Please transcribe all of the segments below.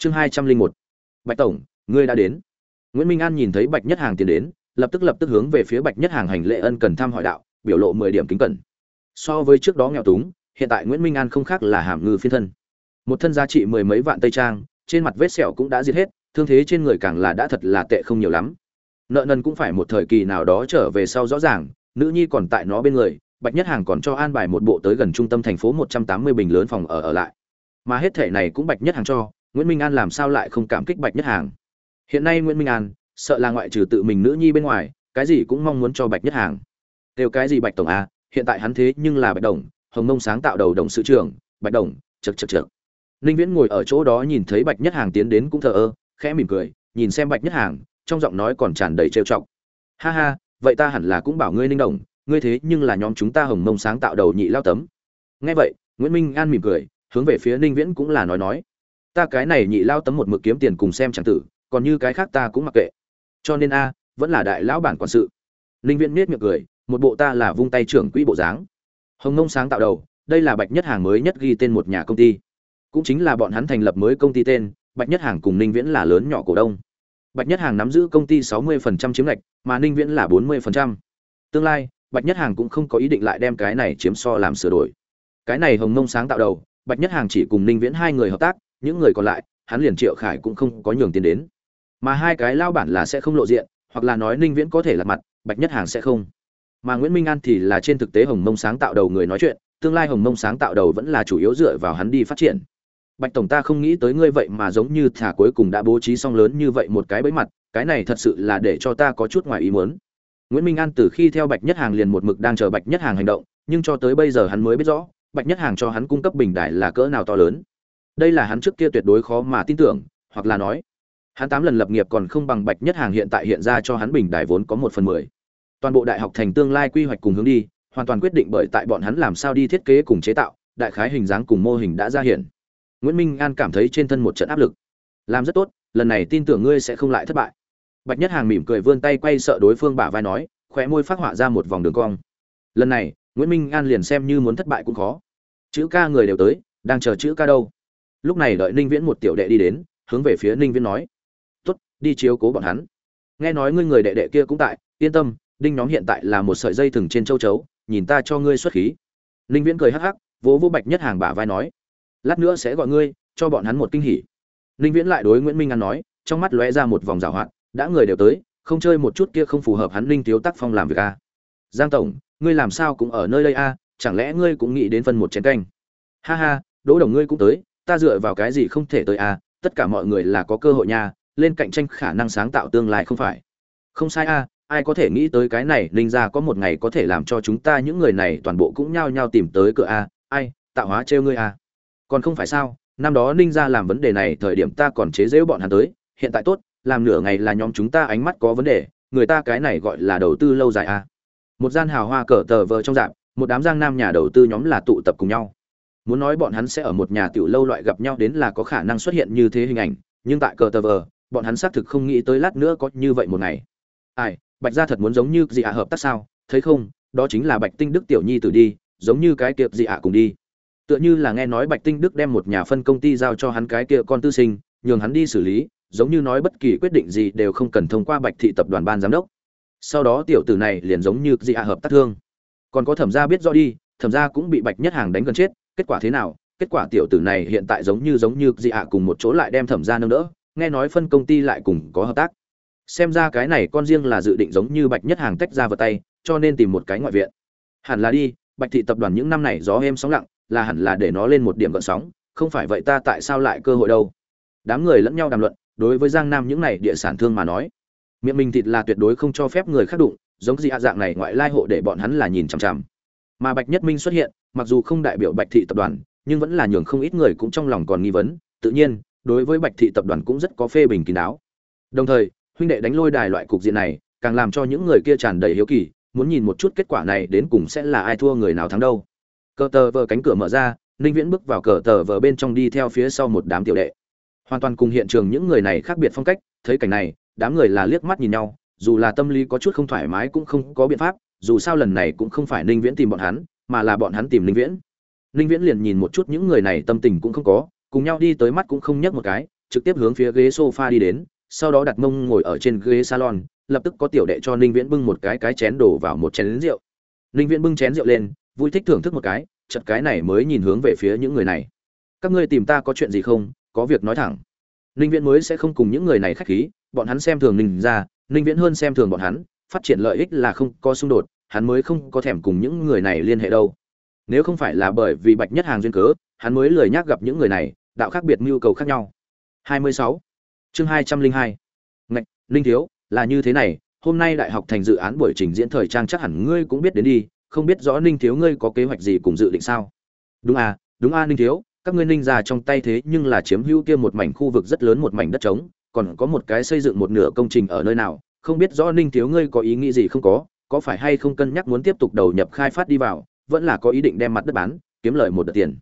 chương hai trăm linh một. Bạch tổng, ngươi đã đến. Nguyễn minh an nhìn thấy bạch nhất hàng tiến đến, lập tức lập tức hướng về phía bạch nhất hàng hành lễ ân cần thăm hỏi đạo, biểu lộ mười điểm kính cẩn. So với trước đó nghèo túng, hiện tại nguyễn minh an không khác là hàm ngư phiên thân. Một thân giá trị mười mấy vạn tây trang, trên mặt vết sẹo cũng đã giết hết, thương thế trên người càng là đã thật là tệ không nhiều lắm. Nợ nần cũng phải một thời kỳ nào đó trở về sau rõ ràng, nữ nhi còn tại nó bên người, bạch nhất hàng còn cho an bài một bộ tới gần trung tâm thành phố một trăm tám mươi bình lớn phòng ở ở lại. Mà hết thể này cũng bạch nhất hàng cho nguyễn minh an làm sao lại không cảm kích bạch nhất hàng? Hiện nay nguyễn minh an sợ là ngoại trừ tự mình nữ nhi bên ngoài, cái gì cũng mong muốn cho bạch nhất hàng. Đều cái gì bạch tổng a, hiện tại hắn thế nhưng là bạch đồng, hồng nông sáng tạo đầu đồng sự trưởng, bạch đồng, chậc chậc chậc. ninh viễn ngồi ở chỗ đó nhìn thấy bạch nhất hàng tiến đến cũng thờ ơ, khẽ mỉm cười, nhìn xem bạch nhất hàng, trong giọng nói còn tràn đầy trêu chọc. Ha ha, vậy ta hẳn là cũng bảo ngươi ninh đồng, ngươi thế nhưng là nhóm chúng ta hồng mông sáng tạo đầu nhị lao tấm. Nghe vậy, nguyễn minh an mỉm cười, hướng về phía ninh viễn cũng là nói nói ta cái này nhị lao tấm một mực kiếm tiền cùng xem chẳng tử, còn như cái khác ta cũng mặc kệ. Cho nên a, vẫn là đại lão bản quản sự. Ninh viễn miết miệng cười, một bộ ta là vung tay trưởng quỹ bộ dáng. Hồng Nông sáng tạo đầu, đây là bạch nhất hàng mới nhất ghi tên một nhà công ty. Cũng chính là bọn hắn thành lập mới công ty tên, bạch nhất hàng cùng ninh viễn là lớn nhỏ cổ đông. Bạch nhất hàng nắm giữ công ty 60% chiếm lệch, mà ninh viễn là 40%. tương lai, bạch nhất hàng cũng không có ý định lại đem cái này chiếm so làm sửa đổi. Cái này hồng Nông sáng tạo đầu, bạch nhất hàng chỉ cùng ninh viễn hai người hợp tác những người còn lại, hắn liền triệu khải cũng không có nhường tiền đến. Mà hai cái lao bản là sẽ không lộ diện, hoặc là nói ninh viễn có thể là mặt, bạch nhất hàng sẽ không. Mà nguyễn minh an thì là trên thực tế hồng mông sáng tạo đầu người nói chuyện, tương lai hồng mông sáng tạo đầu vẫn là chủ yếu dựa vào hắn đi phát triển. Bạch tổng ta không nghĩ tới ngươi vậy mà giống như thả cuối cùng đã bố trí xong lớn như vậy một cái bẫy mặt, cái này thật sự là để cho ta có chút ngoài ý muốn. Nguyễn minh an từ khi theo bạch nhất hàng liền một mực đang chờ bạch nhất hàng hành động, nhưng cho tới bây giờ hắn mới biết rõ, bạch nhất hàng cho hắn cung cấp bình đại là cỡ nào to lớn đây là hắn trước kia tuyệt đối khó mà tin tưởng, hoặc là nói, hắn tám lần lập nghiệp còn không bằng bạch nhất hàng hiện tại hiện ra cho hắn bình đại vốn có một phần mười. Toàn bộ đại học thành tương lai quy hoạch cùng hướng đi, hoàn toàn quyết định bởi tại bọn hắn làm sao đi thiết kế cùng chế tạo, đại khái hình dáng cùng mô hình đã ra hiện. Nguyễn minh an cảm thấy trên thân một trận áp lực. Làm rất tốt, lần này tin tưởng ngươi sẽ không lại thất bại. Bạch nhất hàng mỉm cười vươn tay quay sợ đối phương bả vai nói, khóe môi phát họa ra một vòng đường cong. Lần này, nguyễn minh an liền xem như muốn thất bại cũng khó. Chữ ca người đều tới, đang chờ chữ ca đâu? Lúc này đợi ninh viễn một tiểu đệ đi đến, hướng về phía ninh viễn nói t ố t đi chiếu cố bọn hắn. Nghe nói ngươi người đệ đệ kia cũng tại, yên tâm, đinh nhóm hiện tại là một sợi dây thừng trên châu chấu, nhìn ta cho ngươi xuất khí. Ninh viễn cười hắc hắc, vỗ vỗ bạch nhất hàng bả vai nói, lát nữa sẽ gọi ngươi, cho bọn hắn một kinh hỉ. Ninh viễn lại đối nguyễn minh an nói, trong mắt lóe ra một vòng rào hoạt, đã người đều tới, không chơi một chút kia không phù hợp hắn ninh thiếu tác phong làm việc a giang tổng, ngươi làm sao cũng ở nơi đây a chẳng lẽ ngươi cũng nghĩ đến phân một chén canh? Ha ha, đỗ đồng ngươi cũng tới ta dựa vào cái gì không thể tới à? tất cả mọi người là có cơ hội nha, lên cạnh tranh khả năng sáng tạo tương lai không phải không sai a ai có thể nghĩ tới cái này, ninh gia có một ngày có thể làm cho chúng ta những người này toàn bộ cũng nhao nhao tìm tới cửa a ai, tạo hóa trêu ngươi a còn không phải sao, năm đó ninh gia làm vấn đề này, thời điểm ta còn chế giễu bọn hắn tới, hiện tại tốt, làm nửa ngày là nhóm chúng ta ánh mắt có vấn đề, người ta cái này gọi là đầu tư lâu dài à. một gian hào hoa cờ tờ vờ trong dạng, một đám giang nam nhà đầu tư nhóm là tụ tập cùng nhau muốn nói bọn hắn sẽ ở một nhà tiểu lâu loại gặp nhau đến là có khả năng xuất hiện như thế hình ảnh, nhưng tại cờ tờ vờ, bọn hắn xác thực không nghĩ tới lát nữa có như vậy một ngày. Ai, bạch gia thật muốn giống như gì ạ hợp tác sao? Thấy không, đó chính là bạch tinh đức tiểu nhi tử đi, giống như cái tiệp gì ạ cùng đi. Tựa như là nghe nói bạch tinh đức đem một nhà phân công ty giao cho hắn cái kia con tư sinh, nhường hắn đi xử lý, giống như nói bất kỳ quyết định gì đều không cần thông qua bạch thị tập đoàn ban giám đốc. Sau đó tiểu tử này liền giống như dị ạ hợp tác thương. Còn có thẩm gia biết rõ đi, thẩm gia cũng bị bạch nhất hàng đánh gần chết kết quả thế nào? Kết quả tiểu tử này hiện tại giống như giống như dị hạ cùng một chỗ lại đem thẩm gia nâng đỡ, nghe nói phân công ty lại cùng có hợp tác. Xem ra cái này con riêng là dự định giống như bạch nhất hàng tách ra vào tay, cho nên tìm một cái ngoại viện. Hẳn là đi, bạch thị tập đoàn những năm này gió êm sóng lặng, là hẳn là để nó lên một điểm gợn sóng, không phải vậy ta tại sao lại cơ hội đâu? Đám người lẫn nhau đàm luận, đối với giang nam những này địa sản thương mà nói, miệng mình thịt là tuyệt đối không cho phép người khác đụng, giống gì hạ dạng này ngoại lai hộ để bọn hắn là nhìn chằm chằm. Mà bạch nhất minh xuất hiện mặc dù không đại biểu bạch thị tập đoàn, nhưng vẫn là nhường không ít người cũng trong lòng còn nghi vấn. Tự nhiên, đối với bạch thị tập đoàn cũng rất có phê bình kín đáo. Đồng thời, huynh đệ đánh lôi đài loại cục diện này, càng làm cho những người kia tràn đầy hiếu kỳ, muốn nhìn một chút kết quả này đến cùng sẽ là ai thua người nào thắng đâu. Cờ tờ vờ cánh cửa mở ra, ninh viễn bước vào cờ tờ vờ bên trong đi theo phía sau một đám tiểu đệ. Hoàn toàn cùng hiện trường những người này khác biệt phong cách, thấy cảnh này, đám người là liếc mắt nhìn nhau, dù là tâm lý có chút không thoải mái cũng không có biện pháp, dù sao lần này cũng không phải ninh viễn tìm bọn hắn mà là bọn hắn tìm ninh viễn. Ninh viễn liền nhìn một chút những người này tâm tình cũng không có cùng nhau đi tới mắt cũng không nhấc một cái trực tiếp hướng phía ghế sofa đi đến sau đó đặt mông ngồi ở trên ghế salon lập tức có tiểu đệ cho ninh viễn bưng một cái cái chén đổ vào một chén rượu. Ninh viễn bưng chén rượu lên vui thích thưởng thức một cái chợt cái này mới nhìn hướng về phía những người này. Các ngươi tìm ta có chuyện gì không? Có việc nói thẳng. Ninh viễn mới sẽ không cùng những người này khách khí bọn hắn xem thường ninh gia, ninh viễn hơn xem thường bọn hắn phát triển lợi ích là không có xung đột hắn mới không có thèm cùng những người này liên hệ đâu nếu không phải là bởi vì bạch nhất hàng duyên cớ, hắn mới lười nhác gặp những người này, đạo khác biệt nhu cầu khác nhau 26. chương 202. ngạch, ninh thiếu, là như thế này, hôm nay đại học thành dự án buổi trình diễn thời trang chắc hẳn ngươi cũng biết đến đi, không biết rõ ninh thiếu ngươi có kế hoạch gì cùng dự định sao đúng à đúng a ninh thiếu, các ngươi ninh ra trong tay thế nhưng là chiếm hữu kia một mảnh khu vực rất lớn một mảnh đất trống, còn có một cái xây dựng một nửa công trình ở nơi nào, không biết rõ ninh thiếu ngươi có ý nghĩ gì không có có phải hay không cân nhắc muốn tiếp tục đầu nhập khai phát đi vào, vẫn là có ý định đem mặt đất bán, kiếm lời một đợt tiền.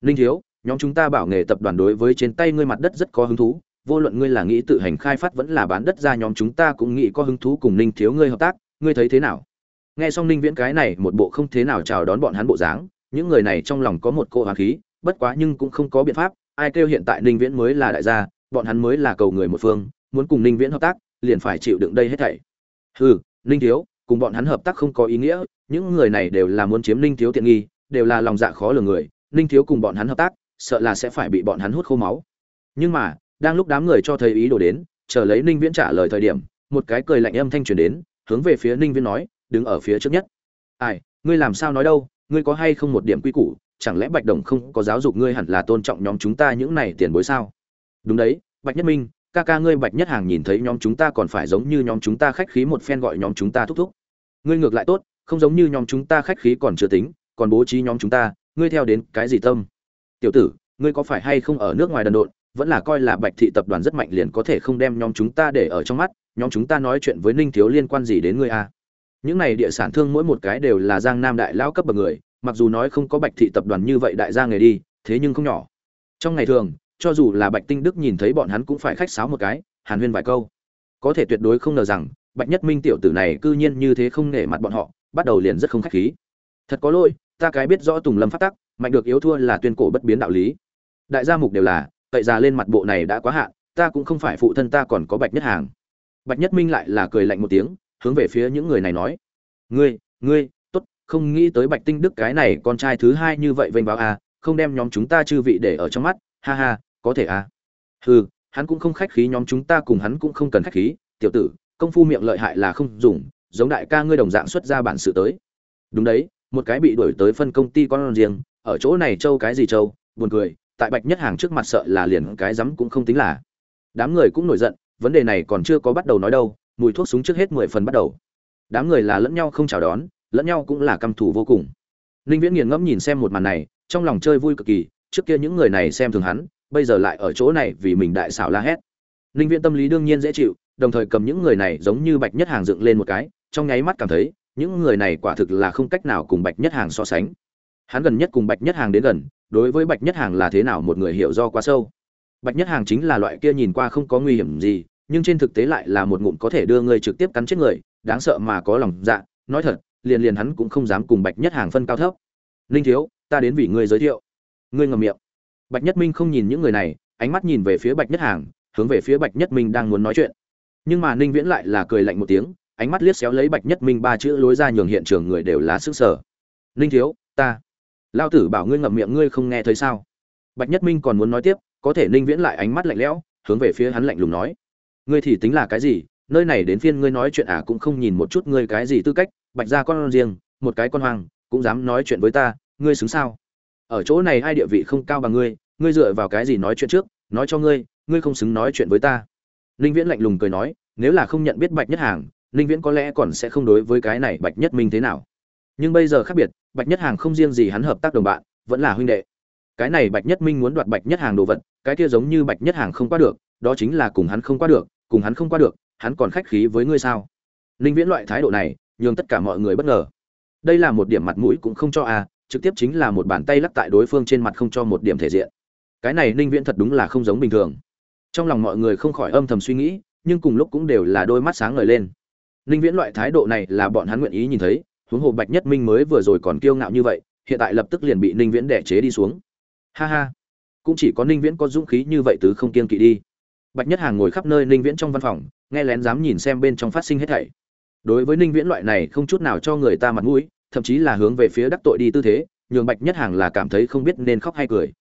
Linh thiếu, nhóm chúng ta bảo nghề tập đoàn đối với trên tay ngươi mặt đất rất có hứng thú, vô luận ngươi là nghĩ tự hành khai phát vẫn là bán đất ra nhóm chúng ta cũng nghĩ có hứng thú cùng Linh thiếu ngươi hợp tác, ngươi thấy thế nào? Nghe xong ninh viễn cái này, một bộ không thế nào chào đón bọn hắn bộ dáng, những người này trong lòng có một cỗ hoàng khí, bất quá nhưng cũng không có biện pháp, ai kêu hiện tại ninh viễn mới là đại gia, bọn hắn mới là cầu người một phương, muốn cùng ninh viễn hợp tác, liền phải chịu đựng đây hết thảy. Hừ ninh thiếu cùng bọn hắn hợp tác không có ý nghĩa, những người này đều là muốn chiếm ninh thiếu tiện nghi, đều là lòng dạ khó lường người, ninh thiếu cùng bọn hắn hợp tác, sợ là sẽ phải bị bọn hắn hút khô máu. Nhưng mà, đang lúc đám người cho thấy ý đồ đến, chờ lấy ninh viễn trả lời thời điểm, một cái cười lạnh âm thanh truyền đến, hướng về phía ninh viễn nói, đứng ở phía trước nhất. Ai, ngươi làm sao nói đâu? Ngươi có hay không một điểm quy củ? Chẳng lẽ bạch đồng không có giáo dục ngươi hẳn là tôn trọng nhóm chúng ta những này tiền bối sao? Đúng đấy, bạch nhất minh ca ca ngươi bạch nhất hàng nhìn thấy nhóm chúng ta còn phải giống như nhóm chúng ta khách khí một phen gọi nhóm chúng ta thúc thúc. Ngươi ngược lại tốt, không giống như nhóm chúng ta khách khí còn chưa tính, còn bố trí nhóm chúng ta, ngươi theo đến cái gì tâm? Tiểu tử, ngươi có phải hay không ở nước ngoài đần độn, vẫn là coi là bạch thị tập đoàn rất mạnh liền có thể không đem nhóm chúng ta để ở trong mắt, nhóm chúng ta nói chuyện với ninh thiếu liên quan gì đến ngươi à? những này địa sản thương mỗi một cái đều là giang nam đại lão cấp bậc người, mặc dù nói không có bạch thị tập đoàn như vậy đại gia nghề đi, thế nhưng không nhỏ. Trong ngày thường cho dù là bạch tinh đức nhìn thấy bọn hắn cũng phải khách sáo một cái hàn huyên vài câu. Có thể tuyệt đối không ngờ rằng bạch nhất minh tiểu tử này cư nhiên như thế không nể mặt bọn họ bắt đầu liền rất không khách khí. Thật có lỗi ta cái biết rõ tùng lâm phát tắc mạnh được yếu thua là tuyên cổ bất biến đạo lý. Đại gia mục đều là tại già lên mặt bộ này đã quá hạn ta cũng không phải phụ thân ta còn có bạch nhất hàng. Bạch nhất minh lại là cười lạnh một tiếng hướng về phía những người này nói. Ngươi ngươi tốt không nghĩ tới bạch tinh đức cái này con trai thứ hai như vậy vênh báo à, không đem nhóm chúng ta chư vị để ở trong mắt ha ha có thể à? Hừ, hắn cũng không khách khí, nhóm chúng ta cùng hắn cũng không cần khách khí. Tiểu tử, công phu miệng lợi hại là không dùng, giống đại ca ngươi đồng dạng xuất ra bản sự tới. Đúng đấy, một cái bị đuổi tới phân công ty con riêng, ở chỗ này châu cái gì châu buồn cười, tại bạch nhất hàng trước mặt sợ là liền cái rắm cũng không tính là. Đám người cũng nổi giận, vấn đề này còn chưa có bắt đầu nói đâu, mùi thuốc súng trước hết mười phần bắt đầu. Đám người là lẫn nhau không chào đón, lẫn nhau cũng là căm thù vô cùng. Ninh viễn nghiền ngẫm nhìn xem một màn này, trong lòng chơi vui cực kỳ, trước kia những người này xem thường hắn bây giờ lại ở chỗ này vì mình đại xảo la hét. Ninh viễn tâm lý đương nhiên dễ chịu, đồng thời cầm những người này giống như bạch nhất hàng dựng lên một cái, trong nháy mắt cảm thấy, những người này quả thực là không cách nào cùng bạch nhất hàng so sánh. Hắn gần nhất cùng bạch nhất hàng đến gần, đối với bạch nhất hàng là thế nào một người hiểu do quá sâu. Bạch nhất hàng chính là loại kia nhìn qua không có nguy hiểm gì, nhưng trên thực tế lại là một ngụm có thể đưa người trực tiếp cắn chết người, đáng sợ mà có lòng dạ nói thật, liền liền hắn cũng không dám cùng bạch nhất hàng phân cao thấp. Ninh thiếu, ta đến vì ngươi giới thiệu. Ngươi ngầm miệng bạch nhất minh không nhìn những người này, ánh mắt nhìn về phía bạch nhất hàng, hướng về phía bạch nhất minh đang muốn nói chuyện. Nhưng mà ninh viễn lại là cười lạnh một tiếng, ánh mắt liếc xéo lấy bạch nhất minh ba chữ lối ra nhường hiện trường người đều lá sức sở. Ninh thiếu, ta lao tử bảo ngươi ngậm miệng ngươi không nghe thấy sao? Bạch nhất minh còn muốn nói tiếp, có thể ninh viễn lại ánh mắt lạnh lẽo, hướng về phía hắn lạnh lùng nói. Ngươi thì tính là cái gì? Nơi này đến phiên ngươi nói chuyện à cũng không nhìn một chút ngươi cái gì tư cách, bạch ra con riêng, một cái con hoang, cũng dám nói chuyện với ta, ngươi xứng sao? Ở chỗ này ai địa vị không cao bằng ngươi ngươi dựa vào cái gì nói chuyện trước nói cho ngươi ngươi không xứng nói chuyện với ta. Ninh viễn lạnh lùng cười nói nếu là không nhận biết bạch nhất hàng ninh viễn có lẽ còn sẽ không đối với cái này bạch nhất minh thế nào. Nhưng bây giờ khác biệt bạch nhất hàng không riêng gì hắn hợp tác đồng bạn vẫn là huynh đệ. Cái này bạch nhất minh muốn đoạt bạch nhất hàng đồ vật cái kia giống như bạch nhất hàng không qua được đó chính là cùng hắn không qua được cùng hắn không qua được hắn còn khách khí với ngươi sao? Ninh viễn loại thái độ này nhường tất cả mọi người bất ngờ. Đây là một điểm mặt mũi cũng không cho a à, trực tiếp chính là một bàn tay lắc tại đối phương trên mặt không cho một điểm thể diện. Cái này ninh viễn thật đúng là không giống bình thường. Trong lòng mọi người không khỏi âm thầm suy nghĩ, nhưng cùng lúc cũng đều là đôi mắt sáng ngời lên. Ninh viễn loại thái độ này là bọn hắn nguyện ý nhìn thấy, huống hồ bạch nhất minh mới vừa rồi còn kiêu ngạo như vậy, hiện tại lập tức liền bị ninh viễn đẻ chế đi xuống. Ha ha, cũng chỉ có ninh viễn có dũng khí như vậy tứ không kiên kỵ đi. Bạch nhất hàng ngồi khắp nơi ninh viễn trong văn phòng, nghe lén dám nhìn xem bên trong phát sinh hết thảy. Đối với ninh viễn loại này không chút nào cho người ta mặt mũi thậm chí là hướng về phía đắc tội đi tư thế, nhường bạch nhất hàng là cảm thấy không biết nên khóc hay cười.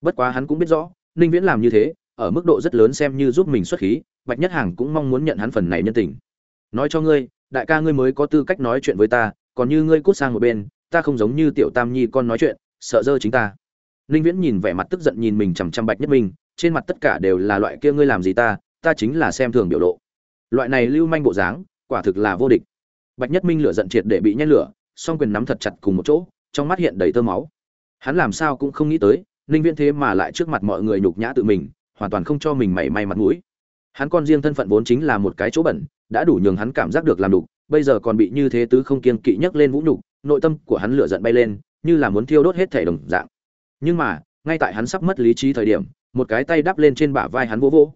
Bất quá hắn cũng biết rõ, ninh viễn làm như thế, ở mức độ rất lớn xem như giúp mình xuất khí, bạch nhất hàng cũng mong muốn nhận hắn phần này nhân tình. Nói cho ngươi, đại ca ngươi mới có tư cách nói chuyện với ta, còn như ngươi cút sang một bên, ta không giống như tiểu tam nhi con nói chuyện, sợ dơ chính ta. Ninh viễn nhìn vẻ mặt tức giận nhìn mình chằm chằm bạch nhất minh, trên mặt tất cả đều là loại kia ngươi làm gì ta ta chính là xem thường biểu lộ. Loại này lưu manh bộ dáng, quả thực là vô địch. Bạch nhất minh lửa giận triệt để bị nhét lửa song quyền nắm thật chặt cùng một chỗ trong mắt hiện đầy tơ máu. Hắn làm sao cũng không nghĩ tới ninh viễn thế mà lại trước mặt mọi người nhục nhã tự mình hoàn toàn không cho mình mảy may mặt mũi. Hắn con riêng thân phận vốn chính là một cái chỗ bẩn đã đủ nhường hắn cảm giác được làm đục bây giờ còn bị như thế tứ không kiên kỵ nhấc lên vũ nhục nội tâm của hắn lửa giận bay lên như là muốn thiêu đốt hết thể đồng dạng. Nhưng mà ngay tại hắn sắp mất lý trí thời điểm một cái tay đắp lên trên bả vai hắn vỗ vỗ.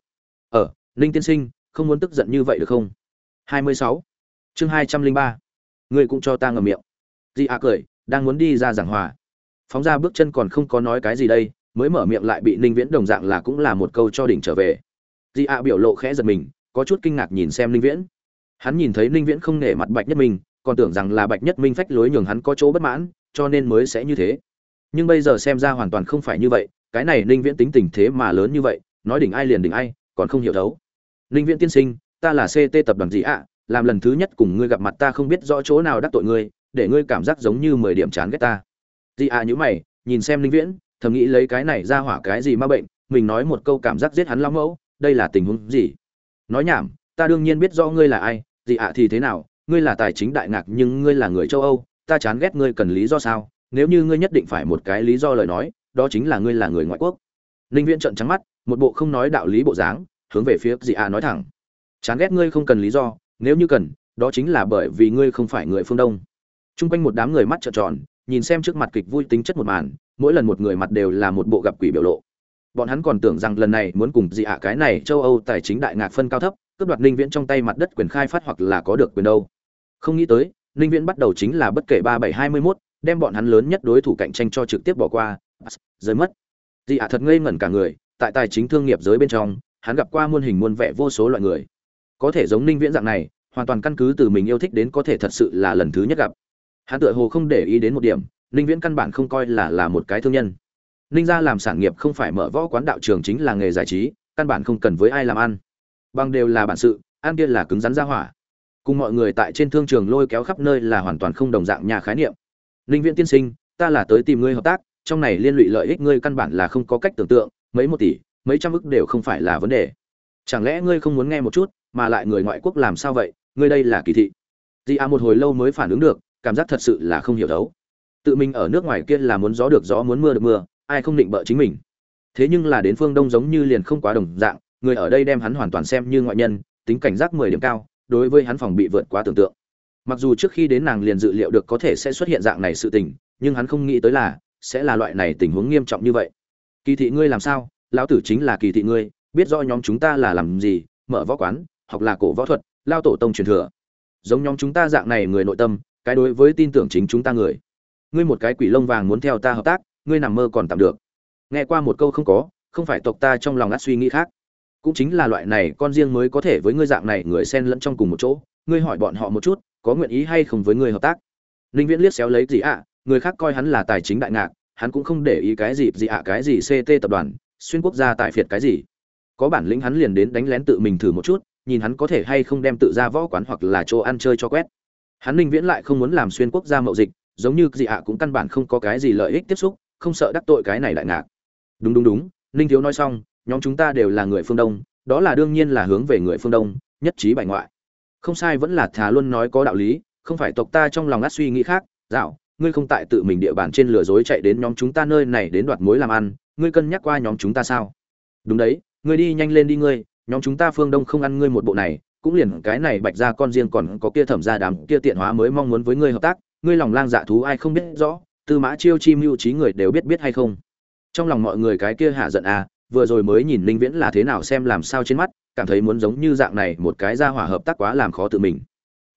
Ở ờ, ninh tiên sinh không muốn tức giận như vậy được không? 26. chương 203 ngươi cũng cho ta ngậm miệng. Dị ạ cười, đang muốn đi ra giảng hòa. Phóng ra bước chân còn không có nói cái gì đây, mới mở miệng lại bị ninh viễn đồng dạng là cũng là một câu cho đỉnh trở về. Dị ạ biểu lộ khẽ giật mình, có chút kinh ngạc nhìn xem ninh viễn. Hắn nhìn thấy ninh viễn không nể mặt bạch nhất minh, còn tưởng rằng là bạch nhất minh phách lối nhường hắn có chỗ bất mãn, cho nên mới sẽ như thế. Nhưng bây giờ xem ra hoàn toàn không phải như vậy, cái này ninh viễn tính tình thế mà lớn như vậy, nói đỉnh ai liền đỉnh ai, còn không hiểu đấu. Ninh viễn tiên sinh, ta là ct tập đoàn gì ạ làm lần thứ nhất cùng ngươi gặp mặt ta không biết rõ chỗ nào đắc tội ngươi, để ngươi cảm giác giống như mười điểm chán ghét ta. Dì à nhữ mày, nhìn xem linh viễn, thầm nghĩ lấy cái này ra hỏa cái gì ma bệnh, mình nói một câu cảm giác giết hắn lão mẫu, đây là tình huống gì? Nói nhảm, ta đương nhiên biết rõ ngươi là ai dì ạ thì thế nào, ngươi là tài chính đại ngạc nhưng ngươi là người châu âu, ta chán ghét ngươi cần lý do sao? Nếu như ngươi nhất định phải một cái lý do lời nói, đó chính là ngươi là người ngoại quốc. Ninh viễn trợn trắng mắt, một bộ không nói đạo lý bộ dáng, hướng về phía dị ạ nói thẳng. Chán ghét ngươi không cần lý do nếu như cần, đó chính là bởi vì ngươi không phải người phương đông. T r u n g quanh một đám người mắt trợn tròn, nhìn xem trước mặt kịch vui tính chất một màn, mỗi lần một người mặt đều là một bộ gặp quỷ biểu lộ. Bọn hắn còn tưởng rằng lần này muốn cùng dị ạ, cái này châu âu tài chính đại ngạc phân cao thấp, cướp đoạt ninh viễn trong tay mặt đất quyền khai phát hoặc là có được quyền đâu. Không nghĩ tới, ninh viễn bắt đầu chính là bất kể ba bảy hai mươi mốt, đem bọn hắn lớn nhất đối thủ cạnh tranh cho trực tiếp bỏ qua. Rơi mất. Dị ạ thật ngây ngẩn cả người, tại tài chính thương nghiệp giới bên trong, hắn gặp qua muôn hình muôn vẻ vô số loại người có thể giống ninh viễn dạng này, hoàn toàn căn cứ từ mình yêu thích đến có thể thật sự là lần thứ nhất gặp. Hắn tựa hồ không để ý đến một điểm, ninh viễn căn bản không coi là là một cái thương nhân. Ninh gia làm sản nghiệp không phải mở võ quán đạo trường chính là nghề giải trí, căn bản không cần với ai làm ăn. Bằng đều là bản sự, ăn kia là cứng rắn ra hỏa. Cùng mọi người tại trên thương trường lôi kéo khắp nơi là hoàn toàn không đồng dạng nhà khái niệm. Ninh viễn tiên sinh, ta là tới tìm ngươi hợp tác, trong này liên lụy lợi ích ngươi căn bản là không có cách tưởng tượng, mấy một tỷ, mấy trăm ức đều không phải là vấn đề. Chẳng lẽ ngươi không muốn nghe một chút mà lại người ngoại quốc làm sao vậy? Ngươi đây là kỳ thị. Di a một hồi lâu mới phản ứng được, cảm giác thật sự là không hiểu đấu tự mình ở nước ngoài kia là muốn gió được gió muốn mưa được mưa, ai không định bợ chính mình. Thế nhưng là đến phương đông giống như liền không quá đồng dạng, người ở đây đem hắn hoàn toàn xem như ngoại nhân, tính cảnh giác mười điểm cao, đối với hắn phòng bị vượt quá tưởng tượng. Mặc dù trước khi đến nàng liền dự liệu được có thể sẽ xuất hiện dạng này sự tình, nhưng hắn không nghĩ tới là, sẽ là loại này tình huống nghiêm trọng như vậy. Kỳ thị ngươi làm sao? Lão tử chính là kỳ thị ngươi, biết rõ nhóm chúng ta là làm gì, mở võ quán hoặc là cổ võ thuật, lao tổ tông truyền thừa. Giống nhóm chúng ta dạng này người nội tâm, cái đối với tin tưởng chính chúng ta người. Ngươi một cái quỷ lông vàng muốn theo ta hợp tác, ngươi nằm mơ còn tạm được. Nghe qua một câu không có, không phải tộc ta trong lòng ngắt suy nghĩ khác. Cũng chính là loại này, con riêng mới có thể với ngươi dạng này người xen lẫn trong cùng một chỗ, ngươi hỏi bọn họ một chút, có nguyện ý hay không với ngươi hợp tác? Ninh viễn liếc xéo lấy gì ạ? Người khác coi hắn là tài chính đại ngạc, hắn cũng không để ý cái gì gì ạ, cái gì ct tập đoàn, xuyên quốc gia tại phiệt cái gì. Có bản lĩnh hắn liền đến đánh lén tự mình thử một chút nhìn hắn có thể hay không đem tự ra võ quán hoặc là chỗ ăn chơi cho quét. Hắn ninh viễn lại không muốn làm xuyên quốc gia mậu dịch, giống như dị ạ cũng căn bản không có cái gì lợi ích tiếp xúc, không sợ đắc tội cái này đại ngạc. Đúng đúng đúng, ninh thiếu nói xong, nhóm chúng ta đều là người phương đông, đó là đương nhiên là hướng về người phương đông, nhất trí bài ngoại. Không sai vẫn là thà luôn nói có đạo lý, không phải tộc ta trong lòng ngắt suy nghĩ khác, dạo, ngươi không tại tự mình địa bàn trên lừa dối chạy đến nhóm chúng ta nơi này đến đoạt mối làm ăn, ngươi cân nhắc qua nhóm chúng ta sao? Đúng đấy, ngươi đi nhanh lên đi ngươi nhóm chúng ta phương đông không ăn ngươi một bộ này, cũng liền cái này bạch ra con riêng còn có kia thẩm ra đám kia tiện hóa mới mong muốn với ngươi hợp tác, ngươi lòng lang dạ thú ai không biết rõ, tư mã chiêu chi mưu trí người đều biết biết hay không. Trong lòng mọi người cái kia hạ giận à vừa rồi mới nhìn linh viễn là thế nào xem làm sao trên mắt, cảm thấy muốn giống như dạng này một cái ra hỏa hợp tác quá làm khó tự mình.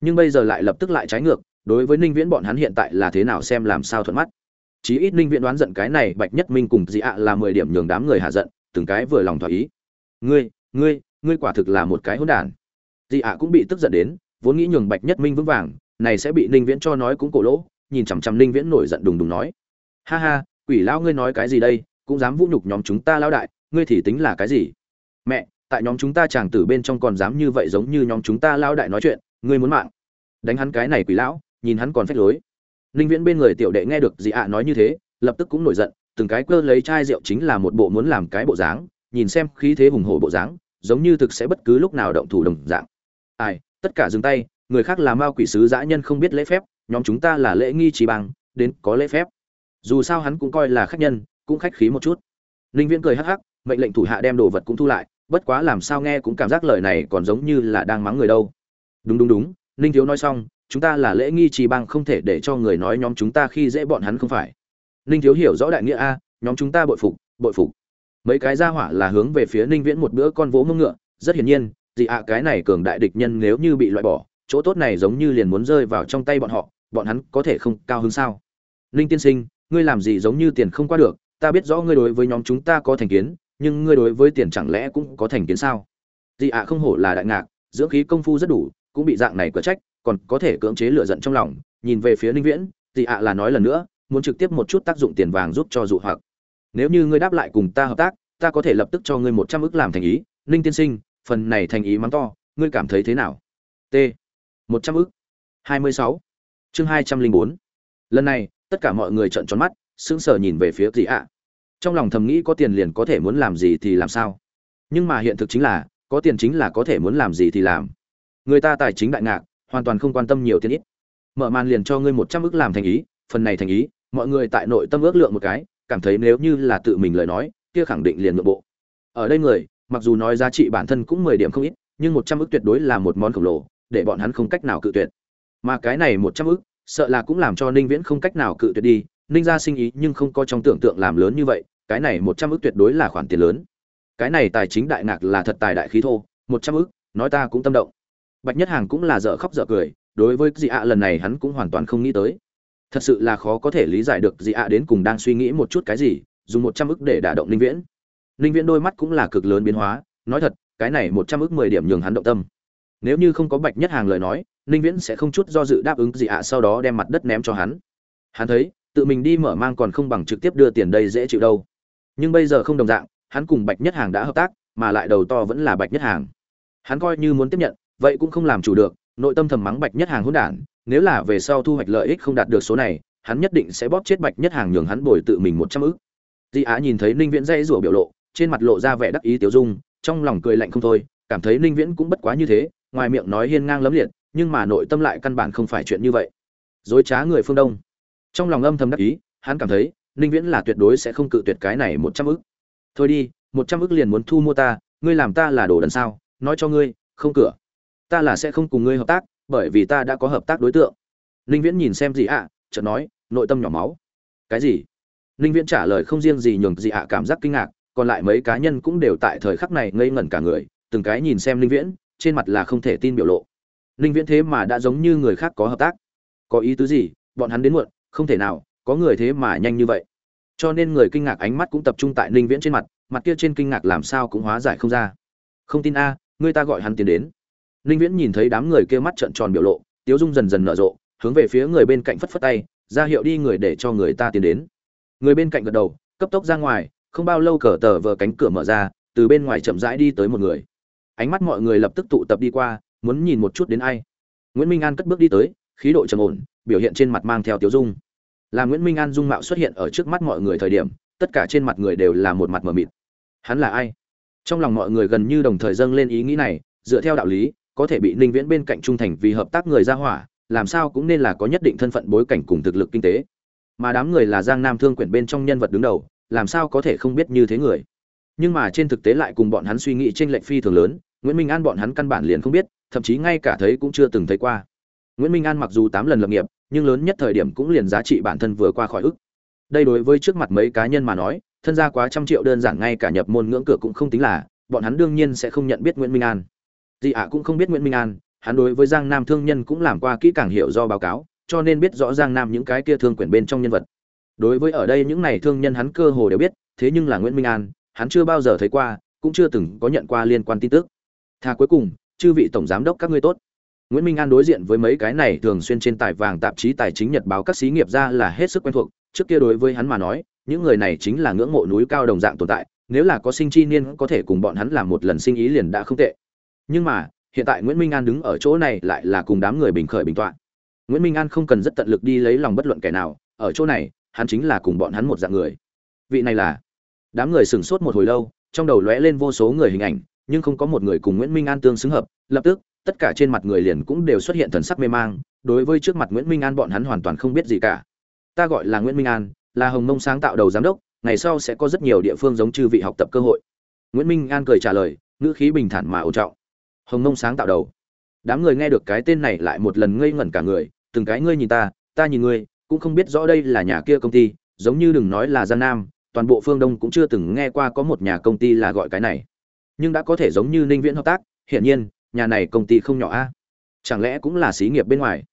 Nhưng bây giờ lại lập tức lại trái ngược, đối với ninh viễn bọn hắn hiện tại là thế nào xem làm sao thuận mắt. Chí ít ninh viễn đoán giận cái này bạch nhất minh cùng dị ạ là mười điểm nhường đám người hạ giận, từng cái vừa lòng thỏa ý. Ngươi ngươi ngươi quả thực là một cái hỗn đản. Dị ạ cũng bị tức giận đến, vốn nghĩ nhường bạch nhất minh vững vàng, này sẽ bị ninh viễn cho nói cũng cổ lỗ, nhìn chằm chằm ninh viễn nổi giận đùng đùng nói. Ha ha, quỷ lão ngươi nói cái gì đây, cũng dám vũ nhục nhóm chúng ta lao đại, ngươi thì tính là cái gì? Mẹ, tại nhóm chúng ta chàng tử bên trong còn dám như vậy giống như nhóm chúng ta lao đại nói chuyện, ngươi muốn mạng. Đánh hắn cái này quỷ lão, nhìn hắn còn phách lối. Ninh viễn bên người tiểu đệ nghe được dị ạ nói như thế, lập tức cũng nổi giận, từng cái cơ lấy chai rượu chính là một bộ muốn làm cái bộ dáng nhìn xem khí thế hùng hổ bộ dáng, giống như thực sẽ bất cứ lúc nào động thủ đồng dạng. Ai, tất cả dừng tay, người khác là ma quỷ sứ dã nhân không biết lễ phép, nhóm chúng ta là lễ nghi trí bằng, đến có lễ phép. Dù sao hắn cũng coi là khách nhân, cũng khách khí một chút. Ninh viễn cười hắc hắc, mệnh lệnh thủ hạ đem đồ vật cũng thu lại, bất quá làm sao nghe cũng cảm giác lời này còn giống như là đang mắng người đâu. Đúng đúng đúng, ninh thiếu nói xong, chúng ta là lễ nghi trì bang không thể để cho người nói nhóm chúng ta khi dễ bọn hắn không phải. Ninh thiếu hiểu rõ đại nghĩa a, nhóm chúng ta bội phục bội phục mấy cái ra hỏa là hướng về phía ninh viễn một bữa con vỗ mông ngựa, rất hiển nhiên dị ạ cái này cường đại địch nhân nếu như bị loại bỏ, chỗ tốt này giống như liền muốn rơi vào trong tay bọn họ, bọn hắn có thể không cao hứng sao? Ninh tiên sinh, ngươi làm gì giống như tiền không qua được, ta biết rõ ngươi đối với nhóm chúng ta có thành kiến, nhưng ngươi đối với tiền chẳng lẽ cũng có thành kiến sao? Dị ạ không hổ là đại ngạc, dưỡng khí công phu rất đủ, cũng bị dạng này cửa trách, còn có thể cưỡng chế lựa giận trong lòng. Nhìn về phía ninh viễn dị ạ là nói lần nữa, muốn trực tiếp một chút tác dụng tiền vàng giúp cho dụ hoặc nếu như ngươi đáp lại cùng ta hợp tác, ta có thể lập tức cho ngươi một trăm ức làm thành ý. Ninh tiên sinh, phần này thành ý mắng to, ngươi cảm thấy thế nào? T. Một trăm ức. Hai mươi sáu. Chương hai trăm linh bốn. Lần này, tất cả mọi người trợn tròn mắt, sững sờ nhìn về phía gì ạ. Trong lòng thầm nghĩ có tiền liền có thể muốn làm gì thì làm sao. Nhưng mà hiện thực chính là, có tiền chính là có thể muốn làm gì thì làm. Người ta tài chính đại ngạc, hoàn toàn không quan tâm nhiều tiền ít. Mở màn liền cho ngươi một trăm ức làm thành ý, phần này thành ý, mọi người tại nội tâm ước lượng một cái cảm thấy nếu như là tự mình lời nói, kia khẳng định liền nội bộ. Ở đây người, mặc dù nói giá trị bản thân cũng mười điểm không ít, nhưng một trăm ức tuyệt đối là một món khổng lồ, để bọn hắn không cách nào cự tuyệt. Mà cái này một trăm ức, sợ là cũng làm cho ninh viễn không cách nào cự tuyệt đi. Ninh ra sinh ý nhưng không có trong tưởng tượng làm lớn như vậy, cái này một trăm ức tuyệt đối là khoản tiền lớn. Cái này tài chính đại ngạc là thật tài đại khí thô, một trăm ức, nói ta cũng tâm động. Bạch nhất hàng cũng là dở khóc dở cười, đối với dị ạ lần này hắn cũng hoàn toàn không nghĩ tới thật sự là khó có thể lý giải được dị ạ đến cùng đang suy nghĩ một chút cái gì, dùng một trăm ức để đả động ninh viễn. Ninh viễn đôi mắt cũng là cực lớn biến hóa, nói thật, cái này một trăm ức mười điểm nhường hắn động tâm. Nếu như không có bạch nhất hàng lời nói, ninh viễn sẽ không chút do dự đáp ứng dị ạ sau đó đem mặt đất ném cho hắn. Hắn thấy, tự mình đi mở mang còn không bằng trực tiếp đưa tiền đây dễ chịu đâu. Nhưng bây giờ không đồng dạng, hắn cùng bạch nhất hàng đã hợp tác, mà lại đầu to vẫn là bạch nhất hàng. Hắn coi như muốn tiếp nhận, vậy cũng không làm chủ được, nội tâm thầm mắng bạch nhất hàng hỗn đản nếu là về sau thu hoạch lợi ích không đạt được số này, hắn nhất định sẽ bóp chết bạch nhất hàng nhường hắn bồi tự mình một trăm ức. Di á nhìn thấy ninh viễn dây rủa biểu lộ, trên mặt lộ ra vẻ đắc ý tiêu dung, trong lòng cười lạnh không thôi, cảm thấy ninh viễn cũng bất quá như thế, ngoài miệng nói hiên ngang lấm liệt, nhưng mà nội tâm lại căn bản không phải chuyện như vậy. Dối trá người phương đông. Trong lòng âm thầm đắc ý, hắn cảm thấy, ninh viễn là tuyệt đối sẽ không cự tuyệt cái này một trăm ức. Thôi đi, một trăm ức liền muốn thu mua ta, ngươi làm ta là đồ đần sao, nói cho ngươi, không cửa. Ta là sẽ không cùng ngươi hợp tác bởi vì ta đã có hợp tác đối tượng. Ninh viễn nhìn xem gì ạ à, chợt nói nội tâm nhỏ máu. Cái gì? Ninh viễn trả lời không riêng gì nhường gì ạ cảm giác kinh ngạc còn lại mấy cá nhân cũng đều tại thời khắc này ngây ngẩn cả người từng cái nhìn xem ninh viễn trên mặt là không thể tin biểu lộ. Ninh viễn thế mà đã giống như người khác có hợp tác. Có ý tứ gì? Bọn hắn đến muộn không thể nào có người thế mà nhanh như vậy. Cho nên người kinh ngạc ánh mắt cũng tập trung tại ninh viễn trên mặt mặt kia trên kinh ngạc làm sao cũng hóa giải không ra. Không tin a người ta gọi hắn tiến đến ninh viễn nhìn thấy đám người kia mắt trợn tròn biểu lộ, tiếu dung dần dần nở rộ, hướng về phía người bên cạnh phất phất tay, ra hiệu đi người để cho người ta tiến đến. Người bên cạnh gật đầu, cấp tốc ra ngoài, không bao lâu cờ tờ vờ cánh cửa mở ra, từ bên ngoài chậm rãi đi tới một người. Ánh mắt mọi người lập tức tụ tập đi qua, muốn nhìn một chút đến ai. Nguyễn minh an cất bước đi tới, khí độ trầm ổn, biểu hiện trên mặt mang theo tiếu dung. Là nguyễn minh an dung mạo xuất hiện ở trước mắt mọi người thời điểm, tất cả trên mặt người đều là một mặt mờ mịt. Hắn là ai? Trong lòng mọi người gần như đồng thời dâng lên ý nghĩ này, dựa theo đạo lý có thể bị ninh viễn bên cạnh trung thành vì hợp tác người ra hỏa, làm sao cũng nên là có nhất định thân phận bối cảnh cùng thực lực kinh tế. Mà đám người là giang nam thương quyển bên trong nhân vật đứng đầu, làm sao có thể không biết như thế người. Nhưng mà trên thực tế lại cùng bọn hắn suy nghĩ trên lệnh phi thường lớn, nguyễn minh an bọn hắn căn bản liền không biết, thậm chí ngay cả thấy cũng chưa từng thấy qua. Nguyễn minh an mặc dù tám lần lập nghiệp, nhưng lớn nhất thời điểm cũng liền giá trị bản thân vừa qua khỏi ức. Đây đối với trước mặt mấy cá nhân mà nói, thân gia quá trăm triệu đơn giản ngay cả nhập môn ngưỡng cửa cũng không tính là, bọn hắn đương nhiên sẽ không nhận biết nguyễn minh an dị ạ cũng không biết nguyễn minh an, hắn đối với giang nam thương nhân cũng làm qua kỹ càng hiểu do báo cáo, cho nên biết rõ giang nam những cái kia thương quyển bên trong nhân vật. Đối với ở đây những này thương nhân hắn cơ hồ đều biết, thế nhưng là nguyễn minh an, hắn chưa bao giờ thấy qua, cũng chưa từng có nhận qua liên quan tin tức. Thà cuối cùng, chư vị tổng giám đốc các ngươi tốt. Nguyễn minh an đối diện với mấy cái này thường xuyên trên tài vàng tạp chí tài chính nhật báo các xí nghiệp ra là hết sức quen thuộc, trước kia đối với hắn mà nói, những người này chính là ngưỡng mộ núi cao đồng dạng tồn tại, nếu là có sinh chi niên có thể cùng bọn hắn làm một lần sinh ý liền đã không tệ nhưng mà, hiện tại nguyễn minh an đứng ở chỗ này lại là cùng đám người bình khởi bình tọa. Nguyễn minh an không cần rất tận lực đi lấy lòng bất luận kẻ nào, ở chỗ này, hắn chính là cùng bọn hắn một dạng người. Vị này là đám người sửng sốt một hồi lâu, trong đầu lóe lên vô số người hình ảnh, nhưng không có một người cùng nguyễn minh an tương xứng hợp, lập tức, tất cả trên mặt người liền cũng đều xuất hiện thần sắc mê mang, đối với trước mặt nguyễn minh an bọn hắn hoàn toàn không biết gì cả. Ta gọi là nguyễn minh an, là hồng mông sáng tạo đầu giám đốc, ngày sau sẽ có rất nhiều địa phương giống chư vị học tập cơ hội. Nguyễn minh an cười trả lời, ngữ khí bình thản mà ổn trọng hồng mông sáng tạo đầu. Đám người nghe được cái tên này lại một lần ngây ngẩn cả người, từng cái ngươi nhìn ta ta nhìn ngươi, cũng không biết rõ đây là nhà kia công ty, giống như đừng nói là gian nam, toàn bộ phương đông cũng chưa từng nghe qua có một nhà công ty là gọi cái này. Nhưng đã có thể giống như ninh viễn hợp tác, hiển nhiên, nhà này công ty không nhỏ a. Chẳng lẽ cũng là xí nghiệp bên ngoài?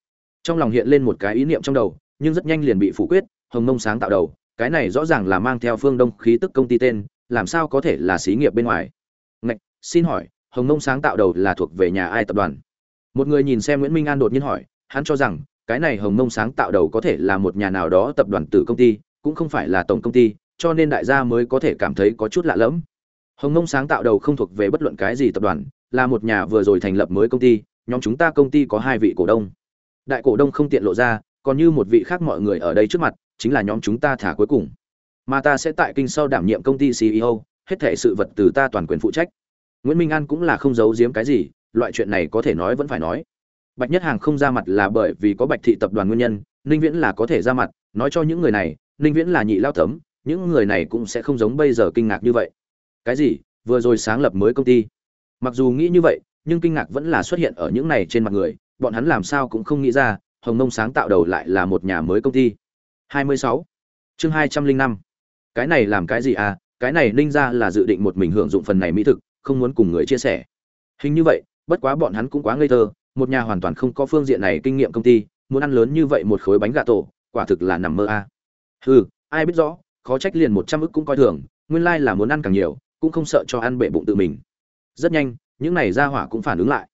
Trong lòng hiện lên một cái ý niệm trong đầu, nhưng rất nhanh liền bị phủ quyết, hồng mông sáng tạo đầu, cái này rõ ràng là mang theo phương đông khí tức công ty tên, làm sao có thể là xí nghiệp bên ngoài? Ngạch, xin hỏi hồng Nông sáng tạo đầu là thuộc về nhà ai tập đoàn? Một người nhìn xem nguyễn minh an đột nhiên hỏi, hắn cho rằng, cái này hồng Nông sáng tạo đầu có thể là một nhà nào đó tập đoàn từ công ty, cũng không phải là tổng công ty, cho nên đại gia mới có thể cảm thấy có chút lạ lẫm. Hồng Nông sáng tạo đầu không thuộc về bất luận cái gì tập đoàn, là một nhà vừa rồi thành lập mới công ty, nhóm chúng ta công ty có hai vị cổ đông. Đại cổ đông không tiện lộ ra, còn như một vị khác mọi người ở đây trước mặt, chính là nhóm chúng ta thả cuối cùng. Mà ta sẽ tại kinh sau đảm nhiệm công ty ceo hết thể sự vật từ ta toàn quyền phụ trách nguyễn minh an cũng là không giấu giếm cái gì, loại chuyện này có thể nói vẫn phải nói. Bạch nhất hàng không ra mặt là bởi vì có bạch thị tập đoàn nguyên nhân, ninh viễn là có thể ra mặt, nói cho những người này, ninh viễn là nhị lao tấm những người này cũng sẽ không giống bây giờ kinh ngạc như vậy. Cái gì? Vừa rồi sáng lập mới công ty. Mặc dù nghĩ như vậy, nhưng kinh ngạc vẫn là xuất hiện ở những này trên mặt người, bọn hắn làm sao cũng không nghĩ ra, hồng nông sáng tạo đầu lại là một nhà mới công ty. 26. chương 205. cái này làm cái gì à? Cái này ninh gia là dự định một mình hưởng dụng phần này mỹ thực không muốn cùng người chia sẻ. Hình như vậy, bất quá bọn hắn cũng quá ngây thơ, một nhà hoàn toàn không có phương diện này kinh nghiệm công ty, muốn ăn lớn như vậy một khối bánh gà tổ, quả thực là nằm mơ a. À. hừ, ai biết rõ, khó trách liền một trăm ức cũng coi thường, nguyên lai là muốn ăn càng nhiều, cũng không sợ cho ăn bệ bụng tự mình. Rất nhanh, những này ra hỏa cũng phản ứng lại.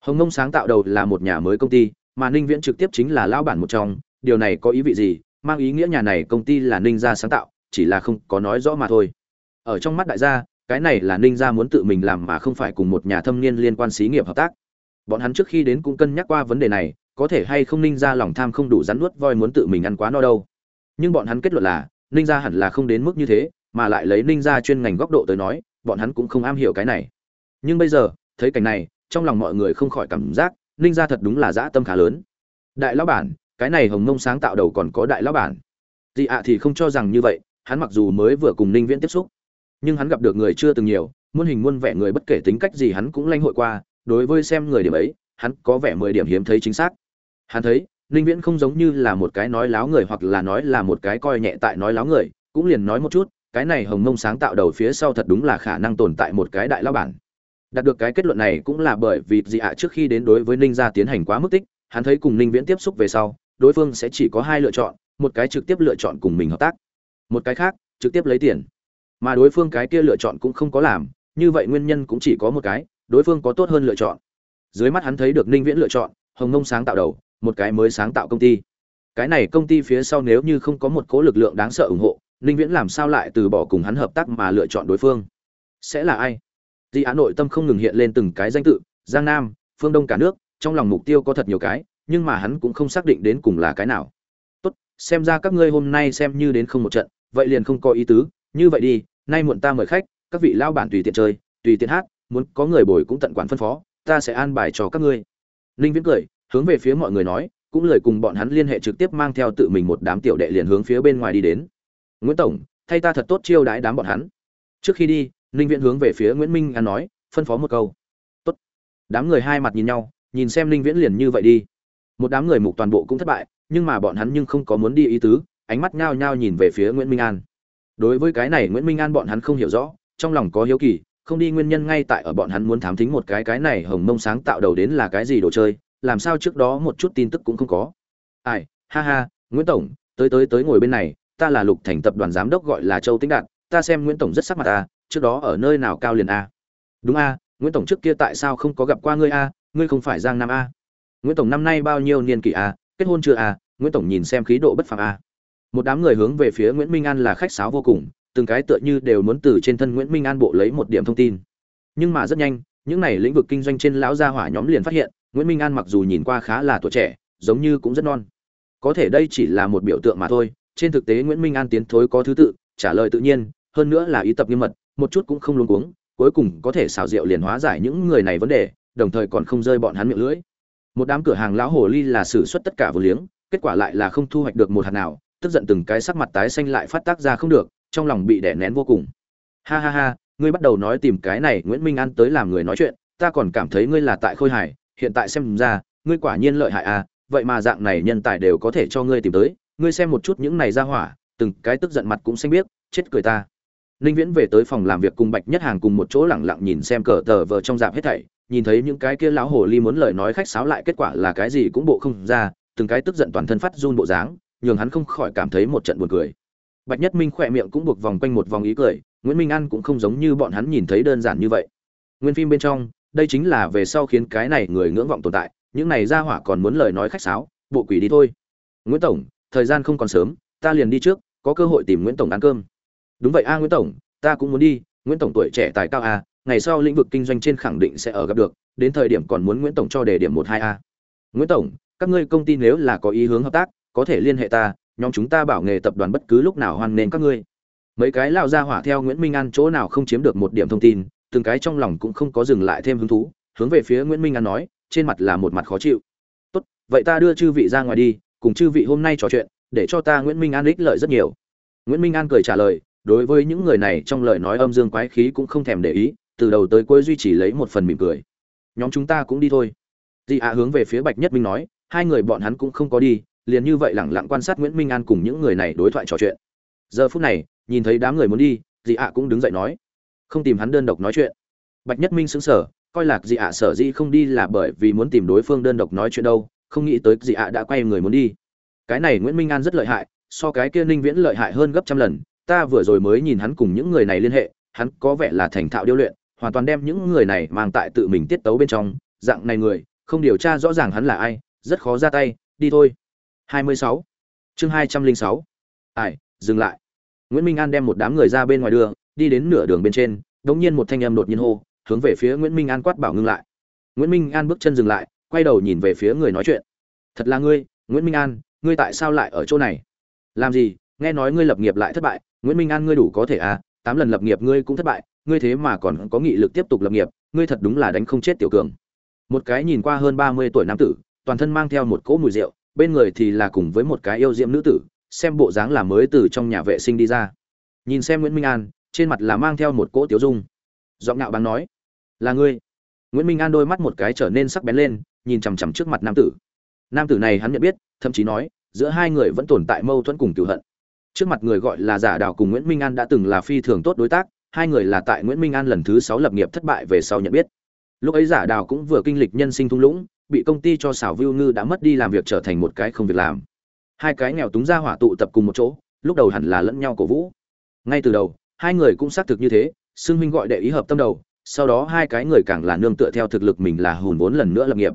Hồng nông sáng tạo đầu là một nhà mới công ty, mà ninh viễn trực tiếp chính là lão bản một trong, điều này có ý vị gì? Mang ý nghĩa nhà này công ty là ninh gia sáng tạo, chỉ là không có nói rõ mà thôi. Ở trong mắt đại gia cái này là ninh gia muốn tự mình làm mà không phải cùng một nhà thâm niên liên quan xí nghiệp hợp tác. Bọn hắn trước khi đến cũng cân nhắc qua vấn đề này, có thể hay không ninh gia lòng tham không đủ rắn nuốt voi muốn tự mình ăn quá no đâu. Nhưng bọn hắn kết luận là, ninh gia hẳn là không đến mức như thế, mà lại lấy ninh gia chuyên ngành góc độ tới nói, bọn hắn cũng không am hiểu cái này. Nhưng bây giờ, thấy cảnh này, trong lòng mọi người không khỏi cảm giác, ninh gia thật đúng là dã tâm khá lớn. Đại lão bản, cái này hồng mông sáng tạo đầu còn có đại lão bản. Dị ạ thì không cho rằng như vậy, hắn mặc dù mới vừa cùng ninh viễn tiếp xúc nhưng hắn gặp được người chưa từng nhiều, muôn hình muôn vẻ người bất kể tính cách gì hắn cũng lanh hội qua, đối với xem người điểm ấy, hắn có vẻ mười điểm hiếm thấy chính xác. Hắn thấy, ninh viễn không giống như là một cái nói láo người hoặc là nói là một cái coi nhẹ tại nói láo người, cũng liền nói một chút, cái này hồng mông sáng tạo đầu phía sau thật đúng là khả năng tồn tại một cái đại lao bản. Đạt được cái kết luận này cũng là bởi vì dị ạ trước khi đến đối với ninh gia tiến hành quá mức tích, hắn thấy cùng ninh viễn tiếp xúc về sau, đối phương sẽ chỉ có hai lựa chọn, một cái trực tiếp lựa chọn cùng mình hợp tác, một cái khác, trực tiếp lấy tiền mà đối phương cái kia lựa chọn cũng không có làm, như vậy nguyên nhân cũng chỉ có một cái, đối phương có tốt hơn lựa chọn. Dưới mắt hắn thấy được ninh viễn lựa chọn, hồng nông sáng tạo đầu, một cái mới sáng tạo công ty. Cái này công ty phía sau nếu như không có một cố lực lượng đáng sợ ủng hộ, ninh viễn làm sao lại từ bỏ cùng hắn hợp tác mà lựa chọn đối phương? Sẽ là ai? Di á nội tâm không ngừng hiện lên từng cái danh tự, giang nam, phương đông cả nước, trong lòng mục tiêu có thật nhiều cái, nhưng mà hắn cũng không xác định đến cùng là cái nào. Tốt, xem ra các ngươi hôm nay xem như đến không một trận, vậy liền không có ý tứ như vậy đi, nay muộn ta mời khách, các vị lao bản tùy tiện chơi, tùy tiện hát, muốn có người bồi cũng tận quản phân phó, ta sẽ an bài cho các ngươi. Ninh viễn cười, hướng về phía mọi người nói, cũng lời cùng bọn hắn liên hệ trực tiếp mang theo tự mình một đám tiểu đệ liền hướng phía bên ngoài đi đến. Nguyễn tổng, thay ta thật tốt chiêu đãi đám bọn hắn. Trước khi đi, ninh viễn hướng về phía nguyễn minh an nói, phân phó một câu. Tốt. Đám người hai mặt nhìn nhau, nhìn xem ninh viễn liền như vậy đi. Một đám người mục toàn bộ cũng thất bại, nhưng mà bọn hắn nhưng không có muốn đi ý tứ, ánh mắt nhao nhao nhìn về phía nguyễn minh an đối với cái này nguyễn minh an bọn hắn không hiểu rõ, trong lòng có hiếu kỳ, không đi nguyên nhân ngay tại ở bọn hắn muốn thám thính một cái cái này hồng mông sáng tạo đầu đến là cái gì đồ chơi, làm sao trước đó một chút tin tức cũng không có. Ai, ha ha, nguyễn tổng, tới tới tới ngồi bên này, ta là lục thành tập đoàn giám đốc gọi là châu tĩnh đạt, ta xem nguyễn tổng rất sắc mặt ta trước đó ở nơi nào cao liền a đúng a nguyễn tổng trước kia tại sao không có gặp qua ngươi a ngươi không phải giang nam a nguyễn tổng năm nay bao nhiêu niên kỷ a kết hôn chưa a nguyễn tổng nhìn xem khí độ bất phàm a một đám người hướng về phía nguyễn minh an là khách sáo vô cùng, từng cái tựa như đều muốn từ trên thân nguyễn minh an bộ lấy một điểm thông tin. Nhưng mà rất nhanh, những này lĩnh vực kinh doanh trên lão gia hỏa nhóm liền phát hiện, nguyễn minh an mặc dù nhìn qua khá là tuổi trẻ, giống như cũng rất non. Có thể đây chỉ là một biểu tượng mà thôi, trên thực tế nguyễn minh an tiến thối có thứ tự, trả lời tự nhiên, hơn nữa là ý tập nghiêm mật, một chút cũng không luống cuống, cuối cùng có thể xào rượu liền hóa giải những người này vấn đề, đồng thời còn không rơi bọn hắn miệng lưỡi. Một đám cửa hàng lão hồ ly là xử suất tất cả vừa liếng, kết quả lại là không thu hoạch được một hạt nào tức giận từng cái sắc mặt tái xanh lại phát tác ra không được, trong lòng bị đè nén vô cùng. Ha ha ha, ngươi bắt đầu nói tìm cái này nguyễn minh an tới làm người nói chuyện, ta còn cảm thấy ngươi là tại khôi hải hiện tại xem ra, ngươi quả nhiên lợi hại à vậy mà dạng này nhân tài đều có thể cho ngươi tìm tới, ngươi xem một chút những này ra hỏa, từng cái tức giận mặt cũng xanh biết chết cười ta. Ninh viễn về tới phòng làm việc cùng bạch nhất hàng cùng một chỗ lẳng lặng nhìn xem cờ tờ vờ trong dạp hết thảy, nhìn thấy những cái kia lão hồ ly muốn lời nói khách sáo lại kết quả là cái gì cũng bộ không ra, từng cái tức giận toàn thân phát run bộ dáng nhường hắn không khỏi cảm thấy một trận buồn cười. Bạch nhất minh khỏe miệng cũng buộc vòng quanh một vòng ý cười, nguyễn minh an cũng không giống như bọn hắn nhìn thấy đơn giản như vậy. Nguyên phim bên trong, đây chính là về sau khiến cái này người ngưỡng vọng tồn tại, những này ra hỏa còn muốn lời nói khách sáo, bộ quỷ đi thôi. Nguyễn tổng, thời gian không còn sớm, ta liền đi trước, có cơ hội tìm nguyễn tổng ăn cơm. Đúng vậy a, nguyễn tổng, ta cũng muốn đi, nguyễn tổng tuổi trẻ tài cao a, ngày sau lĩnh vực kinh doanh trên khẳng định sẽ ở gặp được, đến thời điểm còn muốn nguyễn tổng cho đề điểm một hai a. Nguyễn tổng, các ngươi công ty nếu là có ý hướng hợp tác có thể liên hệ ta, nhóm chúng ta bảo nghề tập đoàn bất cứ lúc nào hoan nghênh các ngươi. Mấy cái lao ra hỏa theo nguyễn minh an chỗ nào không chiếm được một điểm thông tin, từng cái trong lòng cũng không có dừng lại thêm hứng thú, hướng về phía nguyễn minh an nói, trên mặt là một mặt khó chịu. Tốt, vậy ta đưa chư vị ra ngoài đi, cùng chư vị hôm nay trò chuyện, để cho ta nguyễn minh an ích lợi rất nhiều. Nguyễn minh an cười trả lời, đối với những người này trong lời nói âm dương quái khí cũng không thèm để ý, từ đầu tới cuối duy trì lấy một phần mỉm cười. Nhóm chúng ta cũng đi thôi. Dị ạ hướng về phía bạch nhất minh nói, hai người bọn hắn cũng không có đi liền như vậy lẳng lặng quan sát nguyễn minh an cùng những người này đối thoại trò chuyện. Giờ phút này, nhìn thấy đám người muốn đi dị ạ cũng đứng dậy nói, không tìm hắn đơn độc nói chuyện. Bạch nhất minh sững sờ, coi lạc dị ạ sở dĩ không đi là bởi vì muốn tìm đối phương đơn độc nói chuyện đâu, không nghĩ tới dị ạ đã quay người muốn đi. Cái này nguyễn minh an rất lợi hại, so cái kia ninh viễn lợi hại hơn gấp trăm lần. Ta vừa rồi mới nhìn hắn cùng những người này liên hệ, hắn có vẻ là thành thạo điêu luyện, hoàn toàn đem những người này mang tại tự mình tiết tấu bên trong. Dạng này người, không điều tra rõ ràng hắn là ai, rất khó ra tay, đi thôi. 26. chương 206. ai, dừng lại. Nguyễn minh an đem một đám người ra bên ngoài đường đi đến nửa đường bên trên đống nhiên một thanh âm đột nhiên hô, hướng về phía nguyễn minh an quát bảo ngưng lại. Nguyễn minh an bước chân dừng lại, quay đầu nhìn về phía người nói chuyện. Thật là ngươi, nguyễn minh an, ngươi tại sao lại ở chỗ này? Làm gì? Nghe nói ngươi lập nghiệp lại thất bại. Nguyễn minh an ngươi đủ có thể à tám lần lập nghiệp ngươi cũng thất bại, ngươi thế mà còn có nghị lực tiếp tục lập nghiệp, ngươi thật đúng là đánh không chết tiểu cường. Một cái nhìn qua hơn ba mươi tuổi nam tử, toàn thân mang theo một cỗ mùi rượu bên người thì là cùng với một cái yêu diễm nữ tử, xem bộ dáng là mới từ trong nhà vệ sinh đi ra. Nhìn xem nguyễn minh an, trên mặt là mang theo một cỗ tiếu dung. Giọng ngạo báng nói, là ngươi. Nguyễn minh an đôi mắt một cái trở nên sắc bén lên, nhìn chằm chằm trước mặt nam tử. Nam tử này hắn nhận biết, thậm chí nói, giữa hai người vẫn tồn tại mâu thuẫn cùng cựu hận. Trước mặt người gọi là giả đào cùng nguyễn minh an đã từng là phi thường tốt đối tác, hai người là tại nguyễn minh an lần thứ sáu lập nghiệp thất bại về sau nhận biết. Lúc ấy giả đào cũng vừa kinh lịch nhân sinh thung lũng bị công ty cho xảo vưu ngư đã mất đi làm việc trở thành một cái không việc làm. Hai cái nghèo túng ra hỏa tụ tập cùng một chỗ, lúc đầu hẳn là lẫn nhau cổ vũ. Ngay từ đầu, hai người cũng xác thực như thế xưng minh gọi đệ ý hợp tâm đầu, sau đó hai cái người càng là nương tựa theo thực lực mình là hùn vốn lần nữa lập nghiệp.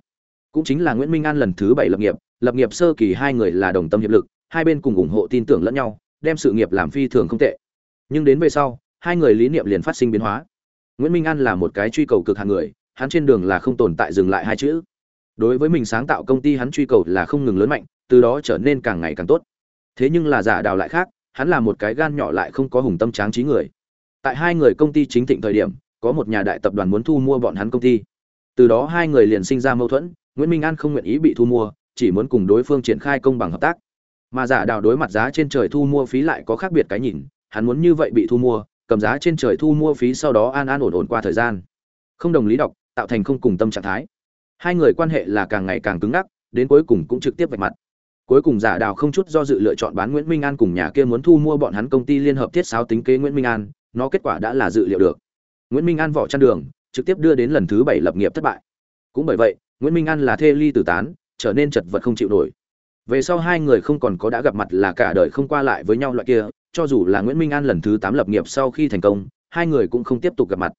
Cũng chính là nguyễn minh an lần thứ bảy lập nghiệp lập nghiệp sơ kỳ hai người là đồng tâm hiệp lực, hai bên cùng ủng hộ tin tưởng lẫn nhau, đem sự nghiệp làm phi thường không tệ. Nhưng đến về sau, hai người lý niệm liền phát sinh biến hóa. Nguyễn minh an là một cái truy cầu cực hạng người, hắn trên đường là không tồn tại dừng lại hai chữ đối với mình sáng tạo công ty hắn truy cầu là không ngừng lớn mạnh, từ đó trở nên càng ngày càng tốt. Thế nhưng là giả đào lại khác, hắn là một cái gan nhỏ lại không có hùng tâm tráng trí người. Tại hai người công ty chính thịnh thời điểm, có một nhà đại tập đoàn muốn thu mua bọn hắn công ty. Từ đó hai người liền sinh ra mâu thuẫn, nguyễn minh an không nguyện ý bị thu mua, chỉ muốn cùng đối phương triển khai công bằng hợp tác. Mà giả đào đối mặt giá trên trời thu mua phí lại có khác biệt cái nhìn, hắn muốn như vậy bị thu mua, cầm giá trên trời thu mua phí sau đó an an ổn ổn qua thời gian. Không đồng lý đọc, tạo thành không cùng tâm trạng thái hai người quan hệ là càng ngày càng cứng ngắc, đến cuối cùng cũng trực tiếp vạch mặt. Cuối cùng giả đào không chút do dự lựa chọn bán nguyễn minh an cùng nhà kia muốn thu mua bọn hắn công ty liên hợp thiết sáo tính kế nguyễn minh an, nó kết quả đã là dự liệu được. Nguyễn minh an vỏ chăn đường, trực tiếp đưa đến lần thứ bảy lập nghiệp thất bại. Cũng bởi vậy, nguyễn minh an là thê ly tử tán, trở nên chật vật không chịu nổi. Về sau hai người không còn có đã gặp mặt là cả đời không qua lại với nhau loại kia, cho dù là nguyễn minh an lần thứ tám lập nghiệp sau khi thành công, hai người cũng không tiếp tục gặp mặt.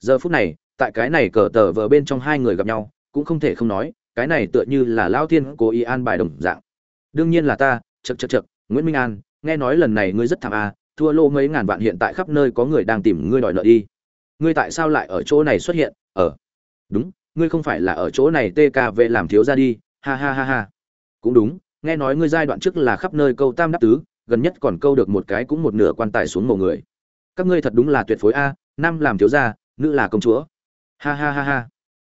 Giờ phút này, tại cái này cờ tờ vờ bên trong hai người gặp nhau cũng không thể không nói, cái này tựa như là lao thiên cố ý an bài đồng dạng. Đương nhiên là ta chật chật chật nguyễn minh an, nghe nói lần này ngươi rất thảm à thua lô mấy ngàn vạn hiện tại khắp nơi có người đang tìm ngươi đòi nợ đi. Ngươi tại sao lại ở chỗ này xuất hiện? Ở đúng, ngươi không phải là ở chỗ này tkv làm thiếu ra đi, ha ha ha ha. Cũng đúng, nghe nói ngươi giai đoạn trước là khắp nơi câu tam đáp tứ, gần nhất còn câu được một cái cũng một nửa quan tài xuống mồ người. Các ngươi thật đúng là tuyệt phối a nam làm thiếu gia, nữ là công chúa. Ha ha ha ha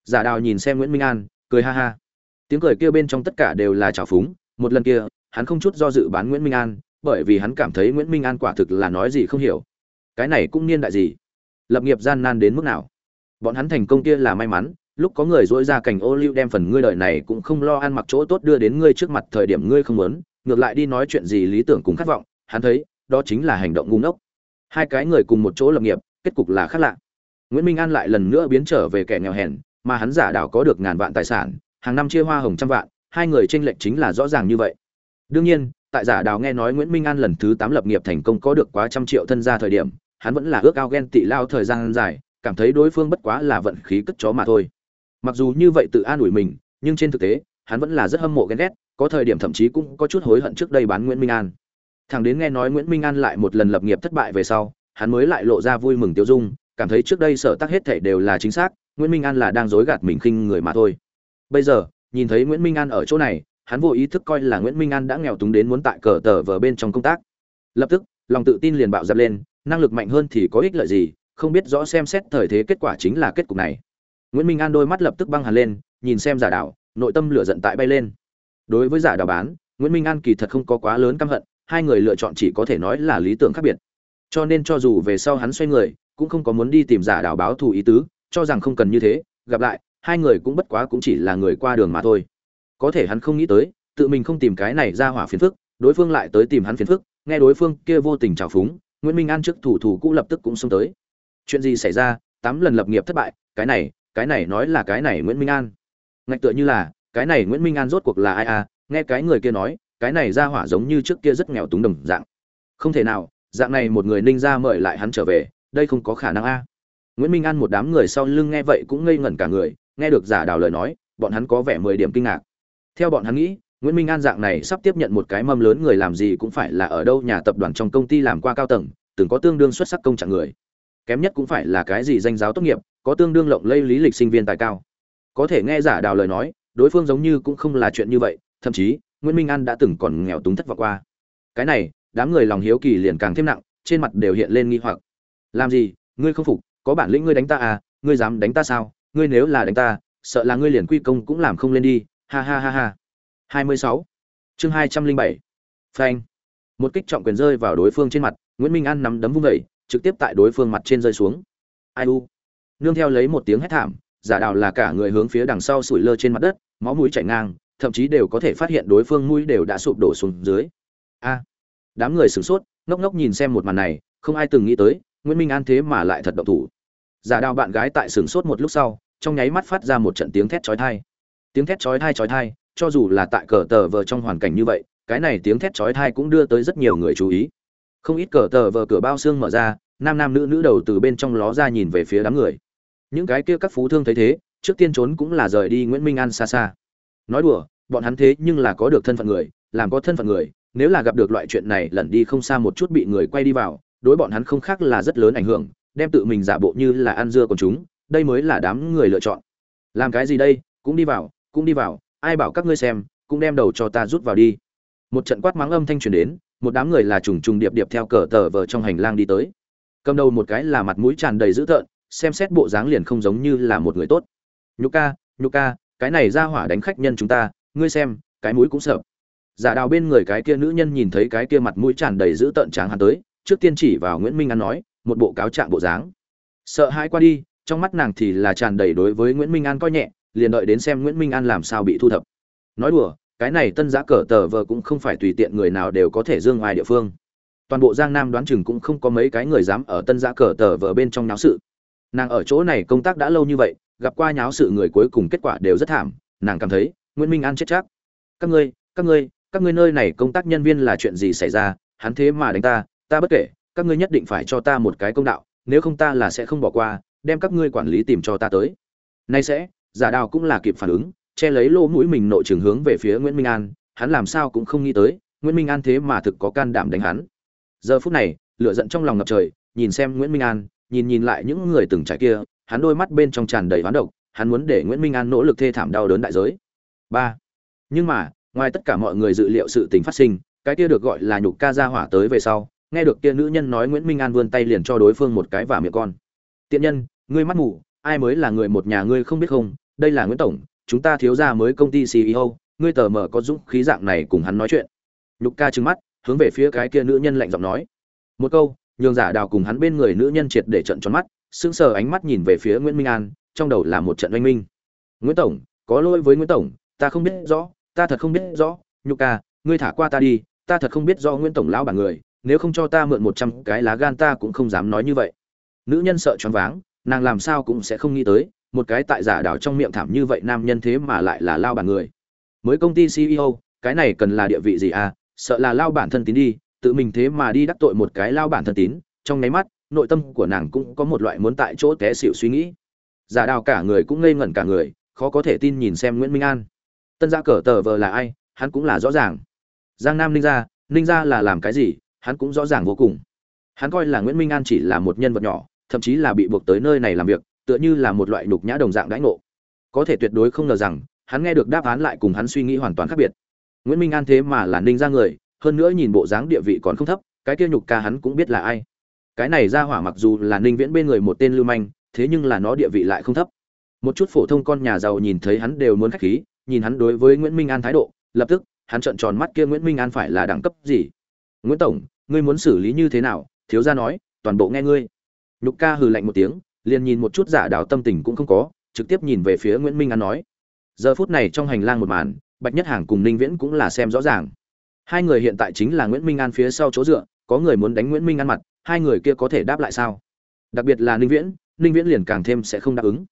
giả đào nhìn xem nguyễn minh an cười ha ha tiếng cười kia bên trong tất cả đều là trào phúng một lần kia hắn không chút do dự bán nguyễn minh an bởi vì hắn cảm thấy nguyễn minh an quả thực là nói gì không hiểu cái này cũng niên đại gì lập nghiệp gian nan đến mức nào bọn hắn thành công kia là may mắn lúc có người dỗi ra cảnh ô liu đem phần ngươi đời này cũng không lo ăn mặc chỗ tốt đưa đến ngươi trước mặt thời điểm ngươi không muốn ngược lại đi nói chuyện gì lý tưởng cùng khát vọng hắn thấy đó chính là hành động ngu ngốc hai cái người cùng một chỗ lập nghiệp kết cục là khác lạ nguyễn minh an lại lần nữa biến trở về kẻ nghèo hèn mà hắn giả đảo có được ngàn vạn tài sản, hàng năm chia hoa hồng trăm vạn, hai người chênh lệch chính là rõ ràng như vậy. Đương nhiên, tại giả đào nghe nói nguyễn minh an lần thứ tám lập nghiệp thành công có được quá trăm triệu thân gia thời điểm, hắn vẫn là ước ao ghen tị lao thời gian dài, cảm thấy đối phương bất quá là vận khí cất chó mà thôi. Mặc dù như vậy tự an ủi mình, nhưng trên thực tế, hắn vẫn là rất hâm mộ ghen ghét, có thời điểm thậm chí cũng có chút hối hận trước đây bán nguyễn minh an. Thằng đến nghe nói nguyễn minh an lại một lần lập nghiệp thất bại về sau, hắn mới lại lộ ra vui mừng tiêu dung, cảm thấy trước đây sở tác hết thảy đều là chính xác nguyễn minh an là đang dối gạt mình khinh người mà thôi. Bây giờ, nhìn thấy nguyễn minh an ở chỗ này, hắn vô ý thức coi là nguyễn minh an đã nghèo túng đến muốn tại cờ tờ vở bên trong công tác. Lập tức, lòng tự tin liền bạo dập lên, năng lực mạnh hơn thì có ích lợi gì, không biết rõ xem xét thời thế kết quả chính là kết cục này. Nguyễn minh an đôi mắt lập tức băng hẳn lên, nhìn xem giả đảo, nội tâm lửa giận tại bay lên. Đối với giả đảo bán, nguyễn minh an kỳ thật không có quá lớn căm hận, hai người lựa chọn chỉ có thể nói là lý tưởng khác biệt. Cho nên cho dù về sau hắn xoay người, cũng không có muốn đi tìm giả đảo báo thù ý tứ cho rằng không cần như thế, gặp lại, hai người cũng bất quá cũng chỉ là người qua đường mà thôi. Có thể hắn không nghĩ tới, tự mình không tìm cái này ra hỏa phiền phức, đối phương lại tới tìm hắn phiền phức, nghe đối phương kia vô tình trào phúng, nguyễn minh an trước thủ thủ cũ lập tức cũng xông tới. Chuyện gì xảy ra? Tám lần lập nghiệp thất bại, cái này cái này nói là cái này nguyễn minh an. Ngạch tựa như là, cái này nguyễn minh an rốt cuộc là ai à? Nghe cái người kia nói, cái này ra hỏa giống như trước kia rất nghèo túng đồng dạng. Không thể nào, dạng này một người ninh ra mời lại hắn trở về, đây không có khả năng a nguyễn minh an một đám người sau lưng nghe vậy cũng ngây ngẩn cả người, nghe được giả đào lời nói, bọn hắn có vẻ mười điểm kinh ngạc. Theo bọn hắn nghĩ, nguyễn minh an dạng này sắp tiếp nhận một cái mâm lớn người làm gì cũng phải là ở đâu nhà tập đoàn trong công ty làm qua cao tầng, từng có tương đương xuất sắc công trạng người. Kém nhất cũng phải là cái gì danh giáo tốt nghiệp, có tương đương lộng lây lý lịch sinh viên tài cao. Có thể nghe giả đào lời nói, đối phương giống như cũng không là chuyện như vậy, thậm chí, nguyễn minh an đã từng còn nghèo túng thất vọng qua. Cái này, đám người lòng hiếu kỳ liền càng thêm nặng, trên mặt đều hiện lên nghi hoặc. Làm gì? Ngươi không phục có bản lĩnh ngươi đánh ta à ngươi dám đánh ta sao? Ngươi nếu là đánh ta, sợ là ngươi liền quy công cũng làm không lên đi. Ha ha ha ha. 26. chương 207. phanh. Một kích trọng quyền rơi vào đối phương trên mặt, nguyễn minh an nắm đấm vung vẩy trực tiếp tại đối phương mặt trên rơi xuống. Ai u. Nương theo lấy một tiếng hét thảm, giả đào là cả người hướng phía đằng sau sủi lơ trên mặt đất, máu mũi chảy ngang, thậm chí đều có thể phát hiện đối phương mũi đều đã sụp đổ xuống dưới. A. Đám người sửng sốt, ngốc ngốc nhìn xem một màn này, không ai từng nghĩ tới nguyễn minh an thế mà lại thật động thủ. Giả đào bạn gái tại sừng sốt một lúc sau, trong nháy mắt phát ra một trận tiếng thét chói tai. Tiếng thét chói tai chói tai, cho dù là tại cờ tờ vờ trong hoàn cảnh như vậy, cái này tiếng thét chói tai cũng đưa tới rất nhiều người chú ý. Không ít cờ tờ vờ cửa bao xương mở ra, nam nam nữ nữ đầu từ bên trong ló ra nhìn về phía đám người. Những cái kia các phú thương thấy thế, trước tiên trốn cũng là rời đi nguyễn minh an xa xa. Nói đùa, bọn hắn thế nhưng là có được thân phận người, làm có thân phận người, nếu là gặp được loại chuyện này lần đi không xa một chút bị người quay đi vào đối bọn hắn không khác là rất lớn ảnh hưởng, đem tự mình giả bộ như là ăn dưa còn chúng, đây mới là đám người lựa chọn. Làm cái gì đây? Cũng đi vào, cũng đi vào, ai bảo các ngươi xem, cũng đem đầu cho ta rút vào đi. Một trận quát mắng âm thanh truyền đến, một đám người là trùng trùng điệp điệp theo cờ tờ vờ trong hành lang đi tới. Cầm đầu một cái là mặt mũi tràn đầy dữ tợn, xem xét bộ dáng liền không giống như là một người tốt. Nhục ca nhục ca, cái này ra hỏa đánh khách nhân chúng ta, ngươi xem, cái mũi cũng sợ. Giả đào bên người cái kia nữ nhân nhìn thấy cái kia mặt mũi tràn đầy dữ tợn tráng hắn tới trước tiên chỉ vào nguyễn minh an nói, một bộ cáo trạng bộ dáng. Sợ hãi qua đi, trong mắt nàng thì là tràn đầy đối với nguyễn minh an coi nhẹ, liền đợi đến xem nguyễn minh an làm sao bị thu thập. Nói đùa, cái này tân giã cờ tờ vờ cũng không phải tùy tiện người nào đều có thể dương ngoài địa phương. Toàn bộ giang nam đoán chừng cũng không có mấy cái người dám ở tân giã cờ tờ vờ bên trong náo sự. Nàng ở chỗ này công tác đã lâu như vậy, gặp qua nháo sự người cuối cùng kết quả đều rất thảm, nàng cảm thấy, nguyễn minh an chết chắc. Các ngươi các ngươi các ngươi nơi này công tác nhân viên là chuyện gì xảy ra, hắn thế mà đánh ta ta bất kể, các ngươi nhất định phải cho ta một cái công đạo, nếu không ta là sẽ không bỏ qua, đem các ngươi quản lý tìm cho ta tới. Nay sẽ, giả đào cũng là kịp phản ứng, che lấy lỗ mũi mình nội trường hướng về phía nguyễn minh an, hắn làm sao cũng không nghĩ tới, nguyễn minh an thế mà thực có can đảm đánh hắn. Giờ phút này, lửa giận trong lòng ngập trời, nhìn xem nguyễn minh an, nhìn nhìn lại những người từng trải kia, hắn đôi mắt bên trong tràn đầy hoán độc, hắn muốn để nguyễn minh an nỗ lực thê thảm đau đớn đại giới. Ba. Nhưng mà, ngoài tất cả mọi người dự liệu sự tình phát sinh, cái kia được gọi là nhục ca ra hỏa tới về sau nghe được kia nữ nhân nói nguyễn minh an vươn tay liền cho đối phương một cái và miệng con. Tiện nhân, ngươi mắt mù, ai mới là người một nhà ngươi không biết không? Đây là nguyễn tổng, chúng ta thiếu ra mới công ty ceo ngươi tờ mở có dũng khí dạng này cùng hắn nói chuyện. Nhục ca trừng mắt, hướng về phía cái kia nữ nhân lạnh giọng nói. Một câu, nhường giả đào cùng hắn bên người nữ nhân triệt để trận tròn mắt, sững sờ ánh mắt nhìn về phía nguyễn minh an, trong đầu là một trận oanh minh. Nguyễn tổng, có lỗi với nguyễn tổng, ta không biết rõ, ta thật không biết rõ, nhục ca, ngươi thả qua ta đi, ta thật không biết do nguyễn tổng lão bà người nếu không cho ta mượn một trăm cái lá gan ta cũng không dám nói như vậy. Nữ nhân sợ choáng váng, nàng làm sao cũng sẽ không nghĩ tới, một cái tại giả đảo trong miệng thảm như vậy nam nhân thế mà lại là lao bản người. Mới công ty ceo cái này cần là địa vị gì à? Sợ là lao bản thân tín đi, tự mình thế mà đi đắc tội một cái lao bản thân tín, trong nháy mắt, nội tâm của nàng cũng có một loại muốn tại chỗ té xỉu suy nghĩ. Giả đào cả người cũng ngây ngẩn cả người, khó có thể tin nhìn xem nguyễn minh an. Tân gia cờ tờ vờ là ai? Hắn cũng là rõ ràng. Giang nam ninh gia ninh gia là làm cái gì? Hắn cũng rõ ràng vô cùng. Hắn coi là nguyễn minh an chỉ là một nhân vật nhỏ, thậm chí là bị buộc tới nơi này làm việc, tựa như là một loại nhục nhã đồng dạng đãi ngộ. Có thể tuyệt đối không ngờ rằng, hắn nghe được đáp án lại cùng hắn suy nghĩ hoàn toàn khác biệt. Nguyễn minh an thế mà là ninh gia người, hơn nữa nhìn bộ dáng địa vị còn không thấp, cái kia nhục ca hắn cũng biết là ai. Cái này ra hỏa mặc dù là ninh viễn bên người một tên lưu manh, thế nhưng là nó địa vị lại không thấp. Một chút phổ thông con nhà giàu nhìn thấy hắn đều muốn khách khí, nhìn hắn đối với nguyễn minh an thái độ, lập tức, hắn trợn tròn mắt kia nguyễn minh an phải là đẳng cấp gì? Nguyễn tổng, ngươi muốn xử lý như thế nào? Thiếu gia nói, toàn bộ nghe ngươi. Nhục ca hừ lạnh một tiếng, liền nhìn một chút giả đảo tâm tình cũng không có, trực tiếp nhìn về phía nguyễn minh an nói. Giờ phút này trong hành lang một màn, bạch nhất hàng cùng ninh viễn cũng là xem rõ ràng. Hai người hiện tại chính là nguyễn minh an phía sau chỗ dựa, có người muốn đánh nguyễn minh an mặt, hai người kia có thể đáp lại sao? Đặc biệt là ninh viễn ninh viễn liền càng thêm sẽ không đáp ứng.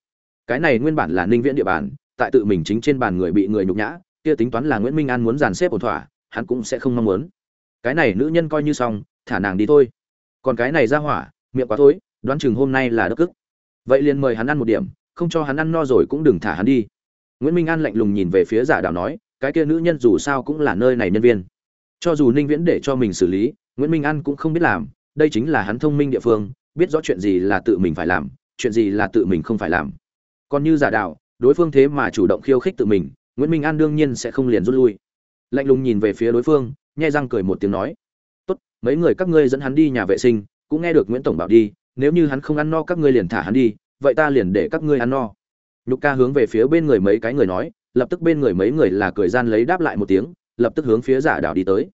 Cái này nguyên bản là ninh viễn địa bàn, tại tự mình chính trên bàn người bị người nhục nhã, kia tính toán là nguyễn minh an muốn dàn xếp ổn thỏa, hắn cũng sẽ không mong muốn cái này nữ nhân coi như xong, thả nàng đi thôi. Còn cái này ra hỏa, miệng quá thối, đoán chừng hôm nay là đất cức. Vậy liền mời hắn ăn một điểm, không cho hắn ăn no rồi cũng đừng thả hắn đi. Nguyễn minh an lạnh lùng nhìn về phía giả đào nói, cái kia nữ nhân dù sao cũng là nơi này nhân viên. Cho dù ninh viễn để cho mình xử lý, nguyễn minh an cũng không biết làm, đây chính là hắn thông minh địa phương, biết rõ chuyện gì là tự mình phải làm, chuyện gì là tự mình không phải làm. Còn như giả đạo đối phương thế mà chủ động khiêu khích tự mình, nguyễn minh an đương nhiên sẽ không liền rút lui. Lạnh lùng nhìn về phía đối phương nhai răng cười một tiếng nói, tốt, mấy người các ngươi dẫn hắn đi nhà vệ sinh, cũng nghe được nguyễn tổng bảo đi, nếu như hắn không ăn no các ngươi liền thả hắn đi, vậy ta liền để các ngươi ăn no. Nhục ca hướng về phía bên người mấy cái người nói, lập tức bên người mấy người là cười gian lấy đáp lại một tiếng, lập tức hướng phía giả đảo đi tới.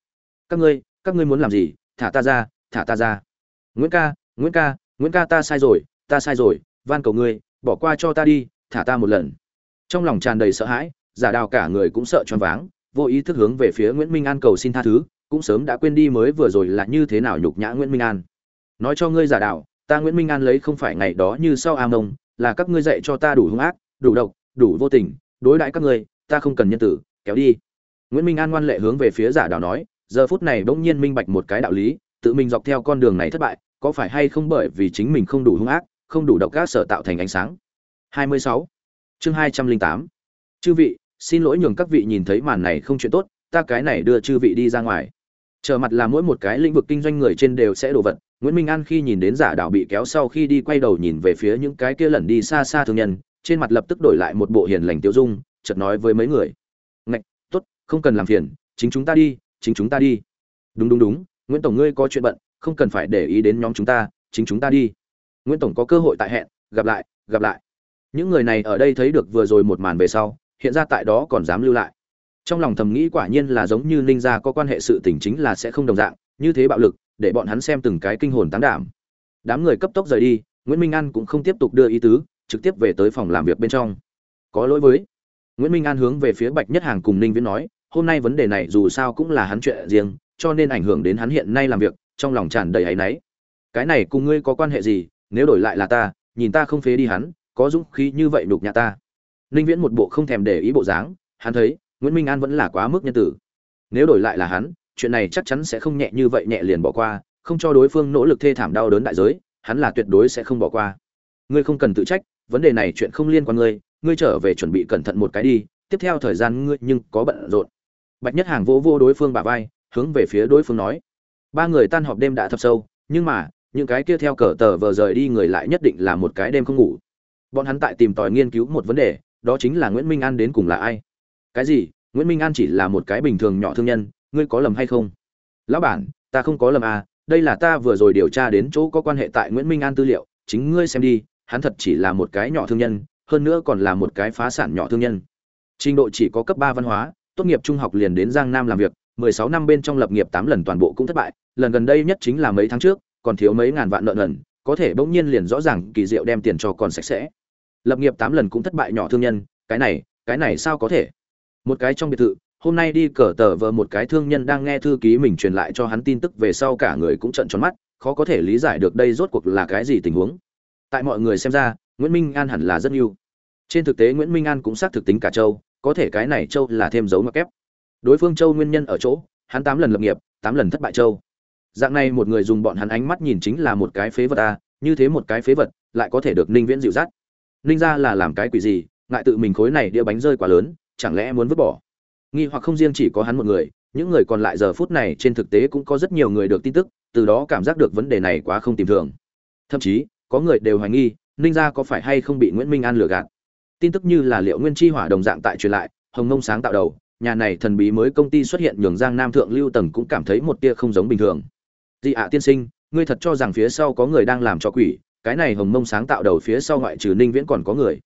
Các ngươi các ngươi muốn làm gì? Thả ta ra, thả ta ra. Nguyễn ca nguyễn ca nguyễn ca ta sai rồi, ta sai rồi, van cầu ngươi, bỏ qua cho ta đi, thả ta một lần. Trong lòng tràn đầy sợ hãi, giả đào cả người cũng sợ choáng váng vô ý thức hướng về phía nguyễn minh an cầu xin tha thứ cũng sớm đã quên đi mới vừa rồi là như thế nào nhục nhã nguyễn minh an nói cho ngươi giả đạo, ta nguyễn minh an lấy không phải ngày đó như sau am mông là các ngươi dạy cho ta đủ hung ác đủ độc đủ vô tình đối đãi các ngươi ta không cần nhân tử kéo đi nguyễn minh an ngoan lệ hướng về phía giả đạo nói giờ phút này bỗng nhiên minh bạch một cái đạo lý tự mình dọc theo con đường này thất bại có phải hay không bởi vì chính mình không đủ hung ác không đủ độc ác sở tạo thành ánh sáng 26. chương 208. chư vị xin lỗi nhường các vị nhìn thấy màn này không chuyện tốt, ta cái này đưa chư vị đi ra ngoài. Trở mặt là mỗi một cái lĩnh vực kinh doanh người trên đều sẽ đổ vật. Nguyễn minh an khi nhìn đến giả đạo bị kéo sau khi đi quay đầu nhìn về phía những cái kia lẩn đi xa xa thương nhân, trên mặt lập tức đổi lại một bộ hiền lành tiêu dung, chợt nói với mấy người. Ngạch, tốt, không cần làm phiền, chính chúng ta đi, chính chúng ta đi. Đúng đúng đúng, nguyễn tổng ngươi có chuyện bận, không cần phải để ý đến nhóm chúng ta, chính chúng ta đi. Nguyễn tổng có cơ hội tại hẹn, gặp lại gặp lại. Những người này ở đây thấy được vừa rồi một màn về sau hiện ra tại đó còn dám lưu lại. Trong lòng thầm nghĩ quả nhiên là giống như ninh gia có quan hệ sự tình chính là sẽ không đồng dạng, như thế bạo lực, để bọn hắn xem từng cái kinh hồn tán đảm. Đám người cấp tốc rời đi, nguyễn minh an cũng không tiếp tục đưa ý tứ, trực tiếp về tới phòng làm việc bên trong. Có lỗi với nguyễn minh an hướng về phía bạch nhất hàng cùng ninh viễn nói, hôm nay vấn đề này dù sao cũng là hắn chuyện riêng, cho nên ảnh hưởng đến hắn hiện nay làm việc, trong lòng tràn đầy áy náy. Cái này cùng ngươi có quan hệ gì, nếu đổi lại là ta, nhìn ta không phế đi hắn, có dũng khí như vậy đục nhà ta ninh viễn một bộ không thèm để ý bộ dáng, hắn thấy, nguyễn minh an vẫn là quá mức nhân tử. Nếu đổi lại là hắn, chuyện này chắc chắn sẽ không nhẹ như vậy nhẹ liền bỏ qua, không cho đối phương nỗ lực thê thảm đau đớn đại giới, hắn là tuyệt đối sẽ không bỏ qua. Ngươi không cần tự trách, vấn đề này chuyện không liên quan ngươi ngươi trở về chuẩn bị cẩn thận một cái đi, tiếp theo thời gian ngươi nhưng có bận rộn. Bạch nhất hàng vỗ vô đối phương bả vai, hướng về phía đối phương nói. Ba người tan họp đêm đã thập sâu, nhưng mà, những cái kia theo cờ tờ vờ rời đi người lại nhất định là một cái đêm không ngủ. Bọn hắn tại tìm tòi nghiên cứu một vấn đề đó chính là nguyễn minh an đến cùng là ai? Cái gì? Nguyễn minh an chỉ là một cái bình thường nhỏ thương nhân, ngươi có lầm hay không? Lão bản, ta không có lầm à đây là ta vừa rồi điều tra đến chỗ có quan hệ tại nguyễn minh an tư liệu, chính ngươi xem đi, hắn thật chỉ là một cái nhỏ thương nhân, hơn nữa còn là một cái phá sản nhỏ thương nhân. Trình độ chỉ có cấp ba văn hóa, tốt nghiệp trung học liền đến giang nam làm việc 16 năm bên trong lập nghiệp 8 lần toàn bộ cũng thất bại, lần gần đây nhất chính là mấy tháng trước, còn thiếu mấy ngàn vạn nợ nần, có thể bỗng nhiên liền rõ ràng kỳ diệu đem tiền cho còn sạch sẽ lập nghiệp 8 lần cũng thất bại nhỏ thương nhân, cái này cái này sao có thể? Một cái trong biệt thự, hôm nay đi cờ tờ vờ một cái thương nhân đang nghe thư ký mình truyền lại cho hắn tin tức về sau cả người cũng trợn tròn mắt, khó có thể lý giải được đây rốt cuộc là cái gì tình huống. Tại mọi người xem ra, nguyễn minh an hẳn là rất yêu. Trên thực tế nguyễn minh an cũng xác thực tính cả châu, có thể cái này châu là thêm dấu ngoặc kép. Đối phương châu nguyên nhân ở chỗ, hắn tám lần lập nghiệp, tám lần thất bại châu. Dạng này một người dùng bọn hắn ánh mắt nhìn chính là một cái phế vật a như thế một cái phế vật, lại có thể được ninh viễn dịu dắt ninh ra là làm cái quỷ gì, ngại tự mình khối này đĩa bánh rơi quá lớn, chẳng lẽ muốn vứt bỏ? Nghi hoặc không riêng chỉ có hắn một người, những người còn lại giờ phút này trên thực tế cũng có rất nhiều người được tin tức, từ đó cảm giác được vấn đề này quá không tìm thường. Thậm chí, có người đều hoài nghi, ninh gia có phải hay không bị nguyễn minh an lừa gạt? Tin tức như là liệu nguyên chi hỏa đồng dạng tại truyền lại, hồng nông sáng tạo đầu, nhà này thần bí mới công ty xuất hiện nhường giang nam thượng lưu tầng cũng cảm thấy một tia không giống bình thường. Dị ạ tiên sinh, ngươi thật cho rằng phía sau có người đang làm cho quỷ cái này hồng mông sáng tạo đầu phía sau ngoại trừ ninh viễn còn có người.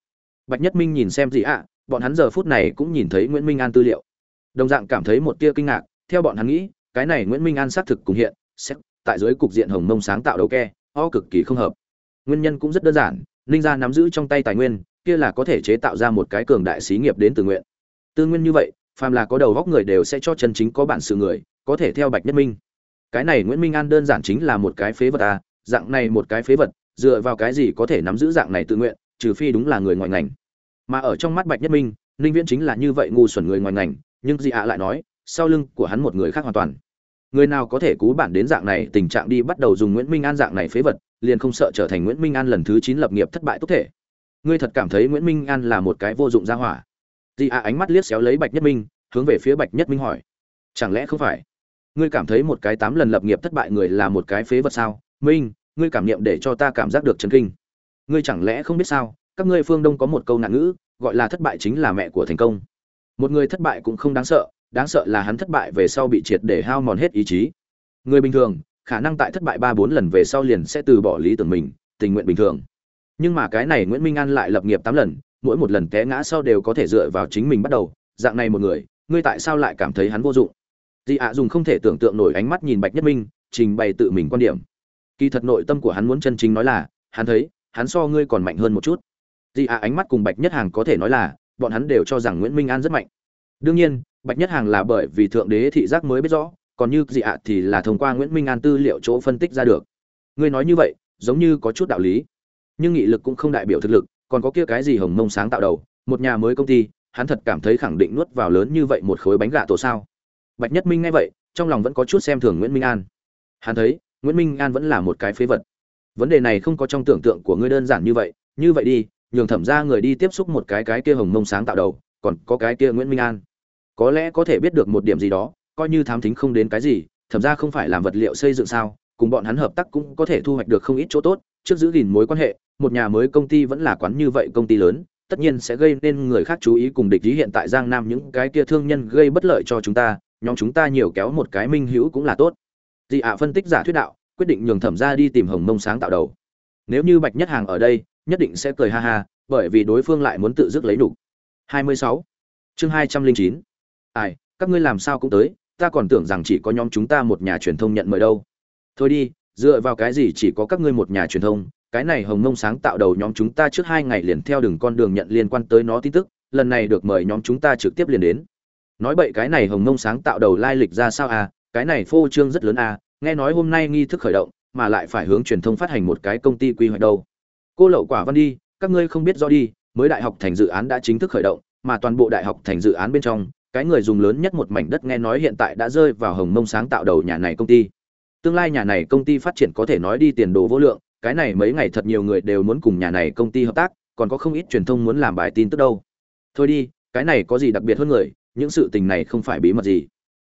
Bạch nhất minh nhìn xem gì ạ, bọn hắn giờ phút này cũng nhìn thấy nguyễn minh an tư liệu. Đồng dạng cảm thấy một tia kinh ngạc, theo bọn hắn nghĩ, cái này nguyễn minh an xác thực cùng hiện xét tại dưới cục diện hồng mông sáng tạo đầu ke, o cực kỳ không hợp. Nguyên nhân cũng rất đơn giản, ninh gia nắm giữ trong tay tài nguyên, kia là có thể chế tạo ra một cái cường đại xí nghiệp đến từ nguyện. Tư nguyên như vậy, phàm là có đầu góc người đều sẽ cho chân chính có bản sự người, có thể theo bạch nhất minh. Cái này nguyễn minh an đơn giản chính là một cái phế vật à dạng này một cái phế vật dựa vào cái gì có thể nắm giữ dạng này tự nguyện, trừ phi đúng là người ngoài ngành. Mà ở trong mắt bạch nhất minh, ninh viễn chính là như vậy ngu xuẩn người ngoài ngành, nhưng dị ạ lại nói, sau lưng của hắn một người khác hoàn toàn. Người nào có thể cú bản đến dạng này, tình trạng đi bắt đầu dùng nguyễn minh an dạng này phế vật, liền không sợ trở thành nguyễn minh an lần thứ chín lập nghiệp thất bại tốt thể. Ngươi thật cảm thấy nguyễn minh an là một cái vô dụng ra hỏa. Dị ạ ánh mắt liếc xéo lấy bạch nhất minh, hướng về phía bạch nhất minh hỏi, chẳng lẽ không phải? Ngươi cảm thấy một cái tám lần lập nghiệp thất bại người là một cái phế vật sao? Minh ngươi cảm nghiệm để cho ta cảm giác được chấn kinh. Ngươi chẳng lẽ không biết sao, các ngươi phương đông có một câu nạn ngữ, gọi là thất bại chính là mẹ của thành công. Một người thất bại cũng không đáng sợ đáng sợ là hắn thất bại về sau bị triệt để hao mòn hết ý chí. Người bình thường, khả năng tại thất bại ba bốn lần về sau liền sẽ từ bỏ lý tưởng mình, tình nguyện bình thường. Nhưng mà cái này nguyễn minh an lại lập nghiệp tám lần, mỗi một lần té ngã sau đều có thể dựa vào chính mình bắt đầu, dạng này một người, ngươi tại sao lại cảm thấy hắn vô dụng? Dị ạ dùng không thể tưởng tượng nổi ánh mắt nhìn bạch nhất minh, trình bày tự mình quan điểm kỳ thật nội tâm của hắn muốn chân chính nói là, hắn thấy, hắn so ngươi còn mạnh hơn một chút. Dị ạ ánh mắt cùng bạch nhất hàng có thể nói là, bọn hắn đều cho rằng nguyễn minh an rất mạnh. Đương nhiên, bạch nhất hàng là bởi vì thượng đế thị giác mới biết rõ, còn như dị ạ thì là thông qua nguyễn minh an tư liệu chỗ phân tích ra được. Ngươi nói như vậy, giống như có chút đạo lý. Nhưng nghị lực cũng không đại biểu thực lực, còn có kia cái gì hồng mông sáng tạo đầu, một nhà mới công ty, hắn thật cảm thấy khẳng định nuốt vào lớn như vậy một khối bánh gà tổ sao? Bạch nhất minh nghe vậy, trong lòng vẫn có chút xem thường nguyễn minh an. Hắn thấy nguyễn minh an vẫn là một cái phế vật. Vấn đề này không có trong tưởng tượng của ngươi đơn giản như vậy. Như vậy đi, nhường thẩm ra người đi tiếp xúc một cái cái kia hồng mông sáng tạo đầu, còn có cái kia nguyễn minh an. Có lẽ có thể biết được một điểm gì đó, coi như thám thính không đến cái gì, thẩm ra không phải làm vật liệu xây dựng sao, cùng bọn hắn hợp tác cũng có thể thu hoạch được không ít chỗ tốt, trước giữ gìn mối quan hệ, một nhà mới công ty vẫn là quán như vậy công ty lớn, tất nhiên sẽ gây nên người khác chú ý cùng địch ý hiện tại giang nam những cái kia thương nhân gây bất lợi cho chúng ta, nhóm chúng ta nhiều kéo một cái minh hữu cũng là tốt dị ạ phân tích giả thuyết đạo, quyết định nhường thẩm ra đi tìm hồng mông sáng tạo đầu nếu như bạch nhất hàng ở đây, nhất định sẽ cười ha ha, bởi vì đối phương lại muốn tự dứt lấy đủ. 26. chương 209. ai, các ngươi làm sao cũng tới, ta còn tưởng rằng chỉ có nhóm chúng ta một nhà truyền thông nhận mời đâu thôi đi, dựa vào cái gì chỉ có các ngươi một nhà truyền thông, cái này hồng mông sáng tạo đầu nhóm chúng ta trước hai ngày liền theo đường con đường nhận liên quan tới nó tin tức, lần này được mời nhóm chúng ta trực tiếp liền đến nói bậy cái này hồng mông sáng tạo đầu lai lịch ra sao à cái này phô trương rất lớn à nghe nói hôm nay nghi thức khởi động, mà lại phải hướng truyền thông phát hành một cái công ty quy hoạch đâu. Cô lậu quả văn đi, các ngươi không biết do đi, mới đại học thành dự án đã chính thức khởi động, mà toàn bộ đại học thành dự án bên trong, cái người dùng lớn nhất một mảnh đất nghe nói hiện tại đã rơi vào hồng mông sáng tạo đầu nhà này công ty. Tương lai nhà này công ty phát triển có thể nói đi tiền đồ vô lượng, cái này mấy ngày thật nhiều người đều muốn cùng nhà này công ty hợp tác, còn có không ít truyền thông muốn làm bài tin tức đâu. Thôi đi, cái này có gì đặc biệt hơn người, những sự tình này không phải bí mật gì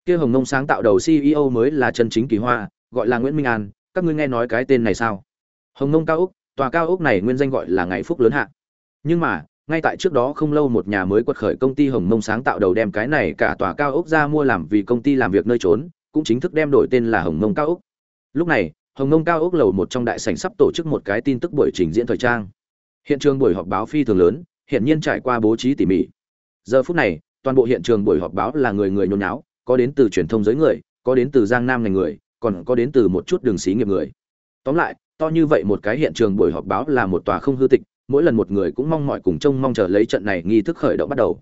kia hồng nông sáng tạo đầu ceo mới là chân chính kỳ hoa, gọi là nguyễn minh an, các ngươi nghe nói cái tên này sao? Hồng nông cao úc tòa cao úc này nguyên danh gọi là ngày phúc lớn hạ. Nhưng mà, ngay tại trước đó không lâu một nhà mới quật khởi công ty hồng nông sáng tạo đầu đem cái này cả tòa cao úc ra mua làm vì công ty làm việc nơi trốn, cũng chính thức đem đổi tên là hồng nông cao úc lúc này, hồng nông cao úc lầu một trong đại sảnh sắp tổ chức một cái tin tức buổi trình diễn thời trang. Hiện trường buổi họp báo phi thường lớn hiện nhiên trải qua bố trí tỉ mỉ. Giờ phút này, toàn bộ hiện trường buổi họp báo là người người nhôn nháo có đến từ truyền thông giới người, có đến từ giang nam ngành người, còn có đến từ một chút đường xí nghiệp người. Tóm lại, to như vậy một cái hiện trường buổi họp báo là một tòa không hư tịch, mỗi lần một người cũng mong mọi cùng trông mong chờ lấy trận này nghi thức khởi động bắt đầu.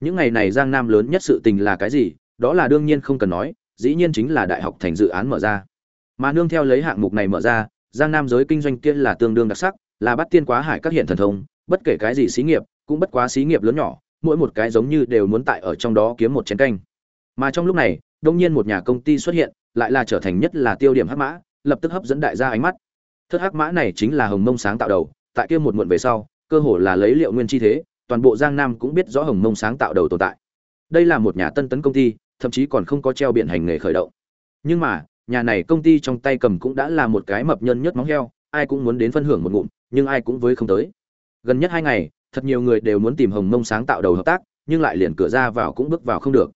Những ngày này giang nam lớn nhất sự tình là cái gì? Đó là đương nhiên không cần nói, dĩ nhiên chính là đại học thành dự án mở ra. Mà nương theo lấy hạng mục này mở ra, giang nam giới kinh doanh kia là tương đương đặc sắc, là bắt tiên quá hải các hiện thần thông, bất kể cái gì xí nghiệp, cũng bất quá xí nghiệp lớn nhỏ, mỗi một cái giống như đều muốn tại ở trong đó kiếm một chén canh mà trong lúc này, đông nhiên một nhà công ty xuất hiện, lại là trở thành nhất là tiêu điểm hắc mã, lập tức hấp dẫn đại gia ánh mắt. Thất hắc mã này chính là hồng mông sáng tạo đầu, tại kia một muộn về sau, cơ hồ là lấy liệu nguyên chi thế, toàn bộ giang nam cũng biết rõ hồng mông sáng tạo đầu tồn tại. Đây là một nhà tân tấn công ty, thậm chí còn không có treo biển hành nghề khởi động. Nhưng mà, nhà này công ty trong tay cầm cũng đã là một cái mập nhân nhất móng heo, ai cũng muốn đến phân hưởng một ngụm, nhưng ai cũng với không tới. Gần nhất hai ngày, thật nhiều người đều muốn tìm hồng mông sáng tạo đầu hợp tác, nhưng lại liền cửa ra vào cũng bước vào không được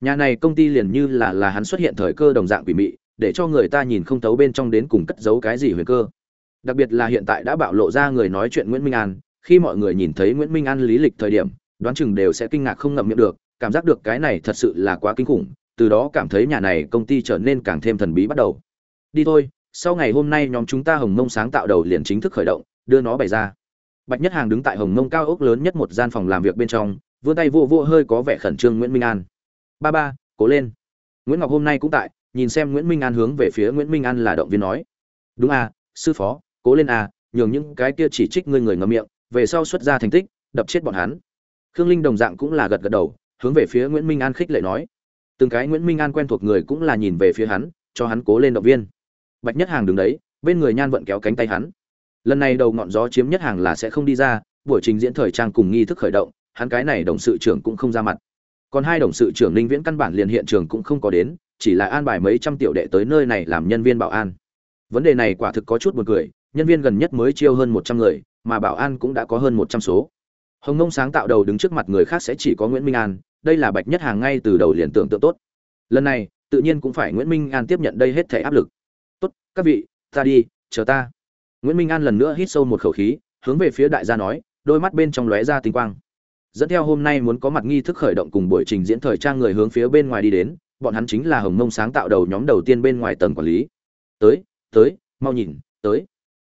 nhà này công ty liền như là là hắn xuất hiện thời cơ đồng dạng quỷ mị, để cho người ta nhìn không thấu bên trong đến cùng cất giấu cái gì huyền cơ. Đặc biệt là hiện tại đã bạo lộ ra người nói chuyện nguyễn minh an, khi mọi người nhìn thấy nguyễn minh an lý lịch thời điểm, đoán chừng đều sẽ kinh ngạc không ngậm miệng được, cảm giác được cái này thật sự là quá kinh khủng, từ đó cảm thấy nhà này công ty trở nên càng thêm thần bí bắt đầu. Đi thôi, sau ngày hôm nay nhóm chúng ta hồng mông sáng tạo đầu liền chính thức khởi động, đưa nó bày ra. Bạch nhất hàng đứng tại hồng mông cao ốc lớn nhất một gian phòng làm việc bên trong, vươn tay vô vô hơi có vẻ khẩn trương nguyễn minh an ba ba, cố lên. Nguyễn ngọc hôm nay cũng tại, nhìn xem nguyễn minh an hướng về phía nguyễn minh an là động viên nói. Đúng à sư phó, cố lên à nhường những cái kia chỉ trích ngươi người ngậm miệng, về sau xuất ra thành tích, đập chết bọn hắn. Khương linh đồng dạng cũng là gật gật đầu, hướng về phía nguyễn minh an khích lệ nói. Từng cái nguyễn minh an quen thuộc người cũng là nhìn về phía hắn, cho hắn cố lên động viên. Bạch nhất hàng đứng đấy, bên người nhan vận kéo cánh tay hắn. Lần này đầu ngọn gió chiếm nhất hàng là sẽ không đi ra, buổi trình diễn thời trang cùng nghi thức khởi động, hắn cái này đồng sự trưởng cũng không ra mặt còn hai đồng sự trưởng linh viễn căn bản liền hiện trường cũng không có đến, chỉ là an bài mấy trăm tiểu đệ tới nơi này làm nhân viên bảo an. Vấn đề này quả thực có chút buồn cười, nhân viên gần nhất mới chiêu hơn một trăm người, mà bảo an cũng đã có hơn một trăm số. Hồng nông sáng tạo đầu đứng trước mặt người khác sẽ chỉ có nguyễn minh an, đây là bạch nhất hàng ngay từ đầu liền tưởng tượng tốt. Lần này, tự nhiên cũng phải nguyễn minh an tiếp nhận đây hết thể áp lực. Tốt, các vị, ta đi, chờ ta. Nguyễn minh an lần nữa hít sâu một khẩu khí, hướng về phía đại gia nói, đôi mắt bên trong lóe ra tinh quang dẫn theo hôm nay muốn có mặt nghi thức khởi động cùng buổi trình diễn thời trang người hướng phía bên ngoài đi đến, bọn hắn chính là hồng mông sáng tạo đầu nhóm đầu tiên bên ngoài tầng quản lý. Tới tới, mau nhìn, tới.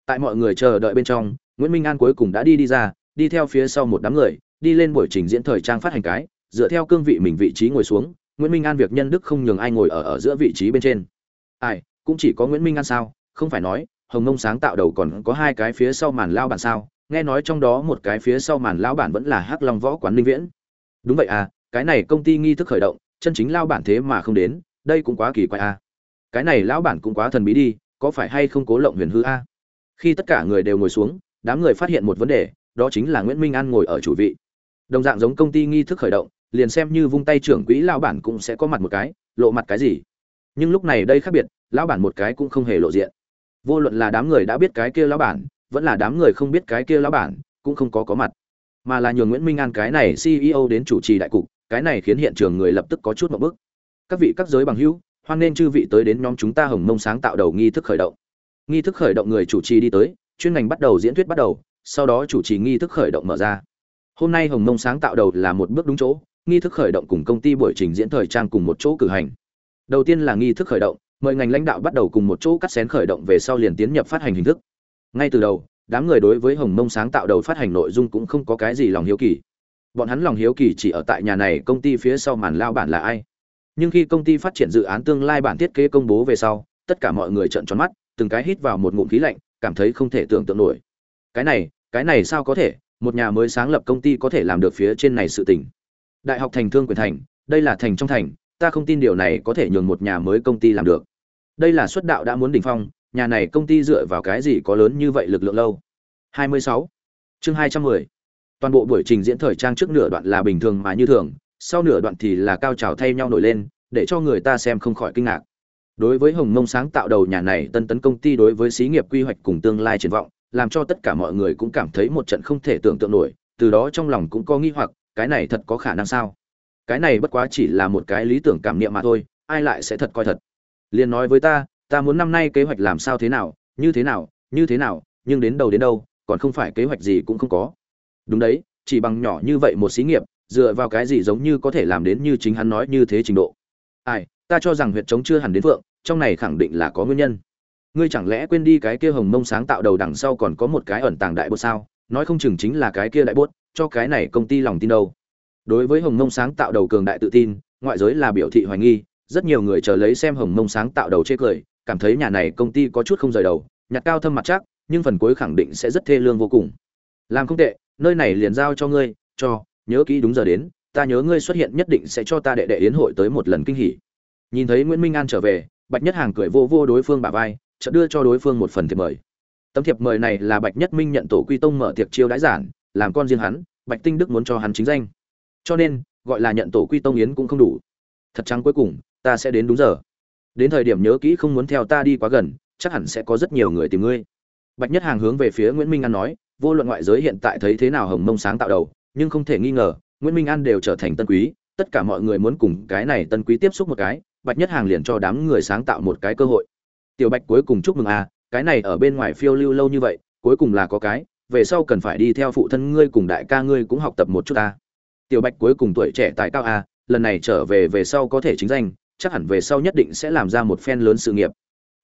Tại mọi người chờ đợi bên trong, nguyễn minh an cuối cùng đã đi đi ra, đi theo phía sau một đám người, đi lên buổi trình diễn thời trang phát hành cái, dựa theo cương vị mình vị trí ngồi xuống, nguyễn minh an việc nhân đức không nhường ai ngồi ở ở giữa vị trí bên trên. Ai, cũng chỉ có nguyễn minh an sao? Không phải nói, hồng mông sáng tạo đầu còn có hai cái phía sau màn lao bản sao? Nghe nói trong đó một cái phía sau màn lão bản vẫn là hắc long võ quán linh viễn. Đúng vậy à cái này công ty nghi thức khởi động, chân chính lao bản thế mà không đến, đây cũng quá kỳ quái à. Cái này lão bản cũng quá thần bí đi, có phải hay không cố lộng huyền hư a? Khi tất cả người đều ngồi xuống, đám người phát hiện một vấn đề, đó chính là nguyễn minh an ngồi ở chủ vị. Đồng dạng giống công ty nghi thức khởi động, liền xem như vung tay trưởng quỹ lão bản cũng sẽ có mặt một cái, lộ mặt cái gì. Nhưng lúc này đây khác biệt, lão bản một cái cũng không hề lộ diện. Vô luận là đám người đã biết cái kia lão bản vẫn là đám người không biết cái kia lão bản, cũng không có có mặt. Mà là nhường nguyễn minh an cái này ceo đến chủ trì đại cục, cái này khiến hiện trường người lập tức có chút một bức. Các vị các giới bằng hữu, hoan nên chư vị tới đến nhóm chúng ta hồng mông sáng tạo đầu nghi thức khởi động. Nghi thức khởi động người chủ trì đi tới, chuyên ngành bắt đầu diễn thuyết bắt đầu, sau đó chủ trì nghi thức khởi động mở ra. Hôm nay hồng mông sáng tạo đầu là một bước đúng chỗ, nghi thức khởi động cùng công ty buổi trình diễn thời trang cùng một chỗ cử hành. Đầu tiên là nghi thức khởi động, mời ngành lãnh đạo bắt đầu cùng một chỗ cắt xén khởi động về sau liền tiến nhập phát hành hình thức ngay từ đầu, đám người đối với hồng mông sáng tạo đầu phát hành nội dung cũng không có cái gì lòng hiếu kỳ. Bọn hắn lòng hiếu kỳ chỉ ở tại nhà này công ty phía sau màn lao bản là ai. Nhưng khi công ty phát triển dự án tương lai bản thiết kế công bố về sau, tất cả mọi người trợn tròn mắt, từng cái hít vào một ngụm khí lạnh, cảm thấy không thể tưởng tượng nổi. Cái này cái này sao có thể? Một nhà mới sáng lập công ty có thể làm được phía trên này sự tình. Đại học thành thương quyền thành, đây là thành trong thành, ta không tin điều này có thể nhường một nhà mới công ty làm được. Đây là xuất đạo đã muốn đỉnh phong nhà này công ty dựa vào cái gì có lớn như vậy lực lượng lâu 26. chương 210. toàn bộ buổi trình diễn thời trang trước nửa đoạn là bình thường mà như thường, sau nửa đoạn thì là cao trào thay nhau nổi lên, để cho người ta xem không khỏi kinh ngạc đối với hồng mông sáng tạo đầu nhà này, tân tấn công ty đối với xí nghiệp quy hoạch cùng tương lai triển vọng, làm cho tất cả mọi người cũng cảm thấy một trận không thể tưởng tượng nổi, từ đó trong lòng cũng có nghi hoặc, cái này thật có khả năng sao cái này bất quá chỉ là một cái lý tưởng cảm niệm mà thôi, ai lại sẽ thật coi thật liền nói với ta ta muốn năm nay kế hoạch làm sao thế nào, như thế nào, như thế nào, nhưng đến đầu đến đâu, còn không phải kế hoạch gì cũng không có. Đúng đấy, chỉ bằng nhỏ như vậy một xí nghiệp, dựa vào cái gì giống như có thể làm đến như chính hắn nói như thế trình độ. Ai, ta cho rằng huyện trống chưa hẳn đến vượng, trong này khẳng định là có nguyên nhân. Ngươi chẳng lẽ quên đi cái kia hồng mông sáng tạo đầu đằng sau còn có một cái ẩn tàng đại bột sao? Nói không chừng chính là cái kia đại bốt, cho cái này công ty lòng tin đâu. Đối với hồng mông sáng tạo đầu cường đại tự tin, ngoại giới là biểu thị hoài nghi, rất nhiều người chờ lấy xem hồng mông sáng tạo đầu chê cười cảm thấy nhà này công ty có chút không rời đầu, nhặt cao thâm mặt chắc, nhưng phần cuối khẳng định sẽ rất thê lương vô cùng. Làm không tệ, nơi này liền giao cho ngươi, cho, nhớ kỹ đúng giờ đến, ta nhớ ngươi xuất hiện nhất định sẽ cho ta đệ đệ yến hội tới một lần kinh hỉ. Nhìn thấy nguyễn minh an trở về, bạch nhất hàng cười vô vô đối phương bả vai, chợt đưa cho đối phương một phần thiệp mời. Tấm thiệp mời này là bạch nhất minh nhận tổ quy tông mở tiệc chiêu đãi giản, làm con riêng hắn, bạch tinh đức muốn cho hắn chính danh. Cho nên, gọi là nhận tổ quy tông yến cũng không đủ. Thật trắng cuối cùng, ta sẽ đến đúng giờ đến thời điểm nhớ kỹ không muốn theo ta đi quá gần, chắc hẳn sẽ có rất nhiều người tìm ngươi bạch nhất hàng hướng về phía nguyễn minh an nói, vô luận ngoại giới hiện tại thấy thế nào hồng mông sáng tạo đầu, nhưng không thể nghi ngờ, nguyễn minh an đều trở thành tân quý, tất cả mọi người muốn cùng cái này tân quý tiếp xúc một cái, bạch nhất hàng liền cho đám người sáng tạo một cái cơ hội tiểu bạch cuối cùng chúc mừng à cái này ở bên ngoài phiêu lưu lâu như vậy, cuối cùng là có cái, về sau cần phải đi theo phụ thân ngươi cùng đại ca ngươi cũng học tập một chút à. tiểu bạch cuối cùng tuổi trẻ tài cao à lần này trở về về sau có thể chính danh chắc hẳn về sau nhất định sẽ làm ra một phen lớn sự nghiệp.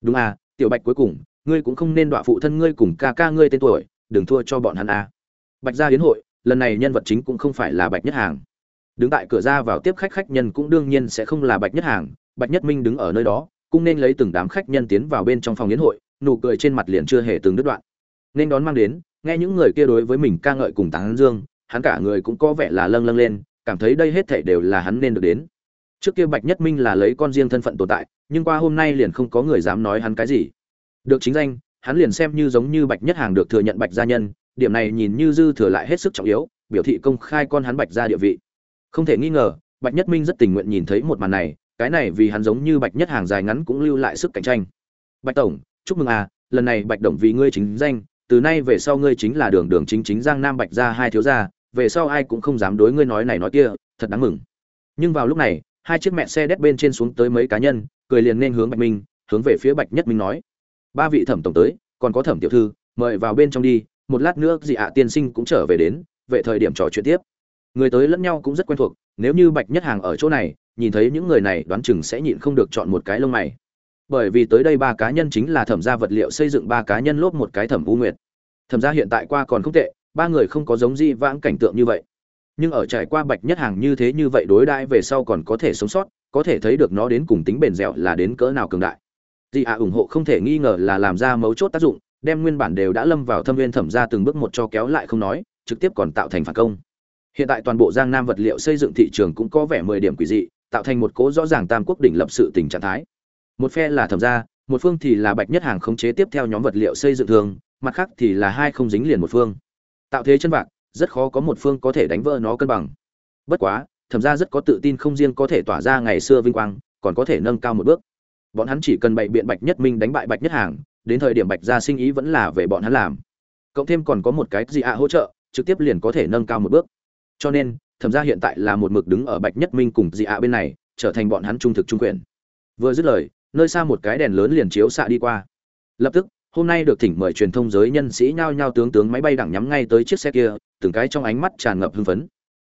Đúng à tiểu bạch cuối cùng, ngươi cũng không nên đọa phụ thân ngươi cùng ca ca ngươi tên tuổi, đừng thua cho bọn hắn à. bạch gia hiến hội, lần này nhân vật chính cũng không phải là bạch nhất hàng. Đứng tại cửa ra vào tiếp khách khách nhân cũng đương nhiên sẽ không là bạch nhất hàng, bạch nhất minh đứng ở nơi đó, cũng nên lấy từng đám khách nhân tiến vào bên trong phòng yến hội, nụ cười trên mặt liền chưa hề từng đứt đoạn. Nên đón mang đến, nghe những người kia đối với mình ca ngợi cùng tán dương, hắn cả người cũng có vẻ là lâng lâng lên, cảm thấy đây hết thảy đều là hắn nên được đến trước kia bạch nhất minh là lấy con riêng thân phận tồn tại, nhưng qua hôm nay liền không có người dám nói hắn cái gì. Được chính danh, hắn liền xem như giống như bạch nhất hàng được thừa nhận bạch gia nhân, điểm này nhìn như dư thừa lại hết sức trọng yếu, biểu thị công khai con hắn bạch gia địa vị. Không thể nghi ngờ, bạch nhất minh rất tình nguyện nhìn thấy một màn này, cái này vì hắn giống như bạch nhất hàng dài ngắn cũng lưu lại sức cạnh tranh. Bạch tổng, chúc mừng à lần này bạch động vì ngươi chính danh, từ nay về sau ngươi chính là đường đường chính chính giang nam bạch gia hai thiếu gia, về sau ai cũng không dám đối ngươi nói này nói kia, thật đáng mừng. Nhưng vào lúc này hai chiếc mẹ xe đét bên trên xuống tới mấy cá nhân, cười liền nên hướng bạch minh, hướng về phía bạch nhất minh nói. Ba vị thẩm tổng tới, còn có thẩm tiểu thư, mời vào bên trong đi, một lát nữa dị ạ tiên sinh cũng trở về đến, về thời điểm trò chuyện tiếp. Người tới lẫn nhau cũng rất quen thuộc, nếu như bạch nhất hàng ở chỗ này, nhìn thấy những người này đoán chừng sẽ nhịn không được chọn một cái lông mày. Bởi vì tới đây ba cá nhân chính là thẩm gia vật liệu xây dựng ba cá nhân lốp một cái thẩm vũ nguyệt. Thẩm gia hiện tại qua còn không tệ, ba người không có giống di vãng cảnh tượng như vậy nhưng ở trải qua bạch nhất hàng như thế như vậy đối đãi về sau còn có thể sống sót, có thể thấy được nó đến cùng tính bền dẻo là đến cỡ nào cường đại. Dị ạ ủng hộ không thể nghi ngờ là làm ra mấu chốt tác dụng, đem nguyên bản đều đã lâm vào thâm viên thẩm ra từng bước một cho kéo lại không nói, trực tiếp còn tạo thành phản công. Hiện tại toàn bộ giang nam vật liệu xây dựng thị trường cũng có vẻ mười điểm quỷ dị, tạo thành một cố rõ ràng tam quốc đỉnh lập sự tình trạng thái. Một phe là thẩm gia một phương thì là bạch nhất hàng khống chế tiếp theo nhóm vật liệu xây dựng thường, mặt khác thì là hai không dính liền một phương. Tạo thế chân vạc rất khó có một phương có thể đánh vỡ nó cân bằng. Bất quá, thẩm gia rất có tự tin không riêng có thể tỏa ra ngày xưa vinh quang, còn có thể nâng cao một bước. Bọn hắn chỉ cần bày biện bạch nhất minh đánh bại bạch nhất hàng, đến thời điểm bạch gia sinh ý vẫn là về bọn hắn làm. Cộng thêm còn có một cái gì ạ hỗ trợ, trực tiếp liền có thể nâng cao một bước. Cho nên, thẩm gia hiện tại là một mực đứng ở bạch nhất minh cùng dị ạ bên này, trở thành bọn hắn trung thực trung quyền. Vừa dứt lời, nơi xa một cái đèn lớn liền chiếu xạ đi qua. Lập tức, hôm nay được thỉnh mời truyền thông giới nhân sĩ nhao nhao tướng tướng máy bay đẳng nhắm ngay tới chiếc xe kia từng cái trong ánh mắt tràn ngập hưng phấn.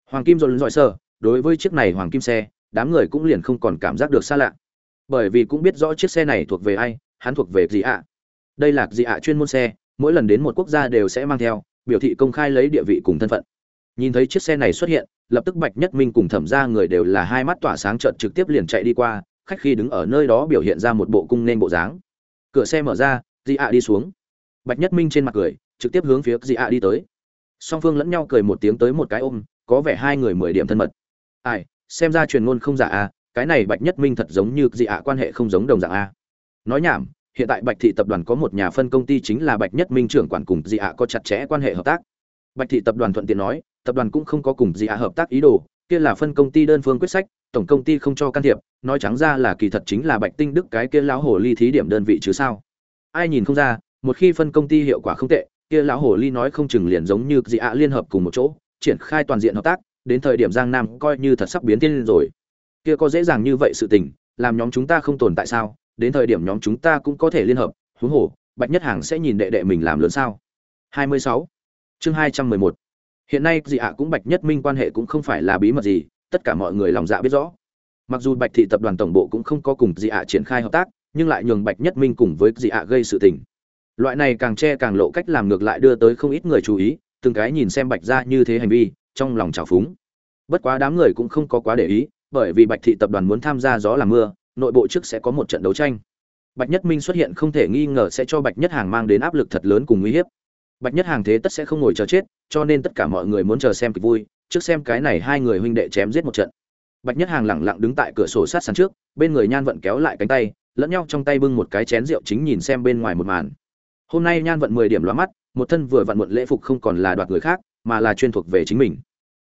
Hoàng kim dồn dọi sơ, đối với chiếc này hoàng kim xe, đám người cũng liền không còn cảm giác được xa lạ. Bởi vì cũng biết rõ chiếc xe này thuộc về ai, hắn thuộc về gì ạ. Đây là gì ạ chuyên môn xe, mỗi lần đến một quốc gia đều sẽ mang theo, biểu thị công khai lấy địa vị cùng thân phận. Nhìn thấy chiếc xe này xuất hiện, lập tức bạch nhất minh cùng thẩm ra người đều là hai mắt tỏa sáng trợn trực tiếp liền chạy đi qua, khách khi đứng ở nơi đó biểu hiện ra một bộ cung nên bộ dáng. Cửa xe mở ra di ạ đi xuống. Bạch nhất minh trên mặt cười, trực tiếp hướng phía di ạ đi tới song phương lẫn nhau cười một tiếng tới một cái ôm, có vẻ hai người mười điểm thân mật. Ai, xem ra truyền ngôn không giả a cái này bạch nhất minh thật giống như dị ạ, quan hệ không giống đồng dạng a nói nhảm, hiện tại bạch thị tập đoàn có một nhà phân công ty chính là bạch nhất minh trưởng quản cùng dị ạ, có chặt chẽ quan hệ hợp tác. Bạch thị tập đoàn thuận tiện nói, tập đoàn cũng không có cùng dị ạ hợp tác ý đồ, kia là phân công ty đơn phương quyết sách, tổng công ty không cho can thiệp, nói trắng ra là kỳ thật chính là bạch tinh đức cái kia lão hồ ly thí điểm đơn vị chứ sao. Ai nhìn không ra, một khi phân công ty hiệu quả không tệ kia lão hồ ly nói không chừng liền giống như dị ạ liên hợp cùng một chỗ, triển khai toàn diện hợp tác, đến thời điểm giang nam coi như thật sắp biến thiên rồi. Kia có dễ dàng như vậy sự tình, làm nhóm chúng ta không tồn tại sao? Đến thời điểm nhóm chúng ta cũng có thể liên hợp, huống hồ, bạch nhất hàng sẽ nhìn đệ đệ mình làm lớn sao? 26. chương 211. hiện nay dị ạ cũng bạch nhất minh quan hệ cũng không phải là bí mật gì, tất cả mọi người lòng dạ biết rõ. Mặc dù bạch thị tập đoàn tổng bộ cũng không có cùng dị ạ triển khai hợp tác, nhưng lại nhường bạch nhất minh cùng với dị ạ gây sự tình loại này càng che càng lộ cách làm ngược lại đưa tới không ít người chú ý, từng cái nhìn xem bạch ra như thế hành vi, trong lòng trào phúng. Bất quá đám người cũng không có quá để ý, bởi vì bạch thị tập đoàn muốn tham gia gió làm mưa, nội bộ trước sẽ có một trận đấu tranh. Bạch nhất minh xuất hiện không thể nghi ngờ sẽ cho bạch nhất hàng mang đến áp lực thật lớn cùng nguy hiếp. Bạch nhất hàng thế tất sẽ không ngồi chờ chết, cho nên tất cả mọi người muốn chờ xem kịch vui, trước xem cái này hai người huynh đệ chém giết một trận. Bạch nhất hàng lẳng lặng đứng tại cửa sổ sát sàn trước, bên người nhan vận kéo lại cánh tay, lẫn nhau trong tay bưng một cái chén rượu chính nhìn xem bên ngoài một màn hôm nay nhan vận mười điểm lóa mắt, một thân vừa vặn muộn lễ phục không còn là đoạt người khác, mà là chuyên thuộc về chính mình.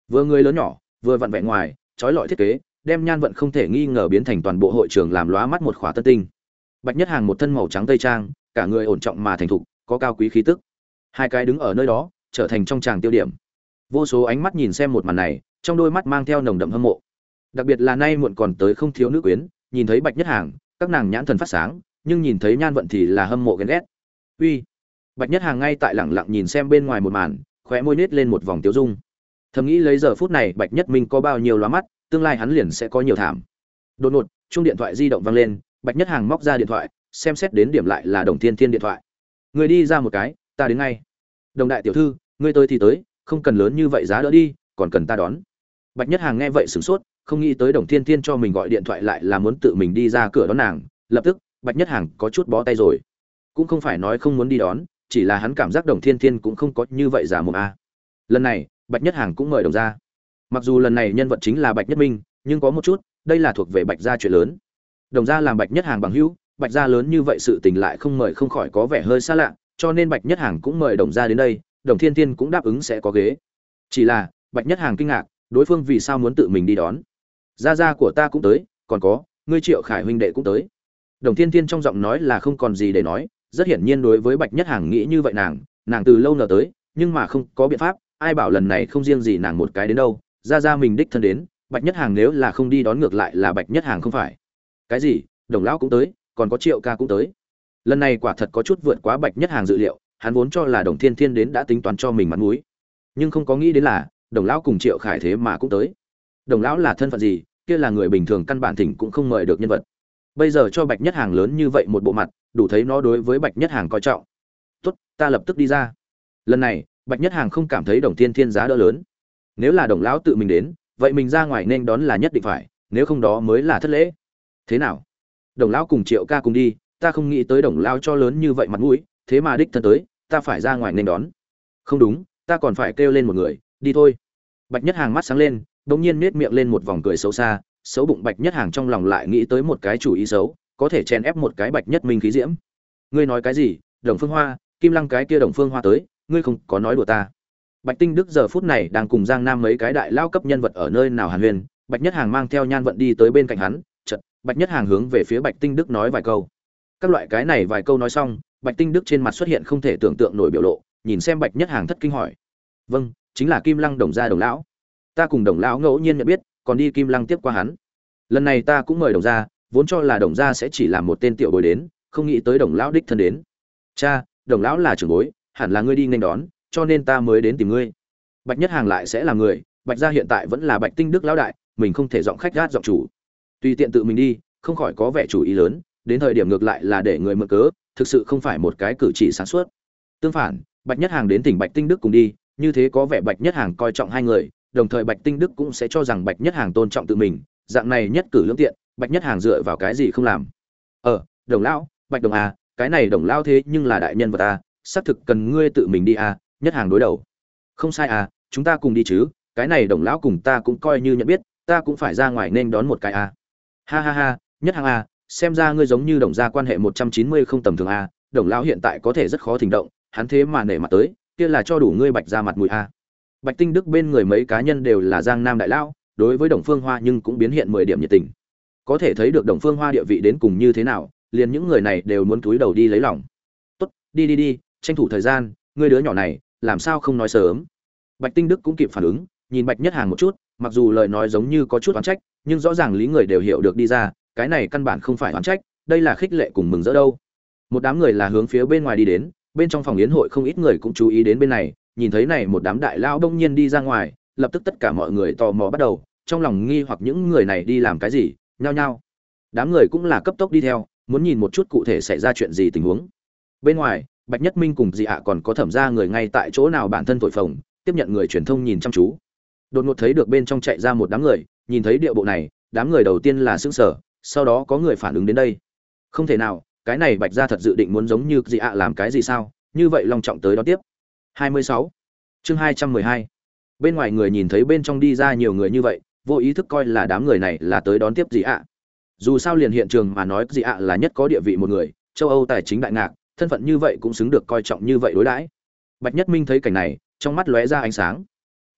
Vừa người lớn nhỏ, vừa vặn vẹn ngoài, trói lọi thiết kế, đem nhan vận không thể nghi ngờ biến thành toàn bộ hội trường làm lóa mắt một khỏa tân tinh. Bạch nhất hàng một thân màu trắng tây trang, cả người ổn trọng mà thành thục, có cao quý khí tức. Hai cái đứng ở nơi đó, trở thành trong tràng tiêu điểm. Vô số ánh mắt nhìn xem một màn này, trong đôi mắt mang theo nồng đậm hâm mộ. Đặc biệt là nay muộn còn tới không thiếu nữ quyến, nhìn thấy bạch nhất hàng, các nàng nhãn thần phát sáng, nhưng nhìn thấy nhan vận thì là hâm mộ ghen ghét uy. Bạch nhất hàng ngay tại lẳng lặng nhìn xem bên ngoài một màn, khóe môi nết lên một vòng tiêu dung. Thầm nghĩ lấy giờ phút này bạch nhất minh có bao nhiêu lóa mắt, tương lai hắn liền sẽ có nhiều thảm. Đột ngột chung điện thoại di động vang lên, bạch nhất hàng móc ra điện thoại, xem xét đến điểm lại là đồng thiên thiên điện thoại. Người đi ra một cái, ta đến ngay. Đồng đại tiểu thư, ngươi tới thì tới, không cần lớn như vậy giá đỡ đi, còn cần ta đón. Bạch nhất hàng nghe vậy sửng sốt, không nghĩ tới đồng thiên thiên cho mình gọi điện thoại lại là muốn tự mình đi ra cửa đón nàng. Lập tức, bạch nhất hàng có chút bó tay rồi cũng không phải nói không muốn đi đón, chỉ là hắn cảm giác đồng thiên thiên cũng không có như vậy giả mồm a. Lần này, bạch nhất hàng cũng mời đồng ra mặc dù lần này nhân vật chính là bạch nhất minh, nhưng có một chút, đây là thuộc về bạch gia chuyện lớn. Đồng gia làm bạch nhất hàng bằng hữu, bạch gia lớn như vậy sự tình lại không mời không khỏi có vẻ hơi xa lạ, cho nên bạch nhất hàng cũng mời đồng gia đến đây, đồng thiên thiên cũng đáp ứng sẽ có ghế. Chỉ là, bạch nhất hàng kinh ngạc, đối phương vì sao muốn tự mình đi đón? Gia gia của ta cũng tới, còn có, ngươi triệu khải huynh đệ cũng tới. Đồng thiên thiên trong giọng nói là không còn gì để nói rất hiển nhiên đối với bạch nhất hàng nghĩ như vậy nàng nàng từ lâu nở tới, nhưng mà không có biện pháp, ai bảo lần này không riêng gì nàng một cái đến đâu, ra ra mình đích thân đến, bạch nhất hàng nếu là không đi đón ngược lại là bạch nhất hàng không phải. Cái gì? Đồng lão cũng tới, còn có triệu ca cũng tới. Lần này quả thật có chút vượt quá bạch nhất hàng dự liệu, hắn vốn cho là đồng thiên thiên đến đã tính toán cho mình mặt mũi. Nhưng không có nghĩ đến là, đồng lão cùng triệu khải thế mà cũng tới. Đồng lão là thân phận gì? Kia là người bình thường căn bản thỉnh cũng không mời được nhân vật. Bây giờ cho bạch nhất hàng lớn như vậy một bộ mặt đủ thấy nó đối với bạch nhất hàng coi trọng. Tốt, ta lập tức đi ra. Lần này, bạch nhất hàng không cảm thấy đồng thiên thiên giá đỡ lớn. Nếu là đồng lão tự mình đến, vậy mình ra ngoài nên đón là nhất định phải, nếu không đó mới là thất lễ. Thế nào? Đồng lão cùng triệu ca cùng đi, ta không nghĩ tới đồng lão cho lớn như vậy mặt mũi, thế mà đích thân tới, ta phải ra ngoài nên đón. Không đúng, ta còn phải kêu lên một người, đi thôi. Bạch nhất hàng mắt sáng lên đ ỗ n g nhiên nết miệng lên một vòng cười xấu xa, xấu bụng bạch nhất hàng trong lòng lại nghĩ tới một cái chủ ý xấu có thể chèn ép một cái bạch nhất minh khí diễm ngươi nói cái gì đồng phương hoa kim lăng cái kia đồng phương hoa tới ngươi không có nói đùa ta Bạch Tinh Đức giờ phút này đang cùng Giang Nam mấy cái đại lao cấp nhân vật ở nơi nào Hàn Huyền, Bạch Nhất Hàng mang theo Nhan Vận đi tới bên cạnh hắn, chật Bạch Nhất Hàng hướng về phía Bạch Tinh Đức nói vài câu. Các loại cái này vài câu nói xong, Bạch Tinh Đức trên mặt xuất hiện không thể tưởng tượng nổi biểu lộ, nhìn xem Bạch Nhất Hàng thất kinh hỏi: "Vâng, chính là Kim Lăng đồng gia đồng lão. Ta cùng đồng lão ngẫu nhiên nhận biết, còn đi Kim Lăng tiếp qua hắn. Lần này ta cũng mời đồng gia, vốn cho là đồng gia sẽ chỉ là một tên tiểu bối đến, không nghĩ tới đồng lão đích thân đến. Cha, đồng lão là trưởng bối, hẳn là ngươi đi nên đón, cho nên ta mới đến tìm ngươi. Bạch nhất hàng lại sẽ là người bạch gia hiện tại vẫn là bạch tinh đức lão đại mình không thể giọng khách gát giọng chủ. Tùy tiện tự mình đi không khỏi có vẻ chủ ý lớn đến thời điểm ngược lại là để người mượn cớ thực sự không phải một cái cử chỉ sáng suốt. Tương phản bạch nhất hàng đến tỉnh bạch tinh đức cùng đi như thế có vẻ bạch nhất hàng coi trọng hai người đồng thời bạch tinh đức cũng sẽ cho rằng bạch nhất hàng tôn trọng tự mình dạng này nhất cử lương tiện bạch nhất hàng dựa vào cái gì không làm ờ đồng lão, bạch đồng à cái này đồng lão thế nhưng là đại nhân vật à xác thực cần ngươi tự mình đi à nhất hàng đối đầu không sai à chúng ta cùng đi chứ, cái này đồng lão cùng ta cũng coi như nhận biết, ta cũng phải ra ngoài nên đón một cái à ha ha ha, nhất hàng à xem ra ngươi giống như đồng gia quan hệ một trăm chín mươi không tầm thường à? đồng lão hiện tại có thể rất khó thỉnh động, hắn thế mà nể mặt tới, kia là cho đủ ngươi bạch ra mặt mũi à? bạch tinh đức bên người mấy cá nhân đều là giang nam đại lão, đối với đồng phương hoa nhưng cũng biến hiện mười điểm nhiệt tình có thể thấy được đồng phương hoa địa vị đến cùng như thế nào, liền những người này đều muốn túi đầu đi lấy lòng. Tốt, đi đi đi, tranh thủ thời gian, ngươi đứa nhỏ này, làm sao không nói sớm? Bạch tinh đức cũng kịp phản ứng, nhìn bạch nhất hàng một chút, mặc dù lời nói giống như có chút oán trách, nhưng rõ ràng lý người đều hiểu được đi ra, cái này căn bản không phải oán trách, đây là khích lệ cùng mừng rỡ đâu. Một đám người là hướng phía bên ngoài đi đến, bên trong phòng yến hội không ít người cũng chú ý đến bên này, nhìn thấy này một đám đại lao đông nhiên đi ra ngoài, lập tức tất cả mọi người tò mò bắt đầu, trong lòng nghi hoặc những người này đi làm cái gì nhao nhao. Đám người cũng là cấp tốc đi theo muốn nhìn một chút cụ thể xảy ra chuyện gì tình huống. Bên ngoài bạch nhất minh cùng dị ạ còn có thẩm ra người ngay tại chỗ nào bản thân thổi phồng tiếp nhận người truyền thông nhìn chăm chú. Đột ngột thấy được bên trong chạy ra một đám người nhìn thấy địa bộ này đám người đầu tiên là sững sở, sau đó có người phản ứng đến đây. Không thể nào cái này bạch ra thật dự định muốn giống như dị ạ làm cái gì sao? Như vậy long trọng tới đó tiếp. 26. chương 212. bên ngoài người nhìn thấy bên trong đi ra nhiều người như vậy vô ý thức coi là đám người này là tới đón tiếp gì ạ. Dù sao liền hiện trường mà nói gì ạ là nhất có địa vị một người, châu âu tài chính đại ngạc, thân phận như vậy cũng xứng được coi trọng như vậy đối đãi. Bạch nhất minh thấy cảnh này, trong mắt lóe ra ánh sáng.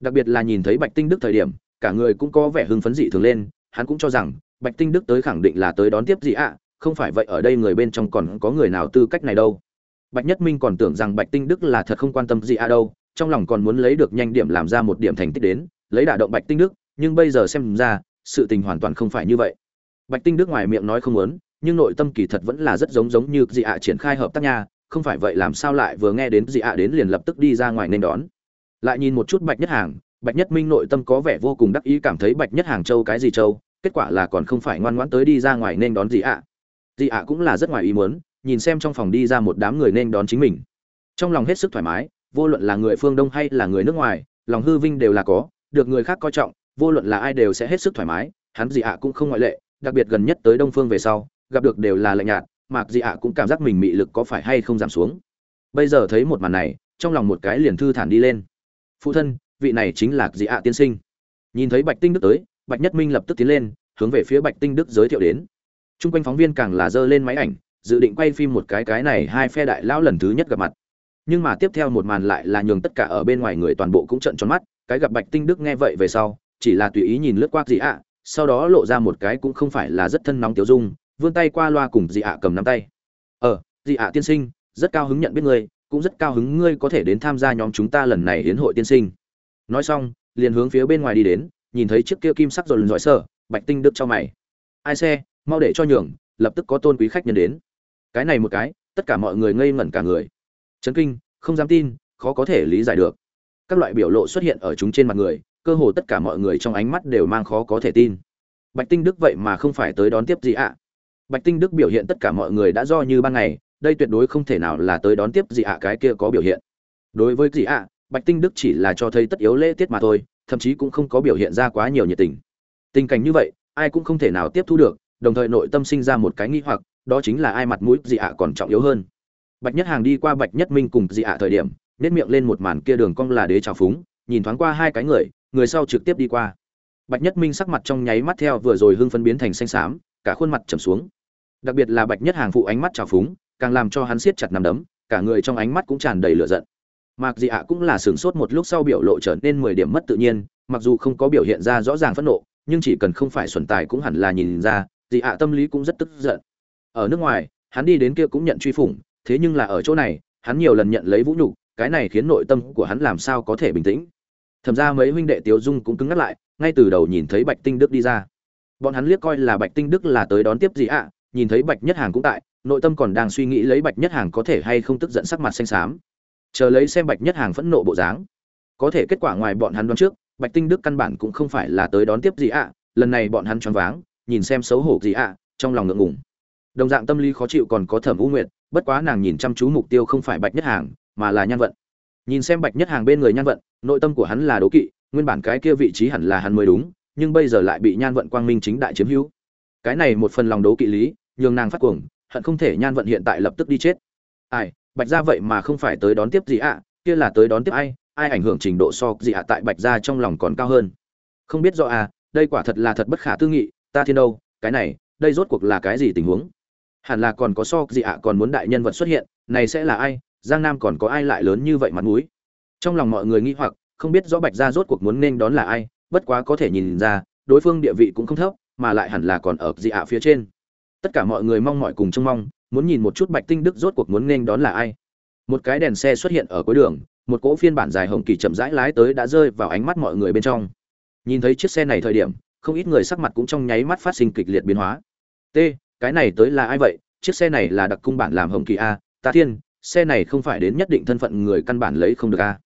Đặc biệt là nhìn thấy bạch tinh đức thời điểm, cả người cũng có vẻ hưng phấn dị thường lên, hắn cũng cho rằng, bạch tinh đức tới khẳng định là tới đón tiếp gì ạ, không phải vậy ở đây người bên trong còn có người nào tư cách này đâu. Bạch nhất minh còn tưởng rằng bạch tinh đức là thật không quan tâm gì ạ đâu, trong lòng còn muốn lấy được nhanh điểm làm ra một điểm thành tích đến, lấy đả động bạch tinh đức nhưng bây giờ xem ra, sự tình hoàn toàn không phải như vậy. Bạch tinh đức ngoài miệng nói không muốn, nhưng nội tâm kỳ thật vẫn là rất giống giống như dị ạ triển khai hợp tác nha, không phải vậy làm sao lại vừa nghe đến dị ạ đến liền lập tức đi ra ngoài nên đón. Lại nhìn một chút bạch nhất hàng, bạch nhất minh nội tâm có vẻ vô cùng đắc ý cảm thấy bạch nhất hàng châu cái gì châu, kết quả là còn không phải ngoan ngoãn tới đi ra ngoài nên đón dị ạ. Dị ạ cũng là rất ngoài ý muốn, nhìn xem trong phòng đi ra một đám người nên đón chính mình. Trong lòng hết sức thoải mái, vô luận là người phương đông hay là người nước ngoài, lòng hư vinh đều là có, được người khác coi trọng vô luận là ai đều sẽ hết sức thoải mái, hắn dị ạ cũng không ngoại lệ, đặc biệt gần nhất tới đông phương về sau, gặp được đều là lạnh nhạt mạc dị ạ cũng cảm giác mình mị lực có phải hay không giảm xuống. Bây giờ thấy một màn này, trong lòng một cái liền thư thản đi lên. Phụ thân, vị này chính là dị ạ tiên sinh. Nhìn thấy bạch tinh đức tới, bạch nhất minh lập tức tiến lên, hướng về phía bạch tinh đức giới thiệu đến. T r u n g quanh phóng viên càng là dơ lên máy ảnh, dự định quay phim một cái cái này hai phe đại lão lần thứ nhất gặp mặt. Nhưng mà tiếp theo một màn lại là nhường tất cả ở bên ngoài người toàn bộ cũng trận tròn mắt, cái gặp bạch tinh đức nghe vậy về sau chỉ là tùy ý nhìn lướt qua dị ạ, sau đó lộ ra một cái cũng không phải là rất thân nóng tiểu dung, vươn tay qua loa cùng dị ạ cầm nắm tay. Ờ dị ạ tiên sinh, rất cao hứng nhận biết ngươi, cũng rất cao hứng ngươi có thể đến tham gia nhóm chúng ta lần này hiến hội tiên sinh. Nói xong, liền hướng phía bên ngoài đi đến, nhìn thấy chiếc kia kim sắc rồi lần giỏi sở bạch tinh đức cho mày. Ai xe, mau để cho nhường, lập tức có tôn quý khách nhân đến. Cái này một cái, tất cả mọi người ngây ngẩn cả người. Chấn kinh, không dám tin, khó có thể lý giải được. Các loại biểu lộ xuất hiện ở chúng trên mặt người cơ hồ tất cả mọi người trong ánh mắt đều mang khó có thể tin bạch tinh đức vậy mà không phải tới đón tiếp gì ạ bạch tinh đức biểu hiện tất cả mọi người đã do như ban ngày đây tuyệt đối không thể nào là tới đón tiếp gì ạ cái kia có biểu hiện đối với gì ạ Bạch Tinh Đức chỉ là cho thấy tất yếu lễ tiết mà thôi, thậm chí cũng không có biểu hiện ra quá nhiều nhiệt tình. Tình cảnh như vậy, ai cũng không thể nào tiếp thu được, đồng thời nội tâm sinh ra một cái nghi hoặc, đó chính là ai mặt mũi gì ạ còn trọng yếu hơn. Bạch Nhất Hàng đi qua Bạch Nhất Minh cùng dị ạ thời điểm, nét miệng lên một màn kia đường cong là đế trào phúng, nhìn thoáng qua hai cái người, người sau trực tiếp đi qua. Bạch Nhất Minh sắc mặt trong nháy mắt theo vừa rồi hưng phấn biến thành xanh xám, cả khuôn mặt trầm xuống. Đặc biệt là Bạch Nhất Hàng phụ ánh mắt trào phúng, càng làm cho hắn siết chặt nắm đấm, cả người trong ánh mắt cũng tràn đầy lửa giận mạc dị ạ cũng là sửng sốt một lúc sau biểu lộ trở nên mười điểm mất tự nhiên mặc dù không có biểu hiện ra rõ ràng phẫn nộ nhưng chỉ cần không phải xuẩn tài cũng hẳn là nhìn ra dị ạ tâm lý cũng rất tức giận ở nước ngoài hắn đi đến kia cũng nhận truy phủng thế nhưng là ở chỗ này hắn nhiều lần nhận lấy vũ nhục cái này khiến nội tâm của hắn làm sao có thể bình tĩnh Thẩm ra mấy huynh đệ tiếu dung cũng cứng ngắt lại, ngay từ đầu nhìn thấy bạch tinh đức đi ra. Bọn hắn liếc coi là bạch tinh đức là tới đón tiếp gì ạ, nhìn thấy bạch nhất hàng cũng tại, nội tâm còn đang suy nghĩ lấy bạch nhất hàng có thể hay không tức giận sắc mặt xanh xám. Chờ lấy xem bạch nhất hàng phẫn nộ bộ dáng. Có thể kết quả ngoài bọn hắn đoán trước, bạch tinh đức căn bản cũng không phải là tới đón tiếp gì ạ, lần này bọn hắn choáng váng, nhìn xem xấu hổ gì ạ, trong lòng ngượng ngùng. Đồng dạng tâm lý khó chịu còn có thẩm u nguyệt, bất quá nàng nhìn chăm chú mục tiêu không phải bạch nhất hàng, mà là nhan vận. Nhìn xem bạch nhất hàng bên người nhan vận nội tâm của hắn là đố kỵ, nguyên bản cái kia vị trí hẳn là hắn mới đúng, nhưng bây giờ lại bị nhan vận quang minh chính đại chiếm hữu. Cái này một phần lòng đố kỵ lý, nhường nàng phát cuồng, hận không thể nhan vận hiện tại lập tức đi chết. Ai, bạch gia vậy mà không phải tới đón tiếp gì ạ? À? Kia là tới đón tiếp ai? Ai ảnh hưởng trình độ so gì ạ à tại bạch gia trong lòng còn cao hơn? Không biết do à đây quả thật là thật bất khả tư nghị, ta thiên đâu, cái này, đây rốt cuộc là cái gì tình huống? Hẳn là còn có so gì ạ à còn muốn đại nhân vật xuất hiện, này sẽ là ai? Giang nam còn có ai lại lớn như vậy mặt mũi? Trong lòng mọi người nghi hoặc, không biết rõ bạch gia rốt cuộc muốn nên đón là ai, bất quá có thể nhìn ra, đối phương địa vị cũng không thấp, mà lại hẳn là còn ở dị ạ phía trên. Tất cả mọi người mong mọi cùng trông mong, muốn nhìn một chút bạch tinh đức rốt cuộc muốn nên đón là ai. Một cái đèn xe xuất hiện ở cuối đường, một cỗ phiên bản dài hồng kỳ chậm rãi lái tới đã rơi vào ánh mắt mọi người bên trong. Nhìn thấy chiếc xe này thời điểm, không ít người sắc mặt cũng trong nháy mắt phát sinh kịch liệt biến hóa. T, cái này tới là ai vậy? Chiếc xe này là đặc cung bản làm hồng kỳ a, ta thiên, xe này không phải đến nhất định thân phận người căn bản lấy không được a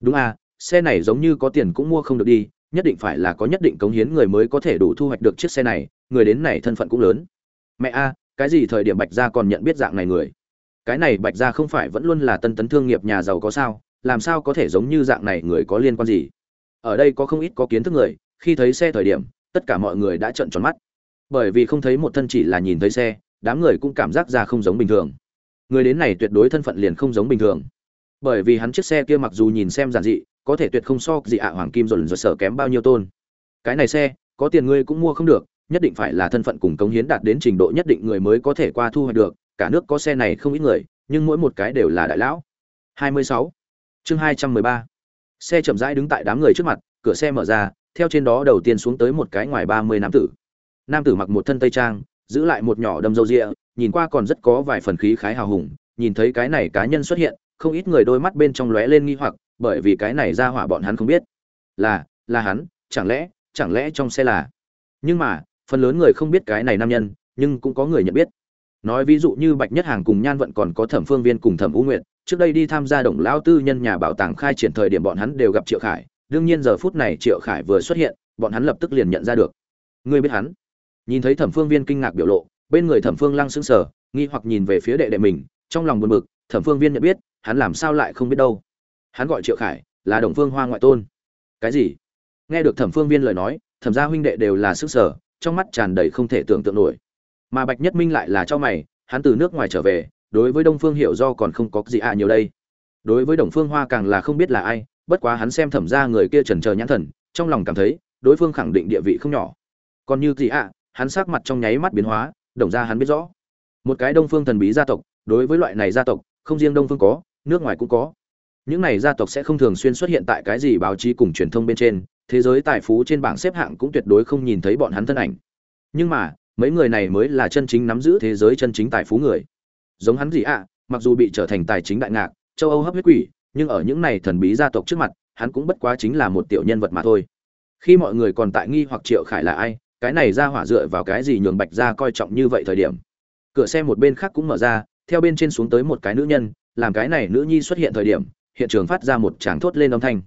đúng à, xe này giống như có tiền cũng mua không được đi nhất định phải là có nhất định cống hiến người mới có thể đủ thu hoạch được chiếc xe này người đến này thân phận cũng lớn. Mẹ a cái gì thời điểm bạch gia còn nhận biết dạng này người? Cái này bạch gia không phải vẫn luôn là tân tấn thương nghiệp nhà giàu có sao làm sao có thể giống như dạng này người có liên quan gì? Ở đây có không ít có kiến thức người khi thấy xe thời điểm tất cả mọi người đã trợn tròn mắt. Bởi vì không thấy một thân chỉ là nhìn thấy xe đám người cũng cảm giác ra không giống bình thường. Người đến này tuyệt đối thân phận liền không giống bình thường bởi vì hắn chiếc xe kia mặc dù nhìn xem giản dị, có thể tuyệt không so gì ạ hoàng kim dồn rồi sở kém bao nhiêu tôn cái này xe, có tiền ngươi cũng mua không được, nhất định phải là thân phận cùng cống hiến đạt đến trình độ nhất định người mới có thể qua thu hoạch được, cả nước có xe này không ít người, nhưng mỗi một cái đều là đại lão 26. chương 213. xe chậm rãi đứng tại đám người trước mặt, cửa xe mở ra, theo trên đó đầu tiên xuống tới một cái ngoài 30 nam tử nam tử mặc một thân tây trang, giữ lại một nhỏ đâm râu ria nhìn qua còn rất có vài phần khí khái hào hùng, nhìn thấy cái này cá nhân xuất hiện không ít người đôi mắt bên trong lóe lên nghi hoặc bởi vì cái này ra hỏa bọn hắn không biết. Là là hắn chẳng lẽ chẳng lẽ trong xe là? Nhưng mà phần lớn người không biết cái này nam nhân nhưng cũng có người nhận biết. Nói ví dụ như bạch nhất hàng cùng nhan vận còn có thẩm phương viên cùng thẩm Vũ Nguyệt, trước đây đi tham gia đồng lão tư nhân nhà bảo tàng khai triển thời điểm bọn hắn đều gặp triệu khải đương nhiên giờ phút này triệu khải vừa xuất hiện bọn hắn lập tức liền nhận ra được. Ngươi biết hắn? Nhìn thấy thẩm phương viên kinh ngạc biểu lộ bên người thẩm phương lăng sững sờ nghi hoặc nhìn về phía đệ đệ mình trong lòng buồn bực thẩm phương viên nhận biết hắn làm sao lại không biết đâu. Hắn gọi triệu khải, là đồng phương hoa ngoại tôn. Cái gì? Nghe được thẩm phương viên lời nói, thẩm gia huynh đệ đều là sức sở, trong mắt tràn đầy không thể tưởng tượng nổi. Mà bạch nhất minh lại là cho mày, hắn từ nước ngoài trở về, đối với đông phương hiểu do còn không có gì ạ à nhiều đây. Đối với đồng phương hoa càng là không biết là ai, bất quá hắn xem thẩm ra người kia trần trờ nhãn thần, trong lòng cảm thấy, đối phương khẳng định địa vị không nhỏ. Còn như gì ạ, hắn sắc mặt trong nháy mắt biến hóa, đồng ra hắn biết rõ. Một cái đông phương thần bí gia tộc, đối với loại này gia tộc, không riêng đông phương có nước ngoài cũng có. Những này gia tộc sẽ không thường xuyên xuất hiện tại cái gì báo chí cùng truyền thông bên trên, thế giới tài phú trên bảng xếp hạng cũng tuyệt đối không nhìn thấy bọn hắn thân ảnh. Nhưng mà, mấy người này mới là chân chính nắm giữ thế giới chân chính tài phú người. Giống hắn gì ạ, mặc dù bị trở thành tài chính đại ngạc, châu âu hấp huyết quỷ, nhưng ở những này thần bí gia tộc trước mặt, hắn cũng bất quá chính là một tiểu nhân vật mà thôi. Khi mọi người còn tại nghi hoặc triệu khải là ai, cái này ra hỏa dựa vào cái gì nhường bạch ra coi trọng như vậy thời điểm. Cửa xe một bên khác cũng mở ra, theo bên trên xuống tới một cái nữ nhân làm cái này nữ nhi xuất hiện thời điểm, hiện trường phát ra một tràng thốt lên âm thanh.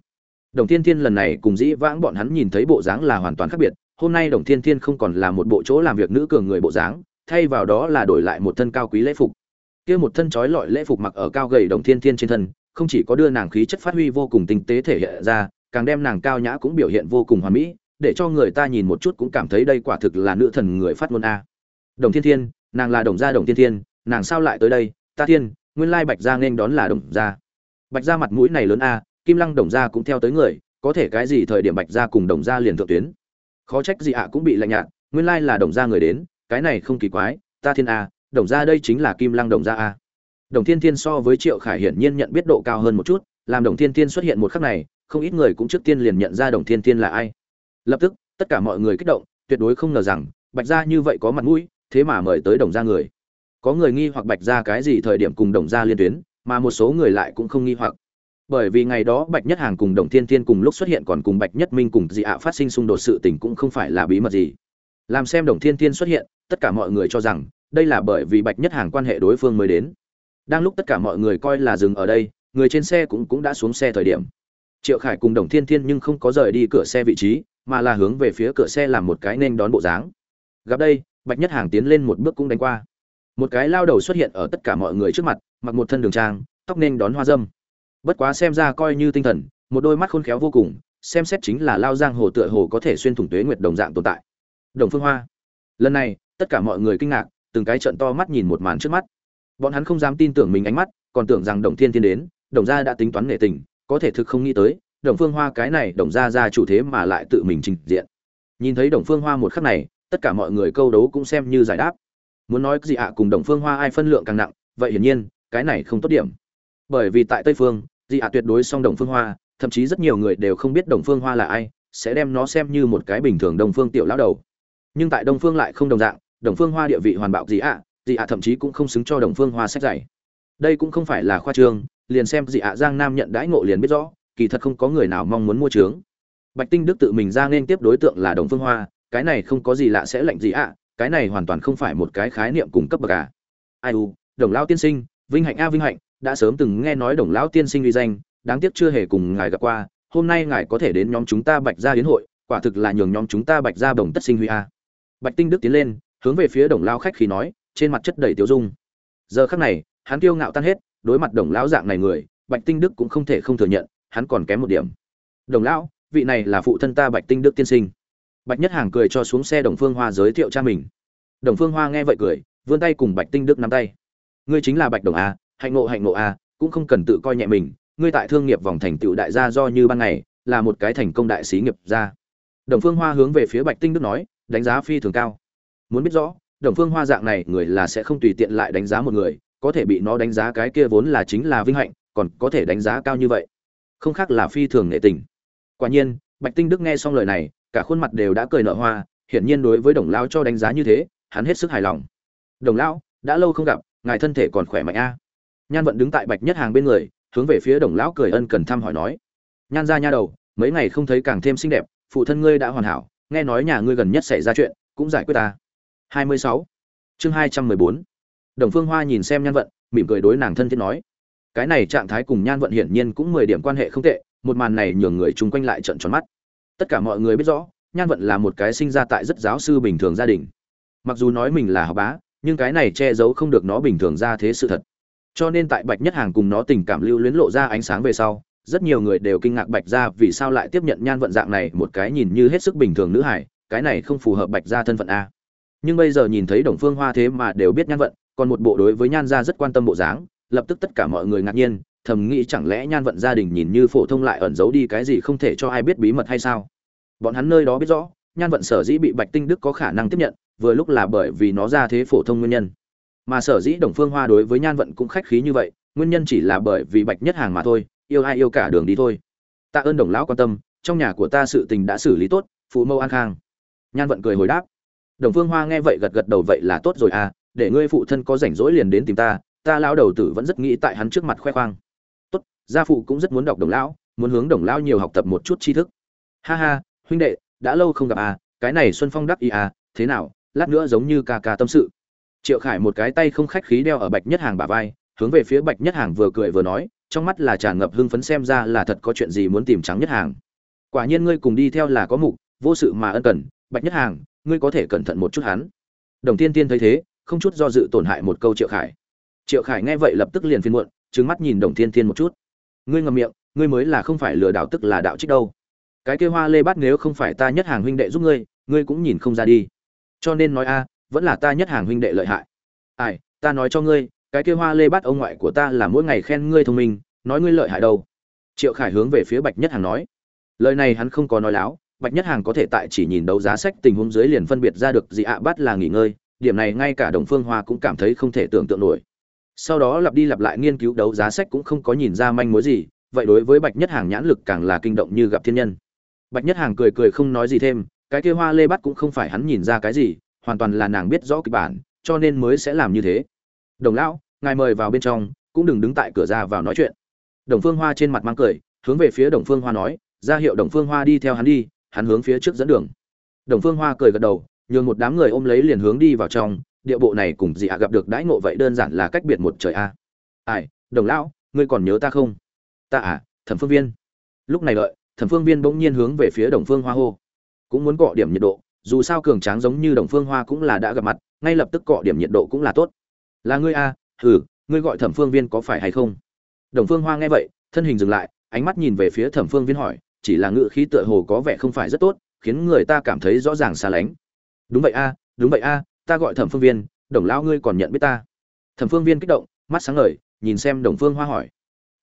Đồng thiên thiên lần này cùng dĩ vãng bọn hắn nhìn thấy bộ dáng là hoàn toàn khác biệt, hôm nay đồng thiên thiên không còn là một bộ chỗ làm việc nữ cường người bộ dáng, thay vào đó là đổi lại một thân cao quý lễ phục. Kia một thân trói lọi lễ phục mặc ở cao gầy đồng thiên thiên trên thân, không chỉ có đưa nàng khí chất phát huy vô cùng tinh tế thể hiện ra, càng đem nàng cao nhã cũng biểu hiện vô cùng hoàn mỹ, để cho người ta nhìn một chút cũng cảm thấy đây quả thực là nữ thần người phát ngôn a. Đồng thiên thiên, nàng là đồng gia đồng thiên thiên, nàng sao lại tới đây? Ta thiên nguyên lai bạch gia nên đón là đồng gia. Bạch gia mặt mũi này lớn a, kim lăng đồng gia cũng theo tới người, có thể cái gì thời điểm bạch gia cùng đồng gia liền thượng tuyến. Khó trách gì ạ, cũng bị lạnh nhạt, nguyên lai là đồng gia người đến, cái này không kỳ quái, ta thiên a, đồng gia đây chính là kim lăng đồng gia a. Đồng thiên thiên so với triệu khải hiển nhiên nhận biết độ cao hơn một chút, làm đồng thiên thiên xuất hiện một khắc này, không ít người cũng trước tiên liền nhận ra đồng thiên thiên là ai. Lập tức, tất cả mọi người kích động, tuyệt đối không ngờ rằng, bạch gia như vậy có mặt mũi, thế mà mời tới đồng gia người có người nghi hoặc bạch ra cái gì thời điểm cùng đồng gia liên tuyến, mà một số người lại cũng không nghi hoặc. Bởi vì ngày đó bạch nhất hàng cùng đồng thiên thiên cùng lúc xuất hiện còn cùng bạch nhất minh cùng dị ạ phát sinh xung đột sự tình cũng không phải là bí mật gì. Làm xem đồng thiên thiên xuất hiện, tất cả mọi người cho rằng, đây là bởi vì bạch nhất hàng quan hệ đối phương mới đến. Đang lúc tất cả mọi người coi là dừng ở đây, người trên xe cũng cũng đã xuống xe thời điểm. Triệu khải cùng đồng thiên thiên nhưng không có rời đi cửa xe vị trí, mà là hướng về phía cửa xe làm một cái nên đón bộ dáng. Gặp đây, bạch nhất hàng tiến lên một bước cũng đánh qua một cái lao đầu xuất hiện ở tất cả mọi người trước mặt, mặc một thân đường trang, tóc nên đón hoa dâm. Bất quá xem ra coi như tinh thần, một đôi mắt khôn khéo vô cùng, xem xét chính là lao giang hồ tựa hồ có thể xuyên thủng tuế nguyệt đồng dạng tồn tại. Đồng phương hoa. Lần này, tất cả mọi người kinh ngạc, từng cái trận to mắt nhìn một màn trước mắt. Bọn hắn không dám tin tưởng mình ánh mắt, còn tưởng rằng đồng thiên thiên đến, đồng gia đã tính toán nghệ tình, có thể thực không nghĩ tới, đồng phương hoa cái này đồng gia ra chủ thế mà lại tự mình trình diện. Nhìn thấy đồng phương hoa một khắc này, tất cả mọi người câu đấu cũng xem như giải đáp muốn nói gì ạ, cùng đồng phương hoa ai phân lượng càng nặng, vậy hiển nhiên, cái này không tốt điểm. Bởi vì tại tây phương dị ạ tuyệt đối song đồng phương hoa, thậm chí rất nhiều người đều không biết đồng phương hoa là ai, sẽ đem nó xem như một cái bình thường đồng phương tiểu lão đầu. Nhưng tại đông phương lại không đồng dạng, đồng phương hoa địa vị hoàn bạo dị ạ dị ạ thậm chí cũng không xứng cho đồng phương hoa sách dạy. Đây cũng không phải là khoa trương, liền xem dị ạ giang nam nhận đãi ngộ liền biết rõ, kỳ thật không có người nào mong muốn mua trướng. Bạch tinh đức tự mình ra nên tiếp đối tượng là đồng phương hoa, cái này không có gì lạ sẽ lạnh dị ạ cái này hoàn toàn không phải một cái khái niệm cung cấp bậc à. Ai u, đồng lão tiên sinh, vinh hạnh a, vinh hạnh, đã sớm từng nghe nói đồng lão tiên sinh uy danh, đáng tiếc chưa hề cùng ngài gặp qua, hôm nay ngài có thể đến nhóm chúng ta bạch gia yến hội, quả thực là nhường nhóm chúng ta bạch gia bổng tất sinh huy a. Bạch tinh đức tiến lên, hướng về phía đồng lão khách khí nói, trên mặt chất đầy tiêu dung. Giờ khắc này, hắn kiêu ngạo tan hết, đối mặt đồng lão dạng này người, bạch tinh đức cũng không thể không thừa nhận, hắn còn kém một điểm. Đồng lão, vị này là phụ thân ta bạch tinh đức tiên sinh bạch nhất hàng cười cho xuống xe đồng phương hoa giới thiệu cha mình. Đồng phương hoa nghe vậy cười, vươn tay cùng bạch tinh đức nắm tay. Ngươi chính là bạch đồng a, hạnh ngộ hạnh ngộ a, cũng không cần tự coi nhẹ mình, ngươi tại thương nghiệp vòng thành tựu đại gia do như ban ngày, là một cái thành công đại sĩ nghiệp gia. Đồng phương hoa hướng về phía bạch tinh đức nói, đánh giá phi thường cao. Muốn biết rõ, đồng phương hoa dạng này người là sẽ không tùy tiện lại đánh giá một người, có thể bị nó đánh giá cái kia vốn là chính là vinh hạnh, còn có thể đánh giá cao như vậy. Không khác là phi thường nghệ tình. Quả nhiên, bạch tinh đức nghe xong lời này cả khuôn mặt đều đã cười nở hoa, hiển nhiên đối với đồng lão cho đánh giá như thế, hắn hết sức hài lòng. Đồng lão đã lâu không gặp, ngài thân thể còn khỏe mạnh a? Nhan vận đứng tại bạch nhất hàng bên người, hướng về phía đồng lão cười ân cần thăm hỏi nói. Nhan ra nha đầu, mấy ngày không thấy càng thêm xinh đẹp, phụ thân ngươi đã hoàn hảo, nghe nói nhà ngươi gần nhất xảy ra chuyện, cũng giải quyết ta. 26. chương 214. đồng phương hoa nhìn xem nhan vận, mỉm cười đối nàng thân thiết nói. Cái này trạng thái cùng nhan vận hiển nhiên cũng mười điểm quan hệ không tệ, một màn này nhường người chung quanh lại trợn tròn mắt tất cả mọi người biết rõ, nhan vận là một cái sinh ra tại rất giáo sư bình thường gia đình. Mặc dù nói mình là học bá, nhưng cái này che giấu không được nó bình thường ra thế sự thật. Cho nên tại bạch nhất hàng cùng nó tình cảm lưu luyến lộ ra ánh sáng về sau, rất nhiều người đều kinh ngạc bạch ra vì sao lại tiếp nhận nhan vận dạng này một cái nhìn như hết sức bình thường nữ hải cái này không phù hợp bạch ra thân phận a. Nhưng bây giờ nhìn thấy đồng phương hoa thế mà đều biết nhan vận, còn một bộ đối với nhan gia rất quan tâm bộ dáng, lập tức tất cả mọi người ngạc nhiên thầm nghĩ chẳng lẽ nhan vận gia đình nhìn như phổ thông lại ẩn giấu đi cái gì không thể cho ai biết bí mật hay sao? Bọn hắn nơi đó biết rõ, nhan vận sở dĩ bị bạch tinh đức có khả năng tiếp nhận, vừa lúc là bởi vì nó ra thế phổ thông nguyên nhân. Mà sở dĩ đồng phương hoa đối với nhan vận cũng khách khí như vậy, nguyên nhân chỉ là bởi vì bạch nhất hàng mà thôi, yêu ai yêu cả đường đi thôi. Tạ ơn đồng lão quan tâm, trong nhà của ta sự tình đã xử lý tốt, phụ mâu an khang. Nhan vận cười hồi đáp. Đồng phương hoa nghe vậy gật gật đầu vậy là tốt rồi à để ngươi phụ thân có rảnh rỗi liền đến tìm ta ta lão đầu tử vẫn rất nghĩ tại hắn trước mặt khoe khoang gia phụ cũng rất muốn đọc đồng lão, muốn hướng đồng lão nhiều học tập một chút tri thức. Ha ha, huynh đệ, đã lâu không gặp à cái này xuân phong đắc ý à thế nào, lát nữa giống như ca ca tâm sự. Triệu khải một cái tay không khách khí đeo ở bạch nhất hàng bả vai, hướng về phía bạch nhất hàng vừa cười vừa nói, trong mắt là tràn ngập hưng phấn xem ra là thật có chuyện gì muốn tìm trắng nhất hàng. Quả nhiên ngươi cùng đi theo là có mục, vô sự mà ân cần, bạch nhất hàng, ngươi có thể cẩn thận một chút hắn. Đồng tiên tiên thấy thế, không chút do dự tổn hại một câu triệu khải. Triệu khải nghe vậy lập tức liền phiên muộn, trừng mắt nhìn đồng tiên tiên một chút ngươi ngậm miệng, ngươi mới là không phải lừa đảo tức là đạo trích đâu. Cái kia hoa lê Bát nếu không phải ta nhất hàng huynh đệ giúp ngươi ngươi cũng nhìn không ra đi. Cho nên nói a, vẫn là ta nhất hàng huynh đệ lợi hại. Ai, ta nói cho ngươi, cái kia hoa lê Bát ông ngoại của ta là mỗi ngày khen ngươi thông minh, nói ngươi lợi hại đâu. Triệu khải hướng về phía bạch nhất hàng nói. Lời này hắn không có nói láo, bạch nhất hàng có thể tại chỉ nhìn đấu giá sách tình huống dưới liền phân biệt ra được gì ạ, bát là nghỉ ngơi, điểm này ngay cả đồng phương hoa cũng cảm thấy không thể tưởng tượng nổi sau đó lặp đi lặp lại nghiên cứu đấu giá sách cũng không có nhìn ra manh mối gì, vậy đối với bạch nhất hàng nhãn lực càng là kinh động như gặp thiên nhân. Bạch nhất hàng cười cười không nói gì thêm, cái kia hoa lê bắt cũng không phải hắn nhìn ra cái gì, hoàn toàn là nàng biết rõ kịch bản, cho nên mới sẽ làm như thế. Đồng lão, ngài mời vào bên trong, cũng đừng đứng tại cửa ra vào nói chuyện. Đồng phương hoa trên mặt mang cười, hướng về phía đồng phương hoa nói, ra hiệu đồng phương hoa đi theo hắn đi, hắn hướng phía trước dẫn đường. Đồng phương hoa cười gật đầu, nhường một đám người ôm lấy liền hướng đi vào trong địa bộ này cùng dị ạ gặp được đãi ngộ vậy đơn giản là cách biệt một trời a. Ai, đồng lão, ngươi còn nhớ ta không? Ta à thẩm phương viên. Lúc này đợi, thẩm phương viên bỗng nhiên hướng về phía đồng phương hoa hô. Cũng muốn cọ điểm nhiệt độ, dù sao cường tráng giống như đồng phương hoa cũng là đã gặp mặt, ngay lập tức cọ điểm nhiệt độ cũng là tốt. Là ngươi a, hừ, ngươi gọi thẩm phương viên có phải hay không? Đồng phương hoa nghe vậy, thân hình dừng lại, ánh mắt nhìn về phía thẩm phương viên hỏi, chỉ là ngự khí tựa hồ có vẻ không phải rất tốt, khiến người ta cảm thấy rõ ràng xa lánh. Đúng vậy a, đúng vậy a ta gọi thẩm phương viên, đồng lão ngươi còn nhận biết ta. Thẩm phương viên kích động, mắt sáng ngời, nhìn xem đồng phương hoa hỏi.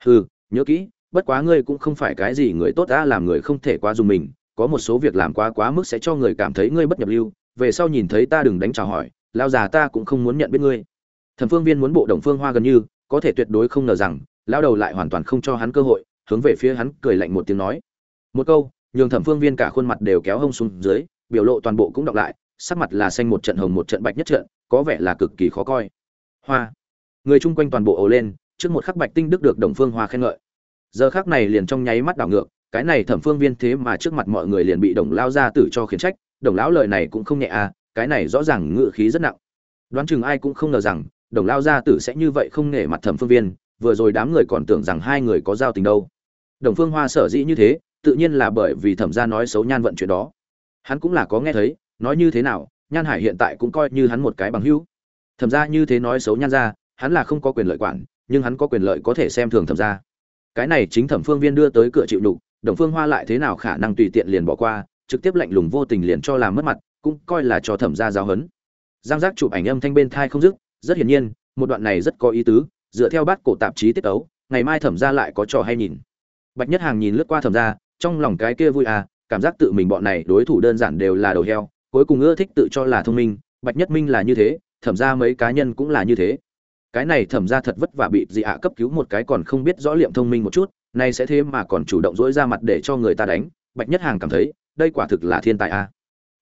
Hừ, nhớ kỹ, bất quá ngươi cũng không phải cái gì người tốt đã làm người không thể quá dùng mình, có một số việc làm quá quá mức sẽ cho người cảm thấy ngươi bất nhập lưu, về sau nhìn thấy ta đừng đánh chào hỏi lao già ta cũng không muốn nhận biết ngươi. Thẩm phương viên muốn bộ đồng phương hoa gần như, có thể tuyệt đối không ngờ rằng lao đầu lại hoàn toàn không cho hắn cơ hội, hướng về phía hắn cười lạnh một tiếng nói. Một câu, nhường thẩm phương viên cả khuôn mặt đều kéo hông xuống dưới, biểu lộ toàn bộ cũng đọc lại sắc mặt là xanh một trận hồng một trận bạch nhất trận, có vẻ là cực kỳ khó coi. Hoa. Người chung quanh toàn bộ ồ lên, trước một khắc bạch tinh đức được đồng phương hoa khen ngợi. Giờ khắc này liền trong nháy mắt đảo ngược, cái này thẩm phương viên thế mà trước mặt mọi người liền bị đồng lao ra tử cho khiển trách, đồng lão lời này cũng không nhẹ à cái này rõ ràng ngự khí rất nặng. Đoán chừng ai cũng không ngờ rằng, đồng lao gia tử sẽ như vậy không nể mặt thẩm phương viên, vừa rồi đám người còn tưởng rằng hai người có giao tình đâu. Đồng phương hoa sở dĩ như thế, tự nhiên là bởi vì thẩm gia nói xấu nhan vận chuyện đó. Hắn cũng là có nghe thấy nói như thế nào, nhan hải hiện tại cũng coi như hắn một cái bằng hữu. Thẩm gia như thế nói xấu nhan gia, hắn là không có quyền lợi quản, nhưng hắn có quyền lợi có thể xem thường thẩm gia. Cái này chính thẩm phương viên đưa tới cửa chịu đục đồng phương hoa lại thế nào khả năng tùy tiện liền bỏ qua, trực tiếp lạnh lùng vô tình liền cho làm mất mặt, cũng coi là cho thẩm gia giáo hấn giang giác chụp ảnh âm thanh bên thai không dứt, rất hiển nhiên, một đoạn này rất có ý tứ, dựa theo bát cổ tạp chí tiết tấu, ngày mai thẩm gia lại có trò hay nhìn. Bạch nhất hàng nhìn lướt qua thẩm gia, trong lòng cái kia vui à cảm giác tự mình bọn này đối thủ đơn giản đều là đầu heo cuối cùng ưa thích tự cho là thông minh, bạch nhất minh là như thế, thẩm ra mấy cá nhân cũng là như thế. Cái này thẩm ra thật vất vả bị dị ạ cấp cứu một cái còn không biết rõ liệm thông minh một chút, nay sẽ thế mà còn chủ động dỗi ra mặt để cho người ta đánh, bạch nhất hàng cảm thấy, đây quả thực là thiên tài a.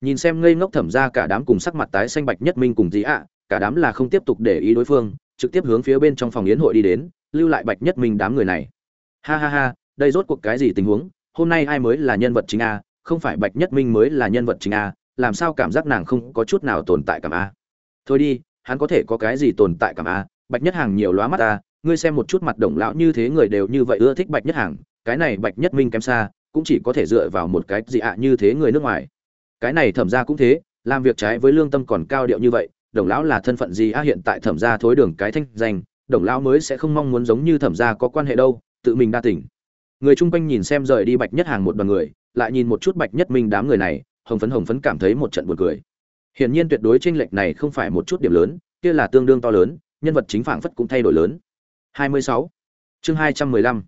Nhìn xem ngây ngốc thẩm ra cả đám cùng sắc mặt tái xanh bạch nhất minh cùng dị ạ, cả đám là không tiếp tục để ý đối phương, trực tiếp hướng phía bên trong phòng yến hội đi đến, lưu lại bạch nhất minh đám người này. Ha ha ha, đây rốt cuộc cái gì tình huống? Hôm nay ai mới là nhân vật chính a? Không phải bạch nhất minh mới là nhân vật chính a làm sao cảm giác nàng không có chút nào tồn tại cảm a? Thôi đi, hắn có thể có cái gì tồn tại cảm a? Bạch nhất hàng nhiều lóa mắt a ngươi xem một chút mặt đồng lão như thế người đều như vậy ưa thích bạch nhất hàng, cái này bạch nhất minh kém xa, cũng chỉ có thể dựa vào một cái gì ạ như thế người nước ngoài. Cái này thẩm ra cũng thế, làm việc trái với lương tâm còn cao điệu như vậy, đồng lão là thân phận gì a? Hiện tại thẩm ra thối đường cái thanh danh, đồng lão mới sẽ không mong muốn giống như thẩm ra có quan hệ đâu, tự mình đa tỉnh. Người chung quanh nhìn xem rời đi bạch nhất hàng một đoàn người, lại nhìn một chút bạch nhất minh đám người này hồng phấn hồng phấn cảm thấy một trận buồn cười hiển nhiên tuyệt đối chênh lệch này không phải một chút điểm lớn, kia là tương đương to lớn, nhân vật chính phảng phất cũng thay đổi lớn 26. chương 215.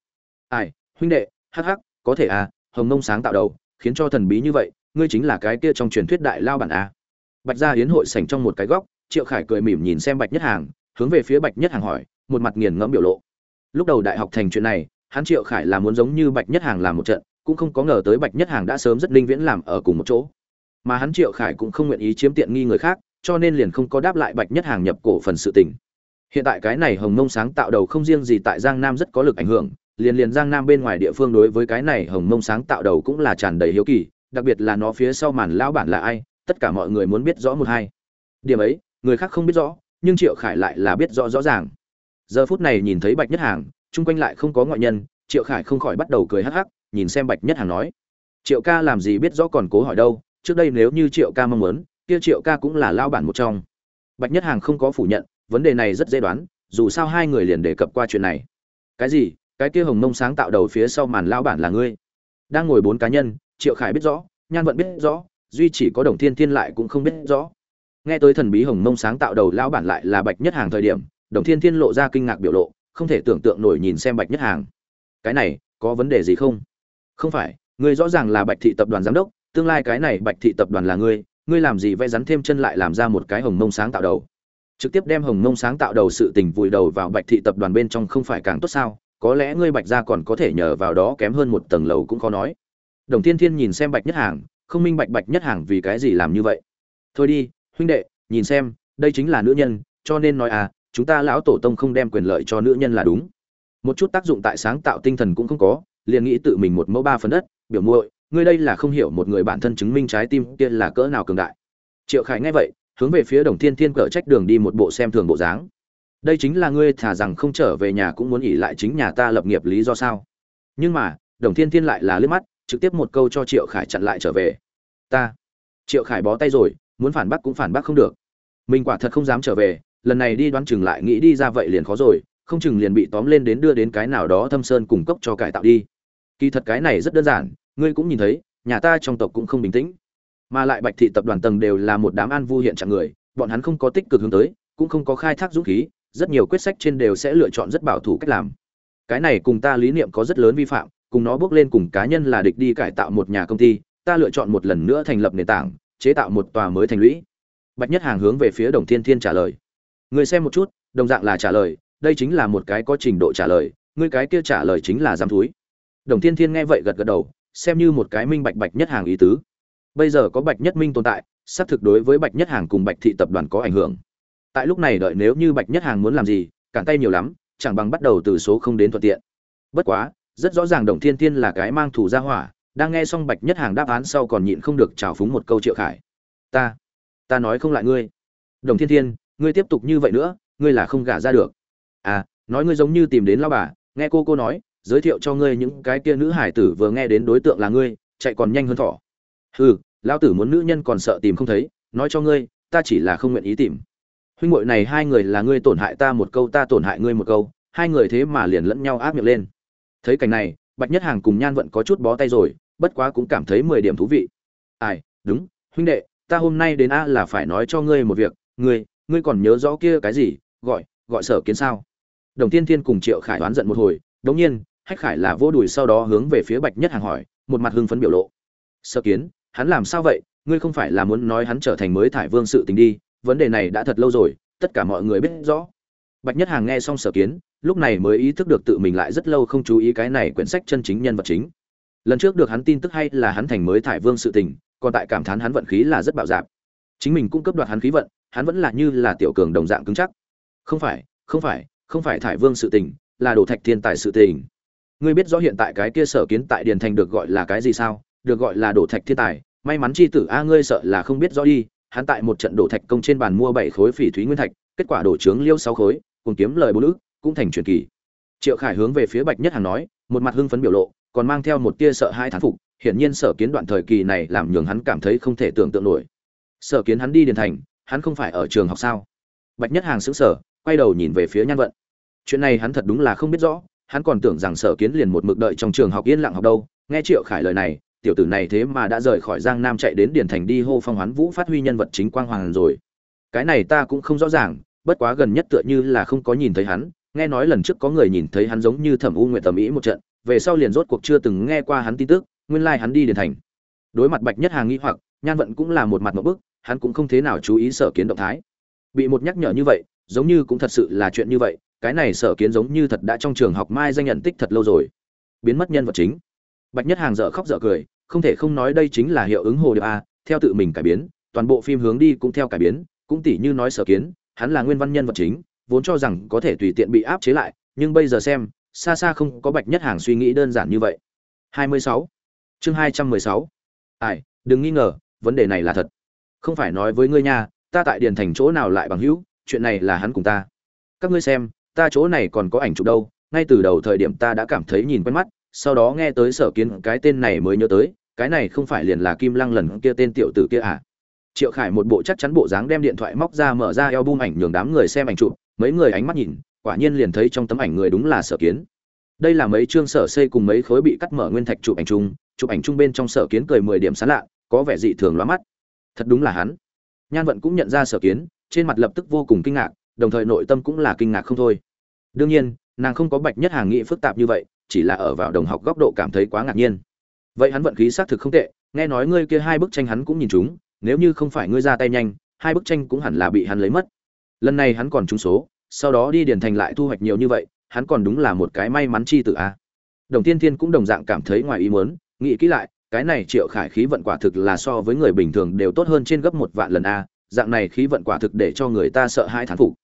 ai, huynh đệ, hắc hắc, có thể à hồng Nông sáng tạo đầu, khiến cho thần bí như vậy, ngươi chính là cái kia trong truyền thuyết đại lao bản à bạch gia hiến hội sảnh trong một cái góc, triệu khải cười mỉm nhìn xem bạch nhất hàng, hướng về phía bạch nhất hàng hỏi, một mặt nghiền ngẫm biểu lộ lúc đầu đại học thành chuyện này, hắn triệu khải là muốn giống như bạch nhất hàng làm một trận cũng không có ngờ tới bạch nhất hàng đã sớm rất linh viễn làm ở cùng một chỗ. Mà hắn triệu khải cũng không nguyện ý chiếm tiện nghi người khác, cho nên liền không có đáp lại bạch nhất hàng nhập cổ phần sự tình. Hiện tại cái này hồng mông sáng tạo đầu không riêng gì tại giang nam rất có lực ảnh hưởng, liền liền giang nam bên ngoài địa phương đối với cái này hồng mông sáng tạo đầu cũng là tràn đầy hiếu kỳ, đặc biệt là nó phía sau màn lão bản là ai, tất cả mọi người muốn biết rõ một hai. Điểm ấy, người khác không biết rõ, nhưng triệu khải lại là biết rõ rõ ràng. Giờ phút này nhìn thấy bạch nhất hàng, chung quanh lại không có ngoại nhân, triệu khải không khỏi bắt đầu cười hắc hắc nhìn xem bạch nhất hàng nói. Triệu ca làm gì biết rõ còn cố hỏi đâu, trước đây nếu như triệu ca mong muốn, kia triệu ca cũng là lao bản một trong. Bạch nhất hàng không có phủ nhận, vấn đề này rất dễ đoán, dù sao hai người liền đề cập qua chuyện này. Cái gì? Cái kia hồng mông sáng tạo đầu phía sau màn lao bản là ngươi? Đang ngồi bốn cá nhân, triệu khải biết rõ, nhan vận biết rõ, duy chỉ có đồng thiên thiên lại cũng không biết rõ. Nghe tới thần bí hồng mông sáng tạo đầu lao bản lại là bạch nhất hàng thời điểm, đồng thiên thiên lộ ra kinh ngạc biểu lộ, không thể tưởng tượng nổi nhìn xem bạch nhất hàng. Cái này, có vấn đề gì không? Không phải, ngươi rõ ràng là bạch thị tập đoàn giám đốc, tương lai cái này bạch thị tập đoàn là ngươi ngươi làm gì vẽ rắn thêm chân lại làm ra một cái hồng mông sáng tạo đầu. Trực tiếp đem hồng mông sáng tạo đầu sự tình vùi đầu vào bạch thị tập đoàn bên trong không phải càng tốt sao? Có lẽ ngươi bạch gia còn có thể nhờ vào đó kém hơn một tầng lầu cũng khó nói. Đồng thiên thiên nhìn xem bạch nhất hàng, không minh bạch bạch nhất hàng vì cái gì làm như vậy. Thôi đi, huynh đệ, nhìn xem, đây chính là nữ nhân, cho nên nói à chúng ta lão tổ tông không đem quyền lợi cho nữ nhân là đúng. Một chút tác dụng tại sáng tạo tinh thần cũng không có liền nghĩ tự mình một mẫu ba phần đất, biểu muội, ngươi đây là không hiểu một người bản thân chứng minh trái tim kia là cỡ nào cường đại. Triệu khải nghe vậy, hướng về phía đồng thiên thiên cở trách đường đi một bộ xem thường bộ dáng. Đây chính là ngươi thả rằng không trở về nhà cũng muốn ỉ lại chính nhà ta lập nghiệp lý do sao? Nhưng mà, đồng thiên thiên lại là liếc mắt, trực tiếp một câu cho triệu khải chặn lại trở về. Ta. Triệu khải bó tay rồi, muốn phản bác cũng phản bác không được. Mình quả thật không dám trở về, lần này đi đoán chừng lại nghĩ đi ra vậy liền khó rồi, không chừng liền bị tóm lên đến đưa đến cái nào đó thâm sơn cung cấp cho cải tạo đi kỳ thật cái này rất đơn giản, ngươi cũng nhìn thấy, nhà ta trong tộc cũng không bình tĩnh. Mà lại bạch thị tập đoàn tầng đều là một đám an vu hiện trạng người, bọn hắn không có tích cực hướng tới, cũng không có khai thác dũng khí, rất nhiều quyết sách trên đều sẽ lựa chọn rất bảo thủ cách làm. Cái này cùng ta lý niệm có rất lớn vi phạm, cùng nó bước lên cùng cá nhân là địch đi cải tạo một nhà công ty, ta lựa chọn một lần nữa thành lập nền tảng, chế tạo một tòa mới thành lũy. Bạch nhất hàng hướng về phía đồng thiên thiên trả lời. Người xem một chút, đồng dạng là trả lời, đây chính là một cái có trình độ trả lời ngươi cái kia trả lời chính là giám thúi đồng thiên thiên nghe vậy gật gật đầu, xem như một cái minh bạch bạch nhất hàng ý tứ. Bây giờ có bạch nhất minh tồn tại, xác thực đối với bạch nhất hàng cùng bạch thị tập đoàn có ảnh hưởng. Tại lúc này đợi nếu như bạch nhất hàng muốn làm gì, cản tay nhiều lắm, chẳng bằng bắt đầu từ số không đến thuận tiện. Bất quá, rất rõ ràng đồng thiên thiên là cái mang thủ ra hỏa, đang nghe xong bạch nhất hàng đáp án sau còn nhịn không được trào phúng một câu triệu khải. Ta ta nói không lại ngươi. Đồng thiên thiên, ngươi tiếp tục như vậy nữa, ngươi là không gả ra được. À nói ngươi giống như tìm đến lao bà, nghe cô cô nói giới thiệu cho ngươi những cái kia nữ hải tử vừa nghe đến đối tượng là ngươi, chạy còn nhanh hơn thỏ. Hừ, lão tử muốn nữ nhân còn sợ tìm không thấy, nói cho ngươi, ta chỉ là không nguyện ý tìm. Huynh muội này hai người là ngươi tổn hại ta một câu, ta tổn hại ngươi một câu, hai người thế mà liền lẫn nhau áp miệng lên. Thấy cảnh này, bạch nhất hàng cùng nhan vận có chút bó tay rồi, bất quá cũng cảm thấy mười điểm thú vị. Ai, đúng, huynh đệ, ta hôm nay đến a là phải nói cho ngươi một việc, ngươi ngươi còn nhớ rõ kia cái gì, gọi gọi sở kiến sao? Đồng tiên thiên cùng triệu khải đoán giận một hồi đống nhiên, hách khải là vô đùi sau đó hướng về phía bạch nhất hàng hỏi, một mặt hưng phấn biểu lộ. Sở kiến, hắn làm sao vậy? Ngươi không phải là muốn nói hắn trở thành mới thải vương sự tình đi, vấn đề này đã thật lâu rồi, tất cả mọi người biết rõ. Bạch nhất hàng nghe xong sở kiến, lúc này mới ý thức được tự mình lại rất lâu không chú ý cái này quyển sách chân chính nhân vật chính. Lần trước được hắn tin tức hay là hắn thành mới thải vương sự tình, còn tại cảm thán hắn vận khí là rất bạo dạp chính mình cung cấp đoạt hắn khí vận, hắn vẫn là như là tiểu cường đồng dạng cứng chắc. Không phải không phải không phải thải vương sự tình là đồ thạch thiên tài sự tình. Ngươi biết rõ hiện tại cái kia sở kiến tại điền thành được gọi là cái gì sao? Được gọi là đồ thạch thiên tài. May mắn chi tử, a, ngươi sợ là không biết rõ đi. Hắn tại một trận đổ thạch công trên bàn mua bảy khối phỉ thúy nguyên thạch, kết quả đổ trướng liêu sáu khối, cùng kiếm lời bốn ức, cũng thành truyền kỳ. Triệu khải hướng về phía bạch nhất hàng nói, một mặt hưng phấn biểu lộ, còn mang theo một tia sợ hai thán phục. Hiển nhiên sở kiến đoạn thời kỳ này làm nhường hắn cảm thấy không thể tưởng tượng nổi. Sở kiến hắn đi điền thành, hắn không phải ở trường học sao? Bạch nhất hàng xứng sở quay đầu nhìn về phía nhan vận chuyện này hắn thật đúng là không biết rõ, hắn còn tưởng rằng sở kiến liền một mực đợi trong trường học yên lặng học đâu. Nghe triệu khải lời này, tiểu tử này thế mà đã rời khỏi giang nam chạy đến điền thành đi hô phong hoán vũ phát huy nhân vật chính quang hoàng rồi. Cái này ta cũng không rõ ràng, bất quá gần nhất tựa như là không có nhìn thấy hắn. Nghe nói lần trước có người nhìn thấy hắn giống như thẩm u nguyện tầm ý một trận, về sau liền rốt cuộc chưa từng nghe qua hắn tin tức, nguyên lai hắn đi điền thành. Đối mặt bạch nhất hàng nghi hoặc, nhan vận cũng là một mặt một bức, hắn cũng không thế nào chú ý sở kiến động thái. Bị một nhắc nhở như vậy, giống như cũng thật sự là chuyện như vậy cái này sở kiến giống như thật đã trong trường học mai danh nhận tích thật lâu rồi. Biến mất nhân vật chính. Bạch nhất hàng dở khóc dở cười, không thể không nói đây chính là hiệu ứng hồ điệp a, theo tự mình cải biến, toàn bộ phim hướng đi cũng theo cải biến, cũng tỉ như nói sở kiến, hắn là nguyên văn nhân vật chính, vốn cho rằng có thể tùy tiện bị áp chế lại, nhưng bây giờ xem, xa xa không có bạch nhất hàng suy nghĩ đơn giản như vậy. 26. chương 216. ai, đừng nghi ngờ, vấn đề này là thật. Không phải nói với ngươi nha, ta tại điền thành chỗ nào lại bằng hữu, chuyện này là hắn cùng ta. Các ngươi xem ta chỗ này còn có ảnh chụp đâu, ngay từ đầu thời điểm ta đã cảm thấy nhìn quen mắt, sau đó nghe tới sở kiến cái tên này mới nhớ tới, cái này không phải liền là kim lăng lần kia tên tiểu tử kia à? Triệu khải một bộ chắc chắn bộ dáng đem điện thoại móc ra mở ra eo bung ảnh nhường đám người xem ảnh chụp, mấy người ánh mắt nhìn, quả nhiên liền thấy trong tấm ảnh người đúng là sở kiến. Đây là mấy chương sở xây cùng mấy khối bị cắt mở nguyên thạch chụp ảnh chung, chụp ảnh chung bên trong sở kiến cười mười điểm sán lạ, có vẻ dị thường lóa mắt. Thật đúng là hắn. Nhan vận cũng nhận ra sở kiến, trên mặt lập tức vô cùng kinh ngạc, đồng thời nội tâm cũng là kinh ngạc không thôi đương nhiên, nàng không có bạch nhất hàng nghị phức tạp như vậy, chỉ là ở vào đồng học góc độ cảm thấy quá ngạc nhiên. Vậy hắn vận khí xác thực không tệ, nghe nói ngươi kia hai bức tranh hắn cũng nhìn chúng, nếu như không phải ngươi ra tay nhanh, hai bức tranh cũng hẳn là bị hắn lấy mất. Lần này hắn còn trúng số, sau đó đi điền thành lại thu hoạch nhiều như vậy, hắn còn đúng là một cái may mắn chi tử a. Đồng tiên thiên cũng đồng dạng cảm thấy ngoài ý muốn, nghĩ kỹ lại, cái này triệu khải khí vận quả thực là so với người bình thường đều tốt hơn trên gấp một vạn lần a, dạng này khí vận quả thực để cho người ta sợ hai thán phục.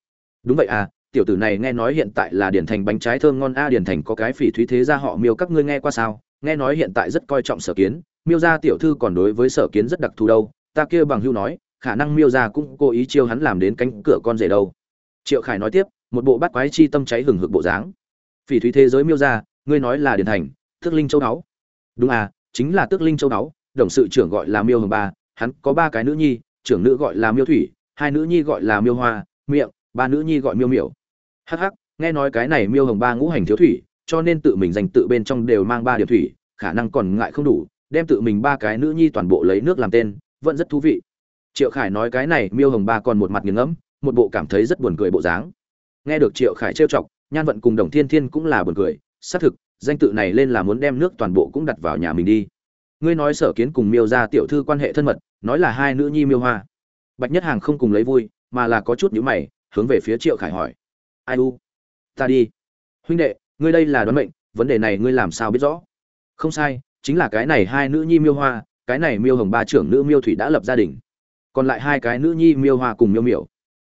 Đúng vậy a tiểu tử này nghe nói hiện tại là điển thành bánh trái thơm ngon. A điển thành có cái phỉ thúy thế gia họ miêu, các ngươi nghe qua sao? Nghe nói hiện tại rất coi trọng sở kiến. Miêu gia tiểu thư còn đối với sở kiến rất đặc thù đâu. Ta kia bằng hưu nói, khả năng miêu gia cũng cố ý chiêu hắn làm đến cánh cửa con rể đâu. Triệu khải nói tiếp, một bộ bát quái chi tâm cháy hừng hực bộ dáng. Phỉ thúy thế giới miêu gia, ngươi nói là điển thành, tước linh châu đáo đúng à chính là tước linh châu đáo đồng sự trưởng gọi là miêu hồng ba, hắn có ba cái nữ nhi, trưởng nữ gọi là miêu thủy, hai nữ nhi gọi là miêu hoa, miệng, ba nữ nhi gọi miêu miểu hắc hắc, nghe nói cái này miêu hồng ba ngũ hành thiếu thủy, cho nên tự mình dành tự bên trong đều mang ba điểm thủy, khả năng còn ngại không đủ, đem tự mình ba cái nữ nhi toàn bộ lấy nước làm tên, vẫn rất thú vị. Triệu khải nói cái này miêu hồng ba còn một mặt nghiền ngẫm, một bộ cảm thấy rất buồn cười bộ dáng. Nghe được triệu khải trêu chọc, nhan vận cùng đồng thiên thiên cũng là buồn cười, xác thực, danh tự này lên là muốn đem nước toàn bộ cũng đặt vào nhà mình đi. Ngươi nói sở kiến cùng miêu ra tiểu thư quan hệ thân mật, nói là hai nữ nhi miêu hoa. Bạch nhất hàng không cùng lấy vui, mà là có chút nhíu mày, hướng về phía triệu khải hỏi ai u? Ta đi. Huynh đệ, ngươi đây là đoán mệnh, vấn đề này ngươi làm sao biết rõ? Không sai, chính là cái này hai nữ nhi miêu hoa, cái này miêu hồng ba trưởng nữ miêu thủy đã lập gia đình. Còn lại hai cái nữ nhi miêu hoa cùng miêu miểu.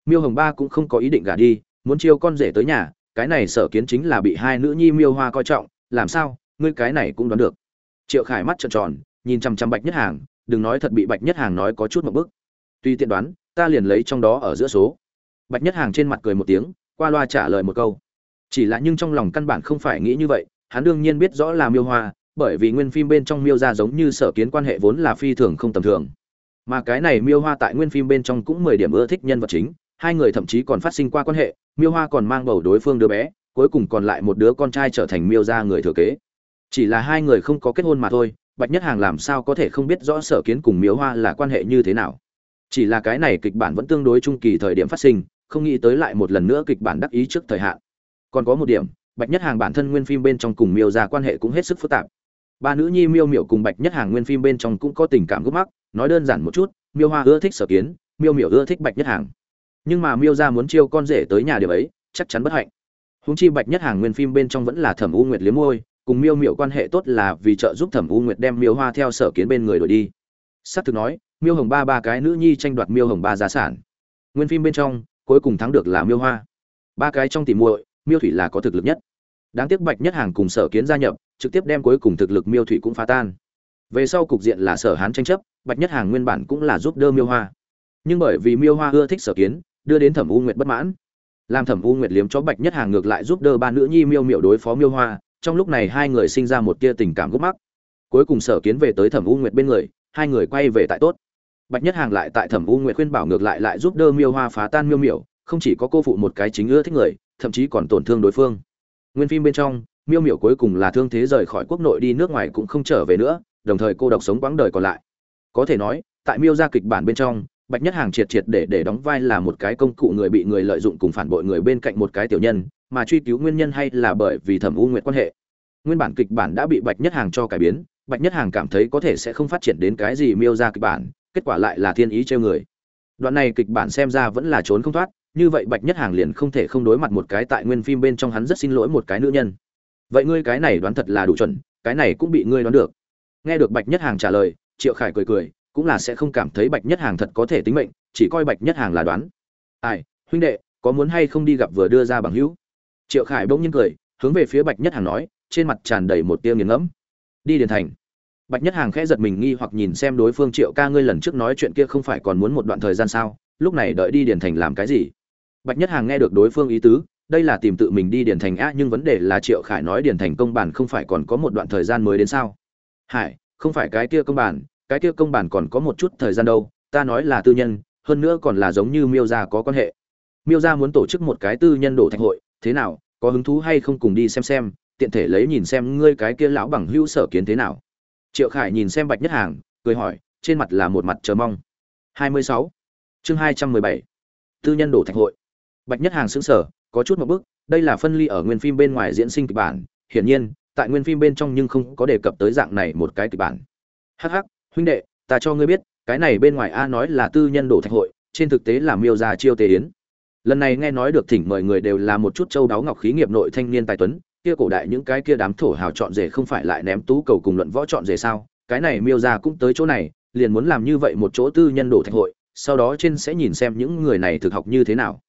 Miêu hồng ba cũng không có ý định gả đi, muốn chiêu con rể tới nhà, cái này sở kiến chính là bị hai nữ nhi miêu hoa coi trọng, làm sao, ngươi cái này cũng đoán được. Triệu khải mắt trợn tròn, nhìn chằm chằm bạch nhất hàng, đừng nói thật bị bạch nhất hàng nói có chút một bức. Tuy tiện đoán, ta liền lấy trong đó ở giữa số. Bạch nhất hàng trên mặt cười một tiếng qua loa trả lời một câu. Chỉ là nhưng trong lòng căn bản không phải nghĩ như vậy, hắn đương nhiên biết rõ là miêu hoa, bởi vì nguyên phim bên trong miêu ra giống như sở kiến quan hệ vốn là phi thường không tầm thường. Mà cái này miêu hoa tại nguyên phim bên trong cũng mười điểm ưa thích nhân vật chính, hai người thậm chí còn phát sinh qua quan hệ, miêu hoa còn mang bầu đối phương đứa bé, cuối cùng còn lại một đứa con trai trở thành miêu ra người thừa kế. Chỉ là hai người không có kết hôn mà thôi, bạch nhất hàng làm sao có thể không biết rõ sở kiến cùng miêu hoa là quan hệ như thế nào. Chỉ là cái này kịch bản vẫn tương đối trung kỳ thời điểm phát sinh không nghĩ tới lại một lần nữa kịch bản đắc ý trước thời hạn. Còn có một điểm, bạch nhất hàng bản thân nguyên phim bên trong cùng miêu ra quan hệ cũng hết sức phức tạp. Ba nữ nhi miêu miểu cùng bạch nhất hàng nguyên phim bên trong cũng có tình cảm gốc mắc, nói đơn giản một chút, miêu hoa ưa thích sở kiến, miêu miểu ưa thích bạch nhất hàng. Nhưng mà miêu ra muốn chiêu con rể tới nhà điều ấy, chắc chắn bất hạnh. Húng chi bạch nhất hàng nguyên phim bên trong vẫn là thẩm u nguyệt liếm môi, cùng miêu miểu quan hệ tốt là vì trợ giúp thẩm u nguyệt đem miêu hoa theo sở kiến bên người đổi đi. S ắ c thực nói, miêu hồng ba ba cái nữ nhi tranh đoạt miêu hồng ba gia sản. Nguyên phim bên trong cuối cùng thắng được là miêu hoa. Ba cái trong tìm muội, miêu thủy là có thực lực nhất. Đáng tiếc bạch nhất hàng cùng sở kiến gia nhập, trực tiếp đem cuối cùng thực lực miêu thủy cũng phá tan. Về sau cục diện là sở hán tranh chấp, bạch nhất hàng nguyên bản cũng là giúp đỡ miêu hoa. Nhưng bởi vì miêu hoa ưa thích sở kiến, đưa đến thẩm u nguyệt bất mãn. Làm thẩm u nguyệt liếm cho bạch nhất hàng ngược lại giúp đỡ ba nữ nhi miêu miệu đối phó miêu hoa, trong lúc này hai người sinh ra một tia tình cảm gốc mắc. Cuối cùng sở kiến về tới thẩm u nguyệt bên người, hai người quay về tại tốt bạch nhất hàng lại tại thẩm u nguyệt khuyên bảo ngược lại lại giúp Đơ miêu hoa phá tan miêu miểu, không chỉ có cô phụ một cái chính ưa thích người, thậm chí còn tổn thương đối phương. Nguyên phim bên trong, miêu miểu cuối cùng là thương thế rời khỏi quốc nội đi nước ngoài cũng không trở về nữa, đồng thời cô độc sống quãng đời còn lại. Có thể nói, tại miêu gia kịch bản bên trong, bạch nhất hàng triệt triệt để để đóng vai là một cái công cụ người bị người lợi dụng cùng phản bội người bên cạnh một cái tiểu nhân, mà truy cứu nguyên nhân hay là bởi vì thẩm u nguyện quan hệ. Nguyên bản kịch bản đã bị bạch nhất hàng cho cải biến, bạch nhất hàng cảm thấy có thể sẽ không phát triển đến cái gì miêu ra kịch bản kết quả lại là thiên ý treo người. Đoạn này kịch bản xem ra vẫn là trốn không thoát, như vậy bạch nhất hàng liền không thể không đối mặt một cái tại nguyên phim bên trong hắn rất xin lỗi một cái nữ nhân. Vậy ngươi cái này đoán thật là đủ chuẩn, cái này cũng bị ngươi đoán được. Nghe được bạch nhất hàng trả lời, triệu khải cười cười, cũng là sẽ không cảm thấy bạch nhất hàng thật có thể tính mệnh, chỉ coi bạch nhất hàng là đoán. Ai, huynh đệ, có muốn hay không đi gặp vừa đưa ra bằng hữu? Triệu khải bỗng nhiên cười, hướng về phía bạch nhất hàng nói, trên mặt tràn đầy một tia nghiền ngẫm. Đi điền thành bạch nhất hàng khẽ giật mình nghi hoặc nhìn xem đối phương, triệu ca, ngươi lần trước nói chuyện kia không phải còn muốn một đoạn thời gian sao? Lúc này đợi đi điền thành làm cái gì? Bạch nhất hàng nghe được đối phương ý tứ, đây là tìm tự mình đi điền thành a nhưng vấn đề là triệu khải nói điền thành công bản không phải còn có một đoạn thời gian mới đến sao? Hải, không phải cái kia công bản, cái kia công bản còn có một chút thời gian đâu, ta nói là tư nhân, hơn nữa còn là giống như miêu gia có quan hệ. Miêu gia muốn tổ chức một cái tư nhân đổ thạch hội, thế nào, có hứng thú hay không cùng đi xem xem, tiện thể lấy nhìn xem ngươi cái kia lão bằng hữu sở kiến thế nào triệu khải nhìn xem bạch nhất hàng cười hỏi trên mặt là một mặt chờ mong 26. chương 217. tư nhân đổ thạch hội bạch nhất hàng sững sờ, có chút một bước đây là phân ly ở nguyên phim bên ngoài diễn sinh kịch bản hiển nhiên tại nguyên phim bên trong nhưng không có đề cập tới dạng này một cái kịch bản Hắc hắc, huynh đệ ta cho ngươi biết cái này bên ngoài a nói là tư nhân đổ thạch hội trên thực tế là miêu già chiêu tế yến lần này nghe nói được thỉnh mời người đều là một chút châu đáo ngọc khí nghiệp nội thanh niên tài tuấn kia cổ đại những cái kia đám thổ hào chọn rể không phải lại ném tú cầu cùng luận võ chọn rể sao? Cái này miêu gia cũng tới chỗ này, liền muốn làm như vậy một chỗ tư nhân đổ thạch hội, sau đó trên sẽ nhìn xem những người này thực học như thế nào.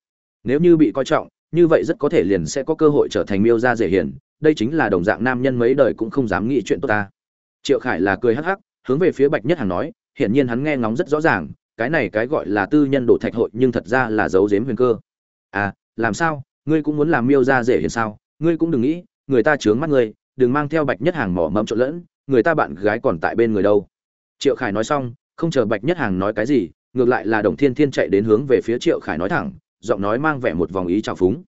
Nếu như bị coi trọng, như vậy rất có thể liền sẽ có cơ hội trở thành miêu gia dễ hiền, đây chính là đồng dạng nam nhân mấy đời cũng không dám nghĩ chuyện tốt ta. Triệu khải là cười hắc hắc, hướng về phía bạch nhất hàng nói, hiển nhiên hắn nghe ngóng rất rõ ràng, cái này cái gọi là tư nhân đổ thạch hội nhưng thật ra là giấu giếm huyền cơ. À làm sao? Ngươi cũng muốn làm miêu gia dễ hiền sao? Ngươi cũng đừng nghĩ, người ta chướng mắt ngươi, đừng mang theo bạch nhất hàng mỏ mẫm trộn lẫn, người ta bạn gái còn tại bên người đâu. Triệu khải nói xong, không chờ bạch nhất hàng nói cái gì, ngược lại là đồng thiên thiên chạy đến hướng về phía triệu khải nói thẳng, giọng nói mang vẻ một vòng ý trào phúng.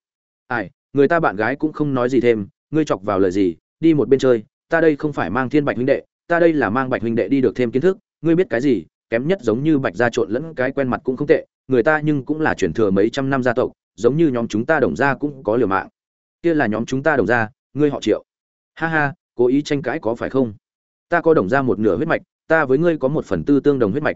Ai, người ta bạn gái cũng không nói gì thêm, ngươi chọc vào lời gì, đi một bên chơi, ta đây không phải mang thiên bạch huynh đệ, ta đây là mang bạch huynh đệ đi được thêm kiến thức, ngươi biết cái gì, kém nhất giống như bạch gia trộn lẫn cái quen mặt cũng không tệ, người ta nhưng cũng là chuyển thừa mấy trăm năm gia tộc, giống như nhóm chúng ta đồng gia cũng có liều mạng kia là nhóm chúng ta đồng gia ngươi họ triệu. Ha ha, cố ý tranh cãi có phải không? Ta có đồng gia một nửa huyết mạch, ta với ngươi có một phần tư tương đồng huyết mạch.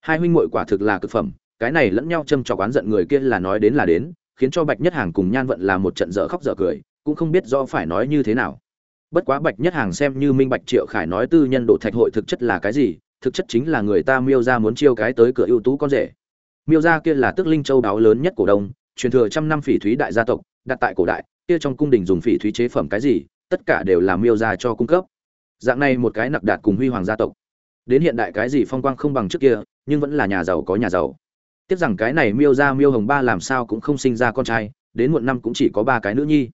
Hai huynh muội quả thực là cực phẩm, cái này lẫn nhau châm trọc oán giận người kia là nói đến là đến, khiến cho bạch nhất hàng cùng nhan vận là một trận dở khóc dở cười, cũng không biết do phải nói như thế nào. Bất quá bạch nhất hàng xem như minh bạch triệu khải nói tư nhân độ thạch hội thực chất là cái gì, thực chất chính là người ta miêu ra muốn chiêu cái tới cửa ưu tú con rể. Miêu ra kia là tức linh châu đáo lớn nhất cổ đông, truyền thừa trăm năm phỉ thúy đại gia tộc, đặt tại cổ đại kia trong cung đình dùng phỉ thúy chế phẩm cái gì, tất cả đều là miêu ra cho cung cấp. Dạng này một cái nặc đạt cùng huy hoàng gia tộc. Đến hiện đại cái gì phong quang không bằng trước kia, nhưng vẫn là nhà giàu có nhà giàu. Tiếc rằng cái này miêu ra miêu hồng ba làm sao cũng không sinh ra con trai, đến muộn năm cũng chỉ có ba cái nữ nhi.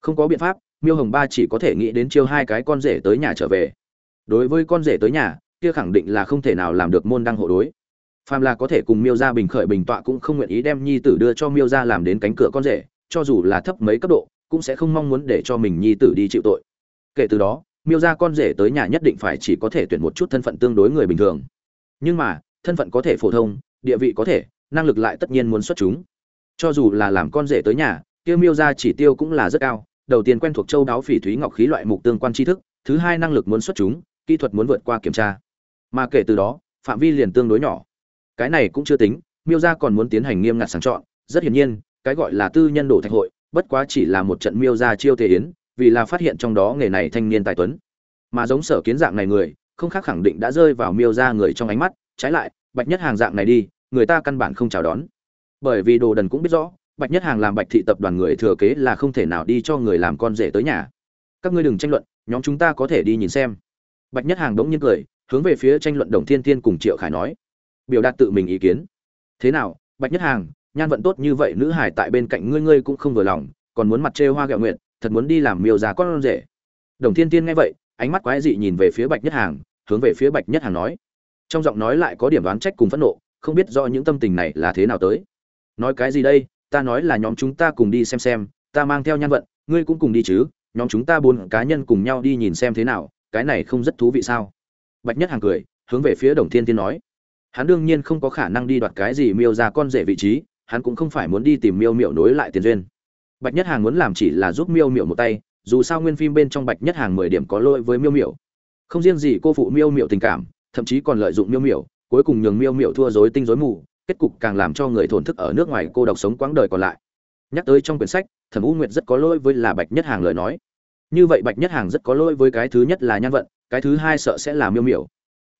Không có biện pháp, miêu hồng ba chỉ có thể nghĩ đến chiêu hai cái con rể tới nhà trở về. Đối với con rể tới nhà, kia khẳng định là không thể nào làm được môn đăng hộ đối. Phàm là có thể cùng miêu ra bình khởi bình tọa cũng không nguyện ý đem nhi tử đưa cho miêu ra làm đến cánh cửa con rể, cho dù là thấp mấy cấp độ cũng sẽ không mong muốn để cho mình nhi tử đi chịu tội. Kể từ đó, miêu ra con rể tới nhà nhất định phải chỉ có thể tuyển một chút thân phận tương đối người bình thường. Nhưng mà, thân phận có thể phổ thông, địa vị có thể, năng lực lại tất nhiên muốn xuất chúng. Cho dù là làm con rể tới nhà, kia miêu ra chỉ tiêu cũng là rất cao, đầu tiên quen thuộc châu đáo phỉ thúy ngọc khí loại mục tương quan tri thức, thứ hai năng lực muốn xuất chúng, kỹ thuật muốn vượt qua kiểm tra. Mà kể từ đó, phạm vi liền tương đối nhỏ. Cái này cũng chưa tính, miêu ra còn muốn tiến hành nghiêm ngặt sàng chọn, rất hiển nhiên, cái gọi là tư nhân đổ thạch hội bất quá chỉ là một trận miêu ra chiêu thể yến, vì là phát hiện trong đó nghề này thanh niên tài tuấn. Mà giống sở kiến dạng này người, không khác khẳng định đã rơi vào miêu ra người trong ánh mắt, trái lại, bạch nhất hàng dạng này đi, người ta căn bản không chào đón. Bởi vì đồ đần cũng biết rõ, bạch nhất hàng làm bạch thị tập đoàn người thừa kế là không thể nào đi cho người làm con rể tới nhà. Các ngươi đừng tranh luận, nhóm chúng ta có thể đi nhìn xem. Bạch nhất hàng đống nhiên cười, hướng về phía tranh luận đồng thiên tiên cùng triệu khải nói. Biểu đạt tự mình ý kiến. Thế nào, bạch nhất hàng nhan vận tốt như vậy nữ hải tại bên cạnh ngươi ngươi cũng không vừa lòng, còn muốn mặt trêu hoa gạo nguyện thật muốn đi làm miêu già con rể. Đồng thiên tiên nghe vậy, ánh mắt quái dị nhìn về phía bạch nhất hàng, hướng về phía bạch nhất hàng nói. Trong giọng nói lại có điểm đoán trách cùng phẫn nộ, không biết do những tâm tình này là thế nào tới. Nói cái gì đây, ta nói là nhóm chúng ta cùng đi xem xem, ta mang theo nhan vận, ngươi cũng cùng đi chứ, nhóm chúng ta bốn cá nhân cùng nhau đi nhìn xem thế nào, cái này không rất thú vị sao? Bạch nhất hàng cười, hướng về phía đồng thiên tiên nói. Hắn đương nhiên không có khả năng đi đoạt cái gì miêu ra con rể vị trí hắn cũng không phải muốn đi tìm miêu miểu nối lại tiền duyên. Bạch nhất hàng muốn làm chỉ là giúp miêu miểu một tay, dù sao nguyên phim bên trong bạch nhất hàng mười điểm có lỗi với miêu miểu. Không riêng gì, cô phụ miêu miểu tình cảm, thậm chí còn lợi dụng miêu miểu, cuối cùng nhường miêu miểu thua dối tinh dối mù, kết cục càng làm cho người thổn thức ở nước ngoài cô độc sống quãng đời còn lại. Nhắc tới trong quyển sách, thẩm u nguyệt rất có lỗi với là bạch nhất hàng lời nói. Như vậy bạch nhất hàng rất có lỗi với cái thứ nhất là nhan vận, cái thứ hai sợ sẽ là miêu miểu.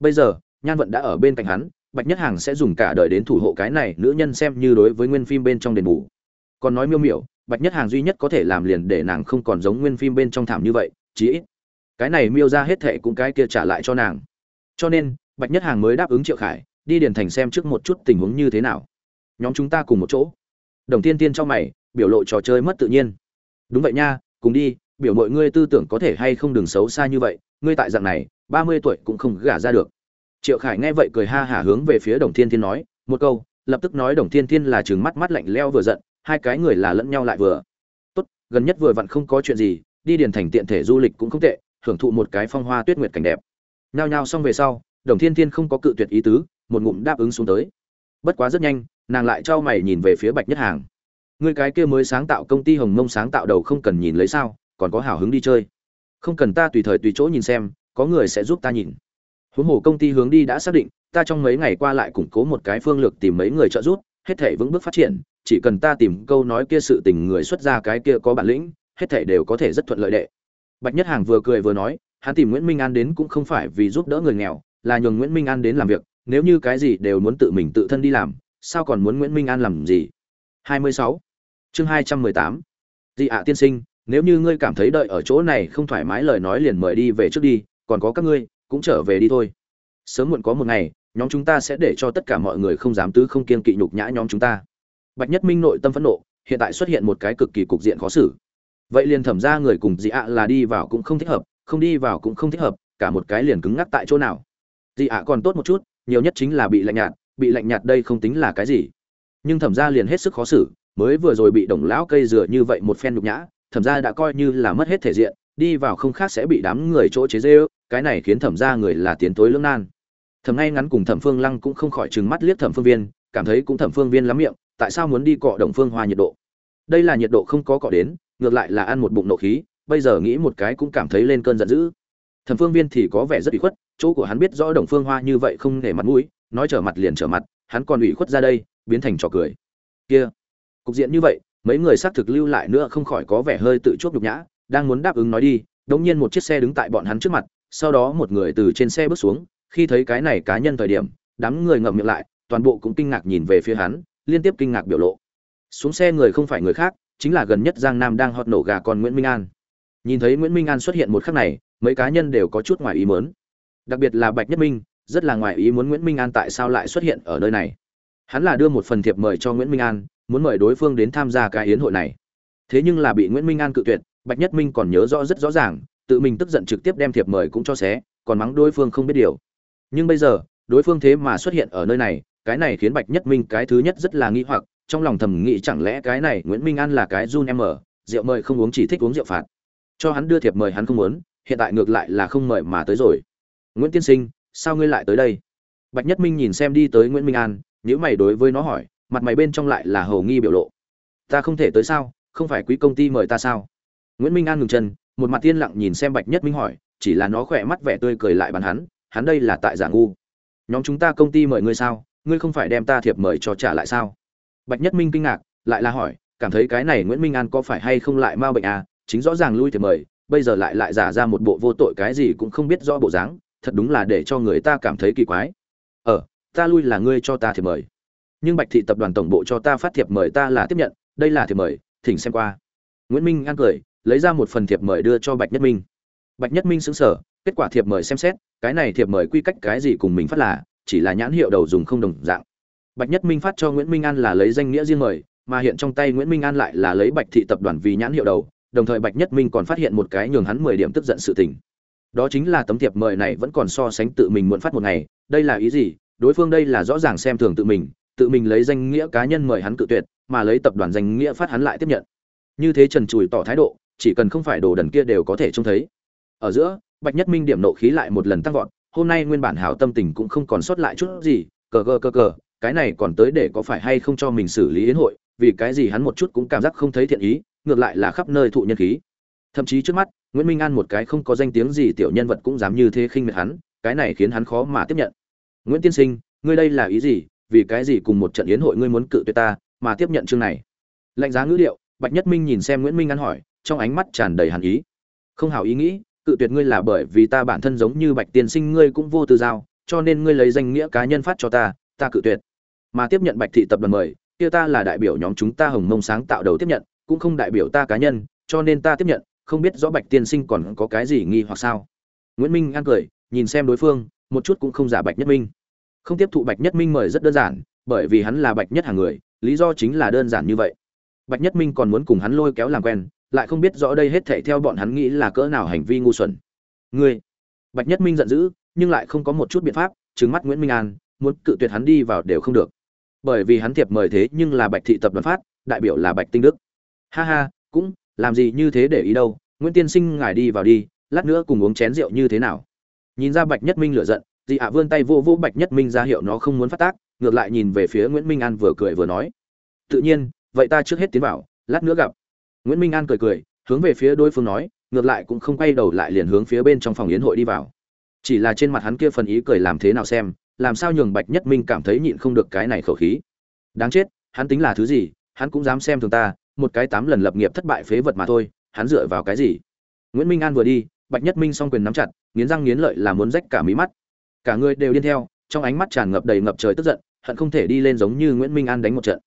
Bây giờ, nhan vận đã ở bên cạnh hắn bạch nhất hàng sẽ dùng cả đời đến thủ hộ cái này nữ nhân xem như đối với nguyên phim bên trong đền bù. Còn nói miêu miểu, bạch nhất hàng duy nhất có thể làm liền để nàng không còn giống nguyên phim bên trong thảm như vậy, chí ít. Cái này miêu ra hết thệ cũng cái kia trả lại cho nàng. Cho nên, bạch nhất hàng mới đáp ứng triệu khải, đi điền thành xem trước một chút tình huống như thế nào. Nhóm chúng ta cùng một chỗ. Đồng tiên tiên cho mày, biểu lộ trò chơi mất tự nhiên. Đúng vậy nha, cùng đi, biểu mọi ngươi tư tưởng có thể hay không đừng xấu xa như vậy, ngươi tại dạng này, ba mươi tuổi cũng không gả ra được triệu khải nghe vậy cười ha hả hướng về phía đồng thiên thiên nói, một câu, lập tức nói đồng thiên thiên là chừng mắt mắt lạnh leo vừa giận, hai cái người là lẫn nhau lại vừa. Tốt, gần nhất vừa vặn không có chuyện gì, đi điền thành tiện thể du lịch cũng không tệ hưởng thụ một cái phong hoa tuyết nguyệt cảnh đẹp. Nhao nhao xong về sau, đồng thiên thiên không có cự tuyệt ý tứ, một ngụm đáp ứng xuống tới. Bất quá rất nhanh, nàng lại trao mày nhìn về phía bạch nhất hàng. Người cái kia mới sáng tạo công ty hồng mông sáng tạo đầu không cần nhìn lấy sao, còn có hào hứng đi chơi. Không cần ta tùy thời tùy chỗ nhìn xem, có người sẽ giúp ta nhìn huống hồ công ty hướng đi đã xác định, ta trong mấy ngày qua lại củng cố một cái phương lược tìm mấy người trợ giúp, hết thể vững bước phát triển, chỉ cần ta tìm câu nói kia sự tình người xuất ra cái kia có bản lĩnh, hết thể đều có thể rất thuận lợi đệ bạch nhất hàng vừa cười vừa nói, hắn tìm nguyễn minh an đến cũng không phải vì giúp đỡ người nghèo, là nhường nguyễn minh an đến làm việc, nếu như cái gì đều muốn tự mình tự thân đi làm, sao còn muốn nguyễn minh an làm gì 26. chương 218. dị ạ tiên sinh, nếu như ngươi cảm thấy đợi ở chỗ này không thoải mái lời nói liền mời đi về trước đi, còn có các ngươi cũng trở về đi thôi. Sớm muộn có một ngày, nhóm chúng ta sẽ để cho tất cả mọi người không dám tứ không kiên kỵ nhục nhã nhóm chúng ta. Bạch nhất minh nội tâm phẫn nộ, hiện tại xuất hiện một cái cực kỳ cục diện khó xử. Vậy liền thẩm ra người cùng dị ạ là đi vào cũng không thích hợp, không đi vào cũng không thích hợp, cả một cái liền cứng ngắc tại chỗ nào. Dị ạ còn tốt một chút, nhiều nhất chính là bị lạnh nhạt, bị lạnh nhạt đây không tính là cái gì. Nhưng thẩm ra liền hết sức khó xử, mới vừa rồi bị đồng lão cây dừa như vậy một phen nhục nhã, thẩm ra đã coi như là mất hết thể diện, đi vào không khác sẽ bị đám người chỗ chế dê cái này khiến thẩm ra người là tiến tối lưỡng nan. Thẩm ngay ngắn cùng thẩm phương lăng cũng không khỏi trừng mắt liếc thẩm phương viên, cảm thấy cũng thẩm phương viên lắm miệng, tại sao muốn đi cọ đồng phương hoa nhiệt độ? Đây là nhiệt độ không có cọ đến, ngược lại là ăn một bụng nộ khí, bây giờ nghĩ một cái cũng cảm thấy lên cơn giận dữ. Thẩm phương viên thì có vẻ rất ủy khuất, chỗ của hắn biết rõ đồng phương hoa như vậy không để mặt mũi, nói trở mặt liền trở mặt, hắn còn ủy khuất ra đây, biến thành trò cười. Kia, cục diện như vậy, mấy người xác thực lưu lại nữa không khỏi có vẻ hơi tự chuốc nhục nhã, đang muốn đáp ứng nói đi, đống nhiên một chiếc xe đứng tại bọn hắn trước mặt sau đó một người từ trên xe bước xuống, khi thấy cái này cá nhân thời điểm, đám người ngậm miệng lại, toàn bộ cũng kinh ngạc nhìn về phía hắn, liên tiếp kinh ngạc biểu lộ. Xuống xe người không phải người khác, chính là gần nhất giang nam đang hót nổ gà con nguyễn minh an. Nhìn thấy nguyễn minh an xuất hiện một khắc này, mấy cá nhân đều có chút ngoài ý mớn đặc biệt là bạch nhất minh, rất là ngoài ý muốn nguyễn minh an tại sao lại xuất hiện ở nơi này. Hắn là đưa một phần thiệp mời cho nguyễn minh an, muốn mời đối phương đến tham gia cái hiến hội này. Thế nhưng là bị nguyễn minh an cự tuyệt, bạch nhất minh còn nhớ rõ rất rõ ràng tự mình tức giận trực tiếp đem thiệp mời cũng cho xé, còn mắng đối phương không biết điều. Nhưng bây giờ, đối phương thế mà xuất hiện ở nơi này, cái này khiến bạch nhất minh cái thứ nhất rất là nghi hoặc, trong lòng thầm nghĩ chẳng lẽ cái này nguyễn minh an là cái run em ở, rượu mời không uống chỉ thích uống rượu phạt. Cho hắn đưa thiệp mời hắn không muốn, hiện tại ngược lại là không mời mà tới rồi. Nguyễn tiên sinh, sao ngươi lại tới đây? Bạch nhất minh nhìn xem đi tới nguyễn minh an nếu mày đối với nó hỏi, mặt mày bên trong lại là hầu nghi biểu lộ. Ta không thể tới sao? Không phải quý công ty mời ta sao? Nguyễn minh an ngừng chân một mặt tiên lặng nhìn xem bạch nhất minh hỏi, chỉ là nó khỏe mắt vẻ tươi cười lại bàn hắn hắn đây là tại giả ngu. Nhóm chúng ta công ty mời ngươi sao? Ngươi không phải đem ta thiệp mời cho trả lại sao? Bạch nhất minh kinh ngạc, lại là hỏi, cảm thấy cái này nguyễn minh an có phải hay không lại ma bệnh à? Chính rõ ràng lui thiệp mời, bây giờ lại lại giả ra một bộ vô tội cái gì cũng không biết rõ bộ dáng, thật đúng là để cho người ta cảm thấy kỳ quái. Ờ ta lui là ngươi cho ta thiệp mời. Nhưng bạch thị tập đoàn tổng bộ cho ta phát thiệp mời ta là tiếp nhận, đây là thiệp mời, thỉnh xem qua. Nguyễn minh an cười lấy ra một phần thiệp mời đưa cho bạch nhất minh. Bạch nhất minh xứng sở kết quả thiệp mời xem xét, cái này thiệp mời quy cách cái gì cùng mình phát là, chỉ là nhãn hiệu đầu dùng không đồng dạng. Bạch nhất minh phát cho nguyễn minh an là lấy danh nghĩa riêng mời, mà hiện trong tay nguyễn minh an lại là lấy bạch thị tập đoàn vì nhãn hiệu đầu, đồng thời bạch nhất minh còn phát hiện một cái nhường hắn mười điểm tức giận sự tình. Đó chính là tấm thiệp mời này vẫn còn so sánh tự mình muộn phát một ngày, đây là ý gì? Đối phương đây là rõ ràng xem thường tự mình tự mình lấy danh nghĩa cá nhân mời hắn cự tuyệt, mà lấy tập đoàn danh nghĩa phát hắn lại tiếp nhận. Như thế trần trùi tỏ thái độ chỉ cần không phải đồ đần kia đều có thể trông thấy. Ở giữa, bạch nhất minh điểm nộ khí lại một lần tăng vọt, hôm nay nguyên bản hảo tâm tình cũng không còn sót lại chút gì, cờ cờ cờ cờ, cái này còn tới để có phải hay không cho mình xử lý yến hội, vì cái gì hắn một chút cũng cảm giác không thấy thiện ý, ngược lại là khắp nơi thụ nhân khí. Thậm chí trước mắt, nguyễn minh an một cái không có danh tiếng gì tiểu nhân vật cũng dám như thế khinh miệt hắn, cái này khiến hắn khó mà tiếp nhận. Nguyễn tiên sinh, ngươi đây là ý gì? Vì cái gì cùng một trận yến hội ngươi muốn cự tuyệt ta, mà tiếp nhận chương này? Lạnh giá ngữ điệu, bạch nhất minh nhìn xem nguyễn minh an hỏi trong ánh mắt tràn đầy hàn ý. Không hảo ý nghĩ, cự tuyệt ngươi là bởi vì ta bản thân giống như bạch tiên sinh ngươi cũng vô tư giao, cho nên ngươi lấy danh nghĩa cá nhân phát cho ta ta cự tuyệt. Mà tiếp nhận bạch thị tập đoàn mời, kia ta là đại biểu nhóm chúng ta hồng mông sáng tạo đầu tiếp nhận, cũng không đại biểu ta cá nhân, cho nên ta tiếp nhận, không biết rõ bạch tiên sinh còn có cái gì nghi hoặc sao. Nguyễn minh an cười, nhìn xem đối phương, một chút cũng không giả bạch nhất minh. Không tiếp thụ bạch nhất minh mời rất đơn giản, bởi vì hắn là bạch nhất hàng người, lý do chính là đơn giản như vậy. Bạch nhất minh còn muốn cùng hắn lôi kéo làm quen lại không biết rõ đây hết thảy theo bọn hắn nghĩ là cỡ nào hành vi ngu xuẩn. Ngươi, bạch nhất minh giận dữ, nhưng lại không có một chút biện pháp, trừng mắt nguyễn minh an, muốn cự tuyệt hắn đi vào đều không được. Bởi vì hắn thiệp mời thế nhưng là bạch thị tập đoàn phát, đại biểu là bạch tinh đức. Ha ha, cũng, làm gì như thế để ý đâu, nguyễn tiên sinh ngài đi vào đi, lát nữa cùng uống chén rượu như thế nào. Nhìn ra bạch nhất minh lửa giận, di ạ vươn tay vô vô bạch nhất minh ra hiệu nó không muốn phát tác, ngược lại nhìn về phía nguyễn minh an vừa cười vừa nói. Tự nhiên, vậy ta trước hết tiến vào, lát nữa gặp nguyễn minh an cười cười, hướng về phía đối phương nói, ngược lại cũng không quay đầu lại liền hướng phía bên trong phòng yến hội đi vào. Chỉ là trên mặt hắn kia phần ý cười làm thế nào xem, làm sao nhường bạch nhất minh cảm thấy nhịn không được cái này khẩu khí. Đáng chết, hắn tính là thứ gì, hắn cũng dám xem thường ta, một cái tám lần lập nghiệp thất bại phế vật mà thôi, hắn dựa vào cái gì? Nguyễn minh an vừa đi, bạch nhất minh song quyền nắm chặt, nghiến răng nghiến lợi là muốn rách cả mí mắt. Cả người đều điên theo, trong ánh mắt tràn ngập đầy ngập trời tức giận, hận không thể đi lên giống như nguyễn minh an đánh một trận.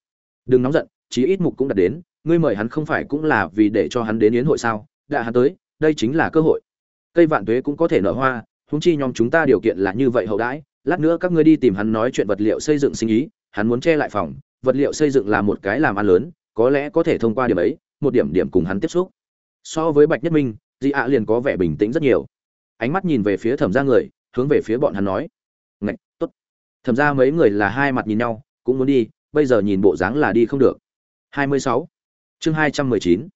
Đừng nóng giận, chí ít mục cũng đặt đến ngươi mời hắn không phải cũng là vì để cho hắn đến yến hội sao? Đã hắn tới, đây chính là cơ hội. Cây vạn tuế cũng có thể nở hoa húng chi nhóm chúng ta điều kiện là như vậy hậu đãi. Lát nữa các ngươi đi tìm hắn nói chuyện vật liệu xây dựng sinh ý, hắn muốn che lại phòng. Vật liệu xây dựng là một cái làm ăn lớn, có lẽ có thể thông qua điểm ấy, một điểm điểm cùng hắn tiếp xúc. So với bạch nhất minh, Di ạ liền có vẻ bình tĩnh rất nhiều. Ánh mắt nhìn về phía thẩm ra người, hướng về phía bọn hắn nói. Ngạch, tốt. Thẩm ra mấy người là hai mặt nhìn nhau, cũng muốn đi, bây giờ nhìn bộ dáng là đi không được. 26 chương 219.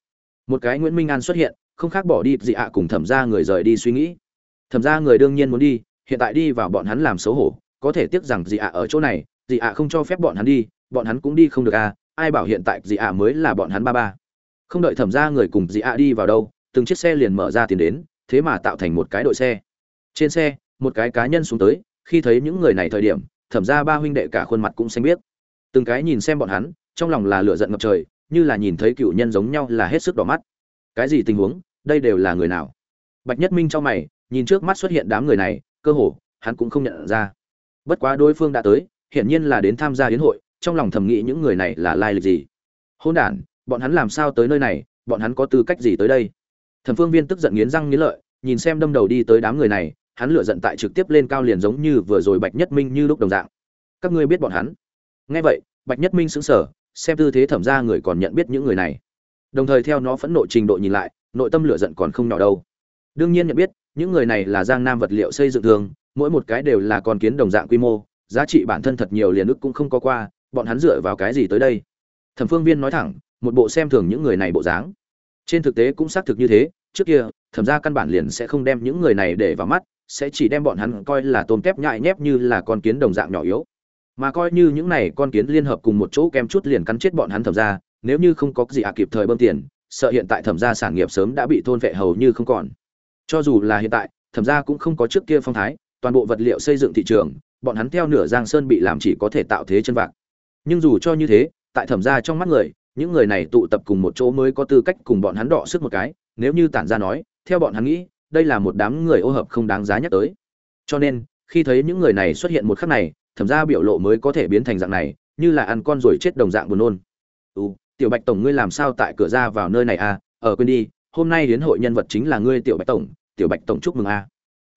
một cái nguyễn minh an xuất hiện, không khác bỏ đi dị ạ, cùng thẩm ra người rời đi suy nghĩ. Thẩm ra người đương nhiên muốn đi, hiện tại đi vào bọn hắn làm xấu hổ, có thể tiếc rằng dị ạ ở chỗ này dị ạ không cho phép bọn hắn đi, bọn hắn cũng đi không được à ai bảo hiện tại dị ạ mới là bọn hắn ba ba. Không đợi thẩm ra người cùng dị ạ đi vào đâu, từng chiếc xe liền mở ra tiền đến, thế mà tạo thành một cái đội xe. Trên xe, một cái cá nhân xuống tới, khi thấy những người này thời điểm, thẩm ra ba huynh đệ cả khuôn mặt cũng xanh biết từng cái nhìn xem bọn hắn, trong lòng là lửa giận ngập trời như là nhìn thấy cựu nhân giống nhau là hết sức đỏ mắt. Cái gì tình huống? Đây đều là người nào? Bạch nhất minh trong mày, nhìn trước mắt xuất hiện đám người này, cơ hồ, hắn cũng không nhận ra. Bất quá đối phương đã tới, hiển nhiên là đến tham gia hiến hội, trong lòng thầm nghĩ những người này là lai lịch gì. Hôn đản, bọn hắn làm sao tới nơi này, bọn hắn có tư cách gì tới đây? Thẩm phương viên tức giận nghiến răng nghiến lợi, nhìn xem đâm đầu đi tới đám người này, hắn lựa giận tại trực tiếp lên cao liền giống như vừa rồi bạch nhất minh như lúc đồng dạng. Các ngươi biết bọn hắn? Nghe vậy, bạch nhất minh sững sờ xem tư thế thẩm ra người còn nhận biết những người này. Đồng thời theo nó phẫn nộ trình độ nhìn lại, nội tâm lửa giận còn không nhỏ đâu. Đương nhiên nhận biết, những người này là giang nam vật liệu xây dựng thường, mỗi một cái đều là con kiến đồng dạng quy mô, giá trị bản thân thật nhiều liền ức cũng không có qua, bọn hắn dựa vào cái gì tới đây? Thẩm phương viên nói thẳng, một bộ xem thường những người này bộ dáng. Trên thực tế cũng xác thực như thế, trước kia, thẩm ra căn bản liền sẽ không đem những người này để vào mắt, sẽ chỉ đem bọn hắn coi là tôm tép nhại nhép như là con kiến đồng dạng nhỏ yếu mà coi như những này con kiến liên hợp cùng một chỗ kem chút liền cắn chết bọn hắn thẩm ra nếu như không có gì ạ kịp thời bơm tiền, sợ hiện tại thẩm ra sản nghiệp sớm đã bị thôn vệ hầu như không còn. Cho dù là hiện tại, thẩm ra cũng không có trước kia phong thái, toàn bộ vật liệu xây dựng thị trường, bọn hắn theo nửa giang sơn bị làm chỉ có thể tạo thế chân vạc. Nhưng dù cho như thế, tại thẩm ra trong mắt người, những người này tụ tập cùng một chỗ mới có tư cách cùng bọn hắn đọ sức một cái, nếu như tản ra nói, theo bọn hắn nghĩ, đây là một đám người ô hợp không đáng giá nhắc tới. Cho nên, khi thấy những người này xuất hiện một khắc này thẩm ra biểu lộ mới có thể biến thành dạng này như là ăn con rồi chết đồng dạng buồn nôn. Ừ tiểu bạch tổng ngươi làm sao tại cửa ra vào nơi này à? Ở quên đi hôm nay đến hội nhân vật chính là ngươi tiểu bạch tổng tiểu bạch tổng chúc mừng a. À.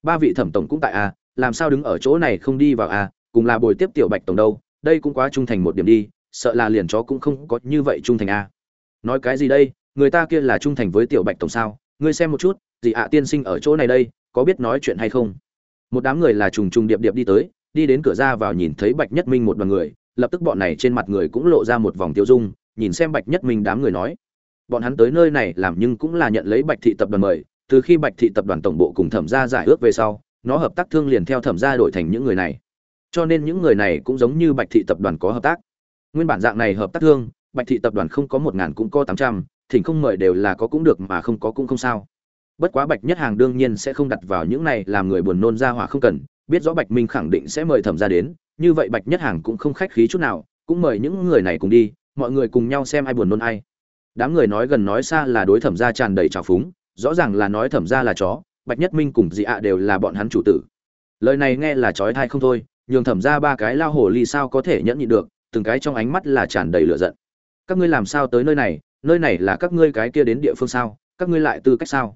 ba vị thẩm tổng cũng tại a à, làm sao đứng ở chỗ này không đi vào a à, cùng là bồi tiếp tiểu bạch tổng đâu đây cũng quá trung thành một điểm đi sợ là liền chó cũng không có như vậy trung thành a nói cái gì đây? Người ta kia là trung thành với tiểu bạch tổng sao? Ngươi xem một chút gì ạ tiên sinh ở chỗ này đây có biết nói chuyện hay không? Một đám người là trùng trùng điệp điệp đi tới đi đến cửa ra vào nhìn thấy bạch nhất minh một đoàn người, lập tức bọn này trên mặt người cũng lộ ra một vòng tiêu dung, nhìn xem bạch nhất minh đám người nói. Bọn hắn tới nơi này làm nhưng cũng là nhận lấy bạch thị tập đoàn mời, từ khi bạch thị tập đoàn tổng bộ cùng thẩm gia giải ước về sau, nó hợp tác thương liền theo thẩm gia đổi thành những người này. Cho nên những người này cũng giống như bạch thị tập đoàn có hợp tác. Nguyên bản dạng này hợp tác thương, bạch thị tập đoàn không có một ngàn cũng có tám trăm, thỉnh không mời đều là có cũng được mà không có cũng không sao. Bất quá bạch nhất hàng đương nhiên sẽ không đặt vào những này làm người buồn nôn ra hỏa không cần biết rõ bạch minh khẳng định sẽ mời thẩm gia đến, như vậy bạch nhất hàng cũng không khách khí chút nào, cũng mời những người này cùng đi, mọi người cùng nhau xem ai buồn nôn ai. Đám người nói gần nói xa là đối thẩm gia tràn đầy trào phúng, rõ ràng là nói thẩm gia là chó, bạch nhất minh cùng dị ạ đều là bọn hắn chủ tử. Lời này nghe là chói thai không thôi, nhường thẩm gia ba cái lao hồ ly sao có thể nhẫn nhịn được, từng cái trong ánh mắt là tràn đầy lửa giận. Các ngươi làm sao tới nơi này nơi này là các ngươi cái kia đến địa phương sao, các ngươi lại tư cách sao?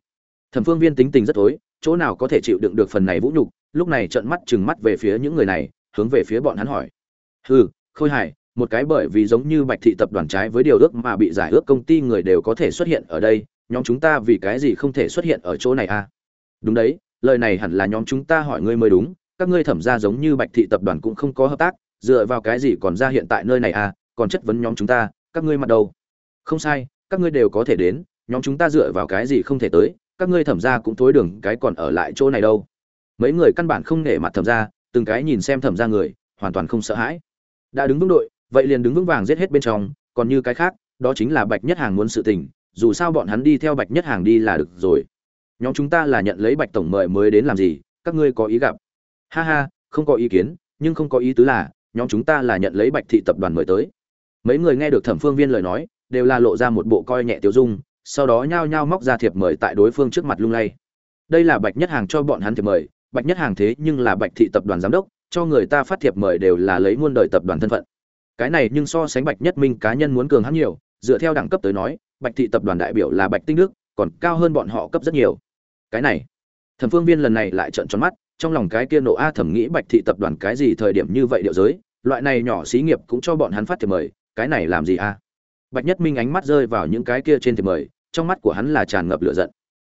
Thẩm phương viên tính tình rất tối chỗ nào có thể chịu đựng được phần này vũ nhục lúc này trợn mắt chừng mắt về phía những người này, hướng về phía bọn hắn hỏi. Hừ, khôi hài một cái bởi vì giống như bạch thị tập đoàn trái với điều ước mà bị giải ước công ty người đều có thể xuất hiện ở đây, nhóm chúng ta vì cái gì không thể xuất hiện ở chỗ này à? Đúng đấy, lời này hẳn là nhóm chúng ta hỏi ngươi mới đúng, các ngươi thẩm ra giống như bạch thị tập đoàn cũng không có hợp tác, dựa vào cái gì còn ra hiện tại nơi này à? Còn chất vấn nhóm chúng ta, các ngươi mặt đầu không sai, các ngươi đều có thể đến, nhóm chúng ta dựa vào cái gì không thể tới, các ngươi thẩm ra cũng thối đường cái còn ở lại chỗ này đâu mấy người căn bản không nể mặt thẩm ra từng cái nhìn xem thẩm ra người, hoàn toàn không sợ hãi. Đã đứng vững đội, vậy liền đứng vững vàng giết hết bên trong, còn như cái khác, đó chính là bạch nhất hàng muốn sự tình, dù sao bọn hắn đi theo bạch nhất hàng đi là được rồi. Nhóm chúng ta là nhận lấy bạch tổng mời mới đến làm gì, các ngươi có ý gặp. Ha ha, không có ý kiến, nhưng không có ý tứ là, nhóm chúng ta là nhận lấy bạch thị tập đoàn mời tới. Mấy người nghe được thẩm phương viên lời nói, đều là lộ ra một bộ coi nhẹ tiêu dung, sau đó nhao nhao móc ra thiệp mời tại đối phương trước mặt lung lay. Đây là bạch nhất hàng cho bọn hắn thiệp mời bạch nhất hàng thế nhưng là bạch thị tập đoàn giám đốc, cho người ta phát thiệp mời đều là lấy muôn đời tập đoàn thân phận. Cái này nhưng so sánh bạch nhất minh cá nhân muốn cường hắn nhiều, dựa theo đẳng cấp tới nói, bạch thị tập đoàn đại biểu là bạch tinh đức, còn cao hơn bọn họ cấp rất nhiều. Cái này, thẩm phương viên lần này lại trợn tròn mắt, trong lòng cái kia nộ a thẩm nghĩ bạch thị tập đoàn cái gì thời điểm như vậy điệu giới, loại này nhỏ xí nghiệp cũng cho bọn hắn phát thiệp mời, cái này làm gì a? Bạch nhất minh ánh mắt rơi vào những cái kia trên thiệp mời, trong mắt của hắn là tràn ngập lửa giận.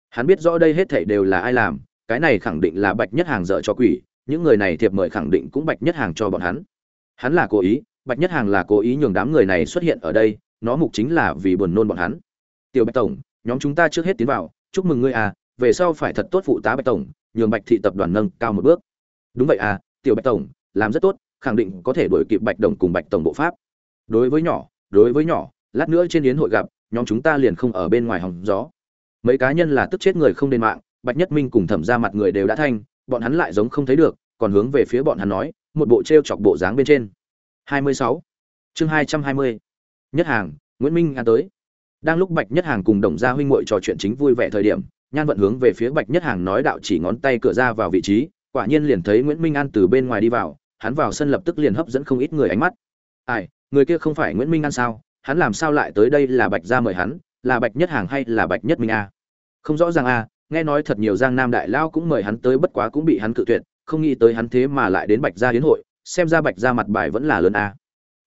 Hắn biết rõ đây hết thảy đều là ai làm cái này khẳng định là bạch nhất hàng dợ cho quỷ, những người này thiệp mời khẳng định cũng bạch nhất hàng cho bọn hắn. Hắn là cố ý, bạch nhất hàng là cố ý nhường đám người này xuất hiện ở đây, nó mục chính là vì buồn nôn bọn hắn. Tiểu bạch tổng, nhóm chúng ta trước hết tiến vào, chúc mừng ngươi à về sau phải thật tốt phụ tá bạch tổng, nhường bạch thị tập đoàn nâng cao một bước. Đúng vậy à tiểu bạch tổng, làm rất tốt, khẳng định có thể đổi kịp bạch đồng cùng bạch tổng bộ pháp. Đối với nhỏ, đối với nhỏ, lát nữa trên yến hội gặp, nhóm chúng ta liền không ở bên ngoài hòng gió. Mấy cá nhân là tức chết người không lên mạng bạch nhất minh cùng thẩm ra mặt người đều đã thanh, bọn hắn lại giống không thấy được, còn hướng về phía bọn hắn nói, một bộ trêu chọc bộ dáng bên trên. 26. chương 220. nhất hàng, nguyễn minh an tới. Đang lúc bạch nhất hàng cùng đồng gia huynh muội trò chuyện chính vui vẻ thời điểm, nhan vận hướng về phía bạch nhất hàng nói đạo chỉ ngón tay cửa ra vào vị trí, quả nhiên liền thấy nguyễn minh an từ bên ngoài đi vào, hắn vào sân lập tức liền hấp dẫn không ít người ánh mắt. Ai, người kia không phải nguyễn minh an sao? Hắn làm sao lại tới đây là bạch gia mời hắn, là bạch nhất hàng hay là bạch nhất minh a? Không rõ ràng a nghe nói thật nhiều giang nam đại lao cũng mời hắn tới, bất quá cũng bị hắn cự tuyệt, không nghĩ tới hắn thế mà lại đến bạch gia hiến hội, xem ra bạch gia mặt bài vẫn là lớn a.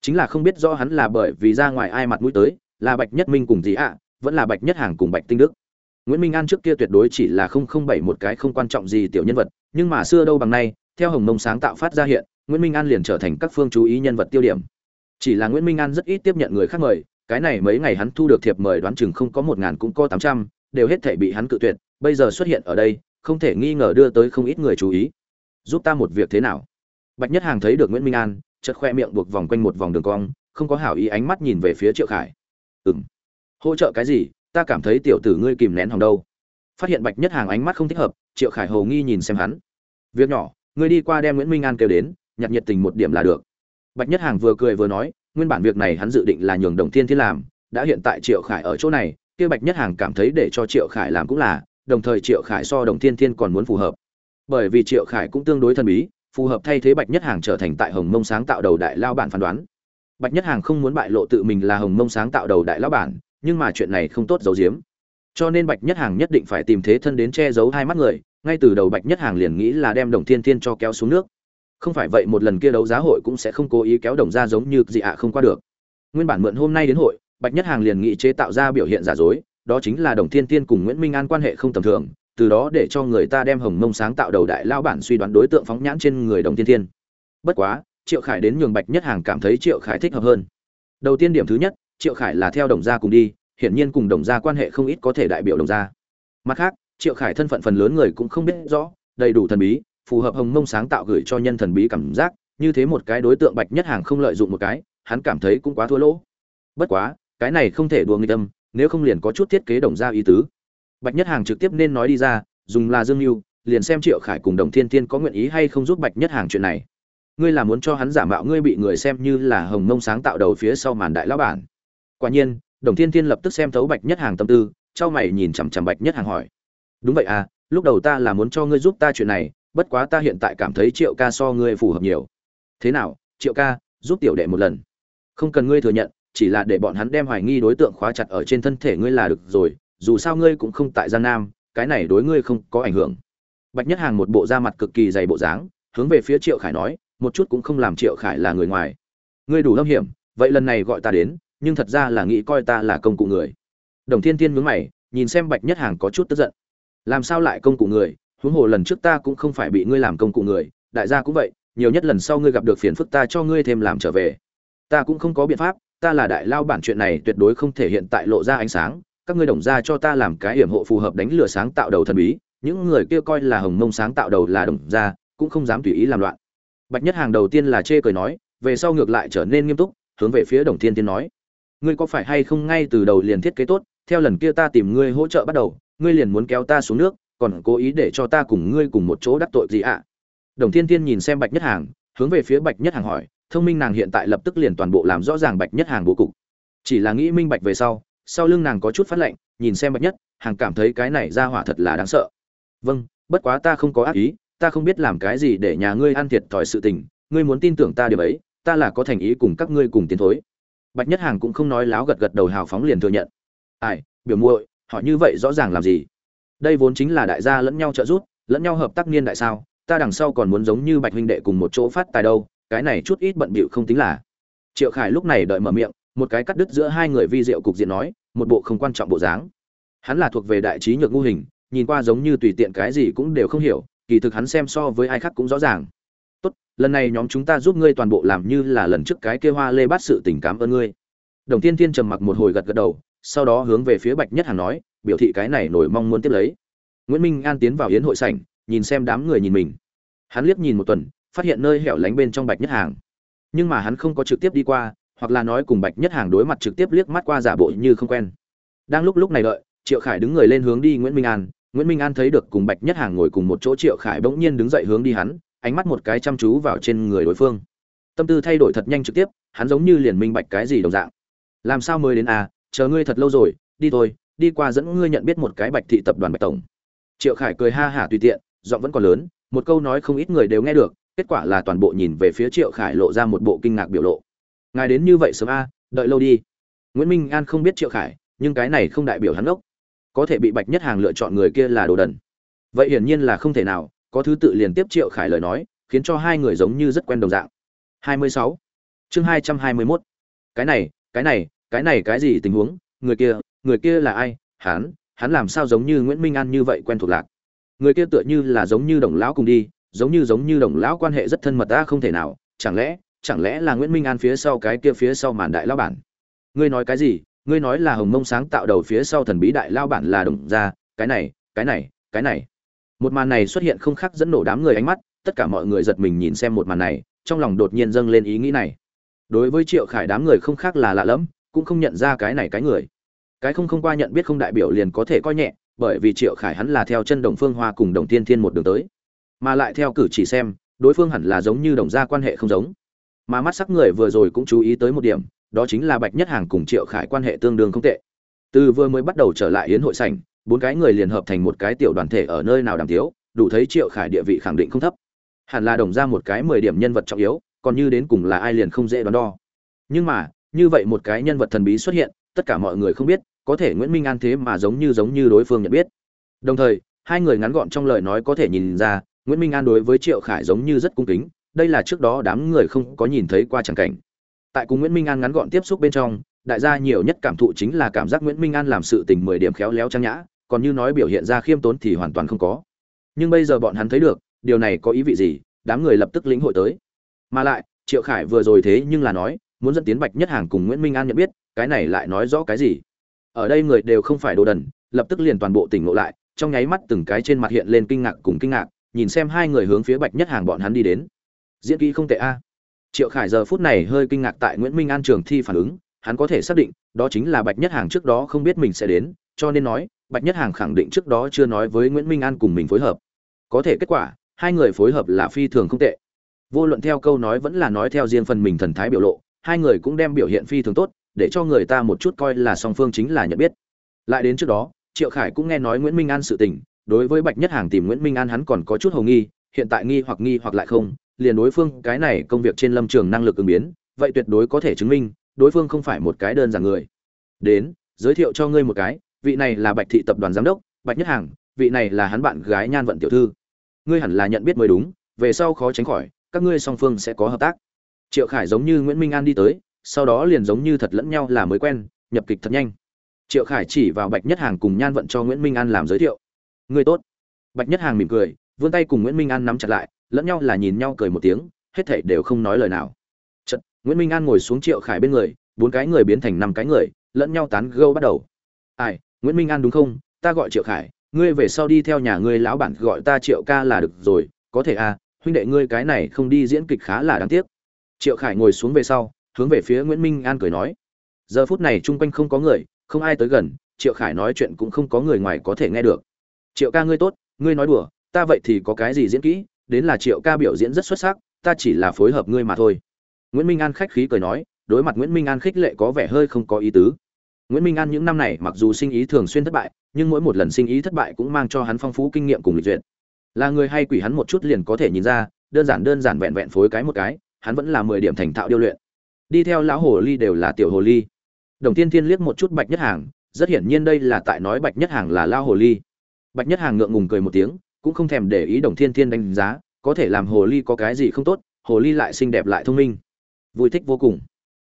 Chính là không biết rõ hắn là bởi vì ra ngoài ai mặt mũi tới, là bạch nhất minh cùng gì ạ, vẫn là bạch nhất hàng cùng bạch tinh đức. Nguyễn minh an trước kia tuyệt đối chỉ là không không bảy một cái không quan trọng gì tiểu nhân vật, nhưng mà xưa đâu bằng nay, theo hồng mông sáng tạo phát ra hiện, nguyễn minh an liền trở thành các phương chú ý nhân vật tiêu điểm. Chỉ là nguyễn minh an rất ít tiếp nhận người khác mời, cái này mấy ngày hắn thu được thiệp mời đoán chừng không có một ngàn cũng có tám trăm, đều hết thể bị hắn cự tuyệt bây giờ xuất hiện ở đây, không thể nghi ngờ đưa tới không ít người chú ý. Giúp ta một việc thế nào? Bạch nhất hàng thấy được nguyễn minh an chật khoe miệng buộc vòng quanh một vòng đường cong, không có hảo ý ánh mắt nhìn về phía triệu khải. Ừng hỗ trợ cái gì? Ta cảm thấy tiểu tử ngươi kìm nén hòng đâu. Phát hiện bạch nhất hàng ánh mắt không thích hợp, triệu khải hầu nghi nhìn xem hắn. Việc nhỏ, ngươi đi qua đem nguyễn minh an kêu đến, nhặt nhiệt tình một điểm là được. Bạch nhất hàng vừa cười vừa nói, nguyên bản việc này hắn dự định là nhường đồng thiên thiên làm, đã hiện tại triệu khải ở chỗ này, kia bạch nhất hàng cảm thấy để cho triệu khải làm cũng là đồng thời triệu khải so đồng thiên thiên còn muốn phù hợp. Bởi vì triệu khải cũng tương đối thần bí, phù hợp thay thế bạch nhất hàng trở thành tại hồng mông sáng tạo đầu đại lao bản phán đoán. Bạch nhất hàng không muốn bại lộ tự mình là hồng mông sáng tạo đầu đại lao bản, nhưng mà chuyện này không tốt giấu giếm. Cho nên bạch nhất hàng nhất định phải tìm thế thân đến che giấu hai mắt người, ngay từ đầu bạch nhất hàng liền nghĩ là đem đồng thiên thiên cho kéo xuống nước. Không phải vậy một lần kia đấu giá hội cũng sẽ không cố ý kéo đồng ra giống như gì ạ không qua được. Nguyên bản mượn hôm nay đến hội, bạch nhất hàng liền nghĩ chế tạo ra biểu hiện giả dối đó chính là đồng thiên thiên cùng nguyễn minh an quan hệ không tầm thường, từ đó để cho người ta đem hồng mông sáng tạo đầu đại lao bản suy đoán đối tượng phóng nhãn trên người đồng thiên thiên bất quá, triệu khải đến nhường bạch nhất hàng cảm thấy triệu khải thích hợp hơn. Đầu tiên điểm thứ nhất, triệu khải là theo đồng gia cùng đi, hiển nhiên cùng đồng gia quan hệ không ít có thể đại biểu đồng gia. Mặt khác, triệu khải thân phận phần lớn người cũng không biết rõ, đầy đủ thần bí, phù hợp hồng mông sáng tạo gửi cho nhân thần bí cảm giác, như thế một cái đối tượng bạch nhất hàng không lợi dụng một cái, hắn cảm thấy cũng quá thua lỗ. Bất quá, cái này không thể đùa nghịch tâm nếu không liền có chút thiết kế đồng ra ý tứ. Bạch nhất hàng trực tiếp nên nói đi ra, dùng là dương mưu liền xem triệu khải cùng đồng thiên thiên có nguyện ý hay không giúp bạch nhất hàng chuyện này. Ngươi là muốn cho hắn giả mạo ngươi bị người xem như là hồng mông sáng tạo đầu phía sau màn đại lão bản. Quả nhiên, đồng thiên thiên lập tức xem thấu bạch nhất hàng tâm tư trao mày nhìn chằm chằm bạch nhất hàng hỏi. Đúng vậy à lúc đầu ta là muốn cho ngươi giúp ta chuyện này, bất quá ta hiện tại cảm thấy triệu ca so ngươi phù hợp nhiều. Thế nào, triệu ca, giúp tiểu đệ một lần. Không cần ngươi thừa nhận chỉ là để bọn hắn đem hoài nghi đối tượng khóa chặt ở trên thân thể ngươi là được rồi, dù sao ngươi cũng không tại giang nam, cái này đối ngươi không có ảnh hưởng. Bạch nhất hàng một bộ da mặt cực kỳ dày bộ dáng, hướng về phía triệu khải nói, một chút cũng không làm triệu khải là người ngoài. Ngươi đủ lâm hiểm, vậy lần này gọi ta đến, nhưng thật ra là nghĩ coi ta là công cụ người. Đồng thiên thiên mướn mày, nhìn xem bạch nhất hàng có chút tức giận. Làm sao lại công cụ người? Huống hồ lần trước ta cũng không phải bị ngươi làm công cụ người, đại gia cũng vậy, nhiều nhất lần sau ngươi gặp được phiền phức ta cho ngươi thêm làm trở về. Ta cũng không có biện pháp ta là đại lao bản chuyện này tuyệt đối không thể hiện tại lộ ra ánh sáng, các ngươi đồng ra cho ta làm cái hiểm hộ phù hợp đánh lừa sáng tạo đầu thần bí, những người kia coi là hồng mông sáng tạo đầu là đồng ra, cũng không dám tùy ý làm loạn. Bạch nhất hàng đầu tiên là chê cười nói, về sau ngược lại trở nên nghiêm túc, hướng về phía đồng thiên tiên nói, ngươi có phải hay không ngay từ đầu liền thiết kế tốt, theo lần kia ta tìm ngươi hỗ trợ bắt đầu, ngươi liền muốn kéo ta xuống nước, còn cố ý để cho ta cùng ngươi cùng một chỗ đắc tội gì ạ? Đồng thiên tiên nhìn xem bạch nhất hàng, hướng về phía bạch nhất hàng hỏi thông minh nàng hiện tại lập tức liền toàn bộ làm rõ ràng bạch nhất hàng bố cục. Chỉ là nghĩ minh bạch về sau sau lưng nàng có chút phát lạnh nhìn xem bạch nhất, hàng cảm thấy cái này ra hỏa thật là đáng sợ. Vâng bất quá ta không có ác ý, ta không biết làm cái gì để nhà ngươi ăn thiệt thòi sự tình, ngươi muốn tin tưởng ta điều ấy, ta là có thành ý cùng các ngươi cùng tiến thối. Bạch nhất hàng cũng không nói láo gật gật đầu hào phóng liền thừa nhận. Ai, biểu muội, họ như vậy rõ ràng làm gì? Đây vốn chính là đại gia lẫn nhau trợ giúp, lẫn nhau hợp tác niên đại sao, ta đằng sau còn muốn giống như bạch huynh đệ cùng một chỗ phát tài đâu cái này chút ít bận bịu không tính là. Triệu khải lúc này đợi mở miệng, một cái cắt đứt giữa hai người vi diệu cục diện nói, một bộ không quan trọng bộ dáng. Hắn là thuộc về đại trí nhược ngu hình, nhìn qua giống như tùy tiện cái gì cũng đều không hiểu, kỳ thực hắn xem so với ai khác cũng rõ ràng. Tốt, lần này nhóm chúng ta giúp ngươi toàn bộ làm như là lần trước cái kia hoa lê bát sự tình cảm ơn ngươi. Đồng tiên tiên trầm mặc một hồi gật gật đầu, sau đó hướng về phía bạch nhất hàn nói, biểu thị cái này nổi mong muốn tiếp lấy. Nguyễn minh an tiến vào yến hội sảnh, nhìn xem đám người nhìn mình. Hắn liếc nhìn một tuần phát hiện nơi hẻo lánh bên trong bạch nhất hàng. Nhưng mà hắn không có trực tiếp đi qua, hoặc là nói cùng bạch nhất hàng đối mặt trực tiếp liếc mắt qua giả bộ như không quen. Đang lúc lúc này đợi, triệu khải đứng người lên hướng đi nguyễn minh an. Nguyễn minh an thấy được cùng bạch nhất hàng ngồi cùng một chỗ, triệu khải bỗng nhiên đứng dậy hướng đi hắn, ánh mắt một cái chăm chú vào trên người đối phương. Tâm tư thay đổi thật nhanh trực tiếp, hắn giống như liền minh bạch cái gì đồng dạng. Làm sao mới đến à? Chờ ngươi thật lâu rồi, đi thôi, đi qua dẫn ngươi nhận biết một cái bạch thị tập đoàn bạch tổng. Triệu khải cười ha hả tùy tiện, giọng vẫn còn lớn, một câu nói không ít người đều nghe được kết quả là toàn bộ nhìn về phía triệu khải lộ ra một bộ kinh ngạc biểu lộ. Ngài đến như vậy sớm a, đợi lâu đi. Nguyễn minh an không biết triệu khải, nhưng cái này không đại biểu hắn ốc có thể bị bạch nhất hàng lựa chọn người kia là đồ đần. Vậy hiển nhiên là không thể nào, có thứ tự liền tiếp triệu khải lời nói, khiến cho hai người giống như rất quen đồng dạng. 26. chương 221. cái này cái này cái này cái gì tình huống? Người kia người kia là ai? Hắn hắn làm sao giống như nguyễn minh an như vậy quen thuộc lạc? Người kia tựa như là giống như đồng lão cùng đi giống như giống như đồng lão quan hệ rất thân mật ta không thể nào, chẳng lẽ chẳng lẽ là nguyễn minh an phía sau cái kia phía sau màn đại lão bản? Ngươi nói cái gì? Ngươi nói là hồng mông sáng tạo đầu phía sau thần bí đại lao bản là đồng gia, cái này cái này cái này. Một màn này xuất hiện không khác dẫn nổ đám người ánh mắt, tất cả mọi người giật mình nhìn xem một màn này, trong lòng đột nhiên dâng lên ý nghĩ này. Đối với triệu khải đám người không khác là lạ lẫm, cũng không nhận ra cái này cái người. Cái không không qua nhận biết không đại biểu liền có thể coi nhẹ, bởi vì triệu khải hắn là theo chân đồng phương hoa cùng đồng tiên thiên một đường tới mà lại theo cử chỉ xem, đối phương hẳn là giống như đồng gia quan hệ không giống. Mà mắt sắc người vừa rồi cũng chú ý tới một điểm, đó chính là bạch nhất hàng cùng triệu khải quan hệ tương đương không tệ. Từ vừa mới bắt đầu trở lại yến hội sảnh, bốn cái người liền hợp thành một cái tiểu đoàn thể ở nơi nào đàm tiếu, đủ thấy triệu khải địa vị khẳng định không thấp. Hẳn là đồng ra một cái mười điểm nhân vật trọng yếu, còn như đến cùng là ai liền không dễ đoán đo. Nhưng mà, như vậy một cái nhân vật thần bí xuất hiện, tất cả mọi người không biết, có thể nguyễn minh an thế mà giống như giống như đối phương nhận biết. Đồng thời, hai người ngắn gọn trong lời nói có thể nhìn ra nguyễn minh an đối với triệu khải giống như rất cung kính, đây là trước đó đám người không có nhìn thấy qua chẳng cảnh. Tại cùng nguyễn minh an ngắn gọn tiếp xúc bên trong, đại gia nhiều nhất cảm thụ chính là cảm giác nguyễn minh an làm sự tình mười điểm khéo léo trang nhã, còn như nói biểu hiện ra khiêm tốn thì hoàn toàn không có. Nhưng bây giờ bọn hắn thấy được, điều này có ý vị gì, đám người lập tức lĩnh hội tới. Mà lại, triệu khải vừa rồi thế nhưng là nói, muốn dẫn tiến bạch nhất hàng cùng nguyễn minh an nhận biết, cái này lại nói rõ cái gì? Ở đây người đều không phải đồ đần, lập tức liền toàn bộ tỉnh ngộ lại, trong nháy mắt từng cái trên mặt hiện lên kinh ngạc cùng kinh ngạc nhìn xem hai người hướng phía bạch nhất hàng bọn hắn đi đến. Diễn kỹ không tệ a. Triệu khải giờ phút này hơi kinh ngạc tại nguyễn minh an trường thi phản ứng, hắn có thể xác định, đó chính là bạch nhất hàng trước đó không biết mình sẽ đến, cho nên nói, bạch nhất hàng khẳng định trước đó chưa nói với nguyễn minh an cùng mình phối hợp. Có thể kết quả, hai người phối hợp là phi thường không tệ. Vô luận theo câu nói vẫn là nói theo riêng phần mình thần thái biểu lộ, hai người cũng đem biểu hiện phi thường tốt, để cho người ta một chút coi là song phương chính là nhận biết. Lại đến trước đó, triệu khải cũng nghe nói nguyễn minh an sự tình đối với bạch nhất hàng tìm nguyễn minh an hắn còn có chút hầu nghi, hiện tại nghi hoặc nghi hoặc lại không, liền đối phương, cái này công việc trên lâm trường năng lực ứng biến, vậy tuyệt đối có thể chứng minh, đối phương không phải một cái đơn giản người. Đến, giới thiệu cho ngươi một cái, vị này là bạch thị tập đoàn giám đốc, bạch nhất hàng, vị này là hắn bạn gái nhan vận tiểu thư. Ngươi hẳn là nhận biết mới đúng, về sau khó tránh khỏi, các ngươi song phương sẽ có hợp tác. Triệu khải giống như nguyễn minh an đi tới, sau đó liền giống như thật lẫn nhau là mới quen, nhập kịch thật nhanh. Triệu khải chỉ vào bạch nhất hàng cùng nhan vận cho nguyễn minh an làm giới thiệu ngươi tốt. Bạch nhất hàng mỉm cười vươn tay cùng nguyễn minh an nắm chặt lại lẫn nhau là nhìn nhau cười một tiếng hết thảy đều không nói lời nào. Chật, nguyễn minh an ngồi xuống triệu khải bên người bốn cái người biến thành năm cái người lẫn nhau tán gâu bắt đầu. Ai nguyễn minh an đúng không? Ta gọi triệu khải ngươi về sau đi theo nhà ngươi lão bản gọi ta triệu ca là được rồi có thể à huynh đệ ngươi cái này không đi diễn kịch khá là đáng tiếc. Triệu khải ngồi xuống về sau hướng về phía nguyễn minh an cười nói. Giờ phút này chung quanh không có người không ai tới gần triệu khải nói chuyện cũng không có người ngoài có thể nghe được triệu ca ngươi tốt, ngươi nói đùa, ta vậy thì có cái gì diễn kỹ, đến là triệu ca biểu diễn rất xuất sắc, ta chỉ là phối hợp ngươi mà thôi. Nguyễn minh an khách khí cười nói, đối mặt nguyễn minh an khích lệ có vẻ hơi không có ý tứ. Nguyễn minh an những năm này mặc dù sinh ý thường xuyên thất bại, nhưng mỗi một lần sinh ý thất bại cũng mang cho hắn phong phú kinh nghiệm cùng lịch duyệt. Là người hay quỷ hắn một chút liền có thể nhìn ra, đơn giản đơn giản vẹn vẹn phối cái một cái, hắn vẫn là mười điểm thành thạo điêu luyện. Đi theo lão hồ ly đều là tiểu hồ ly. Đồng tiên thiên liếc một chút bạch nhất hàng, rất hiển nhiên đây là tại nói bạch nhất hàng là lao hồ ly bạch nhất hàng ngượng ngùng cười một tiếng, cũng không thèm để ý đồng thiên thiên đánh giá, có thể làm hồ ly có cái gì không tốt, hồ ly lại xinh đẹp lại thông minh. Vui thích vô cùng.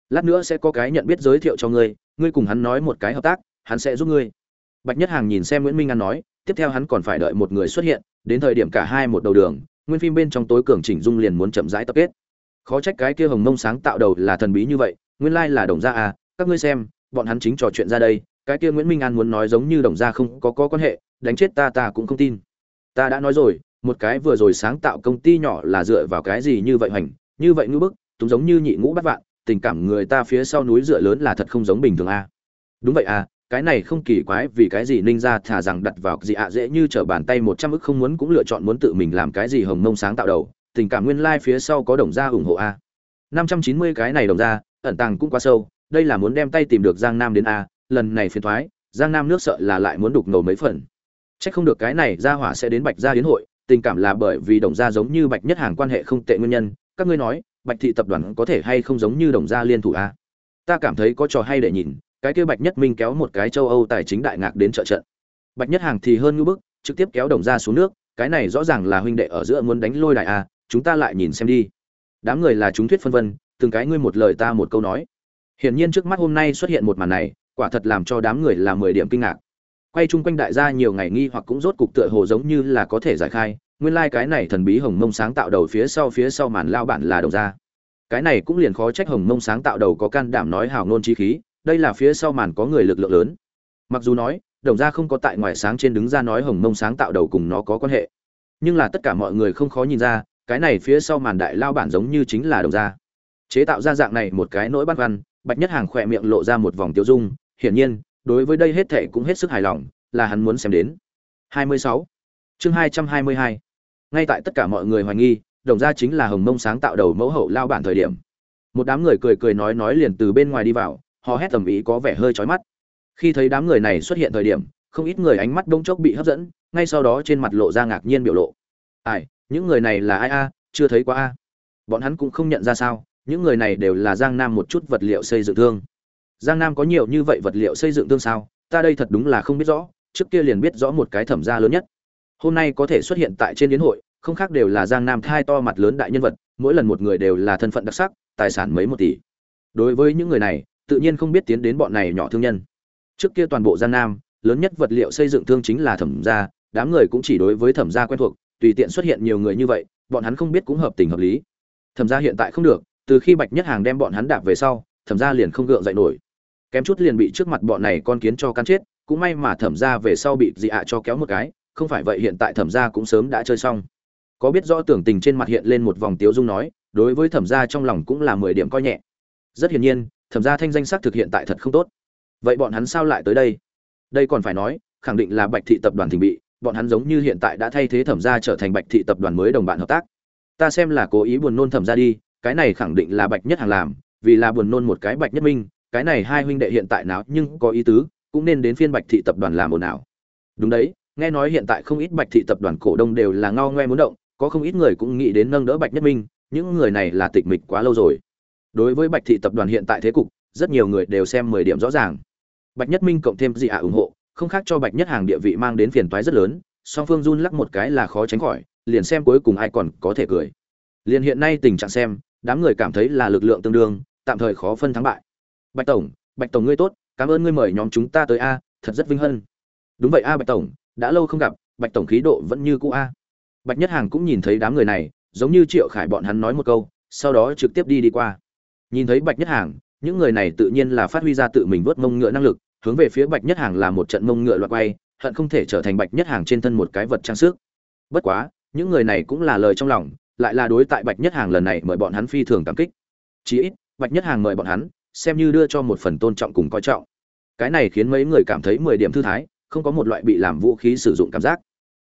Lát nữa sẽ có cái nhận biết giới thiệu cho ngươi ngươi cùng hắn nói một cái hợp tác, hắn sẽ giúp ngươi. Bạch nhất hàng nhìn xem nguyễn minh an nói, tiếp theo hắn còn phải đợi một người xuất hiện, đến thời điểm cả hai một đầu đường, nguyên phim bên trong tối cường chỉnh dung liền muốn chậm rãi tập kết. Khó trách cái kia hồng mông sáng tạo đầu là thần bí như vậy, nguyên lai là đồng gia à các ngươi xem, bọn hắn chính trò chuyện ra đây, cái kia nguyễn minh an muốn nói giống như đồng gia không có có quan hệ đánh chết ta ta cũng không tin. Ta đã nói rồi, một cái vừa rồi sáng tạo công ty nhỏ là dựa vào cái gì như vậy hoành, như vậy ngữ bức chúng giống như nhị ngũ bắt vạn, tình cảm người ta phía sau núi dựa lớn là thật không giống bình thường a. À. đúng vậy à cái này không kỳ quái vì cái gì ninh ra thả rằng đặt vào gì ạ, dễ như trở bàn tay một trăm ức không muốn cũng lựa chọn muốn tự mình làm cái gì hồng mông sáng tạo đầu, tình cảm nguyên lai like phía sau có đồng gia ủng hộ a. Năm trăm chín mươi cái này đồng gia, ẩn tàng cũng quá sâu, đây là muốn đem tay tìm được giang nam đến a, lần này phiền thoái, giang nam nước sợ là lại muốn đục ngầu mấy phần. Chắc không được cái này gia hỏa sẽ đến Bạch gia yến hội, tình cảm là bởi vì đồng gia giống như Bạch Nhất Hàng quan hệ không tệ nguyên nhân, các ngươi nói, Bạch thị tập đoàn có thể hay không giống như đồng gia liên thủ a? Ta cảm thấy có trò hay để nhìn, cái kia Bạch Nhất Minh kéo một cái châu Âu tài chính đại ngạc đến trợ trận. Bạch Nhất Hàng thì hơn như bức, trực tiếp kéo đồng gia xuống nước, cái này rõ ràng là huynh đệ ở giữa muốn đánh lôi đại a, chúng ta lại nhìn xem đi. Đám người là chúng thuyết phân vân, từng cái ngươi một lời ta một câu nói. Hiển nhiên trước mắt hôm nay xuất hiện một màn này, quả thật làm cho đám người là mười điểm kinh ngạc quay chung quanh đại gia nhiều ngày nghi hoặc cũng rốt cục tựa hồ giống như là có thể giải khai. Nguyên lai cái này thần bí hồng mông sáng tạo đầu phía sau phía sau màn lao bản là đồng gia. Cái này cũng liền khó trách hồng mông sáng tạo đầu có can đảm nói hào ngôn chi khí, đây là phía sau màn có người lực lượng lớn. Mặc dù nói, đồng gia không có tại ngoài sáng trên đứng ra nói hồng mông sáng tạo đầu cùng nó có quan hệ. Nhưng là tất cả mọi người không khó nhìn ra, cái này phía sau màn đại lao bản giống như chính là đồng gia. Chế tạo ra dạng này một cái nỗi băn khoăn, bạch nhất hàng khỏe miệng lộ ra một vòng tiêu dung, hiển nhiên đối với đây hết thệ cũng hết sức hài lòng, là hắn muốn xem đến. 26. Chương 222. Ngay tại tất cả mọi người hoài nghi, đồng gia chính là Hồng Mông sáng tạo đầu mẫu hậu lao bản thời điểm. Một đám người cười cười nói nói liền từ bên ngoài đi vào, họ hét tầm ý có vẻ hơi chói mắt. Khi thấy đám người này xuất hiện thời điểm, không ít người ánh mắt đông chốc bị hấp dẫn, ngay sau đó trên mặt lộ ra ngạc nhiên biểu lộ. Ai, những người này là ai a, chưa thấy qua a. Bọn hắn cũng không nhận ra sao, những người này đều là Giang Nam một chút vật liệu xây dựng thương. Giang Nam có nhiều như vậy vật liệu xây dựng tương sao, ta đây thật đúng là không biết rõ, trước kia liền biết rõ một cái thẩm gia lớn nhất. Hôm nay có thể xuất hiện tại trên yến hội, không khác đều là Giang Nam thai to mặt lớn đại nhân vật, mỗi lần một người đều là thân phận đặc sắc, tài sản mấy một tỷ. Đối với những người này, tự nhiên không biết tiến đến bọn này nhỏ thương nhân. Trước kia toàn bộ Giang Nam, lớn nhất vật liệu xây dựng thương chính là thẩm gia, đám người cũng chỉ đối với thẩm gia quen thuộc, tùy tiện xuất hiện nhiều người như vậy, bọn hắn không biết cũng hợp tình hợp lý. Thẩm gia hiện tại không được, từ khi Bạch Nhất Hàng đem bọn hắn đạp về sau, thẩm gia liền không gượng dậy nổi kém chút liền bị trước mặt bọn này con kiến cho cắn chết, cũng may mà thẩm ra về sau bị dị ạ cho kéo một cái, không phải vậy hiện tại thẩm ra cũng sớm đã chơi xong. Có biết rõ tưởng tình trên mặt hiện lên một vòng tiếu dung nói, đối với thẩm ra trong lòng cũng là mười điểm coi nhẹ. Rất hiển nhiên, thẩm ra thanh danh sắc thực hiện tại thật không tốt. Vậy bọn hắn sao lại tới đây? Đây còn phải nói, khẳng định là bạch thị tập đoàn thỉnh bị, bọn hắn giống như hiện tại đã thay thế thẩm ra trở thành bạch thị tập đoàn mới đồng bạn hợp tác. Ta xem là cố ý buồn nôn thẩm ra đi, cái này khẳng định là bạch nhất hàng làm, vì là buồn nôn một cái bạch nhất minh cái này hai huynh đệ hiện tại nào nhưng có ý tứ, cũng nên đến phiên bạch thị tập đoàn làm ồn ào. Đúng đấy, nghe nói hiện tại không ít bạch thị tập đoàn cổ đông đều là ngao ngoe muốn động, có không ít người cũng nghĩ đến nâng đỡ bạch nhất minh, những người này là tịch mịch quá lâu rồi. Đối với bạch thị tập đoàn hiện tại thế cục, rất nhiều người đều xem mười điểm rõ ràng. Bạch nhất minh cộng thêm dị ạ ủng hộ, không khác cho bạch nhất hàng địa vị mang đến phiền toái rất lớn, song phương run lắc một cái là khó tránh khỏi, liền xem cuối cùng ai còn có thể cười. Liền hiện nay tình trạng xem, đám người cảm thấy là lực lượng tương đương, tạm thời khó phân thắng bại bạch tổng bạch tổng ngươi tốt, cảm ơn ngươi mời nhóm chúng ta tới a, thật rất vinh hân. Đúng vậy a bạch tổng, đã lâu không gặp, bạch tổng khí độ vẫn như cũ a. Bạch nhất hàng cũng nhìn thấy đám người này, giống như triệu khải bọn hắn nói một câu, sau đó trực tiếp đi đi qua. Nhìn thấy bạch nhất hàng, những người này tự nhiên là phát huy ra tự mình vớt mông ngựa năng lực, hướng về phía bạch nhất hàng là một trận mông ngựa loạt quay, hận không thể trở thành bạch nhất hàng trên thân một cái vật trang sức. Bất quá, những người này cũng là lời trong lòng, lại là đối tại bạch nhất hàng lần này mời bọn hắn phi thường cảm kích. Chí ít, bạch nhất hàng mời bọn hắn xem như đưa cho một phần tôn trọng cùng coi trọng. Cái này khiến mấy người cảm thấy mười điểm thư thái, không có một loại bị làm vũ khí sử dụng cảm giác.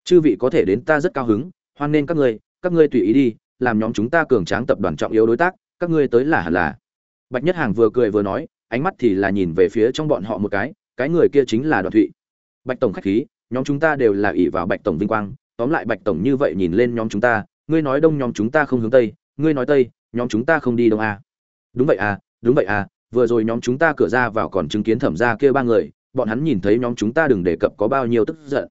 Chư vị có thể đến ta rất cao hứng, hoan nên các ngươi các ngươi tùy ý đi, làm nhóm chúng ta cường tráng tập đoàn trọng yếu đối tác, các ngươi tới là hẳn là. Bạch nhất hàng vừa cười vừa nói, ánh mắt thì là nhìn về phía trong bọn họ một cái cái người kia chính là đoàn thụy. Bạch tổng khách khí, nhóm chúng ta đều là ỷ vào bạch tổng vinh quang, tóm lại bạch tổng như vậy nhìn lên nhóm chúng ta, ngươi nói đông nhóm chúng ta không hướng tây, ngươi nói tây, nhóm chúng ta không đi đông à. đúng vậy à đúng vậy à vừa rồi nhóm chúng ta cửa ra vào còn chứng kiến thẩm gia kia ba người, bọn hắn nhìn thấy nhóm chúng ta đừng đề cập có bao nhiêu tức giận.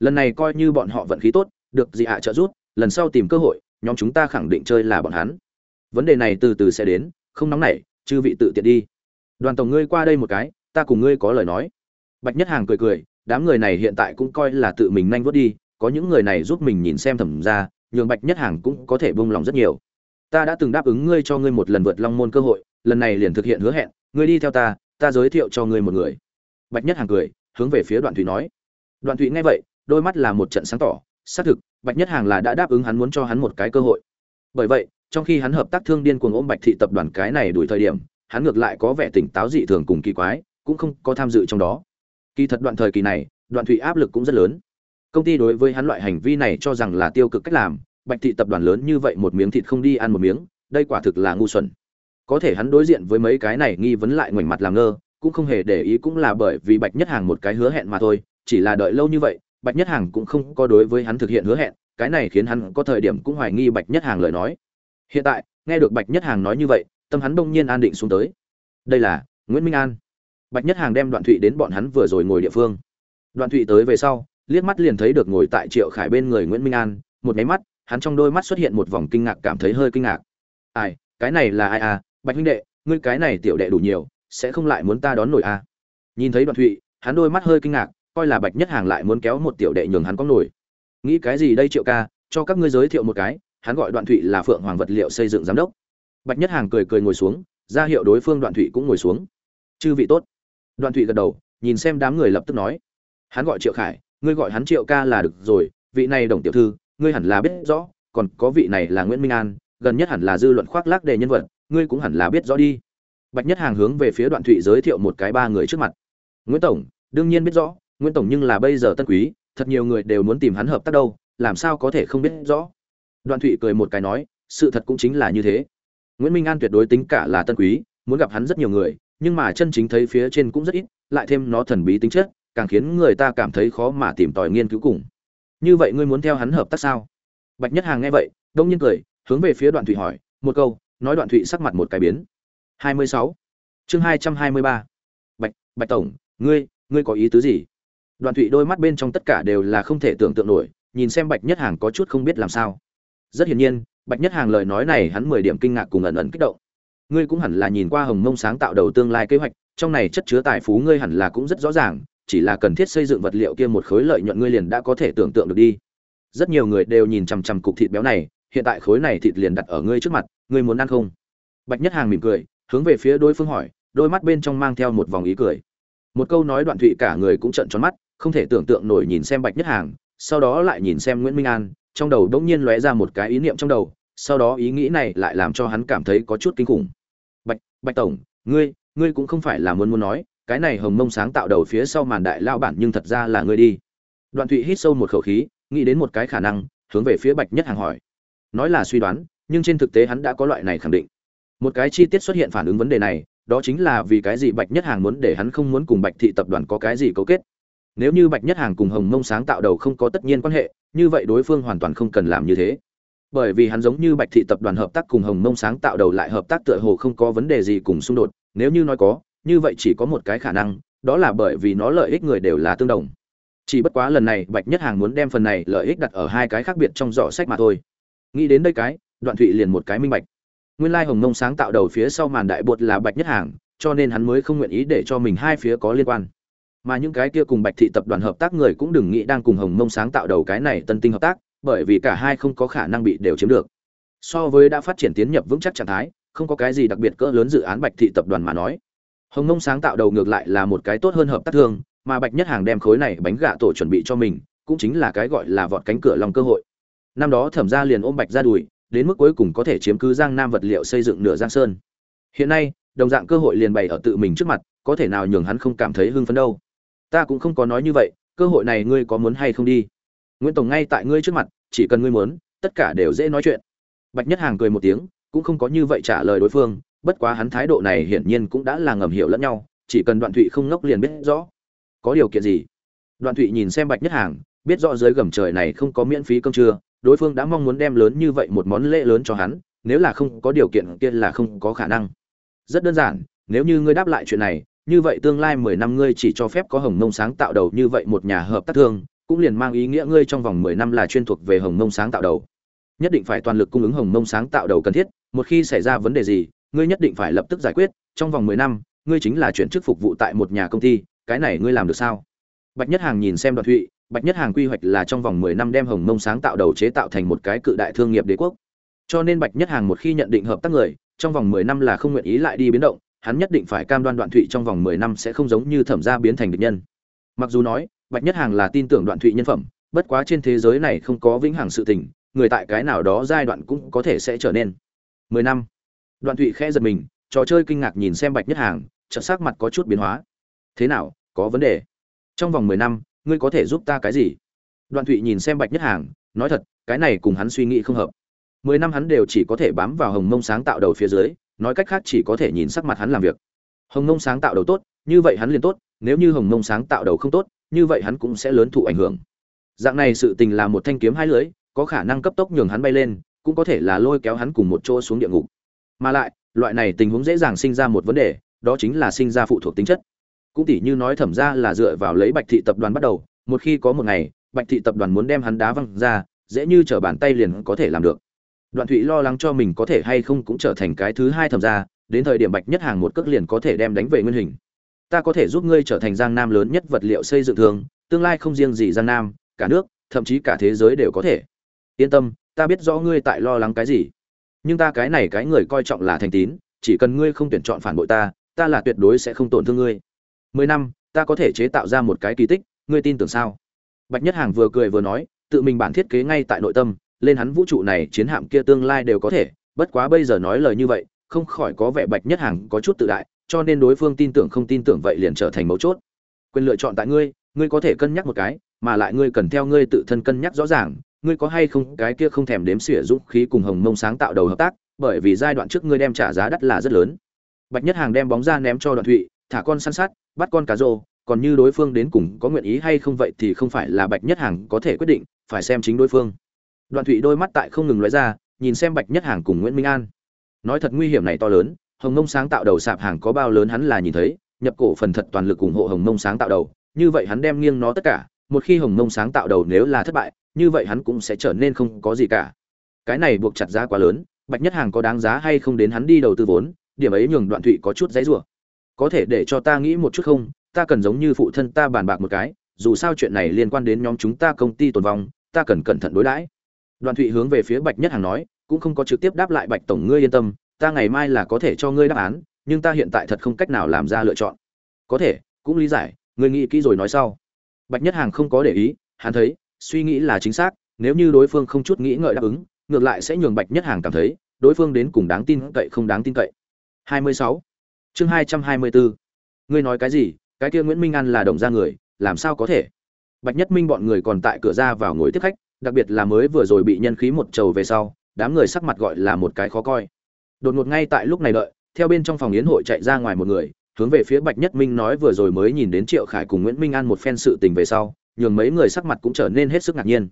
Lần này coi như bọn họ vận khí tốt, được dị hạ trợ giúp, lần sau tìm cơ hội, nhóm chúng ta khẳng định chơi là bọn hắn. Vấn đề này từ từ sẽ đến, không nóng nảy, chư vị tự tiện đi. Đoàn tổng ngươi qua đây một cái, ta cùng ngươi có lời nói. Bạch nhất hàng cười cười, đám người này hiện tại cũng coi là tự mình nhanh vớt đi, có những người này giúp mình nhìn xem thẩm ra nhường bạch nhất hàng cũng có thể bông lòng rất nhiều. Ta đã từng đáp ứng ngươi cho ngươi một lần vượt long môn cơ hội lần này liền thực hiện hứa hẹn, ngươi đi theo ta ta giới thiệu cho ngươi một người. Bạch nhất hàng cười, hướng về phía đoạn thủy nói. Đoạn thủy nghe vậy, đôi mắt là một trận sáng tỏ, xác thực, bạch nhất hàng là đã đáp ứng hắn muốn cho hắn một cái cơ hội. Bởi vậy, trong khi hắn hợp tác thương điên cuồng ôm bạch thị tập đoàn cái này đuổi thời điểm, hắn ngược lại có vẻ tỉnh táo dị thường cùng kỳ quái, cũng không có tham dự trong đó. Kỳ thật đoạn thời kỳ này, đoạn thủy áp lực cũng rất lớn. Công ty đối với hắn loại hành vi này cho rằng là tiêu cực cách làm, bạch thị tập đoàn lớn như vậy một miếng thịt không đi ăn một miếng, đây quả thực là ngu xuẩn có thể hắn đối diện với mấy cái này nghi vấn lại ngoảnh mặt làm ngơ, cũng không hề để ý cũng là bởi vì bạch nhất hàng một cái hứa hẹn mà thôi, chỉ là đợi lâu như vậy, bạch nhất hàng cũng không có đối với hắn thực hiện hứa hẹn, cái này khiến hắn có thời điểm cũng hoài nghi bạch nhất hàng lời nói. Hiện tại, nghe được bạch nhất hàng nói như vậy, tâm hắn đông nhiên an định xuống tới. Đây là nguyễn minh an. Bạch nhất hàng đem đoạn thụy đến bọn hắn vừa rồi ngồi địa phương. Đoạn thụy tới về sau, liếc mắt liền thấy được ngồi tại triệu khải bên người nguyễn minh an, một cái mắt, hắn trong đôi mắt xuất hiện một vòng kinh ngạc cảm thấy hơi kinh ngạc. Ai, cái này là ai à? Bạch huynh đệ, ngươi cái này tiểu đệ đủ nhiều, sẽ không lại muốn ta đón nổi à? Nhìn thấy đoạn thụy, hắn đôi mắt hơi kinh ngạc, coi là bạch nhất hàng lại muốn kéo một tiểu đệ nhường hắn có nổi. Nghĩ cái gì đây triệu ca, cho các ngươi giới thiệu một cái, hắn gọi đoạn thụy là phượng hoàng vật liệu xây dựng giám đốc. Bạch nhất hàng cười cười ngồi xuống, ra hiệu đối phương đoạn thụy cũng ngồi xuống. Chư vị tốt. Đoạn thụy gật đầu, nhìn xem đám người lập tức nói. Hắn gọi triệu khải, ngươi gọi hắn triệu ca là được rồi, vị này đồng tiểu thư, ngươi hẳn là biết rõ, còn có vị này là nguyễn minh an, gần nhất hẳn là dư luận khoác lác đề nhân vật ngươi cũng hẳn là biết rõ đi. Bạch nhất hàng hướng về phía đoạn thụy giới thiệu một cái ba người trước mặt. Nguyễn tổng, đương nhiên biết rõ, nguyễn tổng nhưng là bây giờ tân quý, thật nhiều người đều muốn tìm hắn hợp tác đâu, làm sao có thể không biết rõ? Đoạn thụy cười một cái nói, sự thật cũng chính là như thế. Nguyễn minh an tuyệt đối tính cả là tân quý, muốn gặp hắn rất nhiều người, nhưng mà chân chính thấy phía trên cũng rất ít, lại thêm nó thần bí tính chất, càng khiến người ta cảm thấy khó mà tìm tòi nghiên cứu cùng. Như vậy ngươi muốn theo hắn hợp tác sao? Bạch nhất hàng nghe vậy, đông nhiên cười, hướng về phía đoạn thụy hỏi, một câu nói đoạn thụy sắc mặt một cái biến. 26. chương 223. bạch bạch tổng, ngươi ngươi có ý tứ gì? Đoạn thụy đôi mắt bên trong tất cả đều là không thể tưởng tượng nổi, nhìn xem bạch nhất hàng có chút không biết làm sao. Rất hiển nhiên, bạch nhất hàng lời nói này hắn mười điểm kinh ngạc cùng ẩn ẩn kích động. Ngươi cũng hẳn là nhìn qua hồng mông sáng tạo đầu tương lai kế hoạch, trong này chất chứa tài phú ngươi hẳn là cũng rất rõ ràng, chỉ là cần thiết xây dựng vật liệu kia một khối lợi nhuận ngươi liền đã có thể tưởng tượng được đi. Rất nhiều người đều nhìn chằm chằm cục thịt béo này, hiện tại khối này thịt liền đặt ở ngươi trước mặt ngươi muốn ăn không? Bạch nhất hàng mỉm cười, hướng về phía đối phương hỏi, đôi mắt bên trong mang theo một vòng ý cười. Một câu nói đoạn thụy cả người cũng trợn tròn mắt, không thể tưởng tượng nổi nhìn xem bạch nhất hàng, sau đó lại nhìn xem nguyễn minh an, trong đầu đột nhiên lóe ra một cái ý niệm trong đầu, sau đó ý nghĩ này lại làm cho hắn cảm thấy có chút kinh khủng. Bạch bạch tổng, ngươi ngươi cũng không phải là muốn muốn nói, cái này hồng mông sáng tạo đầu phía sau màn đại lao bản nhưng thật ra là ngươi đi. Đoạn thụy hít sâu một khẩu khí, nghĩ đến một cái khả năng, hướng về phía bạch nhất hàng hỏi. Nói là suy đoán nhưng trên thực tế hắn đã có loại này khẳng định. Một cái chi tiết xuất hiện phản ứng vấn đề này, đó chính là vì cái gì bạch nhất hàng muốn để hắn không muốn cùng bạch thị tập đoàn có cái gì cấu kết. Nếu như bạch nhất hàng cùng hồng mông sáng tạo đầu không có tất nhiên quan hệ, như vậy đối phương hoàn toàn không cần làm như thế. Bởi vì hắn giống như bạch thị tập đoàn hợp tác cùng hồng mông sáng tạo đầu lại hợp tác tựa hồ không có vấn đề gì cùng xung đột, nếu như nói có, như vậy chỉ có một cái khả năng, đó là bởi vì nó lợi ích người đều là tương đồng. Chỉ bất quá lần này bạch nhất hàng muốn đem phần này lợi ích đặt ở hai cái khác biệt trong giỏ sách mà thôi. Nghĩ đến đây cái đoạn thụy liền một cái minh bạch. Nguyên lai hồng mông sáng tạo đầu phía sau màn đại bột là bạch nhất hàng, cho nên hắn mới không nguyện ý để cho mình hai phía có liên quan. Mà những cái kia cùng bạch thị tập đoàn hợp tác người cũng đừng nghĩ đang cùng hồng mông sáng tạo đầu cái này tân tinh hợp tác, bởi vì cả hai không có khả năng bị đều chiếm được. So với đã phát triển tiến nhập vững chắc trạng thái, không có cái gì đặc biệt cỡ lớn dự án bạch thị tập đoàn mà nói. Hồng mông sáng tạo đầu ngược lại là một cái tốt hơn hợp tác thương, mà bạch nhất hàng đem khối này bánh gạ tổ chuẩn bị cho mình, cũng chính là cái gọi là vọt cánh cửa lòng cơ hội. Năm đó thẩm ra liền ôm bạch ra đùi đến mức cuối cùng có thể chiếm cứ giang nam vật liệu xây dựng nửa giang sơn. Hiện nay, đồng dạng cơ hội liền bày ở tự mình trước mặt, có thể nào nhường hắn không cảm thấy hưng phấn đâu. Ta cũng không có nói như vậy, cơ hội này ngươi có muốn hay không đi? Nguyễn tổng ngay tại ngươi trước mặt, chỉ cần ngươi muốn, tất cả đều dễ nói chuyện. Bạch nhất hàng cười một tiếng, cũng không có như vậy trả lời đối phương, bất quá hắn thái độ này hiển nhiên cũng đã là ngầm hiểu lẫn nhau, chỉ cần đoạn thụy không ngốc liền biết rõ. Có điều kiện gì? Đoạn thụy nhìn xem bạch nhất hàng, biết rõ dưới gầm trời này không có miễn phí cơm trưa đối phương đã mong muốn đem lớn như vậy một món lễ lớn cho hắn, nếu là không có điều kiện kia là không có khả năng. Rất đơn giản, nếu như ngươi đáp lại chuyện này, như vậy tương lai mười năm ngươi chỉ cho phép có hồng mông sáng tạo đầu như vậy một nhà hợp tác thương, cũng liền mang ý nghĩa ngươi trong vòng mười năm là chuyên thuộc về hồng mông sáng tạo đầu. Nhất định phải toàn lực cung ứng hồng mông sáng tạo đầu cần thiết, một khi xảy ra vấn đề gì, ngươi nhất định phải lập tức giải quyết, trong vòng mười năm, ngươi chính là chuyển chức phục vụ tại một nhà công ty, cái này ngươi làm được sao? Bạch nhất hàng nhìn xem đoạn thụy bạch nhất hàng quy hoạch là trong vòng mười năm đem hồng mông sáng tạo đầu chế tạo thành một cái cự đại thương nghiệp đế quốc. Cho nên bạch nhất hàng một khi nhận định hợp tác người, trong vòng mười năm là không nguyện ý lại đi biến động, hắn nhất định phải cam đoan đoạn thụy trong vòng mười năm sẽ không giống như thẩm gia biến thành địch nhân. Mặc dù nói, bạch nhất hàng là tin tưởng đoạn thụy nhân phẩm, bất quá trên thế giới này không có vĩnh hằng sự tình, người tại cái nào đó giai đoạn cũng có thể sẽ trở nên. Mười năm. Đoạn thụy khẽ giật mình, trò chơi kinh ngạc nhìn xem bạch nhất hàng, chợt sắc mặt có chút biến hóa. Thế nào, có vấn đề? Trong vòng mười năm ngươi có thể giúp ta cái gì? Đoạn thụy nhìn xem bạch nhất hàng, nói thật, cái này cùng hắn suy nghĩ không hợp. Mười năm hắn đều chỉ có thể bám vào hồng mông sáng tạo đầu phía dưới, nói cách khác chỉ có thể nhìn sắc mặt hắn làm việc. Hồng mông sáng tạo đầu tốt, như vậy hắn liền tốt, nếu như hồng mông sáng tạo đầu không tốt, như vậy hắn cũng sẽ lớn thụ ảnh hưởng. Dạng này sự tình là một thanh kiếm hai lưỡi, có khả năng cấp tốc nhường hắn bay lên, cũng có thể là lôi kéo hắn cùng một chỗ xuống địa ngục. Mà lại, loại này tình huống dễ dàng sinh ra một vấn đề, đó chính là sinh ra phụ thuộc tính chất cũng tỉ như nói thẩm ra là dựa vào lấy bạch thị tập đoàn bắt đầu, một khi có một ngày, bạch thị tập đoàn muốn đem hắn đá văng ra, dễ như t r ở bàn tay liền có thể làm được. Đoạn thụy lo lắng cho mình có thể hay không cũng trở thành cái thứ hai thẩm ra, đến thời điểm bạch nhất hàng một cước liền có thể đem đánh về nguyên hình. Ta có thể giúp ngươi trở thành giang nam lớn nhất vật liệu xây dựng thường, tương lai không riêng gì giang nam, cả nước, thậm chí cả thế giới đều có thể. Yên tâm, ta biết rõ ngươi tại lo lắng cái gì. Nhưng ta cái này cái người coi trọng là thành tín, chỉ cần ngươi không tuyển chọn phản bội ta ta là tuyệt đối sẽ không tổn thương ngươi mười năm, ta có thể chế tạo ra một cái kỳ tích, ngươi tin tưởng sao? Bạch nhất hàng vừa cười vừa nói, tự mình bản thiết kế ngay tại nội tâm, lên hắn vũ trụ này chiến hạm kia tương lai đều có thể, bất quá bây giờ nói lời như vậy, không khỏi có vẻ bạch nhất hàng có chút tự đại, cho nên đối phương tin tưởng không tin tưởng vậy liền trở thành mấu chốt. Quyền lựa chọn tại ngươi ngươi có thể cân nhắc một cái, mà lại ngươi cần theo ngươi tự thân cân nhắc rõ ràng, ngươi có hay không cái kia không thèm đếm xỉa dũng khí cùng hồng mông sáng tạo đầu hợp tác, bởi vì giai đoạn trước ngươi đem trả giá đắt là rất lớn. Bạch nhất hàng đem bóng ra ném cho đoạn thụy thả con săn sát, bắt con cá rô, còn như đối phương đến cùng có nguyện ý hay không vậy thì không phải là bạch nhất hàng có thể quyết định, phải xem chính đối phương. Đoạn thụy đôi mắt tại không ngừng lóe ra, nhìn xem bạch nhất hàng cùng nguyễn minh an. Nói thật nguy hiểm này to lớn, hồng mông sáng tạo đầu sạp hàng có bao lớn hắn là nhìn thấy, nhập cổ phần thật toàn lực ủng hộ hồng mông sáng tạo đầu, như vậy hắn đem nghiêng nó tất cả, một khi hồng mông sáng tạo đầu nếu là thất bại, như vậy hắn cũng sẽ trở nên không có gì cả. Cái này buộc chặt giá quá lớn, bạch nhất hàng có đáng giá hay không đến hắn đi đầu tư vốn, điểm ấy nhường đoạn thụy có chút dãy rủa có thể để cho ta nghĩ một chút không? Ta cần giống như phụ thân ta bàn bạc một cái, dù sao chuyện này liên quan đến nhóm chúng ta công ty tồn vong, ta cần cẩn thận đối đãi. Đoàn thụy hướng về phía bạch nhất hàng nói, cũng không có trực tiếp đáp lại bạch tổng, ngươi yên tâm, ta ngày mai là có thể cho ngươi đáp án, nhưng ta hiện tại thật không cách nào làm ra lựa chọn. Có thể, cũng lý giải, ngươi nghĩ kỹ rồi nói sau. Bạch nhất hàng không có để ý, hắn thấy, suy nghĩ là chính xác, nếu như đối phương không chút nghĩ ngợi đáp ứng, ngược lại sẽ nhường bạch nhất hàng cảm thấy, đối phương đến cùng đáng tin cậy không đáng tin cậy. 26 chương 224. ngươi nói cái gì? Cái kia nguyễn minh an là đồng gia người, làm sao có thể? Bạch nhất minh bọn người còn tại cửa ra vào ngồi tiếp khách, đặc biệt là mới vừa rồi bị nhân khí một trầu về sau, đám người sắc mặt gọi là một cái khó coi. Đột ngột ngay tại lúc này đợi, theo bên trong phòng yến hội chạy ra ngoài một người, hướng về phía bạch nhất minh nói vừa rồi mới nhìn đến triệu khải cùng nguyễn minh an một phen sự tình về sau, nhường mấy người sắc mặt cũng trở nên hết sức ngạc nhiên.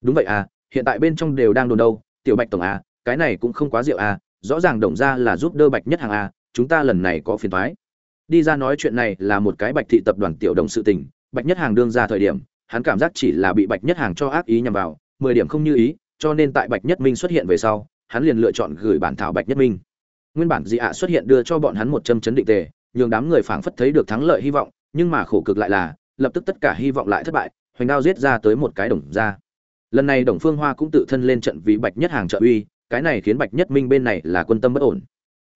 Đúng vậy à hiện tại bên trong đều đang đồn đâu, tiểu bạch tổng à cái này cũng không quá rượu à rõ ràng đồng ra là giúp đỡ bạch nhất hàng à chúng ta lần này có phiền toái. Đi ra nói chuyện này là một cái bạch thị tập đoàn tiểu đồng sự tình, bạch nhất hàng đương ra thời điểm, hắn cảm giác chỉ là bị bạch nhất hàng cho ác ý nhằm vào, mười điểm không như ý, cho nên tại bạch nhất minh xuất hiện về sau, hắn liền lựa chọn gửi bản thảo bạch nhất minh. Nguyên bản dị ạ xuất hiện đưa cho bọn hắn một châm chấn định tề, nhường đám người phảng phất thấy được thắng lợi hy vọng, nhưng mà khổ cực lại là, lập tức tất cả hy vọng lại thất bại, hoành đao giết ra tới một cái đồng ra. Lần này đồng phương hoa cũng tự thân lên trận vì bạch nhất hàng trợ uy, cái này khiến bạch nhất minh bên này là quân tâm bất ổn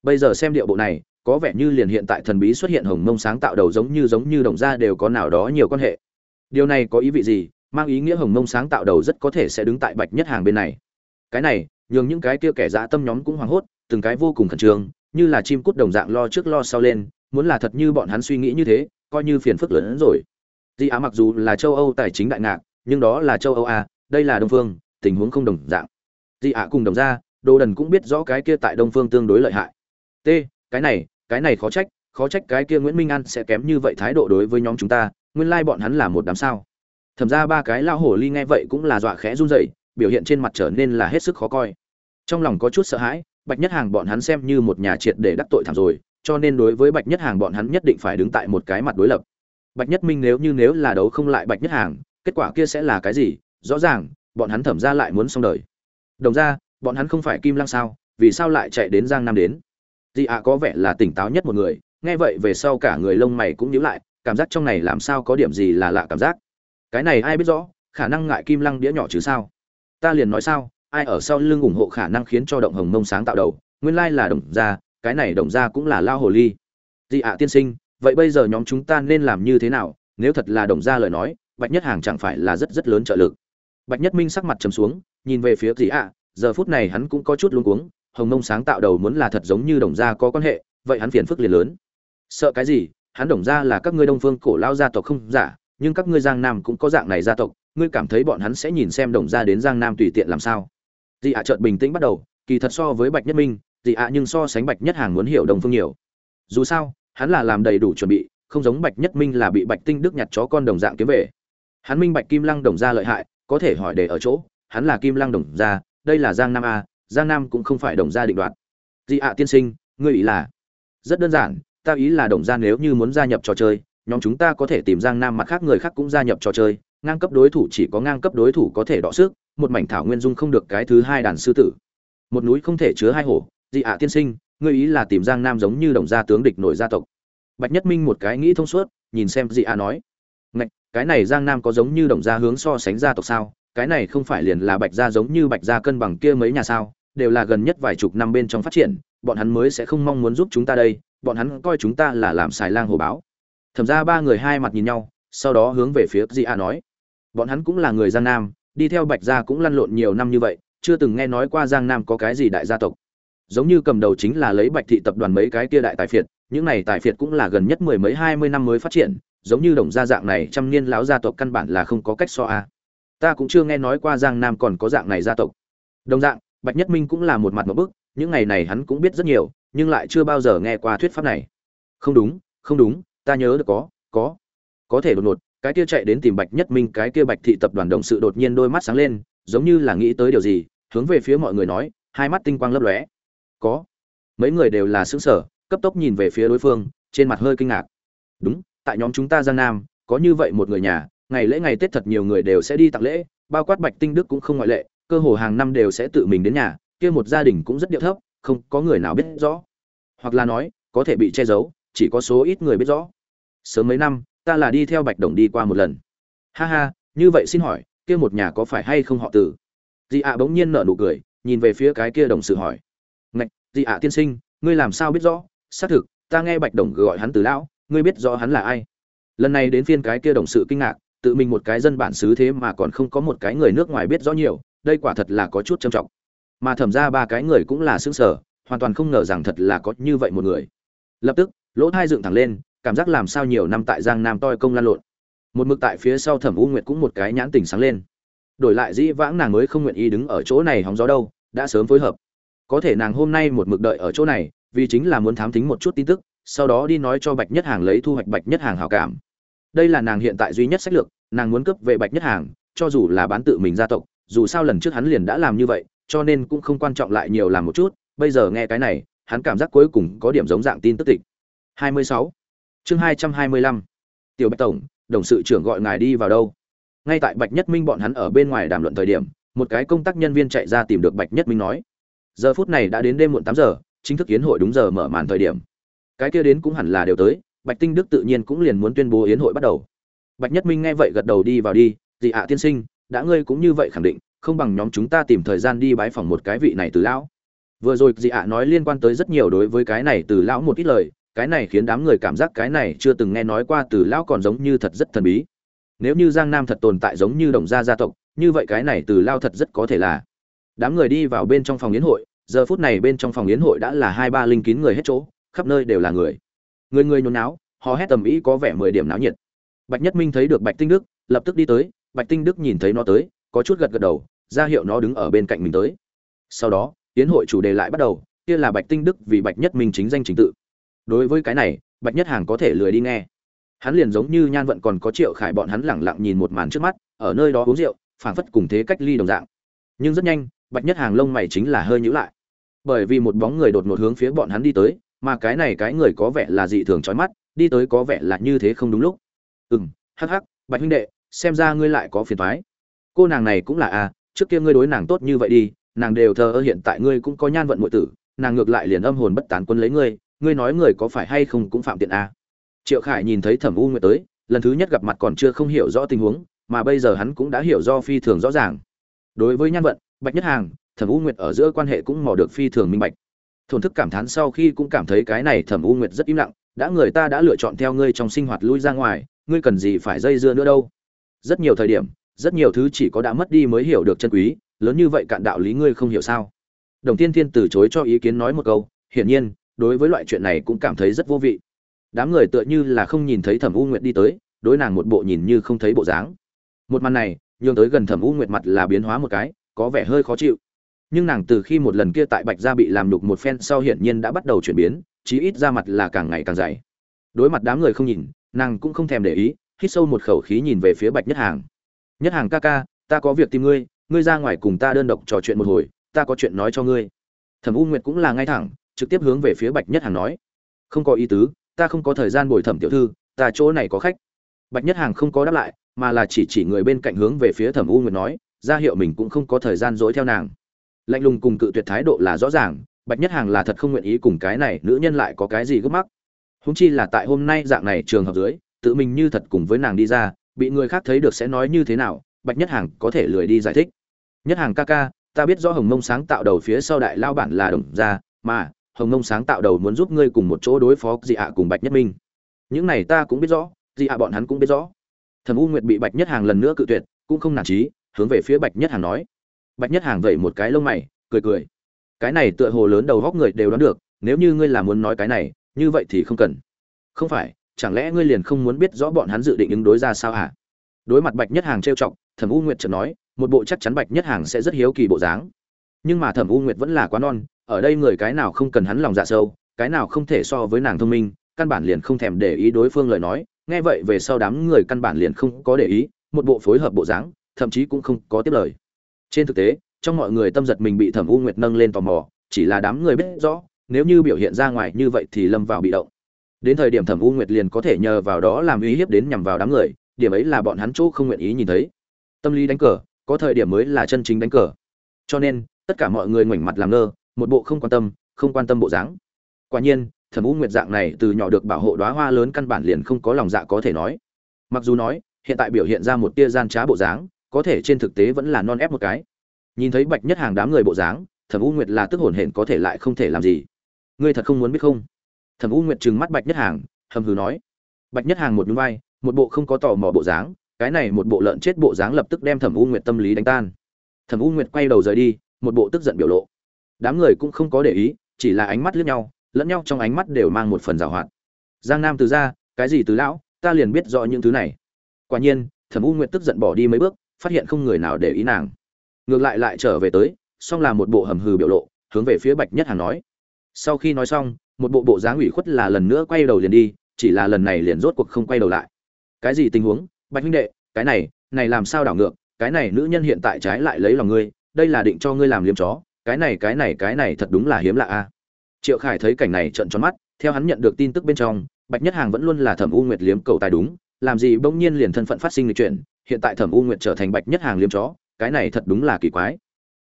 bây giờ xem điệu bộ này, có vẻ như liền hiện tại thần bí xuất hiện hồng mông sáng tạo đầu giống như giống như đồng gia đều có nào đó nhiều quan hệ. Điều này có ý vị gì? Mang ý nghĩa hồng mông sáng tạo đầu rất có thể sẽ đứng tại bạch nhất hàng bên này. Cái này, nhường những cái kia kẻ dã tâm nhóm cũng hoảng hốt, từng cái vô cùng khẩn trương, như là chim cút đồng dạng lo trước lo sau lên, muốn là thật như bọn hắn suy nghĩ như thế, coi như phiền phức lớn hơn rồi. Di á mặc dù là châu âu tài chính đại ngạc, nhưng đó là châu âu à? đây là đông phương, tình huống không đồng dạng. Di á cùng đồng ra đồ đần cũng biết rõ cái kia tại đông phương tương đối lợi hại t, cái này cái này khó trách khó trách cái kia nguyễn minh an sẽ kém như vậy thái độ đối với nhóm chúng ta, nguyên lai bọn hắn là một đám sao. Thẩm ra ba cái lao hổ ly nghe vậy cũng là dọa khẽ run rẩy, biểu hiện trên mặt trở nên là hết sức khó coi. Trong lòng có chút sợ hãi, bạch nhất hàng bọn hắn xem như một nhà triệt để đắc tội thảm rồi, cho nên đối với bạch nhất hàng bọn hắn nhất định phải đứng tại một cái mặt đối lập. Bạch nhất minh nếu như nếu là đấu không lại bạch nhất hàng, kết quả kia sẽ là cái gì? Rõ ràng, bọn hắn thẩm ra lại muốn xong đời. Đồng ra, bọn hắn không phải kim lăng sao? Vì sao lại chạy đến giang nam đến? Dị ạ có vẻ là tỉnh táo nhất một người, nghe vậy về sau cả người lông mày cũng nhíu lại, cảm giác trong này làm sao có điểm gì là lạ cảm giác. Cái này ai biết rõ, khả năng ngại kim lăng đĩa nhỏ chứ sao? Ta liền nói sao, ai ở sau lưng ủng hộ khả năng khiến cho động hồng mông sáng tạo đầu, nguyên lai là đồng gia, cái này đồng gia cũng là lao hồ ly. Dị ạ tiên sinh, vậy bây giờ nhóm chúng ta nên làm như thế nào? Nếu thật là đồng gia lời nói, bạch nhất hàng chẳng phải là rất rất lớn trợ lực. Bạch nhất minh sắc mặt trầm xuống, nhìn về phía dị ạ, giờ phút này hắn cũng có chút luống cuống hồng Nông sáng tạo đầu muốn là thật giống như đồng gia có quan hệ, vậy hắn phiền phức liền lớn. Sợ cái gì? Hắn đồng gia là các ngươi đông phương cổ lao gia tộc không giả, nhưng các ngươi giang nam cũng có dạng này gia tộc, ngươi cảm thấy bọn hắn sẽ nhìn xem đồng gia đến giang nam tùy tiện làm sao? Dị ạ chợt bình tĩnh bắt đầu, kỳ thật so với bạch nhất minh, dị ạ nhưng so sánh bạch nhất hàng muốn hiểu đồng phương nhiều. Dù sao, hắn là làm đầy đủ chuẩn bị, không giống bạch nhất minh là bị bạch tinh đức nhặt chó con đồng dạng kiếm về. Hắn minh bạch kim lăng đồng gia lợi hại, có thể hỏi để ở chỗ, hắn là kim lăng đồng gia, đây là giang nam a giang nam cũng không phải đồng gia định đoạt. Dị ạ tiên sinh, ngươi ý là? Rất đơn giản, ta ý là đồng gia nếu như muốn gia nhập trò chơi, nhóm chúng ta có thể tìm giang nam mặt khác người khác cũng gia nhập trò chơi, ngang cấp đối thủ chỉ có ngang cấp đối thủ có thể đọ sức, một mảnh thảo nguyên dung không được cái thứ hai đàn sư tử. Một núi không thể chứa hai hổ. Dị ạ tiên sinh, ngươi ý là tìm giang nam giống như đồng gia tướng địch nổi gia tộc. Bạch nhất minh một cái nghĩ thông suốt, nhìn xem dị ạ nói. Ngạch, cái này giang nam có giống như đồng gia hướng so sánh gia tộc sao? Cái này không phải liền là bạch gia giống như bạch gia cân bằng kia mấy nhà sao? Đều là gần nhất vài chục năm bên trong phát triển, bọn hắn mới sẽ không mong muốn giúp chúng ta đây, bọn hắn coi chúng ta là làm xài lang hồ báo. Thẩm ra ba người hai mặt nhìn nhau, sau đó hướng về phía Di A nói, bọn hắn cũng là người giang nam, đi theo bạch gia cũng lăn lộn nhiều năm như vậy, chưa từng nghe nói qua giang nam có cái gì đại gia tộc. Giống như cầm đầu chính là lấy bạch thị tập đoàn mấy cái kia đại tài phiệt, những này tài phiệt cũng là gần nhất mười mấy, hai mươi năm mới phát triển, giống như đồng gia dạng này trăm niên lão gia tộc căn bản là không có cách so a. Ta cũng chưa nghe nói qua giang nam còn có dạng này gia tộc. Đồng dạng bạch nhất minh cũng là một mặt một bức, những ngày này hắn cũng biết rất nhiều, nhưng lại chưa bao giờ nghe qua thuyết pháp này. Không đúng không đúng, ta nhớ được có có. Có thể đột ngột, cái kia chạy đến tìm bạch nhất minh, cái kia bạch thị tập đoàn đồng sự đột nhiên đôi mắt sáng lên, giống như là nghĩ tới điều gì, hướng về phía mọi người nói, hai mắt tinh quang lấp lóe. Có. Mấy người đều là xứng sở cấp tốc nhìn về phía đối phương, trên mặt hơi kinh ngạc. Đúng, tại nhóm chúng ta giang nam, có như vậy một người nhà, ngày lễ ngày tết thật nhiều người đều sẽ đi tặng lễ, bao quát bạch tinh đức cũng không ngoại lệ cơ hồ hàng năm đều sẽ tự mình đến nhà, kia một gia đình cũng rất điệu thấp, không có người nào biết rõ. Hoặc là nói, có thể bị che giấu, chỉ có số ít người biết rõ. Sớm mấy năm, ta là đi theo bạch đồng đi qua một lần. Ha ha, như vậy xin hỏi, kia một nhà có phải hay không họ tử dị ạ bỗng nhiên nở nụ cười, nhìn về phía cái kia đồng sự hỏi. Ngạch dị ạ tiên sinh, ngươi làm sao biết rõ? Xác thực, ta nghe bạch đồng gọi hắn từ lão, ngươi biết rõ hắn là ai. Lần này đến phiên cái kia đồng sự kinh ngạc, tự mình một cái dân bản xứ thế mà còn không có một cái người nước ngoài biết rõ nhiều đây quả thật là có chút trầm trọng. Mà thẩm ra ba cái người cũng là xứng sở hoàn toàn không ngờ rằng thật là có như vậy một người. Lập tức, lỗ thai dựng thẳng lên, cảm giác làm sao nhiều năm tại giang nam toi công lan lộn. Một mực tại phía sau thẩm u nguyệt cũng một cái nhãn tình sáng lên. Đổi lại dĩ vãng nàng mới không nguyện ý đứng ở chỗ này hóng gió đâu, đã sớm phối hợp. Có thể nàng hôm nay một mực đợi ở chỗ này, vì chính là muốn thám thính một chút tin tức, sau đó đi nói cho bạch nhất hàng lấy thu hoạch bạch nhất hàng hảo cảm. Đây là nàng hiện tại duy nhất sách lược, nàng muốn cấp về bạch nhất hàng, cho dù là bán tự mình gia tộc dù sao lần trước hắn liền đã làm như vậy, cho nên cũng không quan trọng lại nhiều làm một chút, bây giờ nghe cái này, hắn cảm giác cuối cùng có điểm giống dạng tin tức tịch. 26. chương 225. tiểu bạch tổng, đồng sự trưởng gọi ngài đi vào đâu? Ngay tại bạch nhất minh bọn hắn ở bên ngoài đàm luận thời điểm, một cái công tác nhân viên chạy ra tìm được bạch nhất minh nói. Giờ phút này đã đến đêm muộn tám giờ, chính thức yến hội đúng giờ mở màn thời điểm. Cái kia đến cũng hẳn là đều tới, bạch tinh đức tự nhiên cũng liền muốn tuyên bố yến hội bắt đầu. Bạch nhất minh nghe vậy gật đầu đi vào đi dị ạ tiên sinh đã ngươi cũng như vậy khẳng định, không bằng nhóm chúng ta tìm thời gian đi bái phỏng một cái vị này từ lão. Vừa rồi dị ạ nói liên quan tới rất nhiều đối với cái này từ lão một ít lời, cái này khiến đám người cảm giác cái này chưa từng nghe nói qua từ lão còn giống như thật rất thần bí. Nếu như giang nam thật tồn tại giống như đồng gia gia tộc, như vậy cái này từ lao thật rất có thể là đám người đi vào bên trong phòng yến hội, giờ phút này bên trong phòng yến hội đã là hai ba linh kín người hết chỗ, khắp nơi đều là người. Người người nhốn náo hò hét tầm ý có vẻ mười điểm náo nhiệt. Bạch nhất minh thấy được bạch tinh đức, lập tức đi tới bạch tinh đức nhìn thấy nó tới, có chút gật gật đầu, ra hiệu nó đứng ở bên cạnh mình tới. Sau đó, tiến hội chủ đề lại bắt đầu, kia là bạch tinh đức vì bạch nhất minh chính danh chính tự. Đối với cái này, bạch nhất hàng có thể lười đi nghe. Hắn liền giống như nhan vận còn có triệu khải bọn hắn lẳng lặng nhìn một màn trước mắt, ở nơi đó uống rượu, phảng phất cùng thế cách ly đồng dạng. Nhưng rất nhanh, bạch nhất hàng lông mày chính là hơi nhữ lại. Bởi vì một bóng người đột ngột hướng phía bọn hắn đi tới, mà cái này cái người có vẻ là dị thường trói mắt, đi tới có vẻ là như thế không đúng lúc. Ừ hắc hắc, bạch huynh đệ xem ra ngươi lại có phiền toái. cô nàng này cũng là a à, trước kia ngươi đối nàng tốt như vậy đi nàng đều thờ ơ hiện tại ngươi cũng có nhan vận ngụy tử nàng ngược lại liền âm hồn bất tán quân lấy ngươi ngươi nói người có phải hay không cũng phạm tiện a à. triệu khải nhìn thấy thẩm u nguyệt tới lần thứ nhất gặp mặt còn chưa không hiểu rõ tình huống mà bây giờ hắn cũng đã hiểu do phi thường rõ ràng đối với nhan vận bạch nhất hàng thẩm u nguyệt ở giữa quan hệ cũng mò được phi thường minh bạch thổn thức cảm thán sau khi cũng cảm thấy cái này thẩm u nguyệt rất im lặng đã người ta đã lựa chọn theo ngươi trong sinh hoạt lui ra ngoài ngươi cần gì phải dây dưa nữa đâu rất nhiều thời điểm, rất nhiều thứ chỉ có đã mất đi mới hiểu được chân quý, lớn như vậy cạn đạo lý ngươi không hiểu sao? Đồng tiên thiên từ chối cho ý kiến nói một câu, hiển nhiên, đối với loại chuyện này cũng cảm thấy rất vô vị. Đám người tựa như là không nhìn thấy thẩm u nguyệt đi tới, đối nàng một bộ nhìn như không thấy bộ dáng. Một màn này, nhường tới gần thẩm u nguyệt mặt là biến hóa một cái, có vẻ hơi khó chịu. Nhưng nàng từ khi một lần kia tại bạch gia bị làm đục một phen sau hiển nhiên đã bắt đầu chuyển biến, chí ít ra mặt là càng ngày càng dày. Đối mặt đám người không nhìn, nàng cũng không thèm để ý hít sâu một khẩu khí nhìn về phía bạch nhất hàng. Nhất hàng ca ca, ta có việc tìm ngươi ngươi ra ngoài cùng ta đơn độc trò chuyện một hồi, ta có chuyện nói cho ngươi. Thẩm u nguyệt cũng là ngay thẳng, trực tiếp hướng về phía bạch nhất hàng nói. Không có ý tứ, ta không có thời gian bồi thẩm tiểu thư, ta chỗ này có khách. Bạch nhất hàng không có đáp lại, mà là chỉ chỉ người bên cạnh hướng về phía thẩm u nguyệt nói, ra hiệu mình cũng không có thời gian dối theo nàng. Lạnh lùng cùng cự tuyệt thái độ là rõ ràng, bạch nhất hàng là thật không nguyện ý cùng cái này nữ nhân lại có cái gì gấp mắc. Húng chi là tại hôm nay dạng này trường hợp dưới tự mình như thật cùng với nàng đi ra, bị người khác thấy được sẽ nói như thế nào, bạch nhất hàng có thể lười đi giải thích. Nhất hàng ca ca, ta biết rõ hồng mông sáng tạo đầu phía sau đại lao bản là đồng gia, mà hồng mông sáng tạo đầu muốn giúp ngươi cùng một chỗ đối phó dị ạ cùng bạch nhất minh. Những này ta cũng biết rõ, dị ạ bọn hắn cũng biết rõ. Thẩm u nguyệt bị bạch nhất hàng lần nữa cự tuyệt, cũng không nản trí hướng về phía bạch nhất hàng nói. Bạch nhất hàng vẩy một cái lông mày, cười cười. Cái này tựa hồ lớn đầu góc người đều đoán được, nếu như ngươi là muốn nói cái này, như vậy thì không cần. Không phải chẳng lẽ ngươi liền không muốn biết rõ bọn hắn dự định ứng đối ra sao hả? Đối mặt bạch nhất hàng trêu chọc, thẩm u nguyệt chợt nói, một bộ chắc chắn bạch nhất hàng sẽ rất hiếu kỳ bộ dáng. Nhưng mà thẩm u nguyệt vẫn là quá non, ở đây người cái nào không cần hắn lòng dạ sâu, cái nào không thể so với nàng thông minh, căn bản liền không thèm để ý đối phương lời nói. Nghe vậy về sau đám người căn bản liền không có để ý, một bộ phối hợp bộ dáng, thậm chí cũng không có tiếp lời. Trên thực tế, trong mọi người tâm giật mình bị thẩm u nguyệt nâng lên tò mò, chỉ là đám người biết rõ, nếu như biểu hiện ra ngoài như vậy thì lâm vào bị động đến thời điểm thẩm u nguyệt liền có thể nhờ vào đó làm uy hiếp đến nhằm vào đám người, điểm ấy là bọn hắn chỗ không nguyện ý nhìn thấy. Tâm lý đánh cờ, có thời điểm mới là chân chính đánh cờ. Cho nên, tất cả mọi người ngoảnh mặt làm ngơ, một bộ không quan tâm, không quan tâm bộ dáng. Quả nhiên, thẩm u nguyệt dạng này từ nhỏ được bảo hộ đóa hoa lớn căn bản liền không có lòng dạ có thể nói. Mặc dù nói, hiện tại biểu hiện ra một tia gian trá bộ dáng, có thể trên thực tế vẫn là non ép một cái. Nhìn thấy bạch nhất hàng đám người bộ dáng, thẩm u nguyệt là tức hổn hển có thể lại không thể làm gì. Ngươi thật không muốn biết không? Thẩm u nguyệt trừng mắt bạch nhất hàng, hầm hừ nói. Bạch nhất hàng một núi vai, một bộ không có tò mò bộ dáng, cái này một bộ lợn chết bộ dáng lập tức đem thẩm u nguyệt tâm lý đánh tan. Thẩm u nguyệt quay đầu rời đi, một bộ tức giận biểu lộ. Đám người cũng không có để ý, chỉ là ánh mắt lướt nhau, lẫn nhau trong ánh mắt đều mang một phần rào hoạt. Giang nam từ ra, cái gì từ lão, ta liền biết rõ những thứ này. Quả nhiên, thẩm u nguyệt tức giận bỏ đi mấy bước, phát hiện không người nào để ý nàng. Ngược lại lại trở về tới song là một bộ hầm hừ biểu lộ, hướng về phía bạch nhất hàng nói. Sau khi nói xong một bộ bộ dáng ủy khuất là lần nữa quay đầu liền đi, chỉ là lần này liền rốt cuộc không quay đầu lại. Cái gì tình huống? Bạch huynh đệ, cái này này làm sao đảo ngược? Cái này nữ nhân hiện tại trái lại lấy lòng ngươi, đây là định cho ngươi làm liếm chó, cái này cái này cái này thật đúng là hiếm lạ a. Triệu khải thấy cảnh này trợn tròn mắt, theo hắn nhận được tin tức bên trong, bạch nhất hàng vẫn luôn là thẩm u nguyệt liếm cầu tài đúng, làm gì bỗng nhiên liền thân phận phát sinh lịch chuyển, hiện tại thẩm u nguyệt trở thành bạch nhất hàng liếm chó, cái này thật đúng là kỳ quái.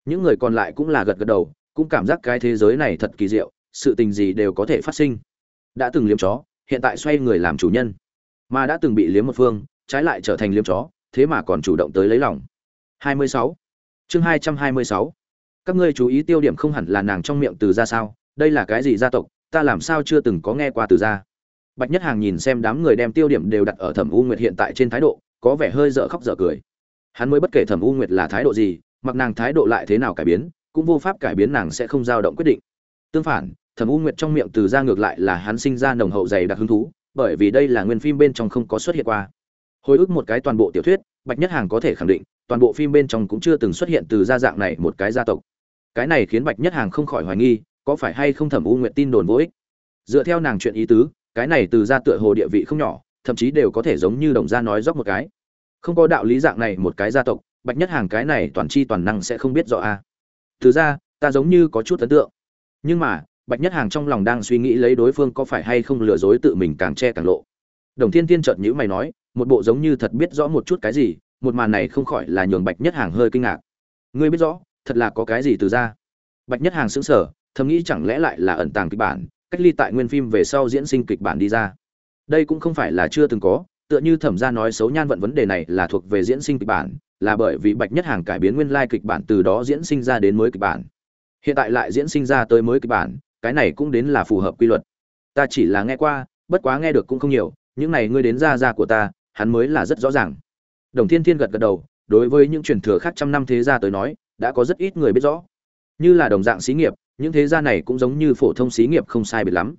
Những người còn lại cũng là gật gật đầu, cũng cảm giác cái thế giới này thật kỳ diệu sự tình gì đều có thể phát sinh. Đã từng liếm chó, hiện tại xoay người làm chủ nhân. Mà đã từng bị liếm một phương, trái lại trở thành liếm chó, thế mà còn chủ động tới lấy lòng. 26. chương 226. các ngươi chú ý tiêu điểm không hẳn là nàng trong miệng từ ra sao, đây là cái gì gia tộc, ta làm sao chưa từng có nghe qua từ ra. Bạch nhất hàng nhìn xem đám người đem tiêu điểm đều đặt ở thẩm u nguyệt hiện tại trên thái độ, có vẻ hơi dở khóc dở cười. Hắn mới bất kể thẩm u nguyệt là thái độ gì, mặc nàng thái độ lại thế nào cải biến, cũng vô pháp cải biến nàng sẽ không dao động quyết định. Tương phản thẩm u nguyệt trong miệng từ ra ngược lại là hắn sinh ra nồng hậu dày đặc hứng thú, bởi vì đây là nguyên phim bên trong không có xuất hiện qua. Hồi ức một cái toàn bộ tiểu thuyết, bạch nhất hàng có thể khẳng định, toàn bộ phim bên trong cũng chưa từng xuất hiện từ gia dạng này một cái gia tộc. Cái này khiến bạch nhất hàng không khỏi hoài nghi, có phải hay không thẩm u nguyệt tin đồn vô ích? Dựa theo nàng chuyện ý tứ, cái này từ gia tựa hồ địa vị không nhỏ, thậm chí đều có thể giống như đồng gia nói dốc một cái. Không có đạo lý dạng này một cái gia tộc, bạch nhất hàng cái này toàn chi toàn năng sẽ không biết rõ a. Từ ra, ta giống như có chút ấn tượng. Nhưng mà bạch nhất hàng trong lòng đang suy nghĩ lấy đối phương có phải hay không lừa dối tự mình càng che càng lộ. Đồng thiên thiên chợt nhữ mày nói, một bộ giống như thật biết rõ một chút cái gì, một màn này không khỏi là nhường bạch nhất hàng hơi kinh ngạc. Ngươi biết rõ, thật là có cái gì từ ra? Bạch nhất hàng xứng sờ, thầm nghĩ chẳng lẽ lại là ẩn tàng kịch bản, cách ly tại nguyên phim về sau diễn sinh kịch bản đi ra. Đây cũng không phải là chưa từng có, tựa như thẩm gia nói xấu nhan vận vấn đề này là thuộc về diễn sinh kịch bản, là bởi vì bạch nhất hàng cải biến nguyên lai kịch bản từ đó diễn sinh ra đến mới kịch bản. Hiện tại lại diễn sinh ra tới mới kịch bản cái này cũng đến là phù hợp quy luật. Ta chỉ là nghe qua, bất quá nghe được cũng không nhiều, những này ngươi đến ra ra của ta, hắn mới là rất rõ ràng. Đồng thiên thiên gật gật đầu, đối với những truyền thừa khác trăm năm thế gia tới nói, đã có rất ít người biết rõ. Như là đồng dạng xí nghiệp, những thế gia này cũng giống như phổ thông xí nghiệp không sai biệt lắm.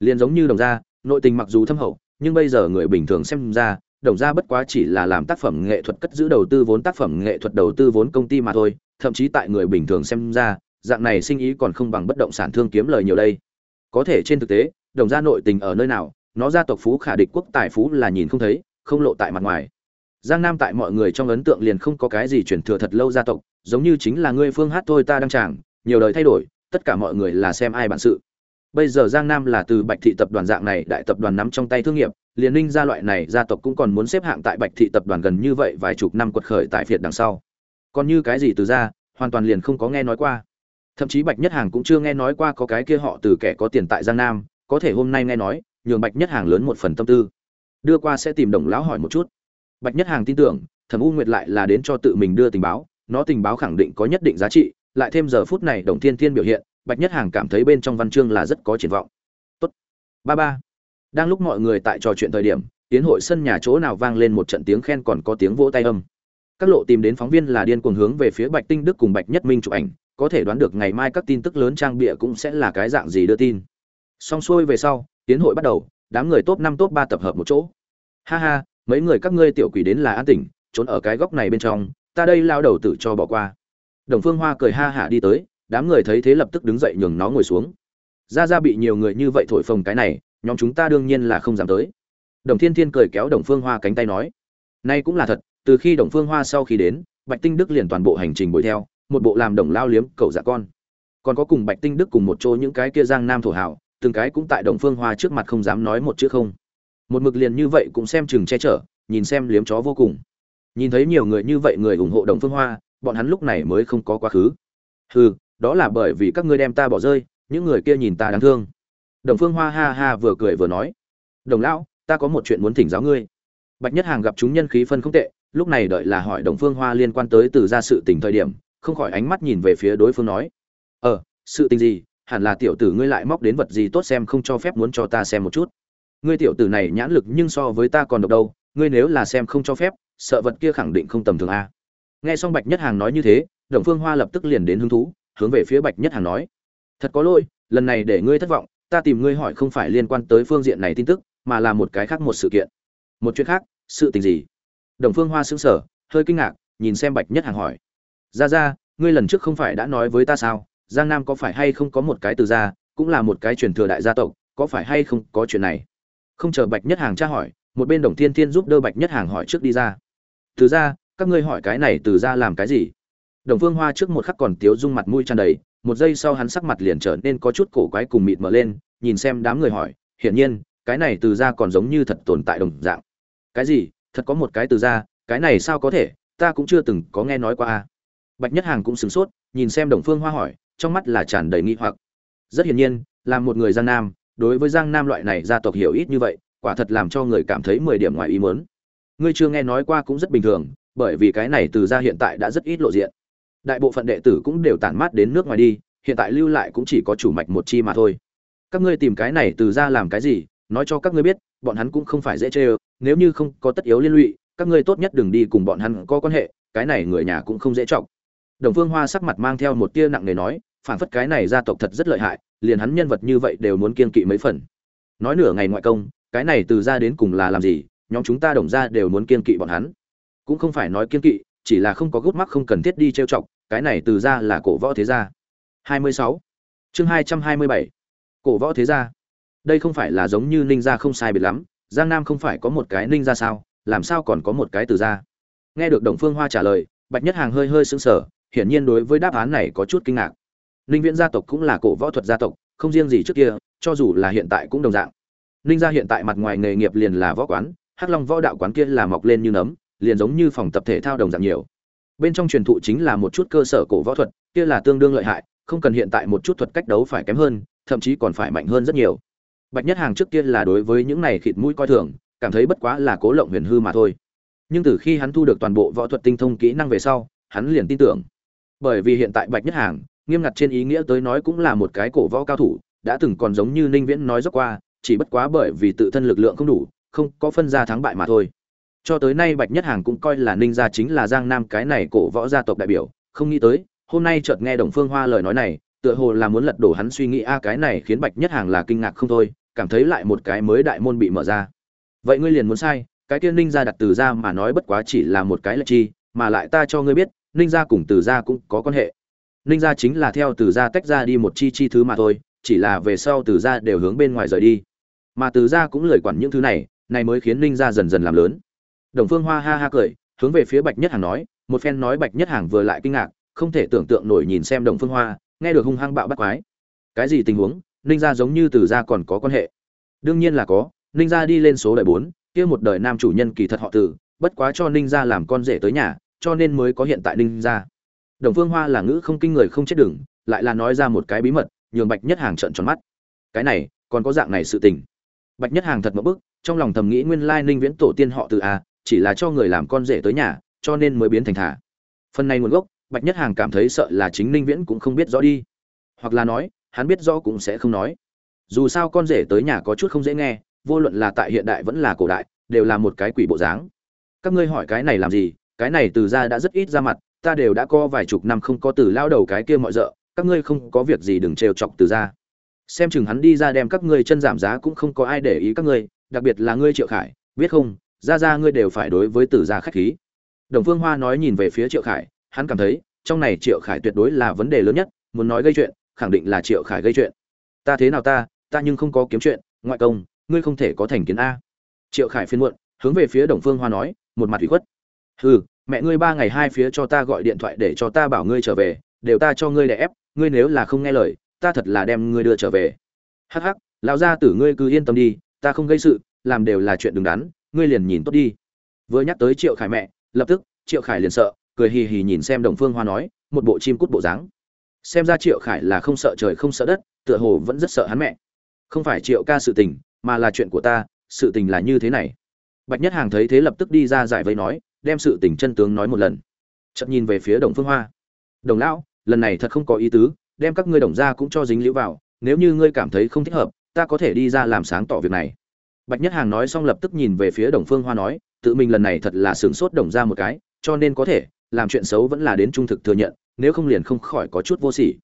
Liền giống như đồng gia, nội tình mặc dù thâm hậu, nhưng bây giờ người bình thường xem ra, đồng gia bất quá chỉ là làm tác phẩm nghệ thuật cất giữ đầu tư vốn, tác phẩm nghệ thuật đầu tư vốn công ty mà thôi, thậm chí tại người bình thường xem ra dạng này sinh ý còn không bằng bất động sản thương kiếm lời nhiều đây. Có thể trên thực tế, đồng gia nội tình ở nơi nào, nó gia tộc phú khả địch quốc tài phú là nhìn không thấy, không lộ tại mặt ngoài. Giang nam tại mọi người trong ấn tượng liền không có cái gì truyền thừa thật lâu gia tộc, giống như chính là ngươi phương hát thôi ta đang chàng, nhiều đời thay đổi, tất cả mọi người là xem ai bản sự. Bây giờ giang nam là từ bạch thị tập đoàn dạng này, đại tập đoàn nắm trong tay thương nghiệp, liền ninh gia loại này gia tộc cũng còn muốn xếp hạng tại bạch thị tập đoàn gần như vậy vài chục năm quật khởi tại việt đằng sau. Còn như cái gì từ ra, hoàn toàn liền không có nghe nói qua thậm chí bạch nhất hàng cũng chưa nghe nói qua có cái kia họ từ kẻ có tiền tại giang nam, có thể hôm nay nghe nói, nhường bạch nhất hàng lớn một phần tâm tư. Đưa qua sẽ tìm đồng lão hỏi một chút. Bạch nhất hàng tin tưởng, thẩm u nguyệt lại là đến cho tự mình đưa tình báo, nó tình báo khẳng định có nhất định giá trị, lại thêm giờ phút này đồng thiên thiên biểu hiện, bạch nhất hàng cảm thấy bên trong văn chương là rất có triển vọng. Tốt. Ba ba. Đang lúc mọi người tại trò chuyện thời điểm, tiến hội sân nhà chỗ nào vang lên một trận tiếng khen còn có tiếng vỗ tay âm. Các lộ tìm đến phóng viên là điên cuồng hướng về phía bạch tinh đức cùng bạch nhất minh chụp ảnh có thể đoán được ngày mai các tin tức lớn trang bịa cũng sẽ là cái dạng gì đưa tin. Xong xuôi về sau, tiến hội bắt đầu, đám người top năm, top ba tập hợp một chỗ. Ha ha, mấy người các ngươi tiểu quỷ đến là an tỉnh trốn ở cái góc này bên trong, ta đây lao đầu tử cho bỏ qua. Đồng phương hoa cười ha hả đi tới, đám người thấy thế lập tức đứng dậy nhường nó ngồi xuống. Ra ra bị nhiều người như vậy thổi phồng cái này, nhóm chúng ta đương nhiên là không dám tới. Đồng thiên thiên cười kéo đồng phương hoa cánh tay nói, nay cũng là thật, từ khi đồng phương hoa sau khi đến, bạch tinh đức liền toàn bộ hành trình bồi theo một bộ làm đồng lao liếm cậu dạ con. Còn có cùng bạch tinh đức cùng một chỗ những cái kia giang nam thổ hảo từng cái cũng tại đồng phương hoa trước mặt không dám nói một chữ không. Một mực liền như vậy cũng xem chừng che chở, nhìn xem liếm chó vô cùng. Nhìn thấy nhiều người như vậy người ủng hộ đồng phương hoa, bọn hắn lúc này mới không có quá khứ. Hừ, đó là bởi vì các ngươi đem ta bỏ rơi, những người kia nhìn ta đáng thương. Đồng phương hoa ha ha vừa cười vừa nói. Đồng lão, ta có một chuyện muốn thỉnh giáo ngươi. Bạch nhất hàng gặp chúng nhân khí phân không tệ, lúc này đợi là hỏi đồng phương hoa liên quan tới từ ra sự tình thời điểm không khỏi ánh mắt nhìn về phía đối phương nói ờ sự tình gì? Hẳn là tiểu tử ngươi lại móc đến vật gì tốt xem không cho phép muốn cho ta xem một chút. Ngươi tiểu tử này nhãn lực nhưng so với ta còn độc đâu, ngươi nếu là xem không cho phép, sợ vật kia khẳng định không tầm thường a. Nghe xong bạch nhất hàng nói như thế đồng phương hoa lập tức liền đến hứng thú, hướng về phía bạch nhất hàng nói, thật có lỗi, lần này để ngươi thất vọng, ta tìm ngươi hỏi không phải liên quan tới phương diện này tin tức, mà là một cái khác một sự kiện. Một chuyện khác, sự tình gì? Đồng phương hoa sững sờ, hơi kinh ngạc, nhìn xem bạch nhất hàng hỏi ra ra ngươi lần trước không phải đã nói với ta sao? Giang nam có phải hay không có một cái từ gia, cũng là một cái truyền thừa đại gia tộc, có phải hay không có chuyện này? Không chờ bạch nhất hàng tra hỏi, một bên đồng thiên thiên giúp đỡ bạch nhất hàng hỏi trước đi ra. Từ ra các ngươi hỏi cái này từ ra làm cái gì? Đồng phương hoa trước một khắc còn tiếu dung mặt mũi tràn đầy, một giây sau hắn sắc mặt liền trở nên có chút cổ quái cùng mịt mở lên, nhìn xem đám người hỏi, hiển nhiên, cái này từ ra còn giống như thật tồn tại đồng dạng. Cái gì? Thật có một cái từ ra cái này sao có thể? Ta cũng chưa từng có nghe nói qua a bạch nhất hàng cũng sửng sốt, nhìn xem đồng phương hoa hỏi, trong mắt là tràn đầy nghi hoặc. Rất hiển nhiên, là một người giang nam, đối với giang nam loại này gia tộc hiểu ít như vậy, quả thật làm cho người cảm thấy mười điểm ngoài ý muốn. Ngươi chưa nghe nói qua cũng rất bình thường, bởi vì cái này từ gia hiện tại đã rất ít lộ diện. Đại bộ phận đệ tử cũng đều tản mát đến nước ngoài đi, hiện tại lưu lại cũng chỉ có chủ mạch một chi mà thôi. Các ngươi tìm cái này từ gia làm cái gì, nói cho các ngươi biết, bọn hắn cũng không phải dễ chơi, nếu như không có tất yếu liên lụy, các ngươi tốt nhất đừng đi cùng bọn hắn có quan hệ, cái này người nhà cũng không dễ trọng đồng phương hoa sắc mặt mang theo một tia nặng nề nói phản phất cái này gia tộc thật rất lợi hại, liền hắn nhân vật như vậy đều muốn kiên kỵ mấy phần. Nói nửa ngày ngoại công, cái này từ ra đến cùng là làm gì, nhóm chúng ta đồng ra đều muốn kiên kỵ bọn hắn. Cũng không phải nói kiên kỵ, chỉ là không có gút mắc không cần thiết đi trêu chọc, cái này từ ra là cổ võ thế gia. 26. chương 227. cổ võ thế gia. Đây không phải là giống như ninh gia không sai biệt lắm, giang nam không phải có một cái ninh gia sao, làm sao còn có một cái từ gia nghe được đồng phương hoa trả lời, bạch nhất hàng hơi hơi sững sờ hiển nhiên đối với đáp án này có chút kinh ngạc. Ninh viễn gia tộc cũng là cổ võ thuật gia tộc, không riêng gì trước kia, cho dù là hiện tại cũng đồng dạng. Ninh gia hiện tại mặt ngoài nghề nghiệp liền là võ quán, hắc long võ đạo quán kia là mọc lên như nấm, liền giống như phòng tập thể thao đồng dạng nhiều. Bên trong truyền thụ chính là một chút cơ sở cổ võ thuật, kia là tương đương lợi hại, không cần hiện tại một chút thuật cách đấu phải kém hơn, thậm chí còn phải mạnh hơn rất nhiều. Bạch nhất hàng trước kia là đối với những này khịt mũi coi thường, cảm thấy bất quá là cố lộng huyền hư mà thôi. Nhưng từ khi hắn thu được toàn bộ võ thuật tinh thông kỹ năng về sau, hắn liền tin tưởng bởi vì hiện tại bạch nhất hàng, nghiêm ngặt trên ý nghĩa tới nói cũng là một cái cổ võ cao thủ, đã từng còn giống như ninh viễn nói dốc qua, chỉ bất quá bởi vì tự thân lực lượng không đủ, không có phân ra thắng bại mà thôi. Cho tới nay bạch nhất hàng cũng coi là ninh gia chính là giang nam cái này cổ võ gia tộc đại biểu, không nghĩ tới, hôm nay chợt nghe đồng phương hoa lời nói này, tựa hồ là muốn lật đổ hắn suy nghĩ, a, cái này khiến bạch nhất hàng là kinh ngạc không thôi, cảm thấy lại một cái mới đại môn bị mở ra. Vậy ngươi liền muốn sai, cái kia ninh gia đặt từ gia mà nói bất quá chỉ là một cái lệ chi, mà lại ta cho ngươi biết ninh gia cùng từ gia cũng có quan hệ. Ninh gia chính là theo từ gia tách ra đi một chi chi thứ mà thôi, chỉ là về sau từ gia đều hướng bên ngoài rời đi. Mà từ gia cũng lời quản những thứ này này mới khiến ninh gia dần dần làm lớn. Đồng phương hoa ha ha cười, hướng về phía bạch nhất hàng nói, một phen nói bạch nhất hàng vừa lại kinh ngạc, không thể tưởng tượng nổi nhìn xem đồng phương hoa, nghe được hung hăng bạo bắt quái. Cái gì tình huống? Ninh gia giống như từ gia còn có quan hệ. Đương nhiên là có, ninh gia đi lên số đời bốn, kia một đời nam chủ nhân kỳ thật họ từ, bất quá cho ninh gia làm con rể tới nhà cho nên mới có hiện tại ninh gia. Đồng phương hoa là ngữ không kinh người không chết đừng, lại là nói ra một cái bí mật, nhường bạch nhất hàng trợn tròn mắt. Cái này, còn có dạng này sự tình. Bạch nhất hàng thật mẫu bức, trong lòng thầm nghĩ nguyên lai ninh viễn tổ tiên họ từ a, chỉ là cho người làm con rể tới nhà, cho nên mới biến thành thả phần này nguồn gốc, bạch nhất hàng cảm thấy sợ là chính ninh viễn cũng không biết rõ đi. Hoặc là nói, hắn biết rõ cũng sẽ không nói. Dù sao con rể tới nhà có chút không dễ nghe, vô luận là tại hiện đại vẫn là cổ đại, đều là một cái quỷ bộ dáng. Các ngươi hỏi cái này làm gì cái này từ ra đã rất ít ra mặt, ta đều đã có vài chục năm không có từ lao đầu cái kia mọi rợ, các ngươi không có việc gì đừng trêu chọc từ ra. Xem chừng hắn đi ra đem các ngươi chân giảm giá cũng không có ai để ý các ngươi, đặc biệt là ngươi triệu khải, biết không, ra ra ngươi đều phải đối với từ gia khách khí. Đồng phương hoa nói nhìn về phía triệu khải, hắn cảm thấy, trong này triệu khải tuyệt đối là vấn đề lớn nhất, muốn nói gây chuyện, khẳng định là triệu khải gây chuyện. Ta thế nào ta ta nhưng không có kiếm chuyện, ngoại công, ngươi không thể có thành kiến a. Triệu khải phiên muộn, hướng về phía đồng phương hoa nói, một mặt ủy khuất. Hừ mẹ ngươi ba ngày hai phía cho ta gọi điện thoại để cho ta bảo ngươi trở về, đều ta cho ngươi đè ép, ngươi nếu là không nghe lời, ta thật là đem ngươi đưa trở về. Hắc hắc, lão gia tử ngươi cứ yên tâm đi, ta không gây sự, làm đều là chuyện đứng đắn, ngươi liền nhìn tốt đi. Vừa nhắc tới triệu khải mẹ, lập tức, triệu khải liền sợ, cười hì hì nhìn xem đồng phương hoa nói, một bộ chim cút bộ dáng. Xem ra triệu khải là không sợ trời không sợ đất, tựa hồ vẫn rất sợ hắn mẹ. Không phải triệu ca sự tình, mà là chuyện của ta, sự tình là như thế này. Bạch nhất hàng thấy thế lập tức đi ra giải vây nói đem sự tình chân tướng nói một lần. Chậm nhìn về phía đồng phương hoa. Đồng lão lần này thật không có ý tứ đem các ngươi đồng ra cũng cho dính liễu vào nếu như ngươi cảm thấy không thích hợp ta có thể đi ra làm sáng tỏ việc này. Bạch nhất hàng nói xong lập tức nhìn về phía đồng phương hoa nói tự mình lần này thật là sửng sốt đồng ra một cái cho nên có thể làm chuyện xấu vẫn là đến trung thực thừa nhận nếu không liền không khỏi có chút vô sỉ.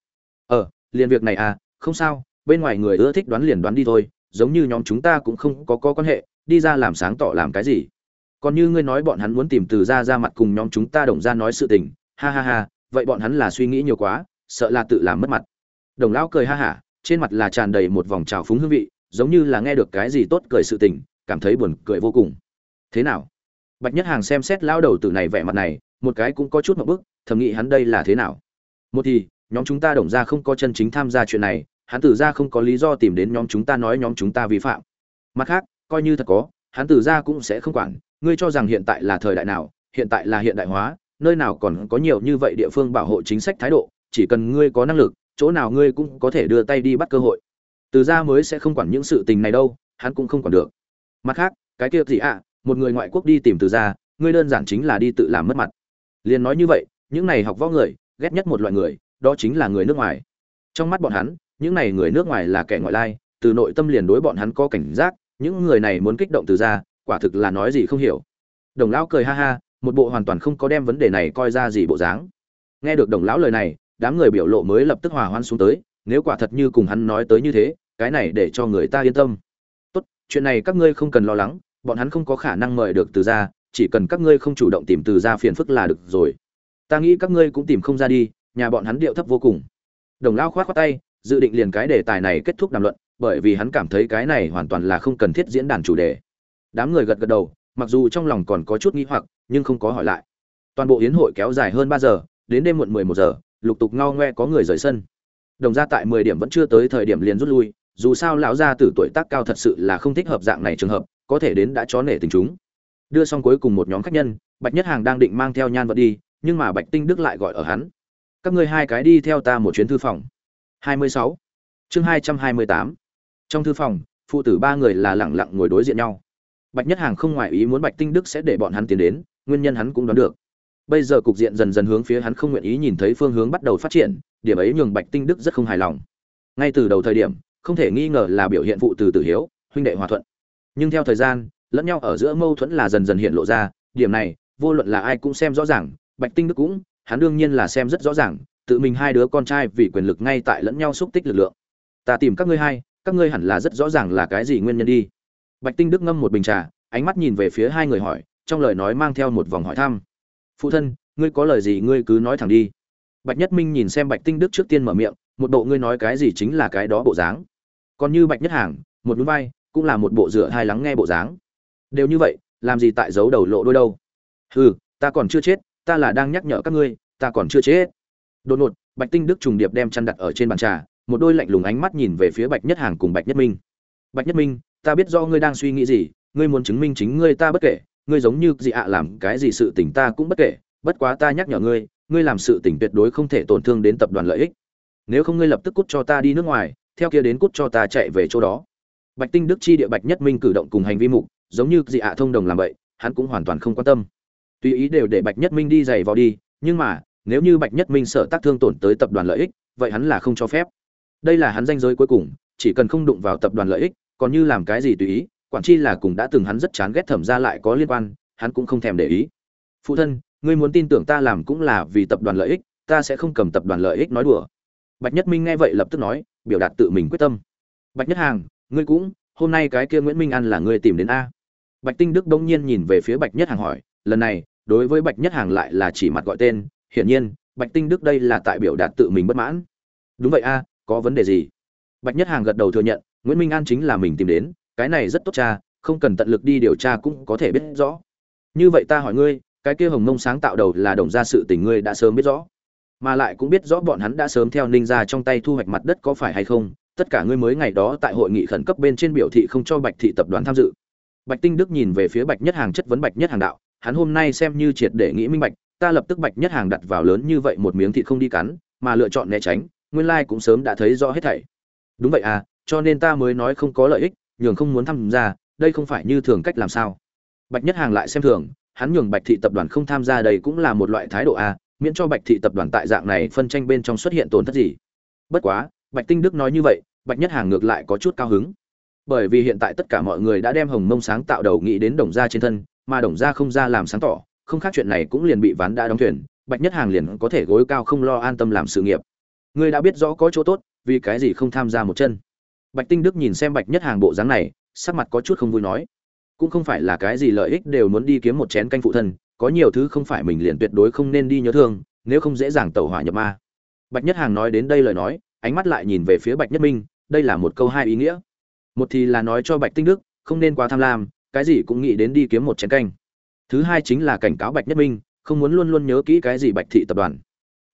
Ờ liền việc này à không sao bên ngoài người ưa thích đoán liền đoán đi thôi giống như nhóm chúng ta cũng không có, có quan hệ đi ra làm sáng tỏ làm cái gì còn như ngươi nói bọn hắn muốn tìm từ ra ra mặt cùng nhóm chúng ta đồng ra nói sự tình. Ha ha ha, vậy bọn hắn là suy nghĩ nhiều quá, sợ là tự làm mất mặt. Đồng lão cười ha hả, trên mặt là tràn đầy một vòng trào phúng hương vị, giống như là nghe được cái gì tốt cười sự tình, cảm thấy buồn cười vô cùng. Thế nào? Bạch nhất hàng xem xét lao đầu tử này vẻ mặt này, một cái cũng có chút một bức, thầm nghĩ hắn đây là thế nào? Một thì, nhóm chúng ta đồng ra không có chân chính tham gia chuyện này, hắn tử ra không có lý do tìm đến nhóm chúng ta nói nhóm chúng ta vi phạm. Mặt khác, coi như thật có, hắn tử ra cũng sẽ không quản ngươi cho rằng hiện tại là thời đại nào, hiện tại là hiện đại hóa, nơi nào còn có nhiều như vậy địa phương bảo hộ chính sách thái độ, chỉ cần ngươi có năng lực, chỗ nào ngươi cũng có thể đưa tay đi bắt cơ hội. Từ ra mới sẽ không quản những sự tình này đâu, hắn cũng không quản được. Mặt khác, cái kia gì ạ, một người ngoại quốc đi tìm từ ra ngươi đơn giản chính là đi tự làm mất mặt. Liền nói như vậy, những này học võ người, ghét nhất một loại người, đó chính là người nước ngoài. Trong mắt bọn hắn, những này người nước ngoài là kẻ ngoại lai, từ nội tâm liền đối bọn hắn có cảnh giác, những người này muốn kích động từ ra quả thực là nói gì không hiểu. Đồng lão cười ha ha, một bộ hoàn toàn không có đem vấn đề này coi ra gì bộ dáng. Nghe được đồng lão lời này, đám người biểu lộ mới lập tức hòa hoan xuống tới, nếu quả thật như cùng hắn nói tới như thế, cái này để cho người ta yên tâm. Tốt, chuyện này các ngươi không cần lo lắng, bọn hắn không có khả năng mời được từ ra chỉ cần các ngươi không chủ động tìm từ ra phiền phức là được rồi. Ta nghĩ các ngươi cũng tìm không ra đi, nhà bọn hắn điệu thấp vô cùng. Đồng lao khoát khoát tay, dự định liền cái đề tài này kết thúc đàm luận, bởi vì hắn cảm thấy cái này hoàn toàn là không cần thiết diễn đàn chủ đề đám người gật gật đầu, mặc dù trong lòng còn có chút nghĩ hoặc, nhưng không có hỏi lại. Toàn bộ yến hội kéo dài hơn ba giờ, đến đêm muộn mười một giờ, lục tục ngao ngoe có người rời sân. Đồng ra tại mười điểm vẫn chưa tới thời điểm liền rút lui, dù sao lão gia tử tuổi tác cao thật sự là không thích hợp dạng này trường hợp, có thể đến đã chó nể tình chúng. Đưa xong cuối cùng một nhóm khách nhân, bạch nhất hàng đang định mang theo nhan vật đi, nhưng mà bạch tinh đức lại gọi ở hắn. Các ngươi hai cái đi theo ta một chuyến thư phòng. 26. chương 228. trong thư phòng, phụ tử ba người là lẳng lặng ngồi đối diện nhau bạch nhất hàng không ngoại ý muốn bạch tinh đức sẽ để bọn hắn tiến đến, nguyên nhân hắn cũng đoán được. Bây giờ cục diện dần dần hướng phía hắn không nguyện ý nhìn thấy phương hướng bắt đầu phát triển, điểm ấy nhường bạch tinh đức rất không hài lòng. Ngay từ đầu thời điểm, không thể nghi ngờ là biểu hiện phụ từ tử hiếu, huynh đệ hòa thuận. Nhưng theo thời gian, lẫn nhau ở giữa mâu thuẫn là dần dần hiện lộ ra, điểm này, vô luận là ai cũng xem rõ ràng, bạch tinh đức cũng, hắn đương nhiên là xem rất rõ ràng, tự mình hai đứa con trai vì quyền lực ngay tại lẫn nhau xúc tích lực lượng. Ta tìm các ngươi hai, các ngươi hẳn là rất rõ ràng là cái gì nguyên nhân đi bạch tinh đức ngâm một bình trà, ánh mắt nhìn về phía hai người hỏi, trong lời nói mang theo một vòng hỏi thăm. Phụ thân, ngươi có lời gì ngươi cứ nói thẳng đi. Bạch nhất minh nhìn xem bạch tinh đức trước tiên mở miệng, một bộ ngươi nói cái gì chính là cái đó bộ dáng. Còn như bạch nhất hàng, một núi vai, cũng là một bộ rửa hai lắng nghe bộ dáng. Đều như vậy, làm gì tại giấu đầu lộ đôi đâu? Hừ, ta còn chưa chết, ta là đang nhắc nhở các ngươi, ta còn chưa chết. Đột ngột, bạch tinh đức trùng điệp đem chăn đặt ở trên bàn trà, một đôi lạnh lùng ánh mắt nhìn về phía bạch nhất hàng cùng bạch nhất minh. Bạch nhất minh ta biết do ngươi đang suy nghĩ gì, ngươi muốn chứng minh chính ngươi ta bất kể, ngươi giống như gì ạ, làm cái gì sự tình ta cũng bất kể, bất quá ta nhắc nhở ngươi ngươi làm sự tình tuyệt đối không thể tổn thương đến tập đoàn lợi ích. Nếu không ngươi lập tức cút cho ta đi nước ngoài, theo kia đến cút cho ta chạy về chỗ đó. Bạch tinh đức chi địa bạch nhất minh cử động cùng hành vi mục, giống như dị ạ, thông đồng làm vậy, hắn cũng hoàn toàn không quan tâm. Tùy ý đều để bạch nhất minh đi giày vào đi, nhưng mà, nếu như bạch nhất minh sợ tác thương tổn tới tập đoàn lợi ích, vậy hắn là không cho phép. Đây là hắn danh giới cuối cùng, chỉ cần không đụng vào tập đoàn lợi ích còn như làm cái gì tùy ý, quản chi là cùng đã từng hắn rất chán ghét thẩm ra lại có liên quan, hắn cũng không thèm để ý. Phụ thân, ngươi muốn tin tưởng ta làm cũng là vì tập đoàn lợi ích, ta sẽ không cầm tập đoàn lợi ích nói đùa. Bạch nhất minh nghe vậy lập tức nói, biểu đạt tự mình quyết tâm. Bạch nhất hàng, ngươi cũng, hôm nay cái kia nguyễn minh ăn là ngươi tìm đến a. Bạch tinh đức đông nhiên nhìn về phía bạch nhất hàng hỏi, lần này, đối với bạch nhất hàng lại là chỉ mặt gọi tên, hiển nhiên, bạch tinh đức đây là tại biểu đạt tự mình bất mãn. Đúng vậy a, có vấn đề gì? Bạch nhất hàng gật đầu thừa nhận nguyễn minh an chính là mình tìm đến, cái này rất tốt cha, không cần tận lực đi điều tra cũng có thể biết rõ. Như vậy ta hỏi ngươi, cái kia hồng mông sáng tạo đầu là đồng ra sự tình ngươi đã sớm biết rõ. Mà lại cũng biết rõ bọn hắn đã sớm theo ninh gia trong tay thu hoạch mặt đất có phải hay không, tất cả ngươi mới ngày đó tại hội nghị khẩn cấp bên trên biểu thị không cho bạch thị tập đoàn tham dự. Bạch tinh đức nhìn về phía bạch nhất hàng chất vấn bạch nhất hàng đạo, hắn hôm nay xem như triệt để nghĩ minh bạch, ta lập tức bạch nhất hàng đặt vào lớn như vậy một miếng thịt không đi cắn, mà lựa chọn né tránh, nguyên lai cũng sớm đã thấy rõ hết thảy. Đúng vậy à cho nên ta mới nói không có lợi ích, nhường không muốn tham gia, đây không phải như thường cách làm sao. Bạch nhất hàng lại xem thường, hắn nhường bạch thị tập đoàn không tham gia đây cũng là một loại thái độ à miễn cho bạch thị tập đoàn tại dạng này phân tranh bên trong xuất hiện tổn thất gì. Bất quá, bạch tinh đức nói như vậy, bạch nhất hàng ngược lại có chút cao hứng. Bởi vì hiện tại tất cả mọi người đã đem hồng mông sáng tạo đầu nghĩ đến đồng gia trên thân, mà đồng gia không ra làm sáng tỏ, không khác chuyện này cũng liền bị ván đã đóng thuyền, bạch nhất hàng liền có thể gối cao không lo an tâm làm sự nghiệp. Ngươi đã biết rõ có chỗ tốt, vì cái gì không tham gia một chân? Bạch tinh đức nhìn xem bạch nhất hàng bộ dáng này, sắc mặt có chút không vui nói. Cũng không phải là cái gì lợi ích đều muốn đi kiếm một chén canh phụ thân, có nhiều thứ không phải mình liền tuyệt đối không nên đi nhớ thương, nếu không dễ dàng tẩu hỏa nhập ma. Bạch nhất hàng nói đến đây lời nói, ánh mắt lại nhìn về phía bạch nhất minh, đây là một câu hai ý nghĩa. Một thì là nói cho bạch tinh đức, không nên quá tham lam, cái gì cũng nghĩ đến đi kiếm một chén canh. Thứ hai chính là cảnh cáo bạch nhất minh, không muốn luôn luôn nhớ kỹ cái gì bạch thị tập đoàn.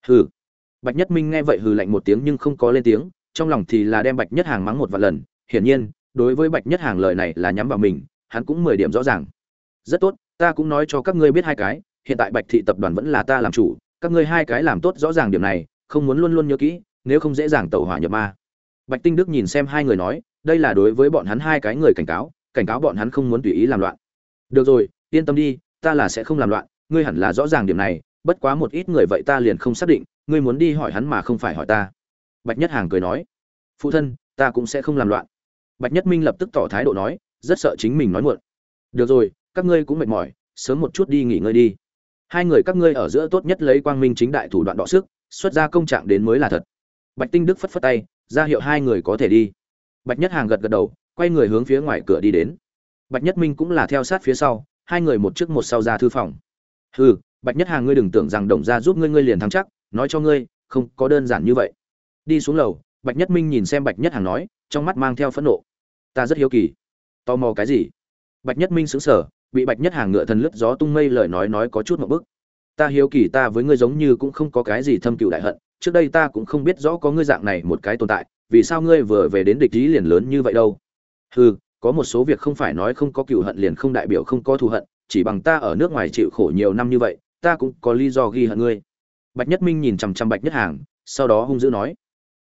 Hừ. Bạch nhất minh nghe vậy hừ lạnh một tiếng nhưng không có lên tiếng trong lòng thì là đem bạch nhất hàng mắng một vài lần. Hiển nhiên, đối với bạch nhất hàng lời này là nhắm vào mình, hắn cũng mười điểm rõ ràng. Rất tốt, ta cũng nói cho các ngươi biết hai cái, hiện tại bạch thị tập đoàn vẫn là ta làm chủ, các ngươi hai cái làm tốt rõ ràng điểm này, không muốn luôn luôn nhớ kỹ, nếu không dễ dàng tẩu hỏa nhập ma. Bạch tinh đức nhìn xem hai người nói, đây là đối với bọn hắn hai cái người cảnh cáo cảnh cáo bọn hắn không muốn tùy ý làm loạn. Được rồi, yên tâm đi, ta là sẽ không làm loạn, ngươi hẳn là rõ ràng điểm này, bất quá một ít người vậy ta liền không xác định, ngươi muốn đi hỏi hắn mà không phải hỏi ta bạch nhất hàng cười nói, phụ thân, ta cũng sẽ không làm loạn. Bạch nhất minh lập tức tỏ thái độ nói, rất sợ chính mình nói muộn. Được rồi, các ngươi cũng mệt mỏi, sớm một chút đi nghỉ ngơi đi. Hai người các ngươi ở giữa tốt nhất lấy quang minh chính đại thủ đoạn đọ sức, xuất ra công trạng đến mới là thật. Bạch tinh đức phất phất tay, ra hiệu hai người có thể đi. Bạch nhất hàng gật gật đầu, quay người hướng phía ngoài cửa đi đến. Bạch nhất minh cũng là theo sát phía sau, hai người một trước một sau ra thư phòng. Hừ, bạch nhất hàng ngươi đừng tưởng rằng đồng gia giúp ngươi ngươi liền thắng chắc, nói cho ngươi, không có đơn giản như vậy đi xuống lầu, bạch nhất minh nhìn xem bạch nhất hàng nói, trong mắt mang theo phẫn nộ. Ta rất hiếu kỳ. Tò mò cái gì? Bạch nhất minh sững sờ, bị bạch nhất hàng ngựa thần lướt gió tung mây lời nói nói có chút một bức. Ta hiếu kỳ ta với ngươi giống như cũng không có cái gì thâm cựu đại hận, trước đây ta cũng không biết rõ có ngươi dạng này một cái tồn tại, vì sao ngươi vừa về đến địch ý liền lớn như vậy đâu? Ừ có một số việc không phải nói không có cựu hận liền không đại biểu không có thù hận, chỉ bằng ta ở nước ngoài chịu khổ nhiều năm như vậy, ta cũng có lý do ghi hận ngươi. Bạch nhất minh nhìn chằm chằm bạch nhất hàng, sau đó hung dữ nói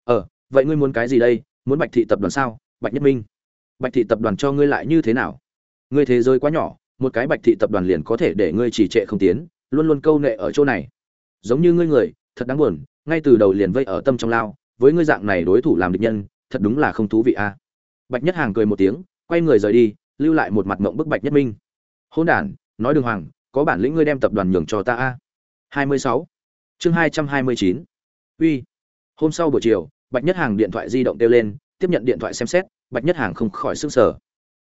ờ vậy ngươi muốn cái gì đây? Muốn bạch thị tập đoàn sao? Bạch nhất minh. Bạch thị tập đoàn cho ngươi lại như thế nào? Ngươi thế giới quá nhỏ, một cái bạch thị tập đoàn liền có thể để ngươi chỉ trệ không tiến, luôn luôn câu nệ ở chỗ này. Giống như ngươi người, thật đáng buồn, ngay từ đầu liền vây ở tâm trong lao, với ngươi dạng này đối thủ làm địch nhân, thật đúng là không thú vị a. À. Bạch nhất hàng cười một tiếng, quay người rời đi, lưu lại một mặt mộng bức bạch nhất minh. Hôn đản, nói đường hoàng, có bản lĩnh ngươi đem tập đoàn nhường cho ta a. Hai mươi sáu. Chương hai trăm hai mươi chín. Uy hôm sau buổi chiều, bạch nhất hàng điện thoại di động kêu lên, tiếp nhận điện thoại xem xét, bạch nhất hàng không khỏi sức sở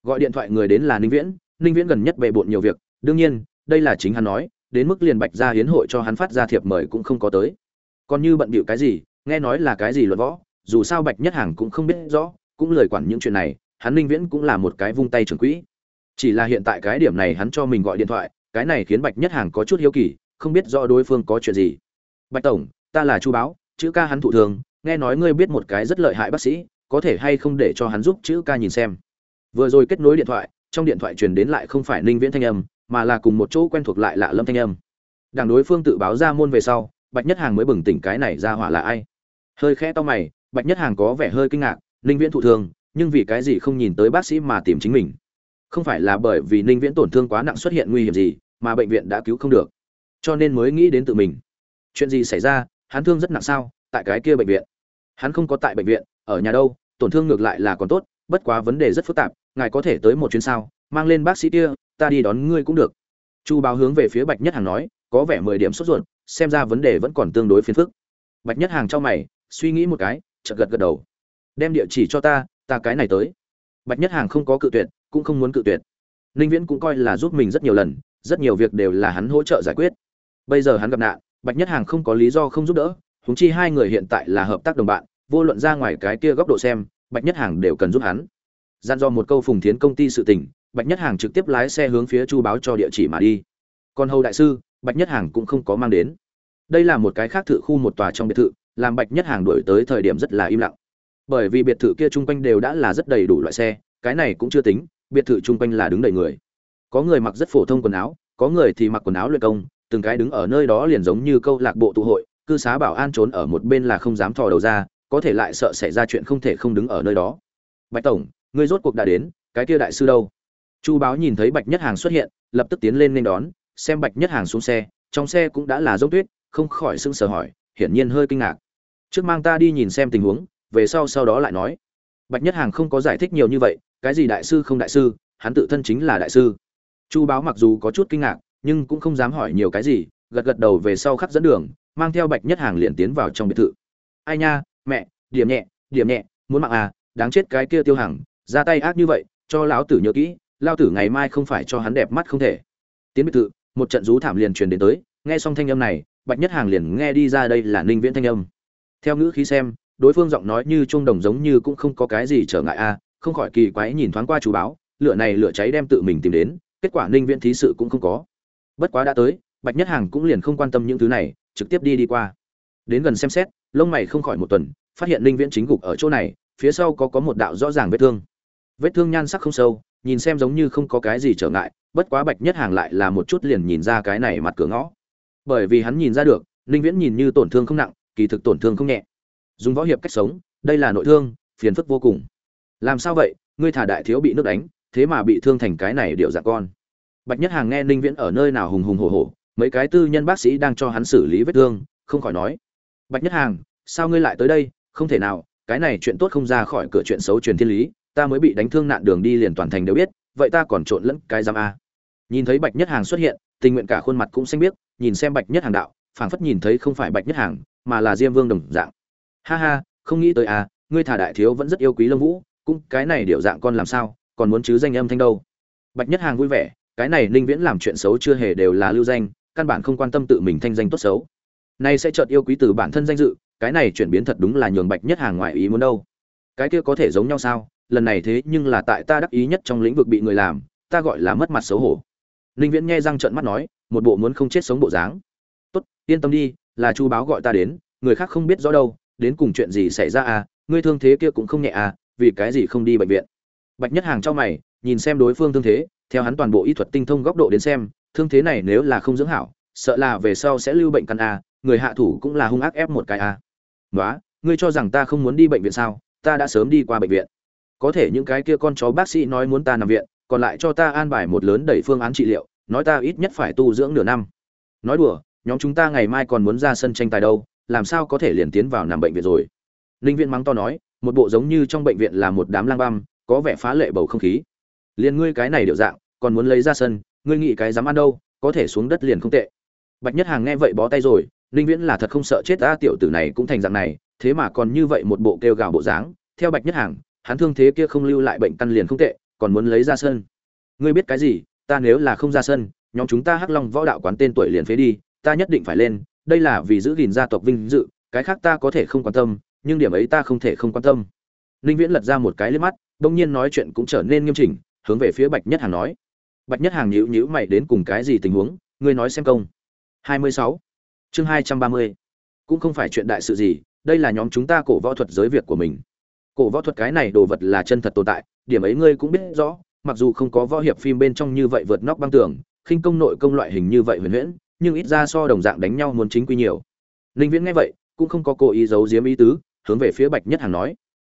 gọi điện thoại người đến là ninh viễn ninh viễn gần nhất bề bộn nhiều việc, đương nhiên, đây là chính hắn nói, đến mức liền bạch gia hiến hội cho hắn phát ra thiệp mời cũng không có tới. Còn như bận bịu cái gì, nghe nói là cái gì luận võ, dù sao bạch nhất hàng cũng không biết rõ, cũng lời quản những chuyện này, hắn ninh viễn cũng là một cái vung tay trưởng quỹ. Chỉ là hiện tại cái điểm này hắn cho mình gọi điện thoại, cái này khiến bạch nhất hàng có chút hiếu kỳ, không biết rõ đối phương có chuyện gì. Bạch tổng, ta là chu báo chữ ca hắn thụ thường, nghe nói ngươi biết một cái rất lợi hại bác sĩ, có thể hay không để cho hắn giúp chữ ca nhìn xem. Vừa rồi kết nối điện thoại, trong điện thoại truyền đến lại không phải ninh viễn thanh âm, mà là cùng một chỗ quen thuộc lại lạ lâm thanh âm. Đảng đối phương tự báo ra môn về sau, bạch nhất hàng mới bừng tỉnh cái này ra hỏa là ai. Hơi khẽ to mày, bạch nhất hàng có vẻ hơi kinh ngạc, ninh viễn thụ thương nhưng vì cái gì không nhìn tới bác sĩ mà tìm chính mình? Không phải là bởi vì ninh viễn tổn thương quá nặng xuất hiện nguy hiểm gì, mà bệnh viện đã cứu không được. Cho nên mới nghĩ đến tự mình. Chuyện gì xảy ra hắn thương rất nặng sao, tại cái kia bệnh viện. Hắn không có tại bệnh viện, ở nhà đâu, tổn thương ngược lại là còn tốt, bất quá vấn đề rất phức tạp, ngài có thể tới một chuyến sao, mang lên bác sĩ kia, ta đi đón ngươi cũng được. Chu báo hướng về phía bạch nhất hàng nói, có vẻ mười điểm sốt ruột, xem ra vấn đề vẫn còn tương đối phiền phức. Bạch nhất hàng cho mày, suy nghĩ một cái, chợt gật gật đầu. Đem địa chỉ cho ta ta cái này tới. Bạch nhất hàng không có cự tuyệt, cũng không muốn cự tuyệt. Ninh viễn cũng coi là giúp mình rất nhiều lần, rất nhiều việc đều là hắn hỗ trợ giải quyết. Bây giờ hắn gặp nạn bạch nhất hàng không có lý do không giúp đỡ húng chi hai người hiện tại là hợp tác đồng bạn, vô luận ra ngoài cái kia góc độ xem, bạch nhất hàng đều cần giúp hắn. Gian do một câu phùng thiến công ty sự tình, bạch nhất hàng trực tiếp lái xe hướng phía chu báo cho địa chỉ mà đi. Còn hầu đại sư, bạch nhất hàng cũng không có mang đến. Đây là một cái khác thự khu một tòa trong biệt thự, làm bạch nhất hàng đổi tới thời điểm rất là im lặng. Bởi vì biệt thự kia chung quanh đều đã là rất đầy đủ loại xe, cái này cũng chưa tính, biệt thự chung quanh là đứng đầy người. Có người mặc rất phổ thông quần áo, có người thì mặc quần áo luyện công từng cái đứng ở nơi đó liền giống như câu lạc bộ tụ hội, cư xá bảo an trốn ở một bên là không dám thò đầu ra, có thể lại sợ xảy ra chuyện không thể không đứng ở nơi đó. Bạch tổng, ngươi rốt cuộc đã đến, cái kia đại sư đâu? Chu báo nhìn thấy bạch nhất hàng xuất hiện, lập tức tiến lên nên đón, xem bạch nhất hàng xuống xe, trong xe cũng đã là dốc tuyết, không khỏi sưng sờ hỏi, hiển nhiên hơi kinh ngạc. Trước mang ta đi nhìn xem tình huống, về sau sau đó lại nói. Bạch nhất hàng không có giải thích nhiều như vậy, cái gì đại sư không đại sư, hắn tự thân chính là đại sư. Chu báo mặc dù có chút kinh ngạc nhưng cũng không dám hỏi nhiều cái gì, gật gật đầu về sau khắp dẫn đường, mang theo bạch nhất hàng liền tiến vào trong biệt thự. Ai nha, mẹ, điểm nhẹ điểm nhẹ, muốn mạng à đáng chết cái kia tiêu hàng ra tay ác như vậy, cho lão tử nhớ kỹ lao tử ngày mai không phải cho hắn đẹp mắt không thể. Tiến biệt thự, một trận rú thảm liền truyền đến tới, nghe xong thanh âm này, bạch nhất hàng liền nghe đi ra đây là ninh viễn thanh âm. Theo ngữ khí xem, đối phương giọng nói như trung đồng giống như cũng không có cái gì trở ngại a không khỏi kỳ quái nhìn thoáng qua chú báo, lửa này lửa cháy đem tự mình tìm đến, kết quả ninh viễn thí sự cũng không có bất quá đã tới, bạch nhất hàng cũng liền không quan tâm những thứ này, trực tiếp đi đi qua. Đến gần xem xét, lông mày không khỏi một tuần, phát hiện Linh viễn chính gục ở chỗ này, phía sau có có một đạo rõ ràng vết thương. Vết thương nhan sắc không sâu, nhìn xem giống như không có cái gì trở ngại, bất quá bạch nhất hàng lại là một chút liền nhìn ra cái này mặt cửa ngõ. Bởi vì hắn nhìn ra được Linh viễn nhìn như tổn thương không nặng, kỳ thực tổn thương không nhẹ. Dùng võ hiệp cách sống, đây là nội thương, phiền phức vô cùng. Làm sao vậy? Ngươi thả đại thiếu bị nước đánh, thế mà bị thương thành cái này điệu dạng con bạch nhất hàng nghe ninh viễn ở nơi nào hùng hùng hổ hổ, mấy cái tư nhân bác sĩ đang cho hắn xử lý vết thương, không khỏi nói, bạch nhất hàng, sao ngươi lại tới đây? Không thể nào, cái này chuyện tốt không ra khỏi cửa chuyện xấu truyền thiên lý, ta mới bị đánh thương nạn đường đi liền toàn thành đều biết, vậy ta còn trộn lẫn cái giam a. Nhìn thấy bạch nhất hàng xuất hiện, tình nguyện cả khuôn mặt cũng xanh biết nhìn xem bạch nhất hàng đạo, phảng phất nhìn thấy không phải bạch nhất hàng, mà là diêm vương đồng dạng. Ha ha, không nghĩ tới à ngươi thả đại thiếu vẫn rất yêu quý lâm vũ, cũng cái này điệu dạng con làm sao, còn muốn chứ danh âm thanh đâu? Bạch nhất hàng vui vẻ cái này ninh viễn làm chuyện xấu chưa hề đều là lưu danh, căn bản không quan tâm tự mình thanh danh tốt xấu. Nay sẽ chợt yêu quý từ bản thân danh dự, cái này chuyển biến thật đúng là nhường bạch nhất hàng ngoại ý muốn đâu. Cái kia có thể giống nhau sao? Lần này thế nhưng là tại ta đắc ý nhất trong lĩnh vực bị người làm, ta gọi là mất mặt xấu hổ. Ninh viễn nghe răng trợn mắt nói, một bộ muốn không chết sống bộ dáng. Tốt, yên tâm đi, là chu báo gọi ta đến, người khác không biết rõ đâu, đến cùng chuyện gì xảy ra à ngươi thương thế kia cũng không nhẹ à vì cái gì không đi bệnh viện? Bạch nhất hàng cho mày, nhìn xem đối phương thương thế theo hắn toàn bộ y thuật tinh thông góc độ đến xem, thương thế này nếu là không dưỡng hảo, sợ là về sau sẽ lưu bệnh căn a, người hạ thủ cũng là hung ác ép một cái a. Nói ngươi cho rằng ta không muốn đi bệnh viện sao? Ta đã sớm đi qua bệnh viện. Có thể những cái kia con chó bác sĩ nói muốn ta nằm viện, còn lại cho ta an bài một lớn đẩy phương án trị liệu, nói ta ít nhất phải tu dưỡng nửa năm. Nói đùa, nhóm chúng ta ngày mai còn muốn ra sân tranh tài đâu, làm sao có thể liền tiến vào nằm bệnh viện rồi? Linh viện mắng to nói, một bộ giống như trong bệnh viện là một đám lang băm, có vẻ phá lệ bầu không khí liền ngươi cái này điệu dạng, còn muốn lấy ra sân, ngươi nghĩ cái dám ăn đâu, có thể xuống đất liền không tệ. Bạch nhất hàng nghe vậy bó tay rồi, ninh viễn là thật không sợ chết ta tiểu tử này cũng thành dạng này, thế mà còn như vậy một bộ kêu gào bộ dáng. Theo bạch nhất hàng, hắn thương thế kia không lưu lại bệnh căn liền không tệ, còn muốn lấy ra sân. Ngươi biết cái gì, ta nếu là không ra sân, nhóm chúng ta hắc long võ đạo quán tên tuổi liền phế đi, ta nhất định phải lên, đây là vì giữ gìn gia tộc vinh dự, cái khác ta có thể không quan tâm, nhưng điểm ấy ta không thể không quan tâm. Ninh viễn lật ra một cái lên mắt đông nhiên nói chuyện cũng trở nên nghiêm chỉnh hướng về phía bạch nhất hàng nói. Bạch nhất hàng nhíu nhíu mày đến cùng cái gì tình huống, ngươi nói xem công. 26. chương 230. cũng không phải chuyện đại sự gì, đây là nhóm chúng ta cổ võ thuật giới việc của mình. Cổ võ thuật cái này đồ vật là chân thật tồn tại, điểm ấy ngươi cũng biết rõ, mặc dù không có võ hiệp phim bên trong như vậy vượt nóc băng tường, khinh công nội công loại hình như vậy huyền huyễn, nhưng ít ra so đồng dạng đánh nhau muốn chính quy nhiều. Linh viễn nghe vậy, cũng không có cố ý giấu giếm ý tứ, hướng về phía bạch nhất hàng nói.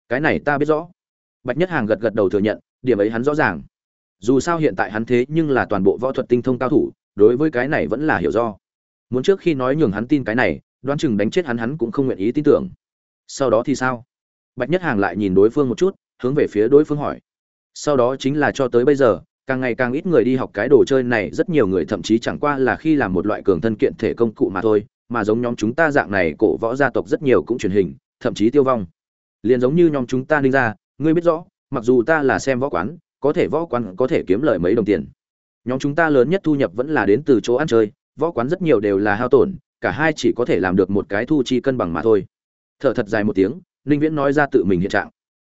Cái này ta biết rõ. Bạch nhất hàng gật gật đầu thừa nhận điểm ấy hắn rõ ràng. Dù sao hiện tại hắn thế nhưng là toàn bộ võ thuật tinh thông cao thủ, đối với cái này vẫn là hiểu do. Muốn trước khi nói nhường hắn tin cái này, đoán chừng đánh chết hắn hắn cũng không nguyện ý tin tưởng. Sau đó thì sao? Bạch nhất hàng lại nhìn đối phương một chút, hướng về phía đối phương hỏi. Sau đó chính là cho tới bây giờ, càng ngày càng ít người đi học cái đồ chơi này, rất nhiều người thậm chí chẳng qua là khi làm một loại cường thân kiện thể công cụ mà thôi, mà giống nhóm chúng ta dạng này, cổ võ gia tộc rất nhiều cũng truyền hình, thậm chí tiêu vong. Liền giống như nhóm chúng ta ninh ra ngươi biết rõ mặc dù ta là xem võ quán, có thể võ quán có thể kiếm lời mấy đồng tiền. Nhóm chúng ta lớn nhất thu nhập vẫn là đến từ chỗ ăn chơi, võ quán rất nhiều đều là hao tổn, cả hai chỉ có thể làm được một cái thu chi cân bằng mà thôi. Thở thật dài một tiếng, ninh viễn nói ra tự mình hiện trạng.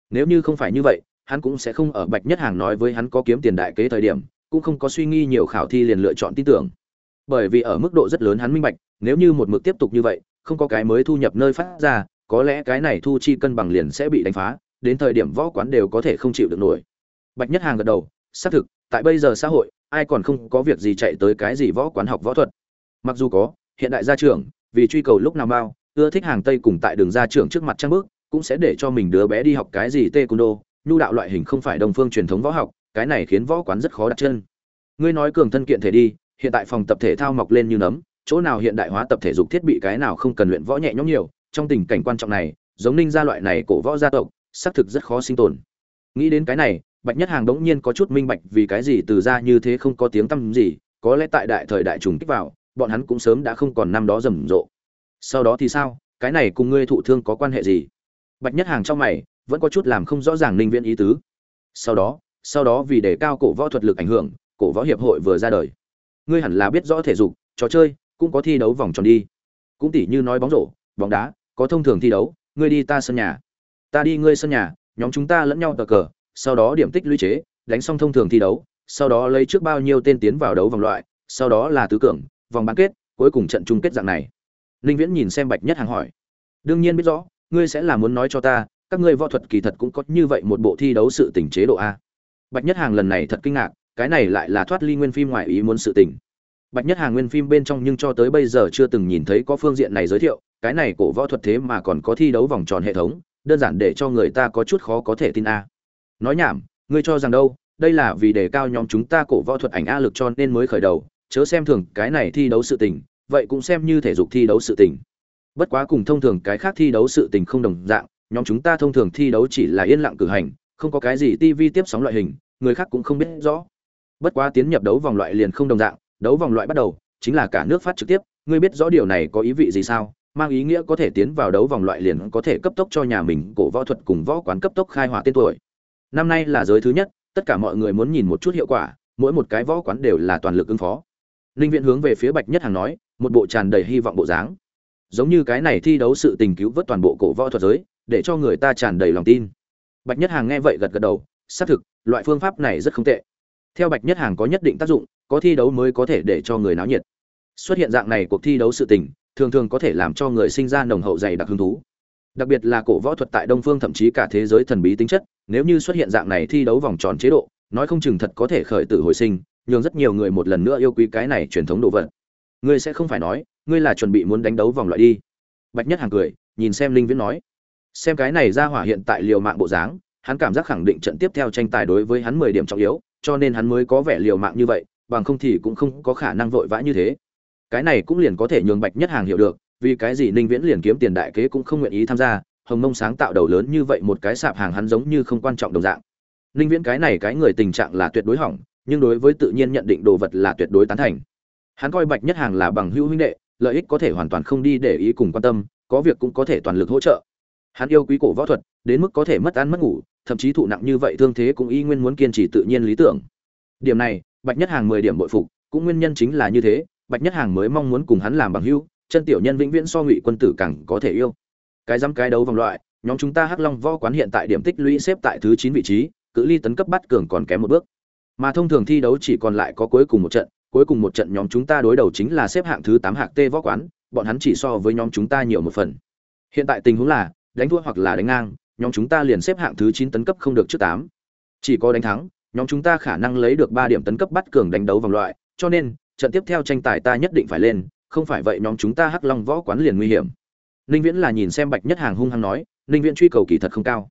Nếu như không phải như vậy, hắn cũng sẽ không ở bạch nhất hàng nói với hắn có kiếm tiền đại kế thời điểm, cũng không có suy nghi nhiều khảo thi liền lựa chọn tin tưởng. Bởi vì ở mức độ rất lớn hắn minh bạch, nếu như một mực tiếp tục như vậy, không có cái mới thu nhập nơi phát ra, có lẽ cái này thu chi cân bằng liền sẽ bị đánh phá đến thời điểm võ quán đều có thể không chịu được nổi. Bạch nhất hàng gật đầu, xác thực, tại bây giờ xã hội, ai còn không có việc gì chạy tới cái gì võ quán học võ thuật. Mặc dù có, hiện đại gia trưởng, vì truy cầu lúc nào bao ưa thích hàng tây cùng tại đường gia trưởng trước mặt trang bước, cũng sẽ để cho mình đứa bé đi học cái gì tê cung đô nhu đạo loại hình không phải đồng phương truyền thống võ học, cái này khiến võ quán rất khó đặt chân. Ngươi nói cường thân kiện thể đi, hiện tại phòng tập thể thao mọc lên như nấm, chỗ nào hiện đại hóa tập thể dục thiết bị cái nào không cần luyện võ nhẹ nhõm nhiều, trong tình cảnh quan trọng này, giống ninh gia loại này cổ võ gia tộc xác thực rất khó sinh tồn. Nghĩ đến cái này, bạch nhất hàng đống nhiên có chút minh bạch vì cái gì từ ra như thế không có tiếng tăm gì, có lẽ tại đại thời đại trùng kích vào, bọn hắn cũng sớm đã không còn năm đó rầm rộ. Sau đó thì sao? Cái này cùng ngươi thụ thương có quan hệ gì? Bạch nhất hàng trong mày, vẫn có chút làm không rõ ràng ninh viễn ý tứ. Sau đó sau đó vì để cao cổ võ thuật lực ảnh hưởng, cổ võ hiệp hội vừa ra đời. Ngươi hẳn là biết rõ thể dục, trò chơi, cũng có thi đấu vòng tròn đi. Cũng tỉ như nói bóng rổ, bóng đá, có thông thường thi đấu, ngươi đi ta sân nhà ta đi ngươi sân nhà, nhóm chúng ta lẫn nhau tờ cờ, sau đó điểm tích lũy chế, đánh xong thông thường thi đấu, sau đó lấy trước bao nhiêu tên tiến vào đấu vòng loại, sau đó là tứ cường, vòng bán kết, cuối cùng trận chung kết dạng này. Ninh viễn nhìn xem bạch nhất hàng hỏi. Đương nhiên biết rõ, ngươi sẽ là muốn nói cho ta, các ngươi võ thuật kỳ thật cũng có như vậy một bộ thi đấu sự tình chế độ a. Bạch nhất hàng lần này thật kinh ngạc, cái này lại là thoát ly nguyên phim ngoài ý muốn sự tình. Bạch nhất hàng nguyên phim bên trong nhưng cho tới bây giờ chưa từng nhìn thấy có phương diện này giới thiệu, cái này cổ võ thuật thế mà còn có thi đấu vòng tròn hệ thống đơn giản để cho người ta có chút khó có thể tin a. Nói nhảm, ngươi cho rằng đâu, đây là vì đề cao nhóm chúng ta cổ võ thuật ảnh a lực cho nên mới khởi đầu, chớ xem thường cái này thi đấu sự tình, vậy cũng xem như thể dục thi đấu sự tình. Bất quá cùng thông thường cái khác thi đấu sự tình không đồng dạng, nhóm chúng ta thông thường thi đấu chỉ là yên lặng cử hành, không có cái gì tv tiếp sóng loại hình, người khác cũng không biết rõ. Bất quá tiến nhập đấu vòng loại liền không đồng dạng, đấu vòng loại bắt đầu, chính là cả nước phát trực tiếp, ngươi biết rõ điều này có ý vị gì sao? Mang ý nghĩa có thể tiến vào đấu vòng loại liền có thể cấp tốc cho nhà mình cổ võ thuật cùng võ quán cấp tốc khai hỏa tên tuổi. Năm nay là giới thứ nhất, tất cả mọi người muốn nhìn một chút hiệu quả, mỗi một cái võ quán đều là toàn lực ứng phó. Linh viện hướng về phía bạch nhất hàng nói, một bộ tràn đầy hy vọng bộ dáng. Giống như cái này thi đấu sự tình cứu vớt toàn bộ cổ võ thuật giới, để cho người ta tràn đầy lòng tin. Bạch nhất hàng nghe vậy gật gật đầu, xác thực, loại phương pháp này rất không tệ. Theo bạch nhất hàng có nhất định tác dụng, có thi đấu mới có thể để cho người náo nhiệt. Xuất hiện dạng này cuộc thi đấu sự tình thường thường có thể làm cho người sinh ra nồng hậu dày đặc hứng thú. Đặc biệt là cổ võ thuật tại đông phương thậm chí cả thế giới thần bí tính chất, nếu như xuất hiện dạng này thi đấu vòng tròn chế độ, nói không chừng thật có thể khởi tử hồi sinh, nhường rất nhiều người một lần nữa yêu quý cái này truyền thống đồ vật. Ngươi sẽ không phải nói, ngươi là chuẩn bị muốn đánh đấu vòng loại đi. Bạch nhất hàng cười, nhìn xem linh viễn nói. Xem cái này ra hỏa hiện tại liều mạng bộ dáng, hắn cảm giác khẳng định trận tiếp theo tranh tài đối với hắn mười điểm trọng yếu, cho nên hắn mới có vẻ liều mạng như vậy, bằng không thì cũng không có khả năng vội vã như thế cái này cũng liền có thể nhường bạch nhất hàng hiểu được, vì cái gì ninh viễn liền kiếm tiền đại kế cũng không nguyện ý tham gia, hồng mông sáng tạo đầu lớn như vậy một cái sạp hàng hắn giống như không quan trọng đồng dạng. Ninh viễn cái này cái người tình trạng là tuyệt đối hỏng, nhưng đối với tự nhiên nhận định đồ vật là tuyệt đối tán thành. Hắn coi bạch nhất hàng là bằng hữu huynh đệ, lợi ích có thể hoàn toàn không đi để ý cùng quan tâm, có việc cũng có thể toàn lực hỗ trợ. Hắn yêu quý cổ võ thuật, đến mức có thể mất ăn mất ngủ, thậm chí thụ nặng như vậy thương thế cũng y nguyên muốn kiên trì tự nhiên lý tưởng. Điểm này, bạch nhất hàng mười điểm bội phục, cũng nguyên nhân chính là như thế bạch nhất hàng mới mong muốn cùng hắn làm bằng hữu chân tiểu nhân vĩnh viễn so ngụy quân tử càng có thể yêu cái dám cái đấu vòng loại nhóm chúng ta hắc long võ quán hiện tại điểm tích lũy xếp tại thứ chín vị trí cự ly tấn cấp bắt cường còn kém một bước mà thông thường thi đấu chỉ còn lại có cuối cùng một trận cuối cùng một trận nhóm chúng ta đối đầu chính là xếp hạng thứ tám hạng T võ quán, bọn hắn chỉ so với nhóm chúng ta nhiều một phần. Hiện tại tình huống là, đánh thua hoặc là đánh ngang, nhóm chúng ta liền xếp hạng thứ chín tấn cấp không được trước tám. Chỉ có đánh thắng, nhóm chúng ta khả năng lấy được ba điểm tấn cấp bắt cường đánh đấu vòng loại, cho nên, trận tiếp theo tranh tài ta nhất định phải lên, không phải vậy nhóm chúng ta Hắc Long võ quán liền nguy hiểm. Ninh Viễn là nhìn xem Bạch Nhất Hàng hung hăng nói, Ninh Viễn truy cầu kỳ thật không cao.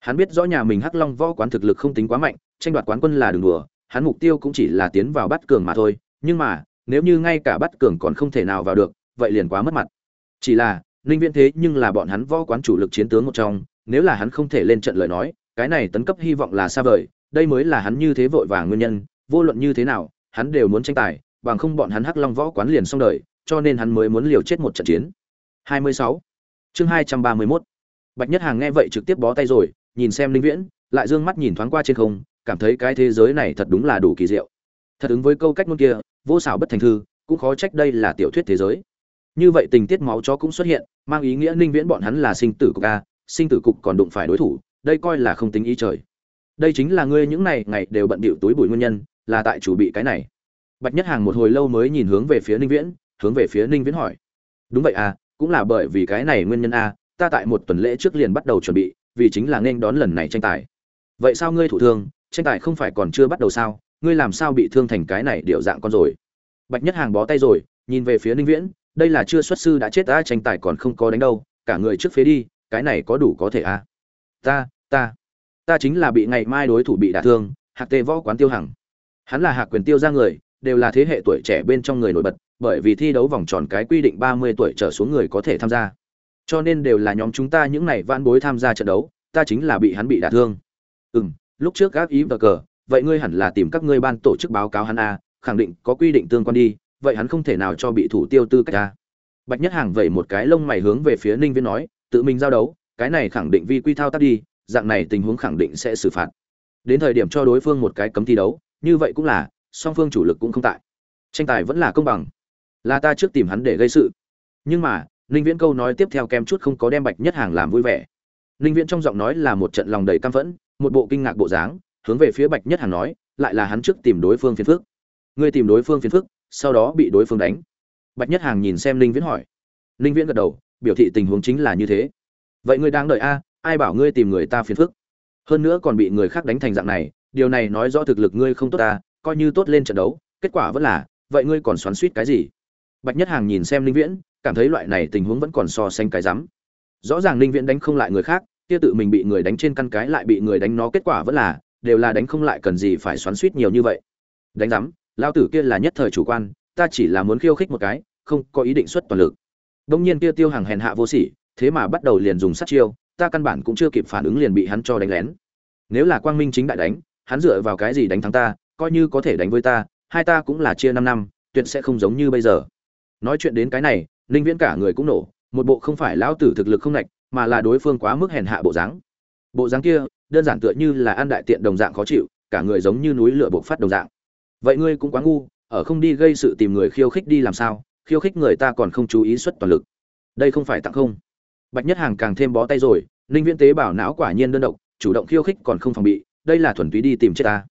Hắn biết rõ nhà mình Hắc Long võ quán thực lực không tính quá mạnh, tranh đoạt quán quân là đường đùa, hắn mục tiêu cũng chỉ là tiến vào bắt cường mà thôi, nhưng mà nếu như ngay cả bắt cường còn không thể nào vào được vậy liền quá mất mặt chỉ là ninh viễn thế nhưng là bọn hắn võ quán chủ lực chiến tướng một trong nếu là hắn không thể lên trận lời nói cái này tấn cấp hy vọng là xa vời đây mới là hắn như thế vội vàng nguyên nhân vô luận như thế nào hắn đều muốn tranh tài bằng không bọn hắn hắc long võ quán liền xong đời, cho nên hắn mới muốn liều chết một trận chiến. 26. chương 231. bạch nhất hàng nghe vậy trực tiếp bó tay rồi, nhìn xem linh viễn, lại dương mắt nhìn thoáng qua trên không, cảm thấy cái thế giới này thật đúng là đủ kỳ diệu. Thật ứng với câu cách ngôn kia, vô xảo bất thành thư, cũng khó trách đây là tiểu thuyết thế giới. Như vậy tình tiết máu chó cũng xuất hiện, mang ý nghĩa ninh viễn bọn hắn là sinh tử cục a, sinh tử cục còn đụng phải đối thủ, đây coi là không tính ý trời. Đây chính là ngươi những này ngày đều bận bịu túi bụi nguyên nhân, là tại chủ bị cái này bạch nhất hàng một hồi lâu mới nhìn hướng về phía ninh viễn, hướng về phía ninh viễn hỏi. Đúng vậy à cũng là bởi vì cái này nguyên nhân a ta tại một tuần lễ trước liền bắt đầu chuẩn bị, vì chính là nên đón lần này tranh tài. Vậy sao ngươi thủ thương tranh tài không phải còn chưa bắt đầu sao, ngươi làm sao bị thương thành cái này điệu dạng con rồi? Bạch nhất hàng bó tay rồi, nhìn về phía ninh viễn, đây là chưa xuất sư đã chết ta tranh tài còn không có đánh đâu, cả người trước phía đi, cái này có đủ có thể à? Ta ta ta chính là bị ngày mai đối thủ bị đả thương, hạc tê võ quán tiêu hằng. Hắn là hạc quyền tiêu ra người đều là thế hệ tuổi trẻ bên trong người nổi bật bởi vì thi đấu vòng tròn cái quy định ba mươi tuổi trở xuống người có thể tham gia. Cho nên đều là nhóm chúng ta những này vãn bối tham gia trận đấu ta chính là bị hắn bị đả thương. Ừm, lúc trước gác ý và cờ vậy ngươi hẳn là tìm các ngươi ban tổ chức báo cáo hắn a khẳng định có quy định tương quan đi vậy hắn không thể nào cho bị thủ tiêu tư cách a. Bạch nhất hàng vẩy một cái lông mày hướng về phía ninh viễn nói tự mình giao đấu cái này khẳng định vi quy thao tác đi dạng này tình huống khẳng định sẽ xử phạt. Đến thời điểm cho đối phương một cái cấm thi đấu như vậy cũng là song phương chủ lực cũng không tại. Tranh tài vẫn là công bằng. Là ta trước tìm hắn để gây sự. Nhưng mà, ninh viễn câu nói tiếp theo kem chút không có đem bạch nhất hàng làm vui vẻ. Ninh viễn trong giọng nói là một trận lòng đầy căm phẫn, một bộ kinh ngạc bộ dáng, hướng về phía bạch nhất hàng nói, lại là hắn trước tìm đối phương phiền phức. Ngươi tìm đối phương phiền phức, sau đó bị đối phương đánh. Bạch nhất hàng nhìn xem linh viễn hỏi. Linh viễn gật đầu, biểu thị tình huống chính là như thế. Vậy ngươi đang đợi a, ai bảo ngươi tìm người ta phiền phức? Hơn nữa còn bị người khác đánh thành dạng này, điều này nói rõ thực lực ngươi không tốt ta coi như tốt lên trận đấu, kết quả vẫn là, vậy ngươi còn xoắn suýt cái gì? Bạch nhất hàng nhìn xem linh viễn, cảm thấy loại này tình huống vẫn còn so sánh cái rắm. Rõ ràng linh viễn đánh không lại người khác, kia tự mình bị người đánh trên căn cái lại bị người đánh nó, kết quả vẫn là, đều là đánh không lại, cần gì phải xoắn suýt nhiều như vậy? Đánh rắm lao tử kia là nhất thời chủ quan, ta chỉ là muốn khiêu khích một cái, không có ý định xuất toàn lực. Đông nhiên kia tiêu hàng hèn hạ vô sỉ, thế mà bắt đầu liền dùng sát chiêu, ta căn bản cũng chưa kịp phản ứng liền bị hắn cho đánh lén. Nếu là quang minh chính đại đánh, hắn dựa vào cái gì đánh thắng ta coi như có thể đánh với ta, hai ta cũng là chia năm năm, tuyệt sẽ không giống như bây giờ. Nói chuyện đến cái này, ninh viễn cả người cũng nổ, một bộ không phải lão tử thực lực không lệch mà là đối phương quá mức hèn hạ bộ dáng. Bộ dáng kia, đơn giản tựa như là ăn đại tiện đồng dạng khó chịu, cả người giống như núi lửa bộc phát đồng dạng. Vậy ngươi cũng quá ngu, ở không đi gây sự tìm người khiêu khích đi làm sao, khiêu khích người ta còn không chú ý xuất toàn lực. Đây không phải tặng không. Bạch nhất hàng càng thêm bó tay rồi, ninh viễn tế bảo não quả nhiên đơn độc, chủ động khiêu khích còn không phòng bị, đây là thuần túy đi tìm chết ta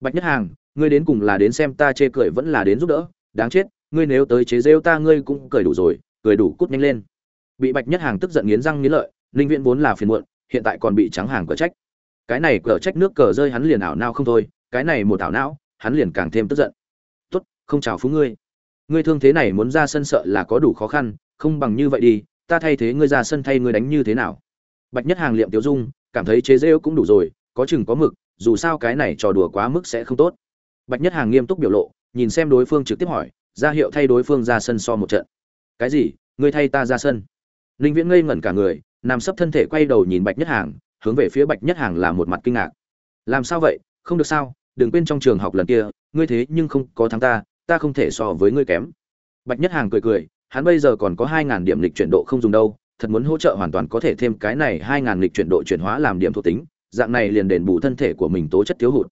bạch nhất hàng, ngươi đến cùng là đến xem ta chê cười vẫn là đến giúp đỡ, đáng chết, ngươi nếu tới chế rêu ta ngươi cũng cười đủ rồi, cười đủ cút nhanh lên. Bị bạch nhất hàng tức giận nghiến răng nghiến lợi, ninh viễn vốn là phiền muộn, hiện tại còn bị trắng hàng cờ trách. Cái này cờ trách nước cờ rơi hắn liền ảo nao không thôi, cái này một ảo não, hắn liền càng thêm tức giận. Tốt, không chào phú ngươi. Ngươi thương thế này muốn ra sân sợ là có đủ khó khăn, không bằng như vậy đi, ta thay thế ngươi ra sân thay ngươi đánh như thế nào? Bạch nhất hàng liệm tiêu dung, cảm thấy chế rêu cũng đủ rồi, có chừng có mực dù sao cái này trò đùa quá mức sẽ không tốt. Bạch nhất hàng nghiêm túc biểu lộ, nhìn xem đối phương trực tiếp hỏi, ra hiệu thay đối phương ra sân so một trận. Cái gì? Ngươi thay ta ra sân? Linh viễn ngây ngẩn cả người, nằm sấp thân thể quay đầu nhìn bạch nhất hàng, hướng về phía bạch nhất hàng là một mặt kinh ngạc. Làm sao vậy? Không được sao? Đừng quên trong trường học lần kia, ngươi thế nhưng không có thắng ta ta không thể so với ngươi kém. Bạch nhất hàng cười cười, hắn bây giờ còn có hai ngàn điểm lịch chuyển độ không dùng đâu, thật muốn hỗ trợ hoàn toàn có thể thêm cái này hai ngàn lịch chuyển độ chuyển hóa làm điểm thuộc tính dạng này liền đền bù thân thể của mình tố chất thiếu hụt.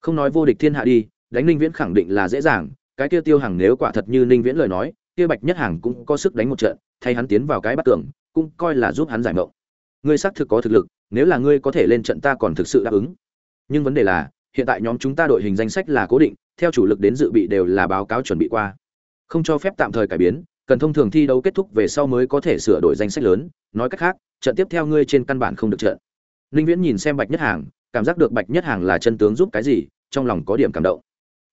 Không nói vô địch thiên hạ đi, đánh ninh viễn khẳng định là dễ dàng, cái kia tiêu hàng nếu quả thật như ninh viễn lời nói, kia bạch nhất hàng cũng có sức đánh một trận, thay hắn tiến vào cái bắt tường, cũng coi là giúp hắn giải mộng. Ngươi xác thực có thực lực, nếu là ngươi có thể lên trận ta còn thực sự đáp ứng. Nhưng vấn đề là, hiện tại nhóm chúng ta đội hình danh sách là cố định, theo chủ lực đến dự bị đều là báo cáo chuẩn bị qua. Không cho phép tạm thời cải biến, cần thông thường thi đấu kết thúc về sau mới có thể sửa đổi danh sách lớn, nói cách khác, trận tiếp theo ngươi trên căn bản không được trận ninh viễn nhìn xem bạch nhất hàng, cảm giác được bạch nhất hàng là chân tướng giúp cái gì, trong lòng có điểm cảm động.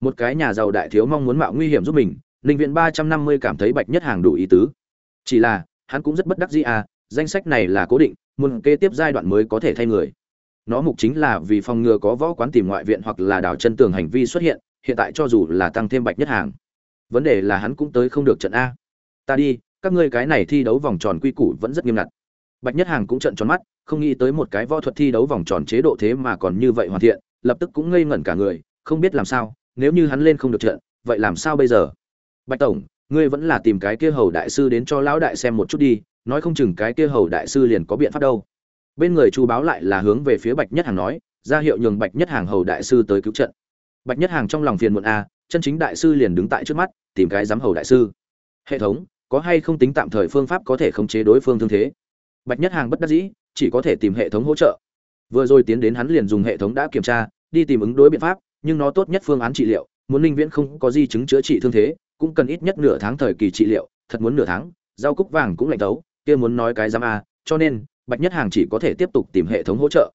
Một cái nhà giàu đại thiếu mong muốn mạo nguy hiểm giúp mình, ninh viễn ba trăm năm mươi cảm thấy bạch nhất hàng đủ ý tứ. Chỉ là, hắn cũng rất bất đắc dĩ à danh sách này là cố định, muốn kế tiếp giai đoạn mới có thể thay người. Nó mục chính là vì phòng ngừa có võ quán tìm ngoại viện hoặc là đào chân tường hành vi xuất hiện hiện tại cho dù là tăng thêm bạch nhất hàng. Vấn đề là hắn cũng tới không được trận a. Ta đi, các ngươi cái này thi đấu vòng tròn quy củ vẫn rất nghiêm ngặt bạch nhất hàng cũng trợn tròn mắt, không nghĩ tới một cái võ thuật thi đấu vòng tròn chế độ thế mà còn như vậy hoàn thiện, lập tức cũng ngây ngẩn cả người, không biết làm sao, nếu như hắn lên không được trận, vậy làm sao bây giờ? Bạch tổng, ngươi vẫn là tìm cái kia hầu đại sư đến cho lão đại xem một chút đi, nói không chừng cái kia hầu đại sư liền có biện pháp đâu. Bên người chu báo lại là hướng về phía bạch nhất hàng nói, ra hiệu nhường bạch nhất hàng hầu đại sư tới cứu trận. Bạch nhất hàng trong lòng phiền muộn a, chân chính đại sư liền đứng tại trước mắt, tìm cái giám hầu đại sư. Hệ thống, có hay không tính tạm thời phương pháp có thể khống chế đối phương thương thế? Bạch nhất hàng bất đắc dĩ, chỉ có thể tìm hệ thống hỗ trợ vừa rồi tiến đến hắn liền dùng hệ thống đã kiểm tra, đi tìm ứng đối biện pháp, nhưng nó tốt nhất phương án trị liệu, muốn linh viễn không có di chứng chữa trị thương thế, cũng cần ít nhất nửa tháng thời kỳ trị liệu, thật muốn nửa tháng, rau cúc vàng cũng lạnh tấu, kia muốn nói cái giám a, cho nên, bạch nhất hàng chỉ có thể tiếp tục tìm hệ thống hỗ trợ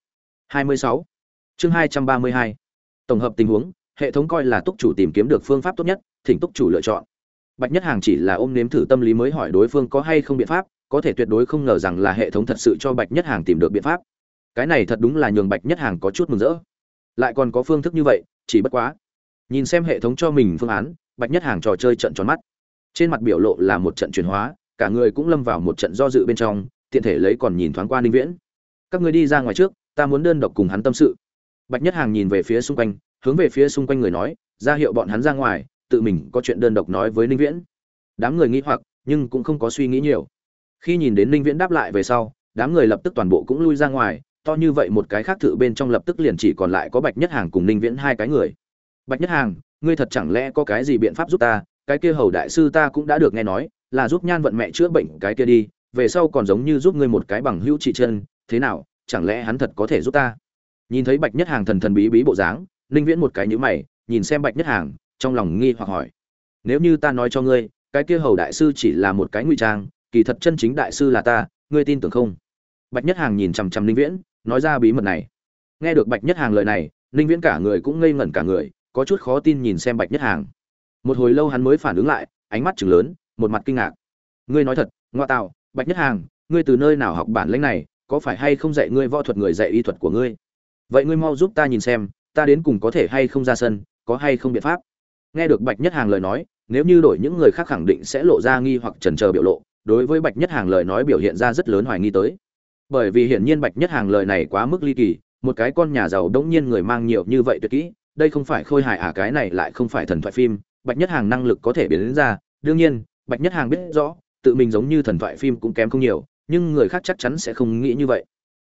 26. chương 232. tổng hợp tình huống, hệ thống coi là túc chủ tìm kiếm được phương pháp tốt nhất, thỉnh túc chủ lựa chọn bạch nhất hàng chỉ là ôm nếm thử tâm lý mới hỏi đối phương có hay không biện pháp có thể tuyệt đối không ngờ rằng là hệ thống thật sự cho bạch nhất hàng tìm được biện pháp. Cái này thật đúng là nhường bạch nhất hàng có chút mừng rỡ. Lại còn có phương thức như vậy, chỉ bất quá. Nhìn xem hệ thống cho mình phương án, bạch nhất hàng trò chơi trận tròn mắt. Trên mặt biểu lộ là một trận chuyển hóa, cả người cũng lâm vào một trận do dự bên trong, tiện thể lấy còn nhìn thoáng qua ninh viễn. Các người đi ra ngoài trước, ta muốn đơn độc cùng hắn tâm sự. Bạch nhất hàng nhìn về phía xung quanh, hướng về phía xung quanh người nói, ra hiệu bọn hắn ra ngoài, tự mình có chuyện đơn độc nói với ninh viễn. Đám người nghĩ hoặc, nhưng cũng không có suy nghĩ nhiều khi nhìn đến ninh viễn đáp lại về sau, đám người lập tức toàn bộ cũng lui ra ngoài, to như vậy một cái khác thự bên trong lập tức liền chỉ còn lại có bạch nhất hàng cùng ninh viễn hai cái người. Bạch nhất hàng, ngươi thật chẳng lẽ có cái gì biện pháp giúp ta? Cái kia hầu đại sư ta cũng đã được nghe nói, là giúp nhan vận mẹ chữa bệnh cái kia đi, về sau còn giống như giúp ngươi một cái bằng hữu trị chân, thế nào, chẳng lẽ hắn thật có thể giúp ta? Nhìn thấy bạch nhất hàng thần thần bí bí bộ dáng, ninh viễn một cái nhữ mày, nhìn xem bạch nhất hàng, trong lòng nghi hoặc hỏi, nếu như ta nói cho ngươi, cái kia hầu đại sư chỉ là một cái ngụy trang kỳ thật chân chính đại sư là ta, ngươi tin tưởng không? Bạch nhất hàng nhìn chằm chằm ninh viễn, nói ra bí mật này. Nghe được bạch nhất hàng lời này, ninh viễn cả người cũng ngây ngẩn cả người, có chút khó tin nhìn xem bạch nhất hàng. Một hồi lâu hắn mới phản ứng lại, ánh mắt chừng lớn, một mặt kinh ngạc. Ngươi nói thật, ngoa tạo, bạch nhất hàng, ngươi từ nơi nào học bản lĩnh này, có phải hay không dạy ngươi võ thuật người dạy y thuật của ngươi? Vậy ngươi mau giúp ta nhìn xem, ta đến cùng có thể hay không ra sân, có hay không biện pháp? Nghe được bạch nhất hàng lời nói, nếu như đổi những người khác khẳng định sẽ lộ ra nghi hoặc chần chờ biểu lộ đối với bạch nhất hàng lời nói biểu hiện ra rất lớn hoài nghi tới. Bởi vì hiển nhiên bạch nhất hàng lời này quá mức ly kỳ, một cái con nhà giàu đống nhiên người mang nhiều như vậy tuyệt kỹ, đây không phải khôi hài à cái này lại không phải thần thoại phim, bạch nhất hàng năng lực có thể biến đến ra. Đương nhiên, bạch nhất hàng biết rõ, tự mình giống như thần thoại phim cũng kém không nhiều, nhưng người khác chắc chắn sẽ không nghĩ như vậy.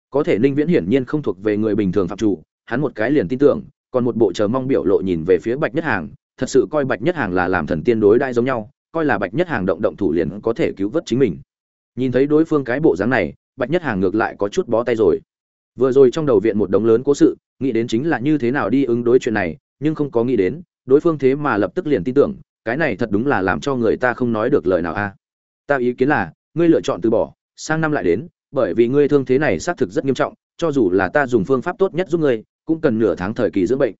Có thể ninh viễn hiển nhiên không thuộc về người bình thường phạm chủ, hắn một cái liền tin tưởng, còn một bộ chờ mong biểu lộ nhìn về phía bạch nhất hàng, thật sự coi bạch nhất hàng là làm thần tiên đối đãi giống nhau coi là bạch nhất hàng động động thủ liền có thể cứu vớt chính mình. Nhìn thấy đối phương cái bộ dáng này, bạch nhất hàng ngược lại có chút bó tay rồi. Vừa rồi trong đầu viện một đống lớn cố sự, nghĩ đến chính là như thế nào đi ứng đối chuyện này, nhưng không có nghĩ đến, đối phương thế mà lập tức liền tin tưởng, cái này thật đúng là làm cho người ta không nói được lời nào a. Ta ý kiến là, ngươi lựa chọn từ bỏ, sang năm lại đến, bởi vì ngươi thương thế này xác thực rất nghiêm trọng, cho dù là ta dùng phương pháp tốt nhất giúp ngươi, cũng cần nửa tháng thời kỳ dưỡng bệnh.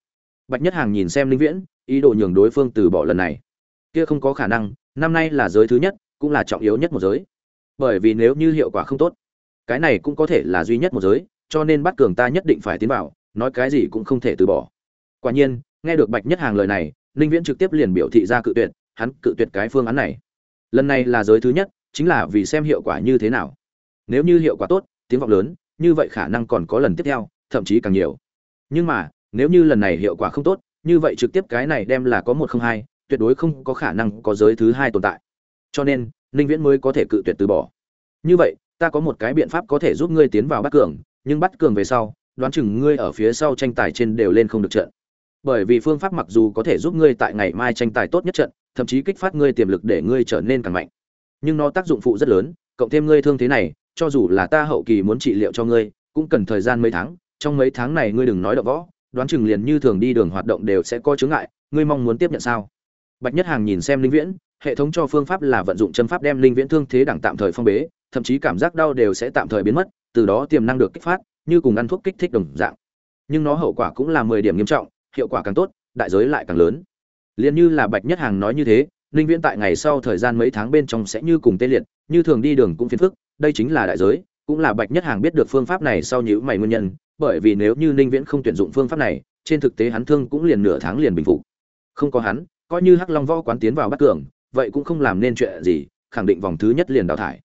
Bạch nhất hàng nhìn xem linh viễn, ý đồ nhường đối phương từ bỏ lần này kia không có khả năng, năm nay là giới thứ nhất, cũng là trọng yếu nhất một giới. Bởi vì nếu như hiệu quả không tốt, cái này cũng có thể là duy nhất một giới, cho nên bắt cường ta nhất định phải tiến vào, nói cái gì cũng không thể từ bỏ. Quả nhiên, nghe được bạch nhất hàng lời này, ninh viễn trực tiếp liền biểu thị ra cự tuyệt, hắn cự tuyệt cái phương án này. Lần này là giới thứ nhất, chính là vì xem hiệu quả như thế nào. Nếu như hiệu quả tốt, tiếng vọng lớn, như vậy khả năng còn có lần tiếp theo, thậm chí càng nhiều. Nhưng mà, nếu như lần này hiệu quả không tốt, như vậy trực tiếp cái này đem là có một không hai tuyệt đối không có khả năng có giới thứ hai tồn tại. Cho nên, ninh viễn mới có thể cự tuyệt từ bỏ. Như vậy, ta có một cái biện pháp có thể giúp ngươi tiến vào bắt cường, nhưng bắt cường về sau, đoán chừng ngươi ở phía sau tranh tài trên đều lên không được trận. Bởi vì phương pháp mặc dù có thể giúp ngươi tại ngày mai tranh tài tốt nhất trận, thậm chí kích phát ngươi tiềm lực để ngươi trở nên càng mạnh. Nhưng nó tác dụng phụ rất lớn, cộng thêm ngươi thương thế này, cho dù là ta hậu kỳ muốn trị liệu cho ngươi, cũng cần thời gian mấy tháng, trong mấy tháng này ngươi đừng nói đậu võ, đoán chừng liền như thường đi đường hoạt động đều sẽ có chướng ngại, ngươi mong muốn tiếp nhận sao? Bạch nhất hàng nhìn xem linh viễn, hệ thống cho phương pháp là vận dụng chân pháp đem linh viễn thương thế đẳng tạm thời phong bế, thậm chí cảm giác đau đều sẽ tạm thời biến mất, từ đó tiềm năng được kích phát, như cùng ăn thuốc kích thích đồng dạng. Nhưng nó hậu quả cũng là mười điểm nghiêm trọng, hiệu quả càng tốt, đại giới lại càng lớn. Liên như là bạch nhất hàng nói như thế, linh viễn tại ngày sau thời gian mấy tháng bên trong sẽ như cùng tê liệt, như thường đi đường cũng phiền phức, đây chính là đại giới, cũng là bạch nhất hàng biết được phương pháp này sau nhíu mày nguyên nhân, bởi vì nếu như Linh viễn không tuyển dụng phương pháp này, trên thực tế hắn thương cũng liền nửa tháng liền bình phục. Không có hắn coi như hắc long võ quán tiến vào bắt cường, vậy cũng không làm nên chuyện gì, khẳng định vòng thứ nhất liền đào thải.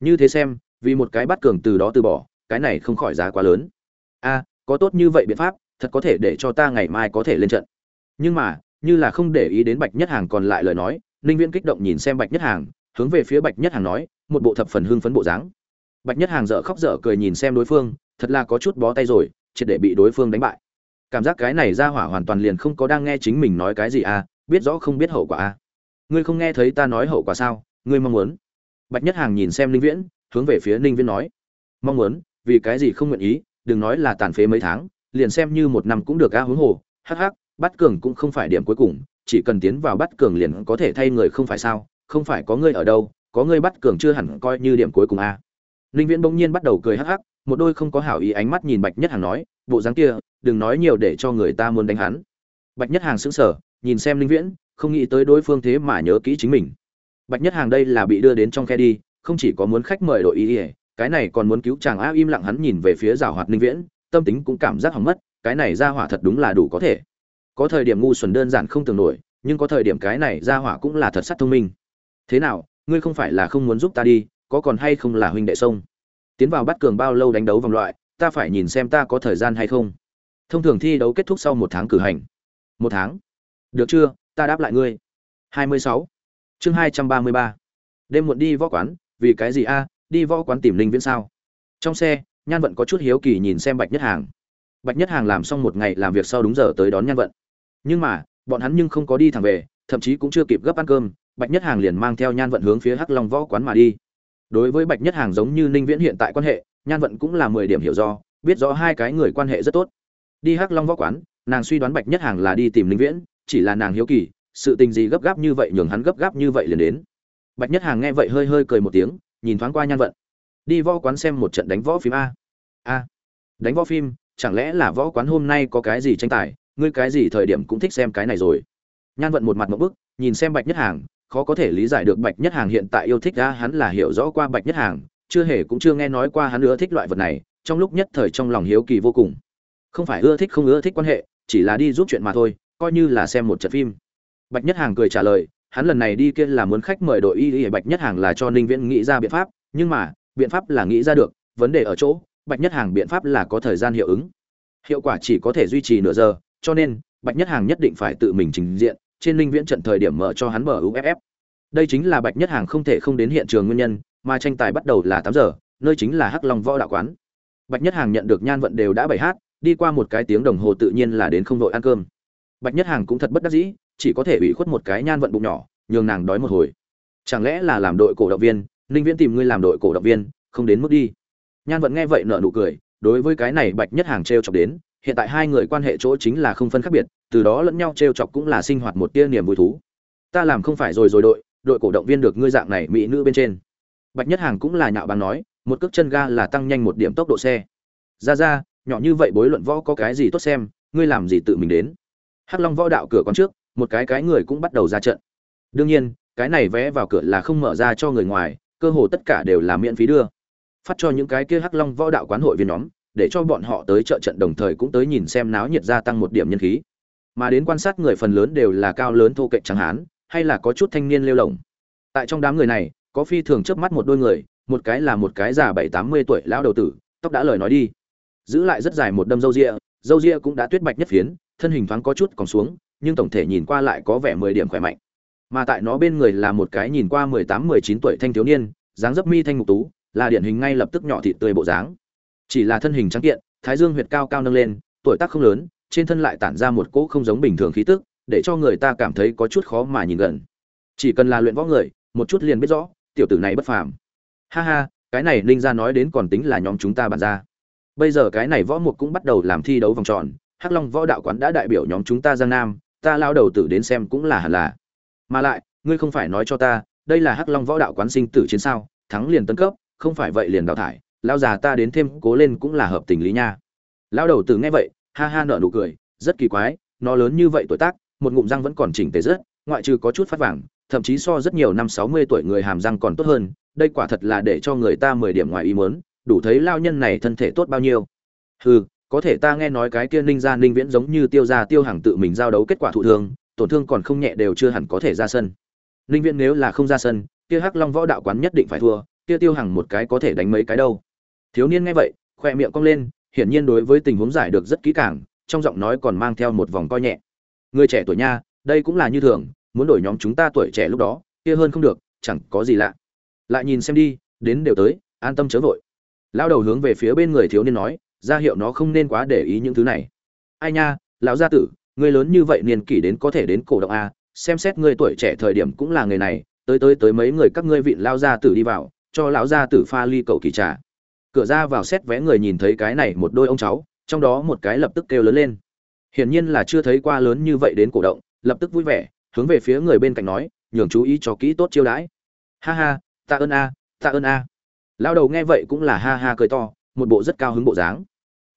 Như thế xem, vì một cái bắt cường từ đó từ bỏ, cái này không khỏi giá quá lớn. A, có tốt như vậy biện pháp, thật có thể để cho ta ngày mai có thể lên trận. Nhưng mà, như là không để ý đến bạch nhất hàng còn lại lời nói, ninh viễn kích động nhìn xem bạch nhất hàng, hướng về phía bạch nhất hàng nói, một bộ thập phần hưng phấn bộ dáng. Bạch nhất hàng dở khóc dở cười nhìn xem đối phương, thật là có chút bó tay rồi, triệt để bị đối phương đánh bại. Cảm giác cái này ra hỏa hoàn toàn liền không có đang nghe chính mình nói cái gì à biết rõ không biết hậu quả a. Ngươi không nghe thấy ta nói hậu quả sao? Ngươi mong muốn. Bạch nhất hàng nhìn xem ninh viễn, hướng về phía ninh viễn nói. Mong muốn, vì cái gì không nguyện ý, đừng nói là tàn phế mấy tháng, liền xem như một năm cũng được a huống hồ. Hắc hắc, bắt cường cũng không phải điểm cuối cùng, chỉ cần tiến vào bắt cường liền có thể thay người không phải sao? Không phải có ngươi ở đâu, có ngươi bắt cường chưa hẳn coi như điểm cuối cùng a. Ninh viễn bỗng nhiên bắt đầu cười hắc hắc, một đôi không có hảo ý ánh mắt nhìn bạch nhất hàng nói, bộ dáng kia, đừng nói nhiều để cho người ta muốn đánh hắn. Bạch nhất hàng sững sờ nhìn xem linh viễn, không nghĩ tới đối phương thế mà nhớ kỹ chính mình. Bạch nhất hàng đây là bị đưa đến trong khe đi, không chỉ có muốn khách mời đội ý ỉa cái này còn muốn cứu chàng a im lặng hắn nhìn về phía rào hoạt linh viễn, tâm tính cũng cảm giác hỏng mất, cái này ra hỏa thật đúng là đủ có thể. Có thời điểm ngu xuẩn đơn giản không tưởng nổi, nhưng có thời điểm cái này ra hỏa cũng là thật sắt thông minh. Thế nào, ngươi không phải là không muốn giúp ta đi, có còn hay không là huynh đệ sông? Tiến vào bắt cường bao lâu đánh đấu vòng loại, ta phải nhìn xem ta có thời gian hay không. Thông thường thi đấu kết thúc sau một tháng cử hành. Một tháng? Được chưa? Ta đáp lại ngươi. Hai mươi sáu. Chương hai trăm ba mươi ba. Đêm muộn đi võ quán, vì cái gì a? Đi võ quán tìm linh viễn sao? Trong xe, nhan vận có chút hiếu kỳ nhìn xem bạch nhất hàng. Bạch nhất hàng làm xong một ngày làm việc sau đúng giờ tới đón nhan vận. Nhưng mà, bọn hắn nhưng không có đi thẳng về, thậm chí cũng chưa kịp gấp ăn cơm, bạch nhất hàng liền mang theo nhan vận hướng phía hắc long võ quán mà đi. Đối với bạch nhất hàng giống như ninh viễn hiện tại quan hệ, nhan vận cũng là mười điểm hiểu do biết rõ hai cái người quan hệ rất tốt. Đi hắc long võ quán, nàng suy đoán bạch nhất hàng là đi tìm ninh viễn chỉ là nàng hiếu kỳ, sự tình gì gấp gáp như vậy nhường hắn gấp gáp như vậy liền đến. Bạch nhất hàng nghe vậy hơi hơi cười một tiếng, nhìn thoáng qua nhan vận. Đi võ quán xem một trận đánh võ phim a. A. Đánh võ phim, chẳng lẽ là võ quán hôm nay có cái gì tranh tài, ngươi cái gì thời điểm cũng thích xem cái này rồi. Nhan vận một mặt một bức, nhìn xem bạch nhất hàng, khó có thể lý giải được bạch nhất hàng hiện tại yêu thích ra hắn là hiểu rõ qua bạch nhất hàng, chưa hề cũng chưa nghe nói qua hắn ưa thích loại vật này, trong lúc nhất thời trong lòng hiếu kỳ vô cùng. Không phải ưa thích không ưa thích quan hệ, chỉ là đi giúp chuyện mà thôi coi như là xem một trận phim. Bạch nhất hàng cười trả lời, hắn lần này đi kia là muốn khách mời đội y y bạch nhất hàng là cho ninh viễn nghĩ ra biện pháp, nhưng mà, biện pháp là nghĩ ra được, vấn đề ở chỗ, bạch nhất hàng biện pháp là có thời gian hiệu ứng. Hiệu quả chỉ có thể duy trì nửa giờ, cho nên, bạch nhất hàng nhất định phải tự mình trình diện, trên linh viễn trận thời điểm mở cho hắn mở uff đây chính là bạch nhất hàng không thể không đến hiện trường nguyên nhân, mà tranh tài bắt đầu là tám giờ, nơi chính là hắc long võ đạo quán. Bạch nhất hàng nhận được nhan vận đều đã bảy hát, đi qua một cái tiếng đồng hồ tự nhiên là đến không đội ăn cơm bạch nhất hàng cũng thật bất đắc dĩ, chỉ có thể ủy khuất một cái nhan vận bụng nhỏ, nhường nàng đói một hồi. Chẳng lẽ là làm đội cổ động viên, ninh viễn tìm ngươi làm đội cổ động viên, không đến mức đi. Nhan vận nghe vậy nở nụ cười, đối với cái này bạch nhất hàng t r e o chọc đến, hiện tại hai người quan hệ chỗ chính là không phân khác biệt, từ đó lẫn nhau t r e o chọc cũng là sinh hoạt một tia niềm vui thú. Ta làm không phải rồi rồi đội đội cổ động viên được ngươi dạng này mỹ nữ bên trên. Bạch nhất hàng cũng là nhạo báng nói, một cước chân ga là tăng nhanh một điểm tốc độ xe. Ra ra, nhỏ như vậy bối luận võ có cái gì tốt xem, ngươi làm gì tự mình đến? Hắc long võ đạo cửa con trước, một cái cái người cũng bắt đầu ra trận. Đương nhiên, cái này vé vào cửa là không mở ra cho người ngoài, cơ hồ tất cả đều là miễn phí đưa. Phát cho những cái kia hắc long võ đạo quán hội viên nhóm, để cho bọn họ tới trợ trận đồng thời cũng tới nhìn xem náo nhiệt gia tăng một điểm nhân khí. Mà đến quan sát người phần lớn đều là cao lớn thô kệch chẳng hán, hay là có chút thanh niên lêu lỏng tại trong đám người này, có phi thường chớp mắt một đôi người, một cái là một cái già bảy tám mươi tuổi lão đầu tử, tóc đã lời nói đi. Giữ lại rất dài một đâm râu ria râu ria cũng đã tuyết bạch nhất phiến thân hình thoáng có chút còn xuống, nhưng tổng thể nhìn qua lại có vẻ mười điểm khỏe mạnh. Mà tại nó bên người là một cái nhìn qua mười tám, mười chín tuổi thanh thiếu niên, dáng dấp mi thanh ngục tú, là điển hình ngay lập tức nhỏ thịt tươi bộ dáng. Chỉ là thân hình trắng kiện, thái dương huyệt cao cao nâng lên, tuổi tác không lớn, trên thân lại tản ra một cỗ không giống bình thường khí tức, để cho người ta cảm thấy có chút khó mà nhìn gần. Chỉ cần là luyện võ người, một chút liền biết rõ, tiểu tử này bất phàm. Ha ha, cái này ninh gia nói đến còn tính là nhóm chúng ta bàn ra bây giờ cái này võ mục cũng bắt đầu làm thi đấu vòng tròn hắc long võ đạo quán đã đại biểu nhóm chúng ta giang nam, ta lao đầu tử đến xem cũng là hẳn là. Mà lại, ngươi không phải nói cho ta, đây là hắc long võ đạo quán sinh tử chiến sao, thắng liền tấn cấp, không phải vậy liền đào thải, lao già ta đến thêm cố lên cũng là hợp tình lý nha. Lao đầu tử nghe vậy, ha ha nợ nụ cười, rất kỳ quái, nó lớn như vậy tuổi tác, một ngụm răng vẫn còn chỉnh tề rất, ngoại trừ có chút phát vàng, thậm chí so rất nhiều năm sáu mươi tuổi người hàm răng còn tốt hơn, đây quả thật là để cho người ta mười điểm ngoài ý muốn, đủ thấy lao nhân này thân thể tốt bao nhiêu. Hừ có thể ta nghe nói cái kia ninh gia ninh viễn giống như tiêu gia tiêu hàng tự mình giao đấu kết quả thụ thương, tổn thương còn không nhẹ đều chưa hẳn có thể ra sân. Ninh viễn nếu là không ra sân, kia hắc long võ đạo quán nhất định phải thua, kia tiêu hàng một cái có thể đánh mấy cái đâu. Thiếu niên nghe vậy, khoe miệng cong lên, hiển nhiên đối với tình huống giải được rất kỹ càng, trong giọng nói còn mang theo một vòng coi nhẹ. Người trẻ tuổi nha, đây cũng là như thường, muốn đổi nhóm chúng ta tuổi trẻ lúc đó, kia hơn không được, chẳng có gì lạ. Lại nhìn xem đi, đến đều tới, an tâm chớ vội. Lao đầu hướng về phía bên người thiếu niên nói ra hiệu nó không nên quá để ý những thứ này. Ai nha, lão gia tử, người lớn như vậy niên kỷ đến có thể đến cổ động a, xem xét người tuổi trẻ thời điểm cũng là người này, tới tới tới mấy người các ngươi vị lao gia tử đi vào, cho lão gia tử pha ly cầu kỳ trà. Cửa ra vào xét vé người nhìn thấy cái này một đôi ông cháu, trong đó một cái lập tức kêu lớn lên. Hiển nhiên là chưa thấy qua lớn như vậy đến cổ động, lập tức vui vẻ, hướng về phía người bên cạnh nói, nhường chú ý cho kỹ tốt chiêu đãi. Ha ha, tạ ơn a, tạ ơn a. Lao đầu nghe vậy cũng là ha ha cười to, một bộ rất cao hứng bộ dáng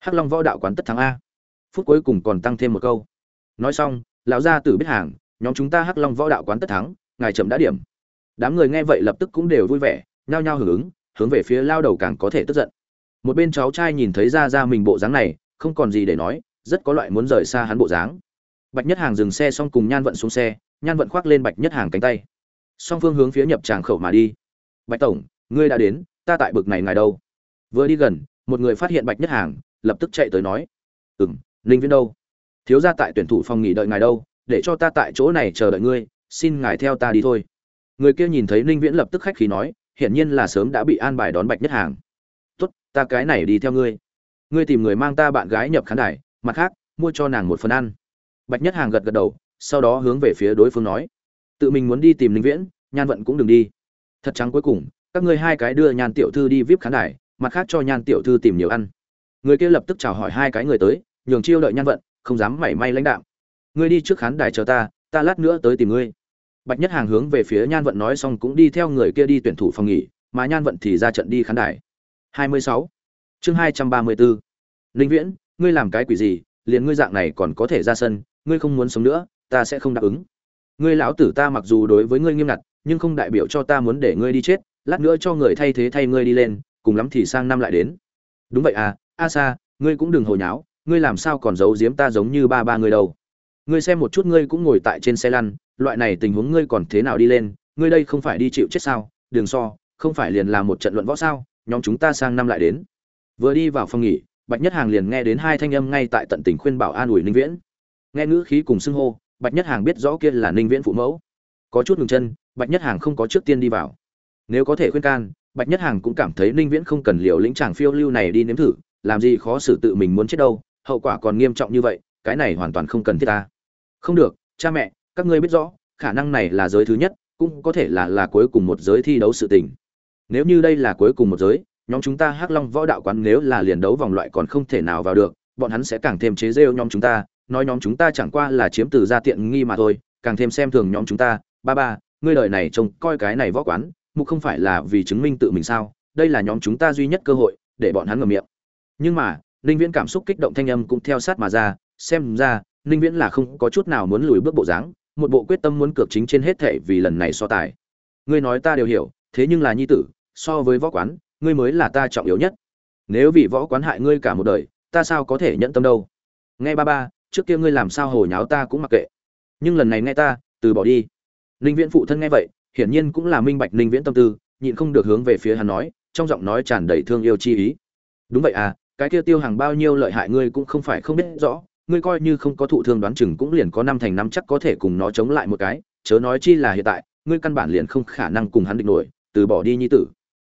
hắc long võ đạo quán tất thắng a. Phút cuối cùng còn tăng thêm một câu. Nói xong, lão gia tử biết hàng, nhóm chúng ta hắc long võ đạo quán tất thắng, ngài chậm đã điểm. Đám người nghe vậy lập tức cũng đều vui vẻ, nhao nhao hưởng ứng, hướng về phía lao đầu càng có thể tức giận. Một bên cháu trai nhìn thấy ra ra mình bộ dáng này, không còn gì để nói, rất có loại muốn rời xa hắn bộ dáng. Bạch nhất hàng dừng xe xong cùng nhan vận xuống xe, nhan vận khoác lên bạch nhất hàng cánh tay. Song phương hướng phía nhập tràng khẩu mà đi. Bạch tổng, ngươi đã đến, ta tại bực này ngài đâu? Vừa đi gần, một người phát hiện bạch nhất hàng lập tức chạy tới nói ừ m ninh viễn đâu? Thiếu ra tại tuyển thủ phòng nghỉ đợi ngài đâu, để cho ta tại chỗ này chờ đợi ngươi, xin ngài theo ta đi thôi. Người kia nhìn thấy ninh viễn lập tức khách khí nói, hiển nhiên là sớm đã bị an bài đón bạch nhất hàng. Tốt, ta cái này đi theo ngươi. Ngươi tìm người mang ta bạn gái nhập khán đài, mặt khác, mua cho nàng một phần ăn. Bạch nhất hàng gật gật đầu, sau đó hướng về phía đối phương nói, tự mình muốn đi tìm ninh viễn, nhan vận cũng đừng đi. Thật trắng cuối cùng, các ngươi hai cái đưa nhan tiểu thư đi vip khán đài, mặt khác cho nhan tiểu thư tìm nhiều ăn người kia lập tức chào hỏi hai cái người tới, nhường chiêu đợi nhan vận, không dám mảy may lãnh đạm. ngươi đi trước khán đài chờ ta ta lát nữa tới tìm ngươi bạch nhất hàng hướng về phía nhan vận nói xong cũng đi theo người kia đi tuyển thủ phòng nghỉ, mà nhan vận thì ra trận đi khán đài 26. chương 234. linh viễn, ngươi làm cái quỷ gì, liền ngươi dạng này còn có thể ra sân, ngươi không muốn sống nữa, ta sẽ không đáp ứng ngươi lão tử ta mặc dù đối với ngươi nghiêm ngặt, nhưng không đại biểu cho ta muốn để ngươi đi chết, lát nữa cho người thay thế thay ngươi đi lên, cùng lắm thì sang năm lại đến đúng vậy à a sa, ngươi cũng đừng hồi nháo, ngươi làm sao còn giấu giếm ta giống như ba ba người đâu. Ngươi xem một chút ngươi cũng ngồi tại trên xe lăn, loại này tình huống ngươi còn thế nào đi lên, ngươi đây không phải đi chịu chết sao? Đường so, không phải liền làm một trận luận võ sao? Nhóm chúng ta sang năm lại đến. Vừa đi vào phòng nghỉ, bạch nhất hàng liền nghe đến hai thanh âm ngay tại tận tình khuyên bảo an ủi ninh viễn. Nghe ngữ khí cùng xưng hô, bạch nhất hàng biết rõ kia là ninh viễn phụ mẫu. Có chút ngừng chân, bạch nhất hàng không có trước tiên đi vào. Nếu có thể khuyên can, bạch nhất hàng cũng cảm thấy ninh viễn không cần liều lĩnh chàng phiêu lưu này đi nếm thử làm gì khó xử tự mình muốn chết đâu, hậu quả còn nghiêm trọng như vậy, cái này hoàn toàn không cần thiết ta. Không được, cha mẹ, các ngươi biết rõ, khả năng này là giới thứ nhất, cũng có thể là là cuối cùng một giới thi đấu sự tình. Nếu như đây là cuối cùng một giới, nhóm chúng ta hắc long võ đạo quán nếu là liền đấu vòng loại còn không thể nào vào được, bọn hắn sẽ càng thêm chế rêu nhóm chúng ta, nói nhóm chúng ta chẳng qua là chiếm từ gia tiện nghi mà thôi, càng thêm xem thường nhóm chúng ta. Ba ba, ngươi đời này trông coi cái này võ quán, mục không phải là vì chứng minh tự mình sao? Đây là nhóm chúng ta duy nhất cơ hội, để bọn hắn ngầm miệng nhưng mà, ninh viễn cảm xúc kích động thanh âm cũng theo sát mà ra, xem ra, ninh viễn là không có chút nào muốn lùi bước bộ dáng, một bộ quyết tâm muốn cược chính trên hết thể vì lần này so tài. Ngươi nói ta đều hiểu, thế nhưng là nhi tử, so với võ quán, ngươi mới là ta trọng yếu nhất. Nếu vì võ quán hại ngươi cả một đời, ta sao có thể nhận tâm đâu? Nghe ba ba, trước kia ngươi làm sao hồi nháo ta cũng mặc kệ. Nhưng lần này nghe ta, từ bỏ đi. Ninh viễn phụ thân nghe vậy, hiển nhiên cũng là minh bạch ninh viễn tâm tư, nhịn không được hướng về phía hắn nói, trong giọng nói tràn đầy thương yêu chi ý. Đúng vậy à cái kia tiêu hàng bao nhiêu lợi hại ngươi cũng không phải không biết rõ, ngươi coi như không có thụ thương đoán chừng cũng liền có năm thành năm chắc có thể cùng nó chống lại một cái, chớ nói chi là hiện tại, ngươi căn bản liền không khả năng cùng hắn địch nổi, từ bỏ đi nhi tử.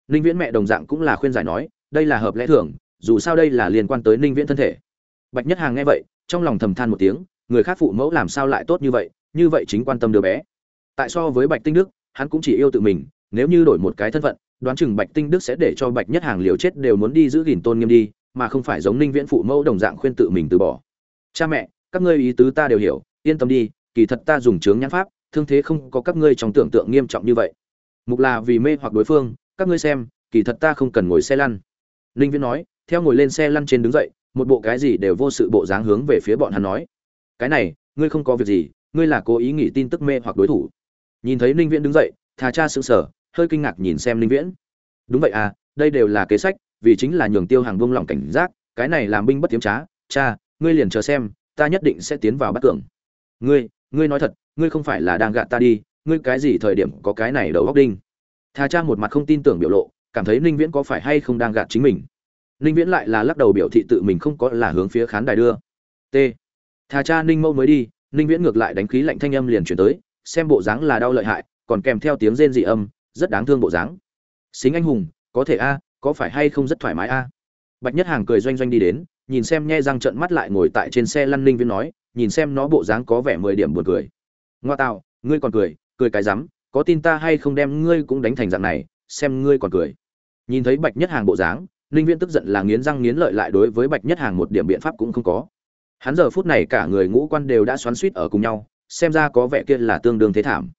Ninh viễn mẹ đồng dạng cũng là khuyên giải nói, đây là hợp lẽ thường, dù sao đây là liên quan tới ninh viễn thân thể. Bạch nhất hàng nghe vậy, trong lòng thầm than một tiếng, người khác phụ mẫu làm sao lại tốt như vậy như vậy chính quan tâm đứa bé. Tại so với bạch tinh đức, hắn cũng chỉ yêu tự mình, nếu như đổi một cái thân phận, đoán chừng bạch tinh đức sẽ để cho bạch nhất hàng liều chết đều muốn đi giữ gìn tôn nghiêm đi mà không phải giống ninh viễn phụ mẫu đồng dạng khuyên tự mình từ bỏ. Cha mẹ, các ngươi ý tứ ta đều hiểu, yên tâm đi, kỳ thật ta dùng chướng nhãn pháp, thương thế không có các ngươi trong tưởng tượng nghiêm trọng như vậy. Mục là vì mê hoặc đối phương, các ngươi xem, kỳ thật ta không cần ngồi xe lăn. Ninh viễn nói, theo ngồi lên xe lăn trên đứng dậy, một bộ cái gì đều vô sự bộ dáng hướng về phía bọn hắn nói. Cái này, ngươi không có việc gì, ngươi là cố ý nghĩ tin tức mê hoặc đối thủ. Nhìn thấy ninh viễn đứng dậy, thà cha sự sở hơi kinh ngạc nhìn xem ninh viễn. Đúng vậy à đây đều là kế sách vì chính là nhường tiêu hàng buông lòng cảnh giác, cái này làm binh bất tiếm trá, cha, ngươi liền chờ xem, ta nhất định sẽ tiến vào bắt cường. Ngươi ngươi nói thật, ngươi không phải là đang gạt ta đi, ngươi cái gì thời điểm có cái này đầu góc đinh? Thà cha một mặt không tin tưởng biểu lộ, cảm thấy ninh viễn có phải hay không đang gạt chính mình? Ninh viễn lại là lắc đầu biểu thị tự mình không có là hướng phía khán đài đưa. T. Thà cha ninh mẫu mới đi, ninh viễn ngược lại đánh khí lạnh thanh âm liền chuyển tới, xem bộ dáng là đau lợi hại, còn kèm theo tiếng rên dị âm, rất đáng thương bộ dáng. Xính anh hùng, có thể a có phải hay không rất thoải mái a? Bạch nhất hàng cười doanh doanh đi đến, nhìn xem nhe răng trận mắt lại ngồi tại trên xe lăn ninh viên nói, nhìn xem nó bộ dáng có vẻ mười điểm buồn cười. Ngoa tạo, ngươi còn cười cười cái rắm, có tin ta hay không đem ngươi cũng đánh thành dạng này, xem ngươi còn cười. Nhìn thấy bạch nhất hàng bộ dáng, ninh viễn tức giận là nghiến răng nghiến lợi lại đối với bạch nhất hàng một điểm biện pháp cũng không có. Hắn giờ phút này cả người ngũ quan đều đã xoắn suýt ở cùng nhau, xem ra có vẻ kia là tương đương thế thảm.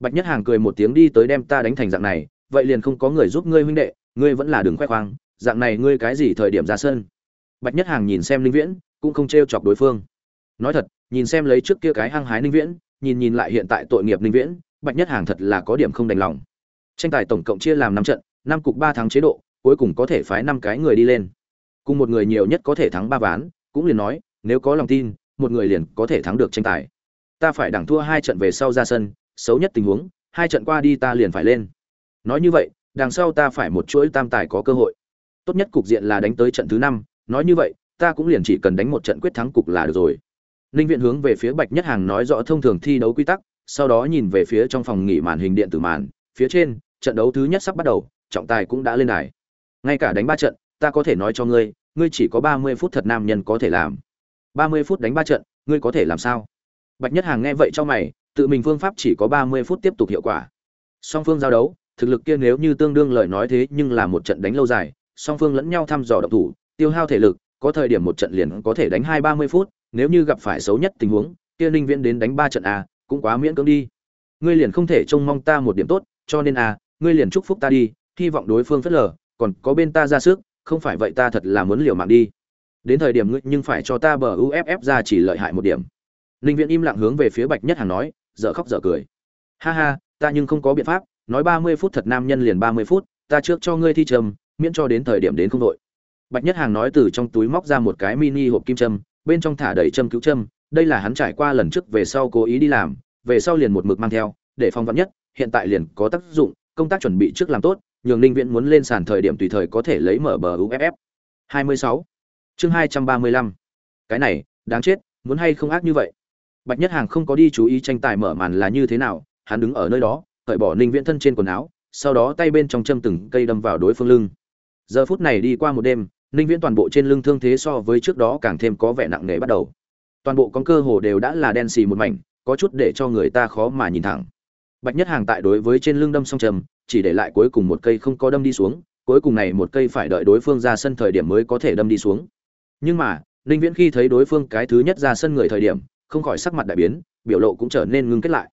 Bạch nhất hàng cười một tiếng đi tới đem ta đánh thành dạng này, vậy liền không có người giúp ngươi huynh đệ ngươi vẫn là đường khoe khoang, dạng này ngươi cái gì thời điểm ra sân? Bạch nhất hàng nhìn xem Linh viễn, cũng không t chọc đối phương. Nói thật, nhìn xem lấy trước kia cái hăng hái Linh viễn, nhìn nhìn lại hiện tại tội nghiệp Linh viễn, bạch nhất hàng thật là có điểm không đành lòng. Tranh tài tổng cộng chia làm năm trận, năm cục ba tháng chế độ, cuối cùng có thể phái năm cái người đi lên. Cùng một người nhiều nhất có thể thắng ba ván, cũng liền nói, nếu có lòng tin, một người liền có thể thắng được tranh tài. Ta phải đẳng thua hai trận về sau ra sân, xấu nhất tình huống, hai trận qua đi ta liền phải lên. Nói như vậy đằng sau ta phải một chuỗi tam tài có cơ hội. Tốt nhất cục diện là đánh tới trận thứ năm, nói như vậy, ta cũng liền chỉ cần đánh một trận quyết thắng cục là được rồi. Ninh viện hướng về phía bạch nhất hàng nói rõ thông thường thi đấu quy tắc, sau đó nhìn về phía trong phòng nghỉ màn hình điện tử màn, phía trên, trận đấu thứ nhất sắp bắt đầu, trọng tài cũng đã lên đài. Ngay cả đánh ba trận, ta có thể nói cho ngươi ngươi chỉ có ba mươi phút thật nam nhân có thể làm. Ba mươi phút đánh ba trận, ngươi có thể làm sao? Bạch nhất hàng nghe vậy cho mày, tự mình phương pháp chỉ có ba mươi phút tiếp tục hiệu quả. Song phương giao đấu thực lực kia nếu như tương đương lời nói thế nhưng là một trận đánh lâu dài song phương lẫn nhau thăm dò độc thủ tiêu hao thể lực có thời điểm một trận liền có thể đánh hai ba mươi phút nếu như gặp phải xấu nhất tình huống kia ninh viễn đến đánh ba trận à, cũng quá miễn cưỡng đi. Ngươi liền không thể trông mong ta một điểm tốt cho nên à, ngươi liền chúc phúc ta đi hy vọng đối phương phớt lờ còn có bên ta ra sức không phải vậy ta thật là muốn liều mạng đi. Đến thời điểm ngươi nhưng phải cho ta bờ uff ra chỉ lợi hại một điểm. Ninh viễn im lặng hướng về phía bạch nhất hàng nói dở khóc dở cười. Ha ha ta nhưng không có biện pháp nói ba mươi phút thật nam nhân liền ba mươi phút, ta trước cho ngươi thi trầm miễn cho đến thời điểm đến không đội bạch nhất hàng nói từ trong túi móc ra một cái mini hộp kim châm, bên trong thả đầy châm cứu châm, đây là hắn trải qua lần trước về sau cố ý đi làm, về sau liền một mực mang theo, để phong vắn nhất, hiện tại liền có tác dụng, công tác chuẩn bị trước làm tốt, nhường ninh viễn muốn lên sàn thời điểm tùy thời có thể lấy mở bờ uff 26. chương 235. cái này, đáng chết, muốn hay không ác như vậy bạch nhất hàng không có đi chú ý tranh tài mở màn là như thế nào, hắn đứng ở nơi đó cởi bỏ ninh viễn thân trên quần áo, sau đó tay bên trong châm từng cây đâm vào đối phương lưng. Giờ phút này đi qua một đêm, ninh viễn toàn bộ trên lưng thương thế so với trước đó càng thêm có vẻ nặng nề bắt đầu. Toàn bộ con cơ hồ đều đã là đen xì một mảnh, có chút để cho người ta khó mà nhìn thẳng. Bạch nhất hàng tại đối với trên lưng đâm song trầm chỉ để lại cuối cùng một cây không có đâm đi xuống, cuối cùng này một cây phải đợi đối phương ra sân thời điểm mới có thể đâm đi xuống. Nhưng mà, ninh viễn khi thấy đối phương cái thứ nhất ra sân người thời điểm, không khỏi sắc mặt đại biến, biểu lộ cũng trở nên ngưng kết lại.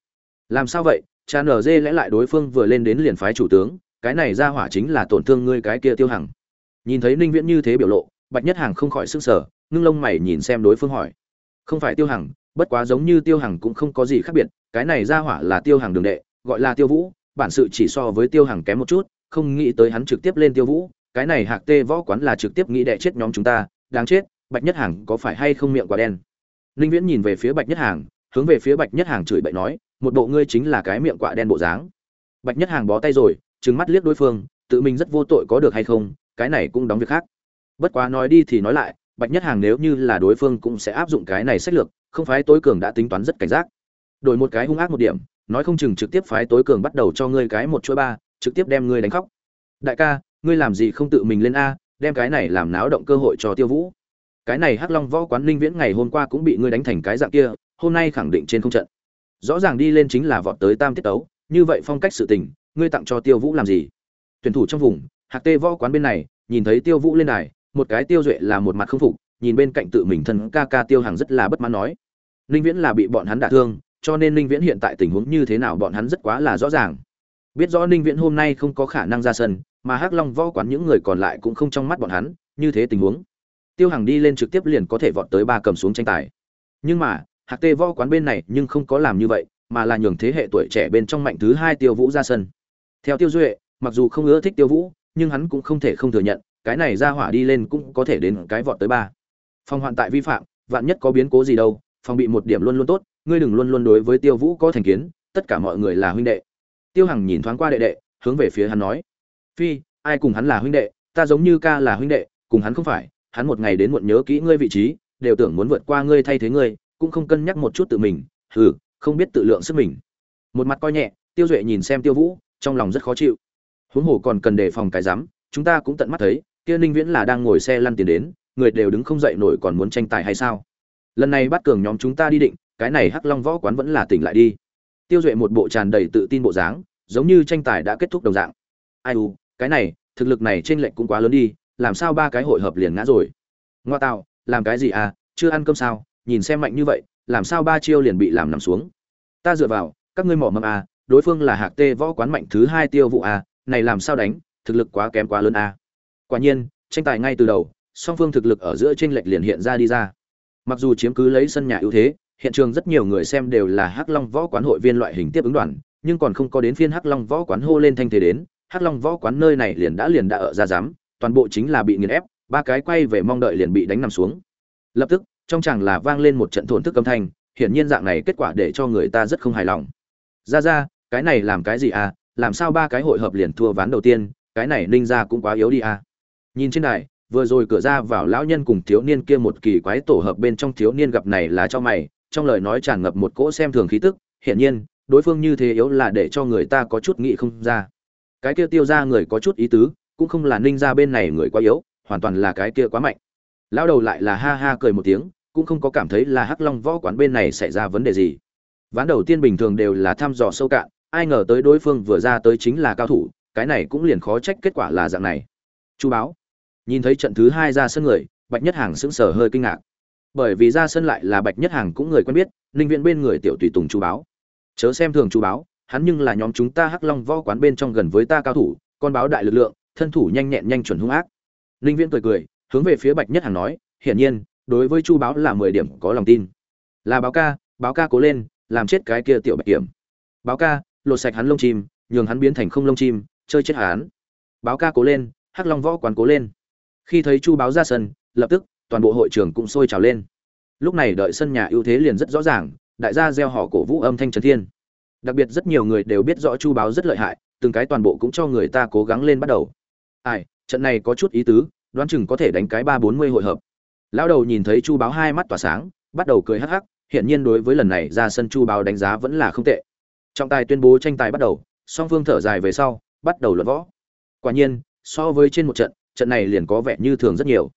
Làm sao vậy? Cha nở dê lẽ lại đối phương vừa lên đến liền phái chủ tướng, cái này ra hỏa chính là tổn thương ngươi cái kia tiêu hằng. Nhìn thấy ninh viễn như thế biểu lộ, bạch nhất hàng không khỏi sức sở ngưng lông mày nhìn xem đối phương hỏi. Không phải tiêu hằng, bất quá giống như tiêu hằng cũng không có gì khác biệt, cái này ra hỏa là tiêu hằng đường đệ, gọi là tiêu vũ, bản sự chỉ so với tiêu hằng kém một chút, không nghĩ tới hắn trực tiếp lên tiêu vũ, cái này hạc tê võ quán là trực tiếp nghĩ đệ chết nhóm chúng ta, đáng chết, bạch nhất hàng có phải hay không miệng quả đen. Ninh viễn nhìn về phía bạch nhất hàng, hướng về phía bạch nhất hàng chửi bậy nói một bộ ngươi chính là cái miệng quạ đen bộ dáng. Bạch nhất hàng bó tay rồi, trừng mắt liếc đối phương, tự mình rất vô tội có được hay không, cái này cũng đóng việc khác. Bất quá nói đi thì nói lại, bạch nhất hàng nếu như là đối phương cũng sẽ áp dụng cái này sách lược, không phái tối cường đã tính toán rất cảnh giác. Đổi một cái hung ác một điểm, nói không chừng trực tiếp phái tối cường bắt đầu cho ngươi cái một chuỗi ba, trực tiếp đem ngươi đánh khóc. Đại ca, ngươi làm gì không tự mình lên a, đem cái này làm náo động cơ hội cho tiêu vũ. Cái này hắc long võ quán linh viễn ngày hôm qua cũng bị ngươi đánh thành cái dạng kia, hôm nay khẳng định trên không trận rõ ràng đi lên chính là vọt tới tam tiết tấu, như vậy phong cách sự tình, ngươi tặng cho tiêu vũ làm gì? Tuyển thủ trong vùng, hạc tê võ quán bên này, nhìn thấy tiêu vũ lên này một cái tiêu duệ là một mặt không phục, nhìn bên cạnh tự mình thân ca ca tiêu hàng rất là bất mãn nói, ninh viễn là bị bọn hắn đả thương, cho nên ninh viễn hiện tại tình huống như thế nào bọn hắn rất quá là rõ ràng. Biết rõ ninh viễn hôm nay không có khả năng ra sân, mà hắc long võ quán những người còn lại cũng không trong mắt bọn hắn, như thế tình huống. Tiêu hàng đi lên trực tiếp liền có thể vọt tới ba cầm xuống tranh tài. Nhưng mà hạc tê võ quán bên này nhưng không có làm như vậy, mà là nhường thế hệ tuổi trẻ bên trong mạnh thứ hai tiêu vũ ra sân. Theo tiêu duệ, mặc dù không ưa thích tiêu vũ, nhưng hắn cũng không thể không thừa nhận, cái này ra hỏa đi lên cũng có thể đến cái vọt tới ba. Phòng hoạn tại vi phạm, vạn nhất có biến cố gì đâu, phòng bị một điểm luôn luôn tốt, ngươi đừng luôn luôn đối với tiêu vũ có thành kiến, tất cả mọi người là huynh đệ. Tiêu hằng nhìn thoáng qua đệ đệ, hướng về phía hắn nói, phi, ai cùng hắn là huynh đệ? Ta giống như ca là huynh đệ, cùng hắn không phải, hắn một ngày đến muộn nhớ kỹ ngươi vị trí, đều tưởng muốn vượt qua ngươi thay thế ngươi cũng không cân nhắc một chút tự mình, hừ, không biết tự lượng sức mình. Một mặt coi nhẹ, tiêu duệ nhìn xem tiêu vũ, trong lòng rất khó chịu. Huống hồ còn cần đề phòng cái rắm, chúng ta cũng tận mắt thấy, kia ninh viễn là đang ngồi xe lăn tiền đến, người đều đứng không dậy nổi còn muốn tranh tài hay sao? Lần này bắt cường nhóm chúng ta đi định, cái này hắc long võ quán vẫn là tỉnh lại đi. Tiêu duệ một bộ tràn đầy tự tin bộ dáng, giống như tranh tài đã kết thúc đồng dạng. Ai u, cái này, thực lực này trên lệnh cũng quá lớn đi, làm sao ba cái hội hợp liền ngã rồi? Ngoa tạo, làm cái gì à chưa ăn cơm sao? Nhìn xem mạnh như vậy, làm sao ba chiêu liền bị làm nằm xuống? Ta dựa vào, các ngươi mỏ mâm à đối phương là hạc tê võ quán mạnh thứ hai tiêu vụ à này làm sao đánh, thực lực quá kém quá lớn à. Quả nhiên, tranh tài ngay từ đầu, song phương thực lực ở giữa tranh lệch liền hiện ra đi ra. Mặc dù chiếm cứ lấy sân nhà ưu thế, hiện trường rất nhiều người xem đều là hắc long võ quán hội viên loại hình tiếp ứng đoàn, nhưng còn không có đến phiên hắc long võ quán hô lên thanh thế đến, hắc long võ quán nơi này liền đã liền đã ở ra dám toàn bộ chính là bị nghiền ép, ba cái quay về mong đợi liền bị đánh nằm xuống. Lập tức trong chàng là vang lên một trận thổn thức âm thanh, hiển nhiên dạng này kết quả để cho người ta rất không hài lòng. Ra ra, cái này làm cái gì à? Làm sao ba cái hội hợp liền thua ván đầu tiên? Cái này ninh ra cũng quá yếu đi à? Nhìn trên đài, vừa rồi cửa ra vào lão nhân cùng thiếu niên kia một kỳ quái tổ hợp bên trong thiếu niên gặp này là cho mày, trong lời nói tràn ngập một cỗ xem thường khí tức, hiển nhiên, đối phương như thế yếu là để cho người ta có chút nghĩ không ra. Cái kia tiêu ra người có chút ý tứ, cũng không là ninh ra bên này người quá yếu, hoàn toàn là cái kia quá mạnh. Lão đầu lại là ha ha cười một tiếng cũng không có cảm thấy là hắc long võ quán bên này xảy ra vấn đề gì. Ván đầu tiên bình thường đều là thăm dò sâu cạn, ai ngờ tới đối phương vừa ra tới chính là cao thủ, cái này cũng liền khó trách kết quả là dạng này. Chu báo. Nhìn thấy trận thứ hai ra sân người, bạch nhất hàng sững sờ hơi kinh ngạc. Bởi vì ra sân lại là bạch nhất hàng cũng người quen biết, ninh viện bên người tiểu tùy tùng chu báo. Chớ xem thường chu báo, hắn nhưng là nhóm chúng ta hắc long võ quán bên trong gần với ta cao thủ, con báo đại lực lượng, thân thủ nhanh nhẹn nhanh chuẩn hung ác. Ninh viễn cười cười, hướng về phía bạch nhất hàng nói, hiển nhiên đối với chu báo là mười điểm có lòng tin. Là báo ca báo ca cố lên, làm chết cái kia tiểu bạch kiểm. Báo ca, lột sạch hắn lông chim, nhường hắn biến thành không lông chim, chơi chết hắn. Báo ca cố lên, hắc long võ quán cố lên. Khi thấy chu báo ra sân, lập tức, toàn bộ hội trường cũng sôi trào lên. Lúc này đợi sân nhà ưu thế liền rất rõ ràng, đại gia gieo họ cổ vũ âm thanh trấn thiên. Đặc biệt rất nhiều người đều biết rõ chu báo rất lợi hại, từng cái toàn bộ cũng cho người ta cố gắng lên bắt đầu. Ai, trận này có chút ý tứ, đoán chừng có thể đánh cái ba bốn mươi hội hợp lão đầu nhìn thấy chu báo hai mắt tỏa sáng, bắt đầu cười hắc hắc hiện nhiên đối với lần này ra sân chu báo đánh giá vẫn là không tệ. Trọng tài tuyên bố tranh tài bắt đầu, song phương thở dài về sau, bắt đầu luận võ. Quả nhiên, so với trên một trận trận này liền có vẻ như thường rất nhiều.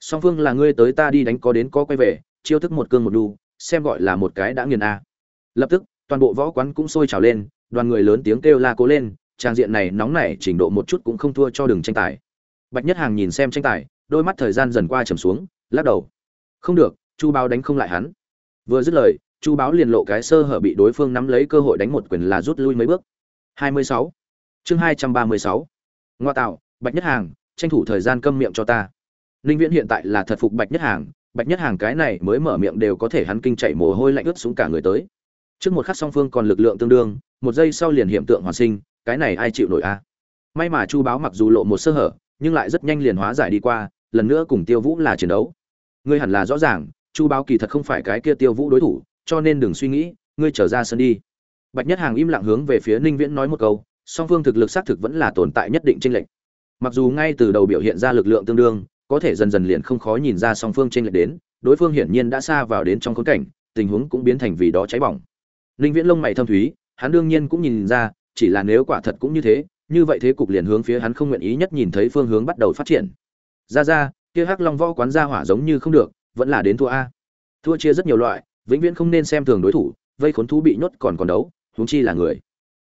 Song phương là ngươi tới ta đi đánh có đến có quay về, chiêu thức một cương một đu, xem gọi là một cái đã nghiền a. Lập tức, toàn bộ võ quán cũng sôi trào lên, đoàn người lớn tiếng kêu la cố lên, trang diện này nóng nảy trình độ một chút cũng không thua cho đường tranh tài. Bạch nhất hàng nhìn xem tranh tài, đôi mắt thời gian dần qua trầm xuống lắc đầu. Không được, chu báo đánh không lại hắn. Vừa dứt lời, chu báo liền lộ cái sơ hở bị đối phương nắm lấy cơ hội đánh một quyền là rút lui mấy bước. 26. chương 236. ngoa tạo, bạch nhất hàng, tranh thủ thời gian câm miệng cho ta. Ninh viễn hiện tại là thật phục bạch nhất hàng, bạch nhất hàng cái này mới mở miệng đều có thể hắn kinh chạy mồ hôi lạnh ướt xuống cả người tới. Trước một khắc song phương còn lực lượng tương đương, một giây sau liền hiện tượng hoàn sinh, cái này ai chịu nổi a? May mà chu báo mặc dù lộ một sơ hở, nhưng lại rất nhanh liền hóa giải đi qua, lần nữa cùng tiêu vũ là chiến đấu ngươi hẳn là rõ ràng, chu báo kỳ thật không phải cái kia tiêu vũ đối thủ, cho nên đừng suy nghĩ, ngươi trở ra sân đi. Bạch nhất hàng im lặng hướng về phía ninh viễn nói một câu, song phương thực lực xác thực vẫn là tồn tại nhất định tranh lệch. Mặc dù ngay từ đầu biểu hiện ra lực lượng tương đương, có thể dần dần liền không khó nhìn ra song phương tranh lệch đến, đối phương hiển nhiên đã xa vào đến trong khốn cảnh, tình huống cũng biến thành vì đó cháy bỏng. Ninh viễn lông mày thâm thúy, hắn đương nhiên cũng nhìn ra, chỉ là nếu quả thật cũng như thế, như vậy thế cục liền hướng phía hắn không nguyện ý nhất nhìn thấy phương hướng bắt đầu phát triển. Ra ra kia hắc long võ quán ra hỏa giống như không được, vẫn là đến thua a. Thua chia rất nhiều loại, vĩnh viễn không nên xem thường đối thủ, vây khốn thú bị nhốt còn còn đấu, huống chi là người.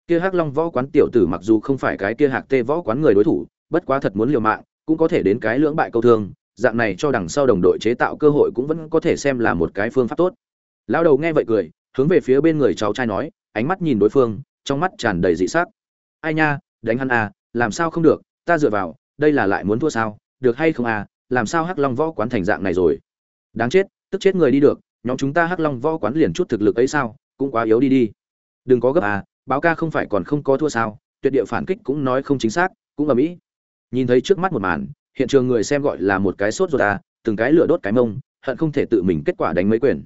Kia hắc long võ quán tiểu tử mặc dù không phải cái kia hạc tê võ quán người đối thủ, bất quá thật muốn liều mạng, cũng có thể đến cái lưỡng bại câu thương, dạng này cho đằng sau đồng đội chế tạo cơ hội cũng vẫn có thể xem là một cái phương pháp tốt. Lão đầu nghe vậy cười, hướng về phía bên người cháu trai nói, ánh mắt nhìn đối phương, trong mắt tràn đầy dị sắc. Ai nha, đánh hắn à làm sao không được, ta dựa vào, đây là lại muốn thua sao, được hay không à làm sao hắc long võ quán thành dạng này rồi? Đáng chết, tức chết người đi được, nhóm chúng ta hắc long võ quán liền chút thực lực ấy sao, cũng quá yếu đi đi. Đừng có gấp à báo ca không phải còn không có thua sao, tuyệt địa phản kích cũng nói không chính xác, cũng ở mỹ nhìn thấy trước mắt một màn, hiện trường người xem gọi là một cái sốt ruột à từng cái lửa đốt cái mông, hận không thể tự mình kết quả đánh mấy quyền.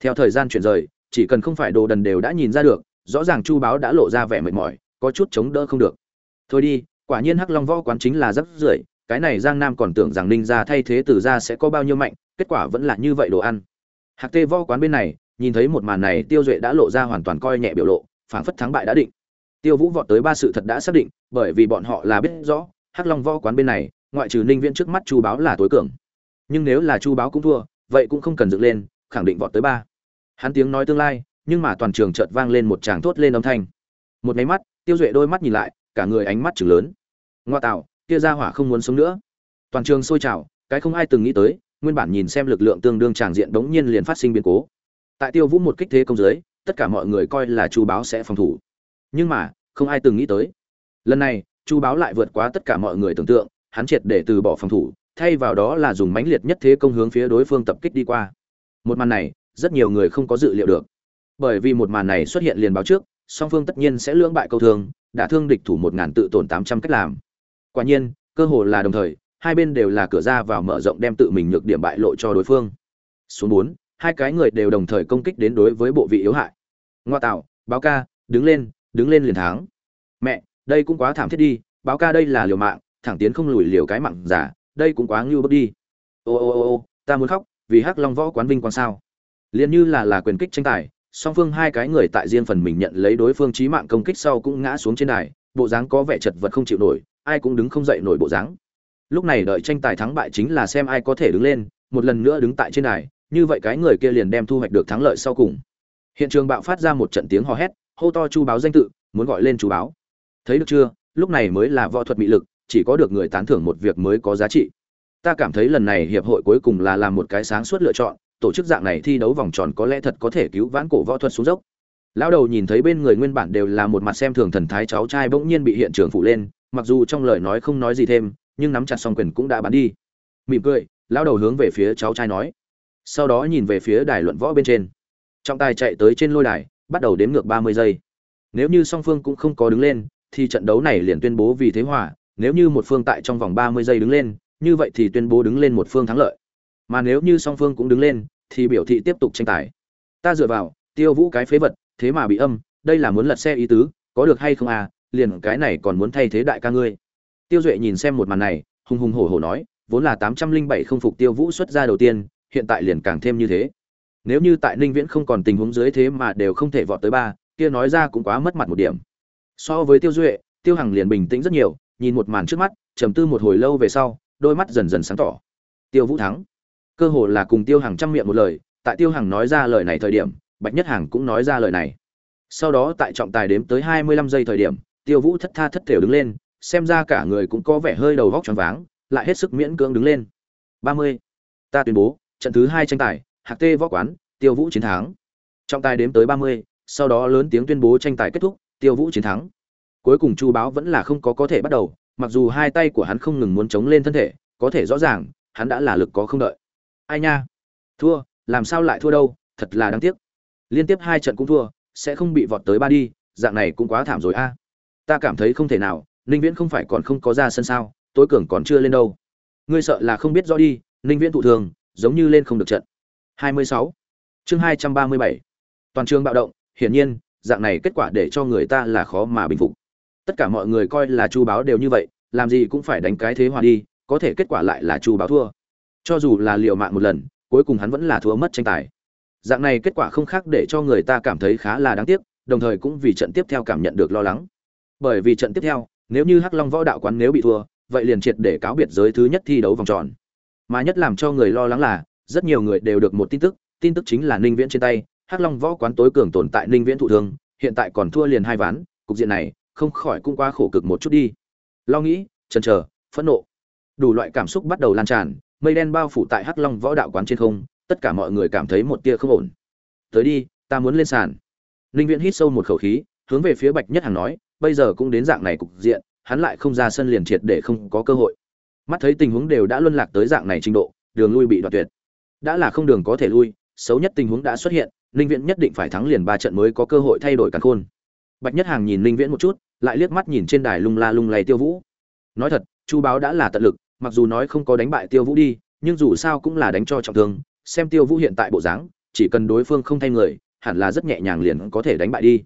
Theo thời gian chuyển rời, chỉ cần không phải đồ đần đều đã nhìn ra được, rõ ràng chu báo đã lộ ra vẻ mệt mỏi, có chút chống đỡ không được. Thôi đi, quả nhiên hắc long võ quán chính là rất rưởi cái này giang nam còn tưởng rằng ninh gia thay thế từ gia sẽ có bao nhiêu mạnh, kết quả vẫn là như vậy đồ ăn. Hạc tê võ quán bên này, nhìn thấy một màn này, tiêu duệ đã lộ ra hoàn toàn coi nhẹ biểu lộ, phảng phất thắng bại đã định. Tiêu vũ vọt tới ba sự thật đã xác định, bởi vì bọn họ là biết rõ, hắc long võ quán bên này, ngoại trừ ninh viễn trước mắt chu báo là tối cường. Nhưng nếu là chu báo cũng thua, vậy cũng không cần dựng lên, khẳng định vọt tới ba. Hắn tiếng nói tương lai, nhưng mà toàn trường chợt vang lên một tràng thốt lên âm thanh. Một máy mắt, tiêu duệ đôi mắt nhìn lại, cả người ánh mắt chừng lớn. Ngoa tạo kia ra hỏa không muốn sống nữa. Toàn trường sôi trào, cái không ai từng nghĩ tới, nguyên bản nhìn xem lực lượng tương đương tràng diện đống nhiên liền phát sinh biến cố. Tại tiêu vũ một kích thế công giới tất cả mọi người coi là chu báo sẽ phòng thủ. Nhưng mà, không ai từng nghĩ tới. Lần này, chu báo lại vượt quá tất cả mọi người tưởng tượng, hắn triệt để từ bỏ phòng thủ, thay vào đó là dùng mãnh liệt nhất thế công hướng phía đối phương tập kích đi qua. Một màn này, rất nhiều người không có dự liệu được. Bởi vì một màn này xuất hiện liền báo trước, song phương tất nhiên sẽ lưỡng bại câu thương, đả thương địch thủ một ngàn tự tổn tám trăm cách làm quả nhiên, cơ hội là đồng thời, hai bên đều là cửa ra vào mở rộng đem tự mình nhược điểm bại lộ cho đối phương. Số bốn, hai cái người đều đồng thời công kích đến đối với bộ vị yếu hại. Ngoa tạo, báo ca, đứng lên đứng lên liền thắng. Mẹ, đây cũng quá thảm thiết đi, báo ca đây là liều mạng, thẳng tiến không lùi liều cái mạng giả, đây cũng quá ngưu bước đi. Ô ô ô ô, ta muốn khóc, vì hắc long võ quán vinh quang sao. Liền như là là quyền kích tranh tài, song phương hai cái người tại riêng phần mình nhận lấy đối phương chí mạng công kích sau cũng ngã xuống trên đài, bộ dáng có vẻ chật vật không chịu nổi ai cũng đứng không dậy nổi bộ dáng. Lúc này đợi tranh tài thắng bại chính là xem ai có thể đứng lên, một lần nữa đứng tại trên đài, như vậy cái người kia liền đem thu hoạch được thắng lợi sau cùng. Hiện trường bạo phát ra một trận tiếng hò hét, hô to chu báo danh tự, muốn gọi lên chu báo. Thấy được chưa, lúc này mới là võ thuật mị lực, chỉ có được người tán thưởng một việc mới có giá trị. Ta cảm thấy lần này hiệp hội cuối cùng là làm một cái sáng suốt lựa chọn, tổ chức dạng này thi đấu vòng tròn có lẽ thật có thể cứu vãn cổ võ thuật xuống dốc. Lão đầu nhìn thấy bên người nguyên bản đều là một mặt xem thường thần thái cháu trai bỗng nhiên bị hiện trường phụ lên mặc dù trong lời nói không nói gì thêm, nhưng nắm chặt song quyền cũng đã bắn đi. Mỉm cười, lão đầu hướng về phía cháu trai nói. Sau đó nhìn về phía đài luận võ bên trên. Trọng tài chạy tới trên lôi đài, bắt đầu đếm ngược ba mươi giây. Nếu như song phương cũng không có đứng lên, thì trận đấu này liền tuyên bố vì thế hòa. Nếu như một phương tại trong vòng ba mươi giây đứng lên, như vậy thì tuyên bố đứng lên một phương thắng lợi. Mà nếu như song phương cũng đứng lên, thì biểu thị tiếp tục tranh tài. Ta dựa vào, tiêu vũ cái phế vật, thế mà bị âm, đây là muốn lật xe ý tứ, có được hay không à? Liền cái này còn muốn thay thế đại ca ngươi. Tiêu duệ nhìn xem một màn này, hùng hùng hổ hổ nói, vốn là tám trăm linh bảy không phục tiêu vũ xuất ra đầu tiên, hiện tại liền càng thêm như thế. Nếu như tại ninh viễn không còn tình huống dưới thế mà đều không thể vọt tới ba, kia nói ra cũng quá mất mặt một điểm. So với tiêu duệ, tiêu hằng liền bình tĩnh rất nhiều, nhìn một màn trước mắt, trầm tư một hồi lâu về sau, đôi mắt dần dần sáng tỏ. Tiêu vũ thắng. Cơ hồ là cùng tiêu hằng chăm miệng một lời, tại tiêu hằng nói ra lời này thời điểm, bạch nhất hằng cũng nói ra lời này. Sau đó tại trọng tài đếm tới hai mươi lăm giây thời điểm tiêu vũ thất tha thất thểu đứng lên, xem ra cả người cũng có vẻ hơi đầu vóc choáng váng, lại hết sức miễn cưỡng đứng lên. Ba mươi. Ta tuyên bố, trận thứ hai tranh tài, hạc tê võ quán, tiêu vũ chiến thắng. Trọng tài đếm tới ba mươi, sau đó lớn tiếng tuyên bố tranh tài kết thúc, tiêu vũ chiến thắng. Cuối cùng chu báo vẫn là không có có thể bắt đầu, mặc dù hai tay của hắn không ngừng muốn chống lên thân thể, có thể rõ ràng, hắn đã là lực có không đợi. Ai nha? Thua, làm sao lại thua đâu, thật là đáng tiếc. Liên tiếp hai trận cũng thua, sẽ không bị vọt tới ba đi, dạng này cũng quá thảm rồi a ta cảm thấy không thể nào, ninh viễn không phải còn không có ra sân sao, tối cường còn chưa lên đâu. Ngươi sợ là không biết rõ đi, ninh viễn thụ thường, giống như lên không được trận. 26. chương 237. toàn trường bạo động, hiển nhiên, dạng này kết quả để cho người ta là khó mà bình phục. Tất cả mọi người coi là chu báo đều như vậy, làm gì cũng phải đánh cái thế hòa đi, có thể kết quả lại là chu báo thua. Cho dù là liều mạng một lần, cuối cùng hắn vẫn là thua mất tranh tài. Dạng này kết quả không khác để cho người ta cảm thấy khá là đáng tiếc, đồng thời cũng vì trận tiếp theo cảm nhận được lo lắng bởi vì trận tiếp theo, nếu như hắc long võ đạo quán nếu bị thua, vậy liền triệt để cáo biệt giới thứ nhất thi đấu vòng tròn. Mà nhất làm cho người lo lắng là, rất nhiều người đều được một tin tức tin tức chính là ninh viễn trên tay, hắc long võ quán tối cường tồn tại ninh viễn thụ thương, hiện tại còn thua liền hai ván, cục diện này, không khỏi cũng quá khổ cực một chút đi. Lo nghĩ, chần chờ, phẫn nộ. Đủ loại cảm xúc bắt đầu lan tràn, mây đen bao phủ tại hắc long võ đạo quán trên không, tất cả mọi người cảm thấy một tia không ổn. Tới đi, ta muốn lên sàn. Ninh viễn hít sâu một khẩu khí, hướng về phía bạch nhất hàng nói bây giờ cũng đến dạng này cục diện, hắn lại không ra sân liền triệt để không có cơ hội. Mắt thấy tình huống đều đã luân lạc tới dạng này trình độ, đường lui bị đoạt tuyệt. Đã là không đường có thể lui, xấu nhất tình huống đã xuất hiện, ninh viễn nhất định phải thắng liền ba trận mới có cơ hội thay đổi càn khôn. Bạch nhất hàng nhìn ninh viễn một chút, lại liếc mắt nhìn trên đài lung la lung lay tiêu vũ. Nói thật, chu báo đã là tận lực, mặc dù nói không có đánh bại tiêu vũ đi, nhưng dù sao cũng là đánh cho trọng thương, xem tiêu vũ hiện tại bộ dáng, chỉ cần đối phương không thay người, hẳn là rất nhẹ nhàng liền có thể đánh bại đi.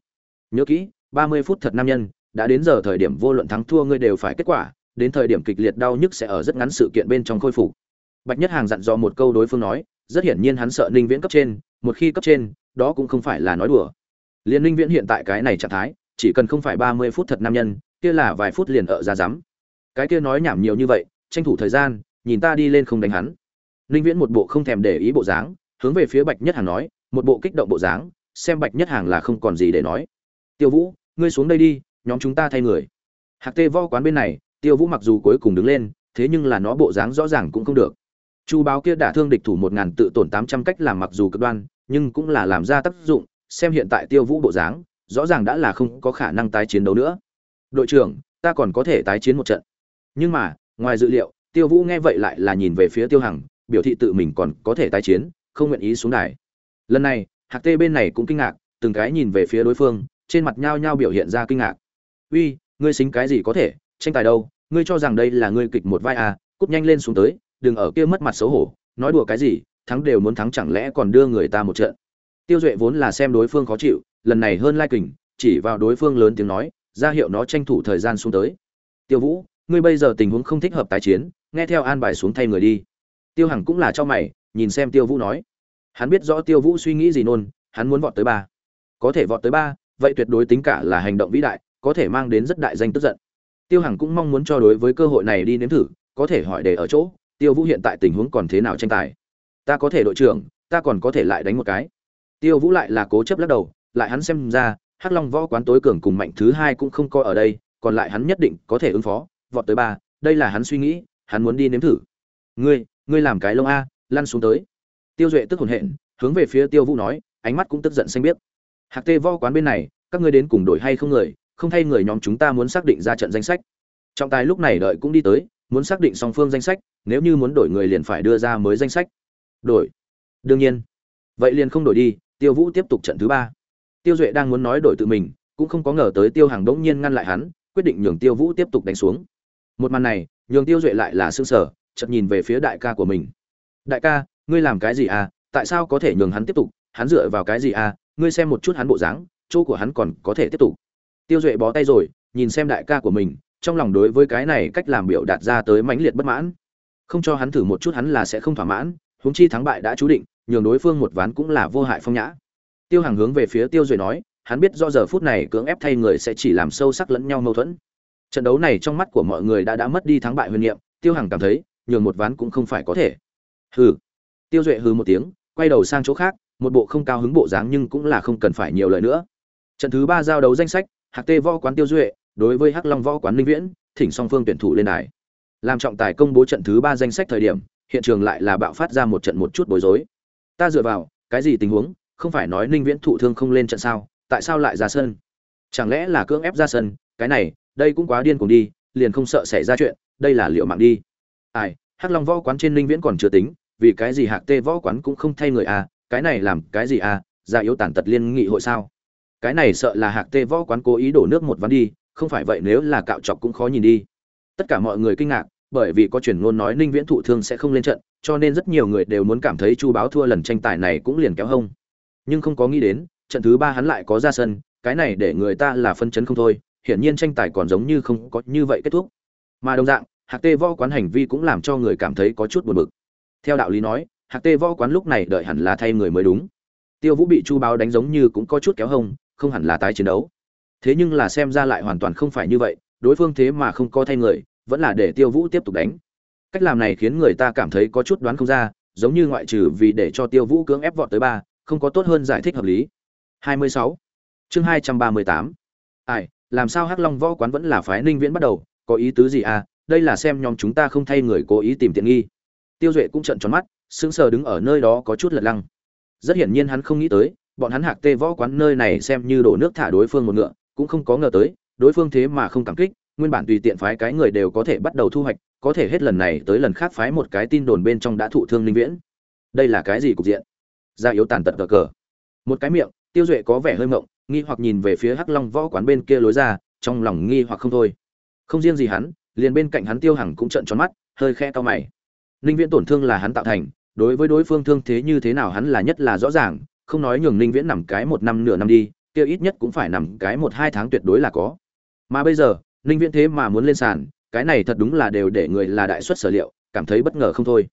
Nhớ kỹ ba mươi phút thật nam nhân, đã đến giờ thời điểm vô luận thắng thua ngươi đều phải kết quả, đến thời điểm kịch liệt đau nhức sẽ ở rất ngắn sự kiện bên trong khôi phục. Bạch nhất hàng dặn dò một câu đối phương nói, rất hiển nhiên hắn sợ ninh viễn cấp trên, một khi cấp trên, đó cũng không phải là nói đùa. Liên ninh viễn hiện tại cái này trạng thái, chỉ cần không phải ba mươi phút thật nam nhân, kia là vài phút liền ở ra dám. Cái kia nói nhảm nhiều như vậy, tranh thủ thời gian, nhìn ta đi lên không đánh hắn. Ninh viễn một bộ không thèm để ý bộ dáng, hướng về phía bạch nhất hàng nói, một bộ kích động bộ dáng, xem bạch nhất hàng là không còn gì để nói. Tiêu vũ ngươi xuống đây đi, nhóm chúng ta thay người. Hạc tê vo quán bên này, tiêu vũ mặc dù cuối cùng đứng lên, thế nhưng là nó bộ dáng rõ ràng cũng không được. Chu báo kia đả thương địch thủ một ngàn tự tổn tám trăm cách làm mặc dù cực đoan, nhưng cũng là làm ra tác dụng, xem hiện tại tiêu vũ bộ dáng, rõ ràng đã là không có khả năng tái chiến đấu nữa. Đội trưởng, ta còn có thể tái chiến một trận. Nhưng mà, ngoài dự liệu, tiêu vũ nghe vậy lại là nhìn về phía tiêu hằng, biểu thị tự mình còn có thể tái chiến, không nguyện ý xuống đài. Lần này, hạc tê bên này cũng kinh ngạc, từng cái nhìn về phía đối phương trên mặt nhao nhao biểu hiện ra kinh ngạc. Uy, ngươi xính cái gì có thể? Tranh tài đâu? Ngươi cho rằng đây là ngươi kịch một vai à? Cút nhanh lên xuống tới, đừng ở kia mất mặt xấu hổ. Nói đùa cái gì? Thắng đều muốn thắng chẳng lẽ còn đưa người ta một trận? Tiêu duệ vốn là xem đối phương khó chịu, lần này hơn lai kình, chỉ vào đối phương lớn tiếng nói, ra hiệu nó tranh thủ thời gian xuống tới. Tiêu vũ, ngươi bây giờ tình huống không thích hợp tái chiến, nghe theo an bài xuống thay người đi. Tiêu hằng cũng là cho mày, nhìn xem tiêu vũ nói. Hắn biết rõ tiêu vũ suy nghĩ gì nôn, hắn muốn vọt tới ba. Có thể vọt tới ba vậy tuyệt đối tính cả là hành động vĩ đại, có thể mang đến rất đại danh tức giận. Tiêu hằng cũng mong muốn cho đối với cơ hội này đi nếm thử, có thể hỏi để ở chỗ, tiêu vũ hiện tại tình huống còn thế nào tranh tài? Ta có thể đội trưởng, ta còn có thể lại đánh một cái. Tiêu vũ lại là cố chấp lắc đầu, lại hắn xem ra, hắc long võ quán tối cường cùng mạnh thứ hai cũng không coi ở đây, còn lại hắn nhất định có thể ứng phó, vọt tới ba, đây là hắn suy nghĩ, hắn muốn đi nếm thử. Ngươi ngươi làm cái lông a, lăn xuống tới. Tiêu duệ tức hồn hện hướng về phía tiêu vũ nói, ánh mắt cũng tức giận xanh biết hạc tê võ quán bên này, các ngươi đến cùng đổi hay không người, không thay người nhóm chúng ta muốn xác định ra trận danh sách. Trọng tài lúc này đợi cũng đi tới, muốn xác định song phương danh sách, nếu như muốn đổi người liền phải đưa ra mới danh sách. Đổi. Đương nhiên. Vậy liền không đổi đi, tiêu vũ tiếp tục trận thứ ba. Tiêu duệ đang muốn nói đổi tự mình, cũng không có ngờ tới tiêu hàng đống nhiên ngăn lại hắn, quyết định nhường tiêu vũ tiếp tục đánh xuống. Một màn này, nhường tiêu duệ lại là s ư ơ n g sở chợt nhìn về phía đại ca của mình. Đại ca, ngươi làm cái gì à? Tại sao có thể nhường hắn tiếp tục? Hắn dựa vào cái gì à? Ngươi xem một chút hắn bộ dáng chỗ của hắn còn có thể tiếp tục. Tiêu duệ bó tay rồi nhìn xem đại ca của mình trong lòng đối với cái này cách làm biểu đạt ra tới mãnh liệt bất mãn. Không cho hắn thử một chút hắn là sẽ không thỏa mãn huống chi thắng bại đã chú định nhường đối phương một ván cũng là vô hại phong nhã. Tiêu hàng hướng về phía tiêu duệ nói hắn biết do giờ phút này cưỡng ép thay người sẽ chỉ làm sâu sắc lẫn nhau mâu thuẫn. Trận đấu này trong mắt của mọi người đã đã mất đi thắng bại huyền nhiệm, tiêu hàng cảm thấy nhường một ván cũng không phải có thể. Hừ. Tiêu duệ hừ một tiếng quay đầu sang chỗ khác một bộ không cao hứng bộ dáng nhưng cũng là không cần phải nhiều lời nữa. Trận thứ ba giao đấu danh sách, hạc tê võ quán tiêu duệ, đối với hắc long võ quán linh viễn, thỉnh song phương tuyển thủ lên đài. Làm trọng tài công bố trận thứ ba danh sách thời điểm, hiện trường lại là bạo phát ra một trận một chút bối rối. Ta dựa vào, cái gì tình huống, không phải nói ninh viễn thụ thương không lên trận sao, tại sao lại ra sân? Chẳng lẽ là cưỡng ép ra sân, cái này, đây cũng quá điên cuồng đi, liền không sợ xảy ra chuyện, đây là liệu mạng đi. Ai, hắc long võ quán trên ninh viễn còn chưa tính, vì cái gì hạc tê võ quán cũng không thay người à cái này làm cái gì à già yếu tàn tật liên nghị hội sao? Cái này sợ là hạc tê võ quán cố ý đổ nước một ván đi, không phải vậy nếu là cạo chọc cũng khó nhìn đi. Tất cả mọi người kinh ngạc, bởi vì có truyền ngôn nói ninh viễn thụ thương sẽ không lên trận, cho nên rất nhiều người đều muốn cảm thấy chu báo thua lần tranh tài này cũng liền kéo hông. Nhưng không có nghĩ đến, trận thứ ba hắn lại có ra sân, cái này để người ta là phân chấn không thôi, hiển nhiên tranh tài còn giống như không có như vậy kết thúc. Mà đồng dạng, hạc tê võ quán hành vi cũng làm cho người cảm thấy có chút buồn bực. Theo đạo lý nói hạc tê võ quán lúc này đợi hẳn là thay người mới đúng. Tiêu vũ bị chu báo đánh giống như cũng có chút kéo hông, không hẳn là tái chiến đấu. Thế nhưng là xem ra lại hoàn toàn không phải như vậy, đối phương thế mà không có thay người, vẫn là để tiêu vũ tiếp tục đánh. Cách làm này khiến người ta cảm thấy có chút đoán không ra, giống như ngoại trừ vì để cho tiêu vũ cưỡng ép vọt tới ba, không có tốt hơn giải thích hợp lý. 26. chương 238. ai, làm sao hắc long võ quán vẫn là phái ninh viễn bắt đầu? Có ý tứ gì à? Đây là xem nhóm chúng ta không thay người cố ý tìm tiện nghi. Tiêu duệ cũng trận tròn mắt sững sờ đứng ở nơi đó có chút lật lăng. Rất hiển nhiên hắn không nghĩ tới, bọn hắn hạc tê võ quán nơi này xem như đổ nước thả đối phương một ngựa, cũng không có ngờ tới, đối phương thế mà không cảm kích, nguyên bản tùy tiện phái cái người đều có thể bắt đầu thu hoạch, có thể hết lần này tới lần khác phái một cái tin đồn bên trong đã thụ thương linh viễn. Đây là cái gì cục diện? Gia yếu tàn tật cờ cờ. Một cái miệng, tiêu duệ có vẻ hơi mộng, nghi hoặc nhìn về phía hắc long võ quán bên kia lối ra, trong lòng nghi hoặc không thôi. Không riêng gì hắn, liền bên cạnh hắn tiêu hằng cũng trợn tròn mắt, hơi khe to mày. Linh viễn tổn thương là hắn tạo thành đối với đối phương thương thế như thế nào hắn là nhất là rõ ràng, không nói nhường ninh viễn nằm cái một năm nửa năm đi, kia ít nhất cũng phải nằm cái một hai tháng tuyệt đối là có. Mà bây giờ, ninh viễn thế mà muốn lên sàn, cái này thật đúng là đều để người là đại xuất sở liệu, cảm thấy bất ngờ không thôi.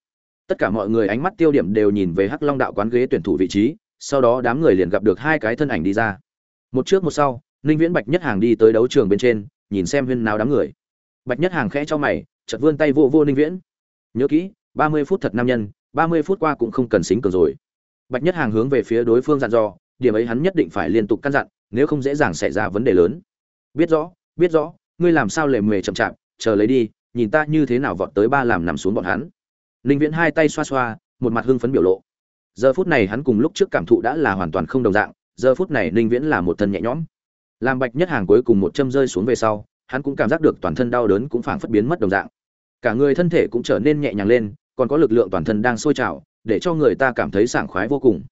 Tất cả mọi người ánh mắt tiêu điểm đều nhìn về hắc long đạo quán ghế tuyển thủ vị trí, sau đó đám người liền gặp được hai cái thân ảnh đi ra. Một trước một sau, ninh viễn bạch nhất hàng đi tới đấu trường bên trên, nhìn xem huyên nào đám người. Bạch nhất hàng khẽ cho mày chật vươn tay vô vô ninh viễn. Nhớ kỹ, ba mươi phút thật nam nhân ba mươi phút qua cũng không cần xính cường rồi. Bạch nhất hàng hướng về phía đối phương dặn dò, điểm ấy hắn nhất định phải liên tục căn dặn, nếu không dễ dàng xảy ra vấn đề lớn. Biết rõ biết rõ, ngươi làm sao lề mề chậm chạp, chờ lấy đi, nhìn ta như thế nào vọt tới ba làm nằm xuống bọn hắn. Ninh viễn hai tay xoa xoa, một mặt hưng phấn biểu lộ. Giờ phút này hắn cùng lúc trước cảm thụ đã là hoàn toàn không đồng dạng, giờ phút này ninh viễn là một thân nhẹ nhõm. Làm bạch nhất hàng cuối cùng một châm rơi xuống về sau, hắn cũng cảm giác được toàn thân đau đớn cũng phảng phất biến mất đồng dạng. Cả người thân thể cũng trở nên nhẹ nhàng lên còn có lực lượng toàn thân đang sôi trào, để cho người ta cảm thấy sảng khoái vô cùng.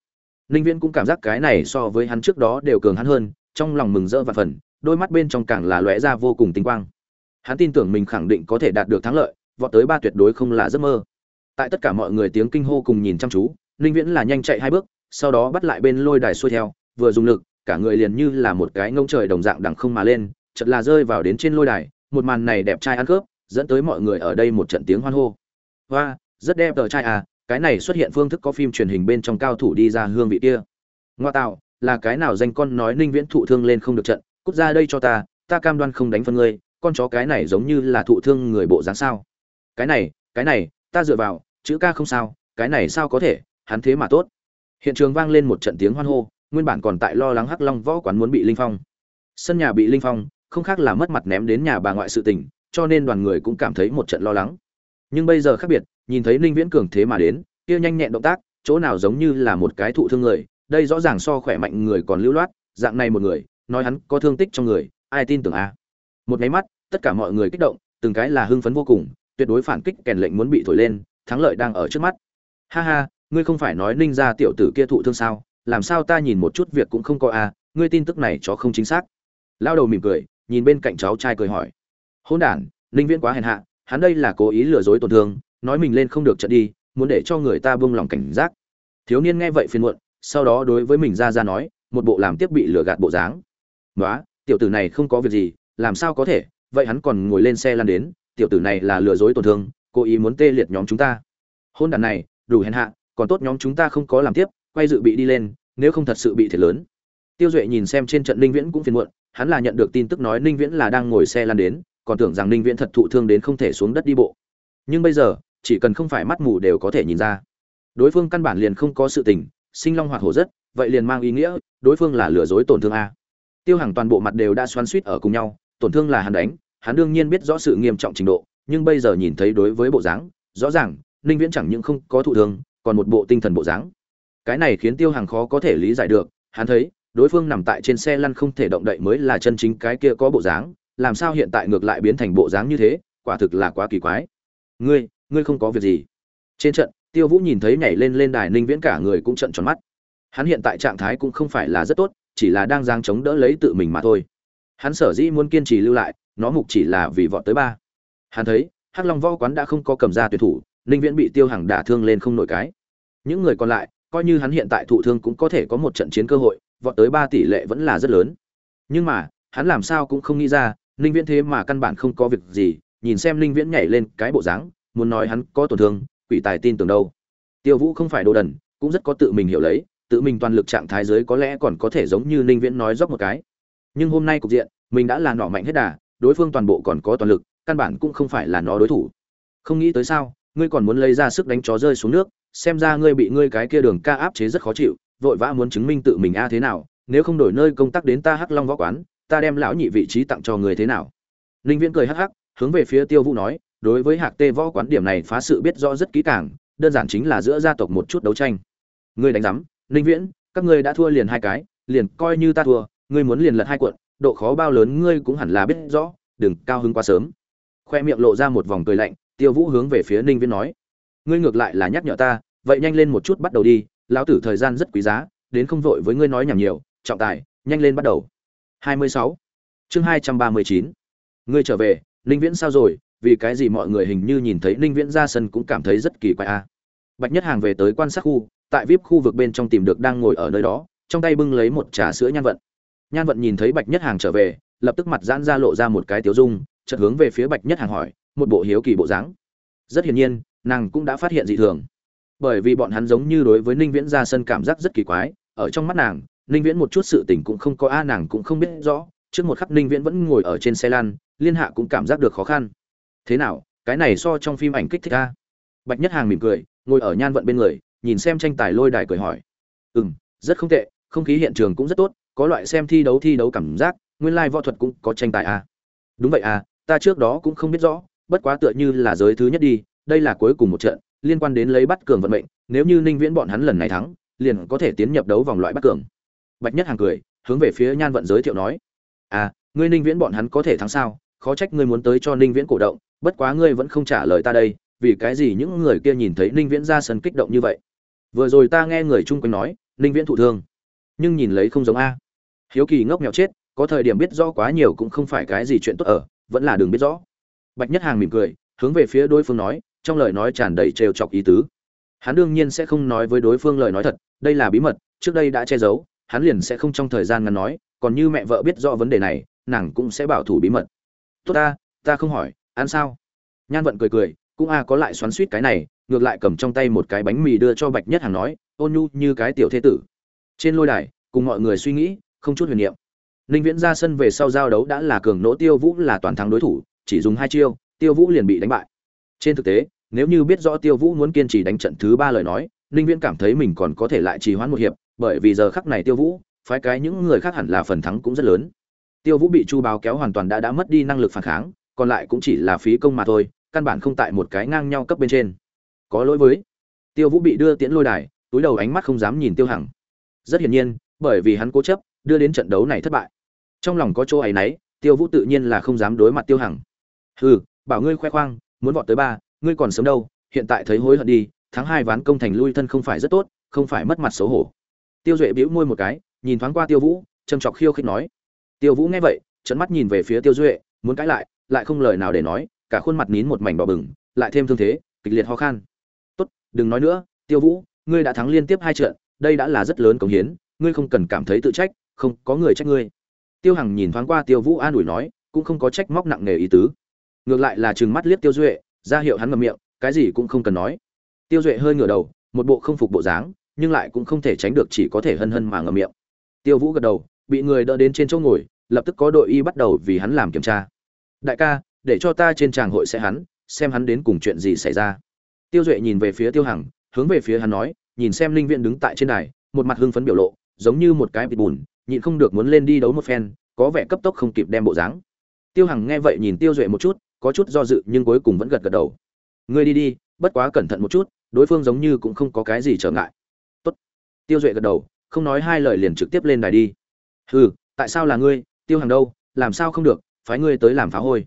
Ninh viễn cũng cảm giác cái này so với hắn trước đó đều cường hắn hơn, trong lòng mừng rỡ và phần, đôi mắt bên trong càng là lóe ra vô cùng tinh quang. Hắn tin tưởng mình khẳng định có thể đạt được thắng lợi, vọt tới ba tuyệt đối không là giấc mơ. Tại tất cả mọi người tiếng kinh hô cùng nhìn chăm chú, ninh viễn là nhanh chạy hai bước, sau đó bắt lại bên lôi đài xuôi theo, vừa dùng lực, cả người liền như là một cái ngông trời đồng dạng đằng không mà lên chật là rơi vào đến trên lôi đài, một màn này đẹp trai ăn cướp dẫn tới mọi người ở đây một trận tiếng hoan hô. Hoa rất đẹp tờ trai à cái này xuất hiện phương thức có phim truyền hình bên trong cao thủ đi ra hương vị kia. Ngoa tạo, là cái nào danh con nói ninh viễn thụ thương lên không được trận, cút ra đây cho ta ta cam đoan không đánh phân ngươi, con chó cái này giống như là thụ thương người bộ dáng sao. Cái này cái này, ta dựa vào, chữ ca không sao, cái này sao có thể, hắn thế mà tốt. Hiện trường vang lên một trận tiếng hoan hô, nguyên bản còn tại lo lắng hắc long võ quán muốn bị linh phong. Sân nhà bị linh phong, không khác là mất mặt ném đến nhà bà ngoại sự tình, cho nên đoàn người cũng cảm thấy một trận lo lắng. Nhưng bây giờ khác biệt nhìn thấy ninh viễn cường thế mà đến, kia nhanh nhẹn động tác, chỗ nào giống như là một cái thụ thương người, đây rõ ràng so khỏe mạnh người còn lưu loát, dạng này một người, nói hắn có thương tích trong người, ai tin tưởng a? Một máy mắt, tất cả mọi người kích động, từng cái là hưng phấn vô cùng, tuyệt đối phản kích kèn lệnh muốn bị thổi lên, thắng lợi đang ở trước mắt. Ha ha, ngươi không phải nói ninh gia tiểu tử kia thụ thương sao, làm sao ta nhìn một chút việc cũng không có a, ngươi tin tức này cho không chính xác. Lao đầu mỉm cười, nhìn bên cạnh cháu trai cười hỏi. Hỗn đản, ninh viễn quá hèn hạ hắn đây là cố ý lừa dối tổn thương, nói mình lên không được trận đi, muốn để cho người ta buông lòng cảnh giác. Thiếu niên nghe vậy phiền muộn, sau đó đối với mình ra ra nói, một bộ làm tiếp bị lừa gạt bộ dáng. Nói tiểu tử này không có việc gì, làm sao có thể, vậy hắn còn ngồi lên xe lăn đến, tiểu tử này là lừa dối tổn thương, cố ý muốn tê liệt nhóm chúng ta. Hôn đàn này, đủ hèn hạ, còn tốt nhóm chúng ta không có làm tiếp, quay dự bị đi lên, nếu không thật sự bị thiệt lớn. Tiêu duệ nhìn xem trên trận ninh viễn cũng phiền muộn, hắn là nhận được tin tức nói ninh viễn là đang ngồi xe lăn đến còn tưởng rằng ninh viễn thật thụ thương đến không thể xuống đất đi bộ. Nhưng bây giờ, chỉ cần không phải mắt mù đều có thể nhìn ra. Đối phương căn bản liền không có sự tình, sinh long hoạt hổ rất, vậy liền mang ý nghĩa, đối phương là lừa dối tổn thương a. Tiêu hàng toàn bộ mặt đều đã xoắn suýt ở cùng nhau, tổn thương là hắn đánh, hắn đương nhiên biết rõ sự nghiêm trọng trình độ, nhưng bây giờ nhìn thấy đối với bộ dáng, rõ ràng, ninh viễn chẳng những không có thụ thương, còn một bộ tinh thần bộ dáng. Cái này khiến tiêu hàng khó có thể lý giải được, hắn thấy, đối phương nằm tại trên xe lăn không thể động đậy mới là chân chính cái kia có bộ dáng làm sao hiện tại ngược lại biến thành bộ dáng như thế, quả thực là quá kỳ quái. Ngươi ngươi không có việc gì. Trên trận, tiêu vũ nhìn thấy nhảy lên lên đài ninh viễn cả người cũng trận tròn mắt. Hắn hiện tại trạng thái cũng không phải là rất tốt, chỉ là đang giang chống đỡ lấy tự mình mà thôi. Hắn sở dĩ muốn kiên trì lưu lại, nó mục chỉ là vì vọt tới ba. Hắn thấy, hắc long võ quán đã không có cầm ra tuyệt thủ, ninh viễn bị tiêu Hằng đả thương lên không nổi cái. Những người còn lại, coi như hắn hiện tại thụ thương cũng có thể có một trận chiến cơ hội, vọt tới ba tỷ lệ vẫn là rất lớn. Nhưng mà, hắn làm sao cũng không nghĩ ra ninh viễn thế mà căn bản không có việc gì, nhìn xem ninh viễn nhảy lên cái bộ dáng, muốn nói hắn có tổn thương, quỷ tài tin tưởng đâu. Tiêu vũ không phải đồ đần, cũng rất có tự mình hiểu lấy, tự mình toàn lực trạng thái giới có lẽ còn có thể giống như ninh viễn nói dốc một cái. Nhưng hôm nay cục diện, mình đã là nọ mạnh hết đà, đối phương toàn bộ còn có toàn lực, căn bản cũng không phải là nó đối thủ. Không nghĩ tới sao, ngươi còn muốn lấy ra sức đánh chó rơi xuống nước, xem ra ngươi bị ngươi cái kia đường ca áp chế rất khó chịu, vội vã muốn chứng minh tự mình a thế nào, nếu không đổi nơi công tác đến ta hắc long võ quán ta đem lão nhị vị trí tặng cho người thế nào? Ninh viễn cười hắc hắc, hướng về phía tiêu vũ nói, đối với hạc tê võ quán điểm này phá sự biết rõ rất kỹ càng, đơn giản chính là giữa gia tộc một chút đấu tranh. Ngươi đánh giám, ninh viễn, các ngươi đã thua liền hai cái, liền coi như ta thua, ngươi muốn liền lật hai cuộn, độ khó bao lớn ngươi cũng hẳn là biết rõ, đừng cao hứng quá sớm. Khoe miệng lộ ra một vòng cười lạnh, tiêu vũ hướng về phía ninh viễn nói, ngươi ngược lại là nhắc nhở ta, vậy nhanh lên một chút bắt đầu đi, lão tử thời gian rất quý giá, đến không vội với ngươi nói nhảm nhiều, trọng tài, nhanh lên bắt đầu. 26. chương 239. ngươi trở về, ninh viễn sao rồi vì cái gì mọi người hình như nhìn thấy ninh viễn ra sân cũng cảm thấy rất kỳ quái a à. bạch nhất hàng về tới quan sát khu, tại vip khu vực bên trong tìm được đang ngồi ở nơi đó, trong tay bưng lấy một trà sữa nhan vận nhan vận nhìn thấy bạch nhất hàng trở về, lập tức mặt giãn ra lộ ra một cái tiếu dung, chợt hướng về phía bạch nhất hàng hỏi, một bộ hiếu kỳ bộ dáng rất hiển nhiên, nàng cũng đã phát hiện dị thường bởi vì bọn hắn giống như đối với ninh viễn ra sân cảm giác rất kỳ quái, ở trong mắt nàng ninh viễn một chút sự tình cũng không có, a, nàng cũng không biết rõ, trước một khắc ninh viễn vẫn ngồi ở trên xe lan liên hạ cũng cảm giác được khó khăn. Thế nào, cái này so trong phim ảnh kích thích a? Bạch nhất hàng mỉm cười, ngồi ở nhan vận bên người, nhìn xem tranh tài lôi đài cười hỏi. Ừ m rất không tệ, không khí hiện trường cũng rất tốt, có loại xem thi đấu thi đấu cảm giác, nguyên lai võ thuật cũng có tranh tài a. Đúng vậy à ta trước đó cũng không biết rõ, bất quá tựa như là giới thứ nhất đi, đây là cuối cùng một trận, liên quan đến lấy bắt cường vận mệnh, nếu như ninh viễn bọn hắn lần này thắng, liền có thể tiến nhập đấu vòng loại bắt cường bạch nhất hàng cười, hướng về phía nhan vận giới thiệu nói à ngươi ninh viễn bọn hắn có thể thắng sao? Khó trách ngươi muốn tới cho ninh viễn cổ động, bất quá ngươi vẫn không trả lời ta đây, vì cái gì những người kia nhìn thấy ninh viễn ra sân kích động như vậy? Vừa rồi ta nghe người chung quanh nói, ninh viễn thụ thương, nhưng nhìn lấy không giống a. Hiếu kỳ ngốc nghèo chết, có thời điểm biết rõ quá nhiều cũng không phải cái gì chuyện tốt ở, vẫn là đừng biết rõ. Bạch nhất hàng mỉm cười, hướng về phía đối phương nói, trong lời nói tràn đầy trêu chọc ý tứ. Hắn đương nhiên sẽ không nói với đối phương lời nói thật, đây là bí mật, trước đây đã che giấu hắn liền sẽ không trong thời gian ngắn nói, còn như mẹ vợ biết rõ vấn đề này, nàng cũng sẽ bảo thủ bí mật. Tốt ta ta không hỏi, ăn sao? Nhan vận cười cười, cũng a có lại xoắn suýt cái này, ngược lại cầm trong tay một cái bánh mì đưa cho bạch nhất hàng nói, ôn nhu, như cái tiểu thế tử. Trên lôi đài, cùng mọi người suy nghĩ, không chút huyền niệm. Ninh viễn ra sân về sau giao đấu đã là cường nỗ tiêu vũ là toàn thắng đối thủ, chỉ dùng hai chiêu, tiêu vũ liền bị đánh bại. Trên thực tế, nếu như biết rõ tiêu vũ muốn kiên trì đánh trận thứ ba lời nói, ninh viễn cảm thấy mình còn có thể lại trì hoãn một hiệp bởi vì giờ khắc này tiêu vũ, phái cái những người khác hẳn là phần thắng cũng rất lớn. Tiêu vũ bị chu báo kéo hoàn toàn đã đã mất đi năng lực phản kháng, còn lại cũng chỉ là phí công mà thôi, căn bản không tại một cái ngang nhau cấp bên trên. Có lỗi với. Tiêu vũ bị đưa tiễn lôi đài, túi đầu ánh mắt không dám nhìn tiêu hằng. Rất hiển nhiên, bởi vì hắn cố chấp, đưa đến trận đấu này thất bại. Trong lòng có chỗ ấy nấy, tiêu vũ tự nhiên là không dám đối mặt tiêu hằng. Hừ, bảo ngươi khoe khoang, muốn vọt tới ba, ngươi còn sớm đâu, hiện tại thấy hối hận đi tháng hai ván công thành lui thân không phải rất tốt, không phải mất mặt xấu hổ tiêu duệ bĩu môi một cái, nhìn thoáng qua tiêu vũ, châm chọc khiêu khích nói. Tiêu vũ nghe vậy trận mắt nhìn về phía tiêu duệ, muốn cãi lại lại không lời nào để nói, cả khuôn mặt nín một mảnh đỏ bừng, lại thêm thương thế, kịch liệt ho khan. Tốt, đừng nói nữa, tiêu vũ, ngươi đã thắng liên tiếp hai trận, đây đã là rất lớn công hiến, ngươi không cần cảm thấy tự trách, không có người trách ngươi. Tiêu hằng nhìn thoáng qua tiêu vũ an ủi nói, cũng không có trách móc nặng nề ý tứ. Ngược lại là trừng mắt liếc tiêu duệ, ra hiệu hắn ngậm miệng, cái gì cũng không cần nói. Tiêu duệ hơi ngửa đầu, một bộ không phục bộ dáng nhưng lại cũng không thể tránh được chỉ có thể hân hân mà ngậm miệng. Tiêu vũ gật đầu, bị người đỡ đến trên chỗ ngồi, lập tức có đội y bắt đầu vì hắn làm kiểm tra. Đại ca, để cho ta trên tràng hội sẽ hắn, xem hắn đến cùng chuyện gì xảy ra. Tiêu duệ nhìn về phía tiêu hằng, hướng về phía hắn nói, nhìn xem linh viện đứng tại trên đài, một mặt hưng phấn biểu lộ, giống như một cái bịt bùn, nhịn không được muốn lên đi đấu một phen, có vẻ cấp tốc không kịp đem bộ dáng. Tiêu hằng nghe vậy nhìn tiêu duệ một chút, có chút do dự nhưng cuối cùng vẫn gật gật đầu. Ngươi đi đi, bất quá cẩn thận một chút, đối phương giống như cũng không có cái gì trở ngại tiêu duệ gật đầu, không nói hai lời liền trực tiếp lên đài đi. Hừ, tại sao là ngươi? Tiêu hằng đâu? Làm sao không được? Phái ngươi tới làm phá hôi.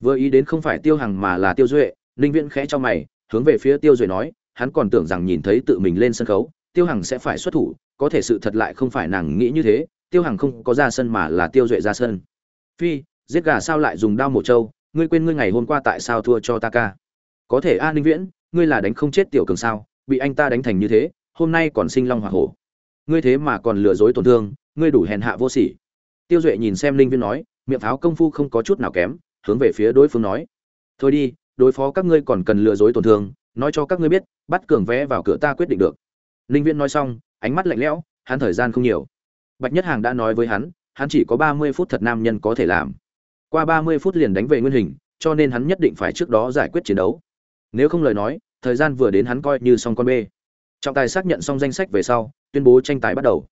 Vừa ý đến không phải tiêu hằng mà là tiêu duệ, ninh viễn khẽ cho mày, hướng về phía tiêu duệ nói, hắn còn tưởng rằng nhìn thấy tự mình lên sân khấu, tiêu hằng sẽ phải xuất thủ, có thể sự thật lại không phải nàng nghĩ như thế, tiêu hằng không có ra sân mà là tiêu duệ ra sân. Phi, giết gà sao lại dùng đao mổ trâu? Ngươi quên ngươi ngày hôm qua tại sao thua cho ta ca? Có thể a, ninh viễn, ngươi là đánh không chết tiểu cường sao? Bị anh ta đánh thành như thế hôm nay còn sinh long hỏa hổ. Ngươi thế mà còn lừa dối tổn thương, ngươi đủ hèn hạ vô sỉ. Tiêu duệ nhìn xem Linh Viên nói, miệng pháo công phu không có chút nào kém, hướng về phía đối phương nói. Thôi đi, đối phó các ngươi còn cần lừa dối tổn thương, nói cho các ngươi biết, bắt cường vé vào cửa ta quyết định được. Linh Viên nói xong, ánh mắt lạnh lẽo, hắn thời gian không nhiều. Bạch nhất hàng đã nói với hắn hắn chỉ có ba mươi phút thật nam nhân có thể làm. Qua ba mươi phút liền đánh về nguyên hình, cho nên hắn nhất định phải trước đó giải quyết chiến đấu. Nếu không lời nói, thời gian vừa đến hắn coi như xong con bê trọng tài xác nhận xong danh sách về sau, tuyên bố tranh tài bắt đầu.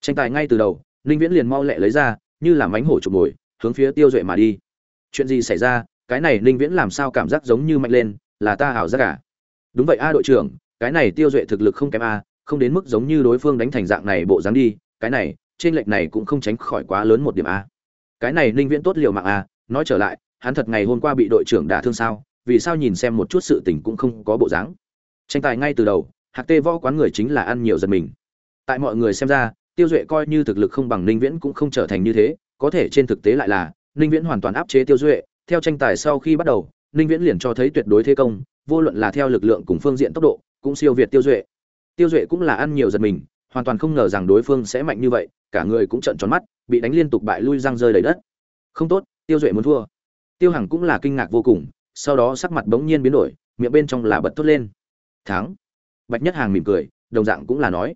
Tranh tài ngay từ đầu, ninh viễn liền mau lẹ lấy ra, như là mánh hổ chụp mồi, hướng phía tiêu duệ mà đi. Chuyện gì xảy ra, cái này ninh viễn làm sao cảm giác giống như mạnh lên, là ta hảo giác cả à? đúng vậy a đội trưởng, cái này tiêu duệ thực lực không kém a, không đến mức giống như đối phương đánh thành dạng này bộ dáng đi, cái này, trên lệch này cũng không tránh khỏi quá lớn một điểm a. Cái này ninh viễn tốt liều mạng a, nói trở lại, hắn thật ngày hôm qua bị đội trưởng đả thương sao, vì sao nhìn xem một chút sự tình cũng không có bộ dáng. Tranh tài ngay từ đầu hạc tê võ quán người chính là ăn nhiều giật mình. Tại mọi người xem ra, tiêu duệ coi như thực lực không bằng ninh viễn cũng không trở thành như thế, có thể trên thực tế lại là, ninh viễn hoàn toàn áp chế tiêu duệ, theo tranh tài sau khi bắt đầu, ninh viễn liền cho thấy tuyệt đối thế công, vô luận là theo lực lượng cùng phương diện tốc độ, cũng siêu việt tiêu duệ. Tiêu duệ cũng là ăn nhiều giật mình, hoàn toàn không ngờ rằng đối phương sẽ mạnh như vậy, cả người cũng trợn tròn mắt, bị đánh liên tục bại lui răng rơi đầy đất. Không tốt, tiêu duệ muốn thua. Tiêu hằng cũng là kinh ngạc vô cùng, sau đó sắc mặt bỗng nhiên biến đổi, miệng bên trong là bật thốt lên. Thắng bạch nhất hàng mỉm cười, đồng dạng cũng là nói.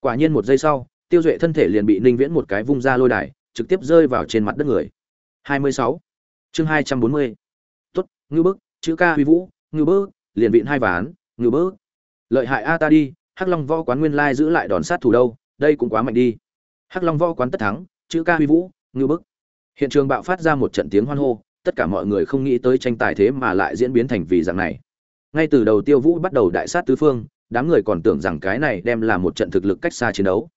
Quả nhiên một giây sau, tiêu duệ thân thể liền bị ninh viễn một cái vung ra lôi đài, trực tiếp rơi vào trên mặt đất người. 26. chương 240. tốt, ngư bức, chữ ca huy vũ, ngư bức, liền vịn hai ván, ngư bức. Lợi hại a ta đi, hắc long võ quán nguyên lai giữ lại đòn sát thủ đâu, đây cũng quá mạnh đi. Hắc long võ quán tất thắng, chữ ca huy vũ, ngư bức. Hiện trường bạo phát ra một trận tiếng hoan hô, tất cả mọi người không nghĩ tới tranh tài thế mà lại diễn biến thành vì dạng này. Ngay từ đầu tiêu vũ bắt đầu đại sát tứ phương đám người còn tưởng rằng cái này đem là một trận thực lực cách xa chiến đấu.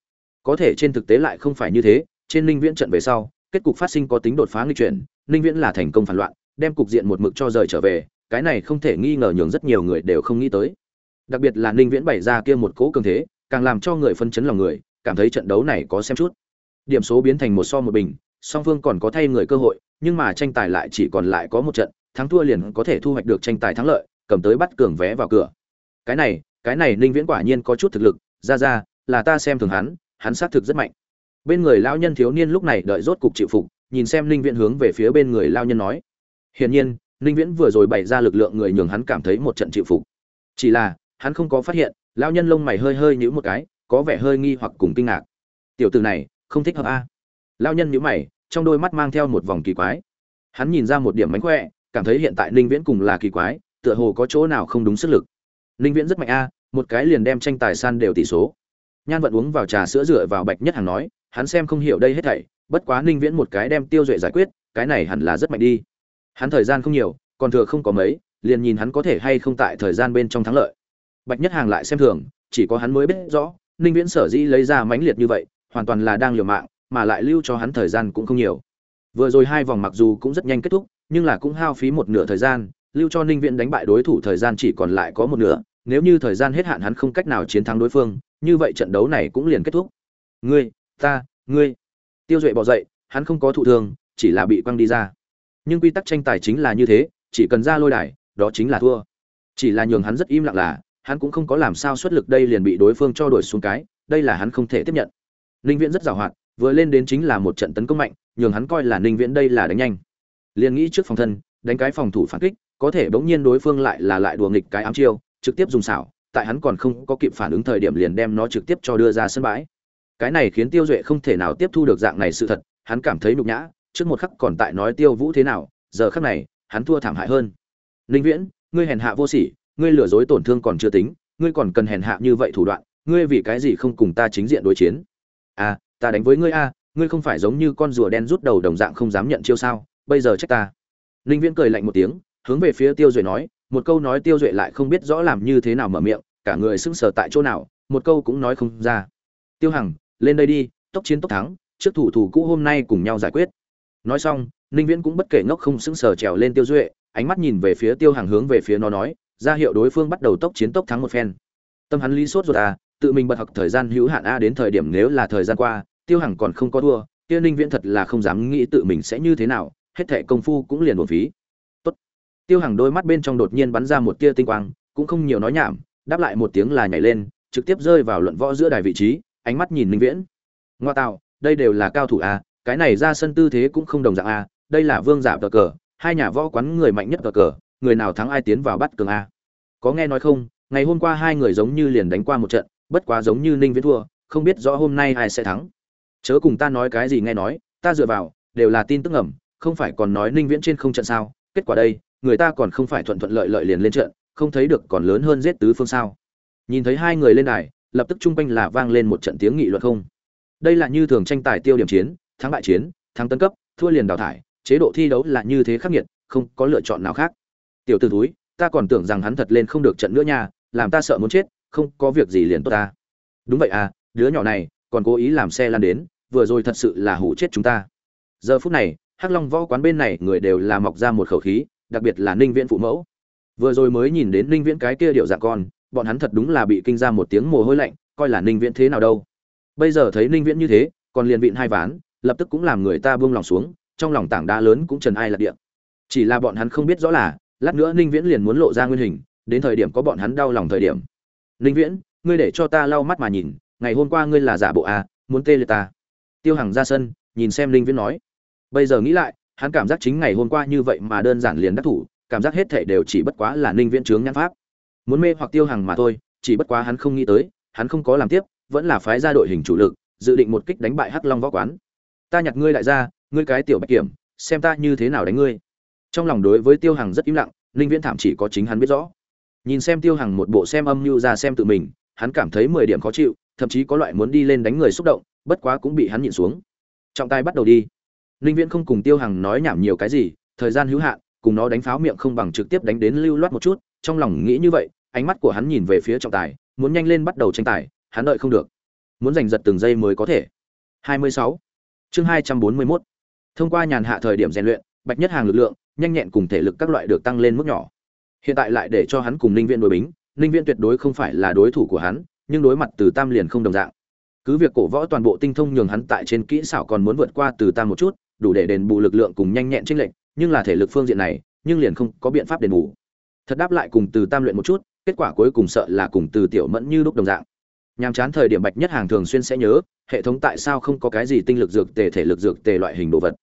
Có thể trên thực tế lại không phải như thế, trên ninh viễn trận về sau, kết cục phát sinh có tính đột phá nguy chuyển, ninh viễn là thành công phản loạn, đem cục diện một mực cho rời trở về, cái này không thể nghi ngờ nhường rất nhiều người đều không nghĩ tới. Đặc biệt là ninh viễn bày ra kia một cỗ cường thế, càng làm cho người phân chấn lòng người, cảm thấy trận đấu này có xem chút. Điểm số biến thành một so một bình, song phương còn có thay người cơ hội, nhưng mà tranh tài lại chỉ còn lại có một trận, thắng thua liền có thể thu hoạch được tranh tài thắng lợi, cầm tới bắt cường vé vào cửa. Cái này cái này ninh viễn quả nhiên có chút thực lực, ra ra, là ta xem thường hắn hắn xác thực rất mạnh. Bên người lao nhân thiếu niên lúc này đợi rốt cục chịu phục, nhìn xem ninh viễn hướng về phía bên người lao nhân nói. Hiển nhiên, ninh viễn vừa rồi bày ra lực lượng người nhường hắn cảm thấy một trận chịu phục. Chỉ là, hắn không có phát hiện lao nhân lông mày hơi hơi nhíu một cái, có vẻ hơi nghi hoặc cùng kinh ngạc. Tiểu từ này, không thích hợp a. À. lao nhân nhíu mày, trong đôi mắt mang theo một vòng kỳ quái. Hắn nhìn ra một điểm mánh khỏe, cảm thấy hiện tại ninh viễn cùng là kỳ quái, tựa hồ có chỗ nào không đúng sức lực ninh viễn rất mạnh a, một cái liền đem tranh tài san đều tỷ số. Nhan vận uống vào trà sữa rửa vào bạch nhất hàng nói, hắn xem không hiểu đây hết thảy, bất quá ninh viễn một cái đem tiêu duệ giải quyết, cái này hẳn là rất mạnh đi. Hắn thời gian không nhiều, còn thừa không có mấy, liền nhìn hắn có thể hay không tại thời gian bên trong thắng lợi. Bạch nhất hàng lại xem thường, chỉ có hắn mới biết rõ, ninh viễn sở dĩ lấy ra mãnh liệt như vậy, hoàn toàn là đang liều mạng, mà lại lưu cho hắn thời gian cũng không nhiều. Vừa rồi hai vòng mặc dù cũng rất nhanh kết thúc, nhưng là cũng hao phí một nửa thời gian lưu cho ninh viễn đánh bại đối thủ thời gian chỉ còn lại có một nửa, nếu như thời gian hết hạn hắn không cách nào chiến thắng đối phương, như vậy trận đấu này cũng liền kết thúc. Ngươi, ta, ngươi. Tiêu duệ bỏ dậy, hắn không có thụ thương, chỉ là bị quăng đi ra. Nhưng quy tắc tranh tài chính là như thế, chỉ cần ra lôi đài, đó chính là thua. Chỉ là nhường hắn rất im lặng là, hắn cũng không có làm sao xuất lực đây liền bị đối phương cho đuổi xuống cái, đây là hắn không thể tiếp nhận. Ninh viễn rất giàu hoạt vừa lên đến chính là một trận tấn công mạnh, nhường hắn coi là ninh viễn đây là đánh nhanh. Liền nghĩ trước phòng thân, đánh cái phòng thủ phản kích có thể bỗng nhiên đối phương lại là lại đùa nghịch cái ám chiêu, trực tiếp dùng xảo, tại hắn còn không có kịp phản ứng thời điểm liền đem nó trực tiếp cho đưa ra sân bãi. Cái này khiến tiêu duệ không thể nào tiếp thu được dạng này sự thật, hắn cảm thấy nhục nhã, trước một khắc còn tại nói tiêu vũ thế nào, giờ khắc này, hắn thua thảm hại hơn. Linh viễn, ngươi hèn hạ vô sỉ, ngươi lừa dối tổn thương còn chưa tính, ngươi còn cần hèn hạ như vậy thủ đoạn, ngươi vì cái gì không cùng ta chính diện đối chiến? À ta đánh với ngươi a, ngươi không phải giống như con rùa đen rút đầu đồng dạng không dám nhận chiêu sao, bây giờ trách ta. Linh viễn cười lạnh một tiếng hướng về phía tiêu duệ nói, một câu nói tiêu duệ lại không biết rõ làm như thế nào mở miệng, cả người sững sờ tại chỗ nào, một câu cũng nói không ra. Tiêu hằng, lên đây đi, tốc chiến tốc thắng, trước thủ thủ cũ hôm nay cùng nhau giải quyết. Nói xong, ninh viễn cũng bất kể ngốc không sững sờ trèo lên tiêu duệ, ánh mắt nhìn về phía tiêu hằng hướng về phía nó nói, ra hiệu đối phương bắt đầu tốc chiến tốc thắng một phen. Tâm hắn lý sốt ruột à tự mình bật học thời gian hữu hạn a đến thời điểm nếu là thời gian qua, tiêu hằng còn không có thua tiêu ninh viễn thật là không dám nghĩ tự mình sẽ như thế nào, hết thệ công phu cũng liền một phí tiêu hằng đôi mắt bên trong đột nhiên bắn ra một tia tinh quang, cũng không nhiều nói nhảm, đáp lại một tiếng là nhảy lên, trực tiếp rơi vào luận võ giữa đài vị trí, ánh mắt nhìn ninh viễn. Ngoa tạo, đây đều là cao thủ a cái này ra sân tư thế cũng không đồng dạng a đây là vương giả cờ cờ, hai nhà võ quán người mạnh nhất cờ cờ, người nào thắng ai tiến vào bắt cường a có nghe nói không, ngày hôm qua hai người giống như liền đánh qua một trận, bất quá giống như ninh viễn thua, không biết rõ hôm nay ai sẽ thắng. Chớ cùng ta nói cái gì nghe nói, ta dựa vào, đều là tin tức ẩm không phải còn nói ninh viễn trên không trận sao, kết quả đây người ta còn không phải thuận thuận lợi lợi liền lên trận, không thấy được còn lớn hơn giết tứ phương sao. Nhìn thấy hai người lên đài, lập tức chung quanh là vang lên một trận tiếng nghị luận không. Đây là như thường tranh tài tiêu điểm chiến, thắng bại chiến, thắng tân cấp, thua liền đào thải, chế độ thi đấu là như thế khắc nghiệt, không có lựa chọn nào khác. Tiểu t ử túi ta còn tưởng rằng hắn thật lên không được trận nữa nha, làm ta sợ muốn chết, không có việc gì liền tốt ta. Đúng vậy à đứa nhỏ này, còn cố ý làm xe lan đến, vừa rồi thật sự là hủ chết chúng ta. Giờ phút này, hắc long võ quán bên này người đều là mọc ra một khẩu khí đặc biệt là ninh viễn phụ mẫu. Vừa rồi mới nhìn đến ninh viễn cái kia điệu dạng con, bọn hắn thật đúng là bị kinh ra một tiếng mồ hôi lạnh, coi là ninh viễn thế nào đâu. Bây giờ thấy ninh viễn như thế, còn liền vịn hai ván, lập tức cũng làm người ta buông lòng xuống, trong lòng tảng đá lớn cũng trần ai lạc địa. Chỉ là bọn hắn không biết rõ là, lát nữa ninh viễn liền muốn lộ ra nguyên hình, đến thời điểm có bọn hắn đau lòng thời điểm. Ninh viễn, ngươi để cho ta lau mắt mà nhìn, ngày hôm qua ngươi là giả bộ à muốn tê liệt ta. Tiêu hằng ra sân, nhìn xem ninh viễn nói. Bây giờ nghĩ lại hắn cảm giác chính ngày hôm qua như vậy mà đơn giản liền đắc thủ, cảm giác hết thể đều chỉ bất quá là ninh viễn trướng nhãn pháp. Muốn mê hoặc tiêu hằng mà thôi, chỉ bất quá hắn không nghĩ tới, hắn không có làm tiếp, vẫn là phái ra đội hình chủ lực, dự định một kích đánh bại hắc long võ quán. Ta nhặt ngươi lại ra ngươi cái tiểu bạch kiểm, xem ta như thế nào đánh ngươi. Trong lòng đối với tiêu hằng rất im lặng, ninh viễn thảm chỉ có chính hắn biết rõ. Nhìn xem tiêu hằng một bộ xem âm mưu ra xem tự mình, hắn cảm thấy mười điểm khó chịu, thậm chí có loại muốn đi lên đánh người xúc động, bất quá cũng bị hắn nhịn xuống. Trọng tài bắt đầu đi ninh viễn không cùng tiêu hằng nói nhảm nhiều cái gì, thời gian hữu hạn, cùng nó đánh pháo miệng không bằng trực tiếp đánh đến lưu loát một chút, trong lòng nghĩ như vậy, ánh mắt của hắn nhìn về phía trọng tài, muốn nhanh lên bắt đầu tranh tài, hắn đợi không được muốn giành giật từng giây mới có thể 26. chương 241. thông qua nhàn hạ thời điểm rèn luyện, bạch nhất hàng lực lượng, nhanh nhẹn cùng thể lực các loại được tăng lên mức nhỏ hiện tại lại để cho hắn cùng ninh Viễn đối bính, ninh Viễn tuyệt đối không phải là đối thủ của hắn, nhưng đối mặt từ tam liền không đồng dạng cứ việc cổ võ toàn bộ tinh thông nhường hắn tại trên kỹ xảo còn muốn vượt qua từ tam một chút đủ để đền bù lực lượng cùng nhanh nhẹn chênh lệch, nhưng là thể lực phương diện này, nhưng liền không có biện pháp đền bù. Thật đáp lại cùng từ tam luyện một chút, kết quả cuối cùng sợ là cùng từ tiểu mẫn như lúc đồng dạng. Nhàm chán thời điểm bạch nhất hàng thường xuyên sẽ nhớ, hệ thống tại sao không có cái gì tinh lực dược tề, thể lực dược tề loại hình đồ vật.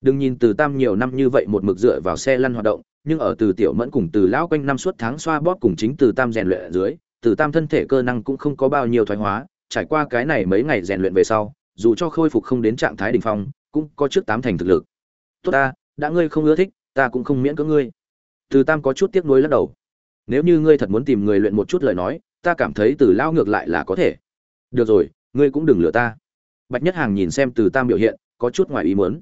Đừng nhìn từ tam nhiều năm như vậy một mực dựa vào xe lăn hoạt động, nhưng ở từ tiểu mẫn cùng từ lão quanh năm suốt tháng xoa bóp cùng chính từ tam rèn luyện ở dưới, từ tam thân thể cơ năng cũng không có bao nhiêu thoái hóa, trải qua cái này mấy ngày rèn luyện về sau, dù cho khôi phục không đến trạng thái đỉnh phong cũng có trước tám thành thực lực. Tốt ta, đã ngươi không ưa thích, ta cũng không miễn cưỡng ngươi. Từ tam có chút tiếc nuối lắc đầu. Nếu như ngươi thật muốn tìm người luyện một chút lời nói, ta cảm thấy từ lao ngược lại là có thể. Được rồi, ngươi cũng đừng lừa ta. Bạch nhất hàng nhìn xem từ tam biểu hiện, có chút ngoài ý muốn.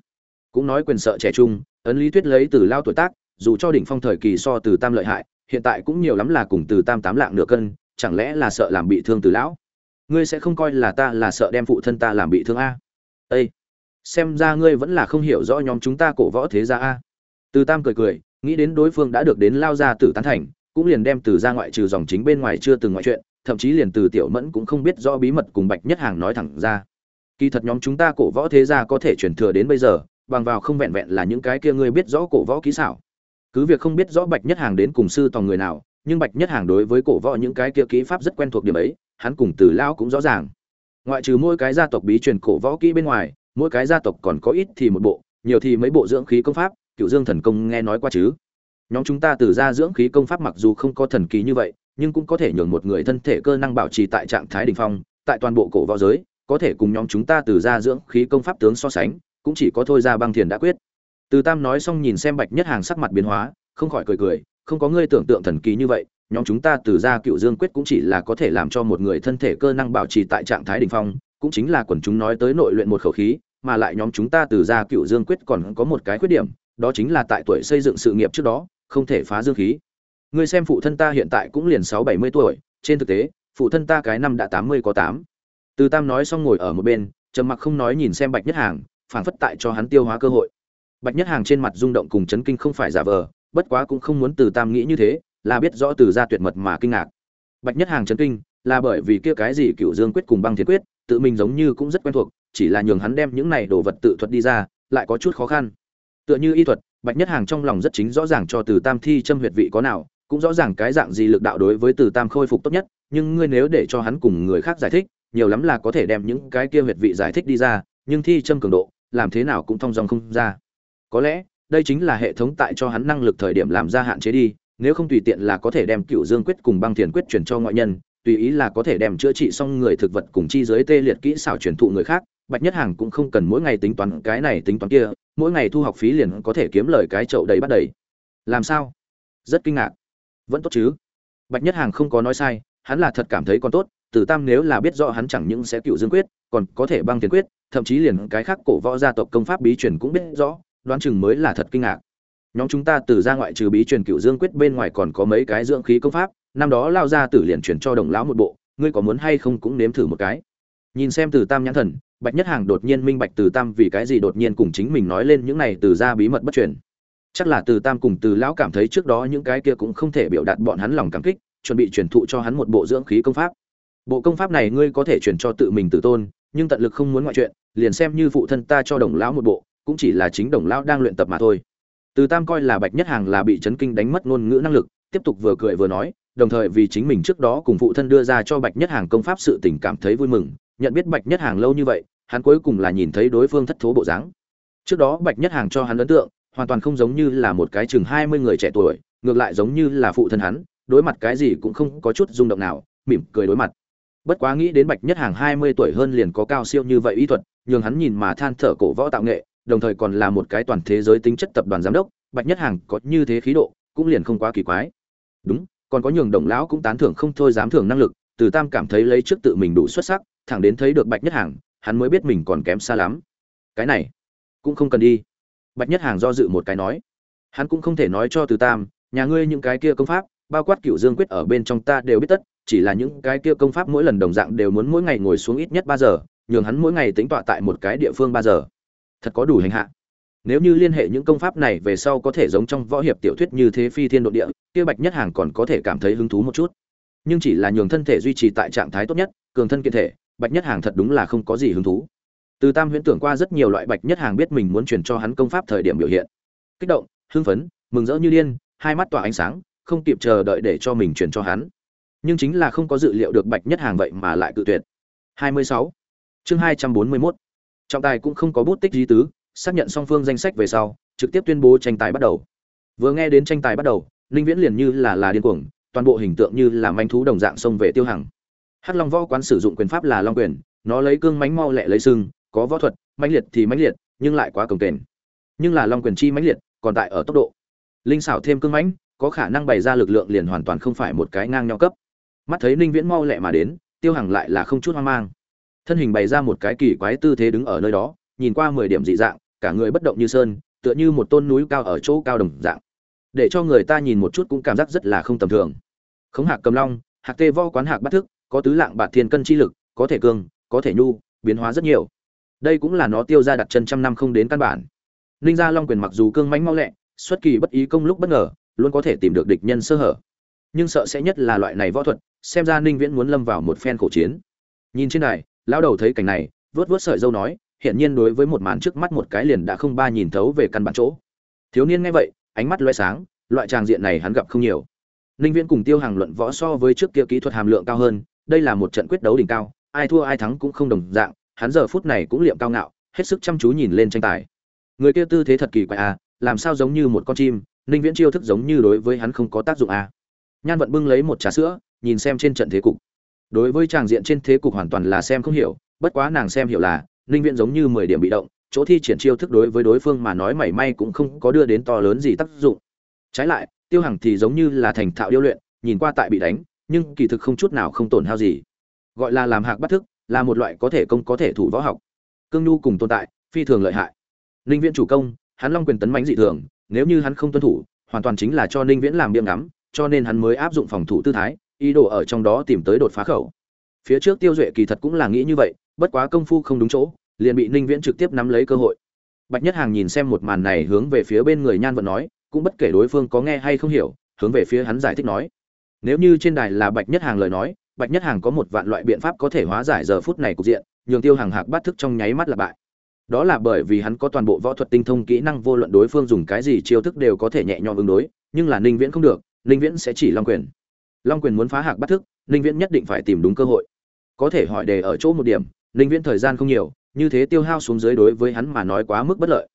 Cũng nói quyền sợ trẻ trung, ấn lý thuyết lấy từ lao tuổi tác, dù cho đỉnh phong thời kỳ so từ tam lợi hại, hiện tại cũng nhiều lắm là cùng từ tam tám lạng nửa cân, chẳng lẽ là sợ làm bị thương từ lão? Ngươi sẽ không coi là ta là sợ đem phụ thân ta làm bị thương a. Ây xem ra ngươi vẫn là không hiểu rõ nhóm chúng ta cổ võ thế gia a. Từ tam cười cười, nghĩ đến đối phương đã được đến lao ra tử tán thành, cũng liền đem từ ra ngoại trừ dòng chính bên ngoài chưa từng ngoại chuyện, thậm chí liền từ tiểu mẫn cũng không biết rõ bí mật cùng bạch nhất hàng nói thẳng ra. Kỳ thật nhóm chúng ta cổ võ thế gia có thể truyền thừa đến bây giờ, bằng vào không vẹn vẹn là những cái kia ngươi biết rõ cổ võ kỹ xảo. Cứ việc không biết rõ bạch nhất hàng đến cùng sư tòng người nào, nhưng bạch nhất hàng đối với cổ võ những cái kia kỹ pháp rất quen thuộc điểm ấy, hắn cùng từ lao cũng rõ ràng. Ngoại trừ mỗi cái gia tộc bí truyền cổ võ kỹ bên ngoài mỗi cái gia tộc còn có ít thì một bộ, nhiều thì mấy bộ dưỡng khí công pháp cựu dương thần công nghe nói qua chứ. Nhóm chúng ta từ ra dưỡng khí công pháp mặc dù không có thần kỳ như vậy, nhưng cũng có thể nhường một người thân thể cơ năng bảo trì tại trạng thái đ ỉ n h phong, tại toàn bộ cổ võ giới, có thể cùng nhóm chúng ta từ ra dưỡng khí công pháp tướng so sánh, cũng chỉ có thôi ra băng thiền đã quyết. Từ tam nói xong nhìn xem bạch nhất hàng sắc mặt biến hóa, không khỏi cười cười, không có ngươi tưởng tượng thần kỳ như vậy, nhóm chúng ta từ ra cựu dương quyết cũng chỉ là có thể làm cho một người thân thể cơ năng bảo trì tại trạng thái đ ỉ n h phong, cũng chính là quần chúng nói tới nội luyện một khẩu khí mà lại nhóm chúng ta từ gia cựu dương quyết còn có một cái khuyết điểm, đó chính là tại tuổi xây dựng sự nghiệp trước đó, không thể phá dương khí. Ngươi xem phụ thân ta hiện tại cũng liền sáu bảy mươi tuổi, trên thực tế, phụ thân ta cái năm đã tám mươi có tám. Từ tam nói xong ngồi ở một bên, trầm mặc không nói nhìn xem bạch nhất hàng, phảng phất tại cho hắn tiêu hóa cơ hội. Bạch nhất hàng trên mặt rung động cùng chấn kinh không phải giả vờ, bất quá cũng không muốn từ tam nghĩ như thế, là biết rõ từ gia tuyệt mật mà kinh ngạc. Bạch nhất hàng chấn kinh, là bởi vì kia cái gì cựu dương quyết cùng băng thiên quyết, tự mình giống như cũng rất quen thuộc chỉ là nhường hắn đem những này đồ vật tự thuật đi ra, lại có chút khó khăn. Tựa như y thuật, bạch nhất hàng trong lòng rất chính rõ ràng cho từ tam thi châm huyệt vị có nào, cũng rõ ràng cái dạng gì lực đạo đối với từ tam khôi phục tốt nhất, nhưng ngươi nếu để cho hắn cùng người khác giải thích, nhiều lắm là có thể đem những cái kia huyệt vị giải thích đi ra, nhưng thi châm cường độ, làm thế nào cũng thông dong không ra. Có lẽ, đây chính là hệ thống tại cho hắn năng lực thời điểm làm ra hạn chế đi, nếu không tùy tiện là có thể đem cựu dương quyết cùng băng thiền quyết truyền cho ngoại nhân, tùy ý là có thể đem chữa trị xong người thực vật cùng chi giới tê liệt kỹ xảo truyền thụ người khác bạch nhất hàng cũng không cần mỗi ngày tính toán cái này tính toán kia, mỗi ngày thu học phí liền có thể kiếm lời cái chậu đầy bắt đầy. Làm sao? Rất kinh ngạc. Vẫn tốt chứ. Bạch nhất hàng không có nói sai, hắn là thật cảm thấy còn tốt từ tam nếu là biết rõ hắn chẳng những sẽ cựu dương quyết, còn có thể băng tiền quyết, thậm chí liền cái khác cổ võ gia tộc công pháp bí truyền cũng biết rõ, đoán chừng mới là thật kinh ngạc. Nhóm chúng ta từ ra ngoại trừ bí truyền cựu dương quyết bên ngoài còn có mấy cái dưỡng khí công pháp, năm đó lao ra tử liền chuyển cho đồng lão một bộ, ngươi có muốn hay không cũng nếm thử một cái. Nhìn xem từ tam nhãn thần bạch nhất hàng đột nhiên minh bạch từ tam vì cái gì đột nhiên cùng chính mình nói lên những này từ ra bí mật bất truyền. Chắc là từ tam cùng từ lão cảm thấy trước đó những cái kia cũng không thể biểu đạt bọn hắn lòng cảm kích, chuẩn bị truyền thụ cho hắn một bộ dưỡng khí công pháp. Bộ công pháp này ngươi có thể truyền cho tự mình tự tôn, nhưng tận lực không muốn ngoại chuyện, liền xem như phụ thân ta cho đồng lão một bộ, cũng chỉ là chính đồng lão đang luyện tập mà thôi. Từ tam coi là bạch nhất hàng là bị chấn kinh đánh mất ngôn ngữ năng lực, tiếp tục vừa cười vừa nói, đồng thời vì chính mình trước đó cùng phụ thân đưa ra cho bạch nhất hàng công pháp sự tình cảm thấy vui mừng nhận biết bạch nhất hàng lâu như vậy, hắn cuối cùng là nhìn thấy đối phương thất thố bộ dáng. Trước đó bạch nhất hàng cho hắn ấn tượng, hoàn toàn không giống như là một cái chừng hai mươi người trẻ tuổi, ngược lại giống như là phụ thân hắn, đối mặt cái gì cũng không có chút rung động nào, mỉm cười đối mặt. Bất quá nghĩ đến bạch nhất hàng hai mươi tuổi hơn liền có cao siêu như vậy ý thuật, nhường hắn nhìn mà than thở cổ võ tạo nghệ, đồng thời còn là một cái toàn thế giới tính chất tập đoàn giám đốc, bạch nhất hàng có như thế khí độ, cũng liền không quá kỳ quái. Đúng, còn có nhường đồng lão cũng tán thưởng không thôi dám thưởng năng lực, từ tam cảm thấy lấy trước tự mình đủ xuất sắc thẳng đến thấy được bạch nhất hàng, hắn mới biết mình còn kém xa lắm. Cái này, cũng không cần đi. Bạch nhất hàng do dự một cái nói. Hắn cũng không thể nói cho từ tam, nhà ngươi những cái kia công pháp, bao quát cựu dương quyết ở bên trong ta đều biết tất, chỉ là những cái kia công pháp mỗi lần đồng dạng đều muốn mỗi ngày ngồi xuống ít nhất ba giờ, nhường hắn mỗi ngày tính tọa tại một cái địa phương ba giờ. Thật có đủ hành hạ. Nếu như liên hệ những công pháp này về sau có thể giống trong võ hiệp tiểu thuyết như thế phi thiên độ địa, kia bạch nhất hàng còn có thể cảm thấy hứng thú một chút. Nhưng chỉ là nhường thân thể duy trì tại trạng thái tốt nhất, cường thân kiện thể bạch nhất hàng thật đúng là không có gì hứng thú. Từ tam huyễn tưởng qua rất nhiều loại bạch nhất hàng biết mình muốn truyền cho hắn công pháp thời điểm biểu hiện. Kích động, hưng phấn, mừng rỡ như điên, hai mắt tỏa ánh sáng, không kịp chờ đợi để cho mình truyền cho hắn. Nhưng chính là không có dự liệu được bạch nhất hàng vậy mà lại cự tuyệt. 26. chương 241. trọng tài cũng không có bút tích di tứ, xác nhận song phương danh sách về sau, trực tiếp tuyên bố tranh tài bắt đầu. Vừa nghe đến tranh tài bắt đầu, ninh viễn liền như là là điên cuồng, toàn bộ hình tượng như là manh thú đồng dạng xông về tiêu hằng hắc long võ quán sử dụng quyền pháp là long quyền, nó lấy cương mánh mau lẹ lấy sưng có võ thuật, mãnh liệt thì mãnh liệt, nhưng lại quá cồng kềnh. Nhưng là long quyền chi mãnh liệt, còn tại ở tốc độ. Linh xảo thêm cương mãnh, có khả năng bày ra lực lượng liền hoàn toàn không phải một cái ngang nhau cấp. Mắt thấy ninh viễn mau lẹ mà đến, tiêu hằng lại là không chút hoang mang. Thân hình bày ra một cái kỳ quái tư thế đứng ở nơi đó, nhìn qua mười điểm dị dạng, cả người bất động như sơn, tựa như một tôn núi cao ở chỗ cao đồng dạng. Để cho người ta nhìn một chút cũng cảm giác rất là không tầm thường. Khống hạc cầm long, hạc tê vo quán hạc bắt thức có tứ lạng bạt thiên cân chi lực, có thể cương, có thể nhu, biến hóa rất nhiều. Đây cũng là nó tiêu ra đặt chân trăm năm không đến căn bản. Ninh gia long quyền mặc dù cương mãnh mau lẹ, xuất kỳ bất ý công lúc bất ngờ, luôn có thể tìm được địch nhân sơ hở. Nhưng sợ sẽ nhất là loại này võ thuật, xem ra ninh viễn muốn lâm vào một phen khổ chiến. Nhìn trên này lão đầu thấy cảnh này, vớt vớt sợi dâu nói hiện nhiên đối với một màn trước mắt một cái liền đã không ba nhìn thấu về căn bản chỗ. Thiếu niên nghe vậy, ánh mắt lóe sáng, loại tràng diện này hắn gặp không nhiều. Ninh viễn cùng tiêu hàng luận võ so với trước kia kỹ thuật hàm lượng cao hơn đây là một trận quyết đấu đỉnh cao, ai thua ai thắng cũng không đồng dạng, hắn giờ phút này cũng liệm cao ngạo, hết sức chăm chú nhìn lên tranh tài. Người kia tư thế thật kỳ quái à làm sao giống như một con chim, ninh viễn chiêu thức giống như đối với hắn không có tác dụng à. Nhan vận bưng lấy một trà sữa, nhìn xem trên trận thế cục. Đối với tràng diện trên thế cục hoàn toàn là xem không hiểu, bất quá nàng xem hiểu là, ninh viễn giống như mười điểm bị động, chỗ thi triển chiêu thức đối với đối phương mà nói mảy may cũng không có đưa đến to lớn gì tác dụng. Trái lại, tiêu hằng thì giống như là thành thạo điêu luyện, nhìn qua tại bị đánh nhưng kỳ thực không chút nào không tổn hao gì. Gọi là làm hạc bắt thức, là một loại có thể công có thể thủ võ học. Cương nhu cùng tồn tại, phi thường lợi hại. Ninh viễn chủ công, hắn long quyền tấn mãnh dị thường, nếu như hắn không tuân thủ, hoàn toàn chính là cho ninh viễn làm biêm ngắm, cho nên hắn mới áp dụng phòng thủ tư thái, ý đồ ở trong đó tìm tới đột phá khẩu. Phía trước tiêu duệ kỳ thật cũng là nghĩ như vậy, bất quá công phu không đúng chỗ, liền bị ninh viễn trực tiếp nắm lấy cơ hội. Bạch nhất hàng nhìn xem một màn này hướng về phía bên người nhan vận nói, cũng bất kể đối phương có nghe hay không hiểu, hướng về phía hắn giải thích nói nếu như trên đài là bạch nhất hàng lời nói, bạch nhất hàng có một vạn loại biện pháp có thể hóa giải giờ phút này cục diện, nhường tiêu hàng hạc bắt thức trong nháy mắt là bại. Đó là bởi vì hắn có toàn bộ võ thuật tinh thông kỹ năng vô luận đối phương dùng cái gì chiêu thức đều có thể nhẹ nhõm ứng đối, nhưng là ninh viễn không được, ninh viễn sẽ chỉ long quyền. Long quyền muốn phá hạc bắt thức, ninh viễn nhất định phải tìm đúng cơ hội. Có thể hỏi đề ở chỗ một điểm, ninh viễn thời gian không nhiều, như thế tiêu hao xuống dưới đối với hắn mà nói quá mức bất lợi.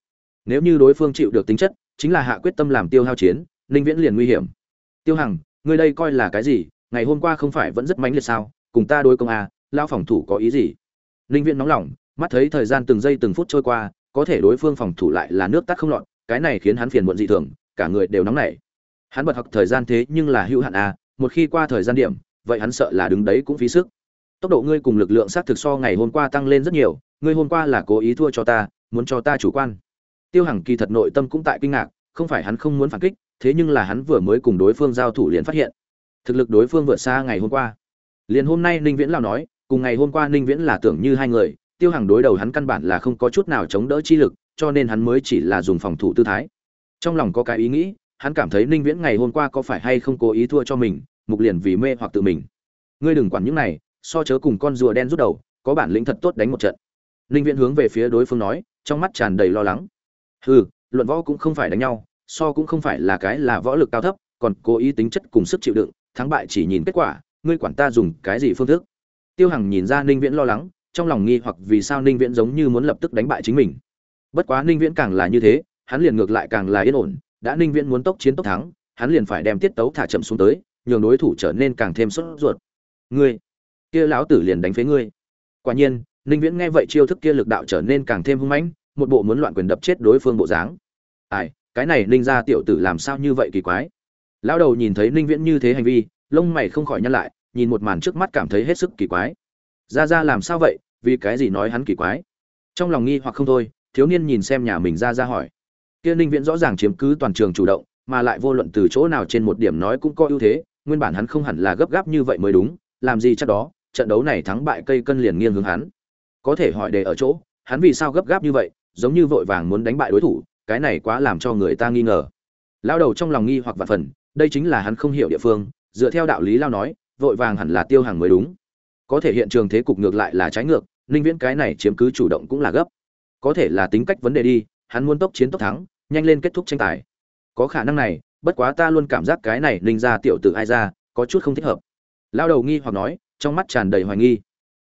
Nếu như đối phương chịu được tính chất, chính là hạ quyết tâm làm tiêu hao chiến, ninh viễn liền nguy hiểm. Tiêu hằng ngươi đây coi là cái gì ngày hôm qua không phải vẫn rất mãnh liệt sao cùng ta đối công à, lao phòng thủ có ý gì? Ninh viễn nóng lòng mắt thấy thời gian từng giây từng phút trôi qua có thể đối phương phòng thủ lại là nước tắt không lọt cái này khiến hắn phiền muộn dị thường cả người đều nóng nảy. Hắn bật học thời gian thế nhưng là hữu hạn à một khi qua thời gian điểm vậy hắn sợ là đứng đấy cũng phí sức. Tốc độ ngươi cùng lực lượng xác thực so ngày hôm qua tăng lên rất nhiều ngươi hôm qua là cố ý thua cho ta muốn cho ta chủ quan. Tiêu hằng kỳ thật nội tâm cũng tại kinh ngạc không phải hắn không muốn phản kích thế nhưng là hắn vừa mới cùng đối phương giao thủ liền phát hiện. Thực lực đối phương vượt xa ngày hôm qua. Liền hôm nay ninh viễn lao nói, cùng ngày hôm qua ninh viễn là tưởng như hai người, tiêu hằng đối đầu hắn căn bản là không có chút nào chống đỡ chi lực, cho nên hắn mới chỉ là dùng phòng thủ tư thái. Trong lòng có cái ý nghĩ, hắn cảm thấy ninh viễn ngày hôm qua có phải hay không cố ý thua cho mình, mục liền vì mê hoặc tự mình. Ngươi đừng quản những này, so chớ cùng con rùa đen rút đầu, có bản lĩnh thật tốt đánh một trận. Ninh viễn hướng về phía đối phương nói, trong mắt tràn đầy lo lắng. Hừ, luận võ cũng không phải đánh nhau so cũng không phải là cái là võ lực cao thấp, còn cố ý tính chất cùng sức chịu đựng, thắng bại chỉ nhìn kết quả, ngươi quản ta dùng cái gì phương thức? Tiêu hằng nhìn ra ninh viễn lo lắng, trong lòng nghi hoặc vì sao ninh viễn giống như muốn lập tức đánh bại chính mình. Bất quá ninh viễn càng là như thế, hắn liền ngược lại càng là yên ổn, đã ninh viễn muốn tốc chiến tốc thắng, hắn liền phải đem tiết tấu thả chậm xuống tới, nhường đối thủ trở nên càng thêm sốt ruột. Ngươi, kia lão tử liền đánh phế ngươi. Quả nhiên, ninh viễn nghe vậy chiêu thức kia lực đạo trở nên càng thêm hung mãnh, một bộ muốn loạn quyền đập chết đối phương bộ dáng. Ai? Cái này ninh ra tiểu tử làm sao như vậy kỳ quái? Lão đầu nhìn thấy ninh viễn như thế hành vi, lông mày không khỏi nhăn lại, nhìn một màn trước mắt cảm thấy hết sức kỳ quái. Ra ra làm sao vậy? Vì cái gì nói hắn kỳ quái? Trong lòng nghi hoặc không thôi, thiếu niên nhìn xem nhà mình ra ra hỏi. Kia ninh viễn rõ ràng chiếm cứ toàn trường chủ động, mà lại vô luận từ chỗ nào trên một điểm nói cũng có ưu thế, nguyên bản hắn không hẳn là gấp gáp như vậy mới đúng, làm gì chắc đó, trận đấu này thắng bại cây cân liền nghiêng hướng hắn. Có thể hỏi đề ở chỗ, hắn vì sao gấp gáp như vậy, giống như vội vàng muốn đánh bại đối thủ cái này quá làm cho người ta nghi ngờ. Lao đầu trong lòng nghi hoặc vạn phần, đây chính là hắn không hiểu địa phương, dựa theo đạo lý lao nói, vội vàng hẳn là tiêu hàng mới đúng. Có thể hiện trường thế cục ngược lại là trái ngược, ninh viễn cái này chiếm cứ chủ động cũng là gấp. Có thể là tính cách vấn đề đi, hắn muốn tốc chiến tốc thắng, nhanh lên kết thúc tranh tài. Có khả năng này, bất quá ta luôn cảm giác cái này ninh ra tiểu tử ai ra, có chút không thích hợp. Lao đầu nghi hoặc nói, trong mắt tràn đầy hoài nghi.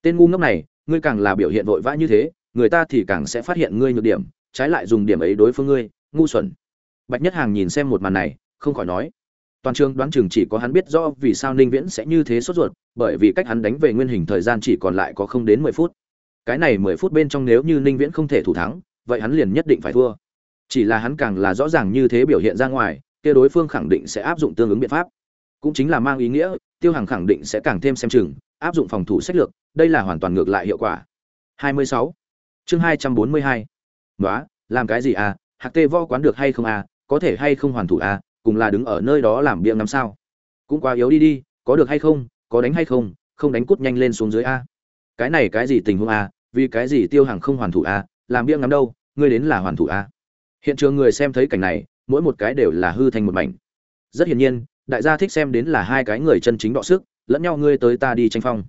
Tên ngu ngốc này, ngươi càng là biểu hiện vội vã như thế, người ta thì càng sẽ phát hiện ngươi nhược điểm trái lại dùng điểm ấy đối phương ngươi, ngu xuẩn. Bạch nhất hàng nhìn xem một màn này, không khỏi nói, toàn trường đoán chừng chỉ có hắn biết rõ vì sao ninh viễn sẽ như thế sốt ruột, bởi vì cách hắn đánh về nguyên hình thời gian chỉ còn lại có không đến mười phút. Cái này mười phút bên trong nếu như ninh viễn không thể thủ thắng, vậy hắn liền nhất định phải thua. Chỉ là hắn càng là rõ ràng như thế biểu hiện ra ngoài, kia đối phương khẳng định sẽ áp dụng tương ứng biện pháp. Cũng chính là mang ý nghĩa, tiêu hàng khẳng định sẽ càng thêm xem chừng, áp dụng phòng thủ sách lược, đây là hoàn toàn ngược lại hiệu quả. 26. chương 242. Nóa, làm cái gì à? Hạc tê võ quán được hay không à? Có thể hay không hoàn thủ à? Cùng là đứng ở nơi đó làm biếng ngắm sao? Cũng quá yếu đi đi có được hay không? Có đánh hay không? Không đánh cút nhanh lên xuống dưới a. Cái này cái gì tình huống à? vì cái gì tiêu hàng không hoàn thủ à? làm biếng ngắm đâu? Ngươi đến là hoàn thủ à? hiện trường người xem thấy cảnh này mỗi một cái đều là hư thành một mảnh. Rất hiển nhiên đại gia thích xem đến là hai cái người chân chính đọ sức lẫn nhau ngươi tới ta đi tranh phong.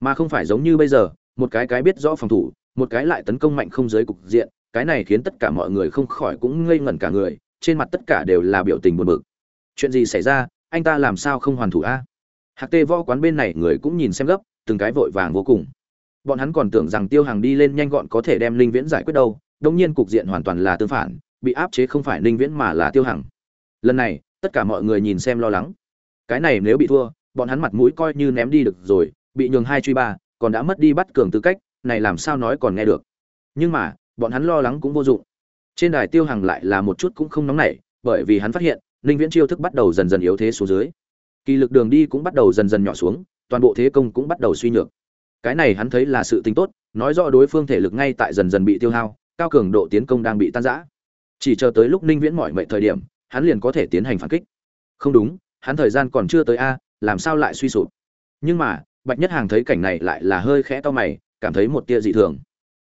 Mà không phải giống như bây giờ một cái cái biết rõ phòng thủ một cái lại tấn công mạnh không giới cục diện cái này khiến tất cả mọi người không khỏi cũng ngây ngẩn cả người, trên mặt tất cả đều là biểu tình buồn bực. Chuyện gì xảy ra? Anh ta làm sao không hoàn thủ a? Hạc tê võ quán bên này người cũng nhìn xem gấp, từng cái vội vàng vô cùng. Bọn hắn còn tưởng rằng tiêu hàng đi lên nhanh gọn có thể đem linh viễn giải quyết đâu đông nhiên cục diện hoàn toàn là tương phản, bị áp chế không phải linh viễn mà là tiêu Hằng. lần này, tất cả mọi người nhìn xem lo lắng. Cái này nếu bị thua, bọn hắn mặt mũi coi như ném đi được rồi, bị nhường hai truy ba, còn đã mất đi bắt cường tư cách, này làm sao nói còn nghe được. Nhưng mà bọn hắn lo lắng cũng vô dụng. Trên đài tiêu hàng lại là một chút cũng không nóng nảy, bởi vì hắn phát hiện, ninh viễn chiêu thức bắt đầu dần dần yếu thế xuống dưới. Kỳ lực đường đi cũng bắt đầu dần dần nhỏ xuống, toàn bộ thế công cũng bắt đầu suy nhược. Cái này hắn thấy là sự tính tốt, nói rõ đối phương thể lực ngay tại dần dần bị tiêu hao, cao cường độ tiến công đang bị tan rã. Chỉ chờ tới lúc ninh viễn mỏi mệnh thời điểm, hắn liền có thể tiến hành phản kích. Không đúng, hắn thời gian còn chưa tới a, làm sao lại suy sụp? Nhưng mà, bạch nhất hàng thấy cảnh này lại là hơi khẽ to mày, cảm thấy một tia dị thường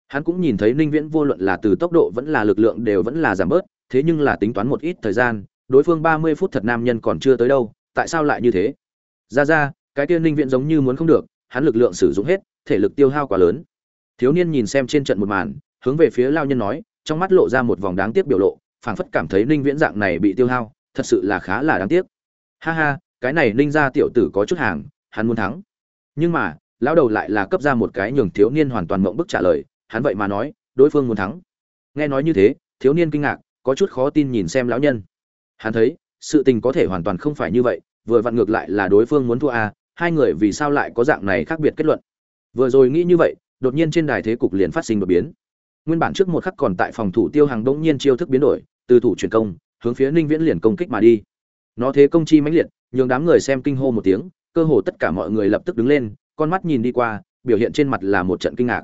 hắn cũng nhìn thấy ninh viễn vô luận là từ tốc độ vẫn là lực lượng đều vẫn là giảm bớt, thế nhưng là tính toán một ít thời gian, đối phương ba mươi phút thật nam nhân còn chưa tới đâu, tại sao lại như thế? Ra ra, cái kia ninh viễn giống như muốn không được, hắn lực lượng sử dụng hết, thể lực tiêu hao quá lớn. Thiếu niên nhìn xem trên trận một màn, hướng về phía lao nhân nói, trong mắt lộ ra một vòng đáng tiếc biểu lộ, phảng phất cảm thấy ninh viễn dạng này bị tiêu hao, thật sự là khá là đáng tiếc. Ha ha, cái này ninh ra tiểu tử có chút hàng, hắn muốn thắng. Nhưng mà, lão đầu lại là cấp ra một cái nhường thiếu niên hoàn toàn mộng bức trả lời hắn vậy mà nói, đối phương muốn thắng. Nghe nói như thế, thiếu niên kinh ngạc, có chút khó tin nhìn xem lão nhân. Hắn thấy, sự tình có thể hoàn toàn không phải như vậy, vừa vặn ngược lại là đối phương muốn thua à hai người vì sao lại có dạng này khác biệt kết luận. Vừa rồi nghĩ như vậy, đột nhiên trên đài thế cục liền phát sinh đột biến. Nguyên bản trước một khắc còn tại phòng thủ tiêu hàng đống nhiên chiêu thức biến đổi, từ thủ chuyển công, hướng phía ninh viễn liền công kích mà đi. Nó thế công chi mãnh liệt, nhường đám người xem kinh hô một tiếng, cơ hồ tất cả mọi người lập tức đứng lên, con mắt nhìn đi qua, biểu hiện trên mặt là một trận kinh ngạc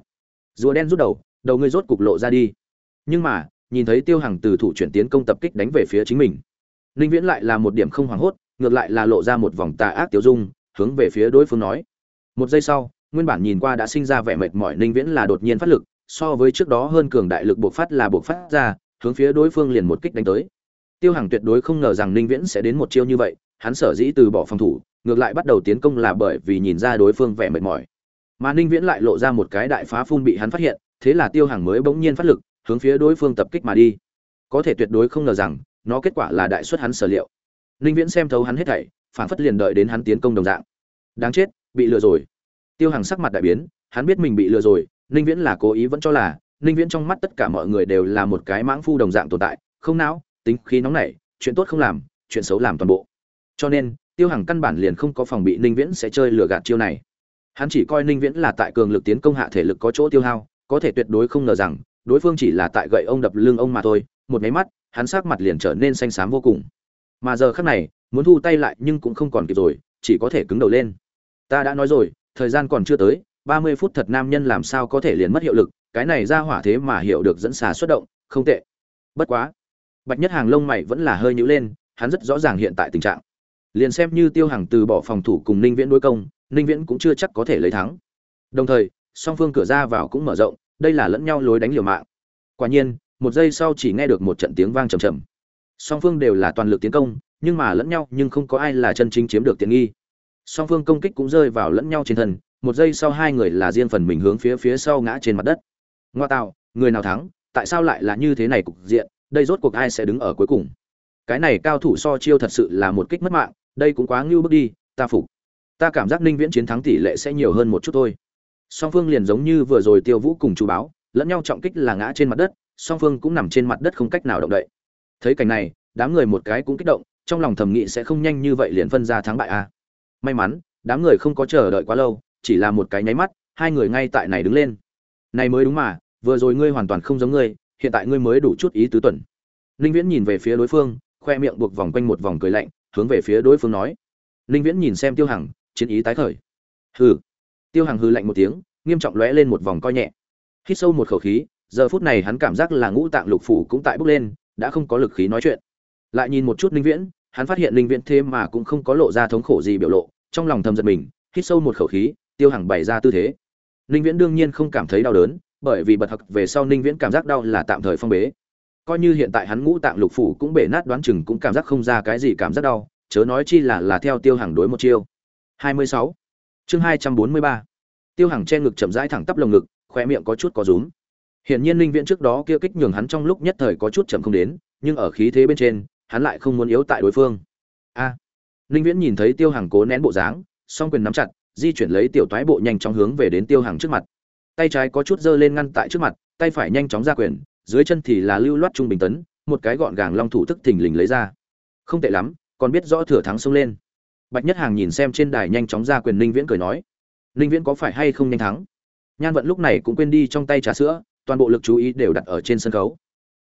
rùa đen rút đầu đầu ngươi rốt cục lộ ra đi. Nhưng mà, nhìn thấy tiêu hằng từ thủ chuyển tiến công tập kích đánh về phía chính mình, ninh viễn lại là một điểm không hoảng hốt, ngược lại là lộ ra một vòng tà ác tiêu dung, hướng về phía đối phương nói. Một giây sau, nguyên bản nhìn qua đã sinh ra vẻ mệt mỏi ninh viễn là đột nhiên phát lực, so với trước đó hơn cường đại lực buộc phát là buộc phát ra, hướng phía đối phương liền một kích đánh tới. Tiêu hằng tuyệt đối không ngờ rằng ninh viễn sẽ đến một chiêu như vậy, hắn sở dĩ từ bỏ phòng thủ, ngược lại bắt đầu tiến công là bởi vì nhìn ra đối phương vẻ mệt mỏi mà ninh viễn lại lộ ra một cái đại phá phun bị hắn phát hiện, thế là tiêu hàng mới bỗng nhiên phát lực, hướng phía đối phương tập kích mà đi. Có thể tuyệt đối không ngờ rằng, nó kết quả là đại xuất hắn sở liệu. Ninh viễn xem thấu hắn hết thảy, phản phất liền đợi đến hắn tiến công đồng dạng. Đáng chết, bị lừa rồi. Tiêu hàng sắc mặt đại biến, hắn biết mình bị lừa rồi, ninh viễn là cố ý vẫn cho là, ninh viễn trong mắt tất cả mọi người đều là một cái mãng phu đồng dạng tồn tại, không não, tính khí nóng nảy, chuyện tốt không làm, chuyện xấu làm toàn bộ. Cho nên, tiêu hàng căn bản liền không có phòng bị ninh viễn sẽ chơi lừa gạt chiêu này hắn chỉ coi ninh viễn là tại cường lực tiến công hạ thể lực có chỗ tiêu hao, có thể tuyệt đối không ngờ rằng, đối phương chỉ là tại gậy ông đập lưng ông mà thôi, một máy mắt, hắn sắc mặt liền trở nên xanh xám vô cùng. Mà giờ khắc này, muốn thu tay lại nhưng cũng không còn kịp rồi, chỉ có thể cứng đầu lên. Ta đã nói rồi, thời gian còn chưa tới, ba mươi phút thật nam nhân làm sao có thể liền mất hiệu lực, cái này ra hỏa thế mà hiểu được dẫn xà xuất động, không tệ. Bất quá, bạch nhất hàng lông mày vẫn là hơi nhữ lên, hắn rất rõ ràng hiện tại tình trạng. Liền xem như tiêu hàng từ bỏ phòng thủ cùng ninh viễn đối công ninh viễn cũng chưa chắc có thể lấy thắng. Đồng thời, song phương cửa ra vào cũng mở rộng, đây là lẫn nhau lối đánh liều mạng. Quả nhiên, một giây sau chỉ nghe được một trận tiếng vang trầm trầm. Song phương đều là toàn lực tiến công, nhưng mà lẫn nhau nhưng không có ai là chân chính chiếm được tiện nghi. Song phương công kích cũng rơi vào lẫn nhau trên thân, một giây sau hai người là riêng phần mình hướng phía phía sau ngã trên mặt đất. Ngoa tạo, người nào thắng, tại sao lại là như thế này cục diện, đây rốt cuộc ai sẽ đứng ở cuối cùng? Cái này cao thủ so chiêu thật sự là một kích mất mạng, đây cũng quá ngưu bước đi, ta phục ta cảm giác ninh viễn chiến thắng tỷ lệ sẽ nhiều hơn một chút thôi. Song phương liền giống như vừa rồi tiêu vũ cùng chú báo, lẫn nhau trọng kích là ngã trên mặt đất, song phương cũng nằm trên mặt đất không cách nào động đậy. Thấy cảnh này, đám người một cái cũng kích động, trong lòng thầm nghĩ sẽ không nhanh như vậy liền phân ra thắng bại a may mắn, đám người không có chờ đợi quá lâu, chỉ là một cái nháy mắt, hai người ngay tại này đứng lên. Này mới đúng mà, vừa rồi ngươi hoàn toàn không giống ngươi, hiện tại ngươi mới đủ chút ý tứ tuần. Ninh viễn nhìn về phía đối phương, khoe miệng buộc vòng quanh một vòng cười lạnh, hướng về phía đối phương nói. Ninh viễn nhìn xem tiêu hằng chiến ý tái khởi. Hừ. Tiêu hằng hư lạnh một tiếng, nghiêm trọng lóe lên một vòng coi nhẹ. Hít sâu một khẩu khí, giờ phút này hắn cảm giác là ngũ tạng lục phủ cũng tại bốc lên, đã không có lực khí nói chuyện. Lại nhìn một chút linh viễn, hắn phát hiện linh viễn thế mà cũng không có lộ ra thống khổ gì biểu lộ, trong lòng thầm giật mình, hít sâu một khẩu khí, tiêu hằng bày ra tư thế. Linh viễn đương nhiên không cảm thấy đau đớn, bởi vì bật hặc về sau linh viễn cảm giác đau là tạm thời phong bế. Coi như hiện tại hắn ngũ tạng lục phủ cũng bể nát đoán chừng cũng cảm giác không ra cái gì cảm giác đau, chớ nói chi là là theo tiêu hàng đối một chiêu. 26. chương 243. tiêu hằng che ngực chậm rãi thẳng tắp lồng ngực, khóe miệng có chút có rúm hiển nhiên linh viễn trước đó kia kích nhường hắn trong lúc nhất thời có chút chậm không đến, nhưng ở khí thế bên trên, hắn lại không muốn yếu tại đối phương a à. linh viễn nhìn thấy tiêu hằng cố nén bộ dáng, song quyền nắm chặt, di chuyển lấy tiểu toái bộ nhanh chóng hướng về đến tiêu hằng trước mặt tay trái có chút giơ lên ngăn tại trước mặt, tay phải nhanh chóng ra quyền, dưới chân thì là lưu loát trung bình tấn, một cái gọn gàng long thủ tức thình lình lấy ra không tệ lắm, còn biết rõ thừa thắng xông lên bạch nhất hàng nhìn xem trên đài nhanh chóng ra quyền ninh viễn cười nói, ninh viễn có phải hay không nhanh thắng? Nhan vận lúc này cũng quên đi trong tay trà sữa, toàn bộ lực chú ý đều đặt ở trên sân khấu.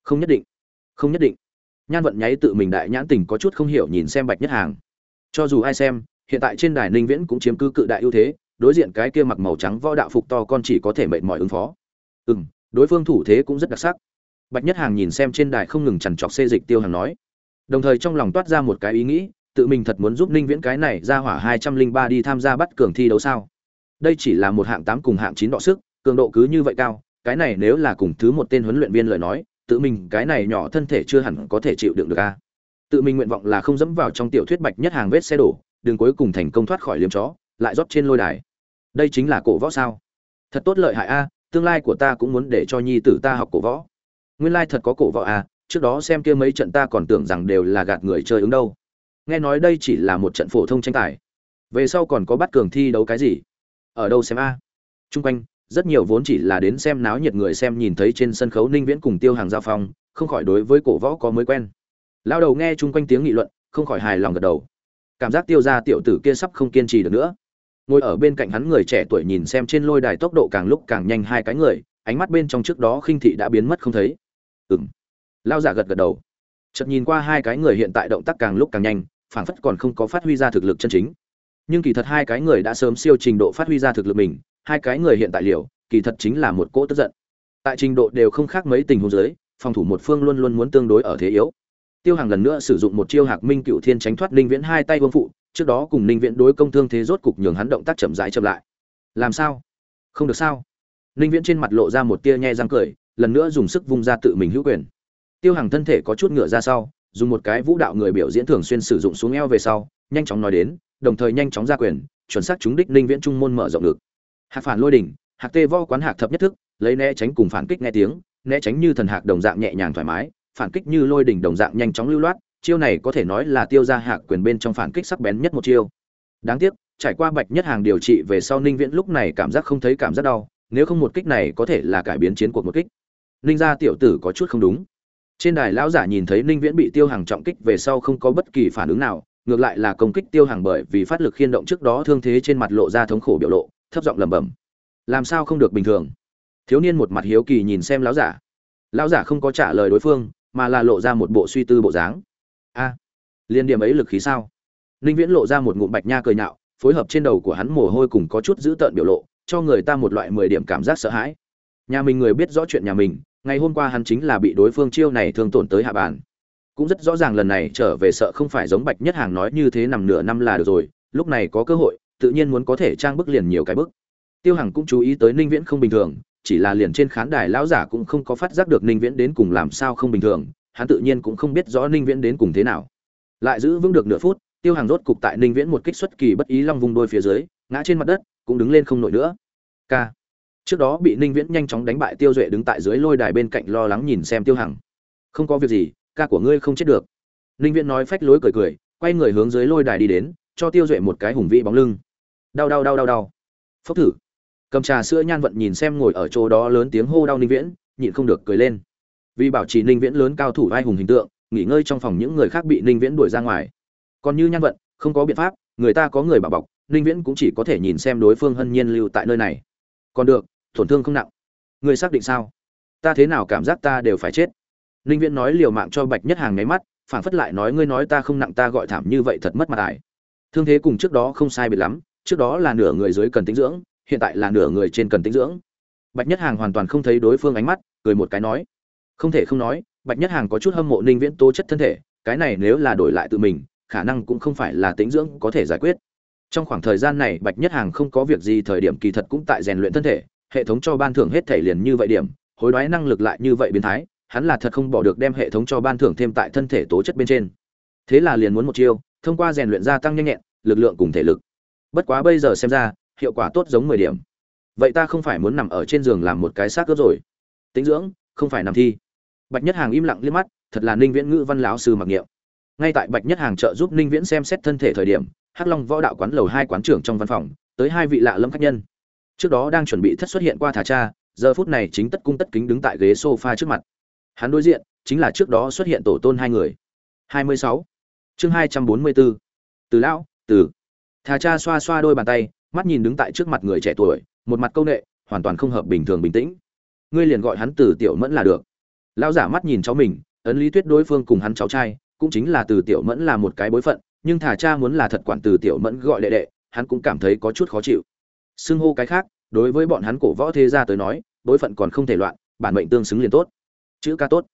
Không nhất định, không nhất định. Nhan vận nháy tự mình đại nhãn tình có chút không hiểu nhìn xem bạch nhất hàng. Cho dù ai xem, hiện tại trên đài ninh viễn cũng chiếm cứ cự đại ưu thế, đối diện cái kia mặc màu trắng võ đạo phục to con chỉ có thể mệt mỏi ứng phó. Ừ m đối phương thủ thế cũng rất đặc sắc. Bạch nhất hàng nhìn xem trên đài không ngừng chằn trọc xê dịch tiêu hàng nói. Đồng thời trong lòng toát ra một cái ý nghĩ tự mình thật muốn giúp ninh viễn cái này ra hỏa hai trăm linh ba đi tham gia bắt cường thi đấu sao? Đây chỉ là một hạng tám cùng hạng chín đọ sức, cường độ cứ như vậy cao, cái này nếu là cùng thứ một tên huấn luyện viên lời nói, tự mình cái này nhỏ thân thể chưa hẳn có thể chịu đựng được a. Tự mình nguyện vọng là không dẫm vào trong tiểu thuyết bạch nhất hàng vết xe đổ, đường cuối cùng thành công thoát khỏi liếm chó, lại rót trên lôi đài. Đây chính là cổ võ sao? Thật tốt lợi hại a, tương lai của ta cũng muốn để cho nhi tử ta học cổ võ. Nguyên lai thật có cổ võ a, trước đó xem kia mấy trận ta còn tưởng rằng đều là gạt người chơi ứng đâu nghe nói đây chỉ là một trận phổ thông tranh tài. Về sau còn có bắt cường thi đấu cái gì? Ở đâu xem a? À? g quanh, rất nhiều vốn chỉ là đến xem náo nhiệt người xem nhìn thấy trên sân khấu ninh viễn cùng tiêu hàng giao phong, không khỏi đối với cổ võ có mới quen. Lao đầu nghe chung quanh tiếng nghị luận, không khỏi hài lòng gật đầu. Cảm giác tiêu ra tiểu tử kia sắp không kiên trì được nữa. Ngồi ở bên cạnh hắn người trẻ tuổi nhìn xem trên lôi đài tốc độ càng lúc càng nhanh hai cái người, ánh mắt bên trong trước đó khinh thị đã biến mất không thấy. Ừ m lao giả gật gật đầu. Chợt nhìn qua hai cái người hiện tại động tác càng lúc càng nhanh phảng phất còn không có phát huy ra thực lực chân chính. Nhưng kỳ thật hai cái người đã sớm siêu trình độ phát huy ra thực lực mình, hai cái người hiện tại liều, kỳ thật chính là một cỗ tức giận. Tại trình độ đều không khác mấy tình huống giới phòng thủ một phương luôn luôn muốn tương đối ở thế yếu. Tiêu hàng lần nữa sử dụng một chiêu hạc minh cựu thiên tránh thoát ninh viễn hai tay vương phụ, trước đó cùng ninh viễn đối công thương thế rốt cục nhường hắn động tác chậm rãi chậm lại. Làm sao? Không được sao? Ninh viễn trên mặt lộ ra một tia nhe răng cười, lần nữa dùng sức vung ra tự mình hữu quyền. Tiêu hàng thân thể có chút ngựa ra sau dùng một cái vũ đạo người biểu diễn thường xuyên sử dụng xuống eo về sau, nhanh chóng nói đến, đồng thời nhanh chóng ra quyền, chuẩn xác trúng đích ninh viễn trung môn mở rộng ngực hạc phản lôi đỉnh, hạc tê vo quán hạc thập nhất thức, lấy né tránh cùng phản kích nghe tiếng, né tránh như thần hạc đồng dạng nhẹ nhàng thoải mái, phản kích như lôi đỉnh đồng dạng nhanh chóng lưu loát, chiêu này có thể nói là tiêu ra hạc quyền bên trong phản kích sắc bén nhất một chiêu. Đáng tiếc, trải qua bạch nhất hàng điều trị về sau ninh viễn lúc này cảm giác không thấy cảm giác đau, nếu không một kích này có thể là cải biến chiến cuộc một kích. Ninh gia tiểu tử có chút không đúng trên đài lão giả nhìn thấy ninh viễn bị tiêu hàng trọng kích về sau không có bất kỳ phản ứng nào, ngược lại là công kích tiêu hàng bởi vì phát lực khiên động trước đó thương thế trên mặt lộ ra thống khổ biểu lộ, thấp giọng lẩm bẩm. Làm sao không được bình thường? Thiếu niên một mặt hiếu kỳ nhìn xem lão giả. Lão giả không có trả lời đối phương, mà là lộ ra một bộ suy tư bộ dáng. A, liên điểm ấy lực khí sao? Ninh viễn lộ ra một ngụm bạch nha cười nhạo, phối hợp trên đầu của hắn mồ hôi cùng có chút dữ tợn biểu lộ, cho người ta một loại mười điểm cảm giác sợ hãi. Nhà mình người biết rõ chuyện nhà mình ngày hôm qua hắn chính là bị đối phương chiêu này thương tổn tới hạ bàn. Cũng rất rõ ràng lần này trở về sợ không phải giống bạch nhất hàng nói như thế nằm nửa năm là được rồi, lúc này có cơ hội, tự nhiên muốn có thể trang bức liền nhiều cái bức. Tiêu hằng cũng chú ý tới ninh viễn không bình thường, chỉ là liền trên khán đài lão giả cũng không có phát giác được ninh viễn đến cùng làm sao không bình thường, hắn tự nhiên cũng không biết rõ ninh viễn đến cùng thế nào. Lại giữ vững được nửa phút, tiêu hàng rốt cục tại ninh viễn một kích xuất kỳ bất ý long vùng đôi phía dưới, ngã trên mặt đất, cũng đứng lên không nổi nữa. K trước đó bị ninh viễn nhanh chóng đánh bại tiêu duệ đứng tại dưới lôi đài bên cạnh lo lắng nhìn xem tiêu hằng. Không có việc gì, ca của ngươi không chết được. Ninh viễn nói phách lối cười cười, quay người hướng dưới lôi đài đi đến, cho tiêu duệ một cái hùng vĩ bóng lưng. Đau đau đau đau đau. Phốc thử. Cầm trà sữa nhan vận nhìn xem ngồi ở chỗ đó lớn tiếng hô đau ninh viễn, nhịn không được cười lên. Vì bảo trì ninh viễn lớn cao thủ vai hùng hình tượng, nghỉ ngơi trong phòng những người khác bị ninh viễn đuổi ra ngoài. Còn như nhan vận, không có biện pháp, người ta có người bảo bọc, ninh viễn cũng chỉ có thể nhìn xem đối phương hân nhiên lưu tại nơi này. Còn được tổn thương không nặng. Người xác định sao? Ta thế nào cảm giác ta đều phải chết? Ninh viễn nói liều mạng cho bạch nhất hàng nháy mắt phản phất lại nói ngươi nói ta không nặng ta gọi thảm như vậy thật mất mặt tài thương thế cùng trước đó không sai biệt lắm, trước đó là nửa người dưới cần tính dưỡng, hiện tại là nửa người trên cần tính dưỡng. Bạch nhất hàng hoàn toàn không thấy đối phương ánh mắt, cười một cái nói. Không thể không nói, bạch nhất hàng có chút hâm mộ ninh viễn tố chất thân thể, cái này nếu là đổi lại tự mình, khả năng cũng không phải là tính dưỡng có thể giải quyết. Trong khoảng thời gian này, bạch nhất hàng không có việc gì, thời điểm kỳ thật cũng tại rèn luyện thân thể hệ thống cho ban thưởng hết thể liền như vậy điểm, hối đoái năng lực lại như vậy biến thái, hắn là thật không bỏ được đem hệ thống cho ban thưởng thêm tại thân thể tố chất bên trên. Thế là liền muốn một chiêu, thông qua rèn luyện gia tăng nhanh nhẹn, lực lượng cùng thể lực. Bất quá bây giờ xem ra, hiệu quả tốt giống mười điểm. Vậy ta không phải muốn nằm ở trên giường làm một cái xác cướp rồi. Tính dưỡng, không phải nằm thi. Bạch nhất hàng im lặng liếc mắt, thật là ninh viễn ngữ văn lão sư mặc niệm. Ngay tại bạch nhất hàng trợ giúp ninh viễn xem xét thân thể thời điểm, hắc long võ đạo quán lầu hai quán trưởng trong văn phòng, tới hai vị lạ lâm khách nhân trước đó đang chuẩn bị thất xuất hiện qua thả cha, giờ phút này chính tất cung tất kính đứng tại ghế sofa trước mặt. Hắn đối diện, chính là trước đó xuất hiện tổ tôn hai người. Hai mươi sáu. Chương hai trăm bốn mươi bốn. Từ lão, từ. Thà cha xoa xoa đôi bàn tay, mắt nhìn đứng tại trước mặt người trẻ tuổi, một mặt câu nệ, hoàn toàn không hợp bình thường bình tĩnh. Ngươi liền gọi hắn từ tiểu mẫn là được. Lão giả mắt nhìn cháu mình, ấn lý tuyết đối phương cùng hắn cháu trai, cũng chính là từ tiểu mẫn là một cái bối phận, nhưng thà cha muốn là thật quản từ tiểu mẫn gọi đệ đệ, hắn cũng cảm thấy có chút khó chịu xưng hô cái khác, đối với bọn hắn cổ võ thế gia tới nói, bối phận còn không thể loạn, bản mệnh tương xứng liền tốt. Chữ ca tốt.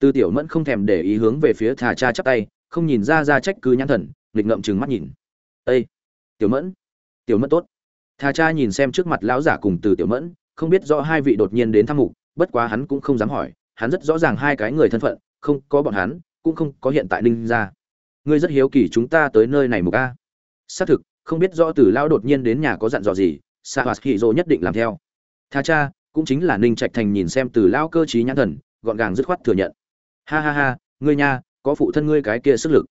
Tư tiểu mẫn không thèm để ý hướng về phía thà cha chắp tay, không nhìn ra ra trách cứ nhãn thần, nghịch ngậm chừng mắt nhìn. Ây tiểu mẫn. Tiểu mẫn tốt. Thà cha nhìn xem trước mặt lão giả cùng từ tiểu mẫn, không biết rõ hai vị đột nhiên đến thăm mục, bất quá hắn cũng không dám hỏi, hắn rất rõ ràng hai cái người thân phận, không có bọn hắn, cũng không có hiện tại ninh gia. Ngươi rất hiếu kỳ chúng ta tới nơi này mục a. Xác thực, không biết rõ từ lão đột nhiên đến nhà có dặn dò gì sa hoạt hỉ rồ nhất định làm theo. Tha cha, cũng chính là ninh trạch thành nhìn xem từ lao cơ t nhãn thần, gọn gàng dứt khoát thừa nhận. Ha ha ha, ngươi nha, có phụ thân ngươi cái kia sức lực.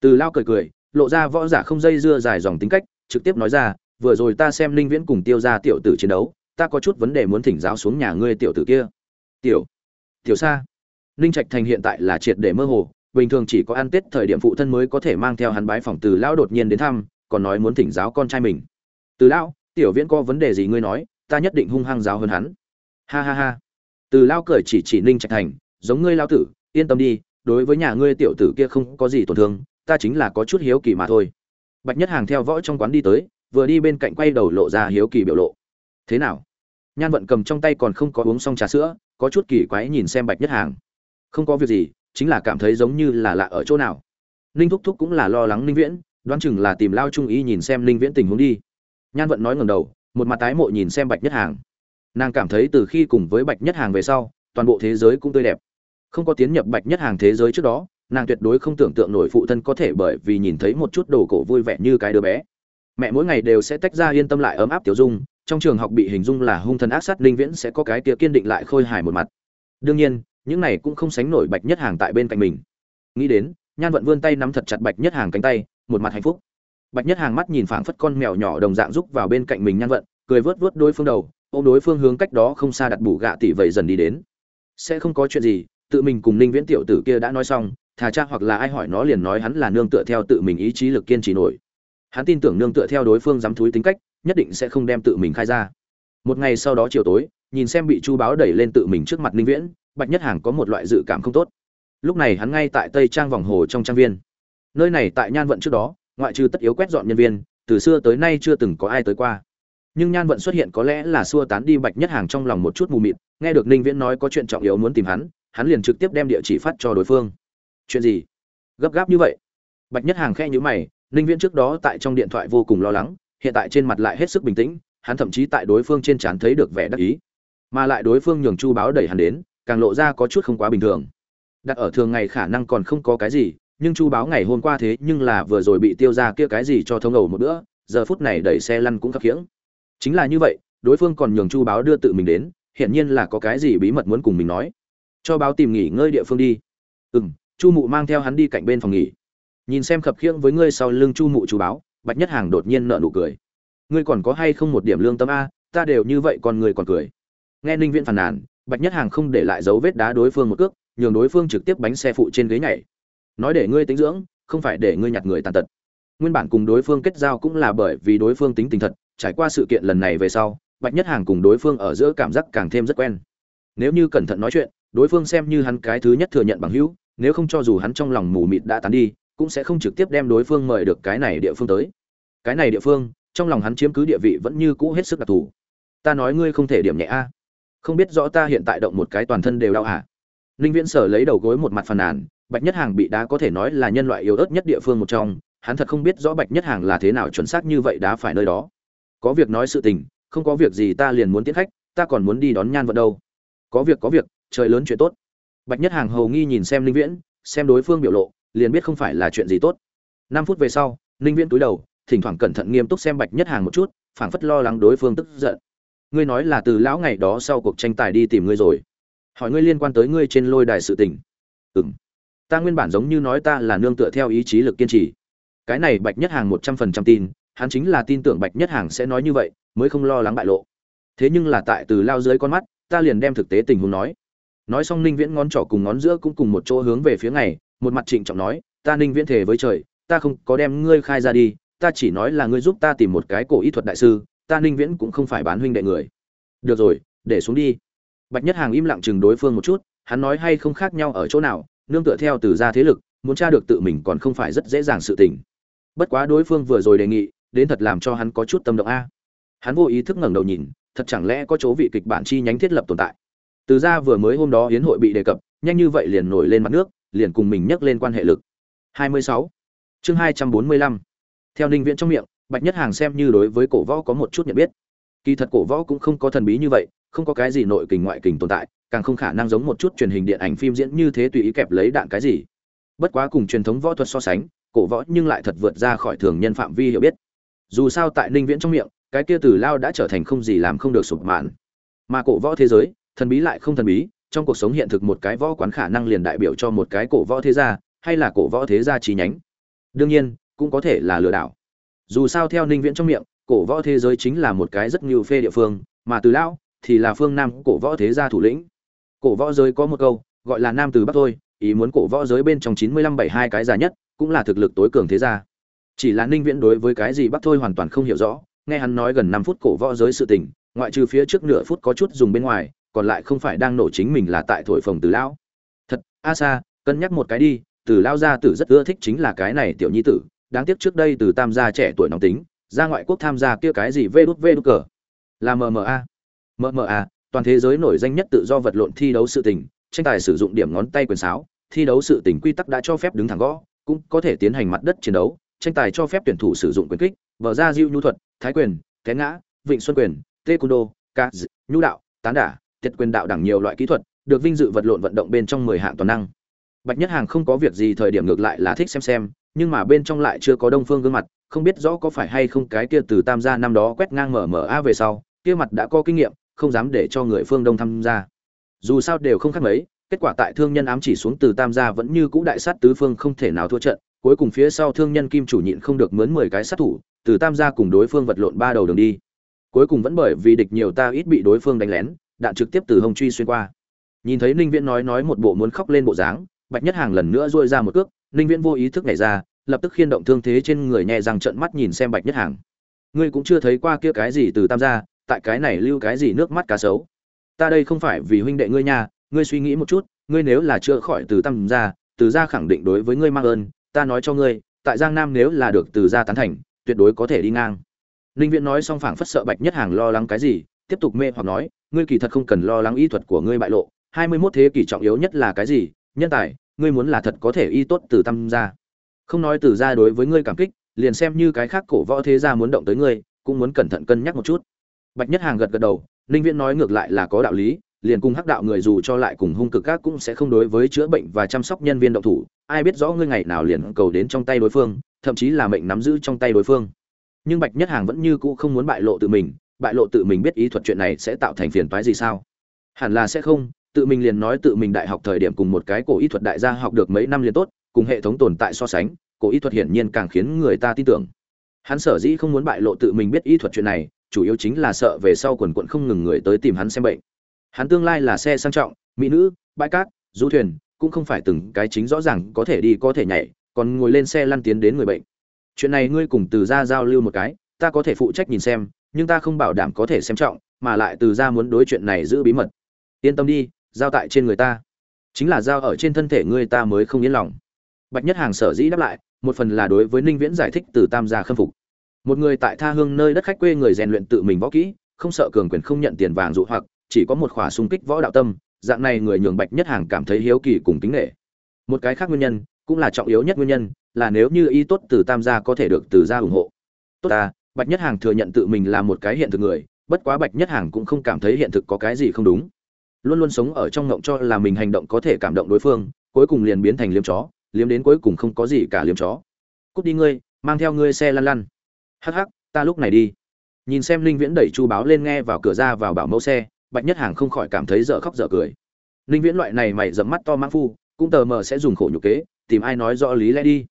Từ lao cười cười, lộ ra võ giả không dây dưa dài dòng tính cách, trực tiếp nói ra, vừa rồi ta xem ninh viễn cùng tiêu ra tiểu tử chiến đấu, ta có chút vấn đề muốn thỉnh giáo xuống nhà ngươi tiểu tử kia. Tiểu tiểu sa. Ninh trạch thành hiện tại là triệt để mơ hồ, bình thường chỉ có ăn tết thời điểm phụ thân mới có thể mang theo hắn bái phòng từ lão đột nhiên đến thăm, còn nói muốn thỉnh giáo con trai mình. Từ lão tiểu viễn có vấn đề gì ngươi nói, ta nhất định hung hăng giáo hơn hắn. Ha ha ha. Từ lão cười chỉ chỉ ninh trạch thành, giống ngươi lao tử, yên tâm đi, đối với nhà ngươi tiểu tử kia không có gì tổn thương, ta chính là có chút hiếu kỳ mà thôi. Bạch nhất hàng theo võ trong quán đi tới, vừa đi bên cạnh quay đầu lộ ra hiếu kỳ biểu lộ. Thế nào? Nhan vận cầm trong tay còn không có uống xong trà sữa, có chút kỳ quái nhìn xem bạch nhất hàng. Không có việc gì, chính là cảm thấy giống như là lạ ở chỗ nào. Ninh thúc thúc cũng là lo lắng ninh viễn, đoán chừng là tìm lao trung ý nhìn xem ninh viễn tình huống đi nhan vận nói ngầm đầu, một mặt tái mộ nhìn xem bạch nhất hàng. Nàng cảm thấy từ khi cùng với bạch nhất hàng về sau, toàn bộ thế giới cũng tươi đẹp. Không có tiến nhập bạch nhất hàng thế giới trước đó, nàng tuyệt đối không tưởng tượng nổi phụ thân có thể bởi vì nhìn thấy một chút đồ cổ vui vẻ như cái đứa bé. Mẹ mỗi ngày đều sẽ tách ra yên tâm lại ấm áp tiểu dung, trong trường học bị hình dung là hung thần ác sát linh viễn sẽ có cái kia kiên định lại khôi hài một mặt. Đương nhiên, những này cũng không sánh nổi bạch nhất hàng tại bên cạnh mình. Nghĩ đến, nhan vận vươn tay nắm thật chặt bạch nhất hàng cánh tay, một mặt hạnh phúc bạch nhất hàng mắt nhìn phảng phất con mèo nhỏ đồng dạng rúc vào bên cạnh mình nhan vận, cười vớt vớt đối phương đầu ô đối phương hướng cách đó không xa đặt bù gạ tỷ vậy dần đi đến. Sẽ không có chuyện gì, tự mình cùng ninh viễn tiểu tử kia đã nói xong, thà cha hoặc là ai hỏi nó liền nói hắn là nương tựa theo tự mình ý chí lực kiên trì nổi. Hắn tin tưởng nương tựa theo đối phương dám thúi tính cách, nhất định sẽ không đem tự mình khai ra. Một ngày sau đó chiều tối, nhìn xem bị chu báo đẩy lên tự mình trước mặt ninh viễn, bạch nhất hàng có một loại dự cảm không tốt. Lúc này hắn ngay tại tây trang vòng hồ trong trang viên. Nơi này tại nhan vận trước đó ngoại trừ tất yếu quét dọn nhân viên, từ xưa tới nay chưa từng có ai tới qua. Nhưng nhan vận xuất hiện có lẽ là xua tán đi bạch nhất hàng trong lòng một chút mù mịt, nghe được ninh viễn nói có chuyện trọng yếu muốn tìm hắn hắn liền trực tiếp đem địa chỉ phát cho đối phương. Chuyện gì? Gấp gáp như vậy? Bạch nhất hàng khe nhữ mày, ninh viễn trước đó tại trong điện thoại vô cùng lo lắng, hiện tại trên mặt lại hết sức bình tĩnh, hắn thậm chí tại đối phương trên trán thấy được vẻ đắc ý. Mà lại đối phương nhường chu báo đẩy hắn đến, càng lộ ra có chút không quá bình thường. Đặt ở thường ngày khả năng còn không có cái gì nhưng chu báo ngày hôm qua thế nhưng là vừa rồi bị tiêu ra kia cái gì cho thông ẩu một bữa, giờ phút này đẩy xe lăn cũng khập khiễng chính là như vậy, đối phương còn nhường chu báo đưa tự mình đến, hiển nhiên là có cái gì bí mật muốn cùng mình nói. Cho báo tìm nghỉ ngơi địa phương đi. Ừ m chu mụ mang theo hắn đi cạnh bên phòng nghỉ. Nhìn xem khập khiễng với ngươi sau lưng chu mụ chu báo, bạch nhất hàng đột nhiên nợ nụ cười. Ngươi còn có hay không một điểm lương tâm a, ta đều như vậy còn người còn cười. Nghe ninh viễn phàn nàn, bạch nhất hàng không để lại dấu vết đá đối phương một cước, nhường đối phương trực tiếp bánh xe phụ trên ghế nhảy nói để ngươi tính dưỡng, không phải để ngươi nhặt người tàn tật. Nguyên bản cùng đối phương kết giao cũng là bởi vì đối phương tính tình thật, trải qua sự kiện lần này về sau, bạch nhất hàng cùng đối phương ở giữa cảm giác càng thêm rất quen. Nếu như cẩn thận nói chuyện, đối phương xem như hắn cái thứ nhất thừa nhận bằng hữu, nếu không cho dù hắn trong lòng mù mịt đã tán đi, cũng sẽ không trực tiếp đem đối phương mời được cái này địa phương tới. Cái này địa phương, trong lòng hắn chiếm cứ địa vị vẫn như cũ hết sức đặc thù. Ta nói ngươi không thể điểm nhẹ a. Không biết rõ ta hiện tại động một cái toàn thân đều đau hả? Ninh viễn sở lấy đầu gối một mặt phàn nàn bạch nhất hàng bị đá có thể nói là nhân loại yếu ớt nhất địa phương một trong, hắn thật không biết rõ bạch nhất hàng là thế nào chuẩn xác như vậy đá phải nơi đó. Có việc nói sự tình, không có việc gì ta liền muốn tiến khách, ta còn muốn đi đón nhan vận đâu. Có việc có việc, trời lớn chuyện tốt. Bạch nhất hàng hầu nghi nhìn xem Linh viễn, xem đối phương biểu lộ, liền biết không phải là chuyện gì tốt. Năm phút về sau Linh viễn túi đầu, thỉnh thoảng cẩn thận nghiêm túc xem bạch nhất hàng một chút, phảng phất lo lắng đối phương tức giận. Ngươi nói là từ lão ngày đó sau cuộc tranh tài đi tìm ngươi rồi. Hỏi ngươi liên quan tới ngươi trên lôi đài sự tình. Ừng ta nguyên bản giống như nói ta là nương tựa theo ý chí lực kiên trì. Cái này bạch nhất hàng một trăm phần trăm tin, hắn chính là tin tưởng bạch nhất hàng sẽ nói như vậy, mới không lo lắng bại lộ. Thế nhưng là tại từ lao dưới con mắt, ta liền đem thực tế tình huống nói. Nói xong ninh viễn ngón trỏ cùng ngón giữa cũng cùng một chỗ hướng về phía ngày một mặt trịnh trọng nói, ta ninh viễn thể với trời, ta không có đem ngươi khai ra đi, ta chỉ nói là ngươi giúp ta tìm một cái cổ ý thuật đại sư, ta ninh viễn cũng không phải bán huynh đệ người. Được rồi, để xuống đi. Bạch nhất hàng im lặng chừng đối phương một chút, hắn nói hay không khác nhau ở chỗ nào nương tựa theo từ gia thế lực, muốn tra được tự mình còn không phải rất dễ dàng sự tình. Bất quá đối phương vừa rồi đề nghị, đến thật làm cho hắn có chút tâm động a. Hắn vô ý thức ngẩng đầu nhìn, thật chẳng lẽ có chỗ vị kịch bản chi nhánh thiết lập tồn tại? Từ gia vừa mới hôm đó hiến hội bị đề cập, nhanh như vậy liền nổi lên mặt nước, liền cùng mình nhắc lên quan hệ lực. 26. chương 245. theo ninh viễn trong miệng, bạch nhất hàng xem như đối với cổ võ có một chút nhận biết. Kỳ thật cổ võ cũng không có thần bí như vậy, không có cái gì nội kình ngoại kình tồn tại càng không khả năng giống một chút truyền hình điện ảnh phim diễn như thế tùy ý kẹp lấy đạn cái gì. Bất quá cùng truyền thống võ thuật so sánh, cổ võ nhưng lại thật vượt ra khỏi thường nhân phạm vi hiểu biết. Dù sao tại ninh viễn trong miệng, cái kia từ lao đã trở thành không gì làm không được sụp mạn. Mà cổ võ thế giới, thần bí lại không thần bí, trong cuộc sống hiện thực một cái võ quán khả năng liền đại biểu cho một cái cổ võ thế gia, hay là cổ võ thế gia chi nhánh. Đương nhiên, cũng có thể là lừa đảo. Dù sao theo ninh viễn trong miệng, cổ võ thế giới chính là một cái rất nhiều phê địa phương, mà từ lão thì là phương nam cổ võ thế gia thủ lĩnh cổ võ giới có một câu, gọi là nam từ bắc thôi, ý muốn cổ võ giới bên trong chín mươi lăm bảy hai cái già nhất, cũng là thực lực tối cường thế gia. Chỉ là ninh viễn đối với cái gì bắc thôi hoàn toàn không hiểu rõ, nghe hắn nói gần năm phút cổ võ giới sự tình, ngoại trừ phía trước nửa phút có chút dùng bên ngoài, còn lại không phải đang nổ chính mình là tại thổi phồng từ lão. Thật, a sa, cân nhắc một cái đi, từ lao gia tử rất ưa thích chính là cái này tiểu nhi tử, đáng tiếc trước đây từ tam gia trẻ tuổi nóng tính, ra ngoại quốc tham gia kia cái gì vê đút vê đút cờ? Là mma mma toàn thế giới nổi danh nhất tự do vật lộn thi đấu sự tình, tranh tài sử dụng điểm ngón tay quyền sáo, thi đấu sự tình quy tắc đã cho phép đứng thẳng gõ, cũng có thể tiến hành mặt đất chiến đấu, tranh tài cho phép tuyển thủ sử dụng quyền kích vở ra diêu nhu thuật, thái quyền, té ngã, vịnh xuân quyền tê cung ca nhu đạo, tán đả, tiệt quyền đạo đẳng nhiều loại kỹ thuật, được vinh dự vật lộn vận động bên trong mười hạng toàn năng. Bạch nhất hàng không có việc gì thời điểm ngược lại là thích xem xem, nhưng mà bên trong lại chưa có đông phương gương mặt, không biết rõ có phải hay không cái kia từ tam gia năm đó quét ngang mở mở a về sau, kia mặt đã có kinh nghiệm không dám để cho người phương đông tham gia. Dù sao đều không khác mấy, kết quả tại thương nhân ám chỉ xuống từ tam gia vẫn như cũ đại sát tứ phương không thể nào thua trận, cuối cùng phía sau thương nhân kim chủ nhịn không được mướn mười cái sát thủ, từ tam gia cùng đối phương vật lộn ba đầu đường đi. Cuối cùng vẫn bởi vì địch nhiều ta ít bị đối phương đánh lén, đạn trực tiếp từ hồng truy xuyên qua. Nhìn thấy ninh viễn nói nói một bộ muốn khóc lên bộ dáng, bạch nhất hàng lần nữa dôi ra một cước, ninh viễn vô ý thức nhảy ra, lập tức khiên động thương thế trên người nhẹ rằng trận mắt nhìn xem bạch nhất hàng. Ngươi cũng chưa thấy qua kia cái gì từ tam gia tại cái này lưu cái gì nước mắt cá sấu. Ta đây không phải vì huynh đệ ngươi nha, ngươi suy nghĩ một chút, ngươi nếu là chữa khỏi từ tam gia từ gia khẳng định đối với ngươi mang ơn, ta nói cho ngươi, tại giang nam nếu là được từ gia tán thành, tuyệt đối có thể đi ngang. Ninh viễn nói xong phảng phất sợ bạch nhất hàng lo lắng cái gì, tiếp tục mê hoặc nói, ngươi kỳ thật không cần lo lắng y thuật của ngươi bại lộ, hai mươi 21 thế kỷ trọng yếu nhất là cái gì, nhân tài, ngươi muốn là thật có thể y tốt từ tam gia không nói từ gia đối với ngươi cảm kích, liền xem như cái khác cổ võ thế gia muốn động tới ngươi, cũng muốn cẩn thận cân nhắc một chút bạch nhất hàng gật gật đầu, ninh viễn nói ngược lại là có đạo lý, liền cùng hắc đạo người dù cho lại cùng hung cực các cũng sẽ không đối với chữa bệnh và chăm sóc nhân viên động thủ, ai biết rõ ngươi ngày nào liền cầu đến trong tay đối phương, thậm chí là mệnh nắm giữ trong tay đối phương. Nhưng bạch nhất hàng vẫn như cũ không muốn bại lộ tự mình, bại lộ tự mình biết ý thuật chuyện này sẽ tạo thành phiền toái gì sao? Hẳn là sẽ không, tự mình liền nói tự mình đại học thời điểm cùng một cái cổ y thuật đại gia học được mấy năm liền tốt, cùng hệ thống tồn tại so sánh, cổ y thuật hiển nhiên càng khiến người ta tin tưởng. Hắn sở dĩ không muốn bại lộ tự mình biết y thuật chuyện này chủ yếu chính là sợ về sau quần quận không ngừng người tới tìm hắn xem bệnh. Hắn tương lai là xe sang trọng, mỹ nữ, bãi cát, du thuyền, cũng không phải từng cái chính rõ ràng có thể đi có thể nhảy, còn ngồi lên xe lăn tiến đến người bệnh. Chuyện này ngươi cùng từ ra giao lưu một cái, ta có thể phụ trách nhìn xem, nhưng ta không bảo đảm có thể xem trọng, mà lại từ ra muốn đối chuyện này giữ bí mật. Yên tâm đi, giao tại trên người ta. Chính là giao ở trên thân thể ngươi ta mới không yên lòng. Bạch nhất hàng sở dĩ đáp lại, một phần là đối với ninh viễn giải thích từ tam gia khâm phục một người tại tha hương nơi đất khách quê người rèn luyện tự mình võ kỹ, không sợ cường quyền không nhận tiền vàng dụ hoặc, chỉ có một khỏa xung kích võ đạo tâm, dạng này người nhường bạch nhất hàng cảm thấy hiếu kỳ cùng kính nghệ một cái khác nguyên nhân, cũng là trọng yếu nhất nguyên nhân, là nếu như ý tốt từ tam gia có thể được từ gia ủng hộ. Tốt ta, bạch nhất hàng thừa nhận tự mình là một cái hiện thực người, bất quá bạch nhất hàng cũng không cảm thấy hiện thực có cái gì không đúng. Luôn luôn sống ở trong ngộng cho là mình hành động có thể cảm động đối phương, cuối cùng liền biến thành liếm chó, liếm đến cuối cùng không có gì cả liếm chó. Cút đi ngươi, mang theo ngươi xe lăn lăn hắc hắc, ta lúc này đi. Nhìn xem linh viễn đẩy chu báo lên nghe vào cửa ra vào bảo mẫu xe, bạch nhất hàng không khỏi cảm thấy dở khóc dở cười. Linh viễn loại này mày dẫm mắt to mãng phu, cũng tờ mờ sẽ dùng khổ nhục kế, tìm ai nói rõ lý lẽ đi.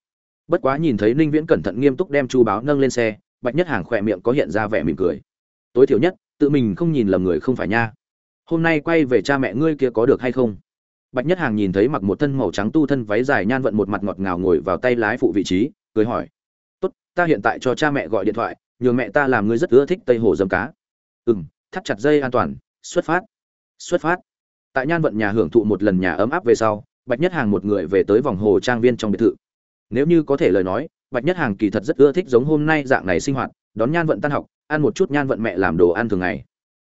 Bất quá nhìn thấy linh viễn cẩn thận nghiêm túc đem chu báo nâng lên xe, bạch nhất hàng khỏe miệng có hiện ra vẻ mỉm cười. Tối thiểu nhất, tự mình không nhìn lầm người không phải nha. Hôm nay quay về cha mẹ ngươi kia có được hay không? Bạch nhất hàng nhìn thấy mặc một thân màu trắng tu thân váy dài nhan vận một mặt ngọt ngào ngồi vào tay lái phụ vị trí, cười hỏi ta hiện tại cho cha mẹ gọi điện thoại nhường mẹ ta làm ngươi rất ưa thích tây hồ dâm cá. Ừ m thắt chặt dây an toàn, xuất phát. Xuất phát. Tại nhan vận nhà hưởng thụ một lần nhà ấm áp về sau, bạch nhất hàng một người về tới vòng hồ trang viên trong biệt thự. Nếu như có thể lời nói, bạch nhất hàng kỳ thật rất ưa thích giống hôm nay dạng này sinh hoạt, đón nhan vận tan học, ăn một chút nhan vận mẹ làm đồ ăn thường ngày.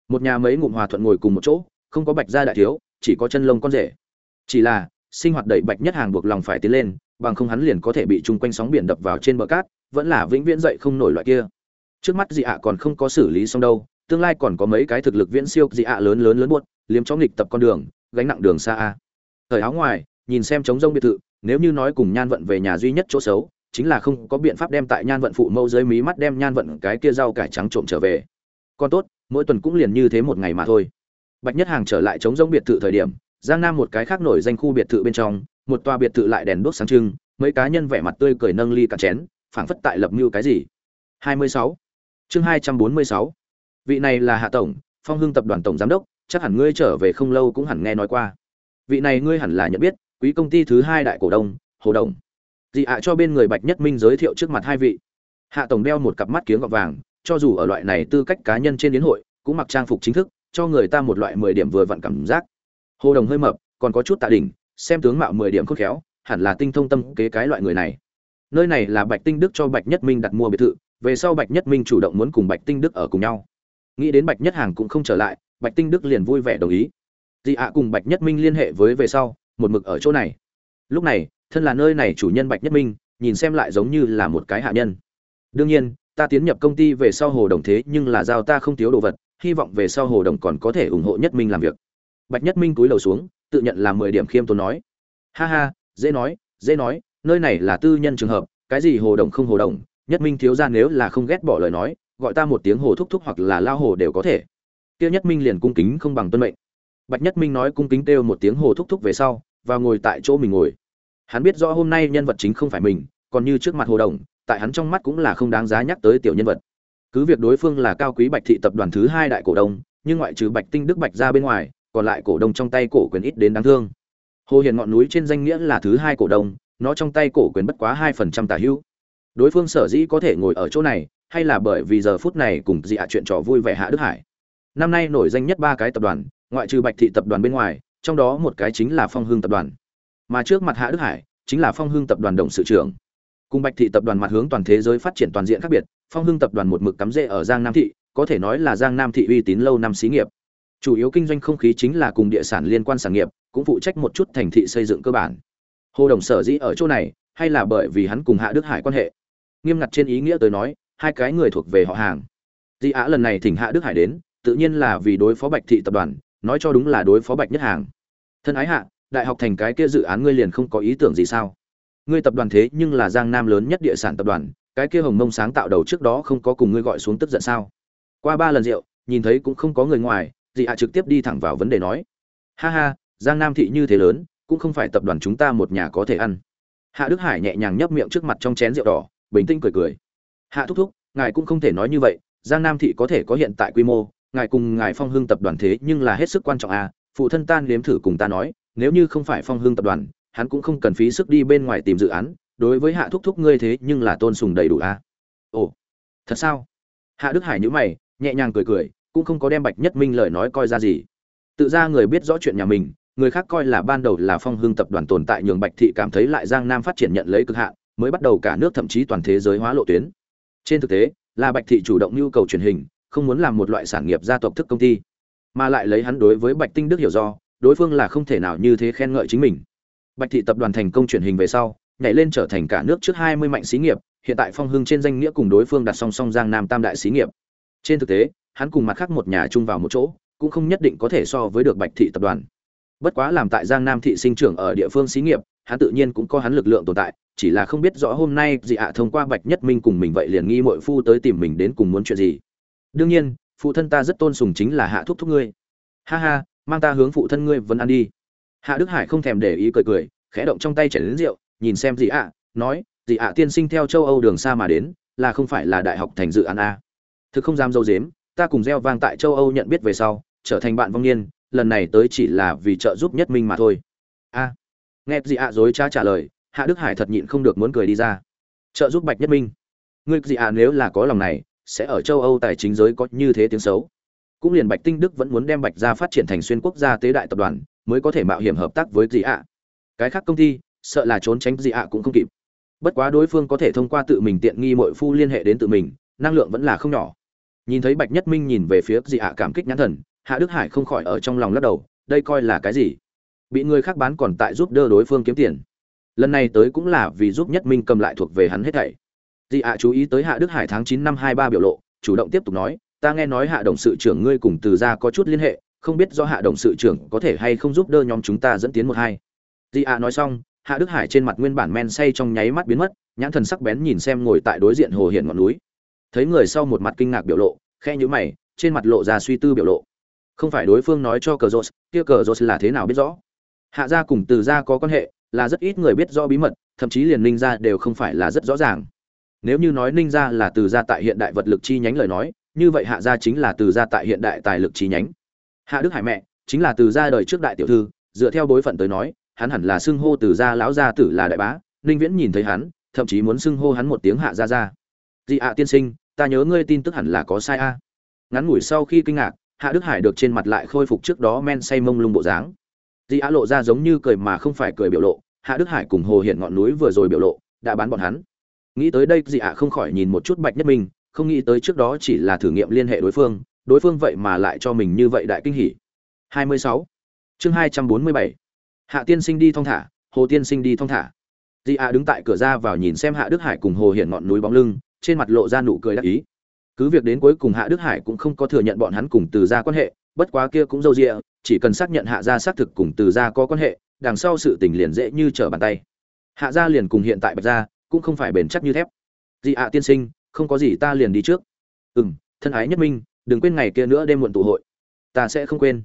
Một nhà mấy ngụm hòa thuận ngồi cùng một chỗ, không có bạch gia đại thiếu, chỉ có chân lông con rể. Chỉ là, sinh hoạt đẩy bạch nhất hàng buộc lòng phải tiến lên, bằng không hắn liền có thể bị chung quanh sóng biển đập vào trên bờ cát vẫn là vĩnh viễn dậy không nổi loại kia. Trước mắt dị ạ còn không có xử lý xong đâu, tương lai còn có mấy cái thực lực viễn siêu dị ạ lớn lớn lớn buốt, liếm chó nghịch tập con đường, gánh nặng đường xa a. Thời áo ngoài, nhìn xem trống rông biệt thự, nếu như nói cùng nhan vận về nhà duy nhất chỗ xấu, chính là không có biện pháp đem tại nhan vận phụ mâu dưới mí mắt đem nhan vận cái kia rau cải trắng trộm trở về. Còn tốt, mỗi tuần cũng liền như thế một ngày mà thôi. Bạch nhất hàng trở lại trống rông biệt thự thời điểm, giang nam một cái khác nổi danh khu biệt thự bên trong, một tòa biệt thự lại đèn đuốc sáng trưng, mấy cá nhân vẻ mặt tươi cười nâng ly cả chén phảng phất tại lập mưu cái gì. 26. chương 246. vị này là hạ tổng, phong hưng tập đoàn tổng giám đốc, chắc hẳn ngươi trở về không lâu cũng hẳn nghe nói qua. Vị này ngươi hẳn là nhận biết, quý công ty thứ hai đại cổ đông, hồ đồng. Dị ạ cho bên người bạch nhất minh giới thiệu trước mặt hai vị. Hạ tổng đeo một cặp mắt kiếng gọt vàng, cho dù ở loại này tư cách cá nhân trên đến hội, cũng mặc trang phục chính thức, cho người ta một loại mười điểm vừa vặn cảm giác. Hồ đồng hơi mập, còn có chút tạ đỉnh, xem tướng mạo mười điểm khôn khéo, hẳn là tinh thông tâm kế cái loại người này nơi này là bạch tinh đức cho bạch nhất minh đặt mua biệt thự, về sau bạch nhất minh chủ động muốn cùng bạch tinh đức ở cùng nhau. Nghĩ đến bạch nhất hàng cũng không trở lại, bạch tinh đức liền vui vẻ đồng ý. Dị ạ cùng bạch nhất minh liên hệ với về sau, một mực ở chỗ này. Lúc này, thân là nơi này chủ nhân bạch nhất minh, nhìn xem lại giống như là một cái hạ nhân. Đương nhiên, ta tiến nhập công ty về sau hồ đồng thế nhưng là giao ta không thiếu đồ vật, hy vọng về sau hồ đồng còn có thể ủng hộ nhất minh làm việc. Bạch nhất minh cúi đầu xuống, tự nhận là mười điểm khiêm tốn nói. Ha ha, dễ nói dễ nói nơi này là tư nhân trường hợp, cái gì hồ đồng không hồ đồng, nhất minh thiếu ra nếu là không ghét bỏ lời nói, gọi ta một tiếng hồ thúc thúc hoặc là lao hồ đều có thể. Kia nhất minh liền cung kính không bằng tuân mệnh. Bạch nhất minh nói cung kính kêu một tiếng hồ thúc thúc về sau, và ngồi tại chỗ mình ngồi. Hắn biết rõ hôm nay nhân vật chính không phải mình, còn như trước mặt hồ đồng, tại hắn trong mắt cũng là không đáng giá nhắc tới tiểu nhân vật. Cứ việc đối phương là cao quý bạch thị tập đoàn thứ hai đại cổ đông, nhưng ngoại trừ bạch tinh đức bạch ra bên ngoài, còn lại cổ đông trong tay cổ quyền ít đến đáng thương. Hồ hiền ngọn núi trên danh nghĩa là thứ hai cổ đông nó trong tay cổ quyền bất quá hai phần trăm tả hữu. Đối phương sở dĩ có thể ngồi ở chỗ này, hay là bởi vì giờ phút này cùng dị ả chuyện trò vui vẻ hạ đức hải. Năm nay nổi danh nhất ba cái tập đoàn, ngoại trừ bạch thị tập đoàn bên ngoài, trong đó một cái chính là phong hương tập đoàn. Mà trước mặt hạ đức hải, chính là phong hương tập đoàn đồng sự trưởng. Cùng bạch thị tập đoàn mặt hướng toàn thế giới phát triển toàn diện khác biệt, phong hương tập đoàn một mực cắm rễ ở giang nam thị, có thể nói là giang nam thị uy tín lâu năm xí nghiệp. Chủ yếu kinh doanh không khí chính là cùng địa sản liên quan sản nghiệp, cũng phụ trách một chút thành thị xây dựng cơ bản hồ đồng sở dĩ ở chỗ này, hay là bởi vì hắn cùng hạ đức hải quan hệ? Nghiêm ngặt trên ý nghĩa tới nói, hai cái người thuộc về họ hàng. Di á lần này thỉnh hạ đức hải đến, tự nhiên là vì đối phó bạch thị tập đoàn, nói cho đúng là đối phó bạch nhất hàng. Thân ái hạ, đại học thành cái kia dự án ngươi liền không có ý tưởng gì sao? Ngươi tập đoàn thế nhưng là giang nam lớn nhất địa sản tập đoàn, cái kia hồng mông sáng tạo đầu trước đó không có cùng ngươi gọi xuống tức giận sao? Qua ba lần rượu, nhìn thấy cũng không có người ngoài dị Á trực tiếp đi thẳng vào vấn đề nói. Ha ha, giang nam thị như thế lớn cũng không phải tập đoàn chúng ta một nhà có thể ăn. Hạ đức hải nhẹ nhàng nhấp miệng trước mặt trong chén rượu đỏ, bình tĩnh cười cười. Hạ thúc thúc, ngài cũng không thể nói như vậy, giang nam thị có thể có hiện tại quy mô, ngài cùng ngài phong hưng tập đoàn thế nhưng là hết sức quan trọng à phụ thân tan nếm thử cùng ta nói, nếu như không phải phong hưng tập đoàn, hắn cũng không cần phí sức đi bên ngoài tìm dự án, đối với hạ thúc thúc ngươi thế nhưng là tôn sùng đầy đủ à. Ồ, thật sao? Hạ đức hải nhữ mày, nhẹ nhàng cười cười, cũng không có đem bạch nhất minh lời nói coi ra gì. Tự ra người biết rõ chuyện nhà mình người khác coi là ban đầu là phong hưng tập đoàn tồn tại nhường bạch thị cảm thấy lại giang nam phát triển nhận lấy cực hạn, mới bắt đầu cả nước thậm chí toàn thế giới hóa lộ tuyến. Trên thực tế, là bạch thị chủ động nhu cầu truyền hình, không muốn làm một loại sản nghiệp gia tộc thức công ty, mà lại lấy hắn đối với bạch tinh đức hiểu do, đối phương là không thể nào như thế khen ngợi chính mình. Bạch thị tập đoàn thành công truyền hình về sau, nhảy lên trở thành cả nước trước hai mươi mạnh xí nghiệp, hiện tại phong hưng trên danh nghĩa cùng đối phương đặt song song giang nam tam đại xí nghiệp. Trên thực tế, hắn cùng mặt khác một nhà chung vào một chỗ, cũng không nhất định có thể so với được bạch thị tập đoàn bất quá làm tại giang nam thị sinh trưởng ở địa phương xí nghiệp, hắn tự nhiên cũng có hắn lực lượng tồn tại, chỉ là không biết rõ hôm nay dị ạ, thông qua bạch nhất minh cùng mình vậy liền nghi mội phu tới tìm mình đến cùng muốn chuyện gì. Đương nhiên, phụ thân ta rất tôn sùng chính là hạ thúc thúc ngươi. Ha ha, mang ta hướng phụ thân ngươi vẫn ăn đi. Hạ đức hải không thèm để ý cười cười, khẽ động trong tay chảy đến rượu, nhìn xem dị ạ, nói dị ạ, tiên sinh theo châu âu đường xa mà đến, là không phải là đại học thành dự án a? Thực không dám dâu dếm, ta cùng gieo vang tại châu âu nhận biết về sau, trở thành bạn vong niên lần này tới chỉ là vì trợ giúp nhất minh mà thôi. A, nghe dị ạ, dối trá trả lời, hạ đức hải thật nhịn không được muốn cười đi ra. Trợ giúp bạch nhất minh. Ngươi dị ạ, nếu là có lòng này, sẽ ở châu âu tài chính giới có như thế tiếng xấu. Cũng liền bạch tinh đức vẫn muốn đem bạch ra phát triển thành xuyên quốc gia tế đại tập đoàn, mới có thể mạo hiểm hợp tác với dị ạ. Cái khác công ty, sợ là trốn tránh dị ạ cũng không kịp. Bất quá đối phương có thể thông qua tự mình tiện nghi mọi phu liên hệ đến tự mình, năng lượng vẫn là không nhỏ. Nhìn thấy bạch nhất minh nhìn về phía dị ạ cảm kích nhãn thần hạ đức hải không khỏi ở trong lòng lắc đầu, đây coi là cái gì? Bị người khác bán còn tại giúp đỡ đối phương kiếm tiền. Lần này tới cũng là vì giúp nhất minh cầm lại thuộc về hắn hết thảy. Dị ạ chú ý tới hạ đức hải tháng chín năm hai ba biểu lộ, chủ động tiếp tục nói, ta nghe nói hạ đồng sự trưởng ngươi cùng từ gia có chút liên hệ, không biết do hạ đồng sự trưởng có thể hay không giúp đỡ nhóm chúng ta dẫn tiến một hai. Dị ạ nói xong, hạ đức hải trên mặt nguyên bản men say trong nháy mắt biến mất, nhãn thần sắc bén nhìn xem ngồi tại đối diện hồ hiện ngọn núi. Thấy người sau một mặt kinh ngạc biểu lộ khe nhữ mày, trên mặt lộ ra suy tư biểu lộ không phải đối phương nói cho cờ rốt kia cờ rốt là thế nào biết rõ? Hạ gia cùng từ gia có quan hệ, là rất ít người biết rõ bí mật, thậm chí liền ninh gia đều không phải là rất rõ ràng. Nếu như nói ninh gia là từ gia tại hiện đại vật lực chi nhánh lời nói, như vậy hạ gia chính là từ gia tại hiện đại tài lực chi nhánh. Hạ đức hải mẹ, chính là từ gia đời trước đại tiểu thư, dựa theo bối phận tới nói, hắn hẳn là xưng hô từ gia lão gia tử là đại bá, ninh viễn nhìn thấy hắn, thậm chí muốn xưng hô hắn một tiếng hạ gia gia. Dị ạ tiên sinh, ta nhớ ngươi tin tức hẳn là có sai a. Ngắn ngủi sau khi kinh ngạc hạ đức hải được trên mặt lại khôi phục trước đó men say mông lung bộ dáng. Di Á lộ ra giống như cười mà không phải cười biểu lộ, hạ đức hải cùng hồ hiện ngọn núi vừa rồi biểu lộ, đã bán bọn hắn. Nghĩ tới đây dị ạ không khỏi nhìn một chút bạch nhất minh, không nghĩ tới trước đó chỉ là thử nghiệm liên hệ đối phương đối phương vậy mà lại cho mình như vậy đại kinh hỉ. 26. chương 247. hạ tiên sinh đi thong thả, hồ tiên sinh đi thong thả. Dị ạ đứng tại cửa ra vào nhìn xem hạ đức hải cùng hồ hiện ngọn núi bóng lưng, trên mặt lộ ra nụ cười đắc ý cứ việc đến cuối cùng hạ đức hải cũng không có thừa nhận bọn hắn cùng từ gia quan hệ, bất quá kia cũng dâu dịa, chỉ cần xác nhận hạ gia xác thực cùng từ gia có quan hệ, đằng sau sự tình liền dễ như trở bàn tay. Hạ gia liền cùng hiện tại bạch gia cũng không phải bền chắc như thép. Dị ạ tiên sinh, không có gì ta liền đi trước. Ừ m thân ái nhất minh, đừng quên ngày kia nữa đêm muộn tụ hội. Ta sẽ không quên.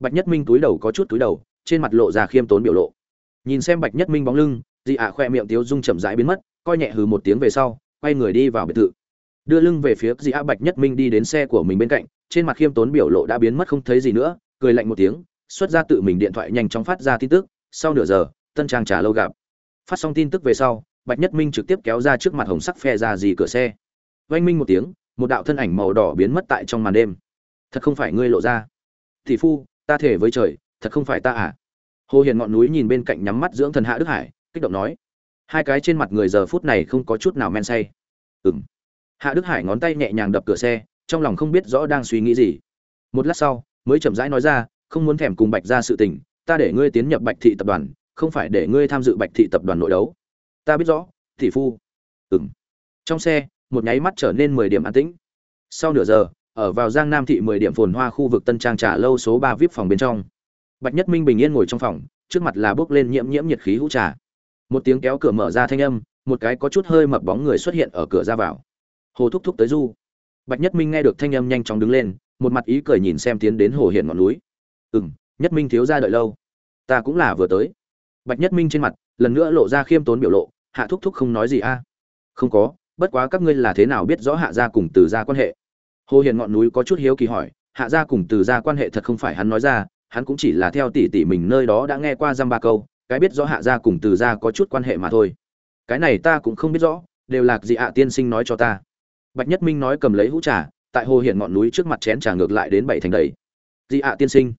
Bạch nhất minh túi đầu có chút túi đầu, trên mặt lộ ra khiêm tốn biểu lộ. Nhìn xem bạch nhất minh bóng lưng dị ạ khoe miệng tiếu dung chậm rãi biến mất, coi nhẹ hừ một tiếng về sau, quay người đi vào biệt thự đưa lưng về phía dì a bạch nhất minh đi đến xe của mình bên cạnh, trên mặt khiêm tốn biểu lộ đã biến mất không thấy gì nữa, cười lạnh một tiếng, xuất ra tự mình điện thoại nhanh chóng phát ra tin tức, sau nửa giờ, tân trang trả lâu gặp. Phát xong tin tức về sau, bạch nhất minh trực tiếp kéo ra trước mặt hồng sắc phe ra gì cửa xe. Oanh minh một tiếng, một đạo thân ảnh màu đỏ biến mất tại trong màn đêm. Thật không phải ngươi lộ ra. Thì phu, ta thể với trời, thật không phải ta à? Hồ hiền ngọn núi nhìn bên cạnh nhắm mắt dưỡng thần hạ đức hải, kích động nói. Hai cái trên mặt người giờ phút này không có chút nào men say. Ừng hạ đức hải ngón tay nhẹ nhàng đập cửa xe, trong lòng không biết rõ đang suy nghĩ gì. Một lát sau, mới chậm rãi nói ra, không muốn thèm cùng bạch ra sự tình, ta để ngươi tiến nhập bạch thị tập đoàn, không phải để ngươi tham dự bạch thị tập đoàn nội đấu. Ta biết rõ thị phu. Ừng trong xe, một nháy mắt trở nên mười điểm an tĩnh. Sau nửa giờ, ở vào giang nam thị mười điểm phồn hoa khu vực tân trang trà lâu số ba vip phòng bên trong, bạch nhất minh bình yên ngồi trong phòng, trước mặt là bước lên nhiễm nhiễm nhiệt khí hũ trà. Một tiếng kéo cửa mở ra thanh âm, một cái có chút hơi mập bóng người xuất hiện ở cửa ra vào hồ thúc thúc tới du. Bạch nhất minh nghe được thanh âm nhanh chóng đứng lên, một mặt ý cười nhìn xem tiến đến hồ hiện ngọn núi. Ừ m nhất minh thiếu ra đợi lâu. Ta cũng là vừa tới. Bạch nhất minh trên mặt lần nữa lộ ra khiêm tốn biểu lộ, hạ thúc thúc không nói gì a? Không có, bất quá các ngươi là thế nào biết rõ hạ gia cùng từ gia quan hệ? Hồ hiền ngọn núi có chút hiếu kỳ hỏi, hạ gia cùng từ gia quan hệ thật không phải hắn nói ra, hắn cũng chỉ là theo tỷ tỷ mình nơi đó đã nghe qua dăm ba câu, cái biết rõ hạ gia cùng từ gia có chút quan hệ mà thôi. Cái này ta cũng không biết rõ, đều là gì hạ tiên sinh nói cho ta? Bạch nhất minh nói cầm lấy hũ trà, tại hồ hiện ngọn núi trước mặt chén trà ngược lại đến bảy thành đầy. Dị ạ tiên sinh.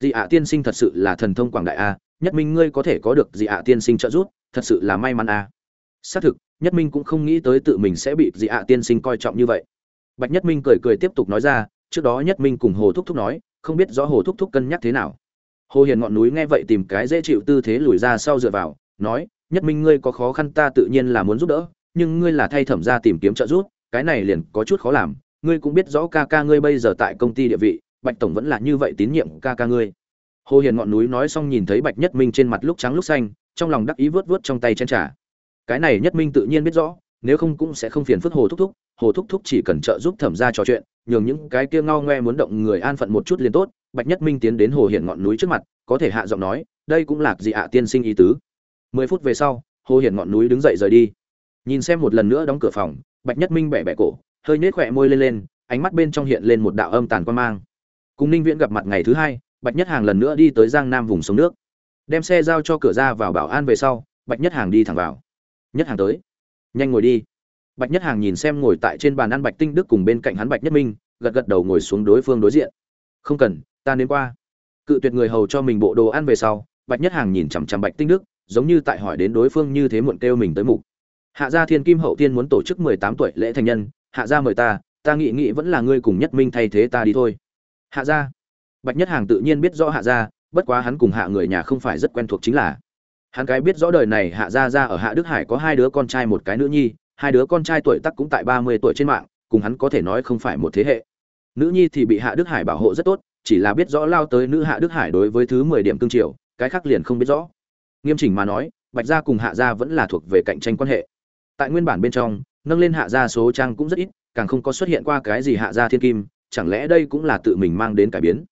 Dị ạ tiên sinh thật sự là thần thông quảng đại a, nhất minh ngươi có thể có được dị ạ tiên sinh trợ giúp, thật sự là may mắn a. Xác thực, nhất minh cũng không nghĩ tới tự mình sẽ bị dị ạ tiên sinh coi trọng như vậy. Bạch nhất minh cười cười tiếp tục nói ra, trước đó nhất minh cùng hồ thúc thúc nói, không biết rõ hồ thúc thúc cân nhắc thế nào. Hồ hiền ngọn núi nghe vậy tìm cái dễ chịu tư thế lùi ra sau dựa vào, nói, nhất minh ngươi có khó khăn ta tự nhiên là muốn giúp đỡ, nhưng ngươi là thay thẩm ra tìm kiếm trợ giúp cái này liền có chút khó làm, ngươi cũng biết rõ ca ca ngươi bây giờ tại công ty địa vị, bạch tổng vẫn là như vậy tín nhiệm ca ca ngươi. Hồ hiền ngọn núi nói xong nhìn thấy bạch nhất minh trên mặt lúc trắng lúc xanh, trong lòng đắc ý vớt vớt trong tay chén trà. Cái này nhất minh tự nhiên biết rõ, nếu không cũng sẽ không phiền phức hồ thúc thúc, hồ thúc thúc chỉ cần trợ giúp thẩm ra trò chuyện, nhường những cái kia ngao ngoe muốn động người an phận một chút liền tốt, bạch nhất minh tiến đến hồ hiền ngọn núi trước mặt, có thể hạ giọng nói, đây cũng là gì ạ, tiên sinh ý tứ? Mười phút về sau, hồ hiền ngọn núi đứng dậy rời đi. Nhìn xem một lần nữa đóng cửa phòng bạch nhất minh bẻ bẻ cổ, hơi nhếch khỏe môi lên lên, ánh mắt bên trong hiện lên một đạo âm tàn quan mang. Cùng ninh viễn gặp mặt ngày thứ hai, bạch nhất hàng lần nữa đi tới giang nam vùng sông nước. Đem xe giao cho cửa ra vào bảo an về sau, bạch nhất hàng đi thẳng vào. Nhất hàng tới. Nhanh ngồi đi. Bạch nhất hàng nhìn xem ngồi tại trên bàn ăn bạch tinh đức cùng bên cạnh hắn bạch nhất minh, gật gật đầu ngồi xuống đối phương đối diện. Không cần, ta đến qua. Cự tuyệt người hầu cho mình bộ đồ ăn về sau, bạch nhất hàng nhìn chằm chằm bạch tinh đức, giống như tại hỏi đến đối phương như thế muộn kêu mình tới mục hạ gia thiên kim hậu tiên muốn tổ chức mười tám tuổi lễ thành nhân. Hạ gia mời ta ta nghĩ nghĩ vẫn là ngươi cùng nhất minh thay thế ta đi thôi. Hạ gia. Bạch nhất hàng tự nhiên biết rõ hạ gia, bất quá hắn cùng hạ người nhà không phải rất quen thuộc chính là. Hắn cái biết rõ đời này hạ gia gia ở hạ đức hải có hai đứa con trai một cái nữ nhi, hai đứa con trai tuổi tác cũng tại ba mươi tuổi trên mạng, cùng hắn có thể nói không phải một thế hệ. Nữ nhi thì bị hạ đức hải bảo hộ rất tốt, chỉ là biết rõ lao tới nữ hạ đức hải đối với thứ mười điểm cương triều, cái khác liền không biết rõ. Nghiêm chỉnh mà nói, bạch gia cùng hạ gia vẫn là thuộc về cạnh tranh quan hệ tại nguyên bản bên trong, nâng lên hạ gia số trang cũng rất ít, càng không có xuất hiện qua cái gì hạ gia thiên kim, chẳng lẽ đây cũng là tự mình mang đến cải biến?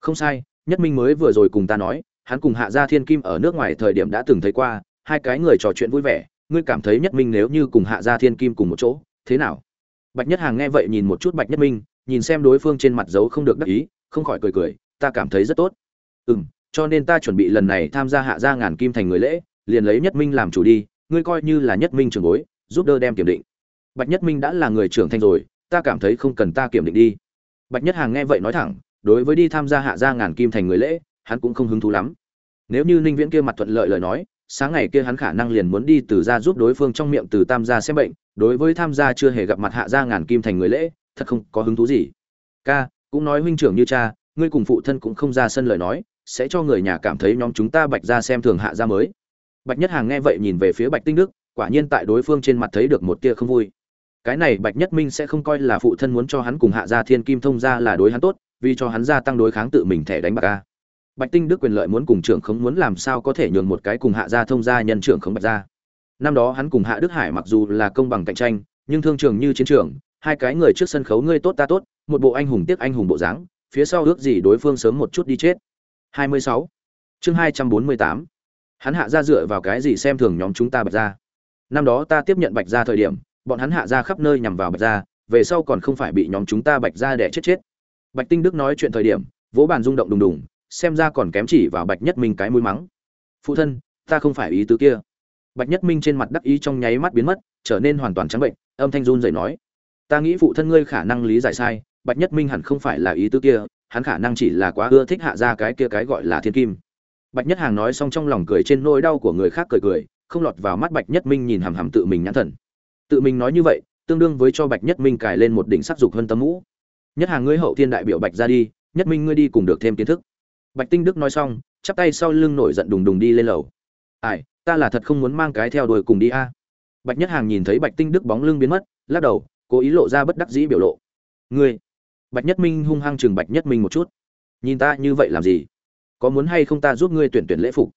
Không sai, nhất minh mới vừa rồi cùng ta nói, hắn cùng hạ gia thiên kim ở nước ngoài thời điểm đã từng thấy qua, hai cái người trò chuyện vui vẻ, ngươi cảm thấy nhất minh nếu như cùng hạ gia thiên kim cùng một chỗ, thế nào? Bạch nhất hàng nghe vậy nhìn một chút bạch nhất minh, nhìn xem đối phương trên mặt dấu không được đắc ý, không khỏi cười cười, ta cảm thấy rất tốt. Ừ m cho nên ta chuẩn bị lần này tham gia hạ gia ngàn kim thành người lễ, liền lấy nhất minh làm chủ đi, ngươi coi như là nhất minh trường bối giúp đỡ đem kiểm định. Bạch nhất minh đã là người trưởng thành rồi, ta cảm thấy không cần ta kiểm định đi. Bạch nhất hàng nghe vậy nói thẳng, đối với đi tham gia hạ gia ngàn kim thành người lễ, hắn cũng không hứng thú lắm. Nếu như ninh viễn kia mặt thuận lợi lời nói, sáng ngày kia hắn khả năng liền muốn đi từ ra giúp đối phương trong miệng từ tam gia xem bệnh, đối với tham gia chưa hề gặp mặt hạ gia ngàn kim thành người lễ, thật không có hứng thú gì. Ca, cũng nói huynh trưởng như cha, ngươi cùng phụ thân cũng không ra sân lời nói, sẽ cho người nhà cảm thấy nhóm chúng ta bạch ra xem thường hạ gia mới. Bạch nhất hàng nghe vậy nhìn về phía bạch tinh đức quả nhiên tại đối phương trên mặt thấy được một tia không vui. Cái này bạch nhất minh sẽ không coi là phụ thân muốn cho hắn cùng hạ gia thiên kim thông ra là đối hắn tốt, vì cho hắn gia tăng đối kháng tự mình thẻ đánh bạc a. Bạch tinh đức quyền lợi muốn cùng trưởng khống muốn làm sao có thể nhường một cái cùng hạ gia thông gia nhân trưởng khống bạch gia. Năm đó hắn cùng hạ đức hải mặc dù là công bằng cạnh tranh, nhưng thương trường như chiến trường, hai cái người trước sân khấu ngươi tốt ta tốt, một bộ anh hùng tiếc anh hùng bộ dáng, phía sau ước gì đối phương sớm một chút đi chết. 26. chương 248. hắn hạ gia dựa vào cái gì xem thường nhóm chúng ta bạch gia? Năm đó ta tiếp nhận bạch gia thời điểm, bọn hắn hạ gia khắp nơi nhằm vào bạch gia, về sau còn không phải bị nhóm chúng ta bạch gia để chết chết. Bạch tinh đức nói chuyện thời điểm, vỗ bàn rung động đùng đùng, xem ra còn kém chỉ vào bạch nhất minh cái mũi mắng. Phụ thân, ta không phải ý tứ kia. Bạch nhất minh trên mặt đắc ý trong nháy mắt biến mất, trở nên hoàn toàn trắng bệnh, âm thanh run rẩy nói, ta nghĩ phụ thân ngươi khả năng lý giải sai, bạch nhất minh hẳn không phải là ý tứ kia, hắn khả năng chỉ là quá ưa thích hạ ra cái kia cái gọi là thiên kim. Bạch nhất hàng nói xong trong lòng cười trên nỗi đau của người khác cười cười không lọt vào mắt bạch nhất minh nhìn hằm hằm tự mình nhãn thần. Tự mình nói như vậy, tương đương với cho bạch nhất minh cài lên một đỉnh sắc dục hơn tấm mũ. Nhất hàng ngươi hậu thiên đại biểu bạch ra đi, nhất minh ngươi đi cùng được thêm kiến thức. Bạch tinh đức nói xong, chắp tay sau lưng nổi giận đùng đùng đi lên lầu. Ai, ta là thật không muốn mang cái theo đuổi cùng đi a. Bạch nhất hàng nhìn thấy bạch tinh đức bóng lưng biến mất, lắc đầu, cố ý lộ ra bất đắc dĩ biểu lộ. Ngươi? Bạch nhất minh hung hăng chừng bạch nhất minh một chút. Nhìn ta như vậy làm gì? Có muốn hay không ta giúp ngươi tuyển tuyển lễ phục?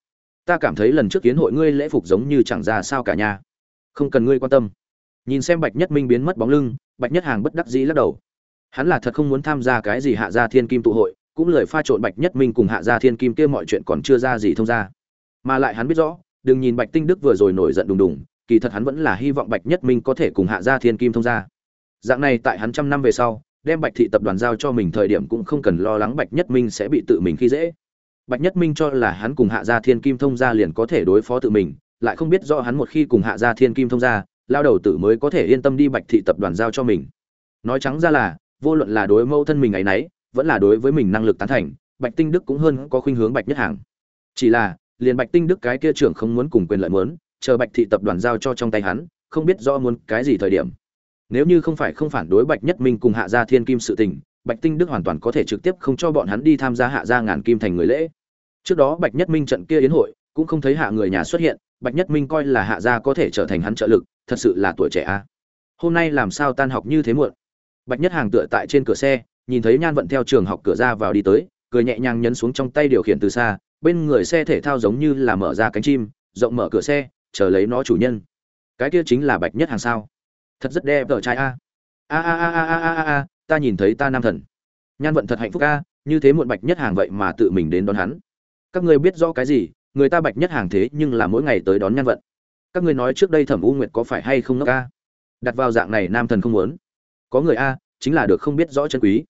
Ta cảm thấy lần trước kiến hội ngươi lễ phục giống như chẳng ra sao cả nhà không cần ngươi quan tâm. Nhìn xem bạch nhất minh biến mất bóng lưng, bạch nhất hàng bất đắc dĩ lắc đầu. Hắn là thật không muốn tham gia cái gì hạ gia thiên kim tụ hội, cũng lời pha trộn bạch nhất minh cùng hạ gia thiên kim kia mọi chuyện còn chưa ra gì thông ra. Mà lại hắn biết rõ, đừng nhìn bạch tinh đức vừa rồi nổi giận đùng đùng, kỳ thật hắn vẫn là hy vọng bạch nhất minh có thể cùng hạ gia thiên kim thông ra. Dạng này tại hắn trăm năm về sau, đem bạch thị tập đoàn giao cho mình thời điểm cũng không cần lo lắng bạch nhất minh sẽ bị tự mình khi dễ bạch nhất minh cho là hắn cùng hạ gia thiên kim thông Gia liền có thể đối phó tự mình lại không biết rõ hắn một khi cùng hạ gia thiên kim thông Gia lao đầu tử mới có thể yên tâm đi bạch thị tập đoàn giao cho mình. Nói trắng ra là vô luận là đối mẫu thân mình ấy nấy vẫn là đối với mình năng lực tán thành bạch tinh đức cũng hơn có khuynh hướng bạch nhất hàng. Chỉ là liền bạch tinh đức cái kia trưởng không muốn cùng quyền lợi muốn, chờ bạch thị tập đoàn giao cho trong tay hắn không biết rõ muốn cái gì thời điểm. Nếu như không phải không phản đối bạch nhất minh cùng hạ gia thiên kim sự tình bạch tinh đức hoàn toàn có thể trực tiếp không cho bọn hắn đi tham gia hạ gia ngàn kim thành người lễ trước đó bạch nhất minh trận kia yến hội, cũng không thấy hạ người nhà xuất hiện, bạch nhất minh coi là hạ gia có thể trở thành hắn trợ lực, thật sự là tuổi trẻ a. Hôm nay làm sao tan học như thế muộn? Bạch nhất hàng tựa tại trên cửa xe, nhìn thấy nhan vận theo trường học cửa ra vào đi tới, cười nhẹ nhàng nhấn xuống trong tay điều khiển từ xa, bên người xe thể thao giống như là mở ra cánh chim, rộng mở cửa xe, chờ lấy nó chủ nhân. Cái kia chính là bạch nhất hàng sao? Thật rất đẹp vợ trai a a a a a a a a, ta nhìn thấy ta nam thần. Nhan vận thật hạnh phúc a, như thế muộn bạch nhất hàng vậy mà tự mình đến đón hắn các ngươi biết rõ cái gì, người ta bạch nhất hàng thế nhưng là mỗi ngày tới đón nhan vận. Các ngươi nói trước đây thẩm u nguyệt có phải hay không ngốc a đặt vào dạng này nam thần không muốn. Có người a, chính là được không biết rõ chân quý.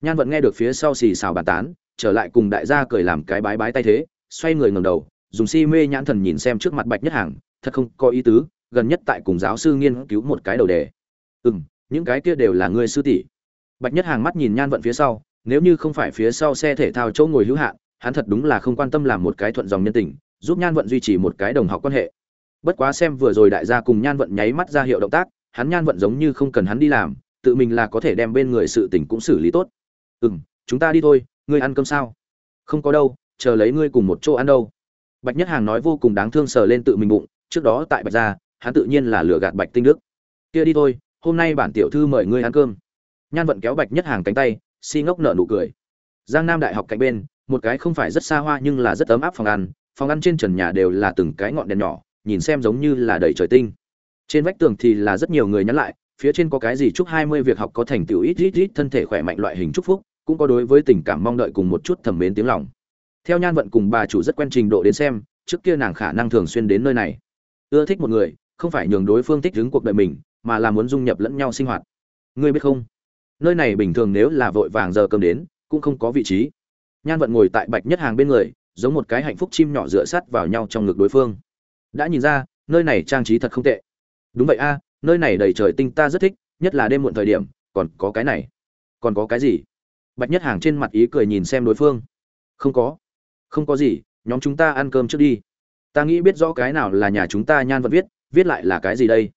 Nhan vận nghe được phía sau xì xào bàn tán, trở lại cùng đại gia cười làm cái bái bái tay thế, xoay người ngầm đầu, dùng si mê nhãn thần nhìn xem trước mặt bạch nhất hàng, thật không có ý tứ, gần nhất tại cùng giáo sư nghiên cứu một cái đầu đề. Ừ m những cái kia đều là người sư tỷ. Bạch nhất hàng mắt nhìn nhan vận phía sau, nếu như không phải phía sau xe thể thao chỗ ngồi hữu hạn hắn thật đúng là không quan tâm làm một cái thuận dòng nhân tình giúp nhan vận duy trì một cái đồng học quan hệ. Bất quá xem vừa rồi đại gia cùng nhan vận nháy mắt ra hiệu động tác hắn nhan vận giống như không cần hắn đi làm tự mình là có thể đem bên người sự tình cũng xử lý tốt. Ừm, chúng ta đi thôi ngươi ăn cơm sao? Không có đâu chờ lấy ngươi cùng một chỗ ăn đâu. Bạch nhất hàng nói vô cùng đáng thương sờ lên tự mình bụng trước đó tại bạch gia hắn tự nhiên là lừa gạt bạch tinh đức. Kia đi thôi hôm nay bản tiểu thư mời ngươi ăn cơm. Nhan vận kéo bạch nhất hàng cánh tay si ngốc nở nụ cười. Giang nam đại học cạnh bên một cái không phải rất xa hoa nhưng là rất ấm áp phòng ăn phòng ăn trên trần nhà đều là từng cái ngọn đèn nhỏ, nhìn xem giống như là đầy trời tinh. Trên vách tường thì là rất nhiều người nhắn lại, phía trên có cái gì chúc hai mươi việc học có thành tựu ít ít ít, thân thể khỏe mạnh loại hình chúc phúc, cũng có đối với tình cảm mong đợi cùng một chút thầm mến tiếng lòng. Theo nhan vận cùng bà chủ rất quen trình độ đến xem, trước kia nàng khả năng thường xuyên đến nơi này. Ưa thích một người, không phải nhường đối phương thích đứng cuộc đời mình, mà là muốn dung nhập lẫn nhau sinh hoạt. Ngươi biết không? Nơi này bình thường nếu là vội vàng giờ cơm đến, cũng không có vị trí nhan vận ngồi tại bạch nhất hàng bên người, giống một cái hạnh phúc chim nhỏ dựa sắt vào nhau trong ngực đối phương. Đã nhìn ra, nơi này trang trí thật không tệ. Đúng vậy a à, nơi này đầy trời tinh ta rất thích, nhất là đêm muộn thời điểm, còn có cái này. Còn có cái gì? Bạch nhất hàng trên mặt ý cười nhìn xem đối phương. Không có. Không có gì, nhóm chúng ta ăn cơm trước đi. Ta nghĩ biết rõ cái nào là nhà chúng ta nhan vận viết viết lại là cái gì đây?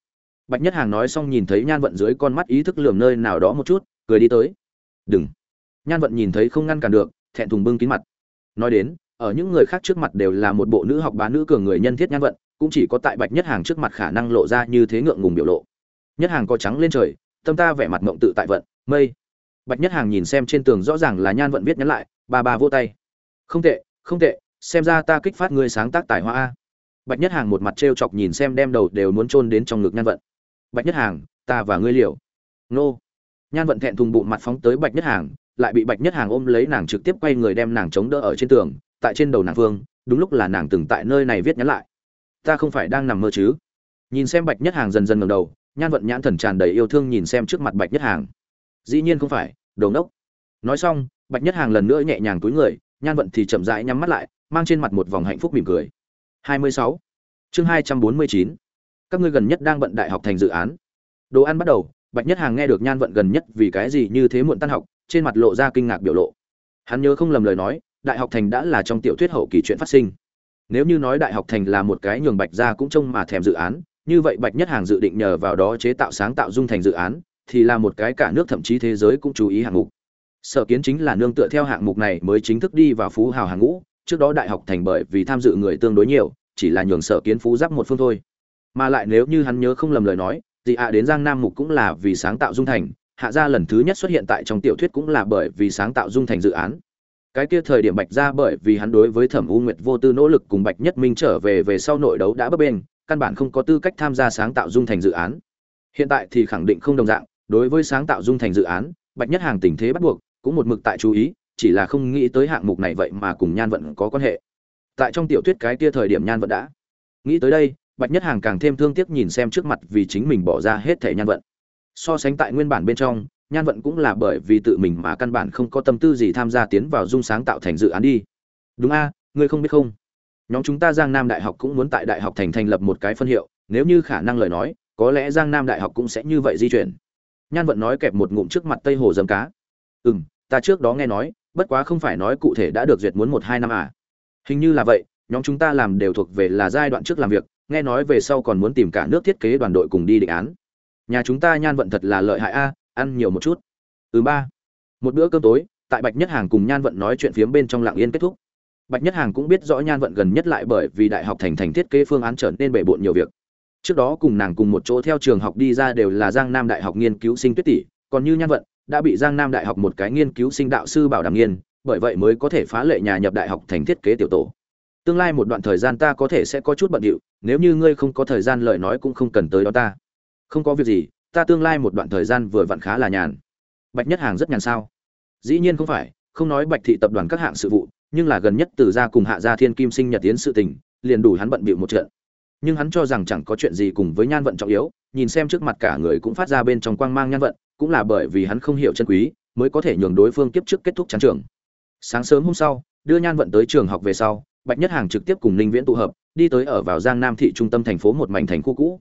Bạch nhất hàng nói xong nhìn thấy nhan vận dưới con mắt ý thức lường nơi nào đó một chút, cười đi tới. Đừng. Nhan vận nhìn thấy không ngăn cản được thẹn thùng bưng kín mặt. Nói đến, ở những người khác trước mặt đều là một bộ nữ học bá nữ cường người nhân thiết nhan vận, cũng chỉ có tại bạch nhất hàng trước mặt khả năng lộ ra như thế ngượng ngùng biểu lộ. Nhất hàng có trắng lên trời, tâm ta vẻ mặt mộng tự tại vận, mây. Bạch nhất hàng nhìn xem trên tường rõ ràng là nhan vận viết nhắn lại, ba ba vô tay. Không tệ không tệ, xem ra ta kích phát ngươi sáng tác tài hoa a. Bạch nhất hàng một mặt t chọc nhìn xem đem đầu đều muốn chôn đến trong ngực nhan vận. Bạch nhất hàng, ta và ngươi liều. Nô. Nhan vận thẹn thùng bụng mặt phóng tới bạch nhất hàng lại bị bạch nhất hàng ôm lấy nàng trực tiếp quay người đem nàng chống đỡ ở trên tường tại trên đầu nàng vương, đúng lúc là nàng từng tại nơi này viết nhắn lại. Ta không phải đang nằm mơ chứ? Nhìn xem bạch nhất hàng dần dần ngầm đầu nhan vận nhãn thần tràn đầy yêu thương nhìn xem trước mặt bạch nhất hàng. Dĩ nhiên không phải đồ ngốc. Nói xong bạch nhất hàng lần nữa nhẹ nhàng túi người nhan vận thì chậm rãi nhắm mắt lại mang trên mặt một vòng hạnh phúc mỉm cười. 26. chương 249. các ngươi gần nhất đang bận đại học thành dự án. Đồ ăn bắt đầu bạch nhất hàng nghe được nhan vận gần nhất vì cái gì như thế muộn tan học trên mặt lộ ra kinh ngạc biểu lộ. Hắn nhớ không lầm lời nói, đại học thành đã là trong tiểu thuyết hậu kỳ chuyện phát sinh. Nếu như nói đại học thành là một cái nhường bạch ra cũng trông mà thèm dự án, như vậy bạch nhất hàng dự định nhờ vào đó chế tạo sáng tạo dung thành dự án, thì là một cái cả nước thậm chí thế giới cũng chú ý hạng mục. Sở kiến chính là nương tựa theo hạng mục này mới chính thức đi vào phú hào hàng ngũ, trước đó đại học thành bởi vì tham dự người tương đối nhiều, chỉ là nhường sở kiến phú giáp một phương thôi. Mà lại nếu như hắn nhớ không lầm lời nói, thì ạ đến giang nam mục cũng là vì sáng tạo dung thành hạ gia lần thứ nhất xuất hiện tại trong tiểu thuyết cũng là bởi vì sáng tạo dung thành dự án. Cái kia thời điểm bạch gia bởi vì hắn đối với thẩm u nguyệt vô tư nỗ lực cùng bạch nhất minh trở về về sau nội đấu đã bấp bênh, căn bản không có tư cách tham gia sáng tạo dung thành dự án. Hiện tại thì khẳng định không đồng dạng đối với sáng tạo dung thành dự án bạch nhất hàng tình thế bắt buộc cũng một mực tại chú ý chỉ là không nghĩ tới hạng mục này vậy mà cùng nhan vận có quan hệ. Tại trong tiểu thuyết cái kia thời điểm nhan vận đã nghĩ tới đây bạch nhất hàng càng thêm thương tiếc nhìn xem trước mặt vì chính mình bỏ ra hết thể nhan vận so sánh tại nguyên bản bên trong, nhan vận cũng là bởi vì tự mình mà căn bản không có tâm tư gì tham gia tiến vào dung sáng tạo thành dự án đi. Đúng a, ngươi không biết không? Nhóm chúng ta giang nam đại học cũng muốn tại đại học thành thành lập một cái phân hiệu, nếu như khả năng lời nói, có lẽ giang nam đại học cũng sẽ như vậy di chuyển. Nhan vận nói kẹp một ngụm trước mặt tây hồ dâm cá. Ừ m ta trước đó nghe nói, bất quá không phải nói cụ thể đã được duyệt muốn một hai năm à. Hình như là vậy, nhóm chúng ta làm đều thuộc về là giai đoạn trước làm việc, nghe nói về sau còn muốn tìm cả nước thiết kế đoàn đội cùng đi định án nhà chúng ta nhan vận thật là lợi hại a, ăn nhiều một chút. Ừ ba, một bữa cơm tối, tại bạch nhất hàng cùng nhan vận nói chuyện phiếm bên trong lặng yên kết thúc. Bạch nhất hàng cũng biết rõ nhan vận gần nhất lại bởi vì đại học thành thành thiết kế phương án trở nên bể bộn nhiều việc. Trước đó cùng nàng cùng một chỗ theo trường học đi ra đều là giang nam đại học nghiên cứu sinh tuyết tỷ, còn như nhan vận, đã bị giang nam đại học một cái nghiên cứu sinh đạo sư bảo đảm nghiên, bởi vậy mới có thể phá lệ nhà nhập đại học thành thiết kế tiểu tổ. Tương lai một đoạn thời gian ta có thể sẽ có chút bận điệu, nếu như ngươi không có thời gian lời nói cũng không cần tới đó ta không có việc gì, ta tương lai một đoạn thời gian vừa vặn khá là nhàn. Bạch nhất hàng rất nhàn sao? Dĩ nhiên không phải, không nói bạch thị tập đoàn các hạng sự vụ, nhưng là gần nhất từ gia cùng hạ gia thiên kim sinh nhật tiến sự tình, liền đủ hắn bận bịu một trận. Nhưng hắn cho rằng chẳng có chuyện gì cùng với nhan vận trọng yếu, nhìn xem trước mặt cả người cũng phát ra bên trong quang mang nhan vận, cũng là bởi vì hắn không hiểu chân quý, mới có thể nhường đối phương kiếp trước kết thúc chán trường. Sáng sớm hôm sau, đưa nhan vận tới trường học về sau, bạch nhất hàng trực tiếp cùng ninh viễn tụ hợp, đi tới ở vào giang nam thị trung tâm thành phố một mảnh thành khu cũ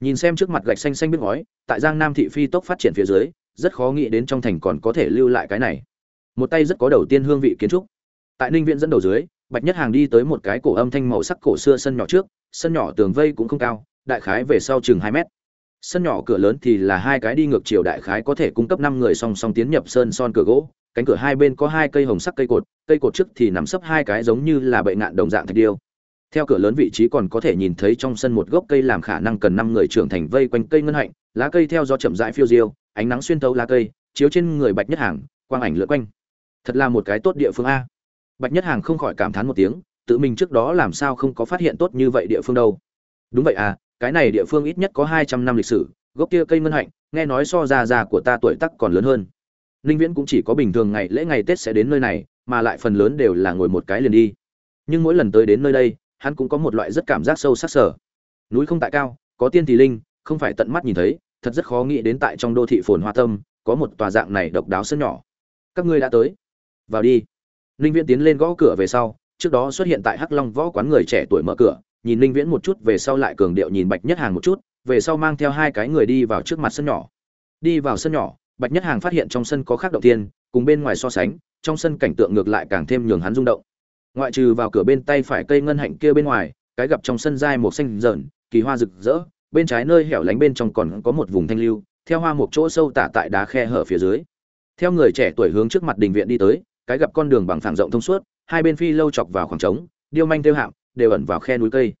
nhìn xem trước mặt gạch xanh xanh biết ngói, tại giang nam thị phi tốc phát triển phía dưới, rất khó nghĩ đến trong thành còn có thể lưu lại cái này. Một tay rất có đầu tiên hương vị kiến trúc. Tại ninh viện dẫn đầu dưới, bạch nhất hàng đi tới một cái cổ âm thanh màu sắc cổ xưa sân nhỏ trước, sân nhỏ tường vây cũng không cao, đại khái về sau chừng hai mét. Sân nhỏ cửa lớn thì là hai cái đi ngược chiều đại khái có thể cung cấp năm người song song tiến nhập sơn son cửa gỗ. Cánh cửa hai bên có hai cây hồng sắc cây cột cây cột trước thì nằm sấp hai cái giống như là bệ ngạn đồng dạng thạch điêu theo cửa lớn vị trí còn có thể nhìn thấy trong sân một gốc cây làm khả năng cần năm người trưởng thành vây quanh cây ngân hạnh, lá cây theo gió chậm rãi phiêu diêu, ánh nắng xuyên thấu lá cây, chiếu trên người bạch nhất hàng, quang ảnh lượn quanh. Thật là một cái tốt địa phương a. Bạch nhất hàng không khỏi cảm thán một tiếng, tự mình trước đó làm sao không có phát hiện tốt như vậy địa phương đâu. Đúng vậy à cái này địa phương ít nhất có hai trăm năm lịch sử, gốc kia cây ngân hạnh, nghe nói so ra già của ta tuổi tắc còn lớn hơn. Ninh viễn cũng chỉ có bình thường ngày lễ ngày tết sẽ đến nơi này, mà lại phần lớn đều là ngồi một cái liền đi. Nhưng mỗi lần tới đến nơi đây hắn cũng có một loại rất cảm giác sâu sắc sở. Núi không tại cao, có tiên thì linh, không phải tận mắt nhìn thấy, thật rất khó nghĩ đến tại trong đô thị phồn hoa tâm, có một tòa dạng này độc đáo sân nhỏ. Các ngươi đã tới. Vào đi. Ninh viễn tiến lên gõ cửa về sau, trước đó xuất hiện tại hắc long võ quán người trẻ tuổi mở cửa, nhìn ninh viễn một chút, về sau lại cường điệu nhìn bạch nhất hàng một chút, về sau mang theo hai cái người đi vào trước mặt sân nhỏ. Đi vào sân nhỏ, bạch nhất hàng phát hiện trong sân có khác động tiên, cùng bên ngoài so sánh, trong sân cảnh tượng ngược lại càng thêm nhường hắn rung động ngoại trừ vào cửa bên tay phải cây ngân hạnh kia bên ngoài, cái gặp trong sân giai một xanh rợn, kỳ hoa rực rỡ, bên trái nơi hẻo lánh bên trong còn có một vùng thanh lưu, theo hoa một chỗ sâu tả tại đá khe hở phía dưới. Theo người trẻ tuổi hướng trước mặt đình viện đi tới, cái gặp con đường bằng phẳng rộng thông suốt, hai bên phi lâu chọc vào khoảng trống, điêu manh tiêu hạm, đều ẩn vào khe núi cây.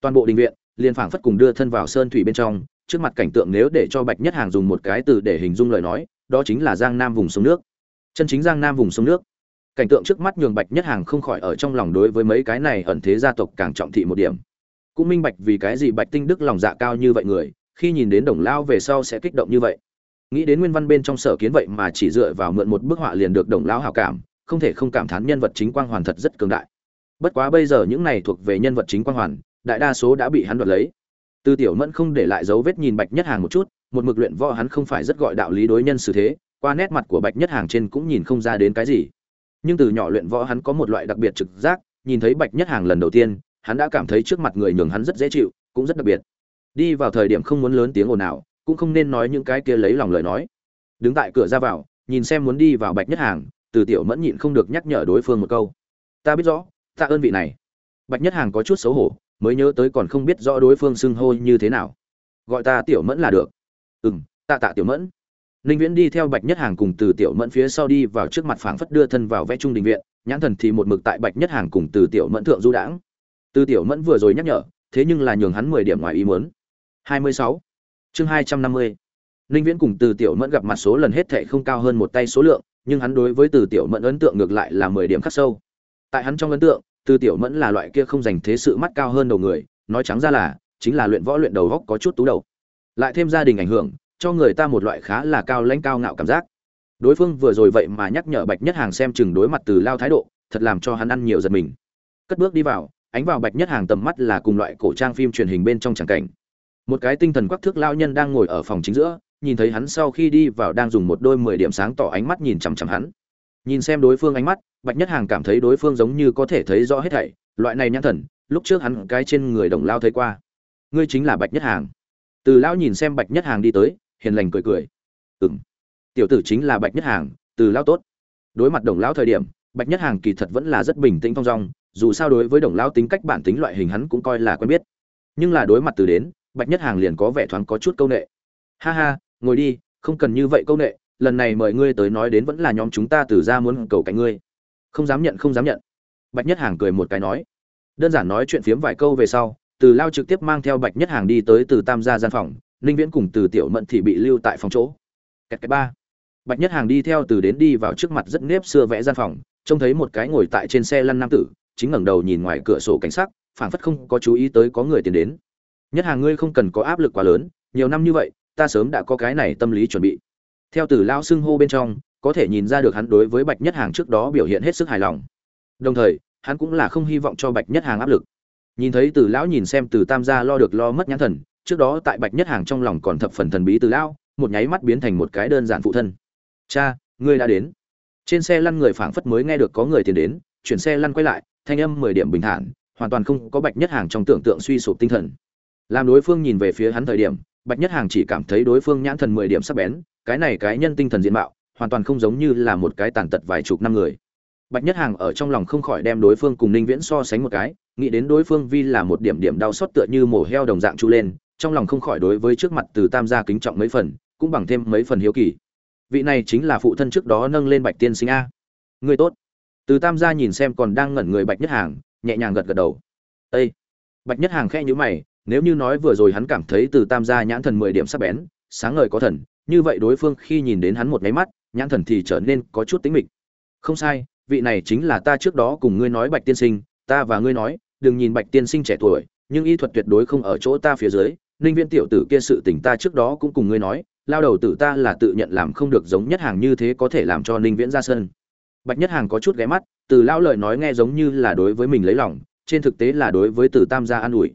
Toàn bộ đình viện, liền phảng phất cùng đưa thân vào sơn thủy bên trong, trước mặt cảnh tượng nếu để cho bạch nhất hàng dùng một cái từ để hình dung lời nói, đó chính là giang nam vùng sông nước. Chân chính giang nam vùng sông nước cảnh tượng trước mắt nhường bạch nhất hàng không khỏi ở trong lòng đối với mấy cái này ẩn thế gia tộc càng trọng thị một điểm. Cũng minh bạch vì cái gì bạch tinh đức lòng dạ cao như vậy người, khi nhìn đến đồng lao về sau sẽ kích động như vậy. Nghĩ đến nguyên văn bên trong sở kiến vậy mà chỉ dựa vào mượn một bức họa liền được đồng lao hào cảm, không thể không cảm thán nhân vật chính quang hoàn thật rất cường đại. Bất quá bây giờ những này thuộc về nhân vật chính quang hoàn, đại đa số đã bị hắn đoạt lấy. Tư tiểu mẫn không để lại dấu vết nhìn bạch nhất hàng một chút, một mực luyện võ hắn không phải rất gọi đạo lý đối nhân xử thế, qua nét mặt của bạch nhất hàng trên cũng nhìn không ra đến cái gì nhưng từ nhỏ luyện võ hắn có một loại đặc biệt trực giác, nhìn thấy bạch nhất hàng lần đầu tiên, hắn đã cảm thấy trước mặt người nhường hắn rất dễ chịu, cũng rất đặc biệt. Đi vào thời điểm không muốn lớn tiếng ồn ào, cũng không nên nói những cái kia lấy lòng lời nói. Đứng tại cửa ra vào, nhìn xem muốn đi vào bạch nhất hàng, từ tiểu mẫn nhịn không được nhắc nhở đối phương một câu. Ta biết rõ ta ơn vị này. Bạch nhất hàng có chút xấu hổ, mới nhớ tới còn không biết rõ đối phương xưng hô như thế nào. Gọi ta tiểu mẫn là được. Ừ m tạ tạ tiểu mẫn ninh viễn đi theo bạch nhất hàng cùng từ tiểu mẫn phía sau đi vào trước mặt phảng phất đưa thân vào vẽ trung đình viện, nhãn thần thì một mực tại bạch nhất hàng cùng từ tiểu mẫn thượng du đãng. Từ tiểu mẫn vừa rồi nhắc nhở, thế nhưng là nhường hắn mười điểm ngoài ý muốn. Hai mươi sáu. Chương hai trăm năm mươi. Ninh viễn cùng từ tiểu mẫn gặp mặt số lần hết thệ không cao hơn một tay số lượng, nhưng hắn đối với từ tiểu mẫn ấn tượng ngược lại là mười điểm khắc sâu. Tại hắn trong ấn tượng, từ tiểu mẫn là loại kia không dành thế sự mắt cao hơn đầu người, nói trắng ra là, chính là luyện võ luyện đầu góc có chút tú đầu. Lại thêm gia đình ảnh hưởng cho người ta một loại khá là cao lãnh cao ngạo cảm giác. Đối phương vừa rồi vậy mà nhắc nhở bạch nhất hàng xem chừng đối mặt từ lao thái độ, thật làm cho hắn ăn nhiều giật mình. Cất bước đi vào, ánh vào bạch nhất hàng tầm mắt là cùng loại cổ trang phim truyền hình bên trong tràng cảnh. Một cái tinh thần quắc thước lao nhân đang ngồi ở phòng chính giữa, nhìn thấy hắn sau khi đi vào đang dùng một đôi mười điểm sáng tỏ ánh mắt nhìn chằm chằm hắn. Nhìn xem đối phương ánh mắt, bạch nhất hàng cảm thấy đối phương giống như có thể thấy rõ hết thảy, loại này nhãn thần, lúc trước hắn cái trên người đồng lao thấy qua. Ngươi chính là bạch nhất hàng. Từ lão nhìn xem bạch nhất hàng đi tới hiền lành cười cười. Ừng tiểu tử chính là bạch nhất hàng, từ lão tốt. Đối mặt đồng lão thời điểm, bạch nhất hàng kỳ thật vẫn là rất bình tĩnh thong dong, dù sao đối với đồng lão tính cách bản tính loại hình hắn cũng coi là quen biết. Nhưng là đối mặt từ đến, bạch nhất hàng liền có vẻ thoáng có chút câu nệ. Ha ha, ngồi đi, không cần như vậy câu nệ, lần này mời ngươi tới nói đến vẫn là nhóm chúng ta từ ra muốn cầu cạnh ngươi. Không dám nhận, không dám nhận. Bạch nhất hàng cười một cái nói. Đơn giản nói chuyện phiếm vài câu về sau, từ lao trực tiếp mang theo bạch nhất hàng đi tới từ tam gia gian phòng ninh viễn cùng từ tiểu Mẫn thì bị lưu tại phòng chỗ. Kẹt kẹt ba. Bạch nhất hàng đi theo từ đến đi vào trước mặt rất nếp xưa vẽ gian phòng, trông thấy một cái ngồi tại trên xe lăn nam tử, chính ngẩng đầu nhìn ngoài cửa sổ cảnh sắc, phảng phất không có chú ý tới có người tiến đến. Nhất hàng ngươi không cần có áp lực quá lớn, nhiều năm như vậy, ta sớm đã có cái này tâm lý chuẩn bị. Theo từ lao xưng hô bên trong, có thể nhìn ra được hắn đối với bạch nhất hàng trước đó biểu hiện hết sức hài lòng. Đồng thời, hắn cũng là không hy vọng cho bạch nhất hàng áp lực. Nhìn thấy từ lão nhìn xem từ tam gia lo được lo mất nhãn thần trước đó tại bạch nhất hàng trong lòng còn thập phần thần bí từ lão, một nháy mắt biến thành một cái đơn giản phụ thân. Cha, ngươi đã đến. Trên xe lăn người phảng phất mới nghe được có người tiền đến, chuyển xe lăn quay lại, thanh âm mười điểm bình thản, hoàn toàn không có bạch nhất hàng trong tưởng tượng suy sụp tinh thần. Làm đối phương nhìn về phía hắn thời điểm, bạch nhất hàng chỉ cảm thấy đối phương nhãn thần mười điểm sắc bén, cái này cái nhân tinh thần diện mạo, hoàn toàn không giống như là một cái tàn tật vài chục năm người. Bạch nhất hàng ở trong lòng không khỏi đem đối phương cùng ninh viễn so sánh một cái, nghĩ đến đối phương vi là một điểm điểm đau xót tựa như mổ heo đồng dạng chu lên trong lòng không khỏi đối với trước mặt từ tam gia kính trọng mấy phần, cũng bằng thêm mấy phần hiếu kỳ. Vị này chính là phụ thân trước đó nâng lên bạch tiên sinh a. Người tốt. Từ tam gia nhìn xem còn đang ngẩn người bạch nhất hàng, nhẹ nhàng gật gật đầu. Ê. Bạch nhất hàng khẽ nhữ mày, nếu như nói vừa rồi hắn cảm thấy từ tam gia nhãn thần mười điểm sắc bén, sáng ngời có thần, như vậy đối phương khi nhìn đến hắn một nháy mắt, nhãn thần thì trở nên có chút tính mịch. Không sai, vị này chính là ta trước đó cùng ngươi nói bạch tiên sinh, ta và ngươi nói, đừng nhìn bạch tiên sinh trẻ tuổi, nhưng y thuật tuyệt đối không ở chỗ ta phía dưới ninh viên tiểu tử kia sự tình ta trước đó cũng cùng ngươi nói, lao đầu tử ta là tự nhận làm không được giống nhất hàng như thế có thể làm cho ninh viễn ra sân. Bạch nhất hàng có chút ghé mắt, từ lão lời nói nghe giống như là đối với mình lấy lòng, trên thực tế là đối với từ tam gia an ủi.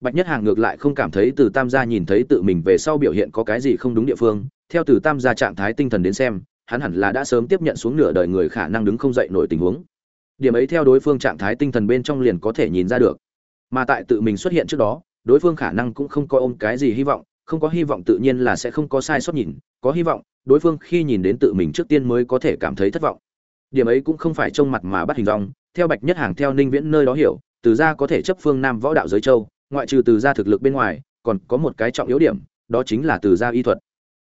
Bạch nhất hàng ngược lại không cảm thấy từ tam gia nhìn thấy tự mình về sau biểu hiện có cái gì không đúng địa phương, theo từ tam gia trạng thái tinh thần đến xem, hắn hẳn là đã sớm tiếp nhận xuống nửa đời người khả năng đứng không dậy nổi tình huống. Điểm ấy theo đối phương trạng thái tinh thần bên trong liền có thể nhìn ra được. Mà tại tự mình xuất hiện trước đó đối phương khả năng cũng không coi ôm cái gì hy vọng, không có hy vọng tự nhiên là sẽ không có sai sót nhìn, có hy vọng, đối phương khi nhìn đến tự mình trước tiên mới có thể cảm thấy thất vọng. Điểm ấy cũng không phải trông mặt mà bắt hình dong, theo bạch nhất hàng theo ninh viễn nơi đó hiểu, từ gia có thể chấp phương nam võ đạo giới châu, ngoại trừ từ gia thực lực bên ngoài, còn có một cái trọng yếu điểm, đó chính là từ gia y thuật.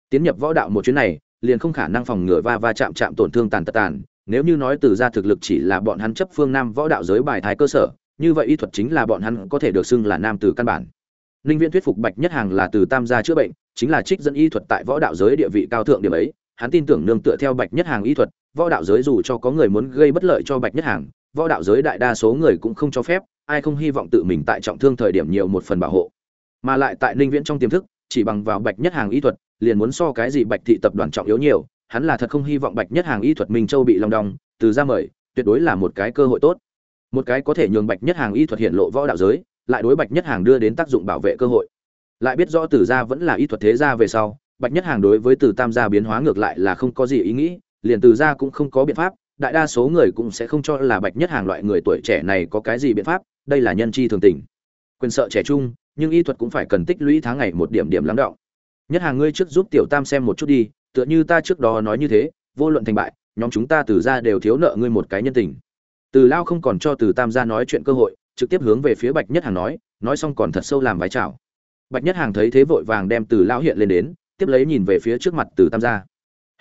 Tiến nhập võ đạo một chuyến này, liền không khả năng phòng ngừa va va chạm chạm tổn thương tàn tật tàn, nếu như nói từ gia thực lực chỉ là bọn hắn chấp phương nam võ đạo giới bài thái cơ sở như vậy y thuật chính là bọn hắn có thể được xưng là nam từ căn bản. Ninh viễn thuyết phục bạch nhất hàng là từ tam gia chữa bệnh, chính là trích dẫn y thuật tại võ đạo giới địa vị cao thượng điểm ấy. Hắn tin tưởng nương tựa theo bạch nhất hàng y thuật, võ đạo giới dù cho có người muốn gây bất lợi cho bạch nhất hàng, võ đạo giới đại đa số người cũng không cho phép, ai không hy vọng tự mình tại trọng thương thời điểm nhiều một phần bảo hộ. Mà lại tại ninh viễn trong tiềm thức, chỉ bằng vào bạch nhất hàng y thuật, liền muốn so cái gì bạch thị tập đoàn trọng yếu nhiều, hắn là thật không hy vọng bạch nhất hàng y thuật minh châu bị long đong, từ ra mời, tuyệt đối là một cái cơ hội tốt một cái có thể nhường bạch nhất hàng y thuật hiện lộ võ đạo giới, lại đối bạch nhất hàng đưa đến tác dụng bảo vệ cơ hội. Lại biết rõ từ gia vẫn là y thuật thế gia về sau, bạch nhất hàng đối với từ tam gia biến hóa ngược lại là không có gì ý nghĩ, liền từ gia cũng không có biện pháp, đại đa số người cũng sẽ không cho là bạch nhất hàng loại người tuổi trẻ này có cái gì biện pháp, đây là nhân chi thường tình. Quyền sợ trẻ trung, nhưng y thuật cũng phải cần tích lũy tháng ngày một điểm điểm lắng động. Nhất hàng ngươi trước giúp tiểu tam xem một chút đi, tựa như ta trước đó nói như thế, vô luận thành bại, nhóm chúng ta từ ra đều thiếu nợ ngươi một cái nhân tình từ lao không còn cho từ tam gia nói chuyện cơ hội, trực tiếp hướng về phía bạch nhất hàng nói nói xong còn thật sâu làm vái chào. Bạch nhất hàng thấy thế vội vàng đem từ lao hiện lên đến, tiếp lấy nhìn về phía trước mặt từ tam gia.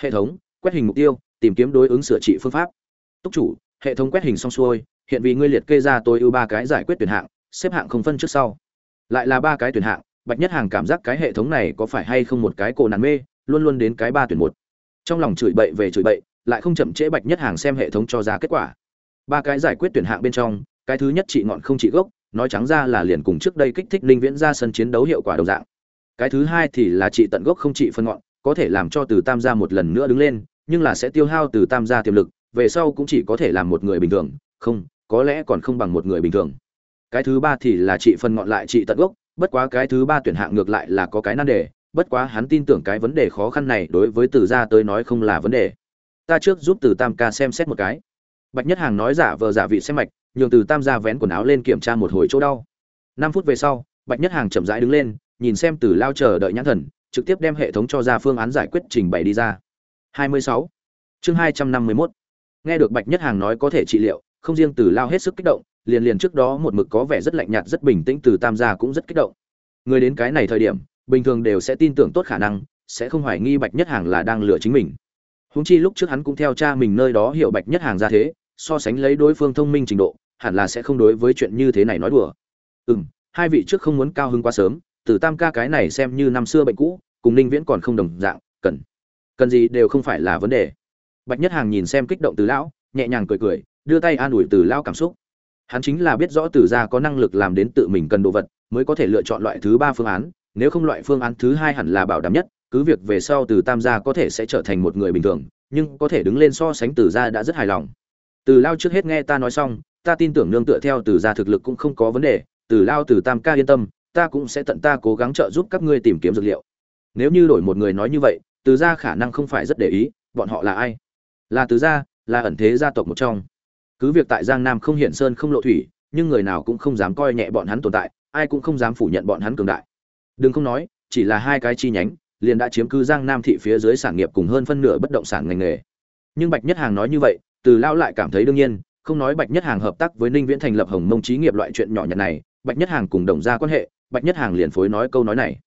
Hệ thống, quét hình mục tiêu, tìm kiếm đối ứng sửa trị phương pháp. Túc chủ, hệ thống quét hình xong xuôi, hiện vì ngươi liệt kê ra tôi ưu ba cái giải quyết tuyển hạng, xếp hạng không phân trước sau. Lại là ba cái tuyển hạng, bạch nhất hàng cảm giác cái hệ thống này có phải hay không một cái cổ nàn mê, luôn luôn đến cái ba tuyển một. Trong lòng chửi bậy về chửi bậy, lại không chậm trễ bạch nhất hàng xem hệ thống cho ra kết quả ba cái giải quyết tuyển hạng bên trong, cái thứ nhất trị ngọn không trị gốc, nói trắng ra là liền cùng trước đây kích thích linh viễn ra sân chiến đấu hiệu quả đồng dạng. Cái thứ hai thì là trị tận gốc không trị phân ngọn, có thể làm cho từ tam gia một lần nữa đứng lên, nhưng là sẽ tiêu hao từ tam gia tiềm lực, về sau cũng chỉ có thể làm một người bình thường, không, có lẽ còn không bằng một người bình thường. Cái thứ ba thì là trị phân ngọn lại trị tận gốc, bất quá cái thứ ba tuyển hạng ngược lại là có cái nan đề, bất quá hắn tin tưởng cái vấn đề khó khăn này đối với từ gia tới nói không là vấn đề. Ta trước giúp từ tam ca xem xét một cái bạch nhất hàng nói giả vờ giả vị xem mạch, nhường từ tam gia vén quần áo lên kiểm tra một hồi chỗ đau năm phút về sau, bạch nhất hàng chậm rãi đứng lên, nhìn xem từ lao chờ đợi nhãn thần, trực tiếp đem hệ thống cho ra phương án giải quyết trình bày đi ra 26. chương 251. nghe được bạch nhất hàng nói có thể trị liệu, không riêng từ lao hết sức kích động, liền liền trước đó một mực có vẻ rất lạnh nhạt, rất bình tĩnh, từ tam gia cũng rất kích động người đến cái này thời điểm, bình thường đều sẽ tin tưởng tốt khả năng, sẽ không hoài nghi bạch nhất hàng là đang lừa chính mình húng chi lúc trước hắn cũng theo cha mình nơi đó hiểu bạch nhất hàng ra thế, so sánh lấy đối phương thông minh trình độ, hẳn là sẽ không đối với chuyện như thế này nói đùa. Ừ m hai vị trước không muốn cao hứng quá sớm, từ tam ca cái này xem như năm xưa bệnh cũ, cùng ninh viễn còn không đồng dạng, cần cần gì đều không phải là vấn đề. Bạch nhất hàng nhìn xem kích động từ lão, nhẹ nhàng cười cười, đưa tay an ủi từ lão cảm xúc. Hắn chính là biết rõ từ gia có năng lực làm đến tự mình cần đồ vật, mới có thể lựa chọn loại thứ ba phương án, nếu không loại phương án thứ hai hẳn là bảo đảm nhất cứ việc về sau từ tam gia có thể sẽ trở thành một người bình thường, nhưng có thể đứng lên so sánh từ gia đã rất hài lòng. Từ lao trước hết nghe ta nói xong, ta tin tưởng nương tựa theo từ gia thực lực cũng không có vấn đề, từ lao từ tam ca yên tâm, ta cũng sẽ tận ta cố gắng trợ giúp các ngươi tìm kiếm dược liệu. Nếu như đổi một người nói như vậy, từ gia khả năng không phải rất để ý, bọn họ là ai? Là từ gia, là ẩn thế gia tộc một trong. Cứ việc tại giang nam không hiển sơn không lộ thủy, nhưng người nào cũng không dám coi nhẹ bọn hắn tồn tại, ai cũng không dám phủ nhận bọn hắn cường đại. Đừng không nói, chỉ là hai cái chi nhánh liền đã chiếm cứ giang nam thị phía dưới sản nghiệp cùng hơn phân nửa bất động sản ngành nghề. Nhưng bạch nhất hàng nói như vậy, từ lao lại cảm thấy đương nhiên, không nói bạch nhất hàng hợp tác với ninh viễn thành lập hồng mông trí nghiệp loại chuyện nhỏ nhặt này, bạch nhất hàng cùng đồng gia quan hệ, bạch nhất hàng liền phối nói câu nói này.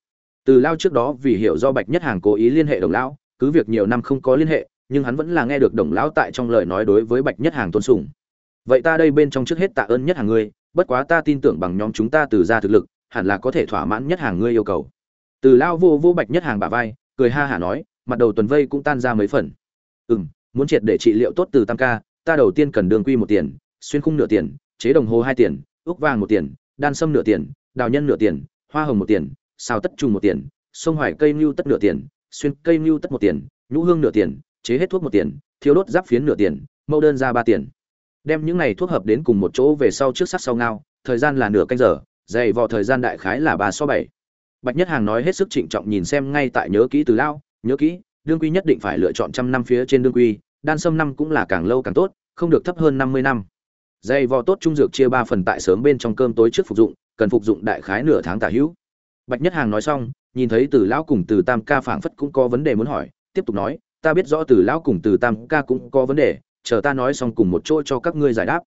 Từ lao trước đó vì hiểu do bạch nhất hàng cố ý liên hệ đồng lão, cứ việc nhiều năm không có liên hệ, nhưng hắn vẫn là nghe được đồng lão tại trong lời nói đối với bạch nhất hàng tôn sùng. Vậy ta đây bên trong trước hết tạ ơn nhất hàng ngươi, bất quá ta tin tưởng bằng nhóm chúng ta từ ra thực lực, hẳn là có thể thỏa mãn nhất hàng ngươi yêu cầu từ lao vô vô bạch nhất hàng bả vai, cười ha hả nói, mặt đầu tuần vây cũng tan ra mấy phần. Ừ m muốn triệt để trị liệu tốt từ tam ca, ta đầu tiên cần đường quy một tiền, xuyên khung nửa tiền, chế đồng hồ hai tiền, ước vàng một tiền, đan sâm nửa tiền, đào nhân nửa tiền, hoa hồng một tiền, xào tất trùng một tiền, sông hoài cây mưu tất nửa tiền, xuyên cây mưu tất một tiền, nhũ hương nửa tiền, chế hết thuốc một tiền thiếu đốt giáp phiến nửa tiền, mẫu đơn ra ba tiền. Đem những này thuốc hợp đến cùng một chỗ về sau trước sắc sau ngao, thời gian là nửa canh giờ, dày vò thời gian đại khái là ba so bảy bạch nhất hàng nói hết sức trịnh trọng nhìn xem ngay tại nhớ kỹ từ lao, nhớ kỹ, đương quy nhất định phải lựa chọn trăm năm phía trên đương quy, đan sâm năm cũng là càng lâu càng tốt, không được thấp hơn năm mươi năm. Dây vò tốt trung dược chia ba phần tại sớm bên trong cơm tối trước phục dụng, cần phục dụng đại khái nửa tháng tả hữu. Bạch nhất hàng nói xong, nhìn thấy từ lão cùng từ tam ca phảng phất cũng có vấn đề muốn hỏi, tiếp tục nói, ta biết rõ từ lão cùng từ tam ca cũng có vấn đề, chờ ta nói xong cùng một chỗ cho các ngươi giải đáp.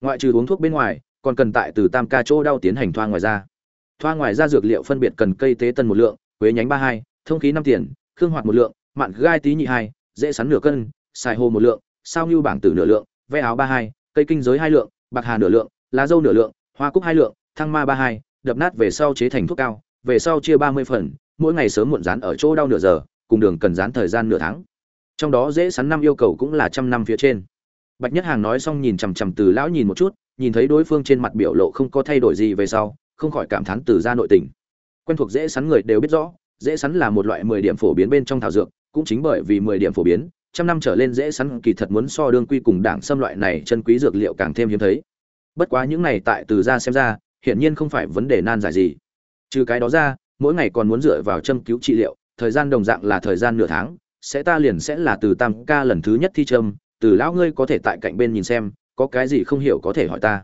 Ngoại trừ uống thuốc bên ngoài, còn cần tại từ tam ca chỗ đau tiến hành thoa ngoài ra thoa ngoài ra dược liệu phân biệt cần cây tế tân một lượng, quế nhánh ba hai, thông khí năm tiền, khương hoạt một lượng, mạn gai tí nhị hai, dễ sắn nửa cân, xài hồ một lượng, sao như bảng tử nửa lượng, ve áo ba hai, cây kinh giới hai lượng, bạc hà nửa lượng, lá dâu nửa lượng, hoa cúc hai lượng, thăng ma ba hai, đập nát về sau chế thành thuốc cao, về sau chia ba mươi phần, mỗi ngày sớm muộn rán ở chỗ đau nửa giờ, cùng đường cần rán thời gian nửa tháng. Trong đó dễ sắn năm yêu cầu cũng là trăm năm phía trên. Bạch nhất hàng nói xong nhìn chằm chằm từ lão nhìn một chút, nhìn thấy đối phương trên mặt biểu lộ không có thay đổi gì về sau không khỏi cảm thán từ ra nội tình. Quen thuộc dễ sắn người đều biết rõ, dễ sắn là một loại mười điểm phổ biến bên trong thảo dược, cũng chính bởi vì mười điểm phổ biến, trăm năm trở lên dễ sắn kỳ thật muốn so đương quy cùng đảng xâm loại này chân quý dược liệu càng thêm hiếm thấy. Bất quá những này tại từ ra xem ra, hiển nhiên không phải vấn đề nan giải gì. Trừ cái đó ra, mỗi ngày còn muốn dựa vào châm cứu trị liệu, thời gian đồng dạng là thời gian nửa tháng, sẽ ta liền sẽ là từ tam ca lần thứ nhất thi châm, từ lão ngươi có thể tại cạnh bên nhìn xem, có cái gì không hiểu có thể hỏi ta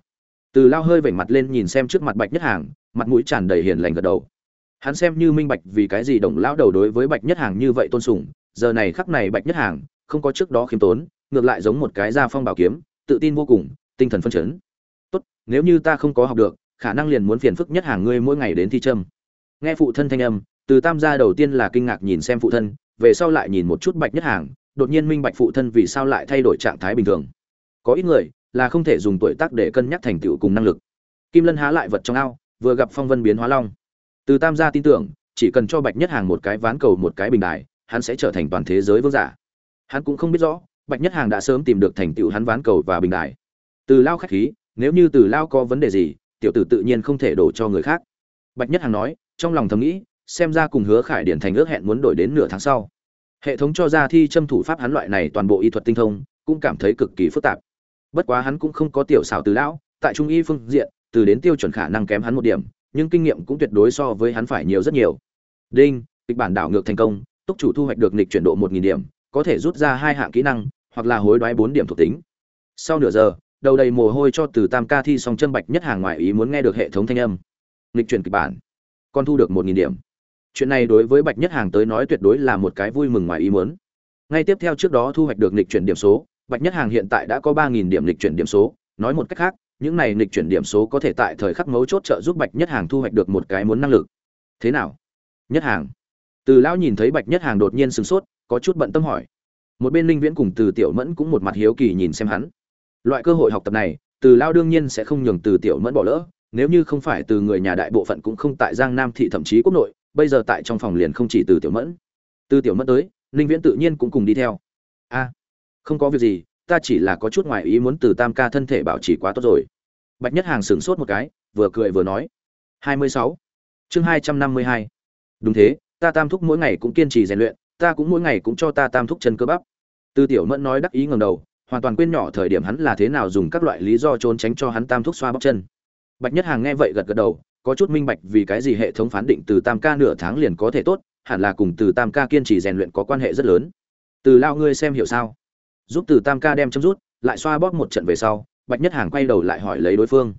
từ lao hơi vểnh mặt lên nhìn xem trước mặt bạch nhất hàng, mặt mũi tràn đầy hiền lành gật đầu. Hắn xem như minh bạch vì cái gì đồng lão đầu đối với bạch nhất hàng như vậy tôn sùng, giờ này khắc này bạch nhất hàng không có trước đó khiêm tốn, ngược lại giống một cái gia phong bảo kiếm, tự tin vô cùng, tinh thần phân chấn. Tốt, nếu như ta không có học được, khả năng liền muốn phiền phức nhất hàng ngươi mỗi ngày đến thi trâm. Nghe phụ thân thanh âm, từ tam gia đầu tiên là kinh ngạc nhìn xem phụ thân, về sau lại nhìn một chút bạch nhất hàng, đột nhiên minh bạch phụ thân vì sao lại thay đổi trạng thái bình thường. Có ít người là không thể dùng tuổi tác để cân nhắc thành tựu cùng năng lực. Kim lân há lại vật trong ao, vừa gặp phong vân biến hóa long. Từ tam gia tin tưởng, chỉ cần cho bạch nhất hàng một cái ván cầu, một cái bình đài, hắn sẽ trở thành toàn thế giới vương giả. Hắn cũng không biết rõ, bạch nhất hàng đã sớm tìm được thành tựu hắn ván cầu và bình đài. Từ lao khách khí, nếu như từ lao có vấn đề gì, tiểu tử tự nhiên không thể đổ cho người khác. Bạch nhất hàng nói, trong lòng thầm nghĩ, xem ra cùng hứa khải điển thành ước hẹn muốn đổi đến nửa tháng sau. Hệ thống cho ra thi châm thủ pháp hắn loại này toàn bộ y thuật tinh thông, cũng cảm thấy cực kỳ phức tạp bất quá hắn cũng không có tiểu xảo từ lão, tại trung y phương diện, từ đến tiêu chuẩn khả năng kém hắn một điểm, nhưng kinh nghiệm cũng tuyệt đối so với hắn phải nhiều rất nhiều. Đinh, kịch bản đảo ngược thành công túc chủ thu hoạch được nịch chuyển độ một nghìn điểm, có thể rút ra hai hạng kỹ năng, hoặc là hối đoái bốn điểm thuộc tính. Sau nửa giờ, đầu đầy mồ hôi cho từ tam ca thi xong chân bạch nhất hàng ngoại ý muốn nghe được hệ thống thanh âm. Nghịch chuyển kịch bản. Con thu được một nghìn điểm. Chuyện này đối với bạch nhất hàng tới nói tuyệt đối là một cái vui mừng ngoài ý muốn. Ngay tiếp theo trước đó thu hoạch được nghịch chuyển điểm số bạch nhất hàng hiện tại đã có ba nghìn điểm lịch chuyển điểm số. Nói một cách khác, những này lịch chuyển điểm số có thể tại thời khắc mấu chốt trợ giúp bạch nhất hàng thu hoạch được một cái muốn năng lực. Thế nào? Nhất hàng. Từ lão nhìn thấy bạch nhất hàng đột nhiên sửng sốt, có chút bận tâm hỏi. Một bên linh viễn cùng từ tiểu mẫn cũng một mặt hiếu kỳ nhìn xem hắn. Loại cơ hội học tập này, từ Lão đương nhiên sẽ không nhường từ tiểu mẫn bỏ lỡ, nếu như không phải từ người nhà đại bộ phận cũng không tại giang nam thị thậm chí quốc nội, bây giờ tại trong phòng liền không chỉ từ tiểu mẫn. Từ tiểu mẫn tới, Linh viễn tự nhiên cũng cùng đi theo. A không có việc gì, ta chỉ là có chút ngoài ý muốn từ tam ca thân thể bảo trì quá tốt rồi. Bạch nhất hàng sửng sốt một cái, vừa cười vừa nói. Hai mươi sáu. Chương hai trăm năm mươi hai. Đúng thế, ta tam thúc mỗi ngày cũng kiên trì rèn luyện, ta cũng mỗi ngày cũng cho ta tam thúc chân cơ bắp. Tư tiểu mẫn nói đắc ý ngầm đầu, hoàn toàn quên nhỏ thời điểm hắn là thế nào dùng các loại lý do trốn tránh cho hắn tam thúc xoa bắp chân. Bạch nhất hàng nghe vậy gật gật đầu, có chút minh bạch vì cái gì hệ thống phán định từ tam ca nửa tháng liền có thể tốt, hẳn là cùng từ tam ca kiên trì rèn luyện có quan hệ rất lớn. Từ lao ngươi xem hiểu sao? Giúp từ tam ca đem chấm rút, lại xoa bóp một trận về sau, bạch nhất hàng quay đầu lại hỏi lấy đối phương.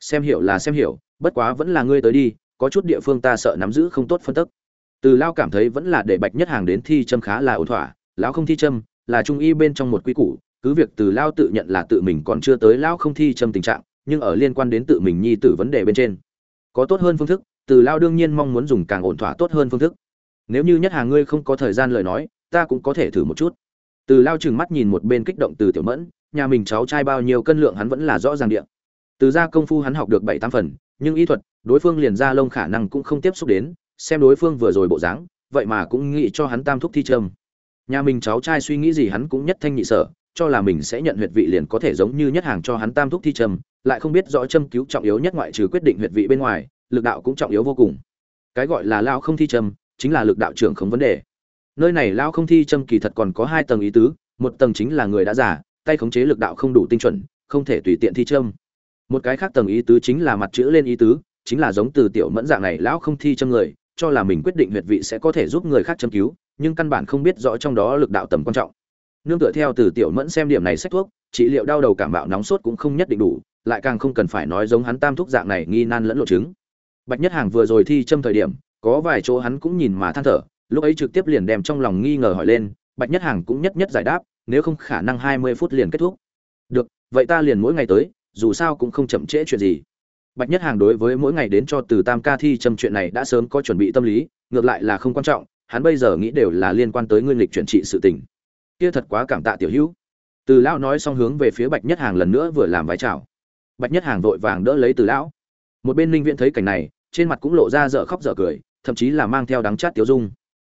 Xem hiểu là xem hiểu, bất quá vẫn là ngươi tới đi, có chút địa phương ta sợ nắm giữ không tốt phân tức. Từ lao cảm thấy vẫn là để bạch nhất hàng đến thi châm khá là ổn thỏa, lão không thi châm, là trung y bên trong một quy củ, cứ việc từ lao tự nhận là tự mình còn chưa tới lao không thi châm tình trạng, nhưng ở liên quan đến tự mình nhi tử vấn đề bên trên. Có tốt hơn phương thức, từ lao đương nhiên mong muốn dùng càng ổn thỏa tốt hơn phương thức. Nếu như nhất hàng ngươi không có thời gian lời nói, ta cũng có thể thử một chút từ lao chừng mắt nhìn một bên kích động từ tiểu mẫn, nhà mình cháu trai bao nhiêu cân lượng hắn vẫn là rõ ràng điện từ ra công phu hắn học được bảy tam phần, nhưng y thuật, đối phương liền ra lông khả năng cũng không tiếp xúc đến, xem đối phương vừa rồi bộ dáng, vậy mà cũng nghĩ cho hắn tam thúc thi trâm. Nhà mình cháu trai suy nghĩ gì hắn cũng nhất thanh nhị sở, cho là mình sẽ nhận huyệt vị liền có thể giống như nhất hàng cho hắn tam thúc thi trâm, lại không biết rõ châm cứu trọng yếu nhất ngoại trừ quyết định huyệt vị bên ngoài, lực đạo cũng trọng yếu vô cùng. Cái gọi là lao không thi trâm, chính là lực đạo trưởng không vấn đề nơi này lao không thi châm kỳ thật còn có hai tầng ý tứ, một tầng chính là người đã giả tay khống chế lực đạo không đủ tinh chuẩn, không thể tùy tiện thi châm. Một cái khác tầng ý tứ chính là mặt chữ lên ý tứ, chính là giống từ tiểu mẫn dạng này lão không thi châm người, cho là mình quyết định huyệt vị sẽ có thể giúp người khác châm cứu, nhưng căn bản không biết rõ trong đó lực đạo tầm quan trọng. Nương tựa theo từ tiểu mẫn xem điểm này sách thuốc, trị liệu đau đầu cảm bạo nóng sốt cũng không nhất định đủ, lại càng không cần phải nói giống hắn tam thuốc dạng này nghi nan lẫn lộ chứng. Bạch nhất hàng vừa rồi thi châm thời điểm, có vài chỗ hắn cũng nhìn mà than thở lúc ấy trực tiếp liền đem trong lòng nghi ngờ hỏi lên, bạch nhất hàng cũng nhất nhất giải đáp, nếu không khả năng hai mươi phút liền kết thúc. Được, vậy ta liền mỗi ngày tới, dù sao cũng không chậm trễ chuyện gì. Bạch nhất hàng đối với mỗi ngày đến cho từ tam ca thi châm chuyện này đã sớm có chuẩn bị tâm lý, ngược lại là không quan trọng, hắn bây giờ nghĩ đều là liên quan tới nguyên lịch chuyển trị sự tình. Kia thật quá cảm tạ tiểu hữu. Từ lão nói xong hướng về phía bạch nhất hàng lần nữa vừa làm vái chào. Bạch nhất hàng vội vàng đỡ lấy từ lão. Một bên linh viễn thấy cảnh này, trên mặt cũng lộ ra dở khóc dở cười, thậm chí là mang theo đắng chát tiểu dung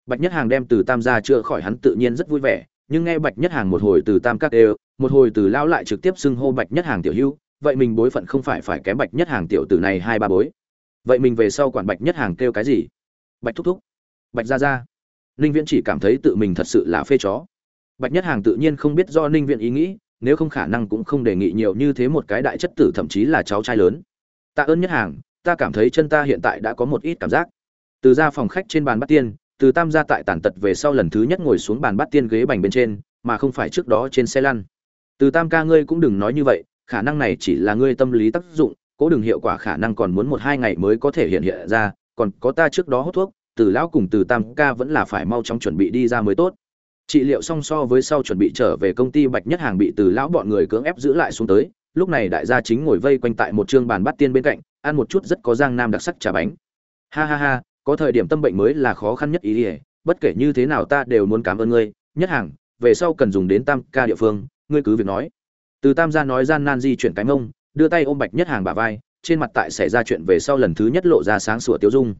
bạch nhất hàng đem từ tam gia chữa khỏi hắn tự nhiên rất vui vẻ, nhưng nghe bạch nhất hàng một hồi từ tam các đều, một hồi từ lão lại trực tiếp xưng hô bạch nhất hàng tiểu hữu, vậy mình bối phận không phải phải kém bạch nhất hàng tiểu tử này hai ba bối. Vậy mình về sau quản bạch nhất hàng kêu cái gì? Bạch thúc thúc. Bạch gia gia. Ninh viễn chỉ cảm thấy tự mình thật sự là phê chó. Bạch nhất hàng tự nhiên không biết do ninh viễn ý nghĩ, nếu không khả năng cũng không đề nghị nhiều như thế một cái đại chất tử thậm chí là cháu trai lớn. Tạ ơn nhất hàng, ta cảm thấy chân ta hiện tại đã có một ít cảm giác. Từ ra phòng khách trên bàn bắt tiên từ tam gia tại tàn tật về sau lần thứ nhất ngồi xuống bàn bắt tiên ghế bành bên trên, mà không phải trước đó trên xe lăn. Từ tam ca ngươi cũng đừng nói như vậy, khả năng này chỉ là ngươi tâm lý tác dụng, cố đừng hiệu quả khả năng còn muốn một hai ngày mới có thể hiện hiện ra, còn có ta trước đó hút thuốc, từ lão cùng từ tam ca vẫn là phải mau chóng chuẩn bị đi ra mới tốt. Trị liệu song so với sau chuẩn bị trở về công ty bạch nhất hàng bị từ lão bọn người cưỡng ép giữ lại xuống tới, lúc này đại gia chính ngồi vây quanh tại một chương bàn bắt tiên bên cạnh, ăn một chút rất có giang nam đặc sắc trà bánh. Ha ha ha có thời điểm tâm bệnh mới là khó khăn nhất ý ỉa bất kể như thế nào ta đều muốn cảm ơn ngươi, nhất hàng, về sau cần dùng đến tam ca địa phương, ngươi cứ việc nói. Từ tam gia nói gian nan di chuyển cái mông, đưa tay ôm bạch nhất hàng bà vai, trên mặt tại xảy ra chuyện về sau lần thứ nhất lộ ra sáng sủa tiêu dung.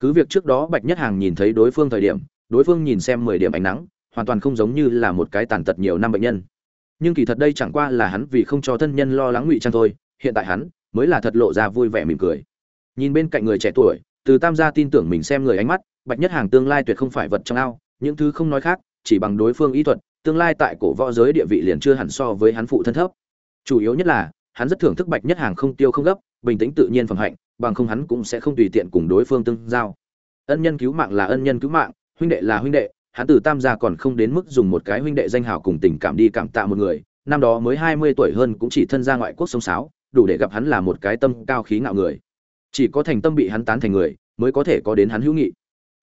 Cứ việc trước đó bạch nhất hàng nhìn thấy đối phương thời điểm, đối phương nhìn xem mười điểm ánh nắng, hoàn toàn không giống như là một cái tàn tật nhiều năm bệnh nhân. Nhưng kỳ thật đây chẳng qua là hắn vì không cho thân nhân lo lắng ngụy trang thôi, hiện tại hắn mới là thật lộ ra vui vẻ mỉm cười. Nhìn bên cạnh người trẻ tuổi từ tam gia tin tưởng mình xem người ánh mắt, bạch nhất hàng tương lai tuyệt không phải vật trong ao, những thứ không nói khác, chỉ bằng đối phương ý thuật, tương lai tại cổ võ giới địa vị liền chưa hẳn so với hắn phụ thân thấp. Chủ yếu nhất là, hắn rất thưởng thức bạch nhất hàng không tiêu không gấp, bình tĩnh tự nhiên phẩm hạnh, bằng không hắn cũng sẽ không tùy tiện cùng đối phương tương giao. Ân nhân cứu mạng là ân nhân cứu mạng, huynh đệ là huynh đệ, hắn từ tam gia còn không đến mức dùng một cái huynh đệ danh hào cùng tình cảm đi cảm tạ một người, năm đó mới hai mươi tuổi hơn cũng chỉ thân ra ngoại quốc sông sáo, đủ để gặp hắn là một cái tâm cao khí ngạo người chỉ có thành tâm bị hắn tán thành người, mới có thể có đến hắn hữu nghị.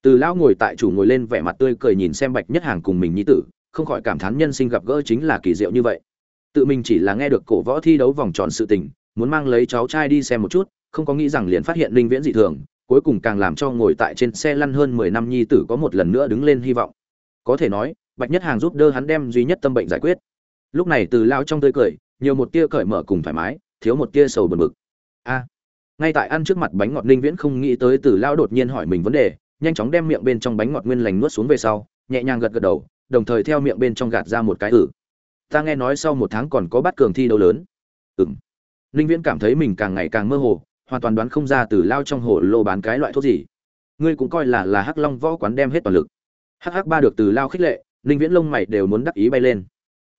Từ lão ngồi tại chủ ngồi lên vẻ mặt tươi cười nhìn xem bạch nhất hàng cùng mình nhi tử, không khỏi cảm thán nhân sinh gặp gỡ chính là kỳ diệu như vậy. Tự mình chỉ là nghe được cổ võ thi đấu vòng tròn sự tình, muốn mang lấy cháu trai đi xem một chút, không có nghĩ rằng liền phát hiện linh viễn dị thường, cuối cùng càng làm cho ngồi tại trên xe lăn hơn mười năm nhi tử có một lần nữa đứng lên hy vọng. Có thể nói, bạch nhất hàng giúp đỡ hắn đem duy nhất tâm bệnh giải quyết. Lúc này từ lao trong tươi cười, nhiều một tia cởi mở cùng thoải mái, thiếu một tia sầu bực bực ngay tại ăn trước mặt bánh ngọt linh viễn không nghĩ tới từ lao đột nhiên hỏi mình vấn đề, nhanh chóng đem miệng bên trong bánh ngọt nguyên lành nuốt xuống về sau, nhẹ nhàng gật gật đầu, đồng thời theo miệng bên trong gạt ra một cái ử ta nghe nói sau một tháng còn có bắt cường thi đấu lớn. Ừ m ninh viễn cảm thấy mình càng ngày càng mơ hồ, hoàn toàn đoán không ra từ lao trong hồ lô bán cái loại thuốc gì. Ngươi cũng coi là là hắc long võ quán đem hết toàn lực. Hắc hắc ba được từ lao khích lệ, ninh viễn lông mày đều muốn đắc ý bay lên.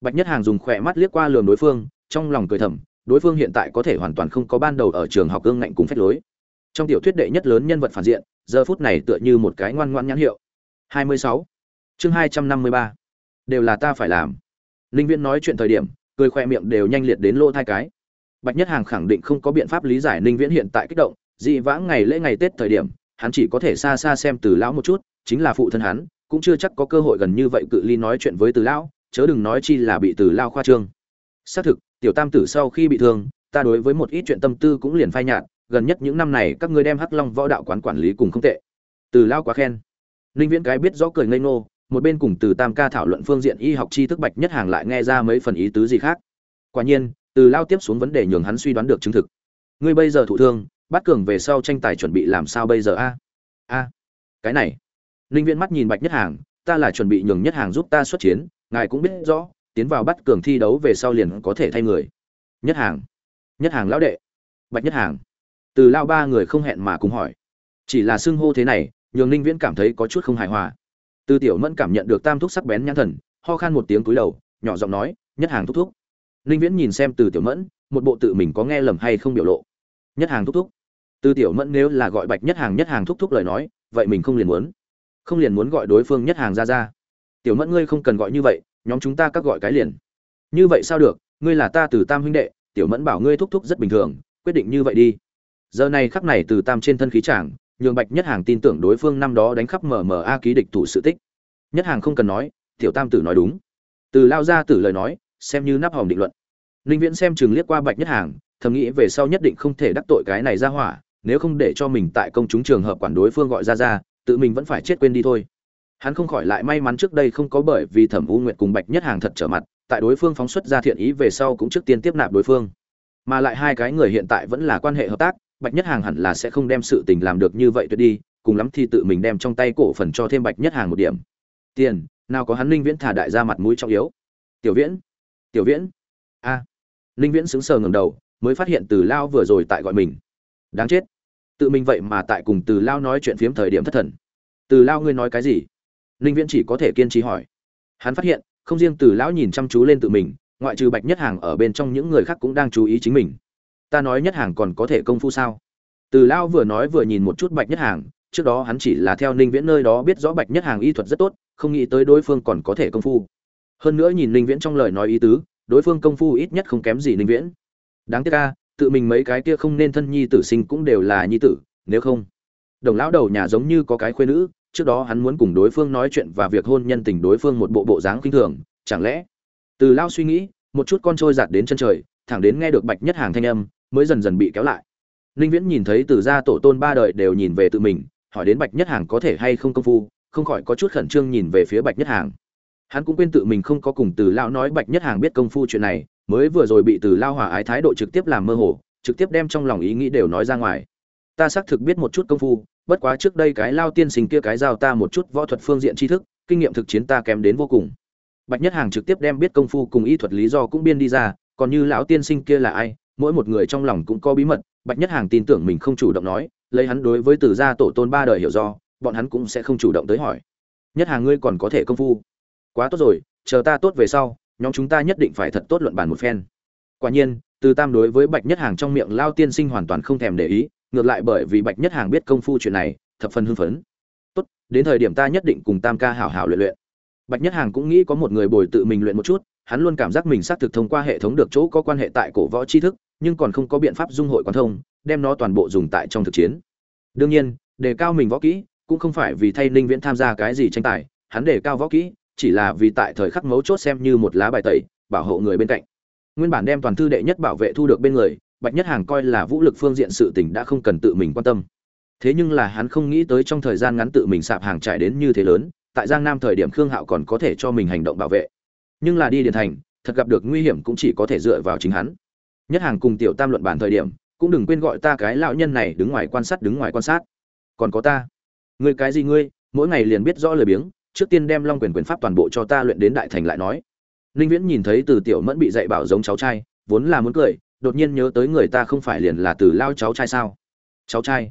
Bạch nhất hàng dùng khỏe mắt liếc qua lường đối phương, trong lòng cười thầm đối phương hiện tại có thể hoàn toàn không có ban đầu ở trường học gương ngạnh cùng phép lối. Trong tiểu thuyết đệ nhất lớn nhân vật phản diện, giờ phút này tựa như một cái ngoan ngoan nhãn hiệu. 26. chương 253. đều là ta phải làm. Linh viễn nói chuyện thời điểm, cười khoe miệng đều nhanh liệt đến lỗ thai cái. Bạch nhất hàng khẳng định không có biện pháp lý giải ninh viễn hiện tại kích động, dị vãng ngày lễ ngày tết thời điểm, hắn chỉ có thể xa xa xem từ lão một chút, chính là phụ thân hắn, cũng chưa chắc có cơ hội gần như vậy cự ly nói chuyện với từ lão, chớ đừng nói chi là bị từ lao khoa trương. Xác thực tiểu tam tử sau khi bị thương, ta đối với một ít chuyện tâm tư cũng liền phai nhạt, gần nhất những năm này các ngươi đem hắc long võ đạo quán quản lý cùng không tệ. Từ lao quá khen. Ninh viễn cái biết rõ cười ngây ngô, một bên cùng từ tam ca thảo luận phương diện y học tri thức bạch nhất hàng lại nghe ra mấy phần ý tứ gì khác. Quả nhiên, từ lao tiếp xuống vấn đề nhường hắn suy đoán được chứng thực. Ngươi bây giờ thụ thương, bắt cường về sau tranh tài chuẩn bị làm sao bây giờ a? A. Cái này. Ninh viễn mắt nhìn bạch nhất hàng, ta là chuẩn bị nhường nhất hàng giúp ta xuất chiến, ngài cũng biết rõ tiến vào bắt cường thi đấu về sau liền có thể thay người. Nhất hàng. Nhất hàng lão đệ. Bạch nhất hàng. Từ lao ba người không hẹn mà cùng hỏi. Chỉ là xưng hô thế này, nhường ninh viễn cảm thấy có chút không hài hòa. Từ tiểu mẫn cảm nhận được tam thúc sắc bén nhãn thần, ho khan một tiếng cúi đầu, nhỏ giọng nói, nhất hàng thúc thúc. Ninh viễn nhìn xem từ tiểu mẫn, một bộ tự mình có nghe lầm hay không biểu lộ. Nhất hàng thúc thúc. Từ tiểu mẫn nếu là gọi bạch nhất hàng nhất hàng thúc thúc lời nói, vậy mình không liền muốn. Không liền muốn gọi đối phương nhất hàng ra ra. Tiểu mẫn ngươi không cần gọi như vậy nhóm chúng ta các gọi cái liền. Như vậy sao được, ngươi là ta từ tam huynh đệ, tiểu mẫn bảo ngươi thúc thúc rất bình thường, quyết định như vậy đi. Giờ này khắc này từ tam trên thân khí chàng, nhường bạch nhất hàng tin tưởng đối phương năm đó đánh khắp mở a ký địch thủ sự tích. Nhất hàng không cần nói, tiểu tam tử nói đúng. Từ lao ra tử lời nói, xem như nắp hòm định luận. Ninh viễn xem chừng liếc qua bạch nhất hàng, thầm nghĩ về sau nhất định không thể đắc tội cái này ra hỏa, nếu không để cho mình tại công chúng trường hợp quản đối phương gọi ra ra tự mình vẫn phải chết quên đi thôi hắn không khỏi lại may mắn trước đây không có bởi vì thẩm u nguyệt cùng bạch nhất hàng thật trở mặt, tại đối phương phóng xuất ra thiện ý về sau cũng trước tiên tiếp nạp đối phương. Mà lại hai cái người hiện tại vẫn là quan hệ hợp tác, bạch nhất hàng hẳn là sẽ không đem sự tình làm được như vậy tuyệt đi, cùng lắm thì tự mình đem trong tay cổ phần cho thêm bạch nhất hàng một điểm. Tiền, nào có hắn linh viễn thả đại ra mặt mũi trọng yếu. Tiểu viễn tiểu viễn. A. À. linh viễn sững sờ ngẩng đầu, mới phát hiện từ lao vừa rồi tại gọi mình. Đáng chết. Tự mình vậy mà tại cùng từ lao nói chuyện phiếm thời điểm thất thần. Từ lao ngươi nói cái gì? Ninh viễn chỉ có thể kiên trì hỏi. Hắn phát hiện, không riêng từ lão nhìn chăm chú lên tự mình, ngoại trừ bạch nhất hàng ở bên trong những người khác cũng đang chú ý chính mình. Ta nói nhất hàng còn có thể công phu sao? Từ lão vừa nói vừa nhìn một chút bạch nhất hàng, trước đó hắn chỉ là theo ninh viễn nơi đó biết rõ bạch nhất hàng y thuật rất tốt, không nghĩ tới đối phương còn có thể công phu. Hơn nữa nhìn ninh viễn trong lời nói ý tứ, đối phương công phu ít nhất không kém gì ninh viễn. Đáng tiếc ca tự mình mấy cái kia không nên thân nhi tử sinh cũng đều là nhi tử, nếu không. Đồng lão đầu nhà giống như có cái khuê nữ trước đó hắn muốn cùng đối phương nói chuyện và việc hôn nhân tình đối phương một bộ bộ dáng kinh thường, chẳng lẽ? Từ lao suy nghĩ, một chút con trôi giạt đến chân trời, thẳng đến nghe được bạch nhất hàng thanh âm, mới dần dần bị kéo lại. Linh viễn nhìn thấy từ gia tổ tôn ba đời đều nhìn về tự mình, hỏi đến bạch nhất hàng có thể hay không công phu, không khỏi có chút khẩn trương nhìn về phía bạch nhất hàng. Hắn cũng quên tự mình không có cùng từ Lão nói bạch nhất hàng biết công phu chuyện này, mới vừa rồi bị từ lao hòa ái thái độ trực tiếp làm mơ hồ, trực tiếp đem trong lòng ý nghĩ đều nói ra ngoài. Ta xác thực biết một chút công phu bất quá trước đây cái lao tiên sinh kia cái giao ta một chút võ thuật phương diện tri thức, kinh nghiệm thực chiến ta kém đến vô cùng. Bạch nhất hàng trực tiếp đem biết công phu cùng y thuật lý do cũng biên đi ra, còn như lão tiên sinh kia là ai, mỗi một người trong lòng cũng có bí mật, bạch nhất hàng tin tưởng mình không chủ động nói, lấy hắn đối với từ gia tổ tôn ba đời hiểu do, bọn hắn cũng sẽ không chủ động tới hỏi. Nhất hàng ngươi còn có thể công phu? Quá tốt rồi, chờ ta tốt về sau, nhóm chúng ta nhất định phải thật tốt luận bàn một phen. Quả nhiên, từ tam đối với bạch nhất hàng trong miệng, lao tiên sinh hoàn toàn không thèm để ý ngược lại bởi vì bạch nhất hàng biết công phu chuyện này, thập phần hưng phấn. Tốt, đến thời điểm ta nhất định cùng tam ca hảo hảo luyện luyện. Bạch nhất hàng cũng nghĩ có một người bồi tự mình luyện một chút, hắn luôn cảm giác mình xác thực thông qua hệ thống được chỗ có quan hệ tại cổ võ tri thức, nhưng còn không có biện pháp dung hội quan thông, đem nó toàn bộ dùng tại trong thực chiến. Đương nhiên, đề cao mình võ kỹ cũng không phải vì thay ninh viễn tham gia cái gì tranh tài, hắn đề cao võ kỹ chỉ là vì tại thời khắc mấu chốt xem như một lá bài tẩy, bảo hộ người bên cạnh. Nguyên bản đem toàn thư đệ nhất bảo vệ thu được bên người bạch nhất hàng coi là vũ lực phương diện sự tình đã không cần tự mình quan tâm. Thế nhưng là hắn không nghĩ tới trong thời gian ngắn tự mình sạp hàng trải đến như thế lớn, tại giang nam thời điểm khương hạo còn có thể cho mình hành động bảo vệ. Nhưng là đi điện thành, thật gặp được nguy hiểm cũng chỉ có thể dựa vào chính hắn. Nhất hàng cùng tiểu tam luận bản thời điểm, cũng đừng quên gọi ta cái lão nhân này đứng ngoài quan sát đứng ngoài quan sát. Còn có ta. Ngươi cái gì ngươi, mỗi ngày liền biết rõ lời biếng, trước tiên đem long quyền quyền pháp toàn bộ cho ta luyện đến đại thành lại nói. Ninh viễn nhìn thấy từ tiểu mẫn bị dạy bảo giống cháu trai, vốn là muốn cười đột nhiên nhớ tới người ta không phải liền là từ lao cháu trai sao? Cháu trai?